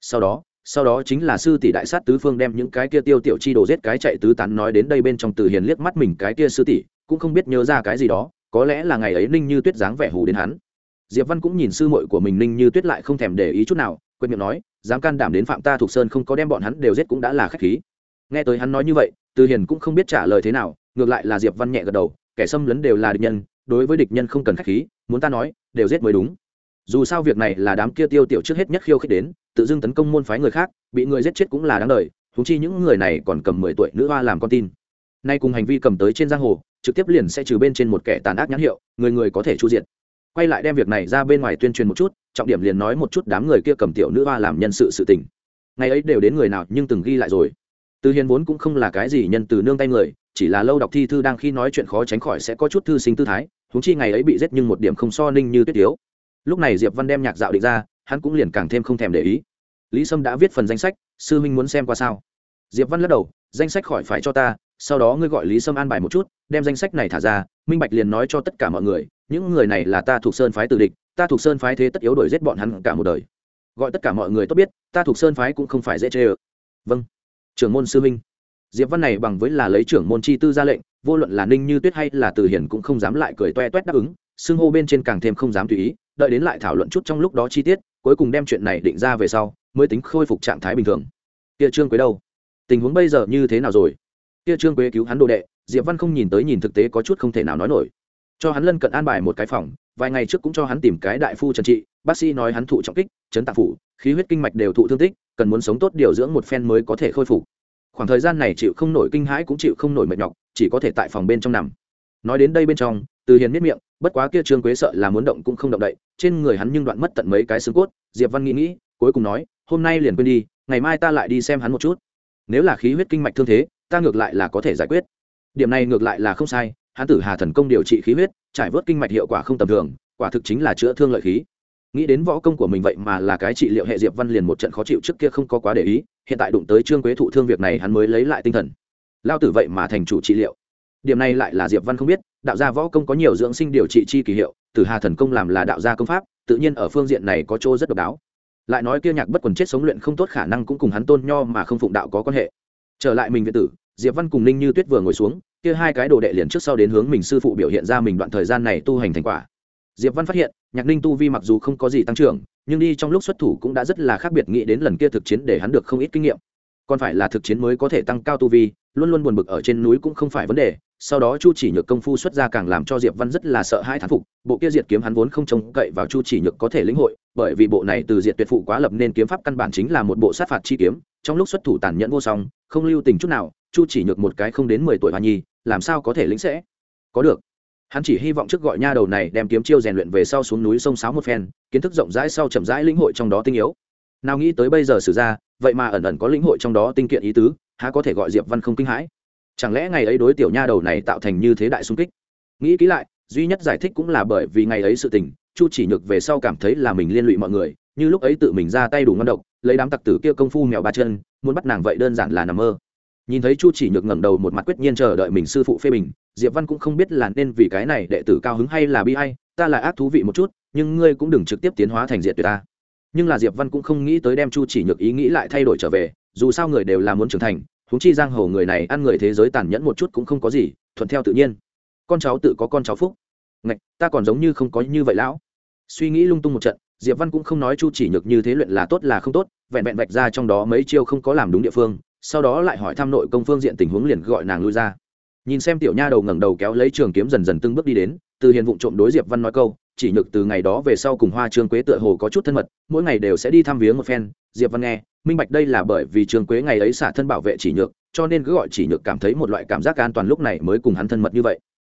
Sau đó sau đó chính là sư tỷ đại sát tứ phương đem những cái kia tiêu tiểu chi đồ giết cái chạy tứ tán nói đến đây bên trong từ hiền liếc mắt mình cái kia sư tỷ cũng không biết nhớ ra cái gì đó, có lẽ là ngày ấy ninh như tuyết dáng vẻ hù đến hắn. Diệp văn cũng nhìn sư muội của mình ninh như tuyết lại không thèm để ý chút nào quên miệng nói, dám can đảm đến phạm ta thuộc sơn không có đem bọn hắn đều giết cũng đã là khách khí. Nghe tới hắn nói như vậy, từ hiền cũng không biết trả lời thế nào, ngược lại là diệp văn nhẹ gật đầu, kẻ xâm lấn đều là địch nhân, đối với địch nhân không cần khách khí, muốn ta nói, đều giết mới đúng. Dù sao việc này là đám kia tiêu tiểu trước hết nhất khiêu khích đến, tự dưng tấn công môn phái người khác, bị người giết chết cũng là đáng đời thú chi những người này còn cầm mười tuổi nữ hoa làm con tin. Nay cùng hành vi cầm tới trên giang hồ trực tiếp liền sẽ trừ bên trên một kẻ tàn ác nhãn hiệu, người người có thể chu diện quay lại đem việc này ra bên ngoài tuyên truyền một chút, trọng điểm liền nói một chút đám người kia cầm tiểu nữ hoa làm nhân sự sự tình. Ngày ấy đều đến người nào nhưng từng ghi lại rồi. Từ hiền vốn cũng không là cái gì nhân từ nương tay người, chỉ là lâu đọc thi thư đang khi nói chuyện khó tránh khỏi sẽ có chút thư sinh tư thái thúng chi ngày ấy bị giết nhưng một điểm không so ninh như tuyết yếu lúc này diệp văn đem nhạc dạo định ra, hắn cũng liền càng thêm không thèm để ý. Lý sâm đã viết phần danh sách, sư huynh muốn xem qua sao? Diệp văn lắc đầu, danh sách khỏi phải cho ta sau đó ngươi gọi lý sâm an bài một chút, đem danh sách này thả ra, minh bạch liền nói cho tất cả mọi người, những người này là ta thuộc sơn phái tử địch, ta thuộc sơn phái thế tất yếu đổi giết bọn hắn cả một đời. Gọi tất cả mọi người tốt biết, ta thuộc sơn phái cũng không phải dễ chê ơ. Vâng trưởng môn sư minh diệp văn này bằng với là lấy trưởng môn chi tư ra lệnh, vô luận là ninh như tuyết hay là từ hiển cũng không dám lại cười toe toét đáp ứng, xưng hô bên trên càng thêm không dám tùy ý, đợi đến lại thảo luận chút trong lúc đó chi tiết, cuối cùng đem chuyện này định ra về sau, mới tính khôi phục trạng thái bình thường. Địa trương quế đâu? Tình huống bây giờ như thế nào rồi? Kia trương quế cứu hắn đồ đệ, diệp văn không nhìn tới nhìn thực tế có chút không thể nào nói nổi. Cho hắn lân cận an bài một cái phòng, vài ngày trước cũng cho hắn tìm cái đại phu trần trị, bác sĩ nói hắn thụ trọng kích, chấn tạp phủ, khí huyết kinh mạch đều thụ thương tích, cần muốn sống tốt điều dưỡng một phen mới có thể khôi phục. Khoảng thời gian này chịu không nổi kinh hãi cũng chịu không nổi mệt nhọc, chỉ có thể tại phòng bên trong nằm. Nói đến đây bên trong, từ hiền miết miệng, bất quá kia trương quế sợ là muốn động cũng không động đậy, trên người hắn nhưng đoạn mất tận mấy cái xương cốt, diệp văn nghĩ nghĩ, cuối cùng nói, hôm nay liền quên đi, ngày mai ta lại đi xem hắn một chút. Nếu là khí huyết kinh mạch thương thế ta ngược lại là có thể giải quyết. Điểm này ngược lại là không sai, Hán tử hà thần công điều trị khí huyết, trải vớt kinh mạch hiệu quả không tầm thường, quả thực chính là chữa thương lợi khí. Nghĩ đến võ công của mình vậy mà là cái trị liệu hệ diệp văn liền một trận khó chịu trước kia không có quá để ý, hiện tại đụng tới trương quế thụ thương việc này hắn mới lấy lại tinh thần. Lao tử vậy mà thành chủ trị liệu. Điểm này lại là diệp văn không biết, đạo gia võ công có nhiều dưỡng sinh điều trị chi kỳ hiệu, tử hà thần công làm là đạo gia công pháp, tự nhiên ở phương diện này có chỗ rất độc đáo. Lại nói kia nhạc bất quần chết sống luyện không tốt khả năng cũng cùng hắn tôn nho mà không phụng đạo có quan hệ trở lại mình viện tử, diệp văn cùng ninh như tuyết vừa ngồi xuống, kia hai cái đồ đệ liền trước sau đến hướng mình sư phụ biểu hiện ra mình đoạn thời gian này tu hành thành quả. Diệp văn phát hiện, nhạc ninh tu vi mặc dù không có gì tăng trưởng, nhưng đi trong lúc xuất thủ cũng đã rất là khác biệt nghĩ đến lần kia thực chiến để hắn được không ít kinh nghiệm. Còn phải là thực chiến mới có thể tăng cao tu vi, luôn luôn buồn bực ở trên núi cũng không phải vấn đề, sau đó chu chỉ nhược công phu xuất ra càng làm cho diệp văn rất là sợ hãi thán phục, bộ kia diệt kiếm hắn vốn không trông cậy vào chu chỉ nhược có thể lĩnh hội, bởi vì bộ này từ diệt tuyệt phụ quá lập nên kiếm pháp căn bản chính là một bộ sát phạt chi kiếm, trong lúc xuất thủ tàn nhẫn vô song không lưu tình chút nào, chu chỉ nhược một cái không đến mười tuổi hoa nhi, làm sao có thể lĩnh sẽ? Có được. Hắn chỉ hy vọng trước gọi nha đầu này đem kiếm chiêu rèn luyện về sau xuống núi sông sáo một phen, kiến thức rộng rãi sau chậm rãi lĩnh hội trong đó tinh yếu. Nào nghĩ tới bây giờ xử ra, vậy mà ẩn ẩn có lĩnh hội trong đó tinh kiện ý tứ, há có thể gọi diệp văn không kinh hãi? Chẳng lẽ ngày ấy đối tiểu nha đầu này tạo thành như thế đại sung kích? Nghĩ kỹ lại, duy nhất giải thích cũng là bởi vì ngày ấy sự tình, chu chỉ nhược về sau cảm thấy là mình liên lụy mọi người, như lúc ấy tự mình ra tay đủ ngon độc lấy đám tặc tử kia công phu mèo ba chân, muốn bắt nàng vậy đơn giản là nằm mơ. Nhìn thấy chu chỉ nhược ngẩng đầu một mặt quyết nhiên chờ đợi mình sư phụ phê bình, diệp văn cũng không biết là nên vì cái này đệ tử cao hứng hay là bi hay ta là ác thú vị một chút, nhưng ngươi cũng đừng trực tiếp tiến hóa thành diệt tuyệt ta. Nhưng là diệp văn cũng không nghĩ tới đem chu chỉ nhược ý nghĩ lại thay đổi trở về, dù sao người đều là muốn trưởng thành, huống chi giang hồ người này ăn người thế giới tàn nhẫn một chút cũng không có gì, thuận theo tự nhiên. Con cháu tự có con cháu phúc. Ngạch, ta còn giống như không có như vậy lão. Suy nghĩ lung tung một trận, diệp văn cũng không nói chu chỉ nhược như thế luyện là tốt là không tốt vẹn vẹn vạch ra trong đó mấy chiêu không có làm đúng địa phương, sau đó lại hỏi thăm nội công phương diện tình huống liền gọi nàng lui ra. Nhìn xem tiểu nha đầu ngẩng đầu kéo lấy trường kiếm dần dần từng bước đi đến, từ hiền vụng trộm đối diệp văn nói câu, chỉ nhược từ ngày đó về sau cùng hoa trương quế tựa hồ có chút thân mật, mỗi ngày đều sẽ đi thăm viếng một phen, diệp văn nghe, minh bạch đây là bởi vì trương quế ngày ấy xả thân bảo vệ chỉ nhược, cho nên cứ gọi chỉ nhược cảm thấy một loại cảm giác an toàn lúc này mới cùng hắn thân mật như vậy.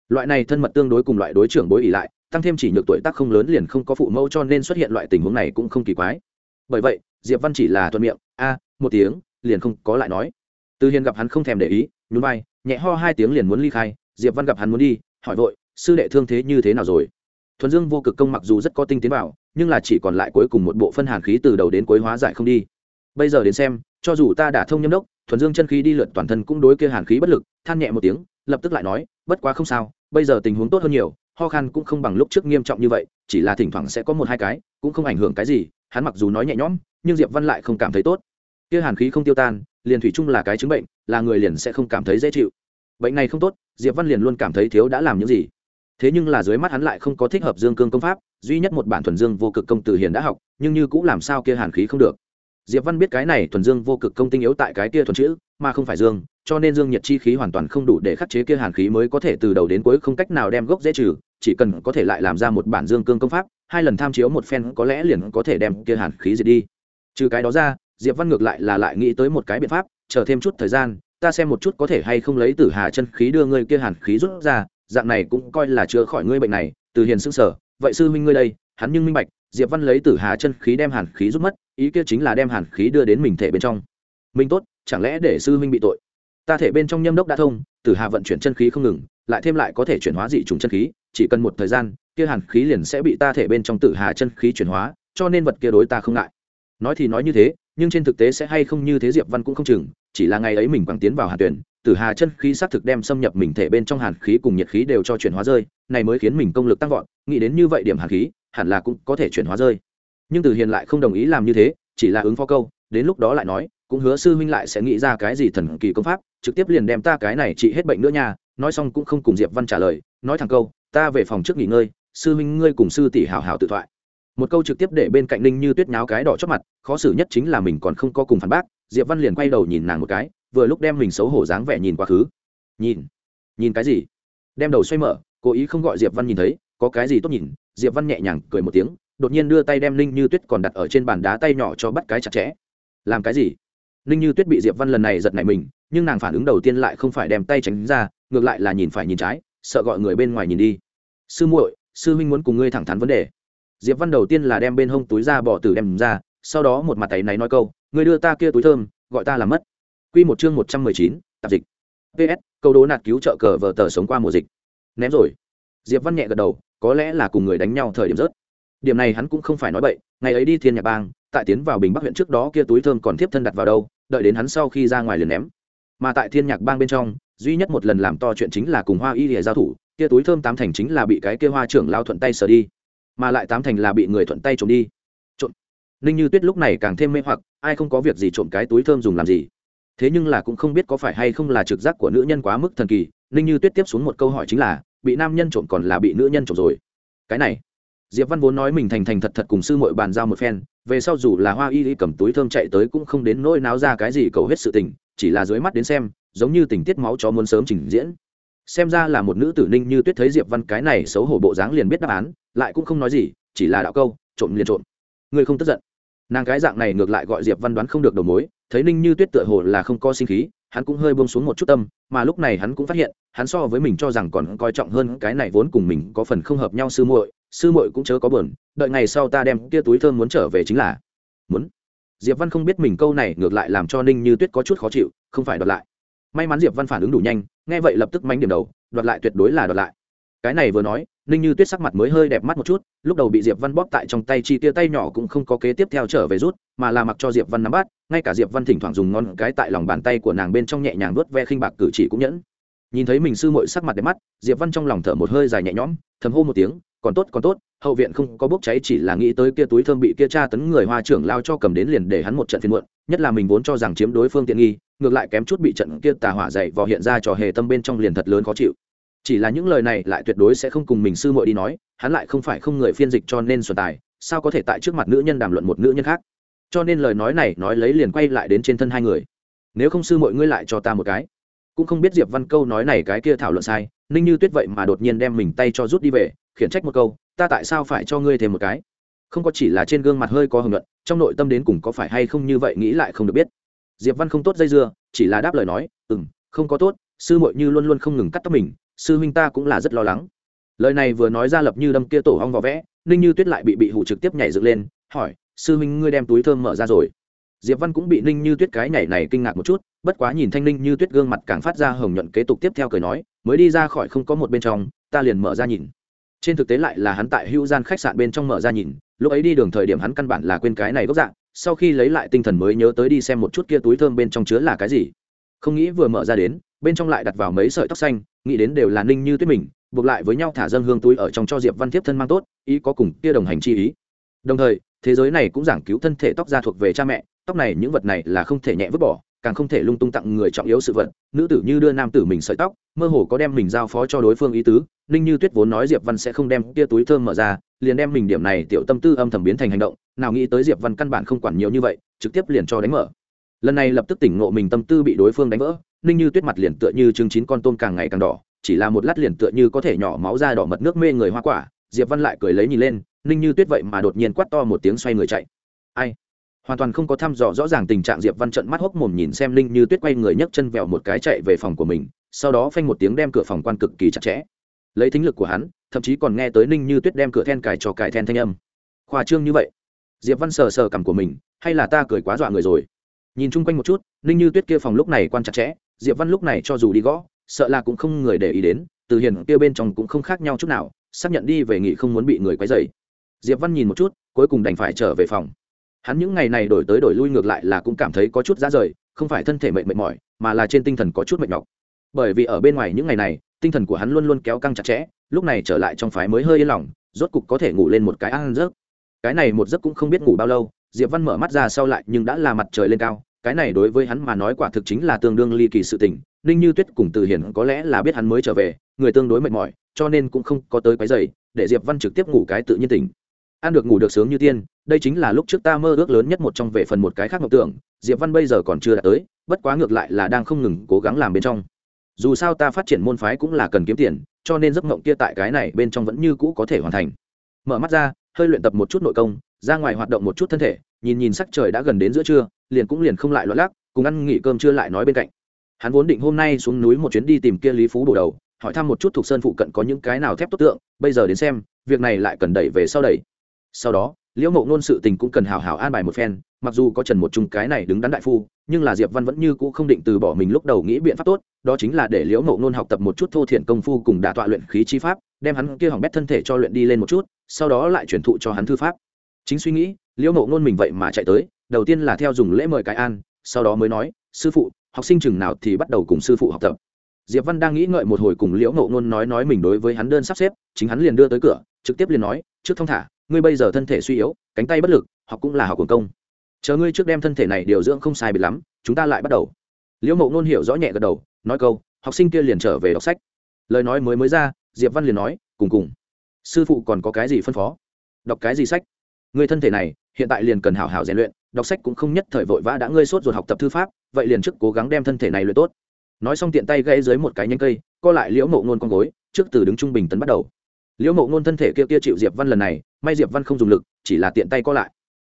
Loại này thân mật tương đối cùng loại đối trưởng bối ỉ lại, tăng thêm chỉ nhược tuổi tác không lớn liền không có phụ mẫu cho nên xuất hiện loại tình huống này cũng không kỳ quái bởi vậy, diệp văn chỉ là thuận miệng, a, một tiếng, liền không có lại nói. Từ hiền gặp hắn không thèm để ý, nhún vai, nhẹ ho hai tiếng liền muốn ly khai. Diệp văn gặp hắn muốn đi, hỏi vội, sư đệ thương thế như thế nào rồi? Thuần dương vô cực công mặc dù rất có tinh tiến vào, nhưng là chỉ còn lại cuối cùng một bộ phân hàn khí từ đầu đến cuối hóa giải không đi. Bây giờ đến xem, cho dù ta đã thông nhâm đốc, thuần dương chân khí đi lượn toàn thân cũng đối kia hàn khí bất lực, than nhẹ một tiếng, lập tức lại nói, bất quá không sao, bây giờ tình huống tốt hơn nhiều, ho khan cũng không bằng lúc trước nghiêm trọng như vậy, chỉ là thỉnh thoảng sẽ có một hai cái, cũng không ảnh hưởng cái gì hắn mặc dù nói nhẹ nhõm, nhưng diệp văn lại không cảm thấy tốt. Kia hàn khí không tiêu tan, liền thủy chung là cái chứng bệnh, là người liền sẽ không cảm thấy dễ chịu. Bệnh này không tốt, diệp văn liền luôn cảm thấy thiếu đã làm những gì. Thế nhưng là dưới mắt hắn lại không có thích hợp dương cương công pháp, duy nhất một bản thuần dương vô cực công từ hiền đã học, nhưng như cũng làm sao kia hàn khí không được. Diệp văn biết cái này thuần dương vô cực công tinh yếu tại cái kia thuần chữ, mà không phải dương, cho nên dương nhiệt chi khí hoàn toàn không đủ để khắc chế kia hàn khí mới có thể từ đầu đến cuối không cách nào đem gốc dễ trừ, chỉ cần có thể lại làm ra một bản dương cương công pháp hai lần tham chiếu một phen có lẽ liền có thể đem kia hàn khí diệt đi. Trừ cái đó ra, diệp văn ngược lại là lại nghĩ tới một cái biện pháp, chờ thêm chút thời gian, ta xem một chút có thể hay không lấy tử hà chân khí đưa ngươi kia hàn khí rút ra, dạng này cũng coi là chữa khỏi ngươi bệnh này, từ hiền xưng sở vậy sư huynh ngươi đây, hắn nhưng minh bạch, diệp văn lấy tử hà chân khí đem hàn khí rút mất, ý kia chính là đem hàn khí đưa đến mình thể bên trong. Minh tốt, chẳng lẽ để sư huynh bị tội? Ta thể bên trong nhâm đốc đã thông, tử hà vận chuyển chân khí không ngừng, lại thêm lại có thể chuyển hóa dị trùng chân khí, chỉ cần một thời gian kia hàn khí liền sẽ bị ta thể bên trong tử hà chân khí chuyển hóa, cho nên vật kia đối ta không ngại. Nói thì nói như thế, nhưng trên thực tế sẽ hay không như thế diệp văn cũng không chừng, chỉ là ngày ấy mình quăng tiến vào hàn tuyển, tử hà chân khí xác thực đem xâm nhập mình thể bên trong hàn khí cùng nhiệt khí đều cho chuyển hóa rơi, này mới khiến mình công lực tăng vọt, nghĩ đến như vậy điểm hàn khí, hẳn là cũng có thể chuyển hóa rơi. Nhưng từ hiền lại không đồng ý làm như thế, chỉ là ứng phó câu, đến lúc đó lại nói, cũng hứa sư huynh lại sẽ nghĩ ra cái gì thần kỳ công pháp, trực tiếp liền đem ta cái này trị hết bệnh nữa nha. Nói xong cũng không cùng diệp văn trả lời, nói thẳng câu, ta về phòng trước nghỉ ngơi sư huynh ngươi cùng sư tỷ hảo hảo tự thoại. Một câu trực tiếp để bên cạnh ninh như tuyết nháo cái đỏ chót mặt, khó xử nhất chính là mình còn không có cùng phản bác, diệp văn liền quay đầu nhìn nàng một cái, vừa lúc đem mình xấu hổ dáng vẻ nhìn quá khứ. Nhìn nhìn cái gì? Đem đầu xoay mở, cố ý không gọi diệp văn nhìn thấy, có cái gì tốt nhìn? Diệp văn nhẹ nhàng cười một tiếng, đột nhiên đưa tay đem ninh như tuyết còn đặt ở trên bàn đá tay nhỏ cho bắt cái chặt chẽ. Làm cái gì? Ninh như tuyết bị diệp văn lần này giật nảy mình, nhưng nàng phản ứng đầu tiên lại không phải đem tay tránh ra, ngược lại là nhìn phải nhìn trái, sợ gọi người bên ngoài nhìn đi. Sư muội sư huynh muốn cùng ngươi thẳng thắn vấn đề diệp văn đầu tiên là đem bên hông túi ra bỏ từ đem ra sau đó một mặt tay này nói câu ngươi đưa ta kia túi thơm gọi ta là mất Quy một chương một trăm mười chín, tạp dịch. PS, câu đố nạt cứu trợ cờ vờ tờ sống qua mùa dịch. Ném rồi. Diệp Văn nhẹ gật đầu, có lẽ là cùng người đánh nhau thời điểm rớt. Điểm này hắn cũng không phải nói bậy, ngày ấy đi Thiên Nhạc Bang, tại tiến vào Bình Bắc huyện trước đó kia túi thơm còn tiếp thân đặt vào đâu, đợi đến hắn sau khi ra ngoài liền ném. Mà tại Thiên Nhạc Bang bên trong, duy nhất một lần làm to chuyện chính là cùng Hoa Y Lìa giao thủ, kia túi thơm tám thành chính là bị cái kia Hoa trưởng lao thuận tay sờ đi, mà lại tám thành là bị người thuận tay trộm đi. Trộm. Ninh Như Tuyết lúc này càng thêm mê hoặc, ai không có việc gì trộm cái túi thơm dùng làm gì? thế nhưng là cũng không biết có phải hay không là trực giác của nữ nhân quá mức thần kỳ ninh như tuyết tiếp xuống một câu hỏi chính là bị nam nhân trộm còn là bị nữ nhân trộm rồi cái này diệp văn vốn nói mình thành thành thật thật cùng sư mội bàn giao một phen về sau dù là hoa y y cầm túi thơm chạy tới cũng không đến nỗi náo ra cái gì cầu hết sự tình chỉ là dưới mắt đến xem giống như tình tiết máu chó muốn sớm trình diễn xem ra là một nữ tử ninh như tuyết thấy diệp văn cái này xấu hổ bộ dáng liền biết đáp án, lại cũng không nói gì, chỉ là đạo câu, trộm liền trộm. Người không tức giận. Nàng cái dạng này ngược lại gọi diệp văn đoán không được đầu mối, thấy ninh như tuyết tựa hồ là không có sinh khí, hắn cũng hơi bông xuống một chút tâm, mà lúc này hắn cũng phát hiện, hắn so với mình cho rằng còn coi trọng hơn cái này vốn cùng mình có phần không hợp nhau sư muội sư muội cũng chớ có buồn, đợi ngày sau ta đem kia túi thơm muốn trở về chính là muốn. Diệp văn không biết mình câu này ngược lại làm cho ninh như tuyết có chút khó chịu, không phải đoạt lại. May mắn diệp văn phản ứng đủ nhanh nghe vậy lập tức mánh điểm đầu, đoạt lại tuyệt đối là đoạt lại. Cái này vừa nói, ninh như tuyết sắc mặt mới hơi đẹp mắt một chút, lúc đầu bị diệp văn bóp tại trong tay chi tia tay nhỏ cũng không có kế tiếp theo trở về rút, mà là mặc cho diệp văn nắm bắt, ngay cả diệp văn thỉnh thoảng dùng ngón cái tại lòng bàn tay của nàng bên trong nhẹ nhàng vớt ve khinh bạc cử chỉ cũng nhẫn. Nhìn thấy mình sư mội sắc mặt đẹp mắt, diệp văn trong lòng thở một hơi dài nhẹ nhõm, thầm hô một tiếng còn tốt còn tốt, hậu viện không có bốc cháy, chỉ là nghĩ tới kia túi thơm bị kia cha tấn người hoa trưởng lao cho cầm đến liền để hắn một trận phiên muộn, nhất là mình vốn cho rằng chiếm đối phương tiện nghi, ngược lại kém chút bị trận kia tà hỏa dậy vò hiện ra trò hề tâm bên trong liền thật lớn khó chịu. Chỉ là những lời này lại tuyệt đối sẽ không cùng mình sư muội đi nói, hắn lại không phải không người phiên dịch cho nên xuân tài, sao có thể tại trước mặt nữ nhân đàm luận một nữ nhân khác? Cho nên lời nói này nói lấy liền quay lại đến trên thân hai người. Nếu không sư muội ngươi lại cho ta một cái cũng không biết diệp văn câu nói này cái kia thảo luận sai, ninh như tuyết vậy mà đột nhiên đem mình tay cho rút đi về, khiển trách một câu, ta tại sao phải cho ngươi thêm một cái? Không có chỉ là trên gương mặt hơi có hưởng luận, trong nội tâm đến cùng có phải hay không như vậy nghĩ lại không được biết. Diệp văn không tốt dây dưa, chỉ là đáp lời nói ừ m không có tốt, sư mội như luôn luôn không ngừng cắt tóc mình, sư huynh ta cũng là rất lo lắng. Lời này vừa nói ra lập như đâm kia tổ hong vỏ vẽ, ninh như tuyết lại bị bị hụ trực tiếp nhảy dựng lên, hỏi, sư huynh ngươi đem túi thơm mở ra rồi? Diệp văn cũng bị ninh như tuyết cái nhảy này kinh ngạc một chút, bất quá nhìn thanh ninh như tuyết gương mặt càng phát ra hồng nhuận kế tục tiếp theo cười nói, mới đi ra khỏi không có một bên trong, ta liền mở ra nhìn. Trên thực tế lại là hắn tại hữu gian khách sạn bên trong mở ra nhìn, lúc ấy đi đường thời điểm hắn căn bản là quên cái này gốc dạng, sau khi lấy lại tinh thần mới nhớ tới đi xem một chút kia túi thơm bên trong chứa là cái gì. Không nghĩ vừa mở ra đến, bên trong lại đặt vào mấy sợi tóc xanh, nghĩ đến đều là ninh như tuyết mình, buộc lại với nhau thả dân hương túi ở trong cho diệp văn tiếp thân mang tốt, ý có cùng kia đồng hành chi ý. Đồng thời, thế giới này cũng giảng cứu thân thể tóc ra thuộc về cha mẹ tóc này những vật này là không thể nhẹ vứt bỏ, càng không thể lung tung tặng người trọng yếu sự vật. Nữ tử như đưa nam tử mình sợi tóc, mơ hồ có đem mình giao phó cho đối phương ý tứ, ninh như tuyết vốn nói diệp văn sẽ không đem tia túi thơm mở ra, liền đem mình điểm này tiểu tâm tư âm thầm biến thành hành động, nào nghĩ tới diệp văn căn bản không quản nhiều như vậy, trực tiếp liền cho đánh mở. Lần này lập tức tỉnh ngộ mình tâm tư bị đối phương đánh vỡ, ninh như tuyết mặt liền tựa như chứng chín con tôm càng ngày càng đỏ, chỉ là một lát liền tựa như có thể nhỏ máu ra đỏ mật nước mê người hoa quả, diệp văn lại cười lấy nhìn lên, ninh như tuyết vậy mà đột nhiên quát to một tiếng xoay người chạy. Ai? Hoàn toàn không có thăm dò rõ ràng tình trạng diệp văn trận mắt hốc mồm nhìn xem ninh như tuyết quay người nhấc chân vẹo một cái chạy về phòng của mình, sau đó phanh một tiếng đem cửa phòng quan cực kỳ chặt chẽ. Lấy thính lực của hắn, thậm chí còn nghe tới ninh như tuyết đem cửa then cài cho cài then thanh âm. Khoa trương như vậy. Diệp văn sờ sờ cằm của mình, hay là ta cười quá dọa người rồi? Nhìn chung quanh một chút ninh như tuyết kia phòng lúc này quan chặt chẽ, diệp văn lúc này cho dù đi gõ, sợ là cũng không người để ý đến, từ hiền kia bên trong cũng không khác nhau chút nào, xác nhận đi về nghỉ không muốn bị người quấy dày diệp văn nhìn một chút, cuối cùng đành phải trở về phòng hắn những ngày này đổi tới đổi lui ngược lại là cũng cảm thấy có chút ra rời, không phải thân thể mệt mệt mỏi, mà là trên tinh thần có chút mệt nhọc. Bởi vì ở bên ngoài những ngày này, tinh thần của hắn luôn luôn kéo căng chặt chẽ, lúc này trở lại trong phái mới hơi yên lòng, rốt cục có thể ngủ lên một cái ăn giấc. Cái này một giấc cũng không biết ngủ bao lâu, diệp văn mở mắt ra sau lại nhưng đã là mặt trời lên cao, cái này đối với hắn mà nói quả thực chính là tương đương ly kỳ sự tình, ninh như tuyết cùng từ hiển có lẽ là biết hắn mới trở về, người tương đối mệt mỏi, cho nên cũng không có tới cái giày để diệp văn trực tiếp ngủ cái tự nhiên tỉnh ăn được ngủ được sướng như tiên, đây chính là lúc trước ta mơ ước lớn nhất một trong về phần một cái khác ngọc tưởng, diệp văn bây giờ còn chưa đạt tới, bất quá ngược lại là đang không ngừng cố gắng làm bên trong. Dù sao ta phát triển môn phái cũng là cần kiếm tiền, cho nên giấc mộng kia tại cái này bên trong vẫn như cũ có thể hoàn thành. Mở mắt ra, hơi luyện tập một chút nội công, ra ngoài hoạt động một chút thân thể, nhìn nhìn sắc trời đã gần đến giữa trưa, liền cũng liền không lại loạn lắc, cùng ăn nghỉ cơm chưa lại nói bên cạnh. Hắn vốn định hôm nay xuống núi một chuyến đi tìm kia lý phú bổ đầu, hỏi thăm một chút thuộc sơn phụ cận có những cái nào thép tốt tượng, bây giờ đến xem, việc này lại cần đẩy về sau đẩy sau đó, liễu mộ ngôn sự tình cũng cần hào hào an bài một phen, mặc dù có trần một chung cái này đứng đắn đại phu, nhưng là diệp văn vẫn như cũ không định từ bỏ mình lúc đầu nghĩ biện pháp tốt, đó chính là để liễu mộ ngôn học tập một chút thô thiện công phu cùng đả tọa luyện khí chi pháp, đem hắn kia hỏng bét thân thể cho luyện đi lên một chút, sau đó lại truyền thụ cho hắn thư pháp. Chính suy nghĩ, liễu mộ ngôn mình vậy mà chạy tới, đầu tiên là theo dùng lễ mời cái an, sau đó mới nói, sư phụ, học sinh chừng nào thì bắt đầu cùng sư phụ học tập. Diệp văn đang nghĩ ngợi một hồi cùng liễu ngộ ngôn nói nói mình đối với hắn đơn sắp xếp, chính hắn liền đưa tới cửa, trực tiếp liền nói, trước thông thả ngươi bây giờ thân thể suy yếu, cánh tay bất lực, học cũng là học quần công. Chờ ngươi trước đem thân thể này điều dưỡng không sai biệt lắm, chúng ta lại bắt đầu. Liễu Mộ ngôn hiểu rõ nhẹ gật đầu, nói câu, học sinh kia liền trở về đọc sách. Lời nói mới mới ra, diệp văn liền nói, cùng cùng. Sư phụ còn có cái gì phân phó? Đọc cái gì sách? Ngươi thân thể này, hiện tại liền cần hảo hảo rèn luyện, đọc sách cũng không nhất thời vội vã đã ngươi sốt ruột học tập thư pháp, vậy liền trước cố gắng đem thân thể này luyện tốt. Nói xong tiện tay gây dưới một cái nhánh cây, co lại liễu mộ ngôn con gối, trước từ đứng trung bình tấn bắt đầu liễu mộ ngôn thân thể kia kia chịu diệp văn lần này, may diệp văn không dùng lực, chỉ là tiện tay co lại.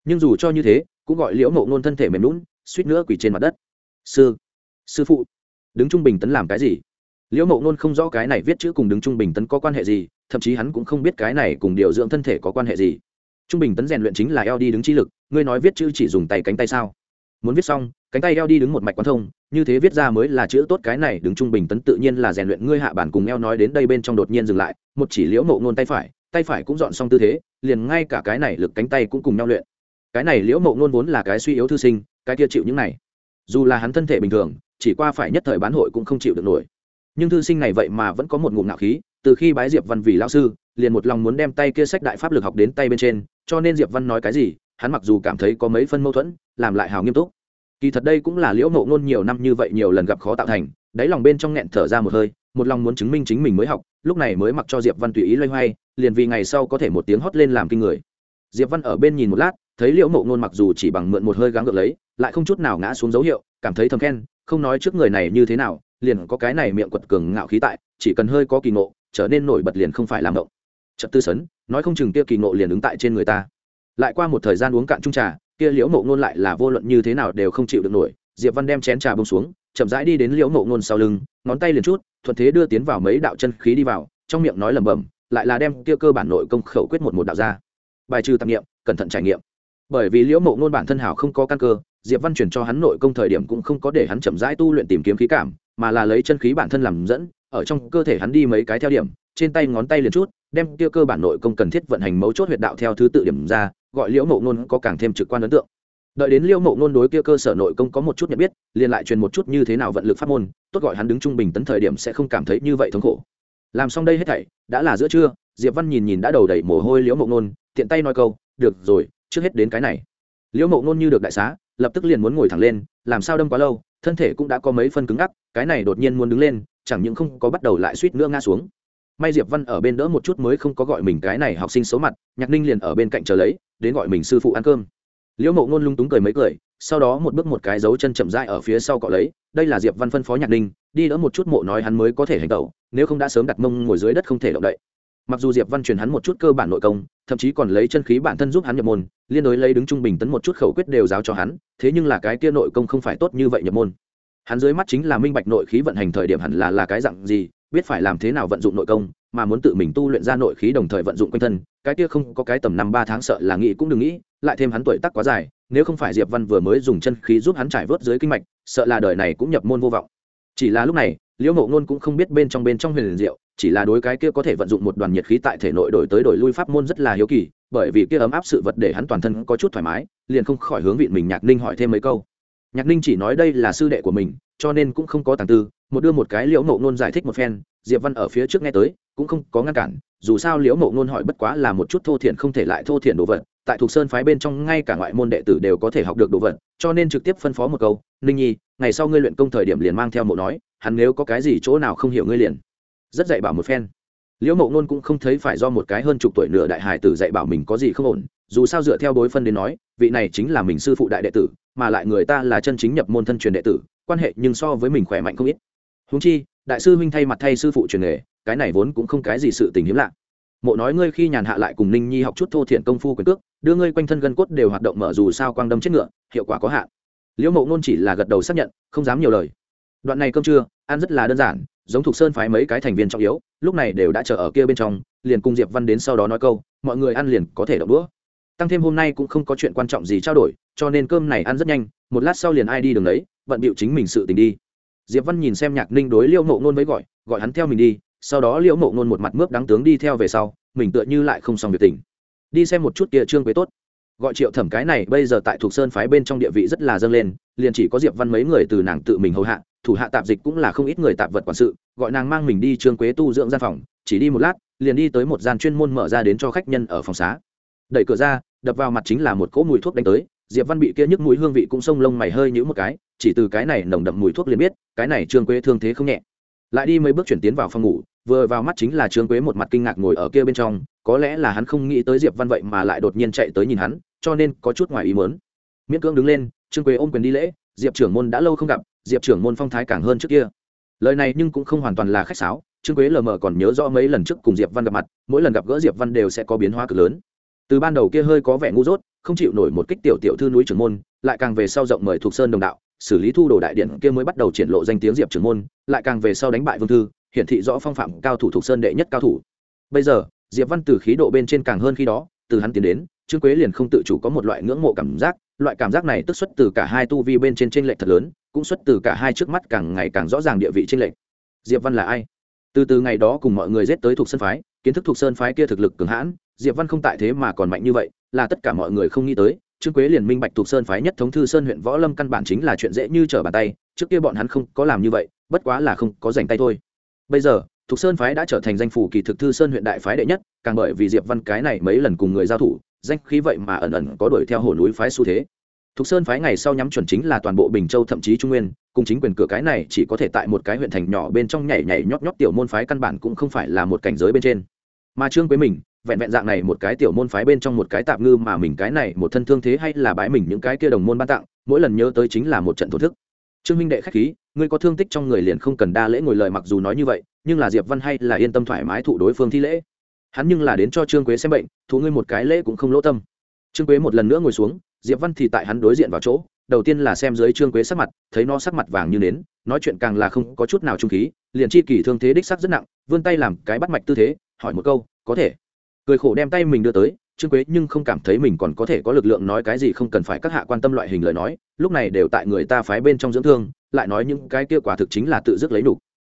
Nhưng dù cho như thế, cũng gọi liễu mộ ngôn thân thể mềm lún suýt nữa quỳ trên mặt đất. Sư sư phụ, đứng trung bình tấn làm cái gì? Liễu mộ ngôn không rõ cái này viết chữ cùng đứng trung bình tấn có quan hệ gì, thậm chí hắn cũng không biết cái này cùng điều dưỡng thân thể có quan hệ gì. Trung bình tấn rèn luyện chính là eo đi đứng chi lực, ngươi nói viết chữ chỉ dùng tay cánh tay sao? Muốn viết xong, cánh tay eo đi đứng một mạch quan thông, như thế viết ra mới là chữ tốt, cái này đứng trung bình tấn tự nhiên là rèn luyện, ngươi hạ bản cùng eo nói đến đây bên trong đột nhiên dừng lại, một chỉ liễu mộ ngôn tay phải tay phải cũng dọn xong tư thế, liền ngay cả cái này lực cánh tay cũng cùng nhau luyện. Cái này liễu mộ ngôn vốn là cái suy yếu thư sinh, cái kia chịu những này. Dù là hắn thân thể bình thường, chỉ qua phải nhất thời bán hội cũng không chịu được nổi. Nhưng thư sinh này vậy mà vẫn có một ngụm nạo khí, từ khi bái diệp văn vì lão sư, liền một lòng muốn đem tay kia sách đại pháp lực học đến tay bên trên, cho nên diệp văn nói cái gì hắn mặc dù cảm thấy có mấy phân mâu thuẫn, làm lại hào nghiêm túc. Kỳ thật đây cũng là liễu mộ ngôn nhiều năm như vậy nhiều lần gặp khó tạo thành, đáy lòng bên trong nghẹn thở ra một hơi, một lòng muốn chứng minh chính mình mới học, lúc này mới mặc cho diệp văn tùy ý loay hoay, liền vì ngày sau có thể một tiếng hót lên làm kinh người. Diệp văn ở bên nhìn một lát, thấy liễu mộ ngôn mặc dù chỉ bằng mượn một hơi gắng gượng lấy, lại không chút nào ngã xuống dấu hiệu, cảm thấy thầm khen, không nói trước người này như thế nào, liền có cái này miệng quật cường ngạo khí tại, chỉ cần hơi có kỳ ngộ, trở nên nổi bật liền không phải làm động. Trật tư sấn, nói không chừng kia kỳ ngộ liền ứng tại trên người ta lại qua một thời gian uống cạn chung trà, kia liễu mộ ngôn lại là vô luận như thế nào đều không chịu được nổi. Diệp văn đem chén trà bông xuống, chậm rãi đi đến liễu mộ ngôn sau lưng, ngón tay liền chút, thuận thế đưa tiến vào mấy đạo chân khí đi vào, trong miệng nói lẩm bẩm, lại là đem kia cơ bản nội công khẩu quyết một một đạo ra. Bài trừ tạp nghiệm, cẩn thận trải nghiệm. Bởi vì liễu mộ ngôn bản thân hảo không có căn cơ, diệp văn chuyển cho hắn nội công thời điểm cũng không có để hắn chậm rãi tu luyện tìm kiếm khí cảm, mà là lấy chân khí bản thân làm dẫn, ở trong cơ thể hắn đi mấy cái theo điểm, trên tay ngón tay liền chút, đem kia cơ bản nội công cần thiết vận hành mấu chốt huyệt đạo theo thứ tự điểm ra gọi liễu mộ ngôn có càng thêm trực quan ấn tượng. Đợi đến liễu mộ ngôn đối kia cơ sở nội công có một chút nhận biết, liền lại truyền một chút như thế nào vận lực pháp môn, tốt gọi hắn đứng trung bình tấn thời điểm sẽ không cảm thấy như vậy thống khổ. Làm xong đây hết thảy, đã là giữa trưa, diệp văn nhìn nhìn đã đầu đầy mồ hôi liễu mộ ngôn, tiện tay nói câu, được rồi, trước hết đến cái này. Liễu mộ ngôn như được đại xá, lập tức liền muốn ngồi thẳng lên, làm sao đâm quá lâu, thân thể cũng đã có mấy phân cứng ngắc, cái này đột nhiên muốn đứng lên, chẳng những không có bắt đầu lại suýt nữa ngã xuống may diệp văn ở bên đỡ một chút mới không có gọi mình cái này học sinh xấu mặt, nhạc ninh liền ở bên cạnh chờ lấy, đến gọi mình sư phụ ăn cơm. Liễu mộ ngôn lung túng cười mấy cười, sau đó một bước một cái dấu chân chậm dai ở phía sau cọ lấy, đây là diệp văn phân phó nhạc ninh, đi đỡ một chút mộ nói hắn mới có thể hành tẩu, nếu không đã sớm đặt mông ngồi dưới đất không thể động đậy. Mặc dù diệp văn truyền hắn một chút cơ bản nội công, thậm chí còn lấy chân khí bản thân giúp hắn nhập môn, liên đối lấy đứng trung bình tấn một chút khẩu quyết đều giáo cho hắn, thế nhưng là cái kia nội công không phải tốt như vậy nhập môn. Hắn dưới mắt chính là minh bạch nội khí vận hành thời điểm hẳn là là cái dạng gì biết phải làm thế nào vận dụng nội công, mà muốn tự mình tu luyện ra nội khí đồng thời vận dụng quanh thân, cái kia không có cái tầm năm ba tháng sợ là nghĩ cũng đừng nghĩ, lại thêm hắn tuổi tác quá dài, nếu không phải diệp văn vừa mới dùng chân khí giúp hắn trải vớt dưới kinh mạch, sợ là đời này cũng nhập môn vô vọng. Chỉ là lúc này, liễu mộ ngôn cũng không biết bên trong bên trong huyền diệu, chỉ là đối cái kia có thể vận dụng một đoàn nhiệt khí tại thể nội đổi tới đổi lui pháp môn rất là hiếu kỳ, bởi vì kia ấm áp sự vật để hắn toàn thân có chút thoải mái, liền không khỏi hướng vị mình nhạc ninh hỏi thêm mấy câu. Nhạc ninh chỉ nói đây là sư đệ của mình, cho nên cũng không có tàng tư một đưa một cái liễu mộ ngôn giải thích một phen, diệp văn ở phía trước nghe tới, cũng không có ngăn cản, dù sao liễu mộ ngôn hỏi bất quá là một chút thô thiện không thể lại thô thiện đồ vật, tại thuộc sơn phái bên trong ngay cả ngoại môn đệ tử đều có thể học được đồ vật, cho nên trực tiếp phân phó một câu, ninh nhi, ngày sau ngươi luyện công thời điểm liền mang theo mộ nói, hắn nếu có cái gì chỗ nào không hiểu ngươi liền. Rất dạy bảo một phen. Liễu mộ ngôn cũng không thấy phải do một cái hơn chục tuổi nửa đại hải tử dạy bảo mình có gì không ổn, dù sao dựa theo đối phân đến nói, vị này chính là mình sư phụ đại đệ tử, mà lại người ta là chân chính nhập môn thân truyền đệ tử, quan hệ nhưng so với mình khỏe mạnh không ít húng chi, đại sư huynh thay mặt thay sư phụ truyền nghề, cái này vốn cũng không cái gì sự tình hiếm lạ. Mộ nói ngươi khi nhàn hạ lại cùng ninh nhi học chút thô thiện công phu quyền cước, đưa ngươi quanh thân gân cốt đều hoạt động mở dù sao quang đâm chết ngựa, hiệu quả có hạn. Liễu mộ ngôn chỉ là gật đầu xác nhận, không dám nhiều lời. Đoạn này cơm trưa, ăn rất là đơn giản, giống thuộc sơn phái mấy cái thành viên trọng yếu, lúc này đều đã chờ ở kia bên trong, liền cùng diệp văn đến sau đó nói câu, mọi người ăn liền có thể đậu đũa. Tăng thêm hôm nay cũng không có chuyện quan trọng gì trao đổi, cho nên cơm này ăn rất nhanh, một lát sau liền ai đi đường đấy, bận bịu chính mình sự tình đi diệp văn nhìn xem nhạc ninh đối liễu mộ ngôn với gọi gọi hắn theo mình đi, sau đó liễu mộ ngôn một mặt mướp đáng tướng đi theo về sau, mình tựa như lại không xong việc tình. Đi xem một chút kia trương quế tốt. Gọi triệu thẩm cái này bây giờ tại thuộc sơn phái bên trong địa vị rất là dâng lên, liền chỉ có diệp văn mấy người từ nàng tự mình hầu hạ, thủ hạ tạp dịch cũng là không ít người tạp vật quản sự, gọi nàng mang mình đi trương quế tu dưỡng gian phòng, chỉ đi một lát, liền đi tới một gian chuyên môn mở ra đến cho khách nhân ở phòng xá. Đẩy cửa ra, đập vào mặt chính là một cỗ mùi thuốc đánh tới diệp văn bị kia nhức mũi hương vị cũng sông lông mày hơi nhũ một cái, chỉ từ cái này nồng đậm mùi thuốc liền biết, cái này trương quế thương thế không nhẹ. Lại đi mấy bước chuyển tiến vào phòng ngủ, vừa vào mắt chính là trương quế một mặt kinh ngạc ngồi ở kia bên trong, có lẽ là hắn không nghĩ tới diệp văn vậy mà lại đột nhiên chạy tới nhìn hắn, cho nên có chút ngoài ý mớn miễn cưỡng đứng lên, trương quế ôm quyền đi lễ, diệp trưởng môn đã lâu không gặp, diệp trưởng môn phong thái càng hơn trước kia. Lời này nhưng cũng không hoàn toàn là khách sáo, trương quế lờ mờ còn nhớ rõ mấy lần trước cùng diệp văn gặp mặt, mỗi lần gặp gỡ diệp văn đều sẽ có biến hóa cực lớn. Từ ban đầu kia hơi có vẻ ngu dốt không chịu nổi một kích tiểu tiểu thư núi trưởng môn, lại càng về sau rộng mời thuộc sơn đồng đạo, xử lý thu đồ đại điện kia mới bắt đầu triển lộ danh tiếng diệp trưởng môn, lại càng về sau đánh bại vương thư, hiển thị rõ phong phạm cao thủ thuộc sơn đệ nhất cao thủ. Bây giờ, diệp văn từ khí độ bên trên càng hơn khi đó, từ hắn tiến đến, trương quế liền không tự chủ có một loại ngưỡng mộ cảm giác, loại cảm giác này tức xuất từ cả hai tu vi bên trên trên lệch thật lớn, cũng xuất từ cả hai trước mắt càng ngày càng rõ ràng địa vị trên lệch. Diệp văn là ai? Từ từ ngày đó cùng mọi người giết tới thuộc sơn phái, kiến thức thuộc sơn phái kia thực lực cường hãn, diệp văn không tại thế mà còn mạnh như vậy là tất cả mọi người không nghĩ tới trương quế liền minh bạch thuộc sơn phái nhất thống thư sơn huyện võ lâm căn bản chính là chuyện dễ như trở bàn tay trước kia bọn hắn không có làm như vậy bất quá là không có dành tay thôi bây giờ thuộc sơn phái đã trở thành danh phủ kỳ thực thư sơn huyện đại phái đệ nhất càng bởi vì diệp văn cái này mấy lần cùng người giao thủ danh khí vậy mà ẩn ẩn có đuổi theo hồ núi phái xu thế Thục Sơn phái ngày sau nhắm chuẩn chính là toàn bộ Bình Châu thậm chí Trung Nguyên, cùng chính quyền cửa cái này chỉ có thể tại một cái huyện thành nhỏ bên trong nhảy nhảy nhót nhót tiểu môn phái căn bản cũng không phải là một cảnh giới bên trên. Mà Trương Quế mình, vẹn vẹn dạng này một cái tiểu môn phái bên trong một cái tạp ngư mà mình cái này một thân thương thế hay là bãi mình những cái kia đồng môn ban tặng, mỗi lần nhớ tới chính là một trận thổ thức. Trương Minh đệ khách khí, ngươi có thương tích trong người liền không cần đa lễ ngồi lời mặc dù nói như vậy, nhưng là Diệp Văn hay là yên tâm thoải mái thụ đối phương thi lễ. hắn nhưng là đến cho trương quế xem bệnh thú ngươi một cái lễ cũng không lỗ tâm trương quế một lần nữa ngồi xuống diệp văn thì tại hắn đối diện vào chỗ đầu tiên là xem dưới trương quế sắc mặt thấy nó sắc mặt vàng như nến nói chuyện càng là không có chút nào trung khí liền chi kỳ thương thế đích sắc rất nặng vươn tay làm cái bắt mạch tư thế hỏi một câu, có thể cười khổ đem tay mình đưa tới, trương quế nhưng không cảm thấy mình còn có thể có lực lượng nói cái gì không cần phải các hạ quan tâm loại hình lời nói, lúc này đều tại người ta phái bên trong dưỡng thương, lại nói những cái kia quả thực chính là tự dứt lấy đủ.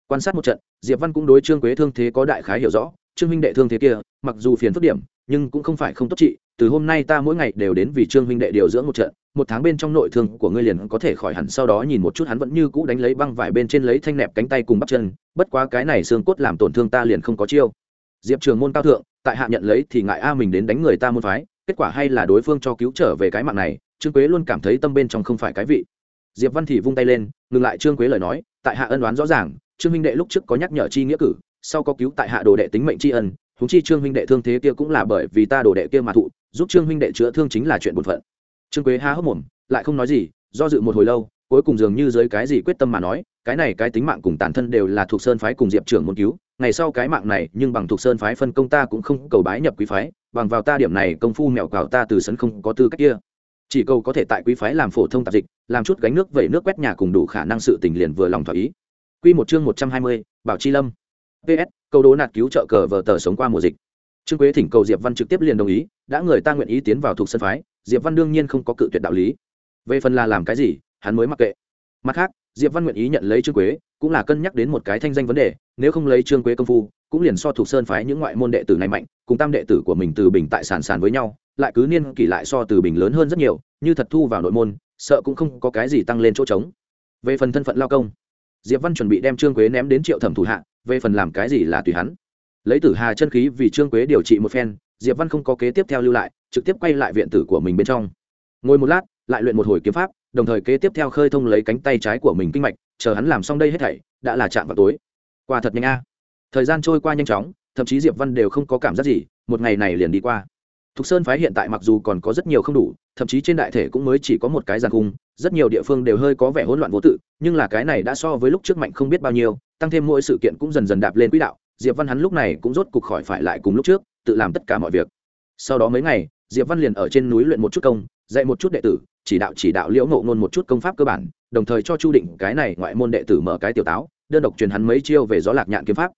quan sát một trận, diệp văn cũng đối trương quế thương thế có đại khái hiểu rõ, trương huynh đệ thương thế kia, mặc dù phiền phức điểm, nhưng cũng không phải không tốt trị, từ hôm nay ta mỗi ngày đều đến vì trương huynh đệ điều dưỡng một trận, một tháng bên trong nội thương của ngươi liền có thể khỏi hẳn, sau đó nhìn một chút hắn vẫn như cũ đánh lấy băng vải bên trên lấy thanh nẹp cánh tay cùng bắp chân, bất quá cái này xương cốt làm tổn thương ta liền không có chiêu diệp trường môn cao thượng, tại hạ nhận lấy thì ngại a mình đến đánh người ta môn phái, kết quả hay là đối phương cho cứu trở về cái mạng này, trương quế luôn cảm thấy tâm bên trong không phải cái vị. Diệp văn thì vung tay lên, ngừng lại trương quế lời nói, tại hạ ân đoán rõ ràng, trương minh đệ lúc trước có nhắc nhở chi nghĩa cử, sau có cứu tại hạ đồ đệ tính mệnh tri ân húng chi trương Minh đệ thương thế kia cũng là bởi vì ta đồ đệ kia mà thụ, giúp trương Minh đệ chữa thương chính là chuyện bổn phận. Trương quế há hốc mồm, lại không nói gì, do dự một hồi lâu, cuối cùng dường như dưới cái gì quyết tâm mà nói, cái này cái tính mạng cùng tàn thân đều là thuộc sơn phái cùng diệp trưởng môn cứu ngày sau cái mạng này nhưng bằng thuộc sơn phái phân công ta cũng không cầu bái nhập quý phái bằng vào ta điểm này công phu mẹo cào ta từ sân không có tư cách kia chỉ cầu có thể tại quý phái làm phổ thông tạp dịch làm chút gánh nước vẩy nước quét nhà cùng đủ khả năng sự tình liền vừa lòng thỏa ý Quy một chương một trăm hai mươi, Bảo Chi Lâm. PS, câu đố nạt cứu trợ cờ vờ tờ sống qua mùa dịch. Trương Quế thỉnh cầu Diệp Văn trực tiếp liền đồng ý, đã người ta nguyện ý tiến vào thuộc sân phái, Diệp Văn đương nhiên không có cự tuyệt đạo lý. Về phần là làm cái gì, hắn mới mặc kệ. Mặt khác, Diệp Văn nguyện ý nhận lấy Trương Quế, cũng là cân nhắc đến một cái thanh danh vấn đề, nếu không lấy Trương Quế công phu, cũng liền so thuộc sơn phái những ngoại môn đệ tử này mạnh, cùng tam đệ tử của mình từ bình tại sàn sàn với nhau, lại cứ niên kỷ lại so từ bình lớn hơn rất nhiều, như thật thu vào nội môn, sợ cũng không có cái gì tăng lên chỗ trống. Về phần thân phận lao công, diệp văn chuẩn bị đem trương quế ném đến triệu thẩm thủ hạ về phần làm cái gì là tùy hắn lấy tử hà chân khí vì trương quế điều trị một phen diệp văn không có kế tiếp theo lưu lại trực tiếp quay lại viện tử của mình bên trong ngồi một lát lại luyện một hồi kiếm pháp đồng thời kế tiếp theo khơi thông lấy cánh tay trái của mình kinh mạch, chờ hắn làm xong đây hết thảy, đã là chạm vào tối. Qua thật nhanh a. Thời gian trôi qua nhanh chóng, thậm chí diệp văn đều không có cảm giác gì, một ngày này liền đi qua. Thục sơn phái hiện tại mặc dù còn có rất nhiều không đủ, thậm chí trên đại thể cũng mới chỉ có một cái giàn cung rất nhiều địa phương đều hơi có vẻ hỗn loạn vô tự, nhưng là cái này đã so với lúc trước mạnh không biết bao nhiêu, tăng thêm mỗi sự kiện cũng dần dần đạp lên quỹ đạo, diệp văn hắn lúc này cũng rốt cục khỏi phải lại cùng lúc trước, tự làm tất cả mọi việc. Sau đó mấy ngày, diệp văn liền ở trên núi luyện một chút công, dạy một chút đệ tử chỉ đạo chỉ đạo liễu ngộ ngôn một chút công pháp cơ bản, đồng thời cho chu định cái này ngoại môn đệ tử mở cái tiểu táo, đơn độc truyền hắn mấy chiêu về gió lạc nhạn kiếm pháp.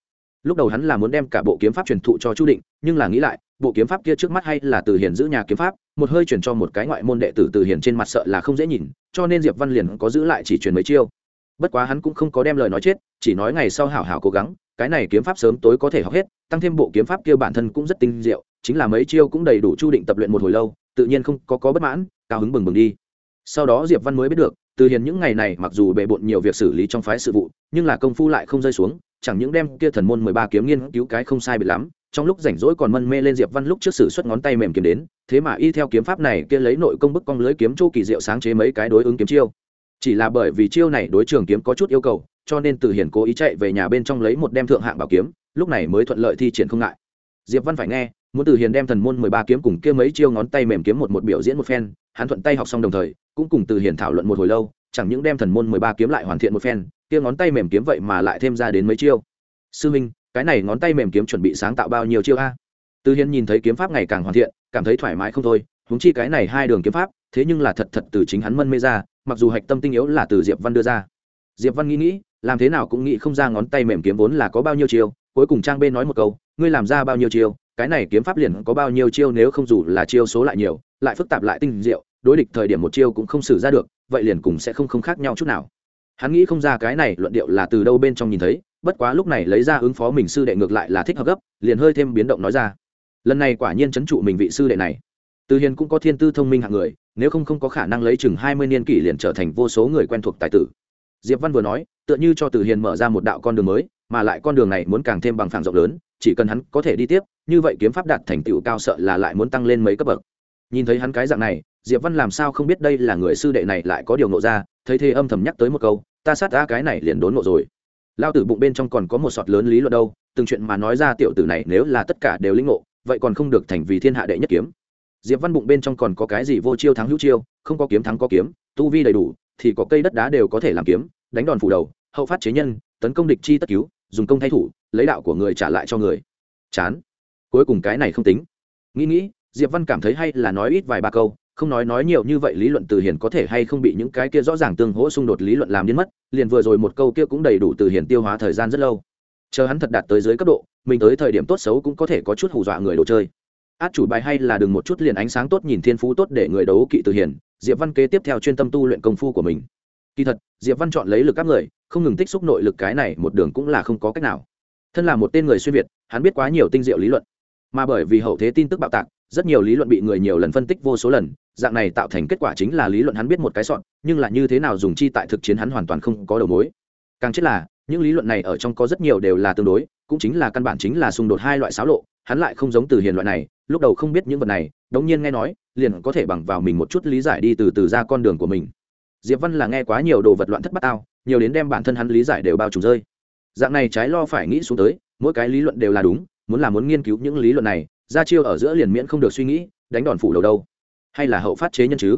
Lúc đầu hắn là muốn đem cả bộ kiếm pháp truyền thụ cho chu định, nhưng là nghĩ lại, bộ kiếm pháp kia trước mắt hay là từ hiền giữ nhà kiếm pháp, một hơi truyền cho một cái ngoại môn đệ tử từ hiền trên mặt sợ là không dễ nhìn, cho nên diệp văn liền có giữ lại chỉ truyền mấy chiêu. Bất quá hắn cũng không có đem lời nói chết, chỉ nói ngày sau hảo hảo cố gắng, cái này kiếm pháp sớm tối có thể học hết, tăng thêm bộ kiếm pháp kia bản thân cũng rất tinh diệu, chính là mấy chiêu cũng đầy đủ chu định tập luyện một hồi lâu, tự nhiên không có có bất mãn cao hứng bừng bừng đi. Sau đó diệp văn mới biết được, từ hiền những ngày này mặc dù bề bộn nhiều việc xử lý trong phái sự vụ, nhưng là công phu lại không rơi xuống, chẳng những đem kia thần môn mười ba kiếm nghiên cứu cái không sai biệt lắm, trong lúc rảnh rỗi còn mân mê lên diệp văn lúc trước sử xuất ngón tay mềm kiếm đến, thế mà y theo kiếm pháp này kia lấy nội công bức cong lưới kiếm chỗ kỳ diệu sáng chế mấy cái đối ứng kiếm chiêu. Chỉ là bởi vì chiêu này đối trường kiếm có chút yêu cầu, cho nên từ hiển cố ý chạy về nhà bên trong lấy một đem thượng hạng bảo kiếm, lúc này mới thuận lợi thi triển không ngại. Diệp văn phải nghe muốn từ hiền đem thần môn mười ba kiếm cùng kia mấy chiêu ngón tay mềm kiếm một một biểu diễn một phen, hắn thuận tay học xong đồng thời, cũng cùng từ hiền thảo luận một hồi lâu, chẳng những đem thần môn mười ba kiếm lại hoàn thiện một phen, kia ngón tay mềm kiếm vậy mà lại thêm ra đến mấy chiêu. Sư minh, cái này ngón tay mềm kiếm chuẩn bị sáng tạo bao nhiêu chiêu a? Từ hiền nhìn thấy kiếm pháp ngày càng hoàn thiện, cảm thấy thoải mái không thôi, huống chi cái này hai đường kiếm pháp, thế nhưng là thật thật từ chính hắn mân mê ra, mặc dù hạch tâm tinh yếu là từ diệp văn đưa ra. Diệp văn nghĩ nghĩ, làm thế nào cũng nghĩ không ra ngón tay mềm kiếm vốn là có bao nhiêu chiêu, cuối cùng trang bên nói một câu, ngươi làm ra bao nhiêu chiêu? Cái này kiếm pháp liền có bao nhiêu chiêu nếu không dù là chiêu số lại nhiều, lại phức tạp lại tinh diệu, đối địch thời điểm một chiêu cũng không xử ra được, vậy liền cùng sẽ không không khác nhau chút nào. Hắn nghĩ không ra cái này luận điệu là từ đâu bên trong nhìn thấy, bất quá lúc này lấy ra ứng phó mình sư đệ ngược lại là thích hợp gấp, liền hơi thêm biến động nói ra. Lần này quả nhiên chấn trụ mình vị sư đệ này. Từ hiền cũng có thiên tư thông minh hạng người, nếu không không có khả năng lấy chừng hai mươi niên kỷ liền trở thành vô số người quen thuộc tài tử diệp văn vừa nói, tựa như cho từ hiền mở ra một đạo con đường mới, mà lại con đường này muốn càng thêm bằng phẳng rộng lớn, chỉ cần hắn có thể đi tiếp, như vậy kiếm pháp đạt thành tựu cao sợ là lại muốn tăng lên mấy cấp bậc. Nhìn thấy hắn cái dạng này, diệp văn làm sao không biết đây là người sư đệ này lại có điều nộ ra, thấy thế âm thầm nhắc tới một câu, ta sát ra cái này liền đốn nộ rồi. Lao tử bụng bên trong còn có một sọt lớn lý luận đâu, từng chuyện mà nói ra tiểu tử này nếu là tất cả đều linh ngộ, vậy còn không được thành vì thiên hạ đệ nhất kiếm. Diệp văn bụng bên trong còn có cái gì vô chiêu thắng hữu chiêu, không có kiếm thắng có kiếm, tu vi đầy đủ thì có cây đất đá đều có thể làm kiếm, đánh đòn phủ đầu, hậu phát chế nhân, tấn công địch chi tất cứu, dùng công thay thủ, lấy đạo của người trả lại cho người. Chán. Cuối cùng cái này không tính. Nghĩ nghĩ, diệp văn cảm thấy hay là nói ít vài ba câu, không nói nói nhiều như vậy lý luận từ hiền có thể hay không bị những cái kia rõ ràng tương hỗ xung đột lý luận làm biến mất, liền vừa rồi một câu kia cũng đầy đủ từ hiền tiêu hóa thời gian rất lâu. Chờ hắn thật đạt tới dưới cấp độ, mình tới thời điểm tốt xấu cũng có thể có chút hù dọa người đồ chơi. Át chủ bài hay là đừng một chút liền ánh sáng tốt nhìn thiên phú tốt để người đấu kỵ từ hiền diệp văn kế tiếp theo chuyên tâm tu luyện công phu của mình. Kỳ thật, diệp văn chọn lấy lực các người, không ngừng tích xúc nội lực cái này một đường cũng là không có cách nào. Thân là một tên người xuyên việt, hắn biết quá nhiều tinh diệu lý luận. Mà bởi vì hậu thế tin tức bạo tạc, rất nhiều lý luận bị người nhiều lần phân tích vô số lần, dạng này tạo thành kết quả chính là lý luận hắn biết một cái sọn, nhưng là như thế nào dùng chi tại thực chiến hắn hoàn toàn không có đầu mối. Càng chết là, những lý luận này ở trong có rất nhiều đều là tương đối, cũng chính là căn bản chính là xung đột hai loại xáo lộ, hắn lại không giống từ hiền loại này, lúc đầu không biết những vật này đống nhiên nghe nói, liền có thể bằng vào mình một chút lý giải đi từ từ ra con đường của mình. Diệp văn là nghe quá nhiều đồ vật loạn thất bát ao, nhiều đến đem bản thân hắn lý giải đều bao trùm rơi. Dạng này trái lo phải nghĩ xuống tới, mỗi cái lý luận đều là đúng, muốn là muốn nghiên cứu những lý luận này, ra chiêu ở giữa liền miễn không được suy nghĩ, đánh đòn phủ đầu đâu. Hay là hậu phát chế nhân chứ?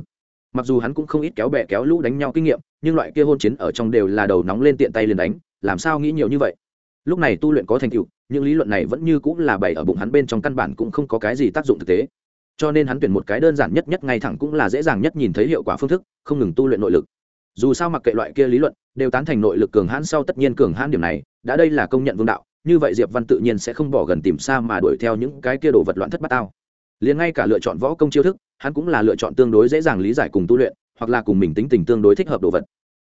Mặc dù hắn cũng không ít kéo bè kéo lũ đánh nhau kinh nghiệm, nhưng loại kia hôn chiến ở trong đều là đầu nóng lên tiện tay liền đánh, làm sao nghĩ nhiều như vậy? Lúc này tu luyện có thành tựu, những lý luận này vẫn như cũng là bày ở bụng hắn bên trong căn bản cũng không có cái gì tác dụng thực tế cho nên hắn tuyển một cái đơn giản nhất nhất ngay thẳng cũng là dễ dàng nhất nhìn thấy hiệu quả phương thức, không ngừng tu luyện nội lực. Dù sao mặc kệ loại kia lý luận, đều tán thành nội lực cường hãn sau tất nhiên cường hãn điểm này, đã đây là công nhận vương đạo, như vậy diệp văn tự nhiên sẽ không bỏ gần tìm xa mà đuổi theo những cái kia đồ vật loạn thất bát tao. Liền ngay cả lựa chọn võ công chiêu thức, hắn cũng là lựa chọn tương đối dễ dàng lý giải cùng tu luyện, hoặc là cùng mình tính tình tương đối thích hợp đồ vật.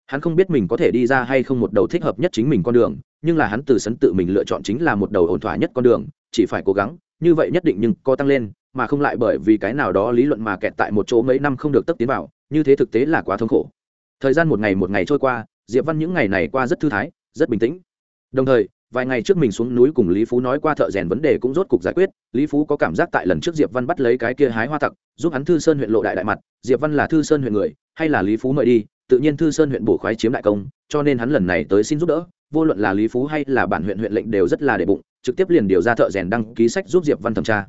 Hắn không biết mình có thể đi ra hay không một đầu thích hợp nhất chính mình con đường, nhưng là hắn từ sấn tự mình lựa chọn chính là một đầu ổn thỏa nhất con đường, chỉ phải cố gắng, như vậy nhất định nhưng có tăng lên mà không lại bởi vì cái nào đó lý luận mà kẹt tại một chỗ mấy năm không được tấp tiến vào, như thế thực tế là quá thống khổ. Thời gian một ngày một ngày trôi qua, diệp văn những ngày này qua rất thư thái, rất bình tĩnh. Đồng thời, vài ngày trước mình xuống núi cùng lý phú nói qua thợ rèn vấn đề cũng rốt cục giải quyết, lý phú có cảm giác tại lần trước diệp văn bắt lấy cái kia hái hoa tặc, giúp hắn thư sơn huyện lộ đại đại mặt, diệp văn là thư sơn huyện người, hay là lý phú mời đi, tự nhiên thư sơn huyện bổ khoái chiếm đại công, cho nên hắn lần này tới xin giúp đỡ, vô luận là lý phú hay là bản huyện huyện lệnh đều rất là để bụng, trực tiếp liền điều ra thợ rèn đăng ký sách giúp diệp văn thẩm tra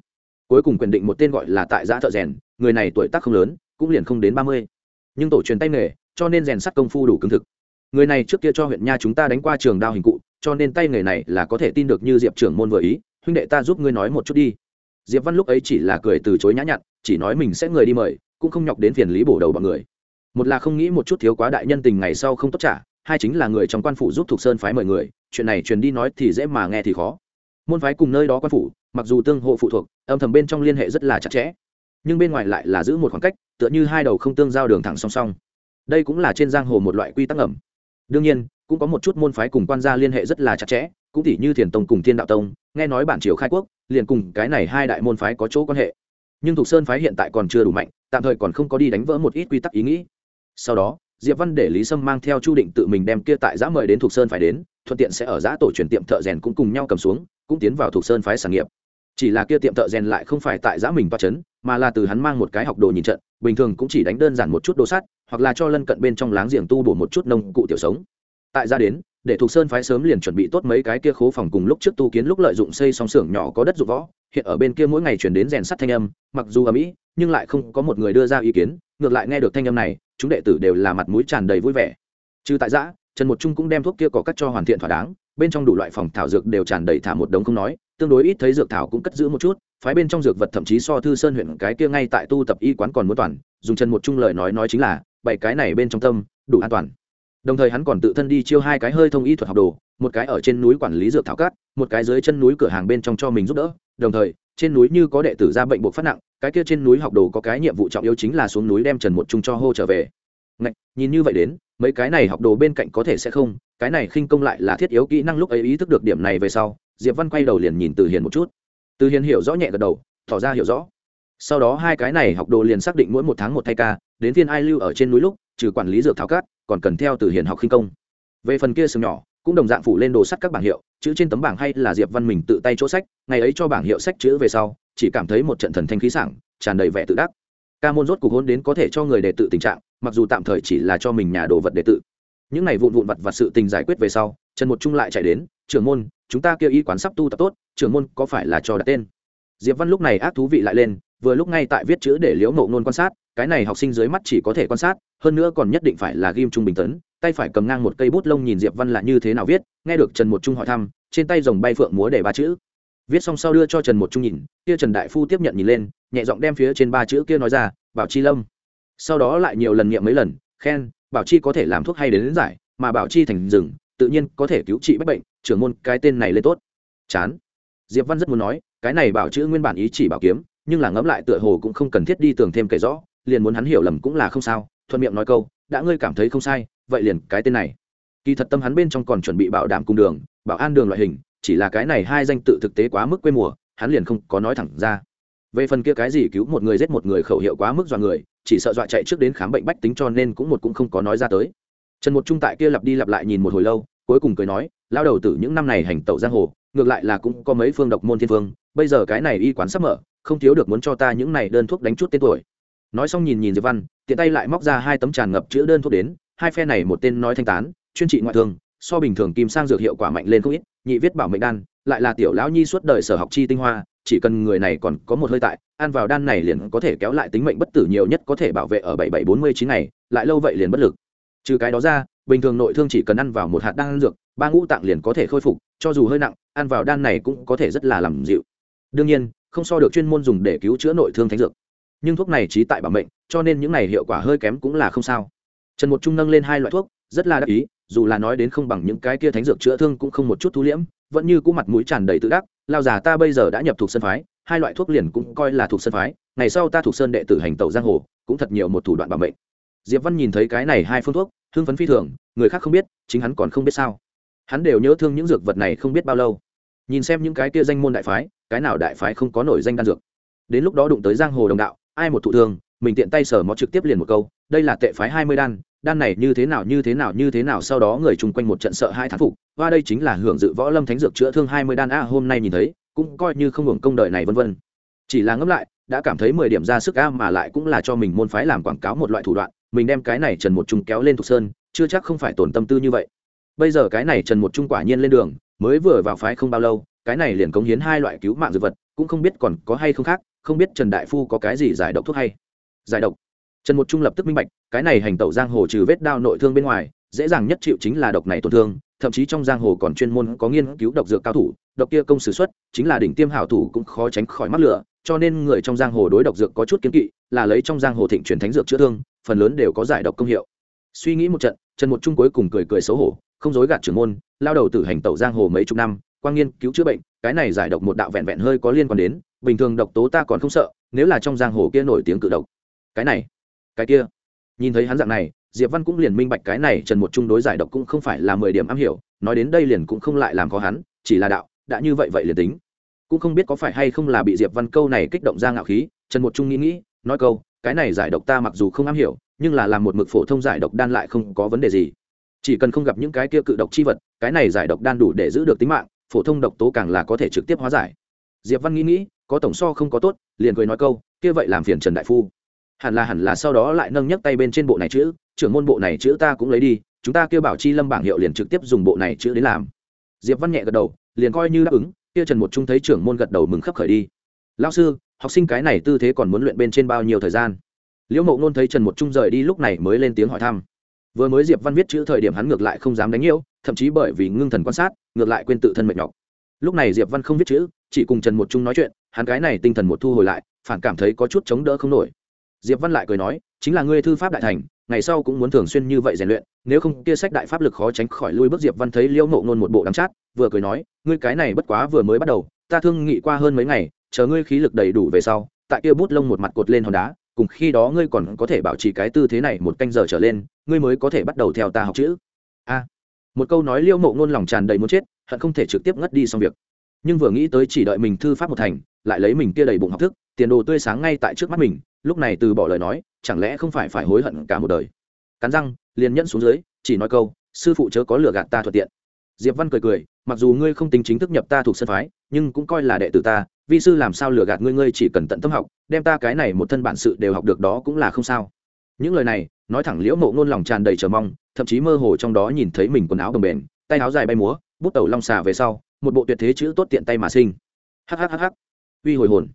cuối cùng quyền định một tên gọi là tại giã thợ rèn, người này tuổi tác không lớn, cũng liền không đến ba mươi. Nhưng tổ truyền tay nghề, cho nên rèn sắt công phu đủ cứng thực. Người này trước kia cho huyện nha chúng ta đánh qua trường đao hình cụ, cho nên tay nghề này là có thể tin được như diệp trưởng môn vừa ý, huynh đệ ta giúp ngươi nói một chút đi. Diệp văn lúc ấy chỉ là cười từ chối nhã nhặn, chỉ nói mình sẽ người đi mời, cũng không nhọc đến phiền lý bổ đầu bọn người. Một là không nghĩ một chút thiếu quá đại nhân tình ngày sau không tốt trả, hai chính là người trong quan phủ giúp thuộc sơn phái mời người, chuyện này truyền đi nói thì dễ mà nghe thì khó. Môn phái cùng nơi đó quan phủ mặc dù tương hộ phụ thuộc, âm thầm bên trong liên hệ rất là chặt chẽ, nhưng bên ngoài lại là giữ một khoảng cách, tựa như hai đầu không tương giao đường thẳng song song. Đây cũng là trên giang hồ một loại quy tắc ẩm đương nhiên, cũng có một chút môn phái cùng quan gia liên hệ rất là chặt chẽ, cũng tỉ như thiền tông cùng thiên đạo tông, nghe nói bản triều khai quốc, liền cùng cái này hai đại môn phái có chỗ quan hệ. Nhưng thục sơn phái hiện tại còn chưa đủ mạnh, tạm thời còn không có đi đánh vỡ một ít quy tắc ý nghĩ. Sau đó, diệp văn để lý sâm mang theo chu định tự mình đem kia tại giã mời đến thục sơn phải đến, thuận tiện sẽ ở giã tổ truyền tiệm thợ rèn cũng cùng nhau cầm xuống, cũng tiến vào thục sơn phái sản nghiệp chỉ là kia tiệm thợ rèn lại không phải tại giã mình toa chấn, mà là từ hắn mang một cái học đồ nhìn trận, bình thường cũng chỉ đánh đơn giản một chút đồ sắt, hoặc là cho lân cận bên trong láng giềng tu bổ một chút nông cụ tiểu sống. Tại ra đến, để thuộc sơn phái sớm liền chuẩn bị tốt mấy cái kia khố phòng cùng lúc trước tu kiến lúc lợi dụng xây song xưởng nhỏ có đất dụng võ. Hiện ở bên kia mỗi ngày chuyển đến rèn sắt thanh âm, mặc dù ở mỹ nhưng lại không có một người đưa ra ý kiến, ngược lại nghe được thanh âm này, chúng đệ tử đều là mặt mũi tràn đầy vui vẻ. Trừ tại giã, trần một trung cũng đem thuốc kia có cắt cho hoàn thiện thỏa đáng bên trong đủ loại phòng thảo dược đều tràn đầy thả một đống không nói tương đối ít thấy dược thảo cũng cất giữ một chút phái bên trong dược vật thậm chí so thư sơn huyện cái kia ngay tại tu tập y quán còn muốn toàn dùng chân một chung lời nói nói chính là bảy cái này bên trong tâm đủ an toàn. Đồng thời hắn còn tự thân đi chiêu hai cái hơi thông y thuật học đồ một cái ở trên núi quản lý dược thảo cát một cái dưới chân núi cửa hàng bên trong cho mình giúp đỡ. Đồng thời trên núi như có đệ tử ra bệnh buộc phát nặng cái kia trên núi học đồ có cái nhiệm vụ trọng yếu chính là xuống núi đem trần một chung cho hô trở về. Ngạch, nhìn như vậy đến mấy cái này học đồ bên cạnh có thể sẽ không cái này khinh công lại là thiết yếu kỹ năng lúc ấy ý thức được điểm này về sau, diệp văn quay đầu liền nhìn từ hiền một chút. Từ hiền hiểu rõ nhẹ gật đầu, tỏ ra hiểu rõ. Sau đó hai cái này học đồ liền xác định mỗi một tháng một thay ca, đến thiên ai lưu ở trên núi lúc, trừ quản lý dược thảo cát còn cần theo từ hiền học khinh công. Về phần kia sừng nhỏ, cũng đồng dạng phủ lên đồ sắt các bảng hiệu, chữ trên tấm bảng hay là diệp văn mình tự tay chỗ sách, ngày ấy cho bảng hiệu sách chữ về sau, chỉ cảm thấy một trận thần thanh khí sảng, tràn đầy vẻ tự đắc. Ca môn rốt cuộc hôn đến có thể cho người đệ tự tình trạng, mặc dù tạm thời chỉ là cho mình nhà đồ vật đệ tự những này vụn vụn vặt vặt sự tình giải quyết về sau, trần một trung lại chạy đến, trưởng môn, chúng ta kêu y quán sắp tu tập tốt, trưởng môn có phải là cho đặt tên? Diệp văn lúc này ác thú vị lại lên, vừa lúc ngay tại viết chữ để liễu mộ nôn quan sát, cái này học sinh dưới mắt chỉ có thể quan sát, hơn nữa còn nhất định phải là ghim trung bình tấn, tay phải cầm ngang một cây bút lông nhìn diệp văn là như thế nào viết, nghe được trần một trung hỏi thăm, trên tay dòng bay phượng múa để ba chữ. Viết xong sau đưa cho trần một trung nhìn, kia trần đại phu tiếp nhận nhìn lên, nhẹ giọng đem phía trên ba chữ kia nói ra, bảo chi lâm. Sau đó lại nhiều lần nghiệm mấy lần, khen bảo chi có thể làm thuốc hay đến, đến giải mà bảo chi thành rừng tự nhiên có thể cứu trị bách bệnh trưởng môn cái tên này lên tốt. Chán. Diệp văn rất muốn nói cái này bảo chữ nguyên bản ý chỉ bảo kiếm nhưng là ngẫm lại tựa hồ cũng không cần thiết đi tường thêm kể rõ liền muốn hắn hiểu lầm cũng là không sao thuận miệng nói câu đã ngươi cảm thấy không sai vậy liền cái tên này. Kỳ thật tâm hắn bên trong còn chuẩn bị bảo đảm cung đường bảo an đường loại hình chỉ là cái này hai danh tự thực tế quá mức quê mùa hắn liền không có nói thẳng ra về phần kia cái gì cứu một người giết một người khẩu hiệu quá mức dọa người, chỉ sợ dọa chạy trước đến khám bệnh bách tính cho nên cũng một cũng không có nói ra tới. Trần một trung tại kia lặp đi lặp lại nhìn một hồi lâu, cuối cùng cười nói lao đầu tử, những năm này hành tẩu giang hồ, ngược lại là cũng có mấy phương độc môn thiên phương bây giờ cái này y quán sắp mở, không thiếu được muốn cho ta những này đơn thuốc đánh chút tên tuổi. Nói xong nhìn nhìn diệp văn, tiện tay lại móc ra hai tấm tràn ngập chữ đơn thuốc đến, hai phe này một tên nói thanh tán, chuyên trị ngoại thương, so bình thường kim sang dược hiệu quả mạnh lên không ít, nhị viết bảo mệnh đan lại là tiểu lão nhi suốt đời sở học chi tinh hoa, chỉ cần người này còn có một hơi tại, ăn vào đan này liền có thể kéo lại tính mệnh bất tử nhiều nhất có thể bảo vệ ở bảy bảy bốn mươi chín ngày, lại lâu vậy liền bất lực. Trừ cái đó ra, bình thường nội thương chỉ cần ăn vào một hạt đan dược, ba ngũ tạng liền có thể khôi phục, cho dù hơi nặng, ăn vào đan này cũng có thể rất là làm dịu. Đương nhiên, không so được chuyên môn dùng để cứu chữa nội thương thánh dược. Nhưng thuốc này trí tại bảo mệnh, cho nên những này hiệu quả hơi kém cũng là không sao. Trần một trung nâng lên hai loại thuốc, rất là đắc ý, dù là nói đến không bằng những cái kia thánh dược chữa thương cũng không một chút thu liễm vẫn như cũ mặt mũi tràn đầy tự đắc, lao già ta bây giờ đã nhập thuộc sân phái, hai loại thuốc liền cũng coi là thuộc sân phái, ngày sau ta thuộc sơn đệ tử hành tẩu giang hồ, cũng thật nhiều một thủ đoạn bảo mệnh. Diệp văn nhìn thấy cái này hai phương thuốc, hưng phấn phi thường, người khác không biết, chính hắn còn không biết sao. Hắn đều nhớ thương những dược vật này không biết bao lâu. Nhìn xem những cái kia danh môn đại phái, cái nào đại phái không có nổi danh đan dược. Đến lúc đó đụng tới giang hồ đồng đạo, ai một thụ thương, mình tiện tay sở mó trực tiếp liền một câu, đây là tệ phái hai mươi đan đan này như thế nào, như thế nào, như thế nào, sau đó người chung quanh một trận sợ hai thán phục. Và đây chính là hưởng dự võ lâm thánh dược chữa thương hai mươi đan. A hôm nay nhìn thấy, cũng coi như không hưởng công đời này vân vân. Chỉ là ngẫm lại, đã cảm thấy mười điểm ra sức a, mà lại cũng là cho mình môn phái làm quảng cáo một loại thủ đoạn. Mình đem cái này trần một trung kéo lên thục sơn, chưa chắc không phải tổn tâm tư như vậy. Bây giờ cái này trần một trung quả nhiên lên đường, mới vừa vào phái không bao lâu, cái này liền cống hiến hai loại cứu mạng dược vật, cũng không biết còn có hay không khác, không biết trần đại phu có cái gì giải độc thuốc hay. Giải độc trần một trung lập tức minh bạch, cái này hành tẩu giang hồ trừ vết đao nội thương bên ngoài, dễ dàng nhất chịu chính là độc này tổn thương, thậm chí trong giang hồ còn chuyên môn có nghiên cứu độc dược cao thủ, độc kia công sử xuất, chính là đỉnh tiêm hảo thủ cũng khó tránh khỏi mắc lửa, cho nên người trong giang hồ đối độc dược có chút kiến kỵ, là lấy trong giang hồ thịnh truyền thánh dược chữa thương, phần lớn đều có giải độc công hiệu. Suy nghĩ một trận, trần một trung cuối cùng cười cười xấu hổ, không dối gạt trưởng môn, lao đầu tử hành tẩu giang hồ mấy chục năm quang nghiên cứu chữa bệnh, cái này giải độc một đạo vẹn vẹn hơi có liên quan đến, bình thường độc tố ta còn không sợ, nếu là trong giang hồ kia nổi tiếng cự độc. Cái này cái kia. Nhìn thấy hắn dạng này, diệp văn cũng liền minh bạch cái này trần một trung đối giải độc cũng không phải là mười điểm am hiểu, nói đến đây liền cũng không lại làm khó hắn, chỉ là đạo, đã như vậy vậy liền tính. Cũng không biết có phải hay không là bị diệp văn câu này kích động ra ngạo khí, trần một trung nghĩ nghĩ, nói câu, cái này giải độc ta mặc dù không am hiểu, nhưng là làm một mực phổ thông giải độc đan lại không có vấn đề gì. Chỉ cần không gặp những cái kia cự độc chi vật, cái này giải độc đan đủ để giữ được tính mạng, phổ thông độc tố càng là có thể trực tiếp hóa giải. Diệp văn nghĩ nghĩ, có tổng so không có tốt, liền cười nói câu, kia vậy làm phiền trần đại phu hẳn là hẳn là sau đó lại nâng nhấc tay bên trên bộ này chữ, trưởng môn bộ này chữ ta cũng lấy đi, chúng ta kêu bảo chi lâm bảng hiệu liền trực tiếp dùng bộ này chữ đến làm. Diệp văn nhẹ gật đầu, liền coi như đáp ứng, kia trần một trung thấy trưởng môn gật đầu mừng khấp khởi đi. Lao sư, học sinh cái này tư thế còn muốn luyện bên trên bao nhiêu thời gian? Liễu mộ ngôn thấy trần một trung rời đi lúc này mới lên tiếng hỏi thăm. Vừa mới diệp văn viết chữ thời điểm hắn ngược lại không dám đánh yêu, thậm chí bởi vì ngưng thần quan sát, ngược lại quên tự thân mệt nhọc. Lúc này diệp văn không viết chữ, chỉ cùng trần một trung nói chuyện, hắn cái này tinh thần một thu hồi lại, phản cảm thấy có chút chống đỡ không nổi diệp văn lại cười nói, chính là ngươi thư pháp đại thành, ngày sau cũng muốn thường xuyên như vậy rèn luyện, nếu không kia sách đại pháp lực khó tránh khỏi lui. Bước diệp văn thấy liễu mộ ngôn một bộ đắm chát, vừa cười nói, ngươi cái này bất quá vừa mới bắt đầu, ta thương nghị qua hơn mấy ngày, chờ ngươi khí lực đầy đủ về sau, tại kia bút lông một mặt cột lên hòn đá, cùng khi đó ngươi còn có thể bảo trì cái tư thế này một canh giờ trở lên, ngươi mới có thể bắt đầu theo ta học chữ. A. Một câu nói liễu mộ ngôn lòng tràn đầy muốn chết, hận không thể trực tiếp ngất đi xong việc. Nhưng vừa nghĩ tới chỉ đợi mình thư pháp một thành, lại lấy mình kia đầy bụng học thức, tiền đồ tươi sáng ngay tại trước mắt mình lúc này từ bỏ lời nói, chẳng lẽ không phải phải hối hận cả một đời? Cắn răng, liền nhẫn xuống dưới, chỉ nói câu, sư phụ chớ có lừa gạt ta thuận tiện. Diệp văn cười cười, mặc dù ngươi không tính chính thức nhập ta thuộc sân phái, nhưng cũng coi là đệ tử ta, vi sư làm sao lừa gạt ngươi ngươi chỉ cần tận tâm học, đem ta cái này một thân bản sự đều học được đó cũng là không sao. Những lời này, nói thẳng liễu mộ ngôn lòng tràn đầy chờ mong, thậm chí mơ hồ trong đó nhìn thấy mình quần áo bồng bềnh, tay áo dài bay múa, bút tẩu long xà về sau, một bộ tuyệt thế chữ tốt tiện tay mà sinh. Hhhh uy hồi hồn.